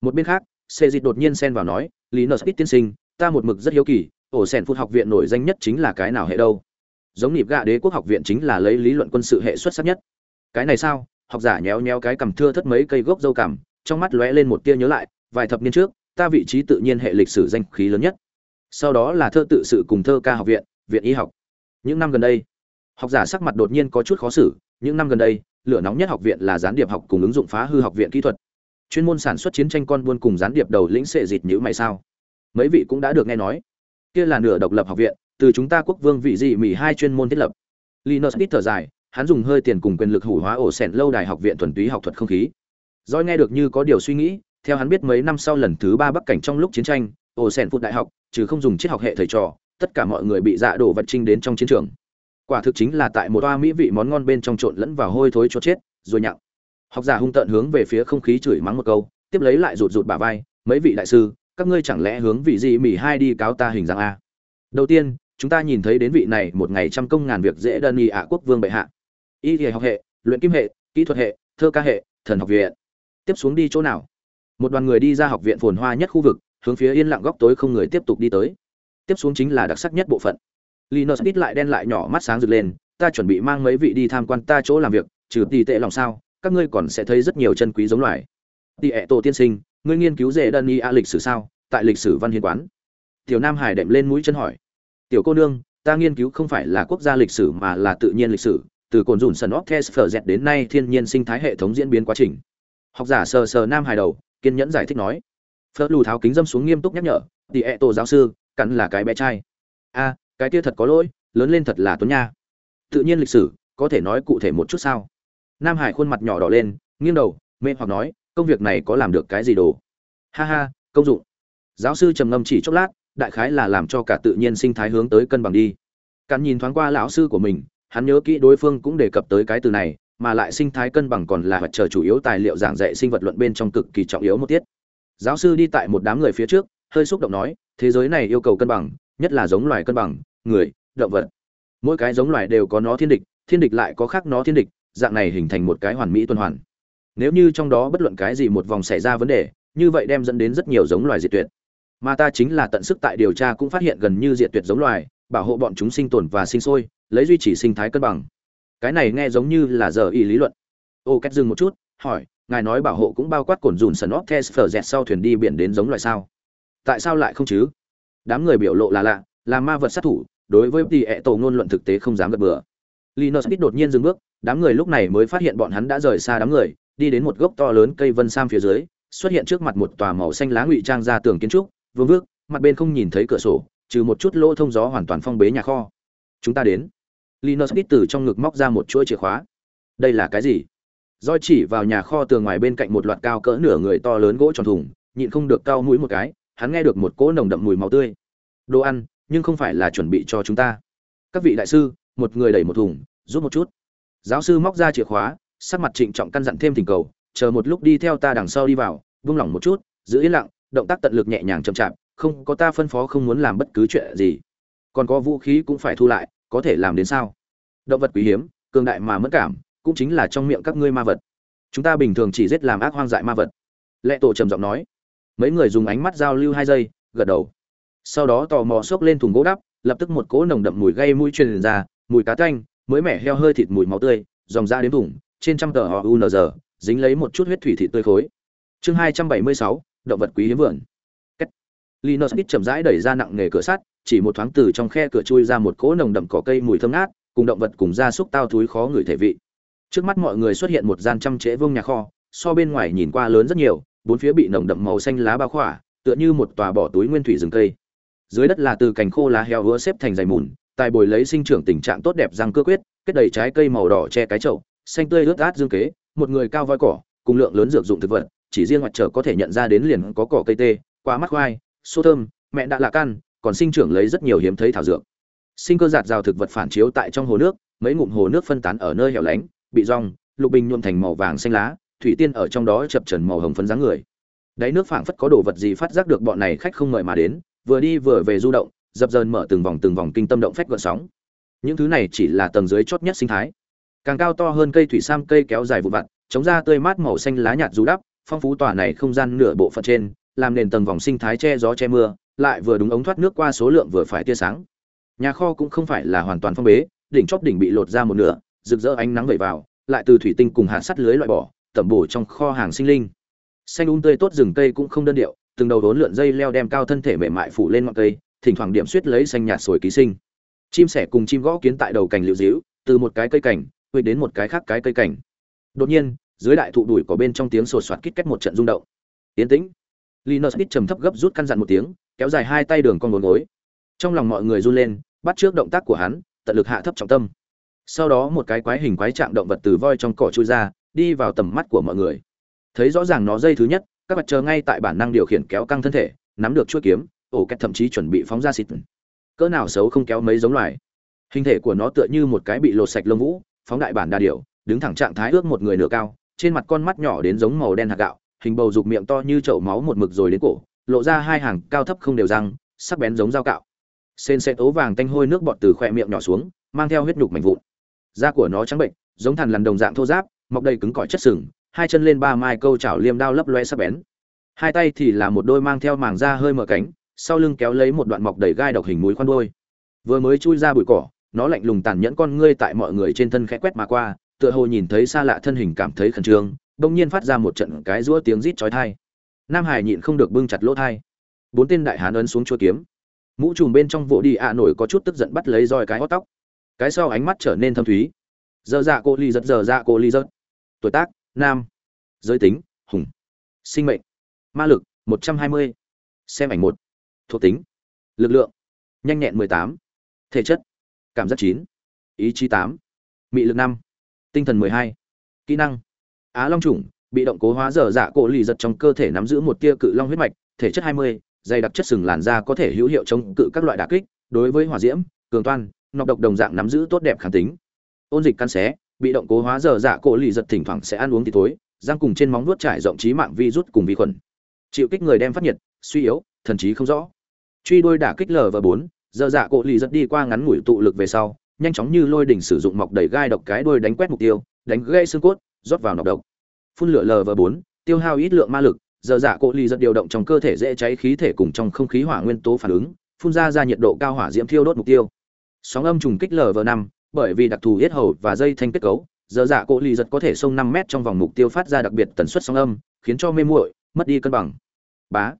Một bên khác xê dịch đột nhiên xen vào nói, lý nợ spit tiên sinh, ta một mực rất hiếu kỳ, ổ sẻn phút học viện nổi danh nhất chính là cái nào hệ đâu? Giống nhịp gạ đế quốc học viện chính là lấy lý luận quân sự hệ xuất sắc nhất. Cái này sao? Học giả nhéo nhéo cái cầm thưa thất mấy cây gốc dâu cằm, trong mắt lóe lên một tia nhớ lại, vài thập niên trước, ta vị trí tự nhiên hệ lịch sử danh khí lớn nhất. Sau đó là thơ tự sự cùng thơ ca học viện viện y học. Những năm gần đây, học giả sắc mặt đột nhiên có chút khó xử, những năm gần đây lửa nóng nhất học viện là gián điệp học cùng ứng dụng phá hư học viện kỹ thuật. Chuyên môn sản xuất chiến tranh con buôn cùng gián điệp đầu lĩnh sệ dịt nhữ mày sao? Mấy vị cũng đã được nghe nói. Kia là nửa độc lập học viện, từ chúng ta quốc vương vị dị mỹ hai chuyên môn thiết lập. Linus ít thở dài hắn dùng hơi tiền cùng quyền lực hủ hóa ổ sẻn lâu đài học viện thuần túy học thuật không khí. Doi nghe được như có điều suy nghĩ, theo hắn biết mấy năm sau lần thứ ba bắc cảnh trong lúc chiến tranh, ổ sẻn phụt đại học, trừ không dùng triết học hệ thầy trò, tất cả mọi người bị dạ đổ vật trinh đến trong chiến trường quả thực chính là tại một toa mỹ vị món ngon bên trong trộn lẫn vào hôi thối cho chết, rồi nhặng. Học giả hung tợn hướng về phía không khí chửi mắng một câu, tiếp lấy lại rụt rụt bả vai, mấy vị đại sư, các ngươi chẳng lẽ hướng vị gì mỉ hai đi cáo ta hình dạng a? Đầu tiên, chúng ta nhìn thấy đến vị này một ngày trăm công ngàn việc dễ đơn y ạ quốc vương bệ hạ. Y thì học hệ, luyện kim hệ, kỹ thuật hệ, thơ ca hệ, thần học viện. Tiếp xuống đi chỗ nào? Một đoàn người đi ra học viện phồn hoa nhất khu vực, hướng phía yên lặng góc tối không người tiếp tục đi tới. Tiếp xuống chính là đặc sắc nhất bộ phận linus ít lại đen lại nhỏ mắt sáng rực lên, ta chuẩn bị mang mấy vị đi tham quan ta chỗ làm việc, trừ tỷ tệ lòng sao, các ngươi còn sẽ thấy rất nhiều chân quý giống loài. Tỷ ệ tổ tiên sinh, ngươi nghiên cứu dễ đơn y a lịch sử sao? Tại lịch sử văn hiến quán. Tiểu nam hải đệm lên mũi chân hỏi, tiểu cô nương, ta nghiên cứu không phải là quốc gia lịch sử mà là tự nhiên lịch sử, từ cồn dùn sần óc phở dẹt đến nay thiên nhiên sinh thái hệ thống diễn biến quá trình. Học giả sờ sờ nam Hải đầu, kiên nhẫn giải thích nói, phớt lù tháo kính dâm xuống nghiêm túc nhắc nhở tỷ ẹ tổ giáo sư, cắn là cái bé trai. A cái kia thật có lỗi, lớn lên thật là tuấn nha. Tự nhiên lịch sử, có thể nói cụ thể một chút sao? Nam hải khuôn mặt nhỏ đỏ lên, nghiêng đầu, mê hoặc nói, công việc này có làm được cái gì đồ? Ha ha, công dụng. Giáo sư trầm ngâm chỉ chốc lát, đại khái là làm cho cả tự nhiên sinh thái hướng tới cân bằng đi. Cắn nhìn thoáng qua lão sư của mình, hắn nhớ kỹ đối phương cũng đề cập tới cái từ này, mà lại sinh thái cân bằng còn là vật chờ chủ yếu tài liệu giảng dạy sinh vật luận bên trong cực kỳ trọng yếu một tiết. Giáo sư đi tại một đám người phía trước, hơi xúc động nói, thế giới này yêu cầu cân bằng, nhất là giống loài cân bằng người, động vật. Mỗi cái giống loài đều có nó thiên địch thiên địch lại có khác nó thiên địch, dạng này hình thành một cái hoàn mỹ tuần hoàn. Nếu như trong đó bất luận cái gì một vòng xảy ra vấn đề, như vậy đem dẫn đến rất nhiều giống loài diệt tuyệt. Mà ta chính là tận sức tại điều tra cũng phát hiện gần như diệt tuyệt giống loài, bảo hộ bọn chúng sinh tồn và sinh sôi, lấy duy trì sinh thái cân bằng. Cái này nghe giống như là giờ ý lý luận. Ô cách dừng một chút, hỏi, ngài nói bảo hộ cũng bao quát cồn dùn sần óc thes phở dẹt sau thuyền đi biển đến giống loài sao? Tại sao lại không chứ? Đám người biểu lộ là lạ, là ma vật sát thủ đối với tỷ ẹ tổ ngôn luận thực tế không dám gật bừa. Linus biết đột nhiên dừng bước đám người lúc này mới phát hiện bọn hắn đã rời xa đám người đi đến một gốc to lớn cây vân sam phía dưới xuất hiện trước mặt một tòa màu xanh lá ngụy trang ra tường kiến trúc vương vước mặt bên không nhìn thấy cửa sổ trừ một chút lỗ thông gió hoàn toàn phong bế nhà kho. Chúng ta đến. Linus biết từ trong ngực móc ra một chuỗi chìa khóa. Đây là cái gì? Doi chỉ vào nhà kho tường ngoài bên cạnh một loạt cao cỡ nửa người to lớn gỗ tròn thùng, nhịn không được cao mũi một cái, hắn nghe được một cỗ nồng đậm mùi máu tươi. Đồ ăn, nhưng không phải là chuẩn bị cho chúng ta. Các vị đại sư, một người đẩy một thùng, giúp một chút. Giáo sư móc ra chìa khóa, sắc mặt trịnh trọng căn dặn thêm thỉnh cầu, chờ một lúc đi theo ta đằng sau đi vào, buông lỏng một chút, giữ yên lặng động tác tận lực nhẹ nhàng chậm chạp không có ta phân phó không muốn làm bất cứ chuyện gì. Còn có vũ khí cũng phải thu lại có thể làm đến sao? Động vật quý hiếm cường đại mà mất cảm cũng chính là trong miệng các ngươi ma vật. Chúng ta bình thường chỉ giết làm ác hoang dại ma vật. Lệ tổ trầm giọng nói. Mấy người dùng ánh mắt giao lưu hai giây gật đầu sau đó tò mò xốc lên thùng gỗ đắp lập tức một cỗ nồng đậm mùi gây mũi truyền ra mùi cá tanh mới mẻ heo hơi thịt mùi máu tươi dòng ra đến thùng trên trăm tờ họ unr dính lấy một chút huyết thủy thịt tươi khối chương hai trăm bảy mươi sáu động vật quý hiếm vườn Linus bít chậm rãi đẩy ra nặng nghề cửa sắt, chỉ một thoáng từ trong khe cửa chui ra một cỗ nồng đậm cỏ cây mùi thơm ngát, cùng động vật cùng gia súc tao thúi khó ngửi thể vị. Trước mắt mọi người xuất hiện một gian trăm trễ vương nhà kho, so bên ngoài nhìn qua lớn rất nhiều, bốn phía bị nồng đậm màu xanh lá bao khỏa, tựa như một tòa bỏ túi nguyên thủy rừng cây. Dưới đất là từ cành khô lá heo hứa xếp thành dày mùn, tài bồi lấy sinh trưởng tình trạng tốt đẹp răng cưa quyết, kết đầy trái cây màu đỏ che cái chậu, xanh tươi ướt át dương kế, một người cao voi cỏ, cùng lượng lớn dược dụng thực vật, chỉ riêng mặt trở có thể nhận ra đến liền có cỏ cây tê, quả mắt khoai, xô thơm, mẹ đã là căn, còn sinh trưởng lấy rất nhiều hiếm thấy thảo dược. Sinh cơ giạt rào thực vật phản chiếu tại trong hồ nước, mấy ngụm hồ nước phân tán ở nơi hẻo lánh, bị rong, lục bình nhuộm thành màu vàng xanh lá, thủy tiên ở trong đó chập trần màu hồng phấn dáng người. Đáy nước phảng phất có đồ vật gì phát giác được bọn này khách không mời mà đến, vừa đi vừa về du động, dập dờn mở từng vòng từng vòng kinh tâm động phách gợn sóng. Những thứ này chỉ là tầng dưới chót nhất sinh thái. Càng cao to hơn cây thủy sam cây kéo dài vụn vặt, chống ra tươi mát màu xanh lá nhạt dù đắp, phong phú tòa này không gian nửa bộ phận trên, làm nền tầng vòng sinh thái che gió che mưa, lại vừa đúng ống thoát nước qua số lượng vừa phải tia sáng. Nhà kho cũng không phải là hoàn toàn phong bế, đỉnh chóp đỉnh bị lột ra một nửa, rực rỡ ánh nắng vẩy vào, lại từ thủy tinh cùng hạt sắt lưới loại bỏ, tẩm bổ trong kho hàng sinh linh. Xanh un tươi tốt rừng cây cũng không đơn điệu, từng đầu đốn lượn dây leo đem cao thân thể mềm mại phủ lên ngọn cây, thỉnh thoảng điểm xuyết lấy xanh nhạt sồi ký sinh. Chim sẻ cùng chim gõ kiến tại đầu cành liễu dĩu từ một cái cây cảnh, huỵch đến một cái khác cái cây cảnh. Đột nhiên, dưới đại thụ đùi có bên trong tiếng sột soạt kít cách một trận rung động. Tiến tĩnh. Linus Pitt trầm thấp gấp rút căn dặn một tiếng, kéo dài hai tay đường con ngồi gối. Trong lòng mọi người run lên, bắt trước động tác của hắn, tận lực hạ thấp trọng tâm. Sau đó một cái quái hình quái trạng động vật từ voi trong cỏ chui ra, đi vào tầm mắt của mọi người. Thấy rõ ràng nó dây thứ nhất, các bạn chờ ngay tại bản năng điều khiển kéo căng thân thể, nắm được chuôi kiếm, ổ kẹt thậm chí chuẩn bị phóng ra xịt. Cỡ nào xấu không kéo mấy giống loài. Hình thể của nó tựa như một cái bị lột sạch lông vũ, phóng đại bản đa điều, đứng thẳng trạng thái ước một người nửa cao, trên mặt con mắt nhỏ đến giống màu đen hạt gạo, hình bầu dục miệng to như chậu máu một mực rồi đến cổ, lộ ra hai hàng cao thấp không đều răng, sắc bén giống dao cạo. Sên xe tố vàng tanh hôi nước bọt từ khoe miệng nhỏ xuống, mang theo huyết nhục mảnh vụn. Da của nó trắng bệnh, giống thằn lằn đồng dạng thô ráp, mọc đầy cứng cỏi chất sừng, hai chân lên ba mai câu chảo liêm đao lấp loe sắc bén. Hai tay thì là một đôi mang theo màng da hơi mở cánh, sau lưng kéo lấy một đoạn mọc đầy gai độc hình mũi khoan đôi. Vừa mới chui ra bụi cỏ, nó lạnh lùng tàn nhẫn con ngươi tại mọi người trên thân khẽ quét mà qua, tựa hồ nhìn thấy xa lạ thân hình cảm thấy khẩn trương, bỗng nhiên phát ra một trận cái rũa tiếng rít chói tai. Nam Hải nhịn không được bưng chặt lỗ tai. Bốn tên đại hán ấn xuống chuôi kiếm. Mũ trùm bên trong vỗ đi ạ nổi có chút tức giận bắt lấy roi cái hót tóc. Cái sau ánh mắt trở nên thâm thúy. Giờ dạ cô ly giật giờ dạ cô ly giật. Tuổi tác: nam. Giới tính: hùng. Sinh mệnh: ma lực: một trăm hai mươi. Xem ảnh một. Thuộc tính: lực lượng: nhanh nhẹn mười tám. Thể chất: cảm giác chín. Ý chí tám. Mị lực năm. Tinh thần mười hai. Kỹ năng: Á Long trùng, bị động cố hóa dở dạ cổ lì giật trong cơ thể nắm giữ một tia cự long huyết mạch, thể chất 20, dày đặc chất sừng làn da có thể hữu hiệu chống cự các loại đà kích, đối với hỏa diễm, cường toan, nọc độc đồng dạng nắm giữ tốt đẹp kháng tính. Ôn dịch căn xé, bị động cố hóa giờ dạ cổ lì giật thỉnh thoảng sẽ ăn uống thì thối răng cùng trên móng nuốt trải rộng trí mạng virus cùng vi khuẩn. Chịu kích người đem phát nhiệt, suy yếu, thần trí không rõ. Truy đôi đả kích lv bốn giờ dạ cổ lì giật đi qua ngắn ngủi tụ lực về sau, nhanh chóng như lôi đỉnh sử dụng mọc đầy gai độc cái đuôi đánh quét mục tiêu, đánh gãy xương cốt, rót vào nọc độc phun lửa lv bốn tiêu hao ít lượng ma lực giờ dạ cổ lì giật điều động trong cơ thể dễ cháy khí thể cùng trong không khí hỏa nguyên tố phản ứng phun ra ra nhiệt độ cao hỏa diễm thiêu đốt mục tiêu sóng âm trùng kích lv năm bởi vì đặc thù yết hầu và dây thanh kết cấu, giờ dạ cộ ly giật có thể xông năm mét trong vòng mục tiêu phát ra đặc biệt tần suất sóng âm, khiến cho mê muội, mất đi cân bằng. Bá.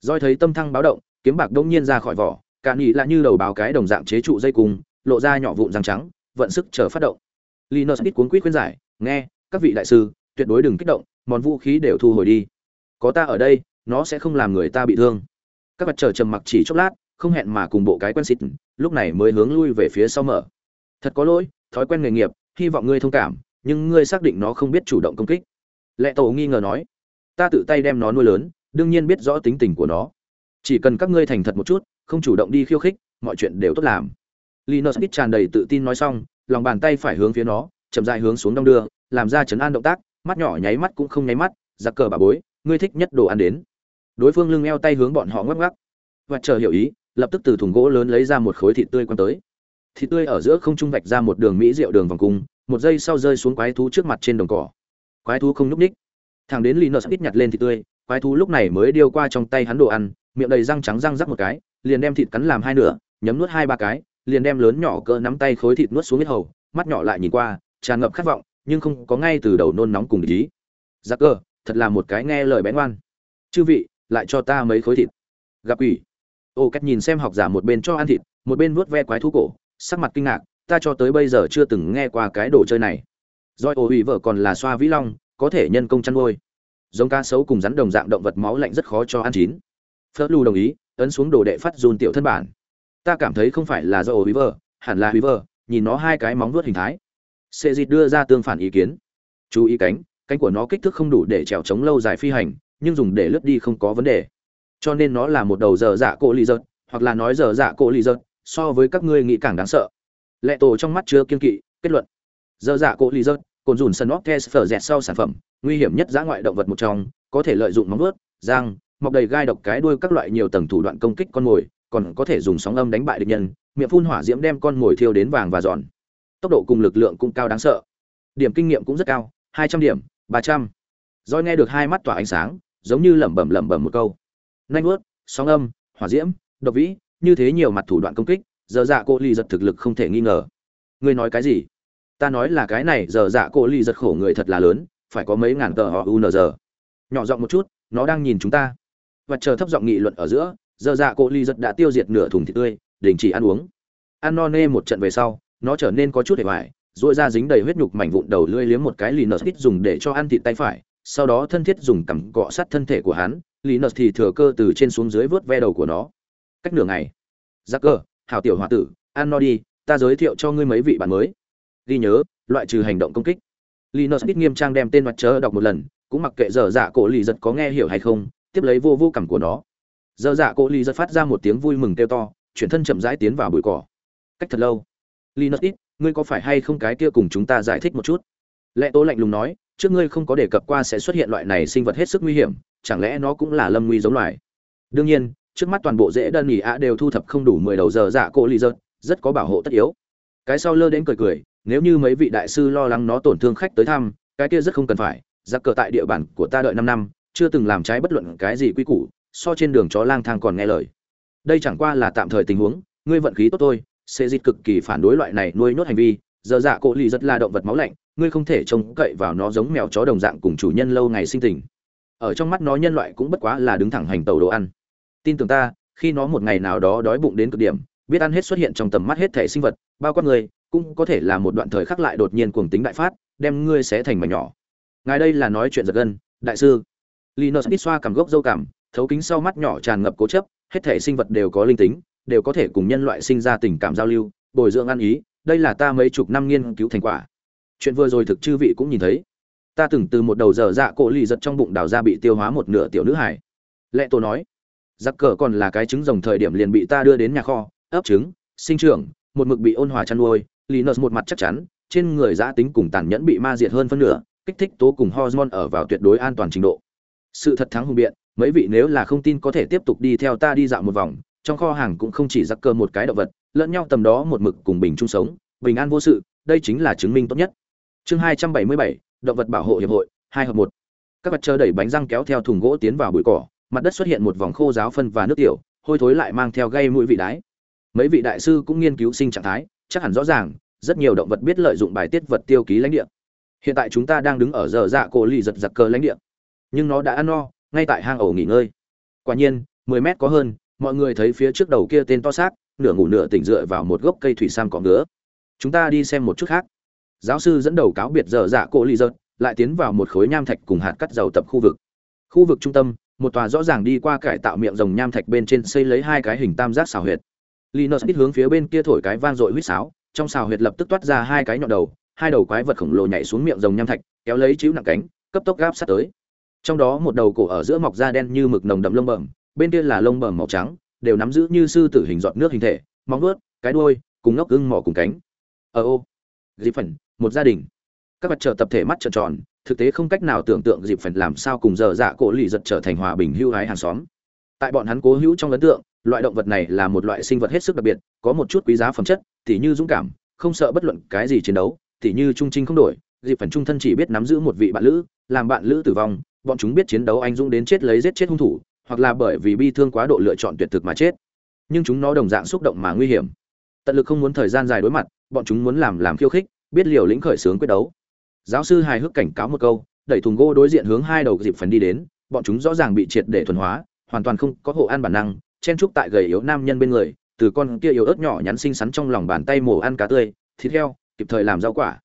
Doi thấy tâm thăng báo động, kiếm bạc đông nhiên ra khỏi vỏ, cả nhị lại như đầu báo cái đồng dạng chế trụ dây cung, lộ ra nhỏ vụn răng trắng, vận sức chờ phát động. Linus ít cuốn quýt khuyên giải, nghe, các vị đại sư, tuyệt đối đừng kích động món vũ khí đều thu hồi đi. Có ta ở đây, nó sẽ không làm người ta bị thương. Các vật chờ trầm mặc chỉ chốc lát, không hẹn mà cùng bộ cái quen xịt, lúc này mới hướng lui về phía sau mở thật có lỗi, thói quen nghề nghiệp, hy vọng ngươi thông cảm, nhưng ngươi xác định nó không biết chủ động công kích. Lệ tổ nghi ngờ nói. Ta tự tay đem nó nuôi lớn, đương nhiên biết rõ tính tình của nó. Chỉ cần các ngươi thành thật một chút, không chủ động đi khiêu khích, mọi chuyện đều tốt làm. Linus ít tràn đầy tự tin nói xong, lòng bàn tay phải hướng phía nó, chậm dài hướng xuống đong đưa, làm ra chấn an động tác, mắt nhỏ nháy mắt cũng không nháy mắt, giặc cờ bà bối, ngươi thích nhất đồ ăn đến. Đối phương lưng eo tay hướng bọn họ ngoắc ngoắc. Và chờ hiểu ý, lập tức từ thùng gỗ lớn lấy ra một khối thịt tươi quăng tới thịt tươi ở giữa không trung vạch ra một đường mỹ rượu đường vòng cung, một giây sau rơi xuống quái thú trước mặt trên đồng cỏ. Quái thú không nhúc ních thằng đến linus ít nhặt lên thịt tươi, quái thú lúc này mới điêu qua trong tay hắn đồ ăn, miệng đầy răng trắng răng rắc một cái, liền đem thịt cắn làm hai nửa, nhấm nuốt hai ba cái, liền đem lớn nhỏ cỡ nắm tay khối thịt nuốt xuống hết hầu, mắt nhỏ lại nhìn qua, tràn ngập khát vọng, nhưng không có ngay từ đầu nôn nóng cùng ý. Giặc cơ, thật là một cái nghe lời bén ngoan. Chư vị, lại cho ta mấy khối thịt. Gặp ủy ô cách nhìn xem học giả một bên cho ăn thịt, một bên vuốt ve quái thú cổ sắc mặt kinh ngạc, ta cho tới bây giờ chưa từng nghe qua cái đồ chơi này. Doi ô hủy vợ còn là xoa vĩ long, có thể nhân công chăn nuôi. Giống cá sấu cùng rắn đồng dạng động vật máu lạnh rất khó cho ăn chín. Phớt lu đồng ý, ấn xuống đồ đệ phát dùn tiểu thân bản. Ta cảm thấy không phải là do ô hủy vợ, hẳn là hủy vợ, nhìn nó hai cái móng vuốt hình thái. Sệ dịt đưa ra tương phản ý kiến. Chú ý cánh cánh của nó kích thước không đủ để trèo chống lâu dài phi hành, nhưng dùng để lướt đi không có vấn đề. Cho nên nó là một đầu dở dạ cổ lì dợt hoặc là nói dở dạ cổ lì dợt so với các ngươi nghĩ càng đáng sợ. Lệ tổ trong mắt chứa kiên kỵ kết luận. Dơ dạ cổ lì giật cồn dùn sân óc test phở dẹt sau sản phẩm nguy hiểm nhất giã ngoại động vật một trong có thể lợi dụng móng vuốt răng mọc đầy gai độc cái đuôi các loại nhiều tầng thủ đoạn công kích con mồi còn có thể dùng sóng âm đánh bại địch nhân miệng phun hỏa diễm đem con mồi thiêu đến vàng và giòn. Tốc độ cùng lực lượng cũng cao đáng sợ. Điểm kinh nghiệm cũng rất cao hai trăm điểm ba trăm. Roi nghe được hai mắt tỏa ánh sáng giống như lẩm bẩm lẩm bẩm một câu. Nanh vuốt, sóng âm hỏa diễm độc vĩ như thế nhiều mặt thủ đoạn công kích, giờ dạ cô ly giật thực lực không thể nghi ngờ. Ngươi nói cái gì? Ta nói là cái này, giờ dạ cô ly giật khổ người thật là lớn, phải có mấy ngàn tờ họ unz nhỏ giọng một chút, nó đang nhìn chúng ta. Và chờ thấp giọng nghị luận ở giữa, giờ dạ cô ly giật đã tiêu diệt nửa thùng thịt tươi, đình chỉ ăn uống. Ăn no nê một trận về sau, nó trở nên có chút hề hoài dội ra dính đầy huyết nhục mảnh vụn đầu lưỡi liếm một cái lì nợ ít dùng để cho ăn thịt tay phải, sau đó thân thiết dùng cằm cọ sát thân thể của hắn lì nợ thì thừa cơ từ trên xuống dưới vớt ve đầu của nó cách nửa ngày. Giặc cờ hào tiểu h tử, ăn no đi, ta giới thiệu cho ngươi mấy vị bạn mới. Ghi nhớ, loại trừ hành động công kích. Linus nợ ít nghiêm trang đem tên mặt chớ đọc một lần, cũng mặc kệ dở dạ cổ lì giật có nghe hiểu hay không, tiếp lấy vô vô cảm của nó. Dở dạ cổ lì giật phát ra một tiếng vui mừng kêu to, chuyển thân chậm rãi tiến vào bụi cỏ. Cách thật lâu. Linus ít, ngươi có phải hay không cái kia cùng chúng ta giải thích một chút? Lẽ tố lạnh lùng nói, trước ngươi không có đề cập qua sẽ xuất hiện loại này sinh vật hết sức nguy hiểm, chẳng lẽ nó cũng là lâm nguy giống loài? Đương nhiên trước mắt toàn bộ dễ đơn nghỉ ạ đều thu thập không đủ mười đầu giờ dạ cô lì dợt rất có bảo hộ tất yếu. Cái sau lơ đến cười cười, nếu như mấy vị đại sư lo lắng nó tổn thương khách tới thăm, cái kia rất không cần phải, giặc cờ tại địa bàn của ta đợi năm năm, chưa từng làm trái bất luận cái gì quy củ, so trên đường chó lang thang còn nghe lời. Đây chẳng qua là tạm thời tình huống, ngươi vận khí tốt thôi, sẽ dịch cực kỳ phản đối loại này nuôi nhốt hành vi, giờ dạ cổ lì rất là động vật máu lạnh, ngươi không thể trông cậy vào nó giống mèo chó đồng dạng cùng chủ nhân lâu ngày sinh tình. Ở trong mắt nó nhân loại cũng bất quá là đứng thẳng hành tàu đồ ăn tin tưởng ta, khi nó một ngày nào đó đói bụng đến cực điểm, biết ăn hết xuất hiện trong tầm mắt hết thể sinh vật, bao quát người, cũng có thể là một đoạn thời khắc lại đột nhiên cuồng tính đại phát, đem ngươi xé thành mảnh nhỏ. Ngài đây là nói chuyện giật gân, đại sư. Linus ít xoa cảm gốc dâu cảm, thấu kính sau mắt nhỏ tràn ngập cố chấp, hết thể sinh vật đều có linh tính, đều có thể cùng nhân loại sinh ra tình cảm giao lưu, bồi dưỡng ăn ý, đây là ta mấy chục năm nghiên cứu thành quả. Chuyện vừa rồi thực chư vị cũng nhìn thấy. Ta từng từ một đầu giờ dạ cổ lì giật trong bụng đào ra bị tiêu hóa một nửa tiểu nữ hải lệ tổ nói giặc cờ còn là cái trứng rồng thời điểm liền bị ta đưa đến nhà kho, ấp trứng, sinh trưởng, một mực bị ôn hòa chăn nuôi, linus một mặt chắc chắn, trên người giã tính cùng tàn nhẫn bị ma diệt hơn phân nửa, kích thích tố cùng hormone ở vào tuyệt đối an toàn trình độ. Sự thật thắng hùng biện, mấy vị nếu là không tin có thể tiếp tục đi theo ta đi dạo một vòng, trong kho hàng cũng không chỉ giặc cơ một cái động vật, lẫn nhau tầm đó một mực cùng bình chung sống, bình an vô sự, đây chính là chứng minh tốt nhất. Chương hai trăm bảy mươi bảy, động vật bảo hộ hiệp hội, hai hợp một. Các vật chờ đẩy bánh răng kéo theo thùng gỗ tiến vào bụi cỏ mặt đất xuất hiện một vòng khô giáo phân và nước tiểu hôi thối lại mang theo gây mũi vị đái. Mấy vị đại sư cũng nghiên cứu sinh trạng thái chắc hẳn rõ ràng rất nhiều động vật biết lợi dụng bài tiết vật tiêu ký lãnh địa. Hiện tại chúng ta đang đứng ở giờ dạ cổ lì giật giặc cờ lãnh địa. Nhưng nó đã ăn no ngay tại hang ổ nghỉ ngơi. Quả nhiên mười mét có hơn mọi người thấy phía trước đầu kia tên to xác nửa ngủ nửa tỉnh dựa vào một gốc cây thủy sam cỏ ngứa. Chúng ta đi xem một chút khác. Giáo sư dẫn đầu cáo biệt dở dạ cổ lì giật, lại tiến vào một khối nham thạch cùng hạt cắt dầu tập khu vực. Khu vực trung tâm một tòa rõ ràng đi qua cải tạo miệng rồng nham thạch bên trên xây lấy hai cái hình tam giác xào huyệt. Linus biết hướng phía bên kia thổi cái vang dội huýt sáo, trong xào huyệt lập tức toát ra hai cái nhọn đầu, hai đầu quái vật khổng lồ nhảy xuống miệng rồng nham thạch, kéo lấy chiếu nặng cánh, cấp tốc gáp sát tới. Trong đó một đầu cổ ở giữa mọc da đen như mực nồng đậm lông bẩm, bên kia là lông bẩm màu trắng, đều nắm giữ như sư tử hình giọt nước hình thể, móng vuốt, cái đuôi, cùng ngóc ưng mỏ cùng cánh. Ở ô dịp phần một gia đình các vật trợ tập thể mắt trợn tròn, thực tế không cách nào tưởng tượng dịp phần làm sao cùng giờ dạ cổ lì giật trở thành hòa bình hưu hái hàng xóm. Tại bọn hắn cố hữu trong ấn tượng, loại động vật này là một loại sinh vật hết sức đặc biệt, có một chút quý giá phẩm chất, tỉ như dũng cảm, không sợ bất luận cái gì chiến đấu, tỉ như trung trinh không đổi, dịp phần trung thân chỉ biết nắm giữ một vị bạn lữ, làm bạn lữ tử vong, bọn chúng biết chiến đấu anh dũng đến chết lấy giết chết hung thủ, hoặc là bởi vì bi thương quá độ lựa chọn tuyệt thực mà chết. Nhưng chúng nó đồng dạng xúc động mà nguy hiểm. Tận lực không muốn thời gian dài đối mặt, bọn chúng muốn làm làm khiêu khích, biết liều lĩnh khởi sướng quyết đấu giáo sư hài hước cảnh cáo một câu, đẩy thùng gỗ đối diện hướng hai đầu dịp phần đi đến, bọn chúng rõ ràng bị triệt để thuần hóa, hoàn toàn không có hộ ăn bản năng, chen trúc tại gầy yếu nam nhân bên người, từ con kia yếu ớt nhỏ nhắn xinh xắn trong lòng bàn tay mổ ăn cá tươi, thịt heo, kịp thời làm rau quả.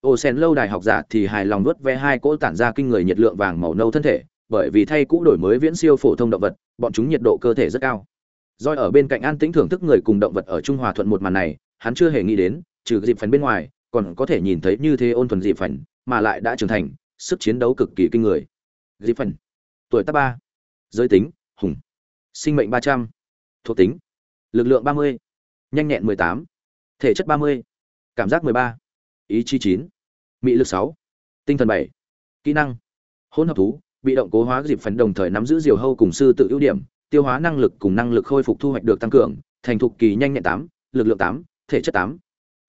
Ô sen lâu đài học giả thì hài lòng nuốt ve hai cỗ tản ra kinh người nhiệt lượng vàng màu nâu thân thể, bởi vì thay cũ đổi mới viễn siêu phổ thông động vật, bọn chúng nhiệt độ cơ thể rất cao. Roi ở bên cạnh an tĩnh thưởng thức người cùng động vật ở trung hòa thuận một màn này, hắn chưa hề nghĩ đến, trừ dịp phần bên ngoài còn có thể nhìn thấy như thế ôn thuần dịp phần mà lại đã trưởng thành, sức chiến đấu cực kỳ kinh người. Dịp phần tuổi tác ba. Giới tính, hùng. Sinh mệnh ba trăm. Thuộc tính, lực lượng ba mươi. Nhanh nhẹn mười tám. Thể chất ba mươi. Cảm giác mười ba. Ý chí chín. Mị lực sáu. Tinh thần bảy. Kỹ năng, hỗn hợp thú, bị động cố hóa dịp phần đồng thời nắm giữ diều hâu cùng sư tự ưu điểm, tiêu hóa năng lực cùng năng lực khôi phục thu hoạch được tăng cường, thành thục kỳ nhanh nhẹn tám, lực lượng tám, thể chất tám.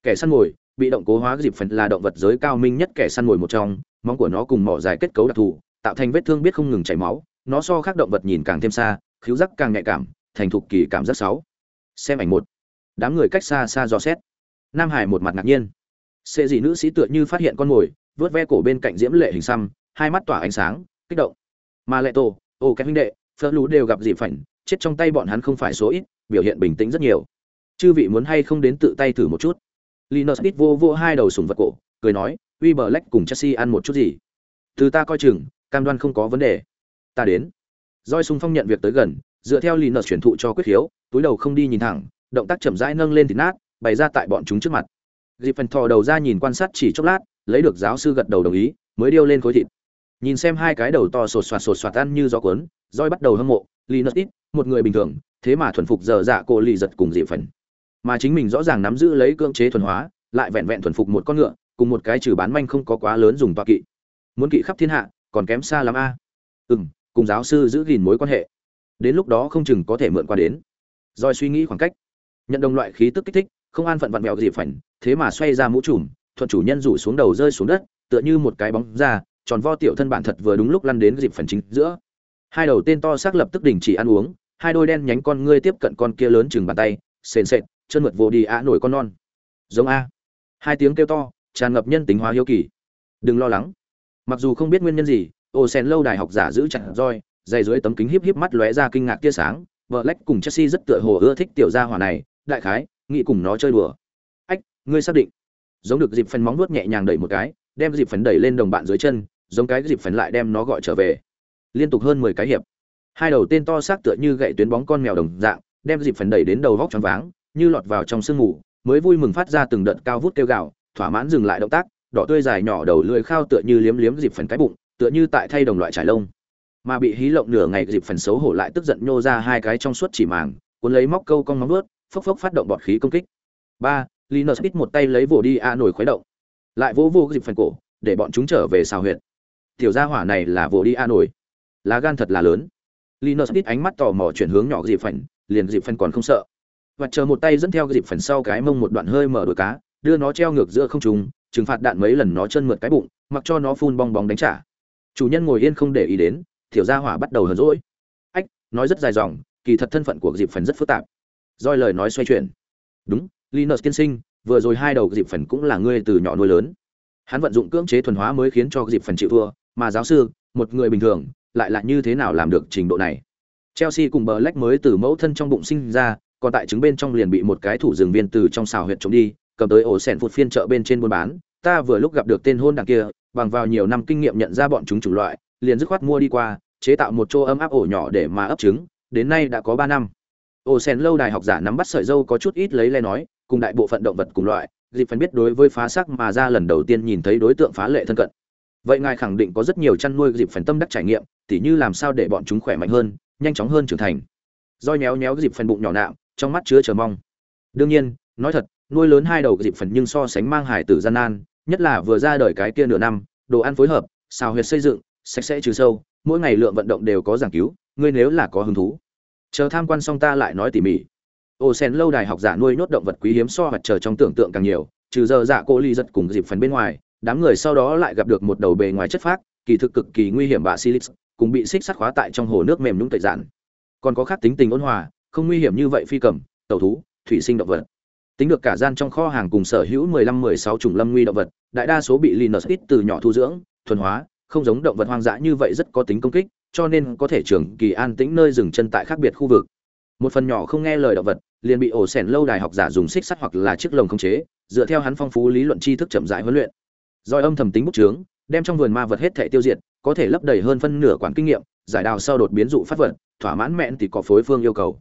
Kẻ săn mồi bị động cố hóa dịp phần là động vật giới cao minh nhất kẻ săn mồi một trong, móng của nó cùng mỏ dài kết cấu đặc thù, tạo thành vết thương biết không ngừng chảy máu, nó so khác động vật nhìn càng thêm xa khiếu giác càng nhạy cảm, thành thục kỳ cảm giác sáu. Xem ảnh một. Đám người cách xa xa dò xét. Nam hải một mặt ngạc nhiên. Sệ dị nữ sĩ tựa như phát hiện con mồi, vớt ve cổ bên cạnh diễm lệ hình xăm, hai mắt tỏa ánh sáng, kích động. Mà lệ tổ ô cái huynh đệ phơ lú đều gặp dịp phảnh chết trong tay bọn hắn không phải số ít, biểu hiện bình tĩnh rất nhiều. Chư vị muốn hay không đến tự tay thử một chút? Linus Pitt vô vô hai đầu sủng vật cổ cười nói uy bờ lách cùng chelsea ăn một chút gì? Từ ta coi chừng cam đoan không có vấn đề. Ta đến. Joy sung phong nhận việc tới gần dựa theo linus chuyển thụ cho quyết Hiếu, túi đầu không đi nhìn thẳng động tác chậm rãi nâng lên thịt nát bày ra tại bọn chúng trước mặt. Griffin thò đầu ra nhìn quan sát chỉ chốc lát lấy được giáo sư gật đầu đồng ý mới điêu lên khối thịt. Nhìn xem hai cái đầu to sột soạt sột soạt ăn như gió cuốn Joy bắt đầu hâm mộ linus Pitt, một người bình thường thế mà thuần phục giờ dạ cô lì giật cùng Griffin mà chính mình rõ ràng nắm giữ lấy cưỡng chế thuần hóa, lại vẹn vẹn thuần phục một con ngựa, cùng một cái trừ bán manh không có quá lớn dùng toa kỵ. Muốn kỵ khắp thiên hạ, còn kém xa lắm a. À. ừ m cùng giáo sư giữ gìn mối quan hệ. Đến lúc đó không chừng có thể mượn qua đến. Rồi suy nghĩ khoảng cách. Nhận đồng loại khí tức kích thích, không an phận vặn mèo gì phảnh thế mà xoay ra mũ trùm, thuận chủ nhân rủ xuống đầu rơi xuống đất, tựa như một cái bóng ra tròn vo tiểu thân bản thật vừa đúng lúc lăn đến dịp phần chính giữa. Hai đầu tên to xác lập tức đình chỉ ăn uống, hai đôi đen nhánh con ngươi tiếp cận con kia lớn chừng bàn tay, sền sệt chân mượt vô đi ạ nổi con non. Giống a. Hai tiếng kêu to, tràn ngập nhân tính hóa hiếu kỳ. Đừng lo lắng. Mặc dù không biết nguyên nhân gì, ô sen lâu đài học giả giữ chặt roi dày dưới tấm kính híp híp mắt lóe ra kinh ngạc tia sáng, vợ lách cùng chelsea rất tựa hồ ưa thích tiểu gia hỏa này, đại khái, nghĩ cùng nó chơi đùa. Ách, ngươi xác định. Giống được dịp phần móng nuốt nhẹ nhàng đẩy một cái, đem dịp phần đẩy lên đồng bạn dưới chân, giống cái dịp phần lại đem nó gọi trở về. Liên tục hơn mười cái hiệp. Hai đầu tên to xác tựa như gậy tuyến bóng con mèo đồng dạng, đem dịp phần đẩy đến đầu vóc tròn váng như lọt vào trong sương mù, mới vui mừng phát ra từng đợt cao vút kêu gào, thỏa mãn dừng lại động tác, đỏ tươi dài nhỏ đầu lưỡi khao tựa như liếm liếm dịp phần cái bụng, tựa như tại thay đồng loại trải lông. Mà bị hí lộng nửa ngày dịp phần xấu hổ lại tức giận nhô ra hai cái trong suốt chỉ màng, cuốn lấy móc câu con móng vuốt, phốc phốc phát động bọt khí công kích. Ba, linus ít một tay lấy vồ đi a nổi khuấy động. Lại vỗ vô dịp phần cổ, để bọn chúng trở về xào huyệt. Tiểu gia hỏa này là vồ đi a nổi. Lá gan thật là lớn. Linus ít ánh mắt tò mò chuyển hướng nhỏ dịp phần, liền dịp phần còn không sợ và chờ một tay dẫn theo cái dịp phần sau cái mông một đoạn hơi mở đuôi cá, đưa nó treo ngược giữa không trung, trừng phạt đạn mấy lần nó chân mượt cái bụng, mặc cho nó phun bong bóng đánh trả. Chủ nhân ngồi yên không để ý đến tiểu gia hỏa bắt đầu hờn rỗi ách, nói rất dài dòng, kỳ thật thân phận của dịp phần rất phức tạp. Roi lời nói xoay chuyển. Đúng, linus tiên sinh, vừa rồi hai đầu dịp phần cũng là ngươi từ nhỏ nuôi lớn. Hắn vận dụng cưỡng chế thuần hóa mới khiến cho dịp phần chịu thua, mà giáo sư, một người bình thường, lại là như thế nào làm được trình độ này? Chelsea cùng bờ lách mới từ mẫu thân trong bụng sinh ra còn tại trứng bên trong liền bị một cái thủ rừng viên từ trong xào huyện trộm đi, cầm tới ổ sẻn phụt phiên chợ bên trên buôn bán. Ta vừa lúc gặp được tên hôn đằng kia, bằng vào nhiều năm kinh nghiệm nhận ra bọn chúng chủng loại, liền dứt khoát mua đi qua, chế tạo một chỗ ấm áp ổ nhỏ để mà ấp trứng, đến nay đã có ba năm. Ổ sẻn lâu đài học giả nắm bắt sợi dâu có chút ít lấy le nói, cùng đại bộ phận động vật cùng loại, dịp phần biết đối với phá sắc mà ra lần đầu tiên nhìn thấy đối tượng phá lệ thân cận. Vậy ngài khẳng định có rất nhiều chăn nuôi dịp phần tâm đắc trải nghiệm, tỉ như làm sao để bọn chúng khỏe mạnh hơn, nhanh chóng hơn trưởng thành. Roi nhéo nhéo dịp phần bụng nhỏ nạm trong mắt chứa chờ mong. Đương nhiên, nói thật, nuôi lớn hai đầu dịp phần nhưng so sánh mang hải tử gian nan, nhất là vừa ra đời cái kia nửa năm, đồ ăn phối hợp sao huyệt xây dựng, sạch sẽ trừ sâu, mỗi ngày lượng vận động đều có giảng cứu, ngươi nếu là có hứng thú. Chờ tham quan xong ta lại nói tỉ mỉ. Ô sen lâu đài học giả nuôi nhốt động vật quý hiếm so hoặc chờ trong tưởng tượng càng nhiều, trừ giờ dạ cô ly giật cùng dịp phần bên ngoài, đám người sau đó lại gặp được một đầu bề ngoài chất phác, kỳ thực cực kỳ nguy hiểm bạ silix cùng bị xích sắt khóa tại trong hồ nước mềm nhũng tẩy dạn. Còn có khác tính tình ôn hòa không nguy hiểm như vậy phi cầm tàu thú, thủy sinh động vật. Tính được cả gian trong kho hàng cùng sở hữu 15-16 chủng lâm nguy động vật, đại đa số bị linus ít từ nhỏ thu dưỡng, thuần hóa, không giống động vật hoang dã như vậy rất có tính công kích, cho nên có thể trường kỳ an tĩnh nơi dừng chân tại khác biệt khu vực. Một phần nhỏ không nghe lời động vật, liền bị ổ sẻn lâu đài học giả dùng xích sắt hoặc là chiếc lồng khống chế, dựa theo hắn phong phú lý luận tri thức chậm rãi huấn luyện. Doi âm thầm tính bút trướng đem trong vườn ma vật hết thể tiêu diệt, có thể lấp đầy hơn phân nửa quản kinh nghiệm, giải đào sau đột biến dụ phát vật, thỏa mãn mẹn thì có phối phương yêu cầu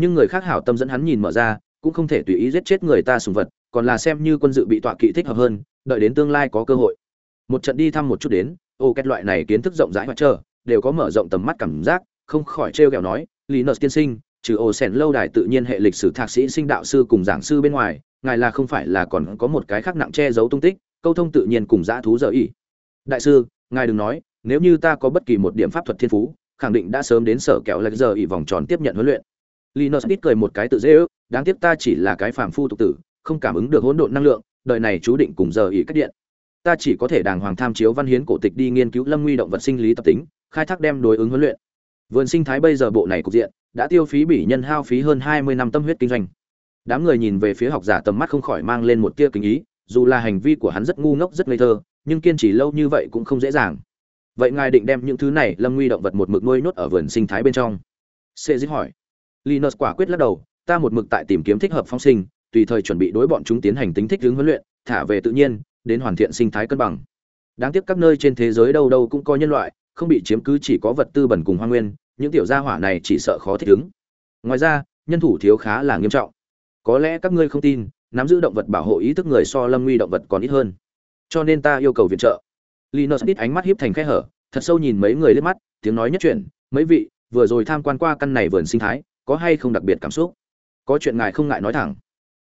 nhưng người khác hảo tâm dẫn hắn nhìn mở ra, cũng không thể tùy ý giết chết người ta sùng vật, còn là xem như quân dự bị tọa kỵ thích hợp hơn, đợi đến tương lai có cơ hội. Một trận đi thăm một chút đến, ô, két loại này kiến thức rộng rãi hoặc chờ, đều có mở rộng tầm mắt cảm giác, không khỏi trêu ghẹo nói, linus tiên sinh, trừ ô sen lâu đài tự nhiên hệ lịch sử thạc sĩ sinh đạo sư cùng giảng sư bên ngoài, ngài là không phải là còn có một cái khác nặng che giấu tung tích, câu thông tự nhiên cùng dã thú dở ý. Đại sư, ngài đừng nói, nếu như ta có bất kỳ một điểm pháp thuật thiên phú, khẳng định đã sớm đến sở kẹo lạch giờ ỉ vòng tròn tiếp nhận huấn luyện linus ít cười một cái tự dễ ước, đáng tiếc ta chỉ là cái phàm phu tục tử, không cảm ứng được hỗn độn năng lượng, đời này chú định cùng giờ ý cách điện. Ta chỉ có thể đàng hoàng tham chiếu văn hiến cổ tịch đi nghiên cứu lâm nguy động vật sinh lý tập tính, khai thác đem đối ứng huấn luyện. Vườn sinh thái bây giờ bộ này cục diện, đã tiêu phí bỉ nhân hao phí hơn hai mươi năm tâm huyết kinh doanh. Đám người nhìn về phía học giả tầm mắt không khỏi mang lên một tia kính ý, dù là hành vi của hắn rất ngu ngốc, rất ngây thơ, nhưng kiên trì lâu như vậy cũng không dễ dàng. Vậy ngài định đem những thứ này lâm nguy động vật một mực nuôi nhốt ở vườn sinh thái bên trong? Sẽ dích hỏi linus quả quyết lắc đầu, ta một mực tại tìm kiếm thích hợp phong sinh, tùy thời chuẩn bị đối bọn chúng tiến hành tính thích ứng huấn luyện, thả về tự nhiên, đến hoàn thiện sinh thái cân bằng. Đáng tiếc các nơi trên thế giới đâu đâu cũng có nhân loại, không bị chiếm cứ chỉ có vật tư bẩn cùng hoang nguyên, những tiểu gia hỏa này chỉ sợ khó thích ứng. Ngoài ra, nhân thủ thiếu khá là nghiêm trọng. Có lẽ các ngươi không tin, nắm giữ động vật bảo hộ ý thức người so lâm nguy động vật còn ít hơn. Cho nên ta yêu cầu viện trợ. Linus ít ánh mắt hiếp thành khe hở, thật sâu nhìn mấy người liếc mắt, tiếng nói nhất chuyện mấy vị, vừa rồi tham quan qua căn này vườn sinh thái có hay không đặc biệt cảm xúc? Có chuyện ngài không ngại nói thẳng.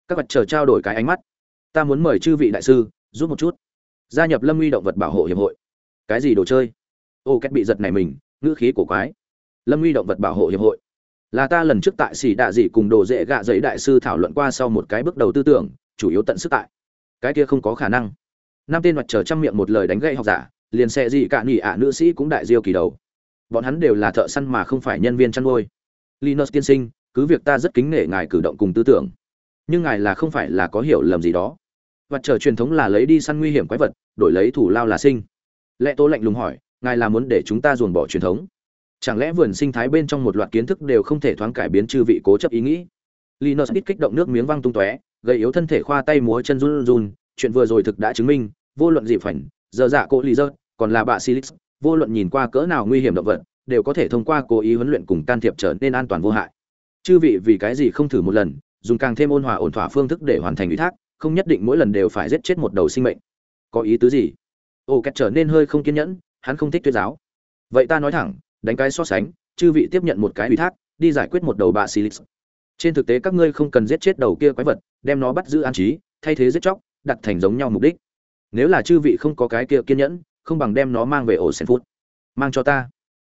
Các vật chờ trao đổi cái ánh mắt. Ta muốn mời chư vị đại sư, giúp một chút. Gia nhập lâm uy động vật bảo hộ hiệp hội. Cái gì đồ chơi? Ô, két bị giật này mình, ngữ khí của quái. Lâm uy động vật bảo hộ hiệp hội. Là ta lần trước tại xỉ đạ dị cùng đồ dễ gạ giấy đại sư thảo luận qua sau một cái bước đầu tư tưởng, chủ yếu tận sức tại. Cái kia không có khả năng. Năm tên mặt trời trăm miệng một lời đánh gậy học giả, liền xe gì cả nghỉ ạ nữ sĩ cũng đại diêu kỳ đầu. Bọn hắn đều là thợ săn mà không phải nhân viên chăn nuôi linus tiên sinh, cứ việc ta rất kính nể ngài cử động cùng tư tưởng, nhưng ngài là không phải là có hiểu lầm gì đó. Vật trở truyền thống là lấy đi săn nguy hiểm quái vật, đổi lấy thủ lao là sinh. Lẽ tố lạnh lùng hỏi, ngài là muốn để chúng ta dồn bỏ truyền thống? Chẳng lẽ vườn sinh thái bên trong một loạt kiến thức đều không thể thoáng cải biến chư vị cố chấp ý nghĩ? Linus ít kích động nước miếng văng tung tóe gây yếu thân thể khoa tay múa chân run run, chuyện vừa rồi thực đã chứng minh, vô luận gì phảnh, giờ dạ cô lý dơ, còn là bà silix, vô luận nhìn qua cỡ nào nguy hiểm động vật đều có thể thông qua cố ý huấn luyện cùng can thiệp trở nên an toàn vô hại. Chư vị vì cái gì không thử một lần, dùng càng thêm ôn hòa ổn thỏa phương thức để hoàn thành ủy thác, không nhất định mỗi lần đều phải giết chết một đầu sinh mệnh. Có ý tứ gì? Ô, kẹt trở nên hơi không kiên nhẫn, hắn không thích tuyết giáo. Vậy ta nói thẳng, đánh cái so sánh, chư vị tiếp nhận một cái ủy thác, đi giải quyết một đầu bà silix trên thực tế các ngươi không cần giết chết đầu kia quái vật, đem nó bắt giữ an trí, thay thế giết chóc, đặt thành giống nhau mục đích. Nếu là chư vị không có cái kia kiên nhẫn, không bằng đem nó mang về ổ sen phút. Mang cho ta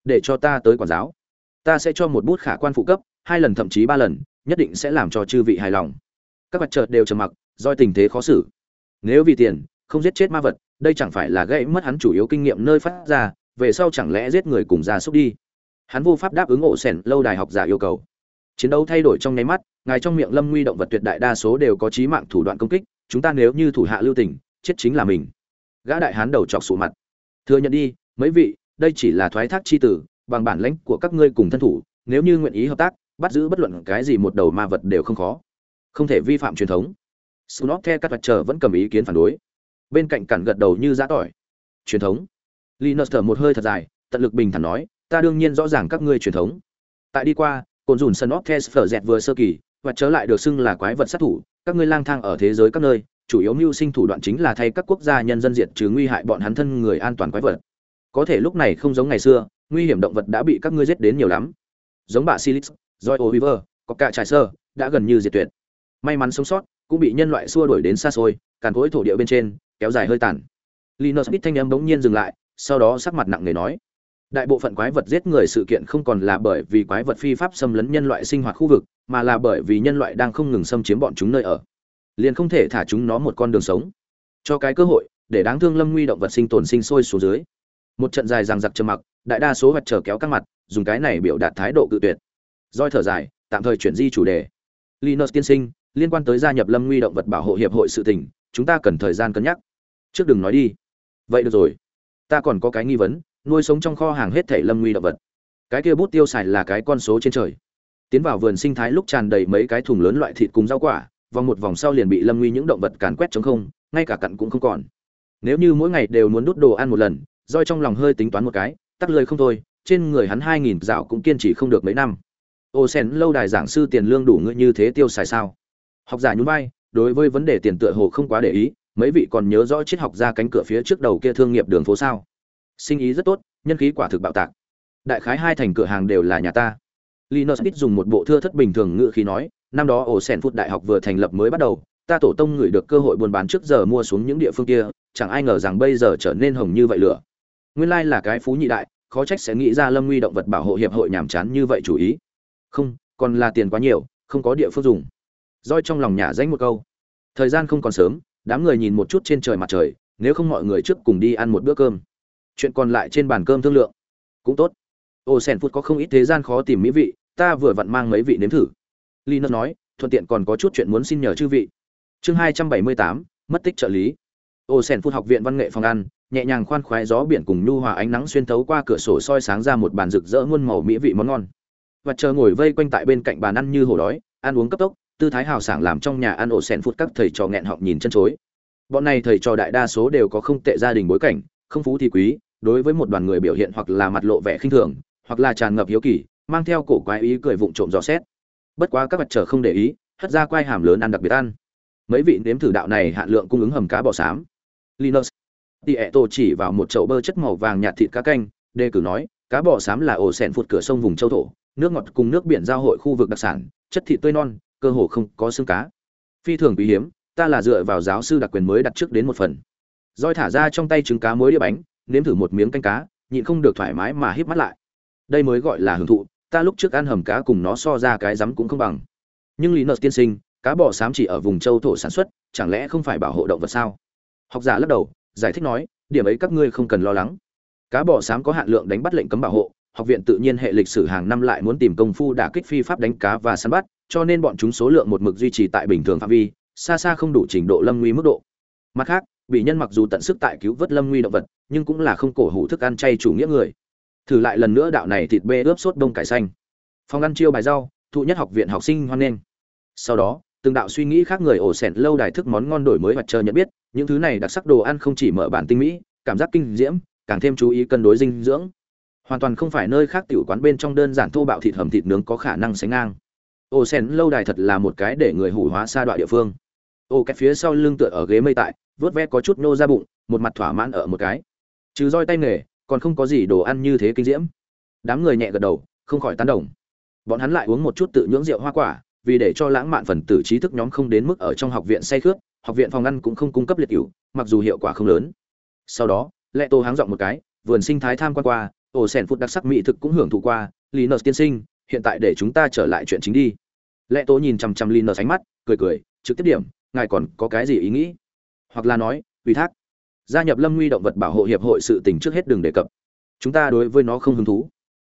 để cho ta tới quản giáo. Ta sẽ cho một bút khả quan phụ cấp, hai lần thậm chí ba lần, nhất định sẽ làm cho chư vị hài lòng. Các vật chợt đều trầm mặc doi tình thế khó xử. Nếu vì tiền, không giết chết ma vật, đây chẳng phải là gây mất hắn chủ yếu kinh nghiệm nơi phát ra, về sau chẳng lẽ giết người cùng gia súc đi? Hắn vô pháp đáp ứng ổ sẻn lâu đài học giả yêu cầu. Chiến đấu thay đổi trong nháy mắt, ngài trong miệng lâm nguy động vật tuyệt đại đa số đều có trí mạng thủ đoạn công kích, chúng ta nếu như thủ hạ lưu tình, chết chính là mình. Gã đại hán đầu chọc sụ mặt. Thừa nhận đi, mấy vị đây chỉ là thoái thác chi tử, bằng bản lãnh của các ngươi cùng thân thủ, nếu như nguyện ý hợp tác, bắt giữ bất luận cái gì một đầu ma vật đều không khó. Không thể vi phạm truyền thống. Snot The các vật chờ vẫn cầm ý kiến phản đối. Bên cạnh cản gật đầu như giã tỏi. Truyền thống. Linus thở một hơi thật dài, tận lực bình thản nói, ta đương nhiên rõ ràng các ngươi truyền thống. Tại đi qua, cồn dùn sân óc phở dẹt vừa sơ kỳ, và trở lại được xưng là quái vật sát thủ, các ngươi lang thang ở thế giới các nơi, chủ yếu mưu sinh thủ đoạn chính là thay các quốc gia nhân dân diệt trừ nguy hại bọn hắn thân người an toàn quái vật có thể lúc này không giống ngày xưa, nguy hiểm động vật đã bị các ngươi giết đến nhiều lắm. Giống bà silix, joy oliver, có cả trải sơ, đã gần như diệt tuyệt. May mắn sống sót, cũng bị nhân loại xua đuổi đến xa xôi, càn cối thổ địa bên trên, kéo dài hơi tàn. Linus bít thanh em bỗng nhiên dừng lại, sau đó sắc mặt nặng nề nói, đại bộ phận quái vật giết người sự kiện không còn là bởi vì quái vật phi pháp xâm lấn nhân loại sinh hoạt khu vực, mà là bởi vì nhân loại đang không ngừng xâm chiếm bọn chúng nơi ở. Liền không thể thả chúng nó một con đường sống. Cho cái cơ hội, để đáng thương lâm nguy động vật sinh tồn sinh sôi xuống dưới một trận dài rằng giặc trầm mặc, đại đa số vật trở kéo các mặt, dùng cái này biểu đạt thái độ cự tuyệt. Roi thở dài, tạm thời chuyển di chủ đề. Linus tiên sinh, liên quan tới gia nhập lâm nguy động vật bảo hộ hiệp hội sự tình, chúng ta cần thời gian cân nhắc. Trước đừng nói đi. Vậy được rồi. Ta còn có cái nghi vấn, nuôi sống trong kho hàng hết thể lâm nguy động vật. Cái kia bút tiêu xài là cái con số trên trời. Tiến vào vườn sinh thái lúc tràn đầy mấy cái thùng lớn loại thịt cùng rau quả, vòng một vòng sau liền bị lâm nguy những động vật càn quét chống không, ngay cả cặn cũng không còn. Nếu như mỗi ngày đều muốn đút đồ ăn một lần roi trong lòng hơi tính toán một cái tắt lời không thôi, trên người hắn hai nghìn dạo cũng kiên trì không được mấy năm. Ô sen lâu đài giảng sư tiền lương đủ ngươi như thế tiêu xài sao? Học giả nhún vai, đối với vấn đề tiền tựa hồ không quá để ý, mấy vị còn nhớ rõ triết học ra cánh cửa phía trước đầu kia thương nghiệp đường phố sao? Sinh ý rất tốt, nhân khí quả thực bạo tạc. Đại khái hai thành cửa hàng đều là nhà ta. Linus bít dùng một bộ thưa thất bình thường ngự khí nói, năm đó ổ sen phút đại học vừa thành lập mới bắt đầu, ta tổ tông ngửi được cơ hội buôn bán trước giờ mua xuống những địa phương kia, chẳng ai ngờ rằng bây giờ trở nên hồng như vậy lửa nguyên lai là cái phú nhị đại, khó trách sẽ nghĩ ra lâm nguy động vật bảo hộ hiệp hội nhàm chán như vậy chủ ý. Không, còn là tiền quá nhiều, không có địa phương dùng. Roi trong lòng nhả danh một câu. Thời gian không còn sớm, đám người nhìn một chút trên trời mặt trời, nếu không mọi người trước cùng đi ăn một bữa cơm. Chuyện còn lại trên bàn cơm thương lượng. Cũng tốt. Ô sen phút có không ít thế gian khó tìm mỹ vị, ta vừa vặn mang mấy vị nếm thử. Linus nói, thuận tiện còn có chút chuyện muốn xin nhờ chư vị. Chương hai trăm bảy mươi tám, mất tích trợ lý. Ô sen phút học viện văn nghệ phòng ăn nhẹ nhàng khoan khoái gió biển cùng nhu hòa ánh nắng xuyên thấu qua cửa sổ soi sáng ra một bàn rực rỡ muôn màu mỹ vị món ngon. Và chờ ngồi vây quanh tại bên cạnh bàn ăn như hổ đói, ăn uống cấp tốc, tư thái hào sảng làm trong nhà ăn ổ sen phút các thầy trò nghẹn họng nhìn chân chối. Bọn này thầy trò đại đa số đều có không tệ gia đình bối cảnh, không phú thì quý, đối với một đoàn người biểu hiện hoặc là mặt lộ vẻ khinh thường, hoặc là tràn ngập hiếu kỳ, mang theo cổ quái ý cười vụng trộm dò xét. Bất quá các vật trở không để ý, hất ra quai hàm lớn ăn đặc biệt ăn. Mấy vị nếm thử đạo này hạn lượng cung ứng hầm cá bò xám linus. Tieto chỉ vào một chậu bơ chất màu vàng nhạt thịt cá canh, đề cử nói, cá bò xám là ổ sẹn phụt cửa sông vùng châu thổ, nước ngọt cùng nước biển giao hội khu vực đặc sản, chất thịt tươi non, cơ hồ không có xương cá. Phi thường quý hiếm, ta là dựa vào giáo sư đặc quyền mới đặt trước đến một phần. Rồi thả ra trong tay trứng cá mới đĩa bánh, nếm thử một miếng canh cá, nhịn không được thoải mái mà híp mắt lại. Đây mới gọi là hưởng thụ, ta lúc trước ăn hầm cá cùng nó so ra cái rắm cũng không bằng. Nhưng lý nợ tiên sinh, cá bò xám chỉ ở vùng châu thổ sản xuất, chẳng lẽ không phải bảo hộ động vật sao? Học giả lắc đầu, giải thích nói, điểm ấy các ngươi không cần lo lắng. Cá bò sám có hạn lượng đánh bắt lệnh cấm bảo hộ học viện tự nhiên hệ lịch sử hàng năm lại muốn tìm công phu đả kích phi pháp đánh cá và săn bắt cho nên bọn chúng số lượng một mực duy trì tại bình thường phạm vi xa xa không đủ trình độ lâm nguy mức độ. Mặt khác bị nhân mặc dù tận sức tại cứu vớt lâm nguy động vật nhưng cũng là không cổ hủ thức ăn chay chủ nghĩa người. Thử lại lần nữa đạo này thịt bê ướp sốt đông cải xanh. Phòng ăn chiêu bài rau thụ nhất học viện học sinh hoan nghênh. Sau đó từng đạo suy nghĩ khác người ổ sẻn lâu đài thức món ngon đổi mới mặt trời nhận biết những thứ này đặc sắc đồ ăn không chỉ mở bản tinh mỹ, cảm giác kinh diễm, càng thêm chú ý cân đối dinh dưỡng. Hoàn toàn không phải nơi khác tiểu quán bên trong đơn giản thô bạo thịt hầm thịt nướng có khả năng sánh ngang. Ô sen lâu đài thật là một cái để người hủ hóa xa đoạn địa phương. Ô, cái phía sau lưng tựa ở ghế mây tại vớt ve có chút nô ra bụng, một mặt thỏa mãn ở một cái. Trừ roi tay nghề, còn không có gì đồ ăn như thế kinh diễm. Đám người nhẹ gật đầu, không khỏi tán đồng. Bọn hắn lại uống một chút tự nhưỡng rượu hoa quả, vì để cho lãng mạn phần tử trí thức nhóm không đến mức ở trong học viện say khướt học viện phòng ăn cũng không cung cấp liệt cửu, mặc dù hiệu quả không lớn. Sau đó lệ tô háng dọn một cái, vườn sinh thái tham quan qua, ổ sèn phút đặc sắc mỹ thực cũng hưởng thụ qua, linus tiên sinh, hiện tại để chúng ta trở lại chuyện chính đi. Lệ tô nhìn chằm chằm linus ánh mắt, cười cười, trực tiếp điểm, ngài còn có cái gì ý nghĩ? Hoặc là nói, ủy thác, gia nhập lâm nguy động vật bảo hộ hiệp hội sự tình trước hết đừng đề cập. Chúng ta đối với nó không hứng thú.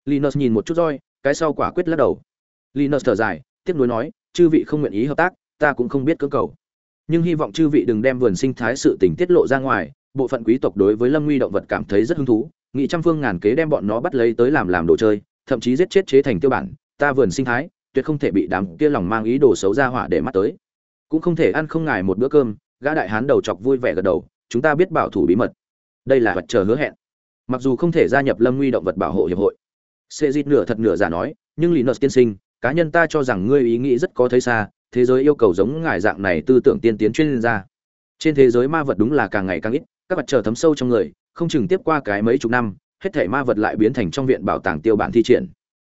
Linus nhìn một chút roi cái sau quả quyết lắc đầu. Linus thở dài, tiếp nối nói, chư vị không nguyện ý hợp tác, ta cũng không biết cơ cầu nhưng hy vọng chư vị đừng đem vườn sinh thái sự tình tiết lộ ra ngoài, bộ phận quý tộc đối với lâm nguy động vật cảm thấy rất hứng thú, nghị trăm phương ngàn kế đem bọn nó bắt lấy tới làm làm đồ chơi, thậm chí giết chết chế thành tiêu bản, ta vườn sinh thái, tuyệt không thể bị đám kia lòng mang ý đồ xấu ra hỏa để mắt tới. Cũng không thể ăn không ngài một bữa cơm, gã đại hán đầu chọc vui vẻ gật đầu, chúng ta biết bảo thủ bí mật. Đây là vật chờ hứa hẹn. Mặc dù không thể gia nhập lâm nguy động vật bảo hộ hiệp hội. Sệ dịt nửa thật nửa giả nói, nhưng linus tiên sinh, cá nhân ta cho rằng ngươi ý nghĩ rất có thấy xa thế giới yêu cầu giống ngài dạng này tư tưởng tiên tiến chuyên gia. Trên thế giới ma vật đúng là càng ngày càng ít, các vật chờ thấm sâu trong người, không chừng tiếp qua cái mấy chục năm, hết thể ma vật lại biến thành trong viện bảo tàng tiêu bản thi triển.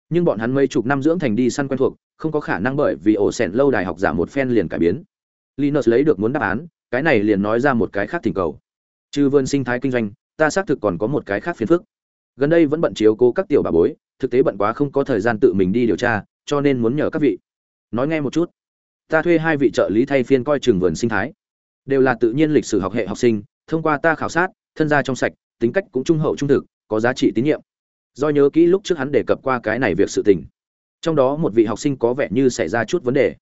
Nhưng bọn hắn mấy chục năm dưỡng thành đi săn quen thuộc, không có khả năng bởi vì ổ sẻn lâu đài học giả một phen liền cải biến. Linus lấy được muốn đáp án, cái này liền nói ra một cái khác thỉnh cầu. Trừ vườn sinh thái kinh doanh, ta xác thực còn có một cái khác phiền phức. Gần đây vẫn bận chiếu cố các tiểu bà bối, thực tế bận quá không có thời gian tự mình đi điều tra, cho nên muốn nhờ các vị. Nói nghe một chút ta thuê hai vị trợ lý thay phiên coi trường vườn sinh thái. Đều là tự nhiên lịch sử học hệ học sinh, thông qua ta khảo sát, thân gia trong sạch, tính cách cũng trung hậu trung thực, có giá trị tín nhiệm. Do nhớ kỹ lúc trước hắn đề cập qua cái này việc sự tình. Trong đó một vị học sinh có vẻ như xảy ra chút vấn đề.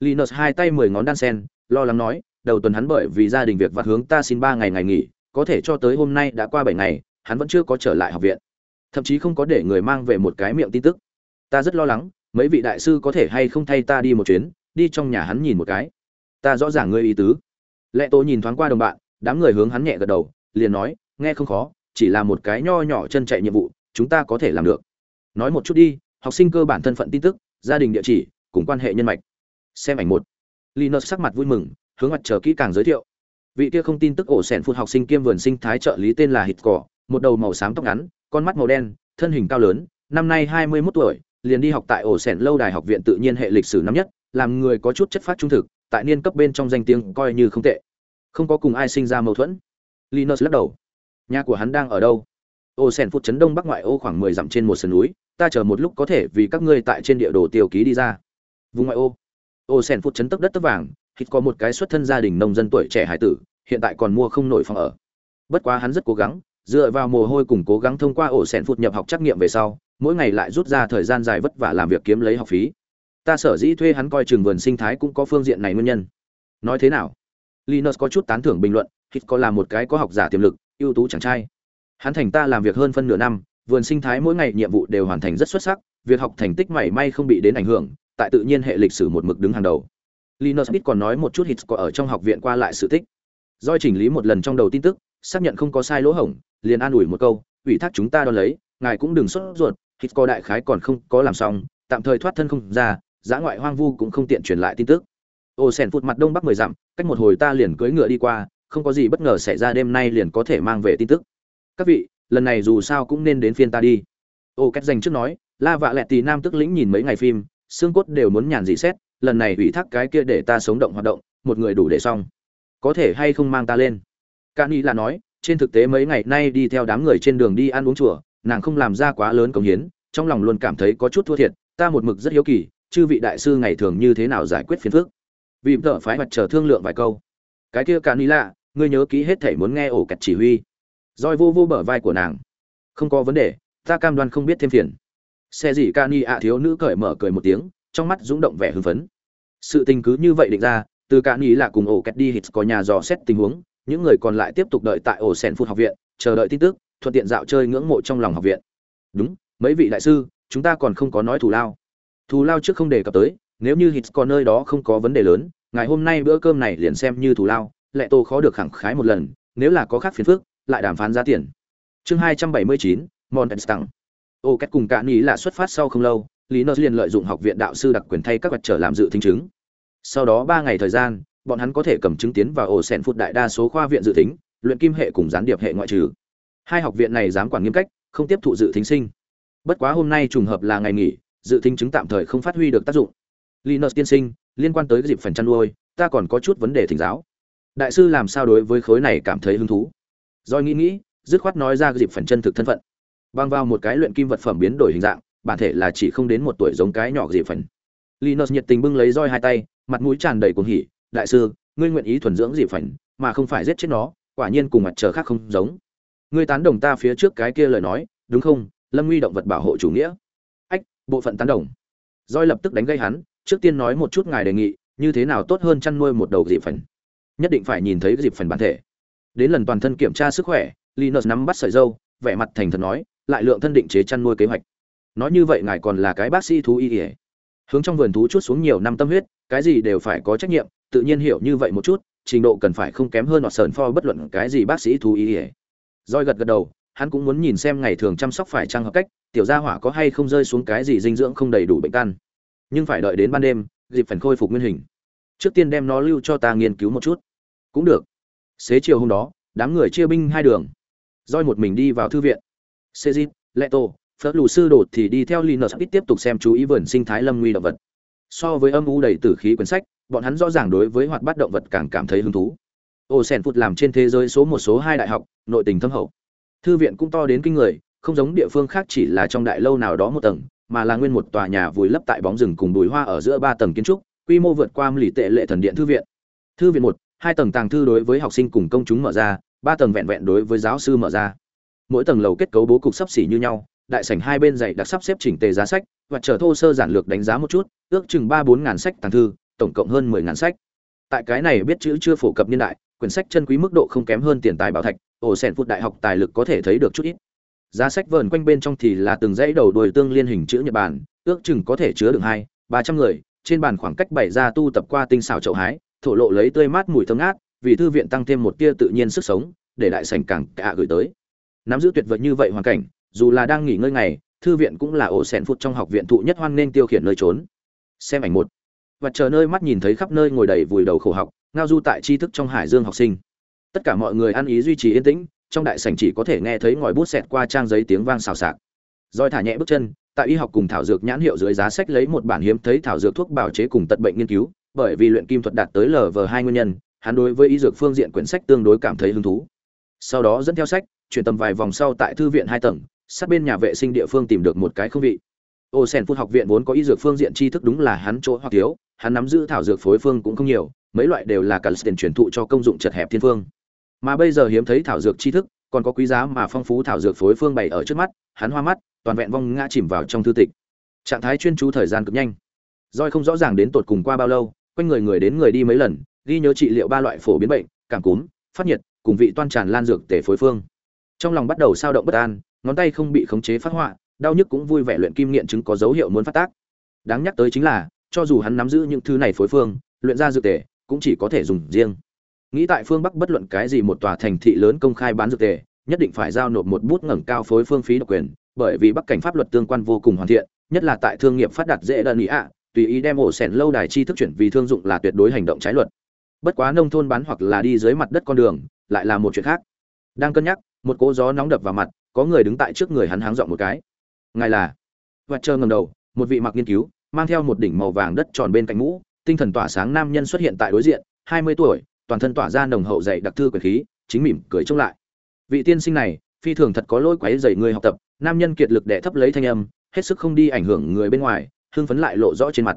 Linus hai tay mười ngón đan sen, lo lắng nói, đầu tuần hắn bởi vì gia đình việc vặt hướng ta xin ba ngày ngày nghỉ, có thể cho tới hôm nay đã qua bảy ngày, hắn vẫn chưa có trở lại học viện. Thậm chí không có để người mang về một cái miệng tin tức. Ta rất lo lắng, mấy vị đại sư có thể hay không thay ta đi một chuyến đi trong nhà hắn nhìn một cái. Ta rõ ràng ngươi ý tứ. Lệ tô nhìn thoáng qua đồng bạn, đám người hướng hắn nhẹ gật đầu, liền nói, nghe không khó, chỉ là một cái nho nhỏ chân chạy nhiệm vụ, chúng ta có thể làm được. Nói một chút đi, học sinh cơ bản thân phận tin tức, gia đình địa chỉ, cùng quan hệ nhân mạch. Xem ảnh một. Linus sắc mặt vui mừng, hướng mặt chờ kỹ càng giới thiệu. Vị kia không tin tức ổ sẻn phụt học sinh kiêm vườn sinh thái trợ lý tên là hít cỏ, một đầu màu xám tóc ngắn, con mắt màu đen, thân hình cao lớn, năm nay hai mươi 21 tuổi, liền đi học tại ổ sẻn lâu đài học viện tự nhiên hệ lịch sử năm nhất làm người có chút chất phát trung thực, tại niên cấp bên trong danh tiếng coi như không tệ. Không có cùng ai sinh ra mâu thuẫn. Linus lắc đầu. Nhà của hắn đang ở đâu? Ô sen phút chấn đông bắc ngoại ô khoảng mười dặm trên một sườn núi, ta chờ một lúc có thể vì các ngươi tại trên địa đồ tiêu ký đi ra. Vùng ngoại ô. Ô sen phút chấn tấp đất tấp vàng hít có một cái xuất thân gia đình nông dân tuổi trẻ hải tử, hiện tại còn mua không nổi phòng ở. Bất quá hắn rất cố gắng, dựa vào mồ hôi cùng cố gắng thông qua ổ sen phút nhập học trắc nghiệm về sau, mỗi ngày lại rút ra thời gian dài vất vả làm việc kiếm lấy học phí ta sở dĩ thuê hắn coi trường vườn sinh thái cũng có phương diện này nguyên nhân. Nói thế nào? Linus có chút tán thưởng bình luận, hít có là một cái có học giả tiềm lực, ưu tú chàng trai. Hắn thành ta làm việc hơn phân nửa năm, vườn sinh thái mỗi ngày nhiệm vụ đều hoàn thành rất xuất sắc, việc học thành tích mảy may không bị đến ảnh hưởng, tại tự nhiên hệ lịch sử một mực đứng hàng đầu. Linus ít còn nói một chút hít có ở trong học viện qua lại sự tích. Doi chỉnh lý một lần trong đầu tin tức, xác nhận không có sai lỗ hổng, liền an ủi một câu, ủy thác chúng ta đo lấy, ngài cũng đừng sốt ruột, hít có đại khái còn không có làm xong, tạm thời thoát thân không ra giã ngoại hoang vu cũng không tiện truyền lại tin tức. Ô sen phụt mặt đông bắc mười dặm, cách một hồi ta liền cưỡi ngựa đi qua, không có gì bất ngờ xảy ra đêm nay liền có thể mang về tin tức. Các vị, lần này dù sao cũng nên đến phiên ta đi. Ô cách dành trước nói, la vạ lẹt tì nam tức lĩnh nhìn mấy ngày phim, xương cốt đều muốn nhàn dị xét, lần này ủy thác cái kia để ta sống động hoạt động, một người đủ để xong. Có thể hay không mang ta lên? Ca ni là nói, trên thực tế mấy ngày nay đi theo đám người trên đường đi ăn uống chùa, nàng không làm ra quá lớn công hiến, trong lòng luôn cảm thấy có chút thua thiệt, ta một mực rất hiếu kỳ chư vị đại sư ngày thường như thế nào giải quyết phiền phức? Vì tợ phái mặt chờ thương lượng vài câu. Cái kia cả ý lạ ngươi nhớ kỹ hết thể muốn nghe ổ kẹt chỉ huy. Roi vô vô bờ vai của nàng. Không có vấn đề, ta cam đoan không biết thêm phiền. Xe gì ca ni ạ thiếu nữ cởi mở cười một tiếng, trong mắt rúng động vẻ hưng phấn. Sự tình cứ như vậy định ra, từ ca ni lạ cùng ổ kẹt đi hít có nhà dò xét tình huống, những người còn lại tiếp tục đợi tại ổ sen phút học viện, chờ đợi tin tức, thuận tiện dạo chơi ngưỡng mộ trong lòng học viện. Đúng, mấy vị đại sư, chúng ta còn không có nói thù lao thù lao trước không đề cập tới, nếu như hít còn nơi đó không có vấn đề lớn, ngày hôm nay bữa cơm này liền xem như thù lao, lệ tô khó được khẳng khái một lần, nếu là có khác phiền phức, lại đàm phán giá tiền. Chương hai trăm bảy mươi chín montenstang ô, cách cùng cạn ý là xuất phát sau không lâu, lý nơ liền lợi dụng học viện đạo sư đặc quyền thay các vật trở làm dự thính chứng. Sau đó ba ngày thời gian, bọn hắn có thể cầm chứng tiến vào ổ sẹn phút đại đa số khoa viện dự tính, luyện kim hệ cùng gián điệp hệ ngoại trừ. Hai học viện này dám quản nghiêm cách, không tiếp thụ dự thính sinh. Bất quá hôm nay trùng hợp là ngày nghỉ dự thính chứng tạm thời không phát huy được tác dụng linus tiên sinh liên quan tới dịp phần chăn nuôi ta còn có chút vấn đề thỉnh giáo đại sư làm sao đối với khối này cảm thấy hứng thú Doi nghĩ nghĩ, dứt khoát nói ra dịp phần chân thực thân phận. Bang vào một cái luyện kim vật phẩm biến đổi hình dạng, bản thể là chỉ không đến một tuổi giống cái nhỏ dịp phần. Linus nhiệt tình bưng lấy roi hai tay, mặt mũi tràn đầy cuồng hỉ, "Đại sư, ngươi nguyện ý thuần dưỡng dịp phần, mà không phải giết chết nó, quả nhiên cùng mặt trời khác không giống. Ngươi tán đồng ta phía trước cái kia lời nói, đúng không? Lâm Nguy động vật bảo hộ chủ nghĩa." Bộ phận tán đồng. Roi lập tức đánh gây hắn, trước tiên nói một chút ngài đề nghị, như thế nào tốt hơn chăn nuôi một đầu dịp phần. Nhất định phải nhìn thấy dịp phần bản thể đến lần toàn thân kiểm tra sức khỏe linus nắm bắt sợi dâu vẻ mặt thành thật nói lại lượng thân định chế chăn nuôi kế hoạch nói như vậy ngài còn là cái bác sĩ thú y ỉa hướng trong vườn thú chút xuống nhiều năm tâm huyết cái gì đều phải có trách nhiệm tự nhiên hiểu như vậy một chút trình độ cần phải không kém hơn hoặc sờn pho bất luận cái gì bác sĩ thú y ỉa roi gật gật đầu hắn cũng muốn nhìn xem ngày thường chăm sóc phải trang hợp cách tiểu gia hỏa có hay không rơi xuống cái gì dinh dưỡng không đầy đủ bệnh căn nhưng phải đợi đến ban đêm, dịp phần khôi phục nguyên hình. Trước tiên đem nó lưu cho ta nghiên cứu một chút. Cũng được. Xế chiều hôm đó, đám người chia binh hai đường. Roi một mình đi vào thư viện. Sejit leto, phớt lù sư đột thì đi theo linus ít tiếp tục xem chú ý vườn sinh thái lâm nguy động vật. So với âm u đầy tử khí quyển sách, bọn hắn rõ ràng đối với hoạt bát động vật càng cảm thấy hứng thú. Ô sen phụt làm trên thế giới số một số hai đại học, nội tình thâm hậu. Thư viện cũng to đến kinh người không giống địa phương khác chỉ là trong đại lâu nào đó một tầng, mà là nguyên một tòa nhà vùi lấp tại bóng rừng cùng bùi hoa ở giữa ba tầng kiến trúc, quy mô vượt qua lì tệ lệ thần điện thư viện. Thư viện một, hai tầng tàng thư đối với học sinh cùng công chúng mở ra, ba tầng vẹn vẹn đối với giáo sư mở ra. Mỗi tầng lầu kết cấu bố cục sắp xỉ như nhau, đại sảnh hai bên dạy đặc sắp xếp chỉnh tề giá sách, và trở thô sơ giản lược đánh giá một chút, ước chừng ba bốn ngàn sách tàng thư, tổng cộng hơn mười ngàn sách. Tại cái này biết chữ chưa phổ cập niên đại, quyển sách chân quý mức độ không kém hơn tiền tài bảo thạch, ổ sẻn phút đại học tài lực có thể thấy được chút ít giá sách vờn quanh bên trong thì là từng dãy đầu đuôi tương liên hình chữ nhật bản, ước chừng có thể chứa được hai, ba trăm người, trên bàn khoảng cách bảy ra tu tập qua tinh xảo chậu hái, thổ lộ lấy tươi mát mùi thơm ngát, vì thư viện tăng thêm một tia tự nhiên sức sống, để đại sảnh càng cả gửi tới. Nắm giữ tuyệt vời như vậy hoàn cảnh, dù là đang nghỉ ngơi ngày, thư viện cũng là ổ sẻn phụt trong học viện thụ nhất hoan nên tiêu khiển nơi trốn. Xem ảnh một. Và chờ nơi mắt nhìn thấy khắp nơi ngồi đầy vùi đầu khổ học, ngao du tại tri thức trong hải dương học sinh. Tất cả mọi người ăn ý duy trì yên tĩnh trong đại sảnh chỉ có thể nghe thấy ngòi bút xẹt qua trang giấy tiếng vang xào xạc. Roi thả nhẹ bước chân, tại y học cùng thảo dược nhãn hiệu dưới giá sách lấy một bản hiếm thấy thảo dược thuốc bảo chế cùng tận bệnh nghiên cứu, bởi vì luyện kim thuật đạt tới lv hai nguyên nhân, hắn đối với y dược phương diện quyển sách tương đối cảm thấy hứng thú. Sau đó dẫn theo sách, chuyển tầm vài vòng sau tại thư viện hai tầng, sát bên nhà vệ sinh địa phương tìm được một cái không vị. Ô sen phút học viện vốn có y dược phương diện tri thức đúng là hắn chỗ hoặc thiếu, hắn nắm giữ thảo dược phối phương cũng không nhiều, mấy loại đều là cần tiền truyền thụ cho công dụng chật hẹp thiên phương mà bây giờ hiếm thấy thảo dược tri thức, còn có quý giá mà phong phú thảo dược phối phương bày ở trước mắt, hắn hoa mắt, toàn vẹn vong ngã chìm vào trong thư tịch. Trạng thái chuyên chú thời gian cực nhanh. Roi không rõ ràng đến tột cùng qua bao lâu, quanh người người đến người đi mấy lần, ghi nhớ trị liệu ba loại phổ biến bệnh, cảm cúm, phát nhiệt, cùng vị toan tràn lan dược tể phối phương. Trong lòng bắt đầu sao động bất an, ngón tay không bị khống chế phát họa, đau nhức cũng vui vẻ luyện kim nghiện chứng có dấu hiệu muốn phát tác. Đáng nhắc tới chính là, cho dù hắn nắm giữ những thứ này phối phương, luyện ra dược tể cũng chỉ có thể dùng riêng nghĩ tại phương bắc bất luận cái gì một tòa thành thị lớn công khai bán dược tề, nhất định phải giao nộp một bút ngẩng cao phối phương phí độc quyền, bởi vì bắc cảnh pháp luật tương quan vô cùng hoàn thiện, nhất là tại thương nghiệp phát đạt dễ đơn ý ạ, tùy ý đem ổ sẻn lâu đài chi thức chuyển vì thương dụng là tuyệt đối hành động trái luật. Bất quá nông thôn bán hoặc là đi dưới mặt đất con đường, lại là một chuyện khác. Đang cân nhắc, một cỗ gió nóng đập vào mặt, có người đứng tại trước người hắn háng dọn một cái. Ngài là? Vật chờ ngầm đầu, một vị mặc nghiên cứu, mang theo một đỉnh màu vàng đất tròn bên cạnh mũ, tinh thần tỏa sáng nam nhân xuất hiện tại đối diện, hai mươi tuổi toàn thân tỏa ra nồng hậu dày đặc thư quyền khí, chính mỉm cười trông lại. Vị tiên sinh này, phi thường thật có lỗi quấy dày người học tập, nam nhân kiệt lực đẻ thấp lấy thanh âm, hết sức không đi ảnh hưởng người bên ngoài, hưng phấn lại lộ rõ trên mặt.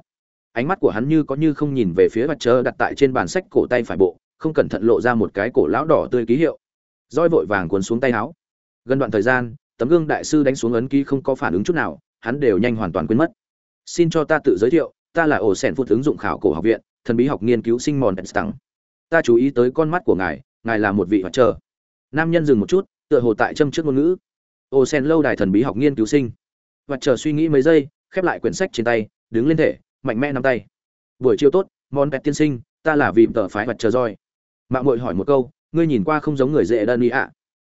Ánh mắt của hắn như có như không nhìn về phía mặt trơ đặt tại trên bàn sách cổ tay phải bộ, không cẩn thận lộ ra một cái cổ lão đỏ tươi ký hiệu. Roi vội vàng cuốn xuống tay áo. Gần đoạn thời gian, tấm gương đại sư đánh xuống ấn ký không có phản ứng chút nào, hắn đều nhanh hoàn toàn quên mất. Xin cho ta tự giới thiệu, ta là ổ sẻn phút ứng dụng khảo cổ học viện, thần bí học nghiên cứu sinh mòn stăng ta chú ý tới con mắt của ngài ngài là một vị hoạt chờ nam nhân dừng một chút, tựa hồ tại châm trước ngôn ngữ. Ô sen lâu đài thần bí học nghiên cứu sinh. Hoạt chờ suy nghĩ mấy giây, khép lại quyển sách trên tay, đứng lên thể, mạnh mẽ nắm tay. Buổi chiều tốt món pet tiên sinh, ta là vị tờ phái hoạt chờ roi mạng mội hỏi một câu, ngươi nhìn qua không giống người dễ đơn ý ạ?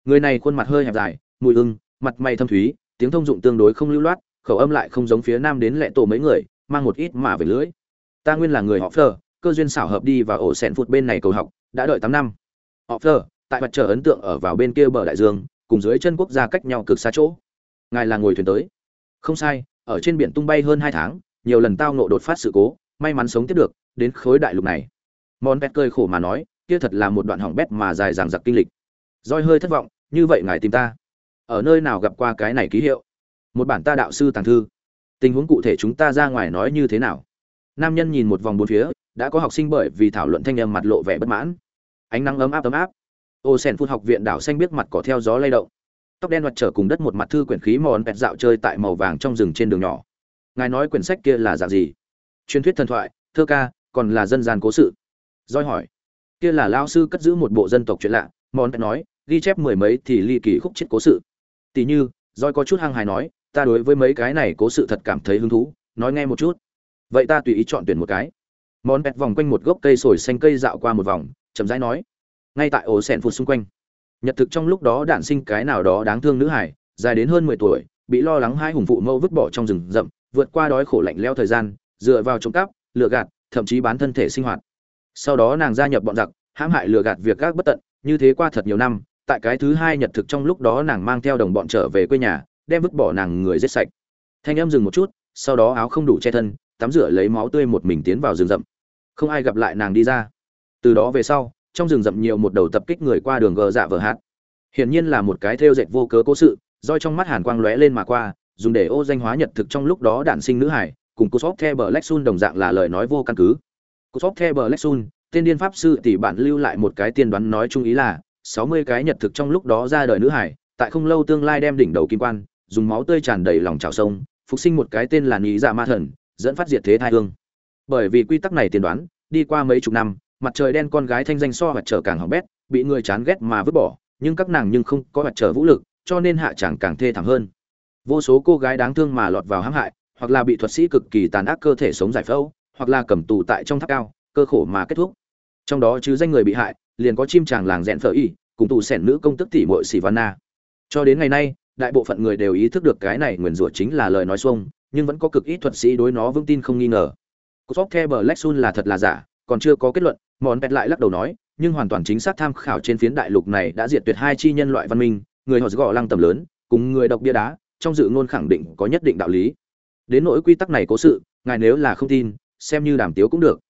Người này khuôn mặt hơi hẹp dài, mùi ưng mặt mày thâm thúy, tiếng thông dụng tương đối không lưu loát, khẩu âm lại không giống phía nam đến lệ tổ mấy người, mang một ít mà về lưỡi. Ta nguyên là người họ phờ cơ duyên xảo hợp đi vào ổ sẹn phụt bên này cầu học, đã đợi tám năm. Họ phờ, tại mặt trời ấn tượng ở vào bên kia bờ đại dương, cùng dưới chân quốc gia cách nhau cực xa chỗ. Ngài là ngồi thuyền tới. Không sai, ở trên biển tung bay hơn hai tháng, nhiều lần tao nộ đột phát sự cố, may mắn sống tiếp được, đến khối đại lục này. Mon pet cười khổ mà nói, kia thật là một đoạn hỏng bét mà dài dằng dặc kinh lịch. Roi hơi thất vọng, như vậy ngài tìm ta? Ở nơi nào gặp qua cái này ký hiệu? Một bản ta đạo sư tàng thư. Tình huống cụ thể chúng ta ra ngoài nói như thế nào? Nam nhân nhìn một vòng bốn phía đã có học sinh bởi vì thảo luận thanh âm mặt lộ vẻ bất mãn. Ánh nắng ấm áp ấm áp. Ô sen phun học viện đảo xanh biết mặt cỏ theo gió lay động. Tóc đen mặt trở cùng đất một mặt thư quyển khí mòn pẹt dạo chơi tại màu vàng trong rừng trên đường nhỏ. Ngài nói quyển sách kia là dạng gì? Truyền thuyết thần thoại, thơ ca, còn là dân gian cố sự. Doi hỏi. Kia là lao sư cất giữ một bộ dân tộc chuyện lạ, mòn pẹt nói, ghi chép mười mấy thì ly kỳ khúc chết cố sự. Tỷ như Doi có chút hăng hài nói, ta đối với mấy cái này cố sự thật cảm thấy hứng thú, nói nghe một chút. Vậy ta tùy ý chọn tuyển một cái món pẹt vòng quanh một gốc cây sồi xanh cây dạo qua một vòng, chậm rãi nói, ngay tại ổ sẹn phụt xung quanh. Nhật thực trong lúc đó đản sinh cái nào đó đáng thương nữ hải dài đến hơn mười tuổi, bị lo lắng hai hùng phụ mẫu vứt bỏ trong rừng rậm, vượt qua đói khổ lạnh leo thời gian, dựa vào trộm cắp, lừa gạt, thậm chí bán thân thể sinh hoạt. Sau đó nàng gia nhập bọn giặc, hãm hại lừa gạt việc gác bất tận, như thế qua thật nhiều năm, tại cái thứ hai nhật thực trong lúc đó nàng mang theo đồng bọn trở về quê nhà, đem vứt bỏ nàng người giết sạch. Thanh em dừng một chút, sau đó áo không đủ che thân tắm rửa lấy máu tươi một mình tiến vào rừng rậm. Không ai gặp lại nàng đi ra. Từ đó về sau, trong rừng rậm nhiều một đầu tập kích người qua đường gờ dạ vờ hát. Hiển nhiên là một cái theo dệt vô cớ cố sự roi trong mắt hàn quang lóe lên mà qua, dùng để ô danh hóa nhật thực trong lúc đó đản sinh nữ hải, cùng cô sóc the bờ lách lexun đồng dạng là lời nói vô căn cứ. Cô sóc the bờ lách lexun tên điên pháp sư tỷ bạn lưu lại một cái tiên đoán nói chung ý là, sáu mươi cái nhật thực trong lúc đó ra đời nữ hải, tại không lâu tương lai đem đỉnh đầu kim quan, dùng máu tươi tràn đầy lòng trào sông, phục sinh một cái tên là nhí dạ ma thần dẫn phát diệt thế thai hương. Bởi vì quy tắc này tiên đoán đi qua mấy chục năm mặt trời đen con gái thanh danh so hoạt trở càng hỏng bét bị người chán ghét mà vứt bỏ nhưng các nàng nhưng không có mặt trở vũ lực cho nên hạ chẳng càng thê thảm hơn. Vô số cô gái đáng thương mà lọt vào hãm hại hoặc là bị thuật sĩ cực kỳ tàn ác cơ thể sống giải phẫu hoặc là cầm tù tại trong tháp cao cơ khổ mà kết thúc. Trong đó chứ danh người bị hại liền có chim chàng làng rẽn phở y cùng tù sẻn nữ công tức tỷ muội Sivana. Cho đến ngày nay, đại bộ phận người đều ý thức được cái này nguyền rủa chính là lời nói xuông, nhưng vẫn có cực ít thuật sĩ đối nó vững tin không nghi ngờ. Cosmos Black Sun là thật là giả, còn chưa có kết luận, Mòn Pet lại lắc đầu nói, nhưng hoàn toàn chính xác tham khảo trên phiến đại lục này đã diệt tuyệt hai chi nhân loại văn minh, người họ gõ lăng tầm lớn, cùng người độc bia đá, trong dự ngôn khẳng định có nhất định đạo lý. Đến nỗi quy tắc này cố sự, ngài nếu là không tin, xem như đàm tiếu cũng được.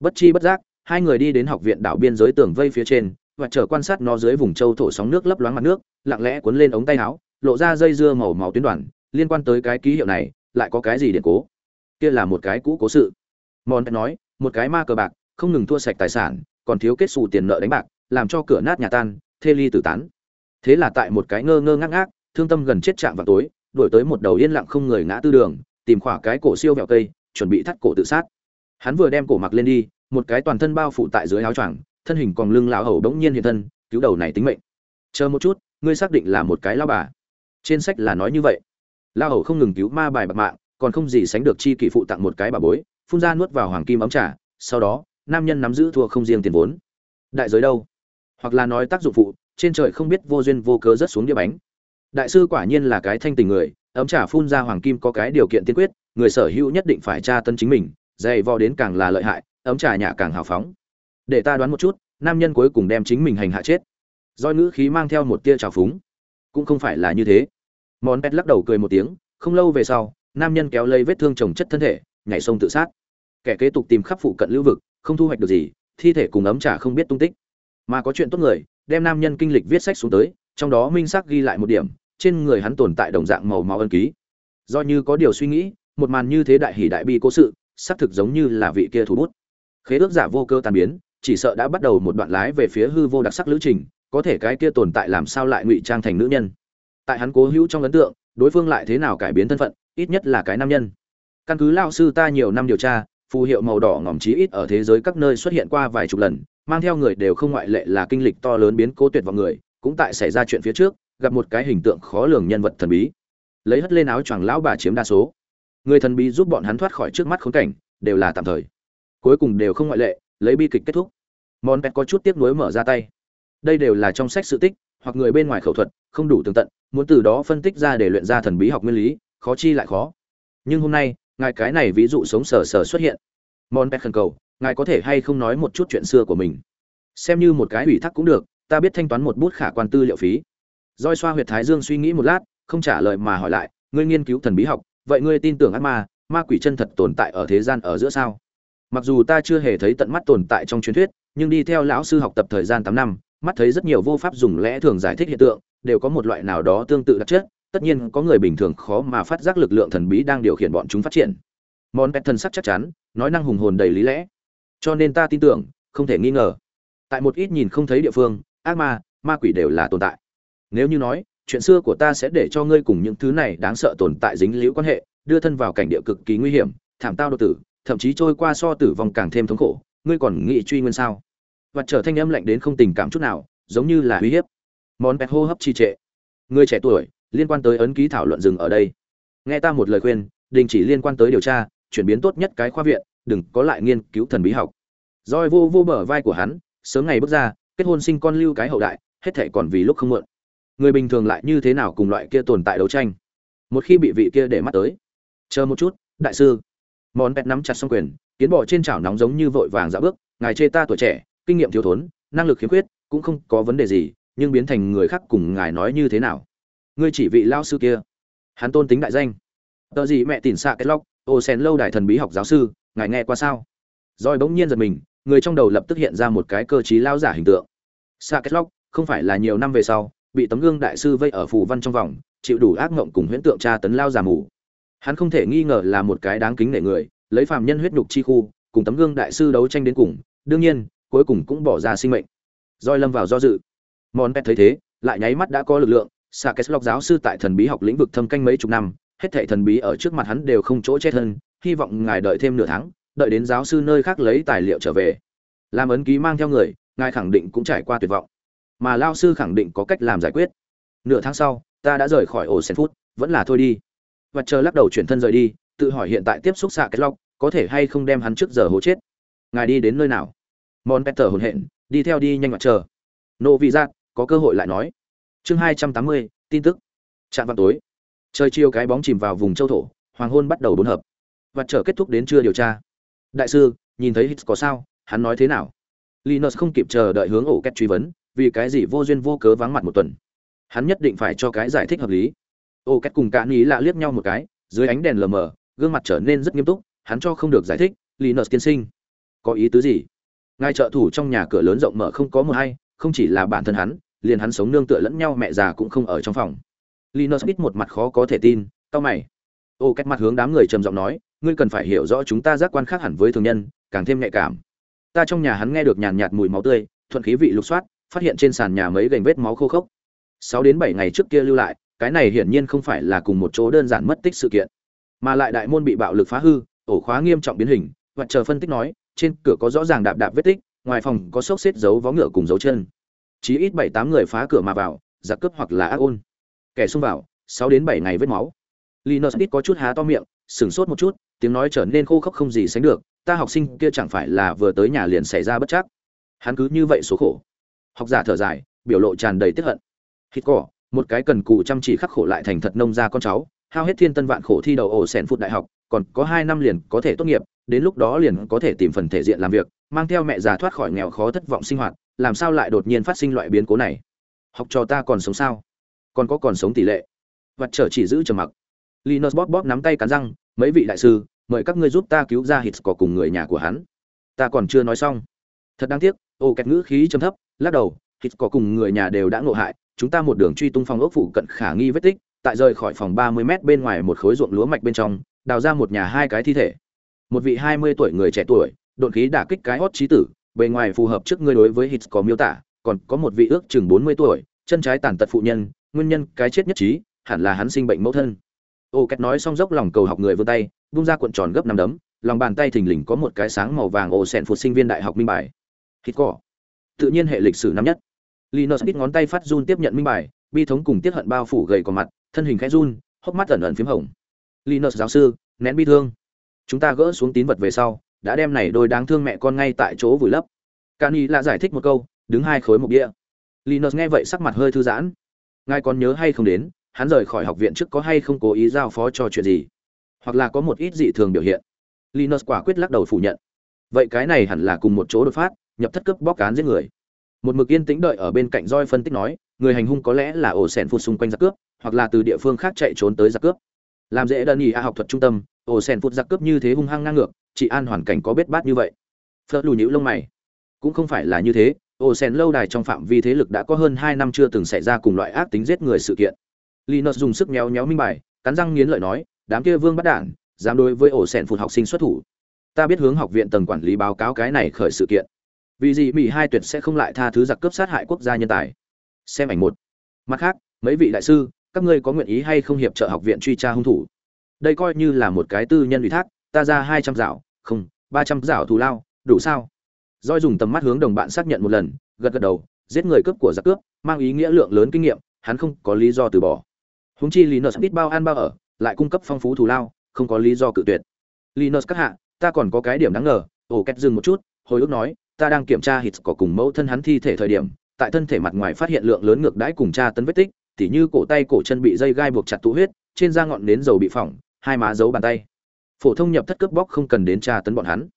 Bất chi bất giác, hai người đi đến học viện đảo biên giới tường vây phía trên, và chờ quan sát nó dưới vùng châu thổ sóng nước lấp loáng mặt nước, lặng lẽ cuốn lên ống tay áo, lộ ra dây dưa màu máu tuyến đoàn, liên quan tới cái ký hiệu này, lại có cái gì điện cố? Kia là một cái cũ cố sự. Mòn nói, một cái ma cờ bạc, không ngừng thua sạch tài sản, còn thiếu kết xù tiền nợ đánh bạc, làm cho cửa nát nhà tan, thê ly tử tán. Thế là tại một cái ngơ ngơ ngác ngác, thương tâm gần chết trạng vào tối, đuổi tới một đầu yên lặng không người ngã tư đường, tìm khỏa cái cổ siêu vẹo cây, chuẩn bị thắt cổ tự sát. Hắn vừa đem cổ mặc lên đi, một cái toàn thân bao phủ tại dưới áo choàng, thân hình còn lưng lão hầu đống nhiên hiện thân, cứu đầu này tính mệnh. Chờ một chút, ngươi xác định là một cái lão bà. Trên sách là nói như vậy. La hầu không ngừng cứu ma bài bạc mạng, còn không gì sánh được chi kỷ phụ tặng một cái bà bối, phun ra nuốt vào hoàng kim ấm trà, sau đó, nam nhân nắm giữ thua không riêng tiền vốn. Đại giới đâu? Hoặc là nói tác dụng phụ, trên trời không biết vô duyên vô cớ rớt xuống đĩa bánh. Đại sư quả nhiên là cái thanh tình người, ấm trà phun ra hoàng kim có cái điều kiện tiên quyết, người sở hữu nhất định phải tra tân chính mình, dày vò đến càng là lợi hại, ấm trà nhà càng hào phóng để ta đoán một chút nam nhân cuối cùng đem chính mình hành hạ chết doi ngữ khí mang theo một tia trào phúng cũng không phải là như thế món pet lắc đầu cười một tiếng, không lâu về sau, nam nhân kéo lấy vết thương trồng chất thân thể, nhảy sông tự sát. Kẻ kế tục tìm khắp phụ cận lưu vực, không thu hoạch được gì, thi thể cùng ấm trà không biết tung tích. Mà có chuyện tốt người, đem nam nhân kinh lịch viết sách xuống tới, trong đó minh xác ghi lại một điểm, trên người hắn tồn tại đồng dạng màu máu ân ký. Do như có điều suy nghĩ, một màn như thế đại hỉ đại bi cố sự, xác thực giống như là vị kia thủ bút. Khế ước giả vô cơ tan biến, chỉ sợ đã bắt đầu một đoạn lái về phía hư vô đặc sắc lữ trình, có thể cái kia tồn tại làm sao lại ngụy trang thành nữ nhân tại hắn cố hữu trong ấn tượng, đối phương lại thế nào cải biến thân phận, ít nhất là cái nam nhân. Căn cứ lao sư ta nhiều năm điều tra, phù hiệu màu đỏ ngỏm chí ít ở thế giới các nơi xuất hiện qua vài chục lần, mang theo người đều không ngoại lệ là kinh lịch to lớn biến cố tuyệt vọng người, cũng tại xảy ra chuyện phía trước, gặp một cái hình tượng khó lường nhân vật thần bí. Lấy hất lên áo choàng lão bà chiếm đa số. Người thần bí giúp bọn hắn thoát khỏi trước mắt khốn cảnh, đều là tạm thời. Cuối cùng đều không ngoại lệ, lấy bi kịch kết thúc. Món pet có chút tiếc nuối mở ra tay. Đây đều là trong sách sự tích hoặc người bên ngoài khẩu thuật, không đủ tường tận, muốn từ đó phân tích ra để luyện ra thần bí học nguyên lý, khó chi lại khó. Nhưng hôm nay, ngài cái này ví dụ sống sờ sờ xuất hiện. Mon pet khẩn cầu, ngài có thể hay không nói một chút chuyện xưa của mình? Xem như một cái ủy thác cũng được, ta biết thanh toán một bút khả quan tư liệu phí. Roi xoa huyệt thái dương suy nghĩ một lát, không trả lời mà hỏi lại, ngươi nghiên cứu thần bí học, vậy ngươi tin tưởng ác ma ma quỷ chân thật tồn tại ở thế gian ở giữa sao? Mặc dù ta chưa hề thấy tận mắt tồn tại trong truyền thuyết, nhưng đi theo lão sư học tập thời gian tám năm mắt thấy rất nhiều vô pháp dùng lẽ thường giải thích hiện tượng, đều có một loại nào đó tương tự đặc chất, tất nhiên có người bình thường khó mà phát giác lực lượng thần bí đang điều khiển bọn chúng phát triển. Món pet thần sắc chắc chắn, nói năng hùng hồn đầy lý lẽ. Cho nên ta tin tưởng, không thể nghi ngờ. Tại một ít nhìn không thấy địa phương, ác ma ma quỷ đều là tồn tại. Nếu như nói, chuyện xưa của ta sẽ để cho ngươi cùng những thứ này đáng sợ tồn tại dính liễu quan hệ, đưa thân vào cảnh địa cực kỳ nguy hiểm, thảm tao đột tử, thậm chí trôi qua so tử vong càng thêm thống khổ. Ngươi còn nghĩ truy nguyên sao? Và trở thanh âm lạnh đến không tình cảm chút nào, giống như là uy hiếp. Món pet hô hấp trì trệ. Người trẻ tuổi, liên quan tới ấn ký thảo luận dừng ở đây. Nghe ta một lời khuyên, đình chỉ liên quan tới điều tra, chuyển biến tốt nhất cái khoa viện, đừng có lại nghiên cứu thần bí học. Roi vô vô bờ vai của hắn, sớm ngày bước ra, kết hôn sinh con lưu cái hậu đại, hết thể còn vì lúc không muộn. Người bình thường lại như thế nào cùng loại kia tồn tại đấu tranh? Một khi bị vị kia để mắt tới. Chờ một chút, đại sư. Món pet nắm chặt xong quyền kiến bỏ trên chảo nóng giống như vội vàng dạo bước, ngài chê ta tuổi trẻ kinh nghiệm thiếu thốn, năng lực khiếm khuyết, cũng không có vấn đề gì, nhưng biến thành người khác cùng ngài nói như thế nào? Ngươi chỉ vị lao sư kia. Hắn tôn tính đại danh. Tờ gì mẹ tìm xạ cái lóc ô sen lâu đài thần bí học giáo sư, ngài nghe qua sao? Rồi bỗng nhiên giật mình, người trong đầu lập tức hiện ra một cái cơ chí lao giả hình tượng. Xạ cái lóc không phải là nhiều năm về sau, bị tấm gương đại sư vây ở phù văn trong vòng, chịu đủ ác ngộng cùng huyễn tượng tra tấn lao giả mù. Hắn không thể nghi ngờ là một cái đáng kính nể người, lấy phàm nhân huyết nhục chi khu, cùng tấm gương đại sư đấu tranh đến cùng. Đương nhiên cuối cùng cũng bỏ ra sinh mệnh. Roi lâm vào do dự. Mòn pet thấy thế, lại nháy mắt đã có lực lượng. Xạ kết lọc giáo sư tại thần bí học lĩnh vực thâm canh mấy chục năm, hết thảy thần bí ở trước mặt hắn đều không chỗ chết hơn hy vọng ngài đợi thêm nửa tháng, đợi đến giáo sư nơi khác lấy tài liệu trở về. Làm ấn ký mang theo người, ngài khẳng định cũng trải qua tuyệt vọng. Mà lao sư khẳng định có cách làm giải quyết. Nửa tháng sau, ta đã rời khỏi ổ sen phút vẫn là thôi đi. Và chờ lắc đầu chuyển thân rời đi, tự hỏi hiện tại tiếp xúc xạ kết lọc có thể hay không đem hắn trước giờ hố chết. Ngài đi đến nơi nào? Mon peter hồn hện, đi theo đi nhanh ngoạn chờ. Nộ vị giác, có cơ hội lại nói. Chương hai trăm tám mươi, tin tức. Trạm vào tối. Trời chiều cái bóng chìm vào vùng châu thổ, hoàng hôn bắt đầu bốn hợp. Và chờ kết thúc đến trưa điều tra. Đại sư, nhìn thấy hít có sao, hắn nói thế nào? Linus không kịp chờ đợi hướng ổ két truy vấn, vì cái gì vô duyên vô cớ vắng mặt một tuần? Hắn nhất định phải cho cái giải thích hợp lý. Ổ két cùng cạn ý lạ liếc nhau một cái, dưới ánh đèn lờ mờ, gương mặt trở nên rất nghiêm túc, hắn cho không được giải thích, linus tiên sinh. Có ý tứ gì? Ngài trợ thủ trong nhà cửa lớn rộng mở không có mờ hay không chỉ là bản thân hắn, liền hắn sống nương tựa lẫn nhau mẹ già cũng không ở trong phòng. Linus ít một mặt khó có thể tin tao mày. Ô, cách mặt hướng đám người trầm giọng nói, ngươi cần phải hiểu rõ chúng ta giác quan khác hẳn với thường nhân, càng thêm nhạy cảm. Ta trong nhà hắn nghe được nhàn nhạt mùi máu tươi, thuận khí vị lục soát, phát hiện trên sàn nhà mấy gành vết máu khô khốc. Sáu đến bảy ngày trước kia lưu lại, cái này hiển nhiên không phải là cùng một chỗ đơn giản mất tích sự kiện, mà lại đại môn bị bạo lực phá hư, ổ khóa nghiêm trọng biến hình và chờ phân tích nói trên cửa có rõ ràng đạp đạp vết tích, ngoài phòng có xốc xếp dấu vó ngựa cùng dấu chân. Chí ít bảy tám người phá cửa mà vào, giặc cướp hoặc là ác ôn. Kẻ xông vào, sáu đến bảy ngày vết máu. Linus ít có chút há to miệng, sửng sốt một chút, tiếng nói trở nên khô khốc không gì sánh được, ta học sinh kia chẳng phải là vừa tới nhà liền xảy ra bất chắc. Hắn cứ như vậy số khổ. Học giả thở dài, biểu lộ tràn đầy tức hận. Hít cỏ, một cái cần cù chăm chỉ khắc khổ lại thành thật nông ra con cháu, hao hết thiên tân vạn khổ thi đầu ổ sẻn phút đại học còn có hai năm liền có thể tốt nghiệp, đến lúc đó liền có thể tìm phần thể diện làm việc, mang theo mẹ già thoát khỏi nghèo khó thất vọng sinh hoạt, làm sao lại đột nhiên phát sinh loại biến cố này? Học trò ta còn sống sao? Còn có còn sống tỷ lệ? Vật trở chỉ giữ trầm mặc. Linus bóp bóp nắm tay cắn răng, mấy vị đại sư, mời các ngươi giúp ta cứu ra hít cỏ cùng người nhà của hắn. Ta còn chưa nói xong. Thật đáng tiếc, ô kẹt ngữ khí trầm thấp, lắc đầu hít cỏ cùng người nhà đều đã ngộ hại, chúng ta một đường truy tung phòng ốc phủ cận khả nghi vết tích, tại rời khỏi phòng ba mươi mét bên ngoài một khối ruộng lúa mạch bên trong đào ra một nhà hai cái thi thể. Một vị hai mươi tuổi người trẻ tuổi đột khí đả kích cái hót trí tử, bề ngoài phù hợp trước ngươi đối với hít có miêu tả, còn có một vị ước chừng bốn mươi tuổi, chân trái tàn tật phụ nhân, nguyên nhân cái chết nhất trí, hẳn là hắn sinh bệnh mẫu thân. Ô két nói xong dốc lòng cầu học người vươn tay, bung ra cuộn tròn gấp năm đấm, lòng bàn tay thình lình có một cái sáng màu vàng ồ sẹn phụt sinh viên đại học minh bài. Hít cỏ tự nhiên hệ lịch sử năm nhất. Linus ít ngón tay phát run tiếp nhận minh bài, bi thống cùng tiết hận bao phủ gầy còn mặt, thân hình khẽ run, hốc mắt ẩn ẩn phím hồng linus giáo sư, nén bi thương. Chúng ta gỡ xuống tín vật về sau, đã đem này đôi đáng thương mẹ con ngay tại chỗ vùi lấp. Cani lạ giải thích một câu, đứng hai khối một địa. linus nghe vậy sắc mặt hơi thư giãn. Ngài còn nhớ hay không đến, hắn rời khỏi học viện trước có hay không cố ý giao phó cho chuyện gì? Hoặc là có một ít dị thường biểu hiện? Linus quả quyết lắc đầu phủ nhận. Vậy cái này hẳn là cùng một chỗ đột phát, nhập thất cướp bóc cán giết người. Một mực yên tĩnh đợi ở bên cạnh roi phân tích nói, người hành hung có lẽ là ổ sẹn phụt xung quanh giặc cướp, hoặc là từ địa phương khác chạy trốn tới giặc cướp làm dễ đơn ý a à học thuật trung tâm ổ sen phút giặc cướp như thế hung hăng ngang ngược, chị an hoàn cảnh có bết bát như vậy. Phớt lù nhữ lông mày. Cũng không phải là như thế ổ sen lâu đài trong phạm vi thế lực đã có hơn hai năm chưa từng xảy ra cùng loại ác tính giết người sự kiện. Linus dùng sức méo méo minh bài, cắn răng nghiến lợi nói, đám kia vương bắt đản dám đối với ổ sẻn phụt học sinh xuất thủ. Ta biết hướng học viện tầng quản lý báo cáo cái này khởi sự kiện. Vì gì mỹ hai tuyệt sẽ không lại tha thứ giặc cướp sát hại quốc gia nhân tài. Xem ảnh một. Mặt khác, mấy vị đại sư các ngươi có nguyện ý hay không hiệp trợ học viện truy tra hung thủ? Đây coi như là một cái tư nhân ủy thác, ta ra hai trăm dạo, không, ba trăm dạo thù lao, đủ sao? Doi dùng tầm mắt hướng đồng bạn xác nhận một lần, gật gật đầu, giết người cướp của giặc cướp, mang ý nghĩa lượng lớn kinh nghiệm, hắn không có lý do từ bỏ. Húng chi linus biết bao ăn bao ở, lại cung cấp phong phú thù lao, không có lý do cự tuyệt. Linus các hạ, ta còn có cái điểm đáng ngờ, ổ két dừng một chút, hồi ức nói, ta đang kiểm tra hít có cùng mẫu thân hắn thi thể thời điểm, tại thân thể mặt ngoài phát hiện lượng lớn ngược đãi cùng tra tấn vết tích tỉ như cổ tay cổ chân bị dây gai buộc chặt tụ huyết, trên da ngọn nến dầu bị phỏng, hai má giấu bàn tay. Phổ thông nhập thất cướp bóc không cần đến tra tấn bọn hắn.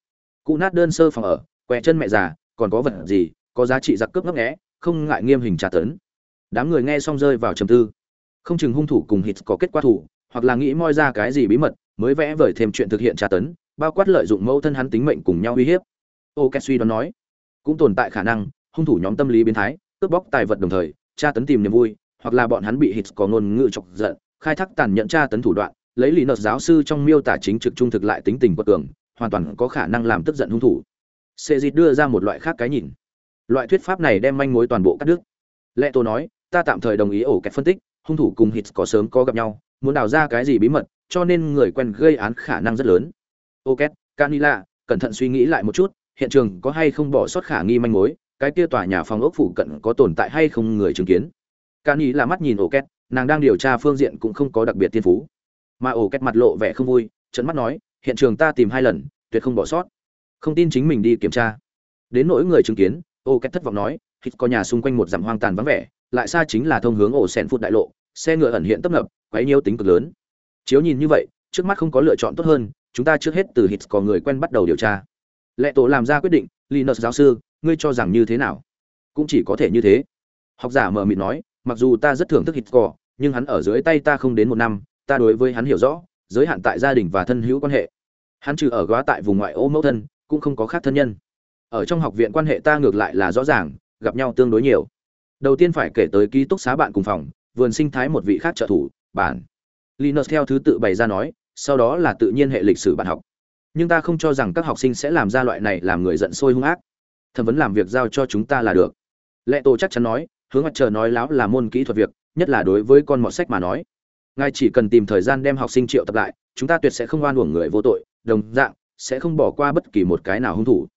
Cụ nát đơn sơ phòng ở quẹ chân mẹ già, còn có vật gì, có giá trị giặc cướp ngấp nghẽ không ngại nghiêm hình tra tấn. Đám người nghe xong rơi vào trầm tư. Không chừng hung thủ cùng hít có kết quả thủ, hoặc là nghĩ moi ra cái gì bí mật, mới vẽ vời thêm chuyện thực hiện tra tấn, bao quát lợi dụng mẫu thân hắn tính mệnh cùng nhau uy hiếp. Ô két suy đoán nói, cũng tồn tại khả năng, hung thủ nhóm tâm lý biến thái, cướp bóc tài vật đồng thời, tra tấn tìm niềm vui hoặc là bọn hắn bị hít có ngôn ngữ chọc giận, khai thác tàn nhẫn tra tấn thủ đoạn, lấy lý nợt giáo sư trong miêu tả chính trực trung thực lại tính tình quật cường, hoàn toàn có khả năng làm tức giận hung thủ. Sẽ dịch đưa ra một loại khác cái nhìn. Loại thuyết pháp này đem manh mối toàn bộ cắt đứt. Lệ tô nói, ta tạm thời đồng ý ổ kẹt phân tích, hung thủ cùng hít có sớm có gặp nhau, muốn đào ra cái gì bí mật, cho nên người quen gây án khả năng rất lớn. Ok canila, cẩn thận suy nghĩ lại một chút, hiện trường có hay không bỏ sót khả nghi manh mối, cái kia tòa nhà phòng ốc phủ cận có tồn tại hay không người chứng kiến? Cả cani là mắt nhìn ổ két, nàng đang điều tra phương diện cũng không có đặc biệt tiên phú. Mà ổ két mặt lộ vẻ không vui, trợn mắt nói, hiện trường ta tìm hai lần, tuyệt không bỏ sót. Không tin chính mình đi kiểm tra. Đến nỗi người chứng kiến, ổ két thất vọng nói hít có nhà xung quanh một dặm hoang tàn vắng vẻ, lại xa chính là thông hướng ổ sẹn phút đại lộ, xe ngựa ẩn hiện tấp nập, quấy nhiêu tính cực lớn. Chiếu nhìn như vậy, trước mắt không có lựa chọn tốt hơn, chúng ta trước hết từ hít có người quen bắt đầu điều tra. Lệ tổ làm ra quyết định, linus giáo sư, ngươi cho rằng như thế nào? Cũng chỉ có thể như thế. Học giả mờ mịt nói mặc dù ta rất thưởng thức hít cỏ, nhưng hắn ở dưới tay ta không đến một năm, ta đối với hắn hiểu rõ, giới hạn tại gia đình và thân hữu quan hệ. Hắn trừ ở góa tại vùng ngoại ô mẫu thân, cũng không có khác thân nhân. Ở trong học viện quan hệ ta ngược lại là rõ ràng, gặp nhau tương đối nhiều. Đầu tiên phải kể tới ký túc xá bạn cùng phòng, vườn sinh thái một vị khác trợ thủ bản linus theo thứ tự bày ra nói, sau đó là tự nhiên hệ lịch sử bạn học. Nhưng ta không cho rằng các học sinh sẽ làm ra loại này làm người giận sôi hung ác. Thẩm vấn làm việc giao cho chúng ta là được. Lệ tổ chắc chắn nói hướng mặt trời nói láo là môn kỹ thuật việc, nhất là đối với con mọt sách mà nói. Ngài chỉ cần tìm thời gian đem học sinh triệu tập lại, chúng ta tuyệt sẽ không oan uổng người vô tội, đồng dạng, sẽ không bỏ qua bất kỳ một cái nào hung thủ.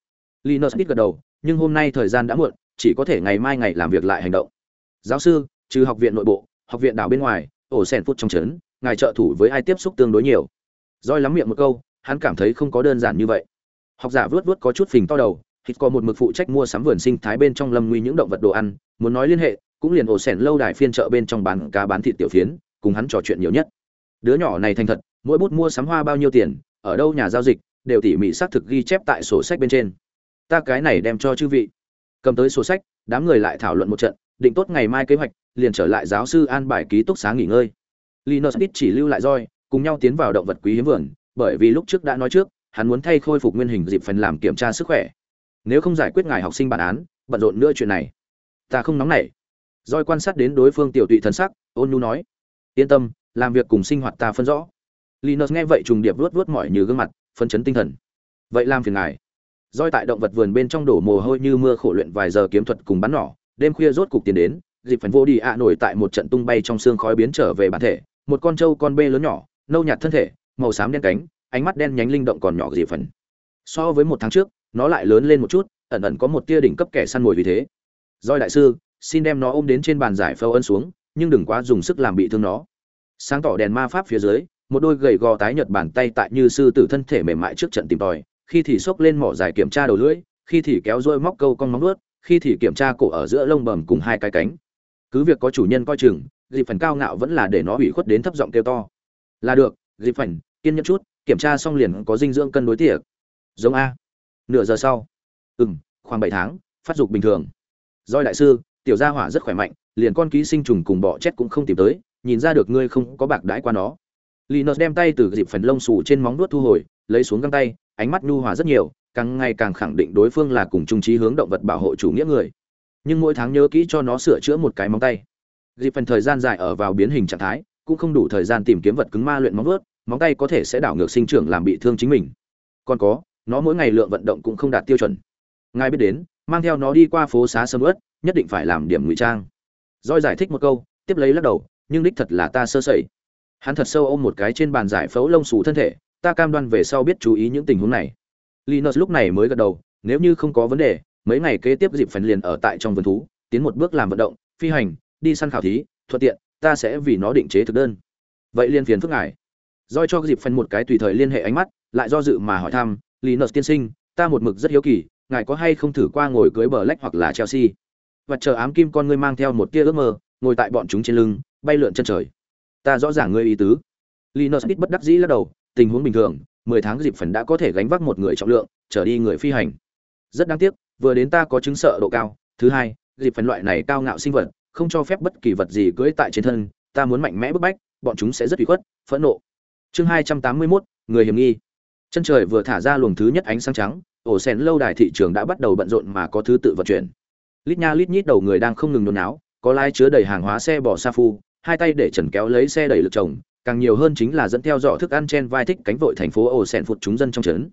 Linus biết gật đầu, nhưng hôm nay thời gian đã muộn, chỉ có thể ngày mai ngày làm việc lại hành động. Giáo sư, trừ học viện nội bộ, học viện đảo bên ngoài, ổ sen phút trong trấn, ngài trợ thủ với ai tiếp xúc tương đối nhiều? Roi lắm miệng một câu, hắn cảm thấy không có đơn giản như vậy. Học giả vớt vớt có chút phình to đầu hít có một mực phụ trách mua sắm vườn sinh thái bên trong lâm nguy những động vật đồ ăn muốn nói liên hệ, cũng liền ổ sẻn lâu đài phiên chợ bên trong bán cá bán thịt tiểu phiến, cùng hắn trò chuyện nhiều nhất. Đứa nhỏ này thành thật, mỗi bút mua sắm hoa bao nhiêu tiền, ở đâu nhà giao dịch, đều tỉ mỉ xác thực ghi chép tại sổ sách bên trên. Ta cái này đem cho chư vị. Cầm tới sổ sách, đám người lại thảo luận một trận, định tốt ngày mai kế hoạch, liền trở lại giáo sư an bài ký túc xá nghỉ ngơi. Linus ít chỉ lưu lại roi, cùng nhau tiến vào động vật quý hiếm vườn, bởi vì lúc trước đã nói trước, hắn muốn thay khôi phục nguyên hình dịp phần làm kiểm tra sức khỏe. Nếu không giải quyết ngài học sinh bản án, bận rộn nữa chuyện này ta không nóng nảy. Roi quan sát đến đối phương tiểu tụy thần sắc, ôn nhu nói, yên tâm, làm việc cùng sinh hoạt ta phân rõ. Linus nghe vậy trùng điệp vuốt vuốt mỏi như gương mặt phân chấn tinh thần. Vậy làm phiền ngài. Roi tại động vật vườn bên trong đổ mồ hôi như mưa khổ luyện vài giờ kiếm thuật cùng bắn nỏ, đêm khuya rốt cục tiền đến, dịp phần vô đi ạ nổi tại một trận tung bay trong xương khói biến trở về bản thể, một con trâu con bê lớn nhỏ, nâu nhạt thân thể, màu xám đen cánh, ánh mắt đen nhánh linh động còn nhỏ dịp phần. So với một tháng trước, nó lại lớn lên một chút, ẩn ẩn có một tia đỉnh cấp kẻ săn mồi vì thế roi đại sư, xin đem nó ôm đến trên bàn giải phâu ân xuống, nhưng đừng quá dùng sức làm bị thương nó. Sáng tỏ đèn ma pháp phía dưới, một đôi gầy gò tái nhợt bàn tay tại như sư tử thân thể mềm mại trước trận tìm tòi, khi thì xốc lên mỏ dài kiểm tra đầu lưỡi, khi thì kéo rôi móc câu con móng nuốt khi thì kiểm tra cổ ở giữa lông bầm cùng hai cái cánh. Cứ việc có chủ nhân coi chừng, dịp phần cao ngạo vẫn là để nó ủy khuất đến thấp giọng kêu to. Là được, dịp phần, kiên nhẫn chút, kiểm tra xong liền có dinh dưỡng cân đối tiệc. Giống a. Nửa giờ sau. Ừ m khoảng bảy tháng, phát dục bình thường doi đại sư, tiểu gia hỏa rất khỏe mạnh, liền con ký sinh trùng cùng bọ chết cũng không tìm tới, nhìn ra được ngươi không có bạc đãi qua nó. Linus đem tay từ dịp phần lông xù trên móng nuốt thu hồi, lấy xuống găng tay, ánh mắt nhu hòa rất nhiều, càng ngày càng khẳng định đối phương là cùng trung trí hướng động vật bảo hộ chủ nghĩa người. Nhưng mỗi tháng nhớ kỹ cho nó sửa chữa một cái móng tay. Dịp phần thời gian dài ở vào biến hình trạng thái, cũng không đủ thời gian tìm kiếm vật cứng ma luyện móng vuốt, móng tay có thể sẽ đảo ngược sinh trưởng làm bị thương chính mình. Còn có, nó mỗi ngày lượng vận động cũng không đạt tiêu chuẩn. Ngài biết đến mang theo nó đi qua phố xá sầm ướt nhất định phải làm điểm ngụy trang. Doi giải thích một câu, tiếp lấy lắc đầu, nhưng đích thật là ta sơ sẩy. Hắn thật sâu ôm một cái trên bàn giải phẫu lông xù thân thể, ta cam đoan về sau biết chú ý những tình huống này. Linus lúc này mới gật đầu, nếu như không có vấn đề, mấy ngày kế tiếp dịp phần liền ở tại trong vườn thú, tiến một bước làm vận động, phi hành, đi săn khảo thí, thuận tiện, ta sẽ vì nó định chế thực đơn. Vậy liên phiền phức ngài. Doi cho dịp phần một cái tùy thời liên hệ ánh mắt, lại do dự mà hỏi thăm, linus tiên sinh, ta một mực rất hiếu kỳ ngài có hay không thử qua ngồi cưới bờ lách hoặc là chelsea? Và chờ ám kim con ngươi mang theo một tia ước mơ, ngồi tại bọn chúng trên lưng, bay lượn chân trời. Ta rõ ràng ngươi ý tứ. Linus ít bất đắc dĩ lắc đầu, tình huống bình thường, mười tháng dịp phần đã có thể gánh vác một người trọng lượng, trở đi người phi hành. Rất đáng tiếc, vừa đến ta có chứng sợ độ cao. Thứ hai, dịp phần loại này cao ngạo sinh vật, không cho phép bất kỳ vật gì cưỡi tại trên thân. Ta muốn mạnh mẽ bức bách, bọn chúng sẽ rất bị khuất, phẫn nộ. Chương hai trăm tám mươi mốt, người hiểm nghi. Chân trời vừa thả ra luồng thứ nhất ánh sáng trắng ổ sen lâu đài thị trường đã bắt đầu bận rộn mà có thứ tự vận chuyển. Lít nha lít nhít đầu người đang không ngừng nôn náo, có lái chứa đầy hàng hóa xe bỏ sa phu, hai tay để trần kéo lấy xe đẩy lực chồng, càng nhiều hơn chính là dẫn theo dọ thức ăn trên vai thích cánh vội thành phố ổ sen phụt chúng dân trong trấn.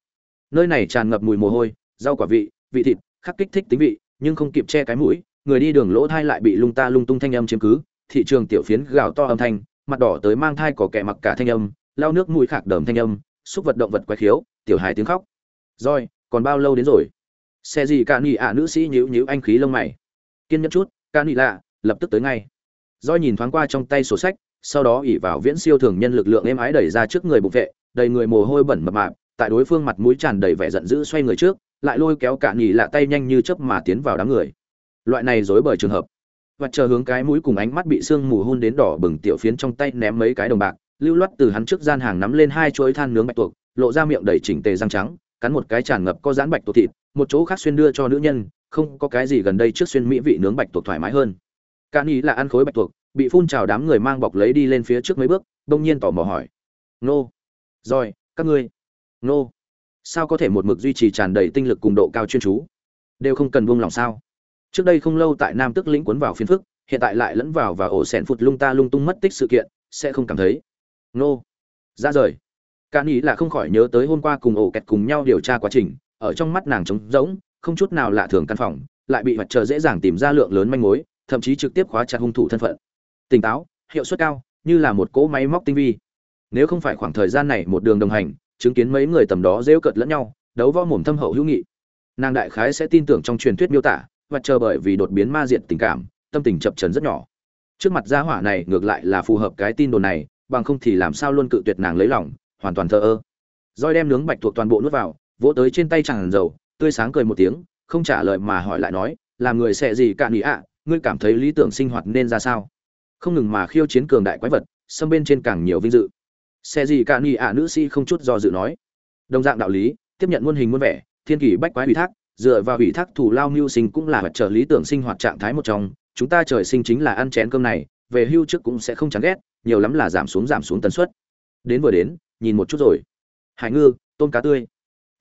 Nơi này tràn ngập mùi mồ hôi, rau quả vị vị thịt, khắc kích thích tính vị, nhưng không kịp che cái mũi, người đi đường lỗ thai lại bị lung ta lung tung thanh âm chiếm cứ, thị trường tiểu phiến gào to âm thanh, mặt đỏ tới mang thai có kẻ mặc cả thanh âm lao nước mũi khạc đờm thanh âm, xúc vật động vật quái khiếu, tiểu hài tiếng khóc. Rồi còn bao lâu đến rồi xe gì cả nghỉ ạ nữ sĩ nhíu nhíu anh khí lông mày kiên nhẫn chút ca nghỉ lạ lập tức tới ngay roi nhìn thoáng qua trong tay sổ sách, sau đó ỉ vào viễn siêu thường nhân lực lượng êm ái đẩy ra trước người bụng vệ, đầy người mồ hôi bẩn mập mạp, tại đối phương mặt mũi tràn đầy vẻ giận dữ xoay người trước, lại lôi kéo cả nghỉ lạ tay nhanh như chớp mà tiến vào đám người. Loại này rối bởi trường hợp. Và chờ hướng cái mũi cùng ánh mắt bị sương mù hôn đến đỏ bừng tiểu phiến trong tay ném mấy cái đồng bạc, lưu loát từ hắn trước gian hàng nắm lên hai chuỗi than nướng bạch tuộc, lộ ra miệng đầy chỉnh tề răng trắng, cắn một cái tràn ngập có dán bạch tuộc thịt, một chỗ khác xuyên đưa cho nữ nhân, không có cái gì gần đây trước xuyên mỹ vị nướng bạch tuộc thoải mái hơn. Cả nhỉ là ăn khối bạch tuộc, bị phun trào đám người mang bọc lấy đi lên phía trước mấy bước đông nhiên tỏ mò hỏi. Nô. Rồi các ngươi. Nô. Sao có thể một mực duy trì tràn đầy tinh lực cùng độ cao chuyên chú? Đều không cần buông lòng sao? Trước đây không lâu tại nam tức lĩnh cuốn vào phiến phức hiện tại lại lẫn vào và ổ sẹn phụt lung ta lung tung mất tích sự kiện sẽ không cảm thấy. Nô. Ra rời cả nghĩ là không khỏi nhớ tới hôm qua cùng ổ kẹt cùng nhau điều tra quá trình, ở trong mắt nàng trống rỗng, không chút nào lạ thường căn phòng, lại bị mặt trời dễ dàng tìm ra lượng lớn manh mối, thậm chí trực tiếp khóa chặt hung thủ thân phận. Tỉnh táo, hiệu suất cao, như là một cỗ máy móc tinh vi. Nếu không phải khoảng thời gian này một đường đồng hành, chứng kiến mấy người tầm đó rêu cợt lẫn nhau, đấu võ mồm thâm hậu hữu nghị. Nàng đại khái sẽ tin tưởng trong truyền thuyết miêu tả, vật chờ bởi vì đột biến ma diện tình cảm, tâm tình chập chấn rất nhỏ. Trước mặt gia hỏa này ngược lại là phù hợp cái tin đồn này, bằng không thì làm sao luôn cự tuyệt nàng lấy lòng hoàn toàn thờ ơ. Roi đem nướng bạch thuộc toàn bộ nuốt vào, vỗ tới trên tay chẳng dầu, tươi sáng cười một tiếng, không trả lời mà hỏi lại nói, làm người sẽ gì cạn ý ạ? Ngươi cảm thấy lý tưởng sinh hoạt nên ra sao? Không ngừng mà khiêu chiến cường đại quái vật, xâm bên trên càng nhiều vinh dự. Xe gì cả ni ạ? Nữ sĩ không chút do dự nói. Đồng dạng đạo lý, tiếp nhận muôn hình muôn vẻ, thiên kỷ bách quái ủy thác, dựa vào ủy thác thủ lao mưu sinh cũng là vật trở lý tưởng sinh hoạt trạng thái một trong. Chúng ta trời sinh chính là ăn chén cơm này, về hưu trước cũng sẽ không chán ghét, nhiều lắm là giảm xuống giảm xuống tần suất. Đến vừa đến nhìn một chút rồi. Hải ngư, tôm cá tươi.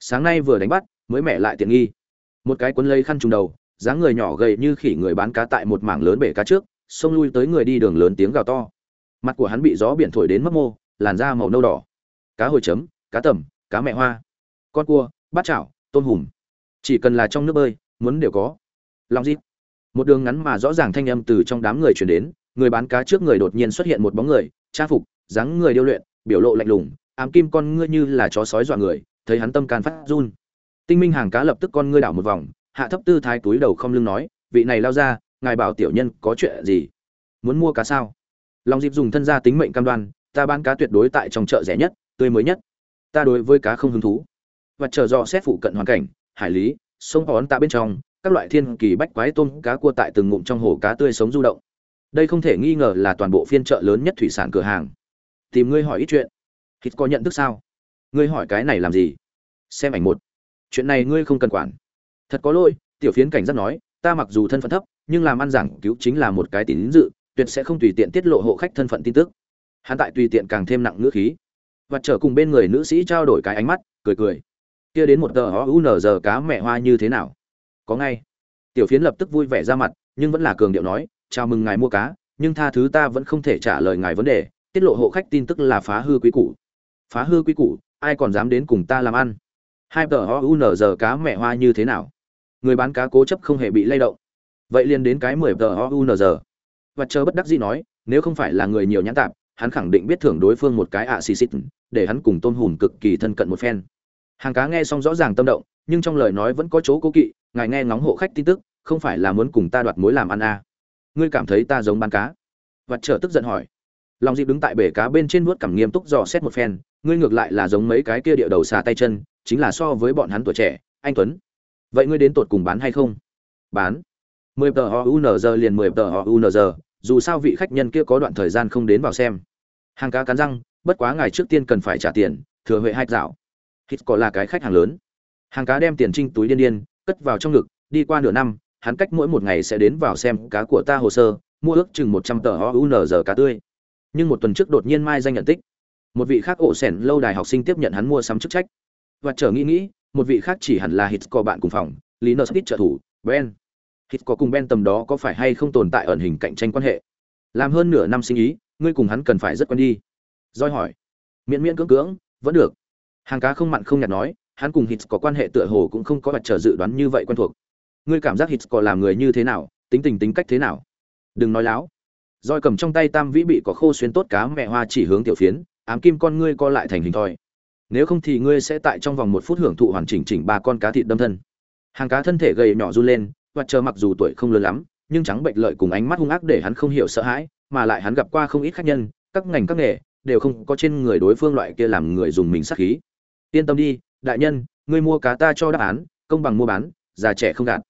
Sáng nay vừa đánh bắt, mới mẹ lại tiện nghi. Một cái quấn lấy khăn trùng đầu, dáng người nhỏ gầy như khỉ người bán cá tại một mảng lớn bể cá trước, xông lui tới người đi đường lớn tiếng gào to. Mặt của hắn bị gió biển thổi đến mất mô, làn da màu nâu đỏ. Cá hồi chấm, cá tầm, cá mẹ hoa. Con cua, bát chảo, tôm hùm. Chỉ cần là trong nước bơi, muốn đều có. Lòng dịp một đường ngắn mà rõ ràng thanh âm từ trong đám người chuyển đến, người bán cá trước người đột nhiên xuất hiện một bóng người, trang phục, dáng người điêu luyện, biểu lộ lạnh lùng ám kim con ngươi như là chó sói dọa người, thấy hắn tâm can phát run. Tinh minh hàng cá lập tức con ngươi đảo một vòng, hạ thấp tư thái túi đầu không lưng nói, vị này lao ra, ngài bảo tiểu nhân có chuyện gì? Muốn mua cá sao? Lòng dịp dùng thân gia tính mệnh cam đoan, ta bán cá tuyệt đối tại trong chợ rẻ nhất, tươi mới nhất. Ta đối với cá không hứng thú. Và chờ do xét phụ cận hoàn cảnh, hải lý, sông hòn tạ bên trong, các loại thiên kỳ bách quái tôm cá cua tại từng ngụm trong hồ cá tươi sống du động. Đây không thể nghi ngờ là toàn bộ phiên chợ lớn nhất thủy sản cửa hàng. Tìm ngươi hỏi ít chuyện hít có nhận thức sao? Ngươi hỏi cái này làm gì? Xem ảnh một. Chuyện này ngươi không cần quản. Thật có lỗi, tiểu phiến cảnh giác nói, ta mặc dù thân phận thấp, nhưng làm ăn giảng cứu chính là một cái tín dự, tuyệt sẽ không tùy tiện tiết lộ hộ khách thân phận tin tức. Hắn tại tùy tiện càng thêm nặng ngữ khí. Và trở cùng bên người nữ sĩ trao đổi cái ánh mắt, cười cười. Kia đến một tờ ó giờ cá mẹ hoa như thế nào? Có ngay. Tiểu phiến lập tức vui vẻ ra mặt, nhưng vẫn là cường điệu nói, chào mừng ngài mua cá, nhưng tha thứ ta vẫn không thể trả lời ngài vấn đề, tiết lộ hộ khách tin tức là phá hư quý củ phá hư quý củ, ai còn dám đến cùng ta làm ăn? Hai tờ o u n giờ cá mẹ hoa như thế nào? Người bán cá cố chấp không hề bị lay động. Vậy liền đến cái mười tờ o u n g. Và chờ bất đắc dĩ nói, nếu không phải là người nhiều nhãn tạp, hắn khẳng định biết thưởng đối phương một cái ạ xì xít để hắn cùng tôn hùm cực kỳ thân cận một phen. Hàng cá nghe xong rõ ràng tâm động, nhưng trong lời nói vẫn có chỗ cố kỵ, ngài nghe ngóng hộ khách tin tức, không phải là muốn cùng ta đoạt mối làm ăn à. ngươi cảm thấy ta giống bán cá? Và chờ tức giận hỏi. Lòng dịp đứng tại bể cá bên trên vuốt cảm nghiêm túc dò xét một phen ngươi ngược lại là giống mấy cái kia địa đầu xà tay chân chính là so với bọn hắn tuổi trẻ anh tuấn vậy ngươi đến tột cùng bán hay không bán 10 tờ họ unz liền 10 tờ họ unz dù sao vị khách nhân kia có đoạn thời gian không đến vào xem. Hàng cá cắn răng, bất quá ngày trước tiên cần phải trả tiền, thừa huệ hai dạo. Hít có là cái khách hàng lớn. Hàng cá đem tiền trinh túi điên điên, cất vào trong ngực, đi qua nửa năm, hắn cách mỗi một ngày sẽ đến vào xem cá của ta hồ sơ, mua ước chừng 100 tờ họ unz cá tươi. Nhưng một tuần trước đột nhiên mai danh nhận tích. Một vị khác ổ sẻn lâu đài học sinh tiếp nhận hắn mua sắm chức trách. Và trở nghĩ nghĩ, một vị khác chỉ hẳn là Hít có bạn cùng phòng, Linus Hít trợ thủ, Ben. Hít có cùng ben tầm đó có phải hay không tồn tại ẩn hình cạnh tranh quan hệ? Làm hơn nửa năm sinh ý ngươi cùng hắn cần phải rất quen đi. Roi hỏi. Miễn miễn cưỡng cưỡng vẫn được. Hàng cá không mặn không nhạt nói hắn cùng hít có quan hệ tựa hồ cũng không có vật trở dự đoán như vậy quen thuộc. Ngươi cảm giác hít có làm người như thế nào tính tình tính cách thế nào? Đừng nói láo. Roi cầm trong tay tam vĩ bị có khô xuyên tốt cá mẹ hoa chỉ hướng tiểu phiến ám kim con ngươi co lại thành hình thoi. Nếu không thì ngươi sẽ tại trong vòng một phút hưởng thụ hoàn chỉnh chỉnh ba con cá thịt đâm thân. Hàng cá thân thể gầy nhỏ run lên, và chờ mặc dù tuổi không lớn lắm, nhưng trắng bệnh lợi cùng ánh mắt hung ác để hắn không hiểu sợ hãi, mà lại hắn gặp qua không ít khách nhân, các ngành các nghề, đều không có trên người đối phương loại kia làm người dùng mình sát khí. Yên tâm đi, đại nhân, ngươi mua cá ta cho đáp án, công bằng mua bán, già trẻ không gạt.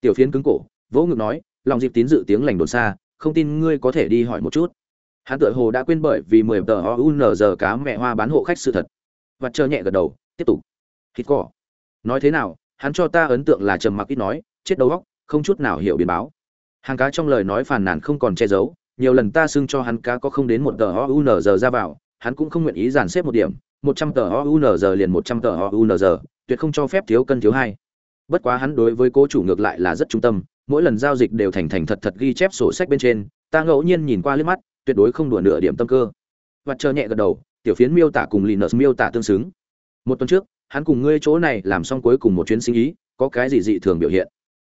Tiểu phiến cứng cổ, vỗ ngực nói, lòng dịp tín dự tiếng lành đồn xa, không tin ngươi có thể đi hỏi một chút hắn tựa hồ đã quên bởi vì mười tờ o giờ cá mẹ hoa bán hộ khách sự thật. Và chờ nhẹ gật đầu, tiếp tục. Hít cỏ. Nói thế nào, hắn cho ta ấn tượng là trầm mặc ít nói, chết đầu góc không chút nào hiểu biến báo. Hàng cá trong lời nói phàn nàn không còn che giấu, nhiều lần ta xưng cho hắn cá có không đến một tờ o giờ ra vào, hắn cũng không nguyện ý dàn xếp một điểm, một trăm tờ o giờ liền một trăm tờ o giờ tuyệt không cho phép thiếu cân thiếu hai. Bất quá hắn đối với cố chủ ngược lại là rất trung tâm, mỗi lần giao dịch đều thành thành thật thật ghi chép sổ sách bên trên, ta ngẫu nhiên nhìn qua liếc mắt tuyệt đối không đùa nửa điểm tâm cơ và chờ nhẹ gật đầu tiểu phiến miêu tả cùng Linus miêu tả tương xứng. Một tuần trước, hắn cùng ngươi chỗ này làm xong cuối cùng một chuyến sinh ý, có cái gì dị thường biểu hiện.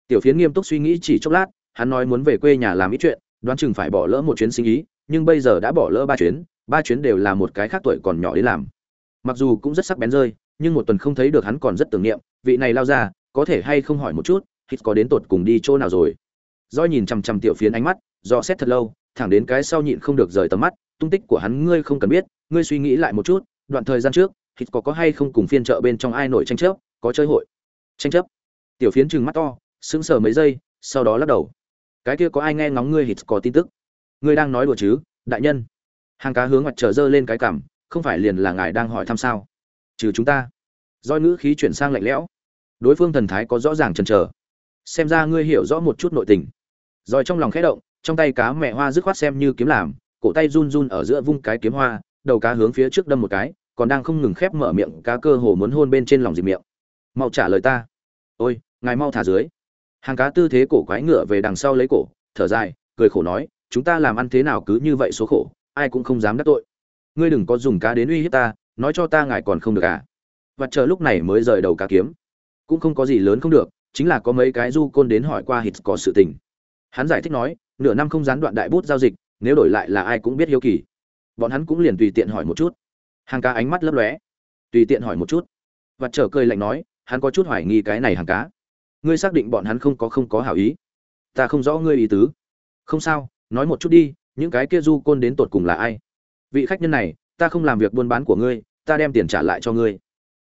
Tiểu phiến nghiêm túc suy nghĩ chỉ chốc lát, hắn nói muốn về quê nhà làm ít chuyện, đoán chừng phải bỏ lỡ một chuyến sinh ý, nhưng bây giờ đã bỏ lỡ ba chuyến, ba chuyến đều là một cái khác tuổi còn nhỏ đến làm. Mặc dù cũng rất sắc bén rơi, nhưng một tuần không thấy được hắn còn rất tưởng niệm, vị này lao ra, có thể hay không hỏi một chút, hít có đến tột cùng đi chỗ nào rồi. Doi nhìn chằm chằm tiểu phiến ánh mắt, dò xét thật lâu, thẳng đến cái sau nhịn không được rời tầm mắt, tung tích của hắn ngươi không cần biết, ngươi suy nghĩ lại một chút đoạn thời gian trước thịt có có hay không cùng phiên chợ bên trong ai nổi tranh chấp có chơi hội tranh chấp. Tiểu phiến trừng mắt to sững sờ mấy giây sau đó lắc đầu. Cái kia có ai nghe ngóng ngươi hít có tin tức? Ngươi đang nói đùa chứ đại nhân. Hàng cá hướng mặt trở dơ lên cái cảm không phải liền là ngài đang hỏi thăm sao? Trừ chúng ta. Doi ngữ khí chuyển sang lạnh lẽo. Đối phương thần thái có rõ ràng chần chờ. Xem ra ngươi hiểu rõ một chút nội tình. Rồi trong lòng khẽ động trong tay cá mẹ hoa dứt khoát xem như kiếm làm, cổ tay run run ở giữa vung cái kiếm hoa, đầu cá hướng phía trước đâm một cái, còn đang không ngừng khép mở miệng, cá cơ hồ muốn hôn bên trên lòng dịp miệng. Mau trả lời ta. Ôi, ngài mau thả dưới. Hàng cá tư thế cổ quái ngựa về đằng sau lấy cổ, thở dài, cười khổ nói, chúng ta làm ăn thế nào cứ như vậy số khổ, ai cũng không dám đắc tội. Ngươi đừng có dùng cá đến uy hiếp ta, nói cho ta ngài còn không được à? Và chờ lúc này mới rời đầu cá kiếm. Cũng không có gì lớn không được, chính là có mấy cái du côn đến hỏi qua hít có sự tình. Hắn giải thích nói nửa năm không gián đoạn đại bút giao dịch, nếu đổi lại là ai cũng biết hiếu kỳ. Bọn hắn cũng liền tùy tiện hỏi một chút. Hàng cá ánh mắt lấp lóe. Tùy tiện hỏi một chút. Và trở cười lạnh nói, hắn có chút hoài nghi cái này hàng cá. Ngươi xác định bọn hắn không có không có hảo ý. Ta không rõ ngươi ý tứ. Không sao, nói một chút đi, những cái kia du côn đến tột cùng là ai? Vị khách nhân này, ta không làm việc buôn bán của ngươi, ta đem tiền trả lại cho ngươi.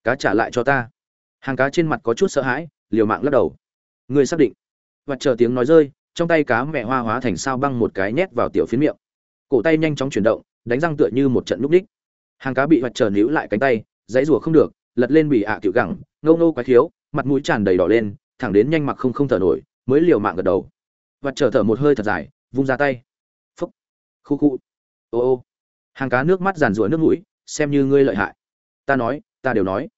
Cá trả lại cho ta. Hàng cá trên mặt có chút sợ hãi, liều mạng lắc đầu. Ngươi xác định. Và chờ tiếng nói rơi trong tay cá mẹ hoa hóa thành sao băng một cái nhét vào tiểu phiến miệng. Cổ tay nhanh chóng chuyển động, đánh răng tựa như một trận núp đích hàng cá bị vạch trở níu lại cánh tay, dãy rùa không được, lật lên bị ạ à tiểu gẳng, ngâu ngâu quái thiếu mặt mũi tràn đầy đỏ lên, thẳng đến nhanh mặc không không thở nổi, mới liều mạng gật đầu. Và chờ thở một hơi thật dài, vung ra tay. Phúc. Khu khu. Ô ô. Hàng cá nước mắt giàn rủa nước mũi, xem như ngươi lợi hại. Ta nói, ta đều nói.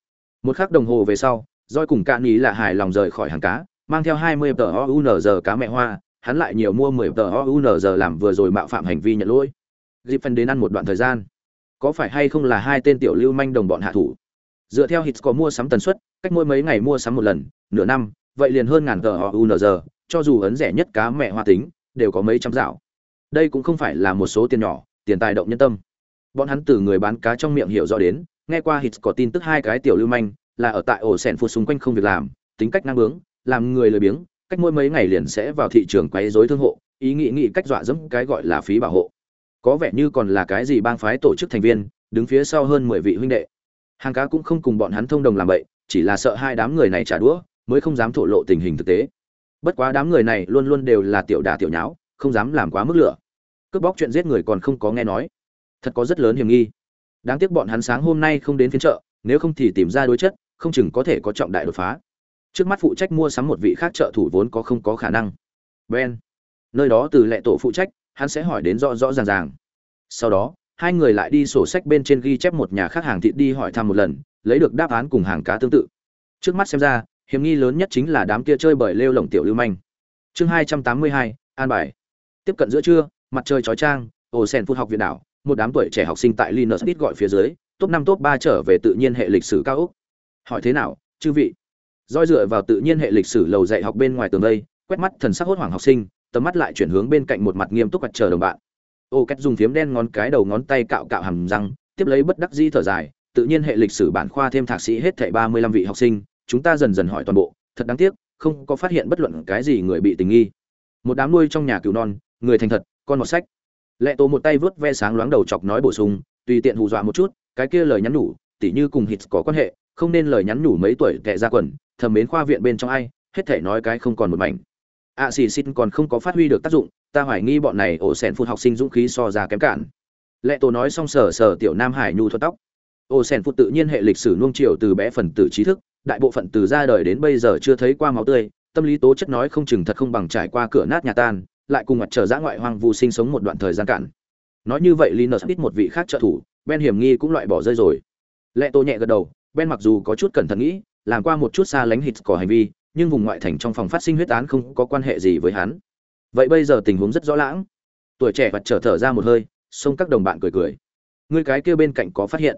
Một khắc đồng hồ về sau, roi cùng cạn ý là hài lòng rời khỏi hàng cá, mang theo hai mươi tờ o nờ giờ cá mẹ hoa hắn lại nhiều mua mười tờ ounz làm vừa rồi mạo phạm hành vi nhận lỗi. Dịp phân đến ăn một đoạn thời gian. Có phải hay không là hai tên tiểu lưu manh đồng bọn hạ thủ? Dựa theo Hits có mua sắm tần suất cách mỗi mấy ngày mua sắm một lần nửa năm vậy liền hơn ngàn tờ OUNZ, cho dù ấn rẻ nhất cá mẹ hoa tính đều có mấy trăm dạo. Đây cũng không phải là một số tiền nhỏ tiền tài động nhân tâm. Bọn hắn từ người bán cá trong miệng hiểu rõ đến nghe qua Hits có tin tức hai cái tiểu lưu manh là ở tại ổ sèn phụ xung quanh không việc làm tính cách năng bướng làm người lười biếng cách mỗi mấy ngày liền sẽ vào thị trường quấy rối thương hộ, ý nghĩ nghĩ cách dọa dẫm cái gọi là phí bảo hộ. Có vẻ như còn là cái gì bang phái tổ chức thành viên, đứng phía sau hơn mười vị huynh đệ. Hàng cá cũng không cùng bọn hắn thông đồng làm vậy, chỉ là sợ hai đám người này trả đũa, mới không dám thổ lộ tình hình thực tế. Bất quá đám người này luôn luôn đều là tiểu đả tiểu nháo, không dám làm quá mức lửa. Cướp bóc chuyện giết người còn không có nghe nói. Thật có rất lớn hiểm nghi. Đáng tiếc bọn hắn sáng hôm nay không đến phiên chợ, nếu không thì tìm ra đối chất, không chừng có thể có trọng đại đột phá trước mắt phụ trách mua sắm một vị khác trợ thủ vốn có không có khả năng. Ben, nơi đó từ lệ tổ phụ trách, hắn sẽ hỏi đến rõ rõ ràng ràng. Sau đó, hai người lại đi sổ sách bên trên ghi chép một nhà khác hàng thịt đi hỏi thăm một lần, lấy được đáp án cùng hàng cá tương tự. Trước mắt xem ra, hiểm nghi lớn nhất chính là đám kia chơi bởi lêu lồng tiểu lưu manh. Chương hai trăm tám mươi hai, an bài. Tiếp cận giữa trưa, mặt trời chói trang ổ sen phút học viện đảo, một đám tuổi trẻ học sinh tại linus ít gọi phía dưới, top năm, top ba trở về tự nhiên hệ lịch sử cao úc. Hỏi thế nào, chư vị? Roi dựa vào tự nhiên hệ lịch sử lầu dạy học bên ngoài tường đây, quét mắt thần sắc hốt hoảng học sinh, tầm mắt lại chuyển hướng bên cạnh một mặt nghiêm túc mặt chờ đồng bạn. Ô cách dùng phiếm đen ngón cái đầu ngón tay cạo cạo hàm răng, tiếp lấy bất đắc di thở dài, tự nhiên hệ lịch sử bản khoa thêm thạc sĩ hết thảy ba mươi lăm vị học sinh, chúng ta dần dần hỏi toàn bộ, thật đáng tiếc, không có phát hiện bất luận cái gì người bị tình nghi. Một đám nuôi trong nhà cừu non, người thành thật, con một sách. Lệ tổ một tay vớt ve sáng loáng đầu chọc nói bổ sung, tùy tiện hù dọa một chút, cái kia lời nhắn nhủ, tỉ như cùng hít có quan hệ, không nên lời nhắn nhủ mấy tuổi tệ ra quần thầm mến khoa viện bên trong ai, hết thể nói cái không còn một mảnh. Ạ xì xin còn không có phát huy được tác dụng, ta hoài nghi bọn này ổ sẻn phụt học sinh dũng khí so ra kém cản. Lệ tổ nói xong sờ sờ tiểu nam hải nhu thuật tóc. Ổ sẻn phụt tự nhiên hệ lịch sử nuông triều từ bé phần tử trí thức, đại bộ phận từ ra đời đến bây giờ chưa thấy qua máu tươi, tâm lý tố chất nói không chừng thật không bằng trải qua cửa nát nhà tan, lại cùng mặt trở giã ngoại hoang vu sinh sống một đoạn thời gian cản nói như vậy linus biết một vị khác trợ thủ, ben hiểm nghi cũng loại bỏ rơi rồi. Lệ tô nhẹ gật đầu, ben mặc dù có chút cẩn thận nghĩ làm qua một chút xa lánh hít cỏ hành vi, nhưng vùng ngoại thành trong phòng phát sinh huyết án không có quan hệ gì với hắn. Vậy bây giờ tình huống rất rõ lãng tuổi trẻ vặt trở thở ra một hơi, xông các đồng bạn cười cười. Người cái kia bên cạnh có phát hiện.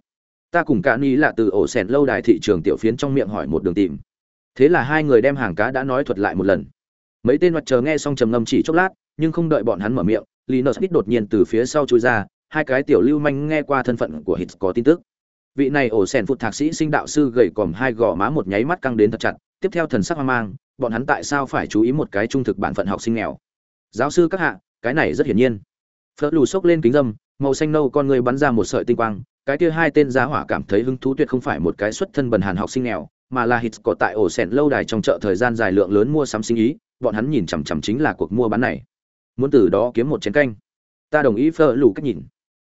Ta cùng cả ni là từ ổ sèn lâu đài thị trường tiểu phiến trong miệng hỏi một đường tìm. Thế là hai người đem hàng cá đã nói thuật lại một lần. Mấy tên mặt chờ nghe xong trầm ngâm chỉ chốc lát, nhưng không đợi bọn hắn mở miệng, linus đột nhiên từ phía sau chui ra, hai cái tiểu lưu manh nghe qua thân phận của hít có tin tức vị này ổ sèn phụt thạc sĩ sinh đạo sư gầy còm hai gò má một nháy mắt căng đến thật chặt, tiếp theo thần sắc hoang mang, bọn hắn tại sao phải chú ý một cái trung thực bản phận học sinh nghèo? Giáo sư các hạ, cái này rất hiển nhiên. Phớt lù xốc lên kính dâm, màu xanh nâu con người bắn ra một sợi tinh quang, cái kia hai tên giá hỏa cảm thấy hứng thú tuyệt không phải một cái xuất thân bần hàn học sinh nghèo, mà là hít có tại ổ sèn lâu đài trong chợ thời gian dài lượng lớn mua sắm sinh ý, bọn hắn nhìn chằm chằm chính là cuộc mua bán này. Muốn từ đó kiếm một chén canh. Ta đồng ý phơ lù cách nhìn.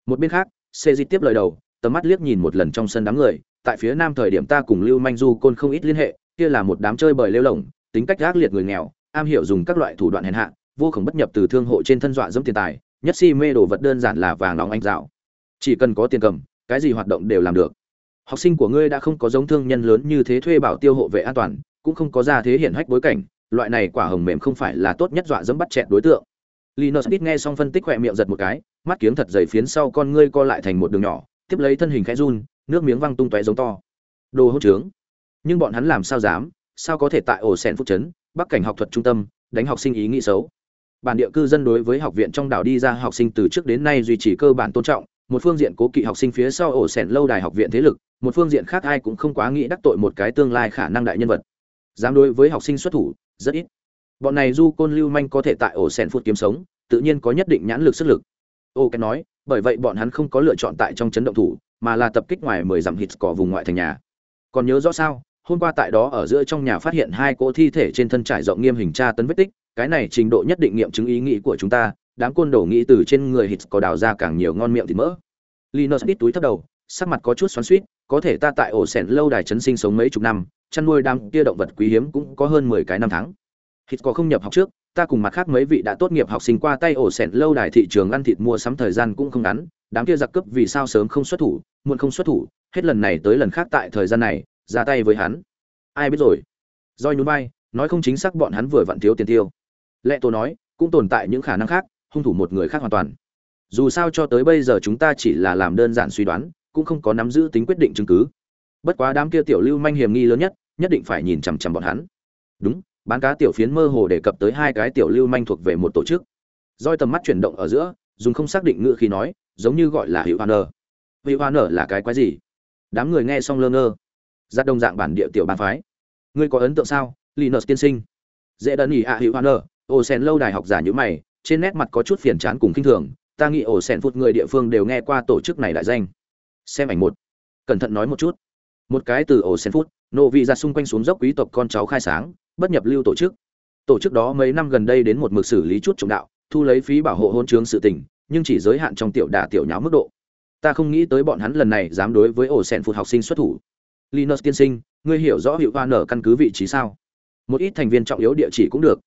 Một bên khác xê di tiếp lời đầu tầm mắt liếc nhìn một lần trong sân đám người, tại phía nam thời điểm ta cùng lưu manh du côn không ít liên hệ, kia là một đám chơi bời lêu lỏng, tính cách gác liệt người nghèo, am hiểu dùng các loại thủ đoạn hèn hạ, vô khổng bất nhập từ thương hộ trên thân dọa dẫm tiền tài, nhất si mê đồ vật đơn giản là vàng nóng anh dạo. Chỉ cần có tiền cầm, cái gì hoạt động đều làm được. Học sinh của ngươi đã không có giống thương nhân lớn như thế thuê bảo tiêu hộ vệ an toàn, cũng không có ra thế hiển hách bối cảnh, loại này quả hồng mềm không phải là tốt nhất dọa dẫm bắt chẹt đối tượng. Linus biết nghe xong phân tích khỏe miệng giật một cái, mắt kiếng thật dày phiến sau con ngươi co lại thành một đường nhỏ tiếp lấy thân hình khẽ run, nước miếng văng tung tóe giống to. Đồ hỗn trướng. Nhưng bọn hắn làm sao dám, sao có thể tại ổ sẹn phúc trấn, bắc cảnh học thuật trung tâm, đánh học sinh ý nghĩ xấu? Bản địa cư dân đối với học viện trong đảo đi ra học sinh từ trước đến nay duy trì cơ bản tôn trọng, một phương diện cố kỵ học sinh phía sau ổ sẹn lâu đài học viện thế lực, một phương diện khác ai cũng không quá nghĩ đắc tội một cái tương lai khả năng đại nhân vật. Dám đối với học sinh xuất thủ, rất ít. Bọn này du côn lưu manh có thể tại ổ sẹn phút kiếm sống, tự nhiên có nhất định nhãn lực sức lực. Ô cái nói bởi vậy bọn hắn không có lựa chọn tại trong chấn động thủ, mà là tập kích ngoài mười dặm hít cỏ vùng ngoại thành nhà. Còn nhớ rõ sao? Hôm qua tại đó ở giữa trong nhà phát hiện hai cỗ thi thể trên thân trải rộng nghiêm hình tra tấn vết tích, cái này trình độ nhất định nghiệm chứng ý nghĩ của chúng ta, đám côn đồ nghĩ từ trên người hít có đào ra càng nhiều ngon miệng thịt mỡ. Linus đít túi thấp đầu, sắc mặt có chút xoắn suýt có thể ta tại ổ sẻn lâu đài chấn sinh sống mấy chục năm, chăn nuôi đám kia động vật quý hiếm cũng có hơn mười cái năm tháng. Hít có không nhập học trước ta cùng mặt khác mấy vị đã tốt nghiệp học sinh qua tay ổ sẹn lâu đài thị trường ăn thịt mua sắm thời gian cũng không ngắn, đám kia giặc cướp vì sao sớm không xuất thủ, muộn không xuất thủ, hết lần này tới lần khác tại thời gian này, ra tay với hắn. Ai biết rồi. Doi nhún vai, nói không chính xác bọn hắn vừa vặn thiếu tiền tiêu. Lệ tổ nói, cũng tồn tại những khả năng khác, hung thủ một người khác hoàn toàn. Dù sao cho tới bây giờ chúng ta chỉ là làm đơn giản suy đoán, cũng không có nắm giữ tính quyết định chứng cứ. Bất quá đám kia tiểu lưu manh hiểm nghi lớn nhất nhất định phải nhìn chằm chằm bọn hắn. Đúng bán cá tiểu phiến mơ hồ đề cập tới hai cái tiểu lưu manh thuộc về một tổ chức. Roi tầm mắt chuyển động ở giữa, dùng không xác định ngữ khi nói, giống như gọi là hữu hoa nở hữu hoa nở là cái quái gì? Đám người nghe xong lơ ngơ. Ra đông dạng bản địa tiểu bàn phái. Ngươi có ấn tượng sao, linus tiên sinh? Dễ đần ỉ ạ, hữu hoa nở ồ sen lâu đài học giả như mày, trên nét mặt có chút phiền chán cùng kinh thường. Ta nghĩ ổ sen phút người địa phương đều nghe qua tổ chức này đại danh. Xem ảnh một. Cẩn thận nói một chút. Một cái từ ổ sen phút nộ vị ra xung quanh xuống dốc quý tộc con cháu khai sáng bất nhập lưu tổ chức. Tổ chức đó mấy năm gần đây đến một mực xử lý chút trọng đạo, thu lấy phí bảo hộ hôn chướng sự tình, nhưng chỉ giới hạn trong tiểu đả tiểu nháo mức độ. Ta không nghĩ tới bọn hắn lần này dám đối với ổ sẹn phụt học sinh xuất thủ. Linus tiên sinh, ngươi hiểu rõ hiệu hoa nở căn cứ vị trí sao? Một ít thành viên trọng yếu địa chỉ cũng được.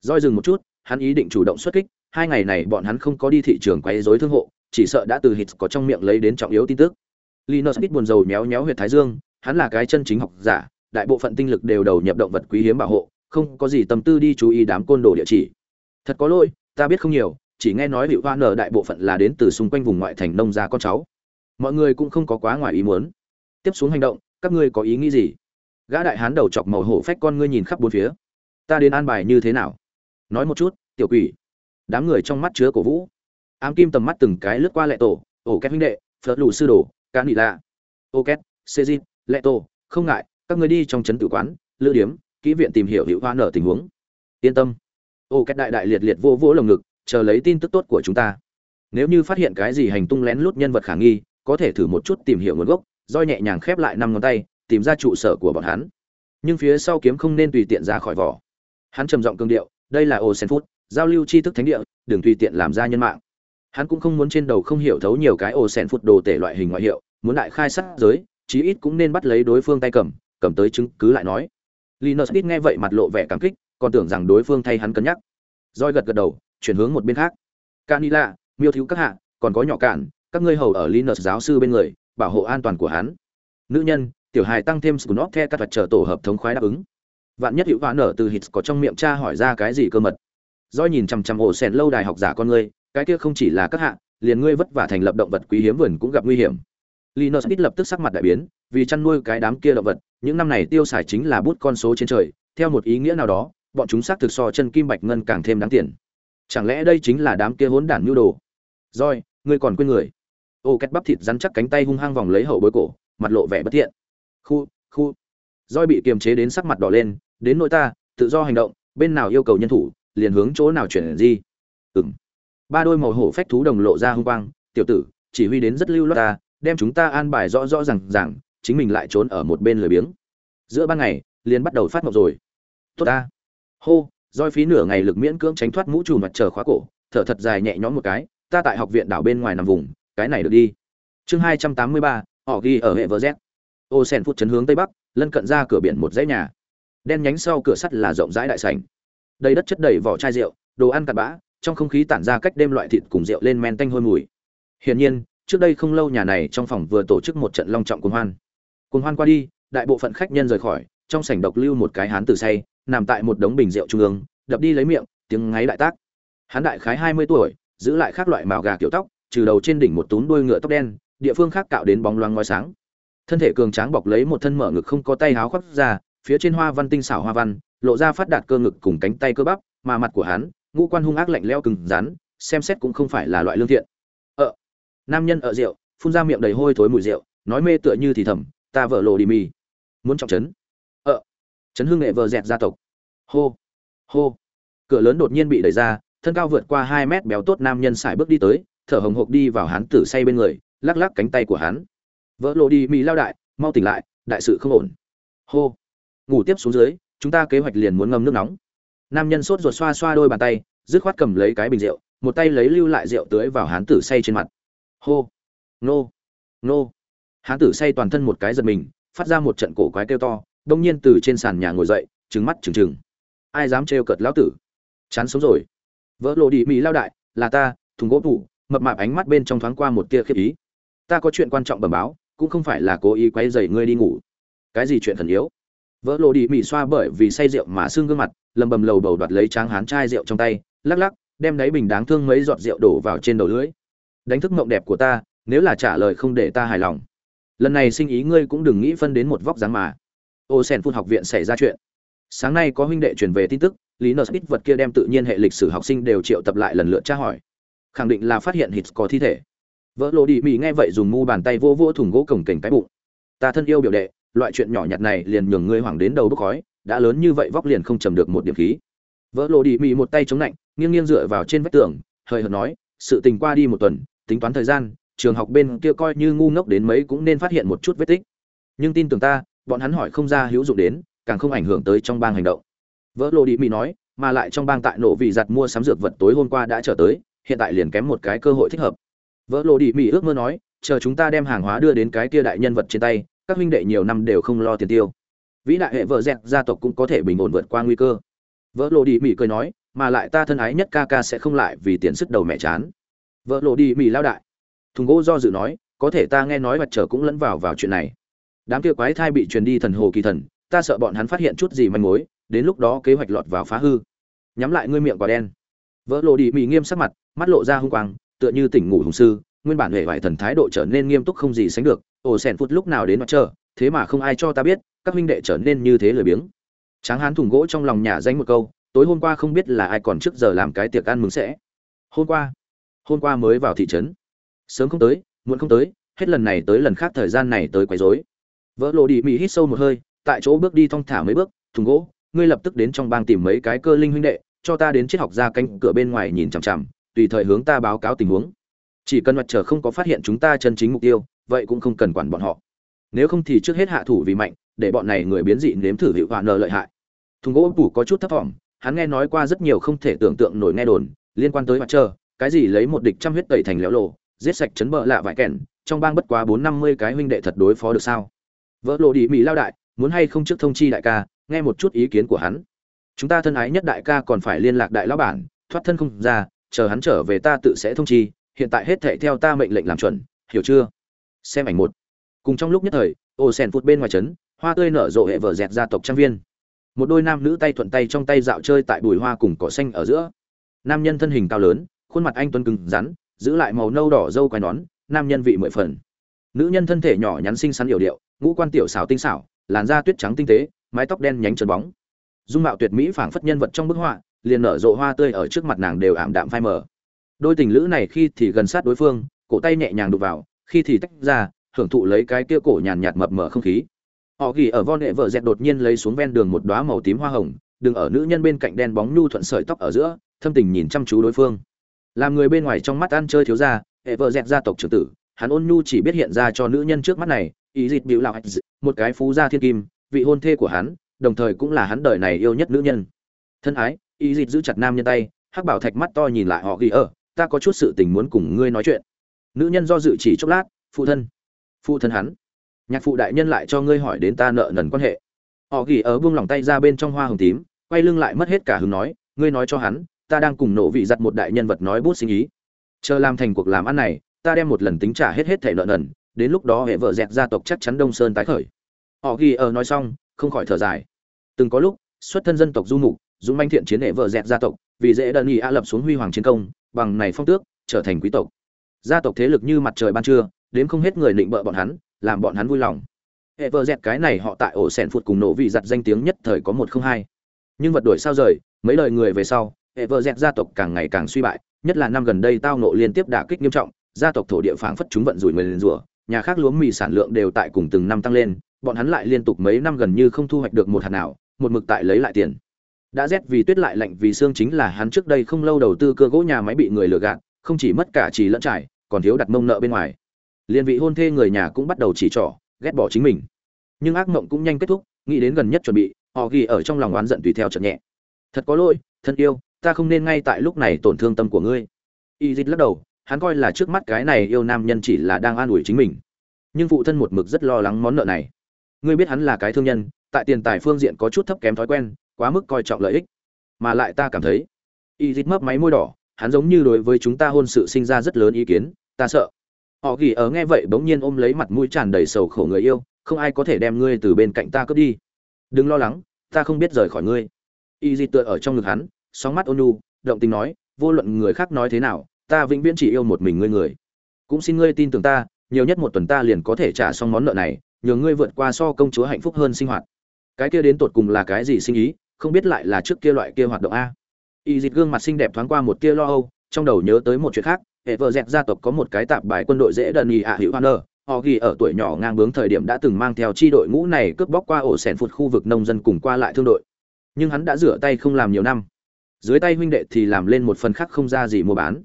Roi dừng một chút, hắn ý định chủ động xuất kích, hai ngày này bọn hắn không có đi thị trường quấy rối thương hộ, chỉ sợ đã từ hít có trong miệng lấy đến trọng yếu tin tức. Linus ít buồn rầu méo méo huyệt thái dương, hắn là cái chân chính học giả đại bộ phận tinh lực đều đầu nhập động vật quý hiếm bảo hộ, không có gì tâm tư đi chú ý đám côn đồ địa chỉ. Thật có lỗi, ta biết không nhiều, chỉ nghe nói hiệu hoa nở đại bộ phận là đến từ xung quanh vùng ngoại thành nông gia con cháu. Mọi người cũng không có quá ngoài ý muốn. Tiếp xuống hành động, các ngươi có ý nghĩ gì? Gã đại hán đầu chọc màu hổ phách con ngươi nhìn khắp bốn phía. Ta đến an bài như thế nào? Nói một chút, tiểu quỷ. Đám người trong mắt chứa cổ vũ. Ám kim tầm mắt từng cái lướt qua lệ tổ. Ổ két huynh đệ, phật lù sư đồ, cá nị lạ. Ô két, xê lệ tổ, không ngại các người đi trong trấn tử quán, lữ điếm, kỹ viện tìm hiểu hữu hoa nở tình huống. Yên tâm. Ô két đại đại liệt liệt vô vỗ lồng ngực, chờ lấy tin tức tốt của chúng ta. Nếu như phát hiện cái gì hành tung lén lút nhân vật khả nghi, có thể thử một chút tìm hiểu nguồn gốc, roi nhẹ nhàng khép lại năm ngón tay, tìm ra trụ sở của bọn hắn. Nhưng phía sau kiếm không nên tùy tiện ra khỏi vỏ. Hắn trầm giọng cương điệu, đây là ô sen phút giao lưu tri thức thánh địa, đừng tùy tiện làm ra nhân mạng. Hắn cũng không muốn trên đầu không hiểu thấu nhiều cái ô sen phút đồ tể loại hình ngoại hiệu, muốn đại khai sát giới, chí ít cũng nên bắt lấy đối phương tay cầm cầm tới chứng cứ lại nói. Linus biết nghe vậy mặt lộ vẻ cảm kích, còn tưởng rằng đối phương thay hắn cân nhắc. Roi gật gật đầu, chuyển hướng một bên khác. Canila, miêu thiếu các hạ, còn có nhỏ cạn, các ngươi hầu ở linus giáo sư bên người, bảo hộ an toàn của hắn. Nữ nhân, tiểu hài tăng thêm scunop the các vật trợ tổ hợp thống khoái đáp ứng. Vạn nhất hữu vã nở từ hít có trong miệng cha hỏi ra cái gì cơ mật. Roi nhìn chằm chằm ổ sen lâu đài học giả con ngươi, cái kia không chỉ là các hạ, liền ngươi vất vả thành lập động vật quý hiếm vườn cũng gặp nguy hiểm linus ít lập tức sắc mặt đại biến, vì chăn nuôi cái đám kia động vật, những năm này tiêu xài chính là bút con số trên trời, theo một ý nghĩa nào đó, bọn chúng xác thực so chân kim bạch ngân càng thêm đáng tiền. Chẳng lẽ đây chính là đám kia hỗn đản nhu đồ? Roi ngươi còn quên người. Ô, két bắp thịt rắn chắc cánh tay hung hăng vòng lấy hậu bối cổ, mặt lộ vẻ bất thiện. Khu khu. Roi bị kiềm chế đến sắc mặt đỏ lên, đến nỗi ta, tự do hành động, bên nào yêu cầu nhân thủ, liền hướng chỗ nào chuyển gì ừm. Ba đôi màu hổ phách thú đồng lộ ra hung quang, tiểu tử, chỉ huy đến rất lưu loát ta đem chúng ta an bài rõ rõ rằng rằng chính mình lại trốn ở một bên lười biếng. Giữa ban ngày, liền bắt đầu phát mộng rồi. Tốt ta. Hô, roi phí nửa ngày lực miễn cưỡng tránh thoát mũ trùm mặt chờ khóa cổ, thở thật dài nhẹ nhõm một cái, ta tại học viện đảo bên ngoài nằm vùng, cái này được đi. Chương hai trăm tám mươi ba, họ ghi ở hệ vợ z. Ô sen phút chấn hướng tây bắc, lân cận ra cửa biển một dãy nhà. Đen nhánh sau cửa sắt là rộng rãi đại sảnh. Đầy đất chất đầy vỏ chai rượu, đồ ăn cặn bã, trong không khí tản ra cách đêm loại thịt cùng rượu lên men tanh hôi mùi. Hiển nhiên trước đây không lâu nhà này trong phòng vừa tổ chức một trận long trọng cuồng hoan. Cuồng hoan qua đi, đại bộ phận khách nhân rời khỏi, trong sảnh độc lưu một cái hán tử say, nằm tại một đống bình rượu trung ương, đập đi lấy miệng, tiếng ngáy đại tác. Hán đại khái hai mươi tuổi, giữ lại khác loại màu gà kiểu tóc, trừ đầu trên đỉnh một túm đuôi ngựa tóc đen, địa phương khác cạo đến bóng loáng ngói sáng. Thân thể cường tráng bọc lấy một thân mở ngực không có tay háo khoác ra, phía trên hoa văn tinh xảo hoa văn, lộ ra phát đạt cơ ngực cùng cánh tay cơ bắp, mà mặt của hắn, ngũ quan hung ác lạnh lẽo cứng rắn, xem xét cũng không phải là loại lương thiện nam nhân ở rượu, phun ra miệng đầy hôi thối mùi rượu, nói mê tựa như thì thầm, ta vợ lộ đi mì. Muốn trọng trấn. Ờ. Trấn hương nghệ vợ dẹt gia tộc. Hô. Hô. Cửa lớn đột nhiên bị đẩy ra, thân cao vượt qua hai mét béo tốt nam nhân sải bước đi tới, thở hồng hộc đi vào hắn tử say bên người, lắc lắc cánh tay của hắn. Vỡ lộ đi mì lao đại, mau tỉnh lại, đại sự không ổn. Hô. Ngủ tiếp xuống dưới, chúng ta kế hoạch liền muốn ngâm nước nóng. Nam nhân sốt ruột xoa xoa đôi bàn tay, dứt khoát cầm lấy cái bình rượu, một tay lấy lưu lại rượu tưới vào hán tử say trên mặt hô. Nô. Nô. Hán tử say toàn thân một cái giật mình, phát ra một trận cổ quái kêu to, đông nhiên từ trên sàn nhà ngồi dậy trứng mắt trừng trừng. Ai dám trêu cợt lão tử? Chán sống rồi. Vỡ lộ đi, mỹ lao đại, là ta, thùng gỗ tủ, mập mạp ánh mắt bên trong thoáng qua một tia khiếp ý. Ta có chuyện quan trọng bẩm báo, cũng không phải là cố ý quấy rầy ngươi đi ngủ. Cái gì chuyện thần yếu? Vỡ lộ đi, mỹ xoa bởi vì say rượu mà xương gương mặt, lầm bầm lầu bầu đoạt lấy tráng hán chai rượu trong tay, lắc lắc, đem đáy bình đáng thương mấy giọt rượu đổ vào trên đầu lưỡi đánh thức mộng đẹp của ta, nếu là trả lời không để ta hài lòng. Lần này sinh ý ngươi cũng đừng nghĩ phân đến một vóc dáng mà. Ô sen phun học viện xảy ra chuyện. Sáng nay có huynh đệ truyền về tin tức, lý nợ ít vật kia đem tự nhiên hệ lịch sử học sinh đều triệu tập lại lần lượt tra hỏi. Khẳng định là phát hiện hít có thi thể. Vỡ lộ đi, mỹ nghe vậy dùng mu bàn tay vô vô thùng gỗ cổng kềnh cái bụng. Ta thân yêu biểu đệ, loại chuyện nhỏ nhặt này liền nhường ngươi hoảng đến đầu bốc khói, đã lớn như vậy vóc liền không trầm được một điểm khí. Vỡ lộ đi, mỹ một tay chống lạnh nghiêng nghiêng dựa vào trên vách tường hơi hợt nói, sự tình qua đi một tuần tính toán thời gian, trường học bên kia coi như ngu ngốc đến mấy cũng nên phát hiện một chút vết tích. Nhưng tin tưởng ta, bọn hắn hỏi không ra hữu dụng đến, càng không ảnh hưởng tới trong bang hành động. Vỡ lộ đi mỹ nói, mà lại trong bang tại nổ vị giặt mua sắm dược vật tối hôm qua đã trở tới, hiện tại liền kém một cái cơ hội thích hợp. Vỡ lộ đi mỹ ước mơ nói, chờ chúng ta đem hàng hóa đưa đến cái kia đại nhân vật trên tay, các huynh đệ nhiều năm đều không lo tiền tiêu. Vĩ đại hệ vợ dẹt gia tộc cũng có thể bình ổn vượt qua nguy cơ. Vỡ lộ đi mỹ cười nói, mà lại ta thân ái nhất ca ca sẽ không lại vì tiền sức đầu mẹ chán vỡ lộ đi mỹ lao đại. Thùng gỗ do dự nói, có thể ta nghe nói mặt trở cũng lẫn vào vào chuyện này. Đám kia quái thai bị truyền đi thần hồ kỳ thần, ta sợ bọn hắn phát hiện chút gì manh mối, đến lúc đó kế hoạch lọt vào phá hư. Nhắm lại ngươi miệng quả đen. Vỡ lộ đi mỹ nghiêm sắc mặt, mắt lộ ra hung quang, tựa như tỉnh ngủ hùng sư, nguyên bản hệ vải thần thái độ trở nên nghiêm túc không gì sánh được ồ sèn phút lúc nào đến mặt trời thế mà không ai cho ta biết, các huynh đệ trở nên như thế lười biếng. Tráng hán thùng gỗ trong lòng nhà danh một câu, tối hôm qua không biết là ai còn trước giờ làm cái tiệc ăn mừng sẽ. Hôm qua hôm qua mới vào thị trấn. Sớm không tới, muộn không tới, hết lần này tới lần khác thời gian này tới quấy rối. Vỡ lộ đi mỹ hít sâu một hơi, tại chỗ bước đi thong thả mấy bước, thùng gỗ, ngươi lập tức đến trong bang tìm mấy cái cơ linh huynh đệ, cho ta đến triết học ra canh cửa bên ngoài nhìn chằm chằm, tùy thời hướng ta báo cáo tình huống. Chỉ cần mặt trời không có phát hiện chúng ta chân chính mục tiêu, vậy cũng không cần quản bọn họ. Nếu không thì trước hết hạ thủ vì mạnh, để bọn này người biến dị nếm thử hiệu quả nợ lợi hại. Thùng gỗ phủ có chút thấp thỏm, hắn nghe nói qua rất nhiều không thể tưởng tượng nổi nghe đồn, liên quan tới mặt trời cái gì lấy một địch trăm huyết tẩy thành léo lộ, giết sạch chấn bợ lạ vải kẻn trong bang bất quá bốn năm mươi cái huynh đệ thật đối phó được sao? Vợ lộ đi, mỹ lao đại, muốn hay không trước thông chi đại ca, nghe một chút ý kiến của hắn. Chúng ta thân ái nhất đại ca còn phải liên lạc đại lão bản, thoát thân không ra, chờ hắn trở về ta tự sẽ thông chi, hiện tại hết thệ theo ta mệnh lệnh làm chuẩn, hiểu chưa? Xem ảnh một. Cùng trong lúc nhất thời, ô sen phút bên ngoài trấn, hoa tươi nở rộ hệ vở dẹt gia tộc trang viên. Một đôi nam nữ tay thuận tay trong tay dạo chơi tại bùi hoa cùng cỏ xanh ở giữa. Nam nhân thân hình cao lớn khuôn mặt anh tuấn cứng rắn, giữ lại màu nâu đỏ dâu quai nón, nam nhân vị mười phần. Nữ nhân thân thể nhỏ nhắn xinh xắn yểu điệu, ngũ quan tiểu xảo tinh xảo, làn da tuyết trắng tinh tế, mái tóc đen nhánh trơn bóng. Dung mạo tuyệt mỹ phảng phất nhân vật trong bức họa, liền nở rộ hoa tươi ở trước mặt nàng đều ảm đạm phai mờ. Đôi tình lữ này khi thì gần sát đối phương, cổ tay nhẹ nhàng đụng vào, khi thì tách ra, hưởng thụ lấy cái kia cổ nhàn nhạt mập mờ không khí. Họ ghi ở von hệ vợ dẹt đột nhiên lấy xuống ven đường một đóa màu tím hoa hồng đừng ở nữ nhân bên cạnh đen bóng nhu thuận sợi tóc ở giữa, thâm tình nhìn chăm chú đối phương làm người bên ngoài trong mắt ăn chơi thiếu gia, hệ vợ dẹt gia tộc trưởng tử hắn ôn nhu chỉ biết hiện ra cho nữ nhân trước mắt này ý dịt bịu lạc một cái phú gia thiên kim vị hôn thê của hắn đồng thời cũng là hắn đời này yêu nhất nữ nhân. Thân ái ý dịt giữ chặt nam nhân tay hắc bảo thạch mắt to nhìn lại họ ghi ở ta có chút sự tình muốn cùng ngươi nói chuyện. Nữ nhân do dự chỉ chốc lát phụ thân phụ thân hắn. Nhạc phụ đại nhân lại cho ngươi hỏi đến ta nợ nần quan hệ. Họ ghi ở buông lòng tay ra bên trong hoa hồng tím quay lưng lại mất hết cả hứng nói ngươi nói cho hắn ta đang cùng nộ vị giặt một đại nhân vật nói bút sinh ý. Chờ làm thành cuộc làm ăn này, ta đem một lần tính trả hết hết thẻ nợ nần, đến lúc đó hệ vợ dẹt gia tộc chắc chắn đông sơn tái khởi. Họ ghi ở nói xong, không khỏi thở dài. Từng có lúc, xuất thân dân tộc du mục, dũng manh thiện chiến hệ vợ dẹt gia tộc, vì dễ đơn nghị a lập xuống huy hoàng chiến công, bằng này phong tước, trở thành quý tộc. Gia tộc thế lực như mặt trời ban trưa, đến không hết người định bợ bọn hắn, làm bọn hắn vui lòng. Hệ vợ dẹt cái này họ tại ổ sẻn phụt cùng nổ vị giặt danh tiếng nhất thời có một không hai. Nhưng vật đổi sao rời, mấy lời người về sau hệ vợ dẹt gia tộc càng ngày càng suy bại, nhất là năm gần đây tao nộ liên tiếp đả kích nghiêm trọng, gia tộc thổ địa phảng phất chúng vận rủi người lên rủa, nhà khác lúa mì sản lượng đều tại cùng từng năm tăng lên, bọn hắn lại liên tục mấy năm gần như không thu hoạch được một hạt nào, một mực tại lấy lại tiền. Đã rét vì tuyết lại lạnh vì xương chính là hắn trước đây không lâu đầu tư cơ gỗ nhà máy bị người lừa gạt, không chỉ mất cả trì lẫn trải, còn thiếu đặt mông nợ bên ngoài. Liên vị hôn thê người nhà cũng bắt đầu chỉ trỏ, ghét bỏ chính mình. Nhưng ác mộng cũng nhanh kết thúc, nghĩ đến gần nhất chuẩn bị, họ ghi ở trong lòng oán giận tùy theo chợt nhẹ. Thật có lỗi, thân yêu ta không nên ngay tại lúc này tổn thương tâm của ngươi. Y dít lắc đầu, hắn coi là trước mắt cái này yêu nam nhân chỉ là đang an ủi chính mình. Nhưng phụ thân một mực rất lo lắng món nợ này. Ngươi biết hắn là cái thương nhân, tại tiền tài phương diện có chút thấp kém thói quen, quá mức coi trọng lợi ích. Mà lại ta cảm thấy, y dít mấp máy môi đỏ, hắn giống như đối với chúng ta hôn sự sinh ra rất lớn ý kiến, ta sợ. Họ ghi ở nghe vậy bỗng nhiên ôm lấy mặt mũi tràn đầy sầu khổ người yêu, không ai có thể đem ngươi từ bên cạnh ta cướp đi. Đừng lo lắng, ta không biết rời khỏi ngươi. Y dít tựa ở trong ngực hắn sóng mắt ôn nhu, động tình nói, vô luận người khác nói thế nào, ta vĩnh viễn chỉ yêu một mình ngươi người. Cũng xin ngươi tin tưởng ta, nhiều nhất một tuần ta liền có thể trả xong món nợ này, nhờ ngươi vượt qua so công chúa hạnh phúc hơn sinh hoạt. Cái kia đến tột cùng là cái gì sinh ý, không biết lại là trước kia loại kia hoạt động a. Y dịch gương mặt xinh đẹp thoáng qua một tia lo âu, trong đầu nhớ tới một chuyện khác, hệ vợ dẹt gia tộc có một cái tạp bài quân đội dễ đần nhì ạ hữu hoan họ ghi ở tuổi nhỏ ngang bướng thời điểm đã từng mang theo chi đội ngũ này cướp bóc qua ổ sẻn phụt khu vực nông dân cùng qua lại thương đội. Nhưng hắn đã rửa tay không làm nhiều năm dưới tay huynh đệ thì làm lên một phần khác không ra gì mua bán.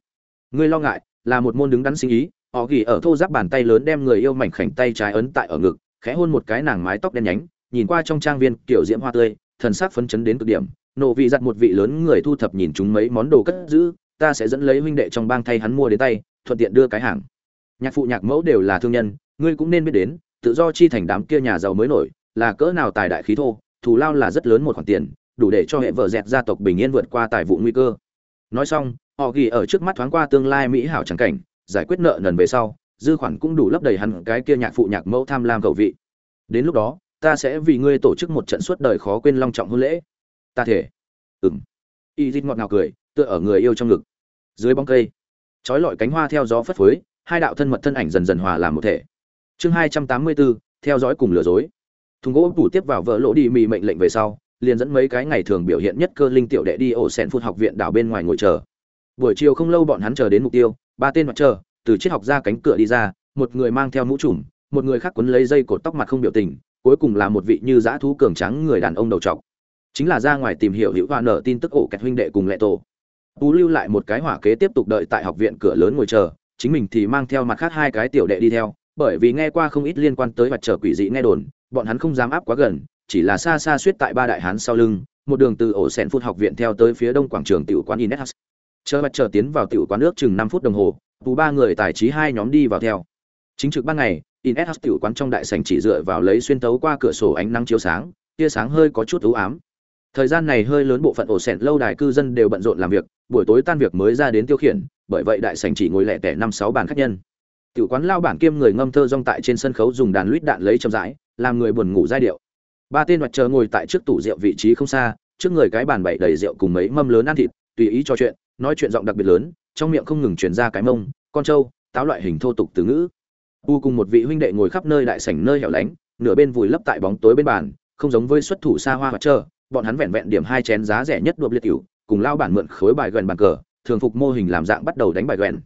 Ngươi lo ngại, là một môn đứng đắn sinh ý, họ ghi ở thô giáp bàn tay lớn đem người yêu mảnh khảnh tay trái ấn tại ở ngực, khẽ hôn một cái nàng mái tóc đen nhánh, nhìn qua trong trang viên kiểu diễm hoa tươi, thần sắc phấn chấn đến cực điểm. Nộ vị giặt một vị lớn người thu thập nhìn chúng mấy món đồ cất giữ, ta sẽ dẫn lấy huynh đệ trong bang thay hắn mua đến tay, thuận tiện đưa cái hàng. Nhạc phụ nhạc mẫu đều là thương nhân, ngươi cũng nên biết đến, tự do chi thành đám kia nhà giàu mới nổi, là cỡ nào tài đại khí thô, thù lao là rất lớn một khoản tiền đủ để cho hệ vợ dẹt gia tộc bình yên vượt qua tài vụ nguy cơ. Nói xong, họ ghi ở trước mắt thoáng qua tương lai mỹ hảo chẳng cảnh, giải quyết nợ nần về sau, dư khoản cũng đủ lấp đầy hẳn cái kia nhạc phụ nhạc mẫu tham lam cầu vị. Đến lúc đó, ta sẽ vì ngươi tổ chức một trận suốt đời khó quên long trọng hôn lễ. Ta thể. Ừng y dít ngọt ngào cười, tựa ở người yêu trong ngực. Dưới bóng cây, trói lọi cánh hoa theo gió phất phới, hai đạo thân mật thân ảnh dần dần hòa làm một thể. Chương hai trăm tám mươi bốn theo dõi cùng lừa dối. Thùng gỗ phủ tiếp vào vợ lỗ đi mì mệnh lệnh về sau liền dẫn mấy cái ngày thường biểu hiện nhất cơ linh tiểu đệ đi ổ sẹn phút học viện đảo bên ngoài ngồi chờ. Buổi chiều không lâu bọn hắn chờ đến mục tiêu, ba tên mặt chờ, từ triết học ra cánh cửa đi ra, một người mang theo mũ trùm, một người khác quấn lấy dây cột tóc mặt không biểu tình, cuối cùng là một vị như dã thú cường trắng người đàn ông đầu trọc. Chính là ra ngoài tìm hiểu hữu hoa nở tin tức ổ kẹt huynh đệ cùng lệ tổ. Tú lưu lại một cái hỏa kế tiếp tục đợi tại học viện cửa lớn ngồi chờ, chính mình thì mang theo mặt khác hai cái tiểu đệ đi theo, bởi vì nghe qua không ít liên quan tới mặt trở quỷ dị nghe đồn, bọn hắn không dám áp quá gần chỉ là xa xa suýt tại ba đại hán sau lưng, một đường từ ổ sẹn phút học viện theo tới phía đông quảng trường tiểu quán Ines chờ mặt chờ tiến vào tiểu quán nước chừng năm phút đồng hồ tù ba người tài trí hai nhóm đi vào theo. Chính trực ban ngày Ines tiểu quán trong đại sảnh chỉ dựa vào lấy xuyên tấu qua cửa sổ ánh nắng chiếu sáng, tia sáng hơi có chút u ám. Thời gian này hơi lớn bộ phận ổ sẹn lâu đài cư dân đều bận rộn làm việc, buổi tối tan việc mới ra đến tiêu khiển, bởi vậy đại sảnh chỉ ngồi lẻ tẻ năm sáu bàn khách nhân. Tiểu quán lao bản kiêm người ngâm thơ rong tại trên sân khấu dùng đàn lút đạn lấy chậm rãi, làm người buồn ngủ giai điệu ba tên mặt chờ ngồi tại trước tủ rượu vị trí không xa trước người cái bàn bậy đầy rượu cùng mấy mâm lớn ăn thịt tùy ý trò chuyện nói chuyện giọng đặc biệt lớn trong miệng không ngừng truyền ra cái mông con trâu táo loại hình thô tục từ ngữ. U cùng một vị huynh đệ ngồi khắp nơi đại sảnh nơi hẻo lánh nửa bên vùi lấp tại bóng tối bên bàn không giống với xuất thủ xa hoa mặt chờ, bọn hắn vẹn vẹn điểm hai chén giá rẻ nhất đột liệt tiểu cùng lao bản mượn khối bài gần bàn cờ thường phục mô hình làm dạng bắt đầu đánh bài gần.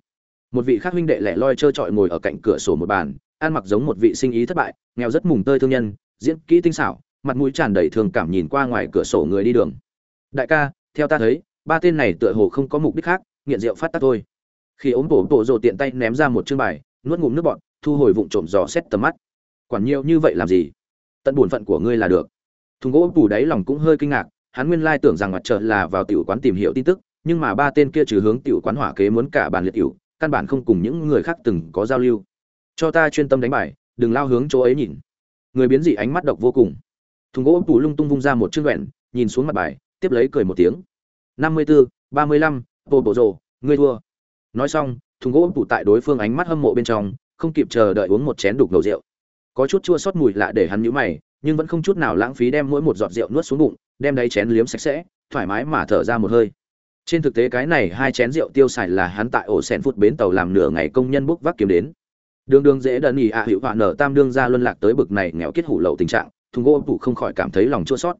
Một vị khác huynh đệ lẻ loi trơ trọi ngồi ở cạnh cửa sổ một bàn ăn mặc giống một vị sinh ý thất bại nghèo rất mùng tơi thương nhân diễn kỹ tinh xảo mặt mũi tràn đầy thường cảm nhìn qua ngoài cửa sổ người đi đường. Đại ca, theo ta thấy, ba tên này tựa hồ không có mục đích khác, nghiện rượu phát tắc thôi. Khi ốm bổ bộ rồ tiện tay ném ra một chương bài, nuốt ngụm nước bọn thu hồi vụng trộm dò xét tầm mắt. Quản nhiều như vậy làm gì? Tận bổn phận của ngươi là được. Thùng gỗ bù đáy lòng cũng hơi kinh ngạc, hắn nguyên lai tưởng rằng mặt trời là vào tiểu quán tìm hiểu tin tức, nhưng mà ba tên kia trừ hướng tiểu quán hỏa kế muốn cả bàn liệt tiểu, căn bản không cùng những người khác từng có giao lưu. Cho ta chuyên tâm đánh bài, đừng lao hướng chỗ ấy nhìn. Người biến dị ánh mắt độc vô cùng thùng gỗ bù lung tung vung ra một chiếc vẹn, nhìn xuống mặt bài, tiếp lấy cười một tiếng. Năm mươi bốn ba mươi lăm, bộ bộ rồ, ngươi thua. Nói xong, thùng gỗ bù tại đối phương ánh mắt hâm mộ bên trong, không kịp chờ đợi uống một chén đục ngầu rượu. Có chút chua xót mùi lạ để hắn nhíu mày, nhưng vẫn không chút nào lãng phí đem mỗi một giọt rượu nuốt xuống bụng, đem đáy chén liếm sạch sẽ, thoải mái mà thở ra một hơi. Trên thực tế cái này hai chén rượu tiêu xài là hắn tại ổ sen phút bến tàu làm nửa ngày công nhân bốc vác kiếm đến. Đường đường dễ đần ỉ ạ à hiệu nở tam đương ra luân lạc tới bực này nghèo kết hủ lậu tình trạng thùng gỗ tủ không khỏi cảm thấy lòng chua sót.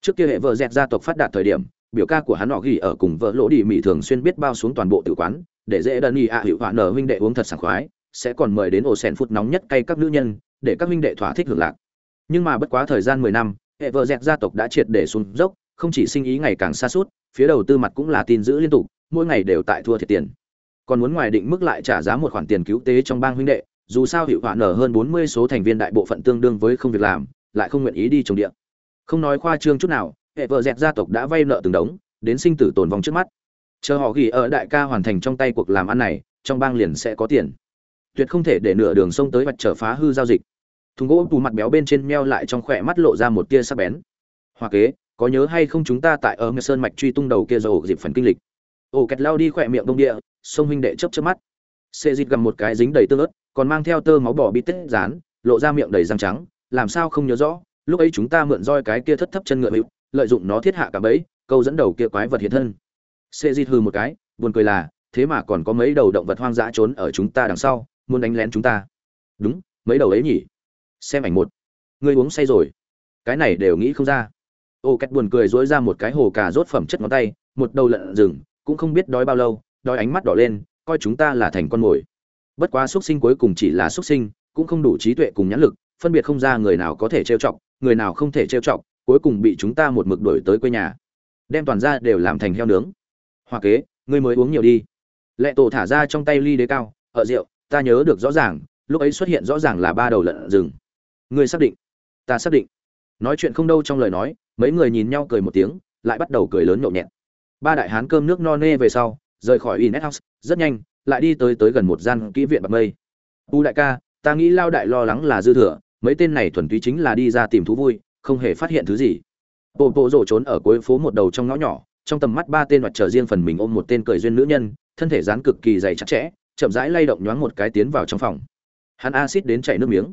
Trước kia hệ vợ dẹt gia tộc phát đạt thời điểm, biểu ca của hắn họ ghi ở cùng vợ lỗ đi mỹ thường xuyên biết bao xuống toàn bộ tử quán, để dễ đơn y ạ à hiệu hoạn nở huynh đệ uống thật sảng khoái, sẽ còn mời đến ổ sen phút nóng nhất cay các nữ nhân, để các huynh đệ thỏa thích hưởng lạc. Nhưng mà bất quá thời gian mười năm, hệ vợ dẹt gia tộc đã triệt để xuống dốc, không chỉ sinh ý ngày càng xa suốt, phía đầu tư mặt cũng là tin giữ liên tục, mỗi ngày đều tại thua thiệt tiền. Còn muốn ngoài định mức lại trả giá một khoản tiền cứu tế trong bang huynh đệ, dù sao hiệu hoạn nở hơn bốn mươi số thành viên đại bộ phận tương đương với không việc làm lại không nguyện ý đi trồng điện không nói khoa trương chút nào, hệ vợ dẹt gia tộc đã vay nợ từng đống, đến sinh tử tồn vong trước mắt. Chờ họ ghi ở đại ca hoàn thành trong tay cuộc làm ăn này, trong bang liền sẽ có tiền. Tuyệt không thể để nửa đường sông tới vạch trở phá hư giao dịch. Thùng gỗ tù mặt béo bên trên meo lại trong khỏe mắt lộ ra một tia sắc bén. Hoa kế, có nhớ hay không chúng ta tại ở ngư sơn mạch truy tung đầu kia rồi dịp phần kinh lịch? Ồ kẹt lao đi khỏe miệng đông địa, sông huynh đệ chớp chớp mắt. Xê dịt gầm một cái dính đầy tương ớt, còn mang theo tơ máu bỏ bít tết dán lộ ra miệng đầy răng trắng làm sao không nhớ rõ, lúc ấy chúng ta mượn roi cái kia thất thấp chân ngựa hữu, lợi dụng nó thiết hạ cả bẫy, câu dẫn đầu kia quái vật hiện thân. Xê dịt hư một cái, buồn cười là, thế mà còn có mấy đầu động vật hoang dã trốn ở chúng ta đằng sau, muốn đánh lén chúng ta. Đúng, mấy đầu ấy nhỉ? Xem ảnh một. Ngươi uống say rồi. Cái này đều nghĩ không ra. Ô két buồn cười dối ra một cái hồ cà rốt phẩm chất ngón tay, một đầu lợn rừng, cũng không biết đói bao lâu, đói ánh mắt đỏ lên, coi chúng ta là thành con mồi. Bất quá xuất sinh cuối cùng chỉ là xuất sinh, cũng không đủ trí tuệ cùng nhãn lực phân biệt không ra người nào có thể trêu chọc người nào không thể trêu chọc cuối cùng bị chúng ta một mực đuổi tới quê nhà. Đem toàn ra đều làm thành heo nướng. Hoa kế ngươi mới uống nhiều đi. Lệ tổ thả ra trong tay ly đế cao ở rượu ta nhớ được rõ ràng lúc ấy xuất hiện rõ ràng là ba đầu lợn rừng. Ngươi xác định? Ta xác định. Nói chuyện không đâu trong lời nói mấy người nhìn nhau cười một tiếng lại bắt đầu cười lớn nhộn nhẹt. Ba đại hán cơm nước no nê về sau rời khỏi Inet House, rất nhanh, lại đi tới tới gần một gian kỹ viện bạc mây. "U đại ca, ta nghĩ lao đại lo lắng là dư thừa, mấy tên này thuần túy chính là đi ra tìm thú vui, không hề phát hiện thứ gì." Bộ bộ rổ trốn ở cuối phố một đầu trong ngõ nhỏ, trong tầm mắt ba tên mặt trở riêng phần mình ôm một tên cười duyên nữ nhân, thân thể dán cực kỳ dày chặt chẽ, chậm rãi lay động nhoáng một cái tiến vào trong phòng. Hắn acid đến chảy nước miếng.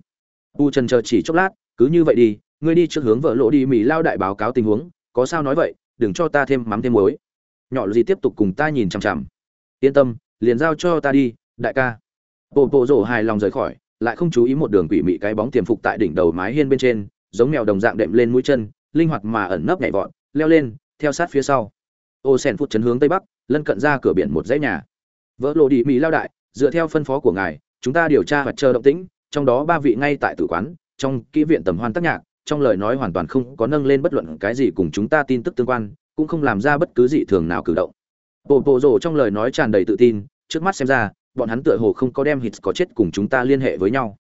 U Trần chờ chỉ chốc lát, cứ như vậy đi, ngươi đi trước hướng vợ lỗ đi mỹ lao đại báo cáo tình huống, có sao nói vậy, đừng cho ta thêm mắm thêm muối nhỏ gì tiếp tục cùng ta nhìn chằm chằm yên tâm liền giao cho ta đi đại ca bộ bộ rổ hài lòng rời khỏi lại không chú ý một đường quỷ mị cái bóng tiềm phục tại đỉnh đầu mái hiên bên trên, giống mèo đồng dạng đệm lên mũi chân, linh hoạt mà ẩn nấp nhảy vọt, leo lên, theo sát phía sau. Ô sen phút chấn hướng tây bắc, lân cận ra cửa biển một dãy nhà. Vỡ lộ đi, mỹ lao đại, dựa theo phân phó của ngài, chúng ta điều tra và chờ động tĩnh, trong đó ba vị ngay tại tử quán, trong kỹ viện tầm hoan tác nhạc, trong lời nói hoàn toàn không có nâng lên bất luận cái gì cùng chúng ta tin tức tương quan, cũng không làm ra bất cứ dị thường nào cử động. Bộ bộ rồ trong lời nói tràn đầy tự tin, trước mắt xem ra bọn hắn tựa hồ không có đem hít có chết cùng chúng ta liên hệ với nhau.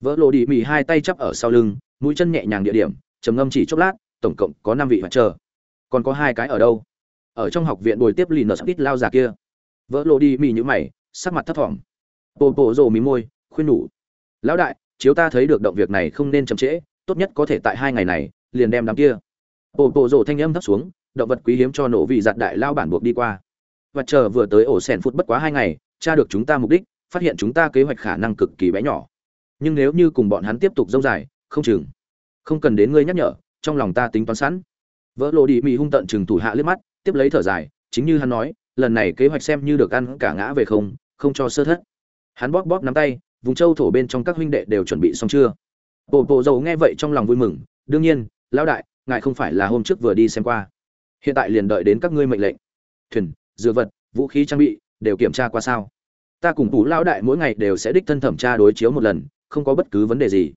Vỡ lộ đi mì hai tay chắp ở sau lưng, mũi chân nhẹ nhàng địa điểm, trầm ngâm chỉ chốc lát, tổng cộng có năm vị mặt chờ còn có hai cái ở đâu? Ở trong học viện bồi tiếp lì nợ ít lao già kia. Vỡ lộ đi mì như mày, sắc mặt thấp thỏm. Bộ bộ rồ mí môi, khuyên nhủ. Lão đại, chiếu ta thấy được động việc này không nên chậm trễ, tốt nhất có thể tại hai ngày này, liền đem đám kia. Bộ bộ rồ thanh âm thấp xuống, động vật quý hiếm cho nổ vị giặt đại lao bản buộc đi qua. Và chờ vừa tới ổ sèn phút bất quá hai ngày tra được chúng ta mục đích, phát hiện chúng ta kế hoạch khả năng cực kỳ bé nhỏ. Nhưng nếu như cùng bọn hắn tiếp tục dông dài, không chừng. Không cần đến ngươi nhắc nhở, trong lòng ta tính toán sẵn. Vỡ lộ đi mị hung tận chừng thủ hạ liếc mắt, tiếp lấy thở dài, chính như hắn nói, lần này kế hoạch xem như được ăn cả ngã về không không cho sơ thất. Hắn bóp bóp nắm tay, vùng châu thổ bên trong các huynh đệ đều chuẩn bị xong chưa? Bộ bộ dầu nghe vậy trong lòng vui mừng, đương nhiên, lão đại, ngài không phải là hôm trước vừa đi xem qua. Hiện tại liền đợi đến các ngươi mệnh lệnh. Thuyền dựa vật, vũ khí trang bị đều kiểm tra qua sao? Ta cùng phủ lão đại mỗi ngày đều sẽ đích thân thẩm tra đối chiếu một lần, không có bất cứ vấn đề gì.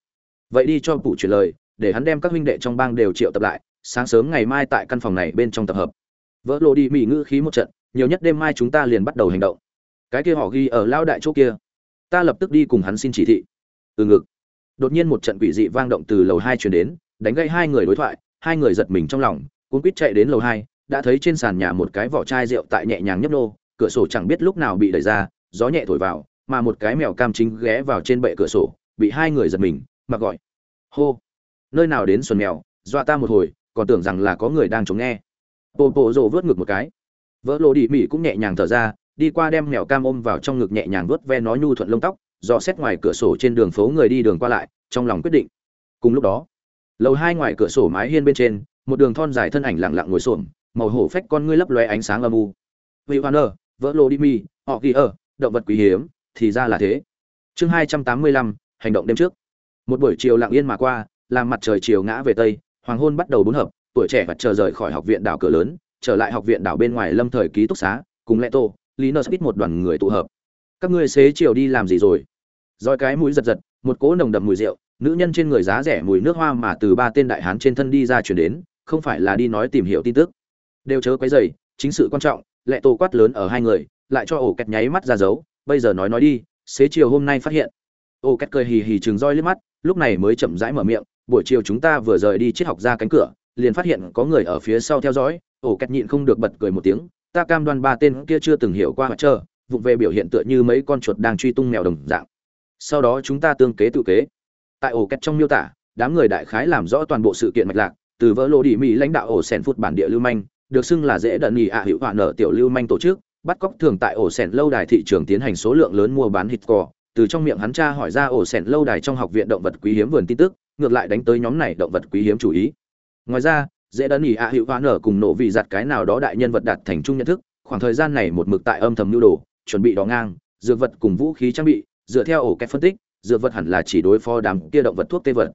Vậy đi cho phủ chuyển lời, để hắn đem các huynh đệ trong bang đều triệu tập lại, sáng sớm ngày mai tại căn phòng này bên trong tập hợp. Vỡ lộ đi mỹ ngữ khí một trận, nhiều nhất đêm mai chúng ta liền bắt đầu hành động. Cái kia họ ghi ở lao đại chỗ kia. Ta lập tức đi cùng hắn xin chỉ thị. Từ ngực. Đột nhiên một trận quỷ dị vang động từ lầu hai chuyển đến, đánh gây hai người đối thoại, hai người giật mình trong lòng cuốn quýt chạy đến lầu hai, đã thấy trên sàn nhà một cái vỏ chai rượu tại nhẹ nhàng nhấp nô cửa sổ chẳng biết lúc nào bị đẩy ra, gió nhẹ thổi vào, mà một cái mèo cam chính ghé vào trên bệ cửa sổ, bị hai người giật mình mà gọi. Hô. Nơi nào đến xuân mèo, dọa ta một hồi, còn tưởng rằng là có người đang chống nghe. Bộ bộ rộ vớt ngực một cái. Vỡ lộ đi mị cũng nhẹ nhàng thở ra, đi qua đem mèo cam ôm vào trong ngực nhẹ nhàng vớt ve nó nhu thuận lông tóc, dò xét ngoài cửa sổ trên đường phố người đi đường qua lại, trong lòng quyết định. Cùng lúc đó, lầu hai ngoài cửa sổ mái hiên bên trên, một đường thon dài thân ảnh lặng lặng ngồi xổm, màu hổ phách con ngươi lấp lóe ánh sáng âm u. Vị hoan ơ vỡ lô đi mi họ ghi ở động vật quý hiếm, thì ra là thế. Chương hai trăm tám mươi lăm, hành động đêm trước. Một buổi chiều lặng yên mà qua, làm mặt trời chiều ngã về tây, hoàng hôn bắt đầu bốn hợp, tuổi trẻ và chờ rời khỏi học viện đảo cửa lớn, trở lại học viện đảo bên ngoài lâm thời ký túc xá, cùng lệ tô lý nơ một đoàn người tụ hợp. Các ngươi xế chiều đi làm gì rồi? Roi cái mũi giật giật, một cỗ nồng đậm mùi rượu, nữ nhân trên người giá rẻ mùi nước hoa mà từ ba tên đại hán trên thân đi ra chuyển đến, không phải là đi nói tìm hiểu tin tức. Đều chớ quấy dày chính sự quan trọng lệ tổ quát lớn ở hai người, lại cho ổ kẹt nháy mắt ra dấu, bây giờ nói nói đi, xế chiều hôm nay phát hiện. Ổ kẹt cười hì hì chừng roi liếc mắt, lúc này mới chậm rãi mở miệng, buổi chiều chúng ta vừa rời đi triết học ra cánh cửa, liền phát hiện có người ở phía sau theo dõi. Ổ kẹt nhịn không được bật cười một tiếng, ta cam đoan ba tên kia chưa từng hiểu qua mặt trơ, vụng về biểu hiện tựa như mấy con chuột đang truy tung mèo đồng dạng. Sau đó chúng ta tương kế tự kế. Tại ổ kẹt trong miêu tả, đám người đại khái làm rõ toàn bộ sự kiện mạch lạc, từ vỡ lô đi mỹ lãnh đạo ổ sèn phút bản địa lưu manh được xưng là dễ đận nhì ạ hữu hoạn nợ tiểu lưu manh tổ chức, bắt cóc thường tại ổ sẻn lâu đài thị trường tiến hành số lượng lớn mua bán hít cò. Từ trong miệng hắn tra hỏi ra ổ sẻn lâu đài trong học viện động vật quý hiếm vườn tin tức, ngược lại đánh tới nhóm này động vật quý hiếm chủ ý. Ngoài ra, dễ đận nhì ạ hữu hoạn nợ cùng nổ vị giặt cái nào đó đại nhân vật đạt thành chung nhận thức, khoảng thời gian này một mực tại âm thầm lưu đồ, chuẩn bị đỏ ngang, dược vật cùng vũ khí trang bị, dựa theo ổ cách phân tích, dược vật hẳn là chỉ đối phó đám kia động vật thuốc tê vật.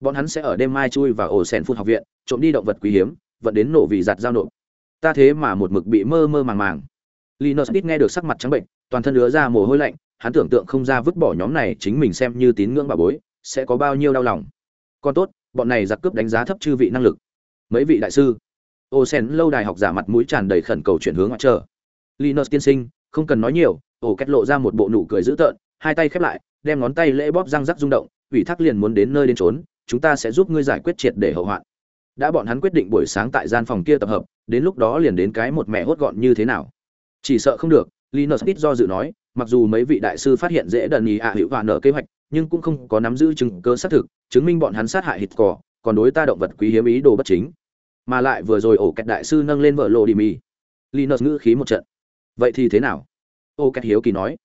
Bọn hắn sẽ ở đêm mai chui vào ổ sèn phun học viện, trộm đi động vật quý hiếm, vận đến nổ vì giặt giao nộp ta thế mà một mực bị mơ mơ màng màng. Linus biết nghe được sắc mặt trắng bệnh, toàn thân lứa ra mồ hôi lạnh, hắn tưởng tượng không ra vứt bỏ nhóm này chính mình xem như tín ngưỡng bà bối, sẽ có bao nhiêu đau lòng. Còn tốt, bọn này giặc cướp đánh giá thấp chư vị năng lực. Mấy vị đại sư. Ô sen lâu đài học giả mặt mũi tràn đầy khẩn cầu chuyển hướng ngoại trở. Linus tiên sinh, không cần nói nhiều, ổ kết lộ ra một bộ nụ cười dữ tợn, hai tay khép lại, đem ngón tay lễ bóp răng rắc rung động, ủy thác liền muốn đến nơi đến trốn chúng ta sẽ giúp ngươi giải quyết triệt để hậu hoạn đã bọn hắn quyết định buổi sáng tại gian phòng kia tập hợp, đến lúc đó liền đến cái một mẹ hốt gọn như thế nào. Chỉ sợ không được, linus ít do dự nói, mặc dù mấy vị đại sư phát hiện dễ đần ý ạ hữu và nợ kế hoạch, nhưng cũng không có nắm giữ chứng cơ xác thực, chứng minh bọn hắn sát hại hít cỏ, còn đối ta động vật quý hiếm ý đồ bất chính. Mà lại vừa rồi ổ kẹt đại sư nâng lên vợ lộ đi mì. Linus ngữ khí một trận. Vậy thì thế nào? Ô kẹt hiếu kỳ nói.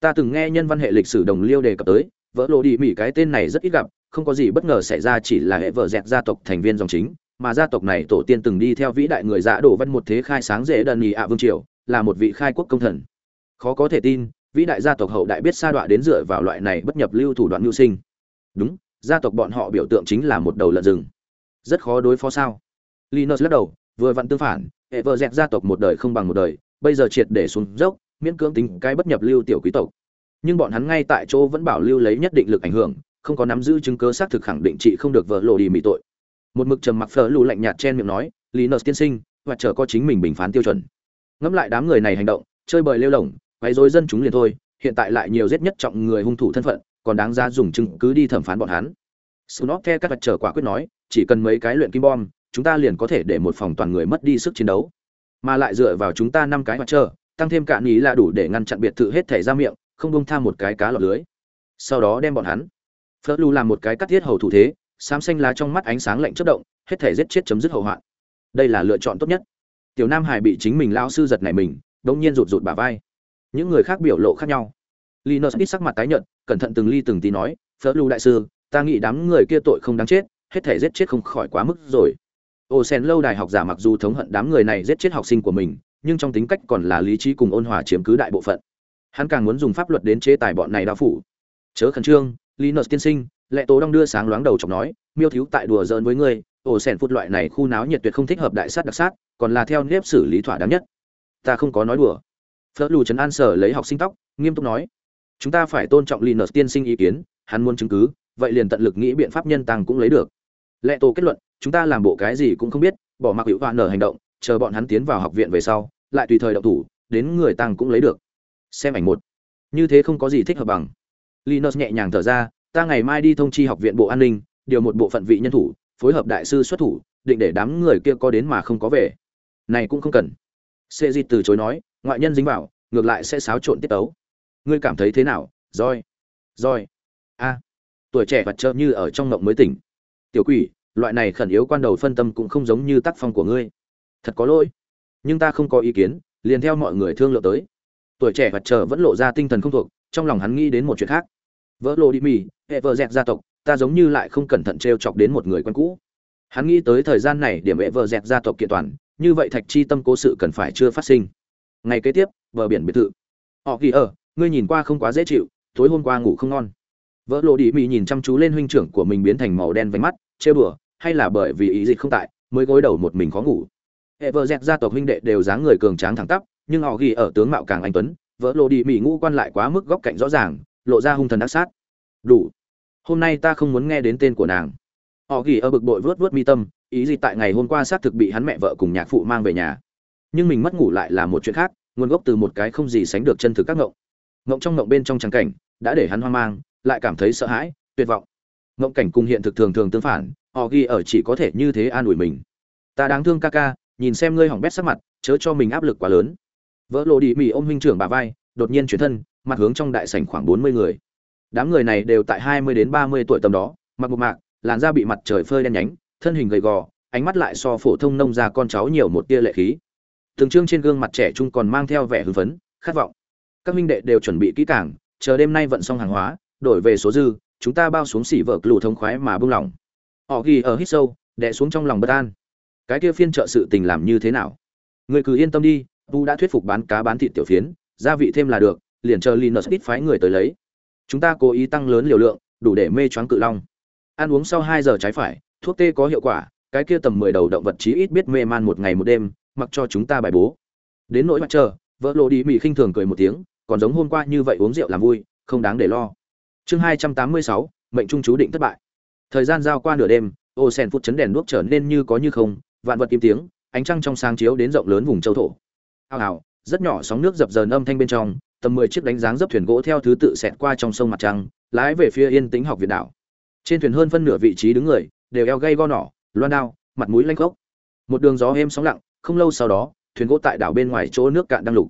Ta từng nghe nhân văn hệ lịch sử đồng liêu đề cập tới, vợ lộ đi mì cái tên này rất ít gặp không có gì bất ngờ xảy ra, chỉ là hệ vợ dẹt gia tộc thành viên dòng chính, mà gia tộc này tổ tiên từng đi theo vĩ đại người giã đổ văn một thế khai sáng dễ đần nhì ạ vương triều, là một vị khai quốc công thần. Khó có thể tin, vĩ đại gia tộc hậu đại biết sa đọa đến dựa vào loại này bất nhập lưu thủ đoạn mưu sinh. Đúng, gia tộc bọn họ biểu tượng chính là một đầu lợn rừng. Rất khó đối phó sao? Linus lắc đầu, vừa vặn tương phản, hệ vợ dẹt gia tộc một đời không bằng một đời, bây giờ triệt để xuống dốc, miễn cưỡng tính cái bất nhập lưu tiểu quý tộc. Nhưng bọn hắn ngay tại chỗ vẫn bảo lưu lấy nhất định lực ảnh hưởng không có nắm giữ chứng cứ xác thực khẳng định chị không được vợ lộ đi mỹ tội một mực trầm mặc phở lù lạnh nhạt chen miệng nói lý nợ tiên sinh và chờ có chính mình bình phán tiêu chuẩn ngẫm lại đám người này hành động chơi bời lêu lỏng quấy rối dân chúng liền thôi hiện tại lại nhiều giết nhất trọng người hung thủ thân phận còn đáng ra dùng chứng cứ đi thẩm phán bọn hắn Snot theo các vật trở quả quyết nói, chỉ cần mấy cái luyện kim bom, chúng ta liền có thể để một phòng toàn người mất đi sức chiến đấu. Mà lại dựa vào chúng ta năm cái vật trở, tăng thêm cạn ý là đủ để ngăn chặn biệt thự hết thể ra miệng, không buông tha một cái cá lọt lưới. Sau đó đem bọn hắn. Phớt Lu làm một cái cắt thiết hầu thủ thế, xám xanh lá trong mắt ánh sáng lạnh chớp động, hết thể giết chết chấm dứt hậu hoạn. Đây là lựa chọn tốt nhất. Tiểu Nam Hải bị chính mình lão sư giật nảy mình, đống nhiên rụt rụt bả vai. Những người khác biểu lộ khác nhau. Linus ít sắc mặt tái nhợt, cẩn thận từng ly từng tí nói, "Phớt Lu đại sư, ta nghĩ đám người kia tội không đáng chết hết thể giết chết không khỏi quá mức rồi ô sen lâu đài học giả mặc dù thống hận đám người này giết chết học sinh của mình nhưng trong tính cách còn là lý trí cùng ôn hòa chiếm cứ đại bộ phận hắn càng muốn dùng pháp luật đến chế tài bọn này đao phủ chớ khẩn trương linus tiên sinh, lệ tố đang đưa sáng loáng đầu chọc nói, miêu thiếu tại đùa giỡn với ngươi, ổ sèn phút loại này khu náo nhiệt tuyệt không thích hợp đại sát đặc sát, còn là theo nếp xử lý thỏa đáng nhất. Ta không có nói đùa. Phớt lù trấn an sở lấy học sinh tóc, nghiêm túc nói. Chúng ta phải tôn trọng linus tiên sinh ý kiến, hắn muốn chứng cứ, vậy liền tận lực nghĩ biện pháp nhân tăng cũng lấy được. Lệ tổ kết luận, chúng ta làm bộ cái gì cũng không biết, bỏ mặc hữu hoạn nở hành động, chờ bọn hắn tiến vào học viện về sau, lại tùy thời động thủ, đến người tăng cũng lấy được. Xem ảnh một. Như thế không có gì thích hợp bằng linus nhẹ nhàng thở ra ta ngày mai đi thông chi học viện bộ an ninh điều một bộ phận vị nhân thủ phối hợp đại sư xuất thủ định để đám người kia có đến mà không có về. Này cũng không cần. Sê di từ chối nói ngoại nhân dính vào ngược lại sẽ xáo trộn tiết tấu. Ngươi cảm thấy thế nào Rồi, rồi, a tuổi trẻ vật chợt như ở trong mộng mới tỉnh. Tiểu quỷ loại này khẩn yếu quan đầu phân tâm cũng không giống như tác phong của ngươi. Thật có lỗi. Nhưng ta không có ý kiến liền theo mọi người thương lượng tới. Tuổi trẻ vật trờ vẫn lộ ra tinh thần không thuộc trong lòng hắn nghĩ đến một chuyện khác. Vỡ lô đi mì, hệ vợ dẹt gia tộc, ta giống như lại không cẩn thận t r e o chọc đến một người quen cũ. Hắn nghĩ tới thời gian này điểm hệ vợ dẹt gia tộc kiện toàn, như vậy thạch chi tâm cố sự cần phải chưa phát sinh. Ngày kế tiếp, bờ biển biệt thự. Họ ghi ở, ngươi nhìn qua không quá dễ chịu, tối hôm qua ngủ không ngon. Vỡ lộ đi mị nhìn chăm chú lên huynh trưởng của mình biến thành màu đen vánh mắt chê bừa hay là bởi vì ý dịch không tại, mới gối đầu một mình khó ngủ. Hệ vợ dẹt gia tộc huynh đệ đều dáng người cường tráng thẳng tắp, nhưng họ ghi ở tướng mạo càng anh tuấn vỡ lộ đi mỹ ngũ quan lại quá mức góc cạnh rõ ràng, lộ ra hung thần ác sát. Đủ. Hôm nay ta không muốn nghe đến tên của nàng. Họ ghi ở bực bội vớt vớt mi tâm, ý gì tại ngày hôm qua xác thực bị hắn mẹ vợ cùng nhạc phụ mang về nhà. Nhưng mình mất ngủ lại là một chuyện khác, nguồn gốc từ một cái không gì sánh được chân thực các ngộng. Ngộng trong ngộng bên trong trắng cảnh, đã để hắn hoang mang, lại cảm thấy sợ hãi, tuyệt vọng. Ngộng cảnh cùng hiện thực thường thường tương phản, họ ghi ở chỉ có thể như thế an ủi mình. Ta đáng thương ca ca, nhìn xem ngươi hỏng bét sắc mặt, chớ cho mình áp lực quá lớn vỡ lộ đi, mì ôm huynh trưởng bà vai, đột nhiên chuyển thân, mặt hướng trong đại sảnh khoảng bốn mươi người. Đám người này đều tại hai mươi đến ba mươi tuổi tầm đó, mặc một mạc, làn da bị mặt trời phơi đen nhánh, thân hình gầy gò, ánh mắt lại so phổ thông nông ra con cháu nhiều một tia lệ khí. Từng trương trên gương mặt trẻ trung còn mang theo vẻ hưng phấn, khát vọng. Các minh đệ đều chuẩn bị kỹ càng, chờ đêm nay vận xong hàng hóa, đổi về số dư, chúng ta bao xuống xỉ vợ lù thông khoái mà bưng lỏng họ ghi ở hít sâu đẻ xuống trong lòng bất an. Cái kia phiên trợ sự tình làm như thế nào? Người cứ yên tâm đi vu đã thuyết phục bán cá bán thịt tiểu phiến, gia vị thêm là được, liền chờ linus ít phái người tới lấy. Chúng ta cố ý tăng lớn liều lượng, đủ để mê choáng cự long. Ăn uống sau hai giờ trái phải, thuốc tê có hiệu quả, cái kia tầm mười đầu động vật chí ít biết mê man một ngày một đêm, mặc cho chúng ta bài bố. Đến nỗi mặt chờ vợ lộ đi mỹ khinh thường cười một tiếng, còn giống hôm qua như vậy uống rượu làm vui, không đáng để lo. Chương hai trăm tám mươi sáu, mệnh trung chú định thất bại. Thời gian giao qua nửa đêm ô sen phút chấn đèn đuốc trở nên như có như không, vạn vật im tiếng, ánh trăng trong sáng chiếu đến rộng lớn vùng châu thổ ào ào rất nhỏ sóng nước dập dờn âm thanh bên trong tầm mười chiếc đánh dáng dấp thuyền gỗ theo thứ tự xẹt qua trong sông mặt trăng lái về phía yên tĩnh học viện đảo trên thuyền hơn phân nửa vị trí đứng người đều eo gây go nỏ loan đao mặt mũi lanh gốc một đường gió êm sóng lặng không lâu sau đó thuyền gỗ tại đảo bên ngoài chỗ nước cạn đang lục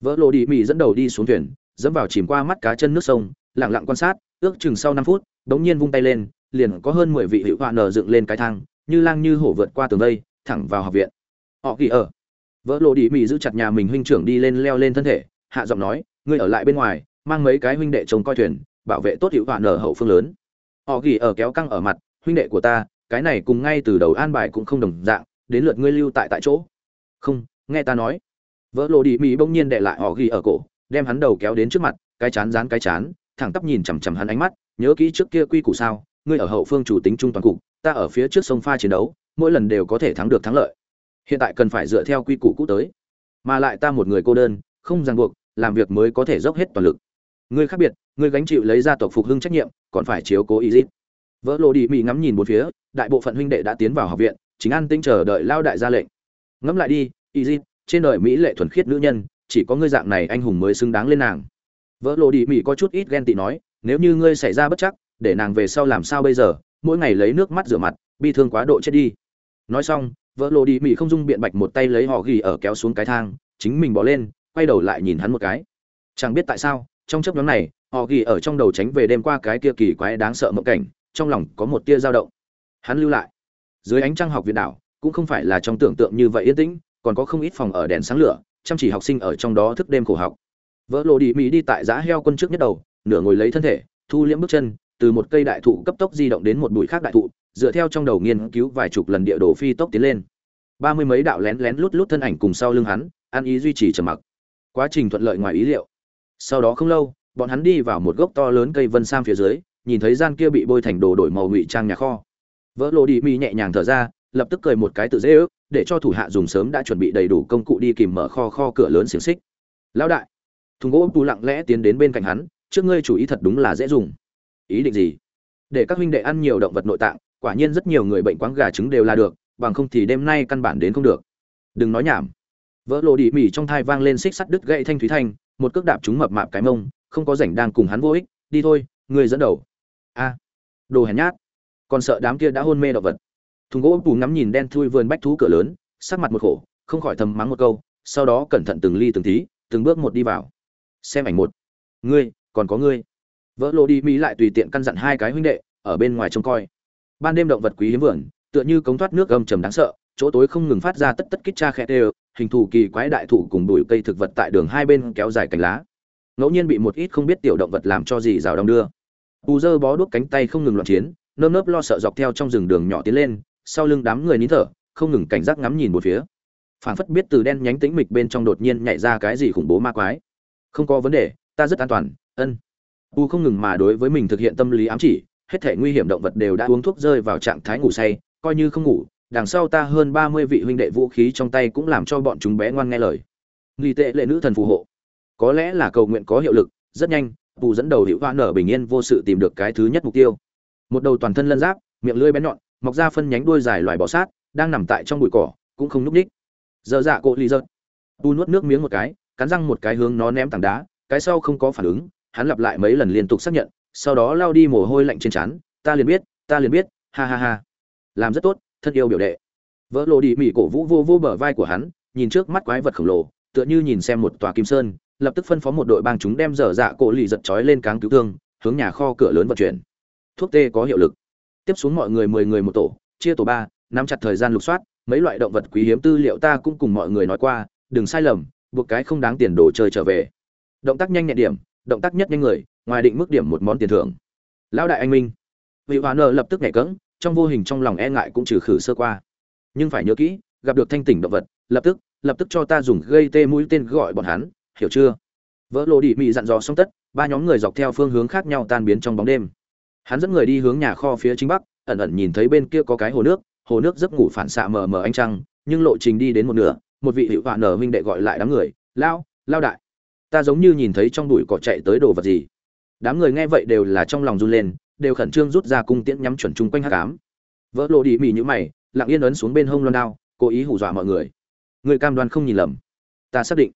vỡ lộ đi mì dẫn đầu đi xuống thuyền dẫm vào chìm qua mắt cá chân nước sông lặng lặng quan sát, ước chừng sau năm phút, đống nhiên vung tay lên, liền có hơn 10 vị hữu họa nở dựng lên cái thang, như lang như hổ vượt qua tường vây, thẳng vào học viện. Họ kỳ ở. Vỡ lộ đi mì giữ chặt nhà mình huynh trưởng đi lên leo lên thân thể, hạ giọng nói, ngươi ở lại bên ngoài, mang mấy cái huynh đệ trông coi thuyền, bảo vệ tốt hữu họa nở hậu phương lớn. Họ gỉ ở kéo căng ở mặt, huynh đệ của ta, cái này cùng ngay từ đầu an bài cũng không đồng dạng đến lượt ngươi lưu tại tại chỗ. Không nghe ta nói. Vỡ lộ đi mỹ bỗng nhiên đệ lại họ ghi ở cổ đem hắn đầu kéo đến trước mặt cái chán dán cái chán thẳng tắp nhìn chằm chằm hắn ánh mắt nhớ kỹ trước kia quy củ sao ngươi ở hậu phương chủ tính trung toàn cục ta ở phía trước sông pha chiến đấu mỗi lần đều có thể thắng được thắng lợi hiện tại cần phải dựa theo quy củ cũ tới. Mà lại ta một người cô đơn, không ràng buộc, làm việc mới có thể dốc hết toàn lực. Ngươi khác biệt ngươi gánh chịu lấy gia tộc phục hưng trách nhiệm, còn phải chiếu cố ý dịp vỡ lộ đi, mỹ ngắm nhìn một phía, đại bộ phận huynh đệ đã tiến vào học viện, chính an tinh chờ đợi lao đại ra lệnh. Ngẫm lại đi ý dịp trên đời mỹ lệ thuần khiết nữ nhân, chỉ có ngươi dạng này anh hùng mới xứng đáng lên nàng. Vỡ lộ đi, mỹ có chút ít ghen tị nói, nếu như ngươi xảy ra bất chắc, để nàng về sau làm sao bây giờ, mỗi ngày lấy nước mắt rửa mặt, bi thương quá độ chết đi. Nói xong vỡ lộ đi, mỹ không dung biện bạch một tay lấy họ ghi ở kéo xuống cái thang, chính mình bỏ lên, quay đầu lại nhìn hắn một cái. Chẳng biết tại sao, trong chấp nhóm này, họ ghi ở trong đầu tránh về đêm qua cái kia kỳ quái đáng sợ mộng cảnh, trong lòng có một tia dao động. Hắn lưu lại. Dưới ánh trăng học viện đảo, cũng không phải là trong tưởng tượng như vậy yên tĩnh, còn có không ít phòng ở đèn sáng lửa, chăm chỉ học sinh ở trong đó thức đêm khổ học. Vỡ lộ đi, mỹ đi tại giã heo quân trước nhất đầu, nửa ngồi lấy thân thể, thu liễm bước chân, từ một cây đại thụ cấp tốc di động đến một bụi khác đại thụ dựa theo trong đầu nghiên cứu vài chục lần địa đồ phi tốc tiến lên. Ba mươi mấy đạo lén lén lút lút thân ảnh cùng sau lưng hắn, ăn ý duy trì trầm mặc. Quá trình thuận lợi ngoài ý liệu. Sau đó không lâu, bọn hắn đi vào một gốc to lớn cây vân sam phía dưới, nhìn thấy gian kia bị bôi thành đồ đổi màu ngụy trang nhà kho. Vỡ lộ đi mi nhẹ nhàng thở ra, lập tức cười một cái tự dễ ước, để cho thủ hạ dùng sớm đã chuẩn bị đầy đủ công cụ đi kìm mở kho kho cửa lớn xiềng xích. Lão đại, thùng gỗ tu lặng lẽ tiến đến bên cạnh hắn, trước ngươi chủ ý thật đúng là dễ dùng. Ý định gì? Để các huynh đệ ăn nhiều động vật nội tạng quả nhiên rất nhiều người bệnh quáng gà trứng đều là được, bằng không thì đêm nay căn bản đến không được. Đừng nói nhảm. Vỡ lộ đi mỉ trong thai vang lên xích sắt đứt gậy thanh thúy thanh, một cước đạp chúng mập mạp cái mông, không có rảnh đang cùng hắn vô ích, đi thôi, người dẫn đầu. A. Đồ hèn nhát. Còn sợ đám kia đã hôn mê động vật. Thùng gỗ bù ngắm nhìn đen thui vườn bách thú cửa lớn, sắc mặt một khổ, không khỏi thầm mắng một câu, sau đó cẩn thận từng ly từng tí, từng bước một đi vào. Xem ảnh một. Ngươi, còn có ngươi. Vỡ lộ đi mỹ lại tùy tiện căn dặn hai cái huynh đệ, ở bên ngoài trông coi ban đêm động vật quý hiếm vườn, tựa như cống thoát nước gầm trầm đáng sợ, chỗ tối không ngừng phát ra tất tất kích cha khẽ đều hình thù kỳ quái đại thụ cùng bụi cây thực vật tại đường hai bên kéo dài cành lá. Ngẫu nhiên bị một ít không biết tiểu động vật làm cho gì rào đong đưa. Bù dơ bó đuốc cánh tay không ngừng loạn chiến, nơm nớp lo sợ dọc theo trong rừng đường nhỏ tiến lên, sau lưng đám người nín thở, không ngừng cảnh giác ngắm nhìn một phía. Phảng phất biết từ đen nhánh tĩnh mịch bên trong đột nhiên nhảy ra cái gì khủng bố ma quái. Không có vấn đề, ta rất an toàn, ân. U không ngừng mà đối với mình thực hiện tâm lý ám chỉ hết thể nguy hiểm động vật đều đã uống thuốc rơi vào trạng thái ngủ say, coi như không ngủ, đằng sau ta hơn ba mươi vị huynh đệ vũ khí trong tay cũng làm cho bọn chúng bé ngoan nghe lời. Nghi tệ lệ nữ thần phù hộ. Có lẽ là cầu nguyện có hiệu lực, rất nhanh bù dẫn đầu hữu hoa nở bình yên vô sự tìm được cái thứ nhất mục tiêu. Một đầu toàn thân lân giáp, miệng lưỡi bén nhọn, mọc ra phân nhánh đuôi dài loài bò sát, đang nằm tại trong bụi cỏ, cũng không núp ních. Dơ dạ cộ ly dợt bù nuốt nước miếng một cái, cắn răng một cái hướng nó ném tảng đá, cái sau không có phản ứng, hắn lặp lại mấy lần liên tục xác nhận sau đó lao đi mồ hôi lạnh trên trán, ta liền biết, ta liền biết, ha ha ha. Làm rất tốt, thân yêu biểu đệ. Vỡ lộ đi mỹ cổ vũ vô vô bờ vai của hắn, nhìn trước mắt quái vật khổng lồ, tựa như nhìn xem một tòa kim sơn, lập tức phân phó một đội bang chúng đem dở dạ cổ lì giật trói lên cáng cứu thương, hướng nhà kho cửa lớn vận chuyển. Thuốc tê có hiệu lực. Tiếp xuống mọi người mười người một tổ, chia tổ ba, nắm chặt thời gian lục soát, mấy loại động vật quý hiếm tư liệu ta cũng cùng mọi người nói qua, đừng sai lầm, buộc cái không đáng tiền đồ chơi trở về. Động tác nhanh nhẹn điểm, động tác nhất nhanh người ngoài định mức điểm một món tiền thưởng. Lão đại anh minh. Vị hòa nợ lập tức nhảy cẫng, trong vô hình trong lòng e ngại cũng trừ khử sơ qua. Nhưng phải nhớ kỹ, gặp được thanh tỉnh động vật, lập tức lập tức cho ta dùng gây tê mũi tên gọi bọn hắn, hiểu chưa? Vỡ lộ đi mị dặn dò xong tất, ba nhóm người dọc theo phương hướng khác nhau tan biến trong bóng đêm. Hắn dẫn người đi hướng nhà kho phía chính bắc, ẩn ẩn nhìn thấy bên kia có cái hồ nước hồ nước giấc ngủ phản xạ mờ mờ ánh trăng, nhưng lộ trình đi đến một nửa, một vị hữu họa nở huynh đệ gọi lại đám người lao lao đại, ta giống như nhìn thấy trong bụi cỏ chạy tới đồ vật gì đám người nghe vậy đều là trong lòng run lên, đều khẩn trương rút ra cung tiễn nhắm chuẩn chung quanh hát cám vỡ lộ đi mỉ như mày, lặng yên ấn xuống bên hông loan đao, cố ý hù dọa mọi người. Người cam đoan không nhìn lầm. Ta xác định.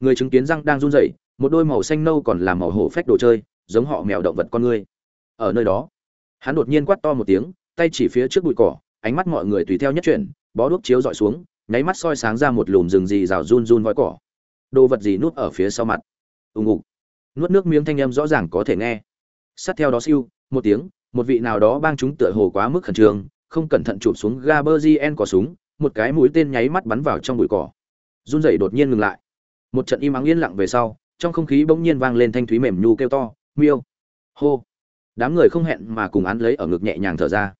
Người chứng kiến răng đang run rẩy, một đôi màu xanh nâu còn là màu hổ phách đồ chơi, giống họ mèo động vật con người. Ở nơi đó, hắn đột nhiên quát to một tiếng, tay chỉ phía trước bụi cỏ, ánh mắt mọi người tùy theo nhất chuyển, bó đuốc chiếu dọi xuống, nháy mắt soi sáng ra một lùm rừng gì rào run run vói cỏ. Đồ vật gì núp ở phía sau mặt? Ùng ục nuốt nước miếng thanh âm rõ ràng có thể nghe. Sát theo đó siêu, một tiếng, một vị nào đó bang chúng tựa hồ quá mức khẩn trương, không cẩn thận chụp xuống gaberzien có súng, một cái mũi tên nháy mắt bắn vào trong bụi cỏ. Run rẩy đột nhiên ngừng lại. Một trận im ắng yên lặng về sau, trong không khí bỗng nhiên vang lên thanh thúy mềm nhu kêu to, miêu! Hô! Đám người không hẹn mà cùng án lấy ở ngực nhẹ nhàng thở ra.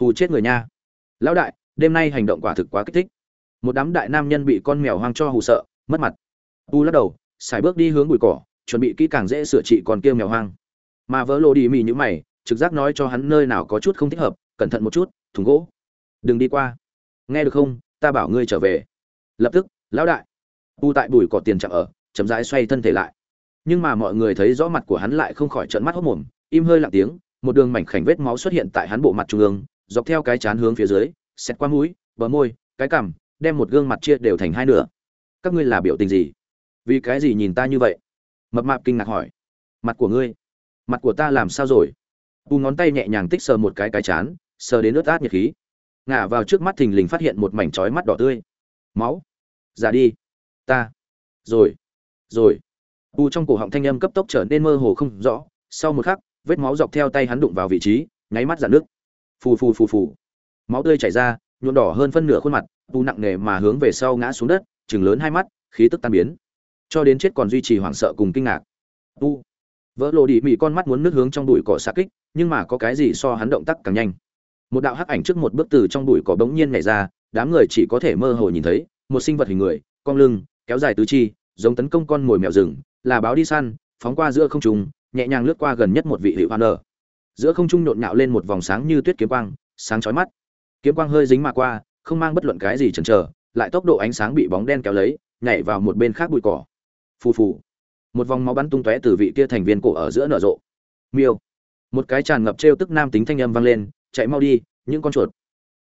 Hù chết người nha! Lão đại, đêm nay hành động quả thực quá kích thích. Một đám đại nam nhân bị con mèo hoang cho hù sợ, mất mặt. U lắc đầu xài bước đi hướng bụi cỏ chuẩn bị kỹ càng dễ sửa trị còn kia mèo hoang. Mà vỡ lô đi mì như mày, trực giác nói cho hắn nơi nào có chút không thích hợp, cẩn thận một chút, thùng gỗ. Đừng đi qua. Nghe được không, ta bảo ngươi trở về. Lập tức, lão đại. U tại bùi cỏ tiền chạm ở, chậm rãi xoay thân thể lại. Nhưng mà mọi người thấy rõ mặt của hắn lại không khỏi trợn mắt hốt mồm, im hơi lặng tiếng, một đường mảnh khảnh vết máu xuất hiện tại hắn bộ mặt trung ương, dọc theo cái chán hướng phía dưới, xẹt qua mũi, bờ môi, cái cằm, đem một gương mặt chia đều thành hai nửa. Các ngươi là biểu tình gì? Vì cái gì nhìn ta như vậy? Mập mạp kinh ngạc hỏi, mặt của ngươi, mặt của ta làm sao rồi? U ngón tay nhẹ nhàng tích sờ một cái cái chán, sờ đến ướt át nhiệt khí. Ngả vào trước mắt thình lình phát hiện một mảnh trói mắt đỏ tươi. Máu ra đi, ta, rồi rồi. U trong cổ họng thanh âm cấp tốc trở nên mơ hồ không rõ. Sau một khắc, vết máu dọc theo tay hắn đụng vào vị trí, nháy mắt dạn nước phù phù phù phù. Máu tươi chảy ra, nhuộm đỏ hơn phân nửa khuôn mặt, u nặng nề mà hướng về sau ngã xuống đất chừng lớn hai mắt, khí tức tan biến cho đến chết còn duy trì hoảng sợ cùng kinh ngạc. U, vỡ lộ đi mị con mắt muốn nước hướng trong bụi cỏ xa kích, nhưng mà có cái gì so hắn động tác càng nhanh. Một đạo hắc ảnh trước một bước từ trong bụi cỏ bỗng nhiên nhảy ra, đám người chỉ có thể mơ hồ nhìn thấy, một sinh vật hình người, cong lưng, kéo dài tứ chi, giống tấn công con mồi mèo rừng, là báo đi săn, phóng qua giữa không trung, nhẹ nhàng lướt qua gần nhất một vị hữu hoan nở giữa không trung nhộn nhạo lên một vòng sáng như tuyết kiếm quang, sáng chói mắt. Kiếm quang hơi dính mà qua, không mang bất luận cái gì chần chờ, lại tốc độ ánh sáng bị bóng đen kéo lấy, nhảy vào một bên khác bụi cỏ phù phù. Một vòng máu bắn tung tóe từ vị kia thành viên cổ ở giữa nở rộ. Miêu. Một cái tràn ngập trêu tức nam tính thanh âm vang lên, chạy mau đi, những con chuột.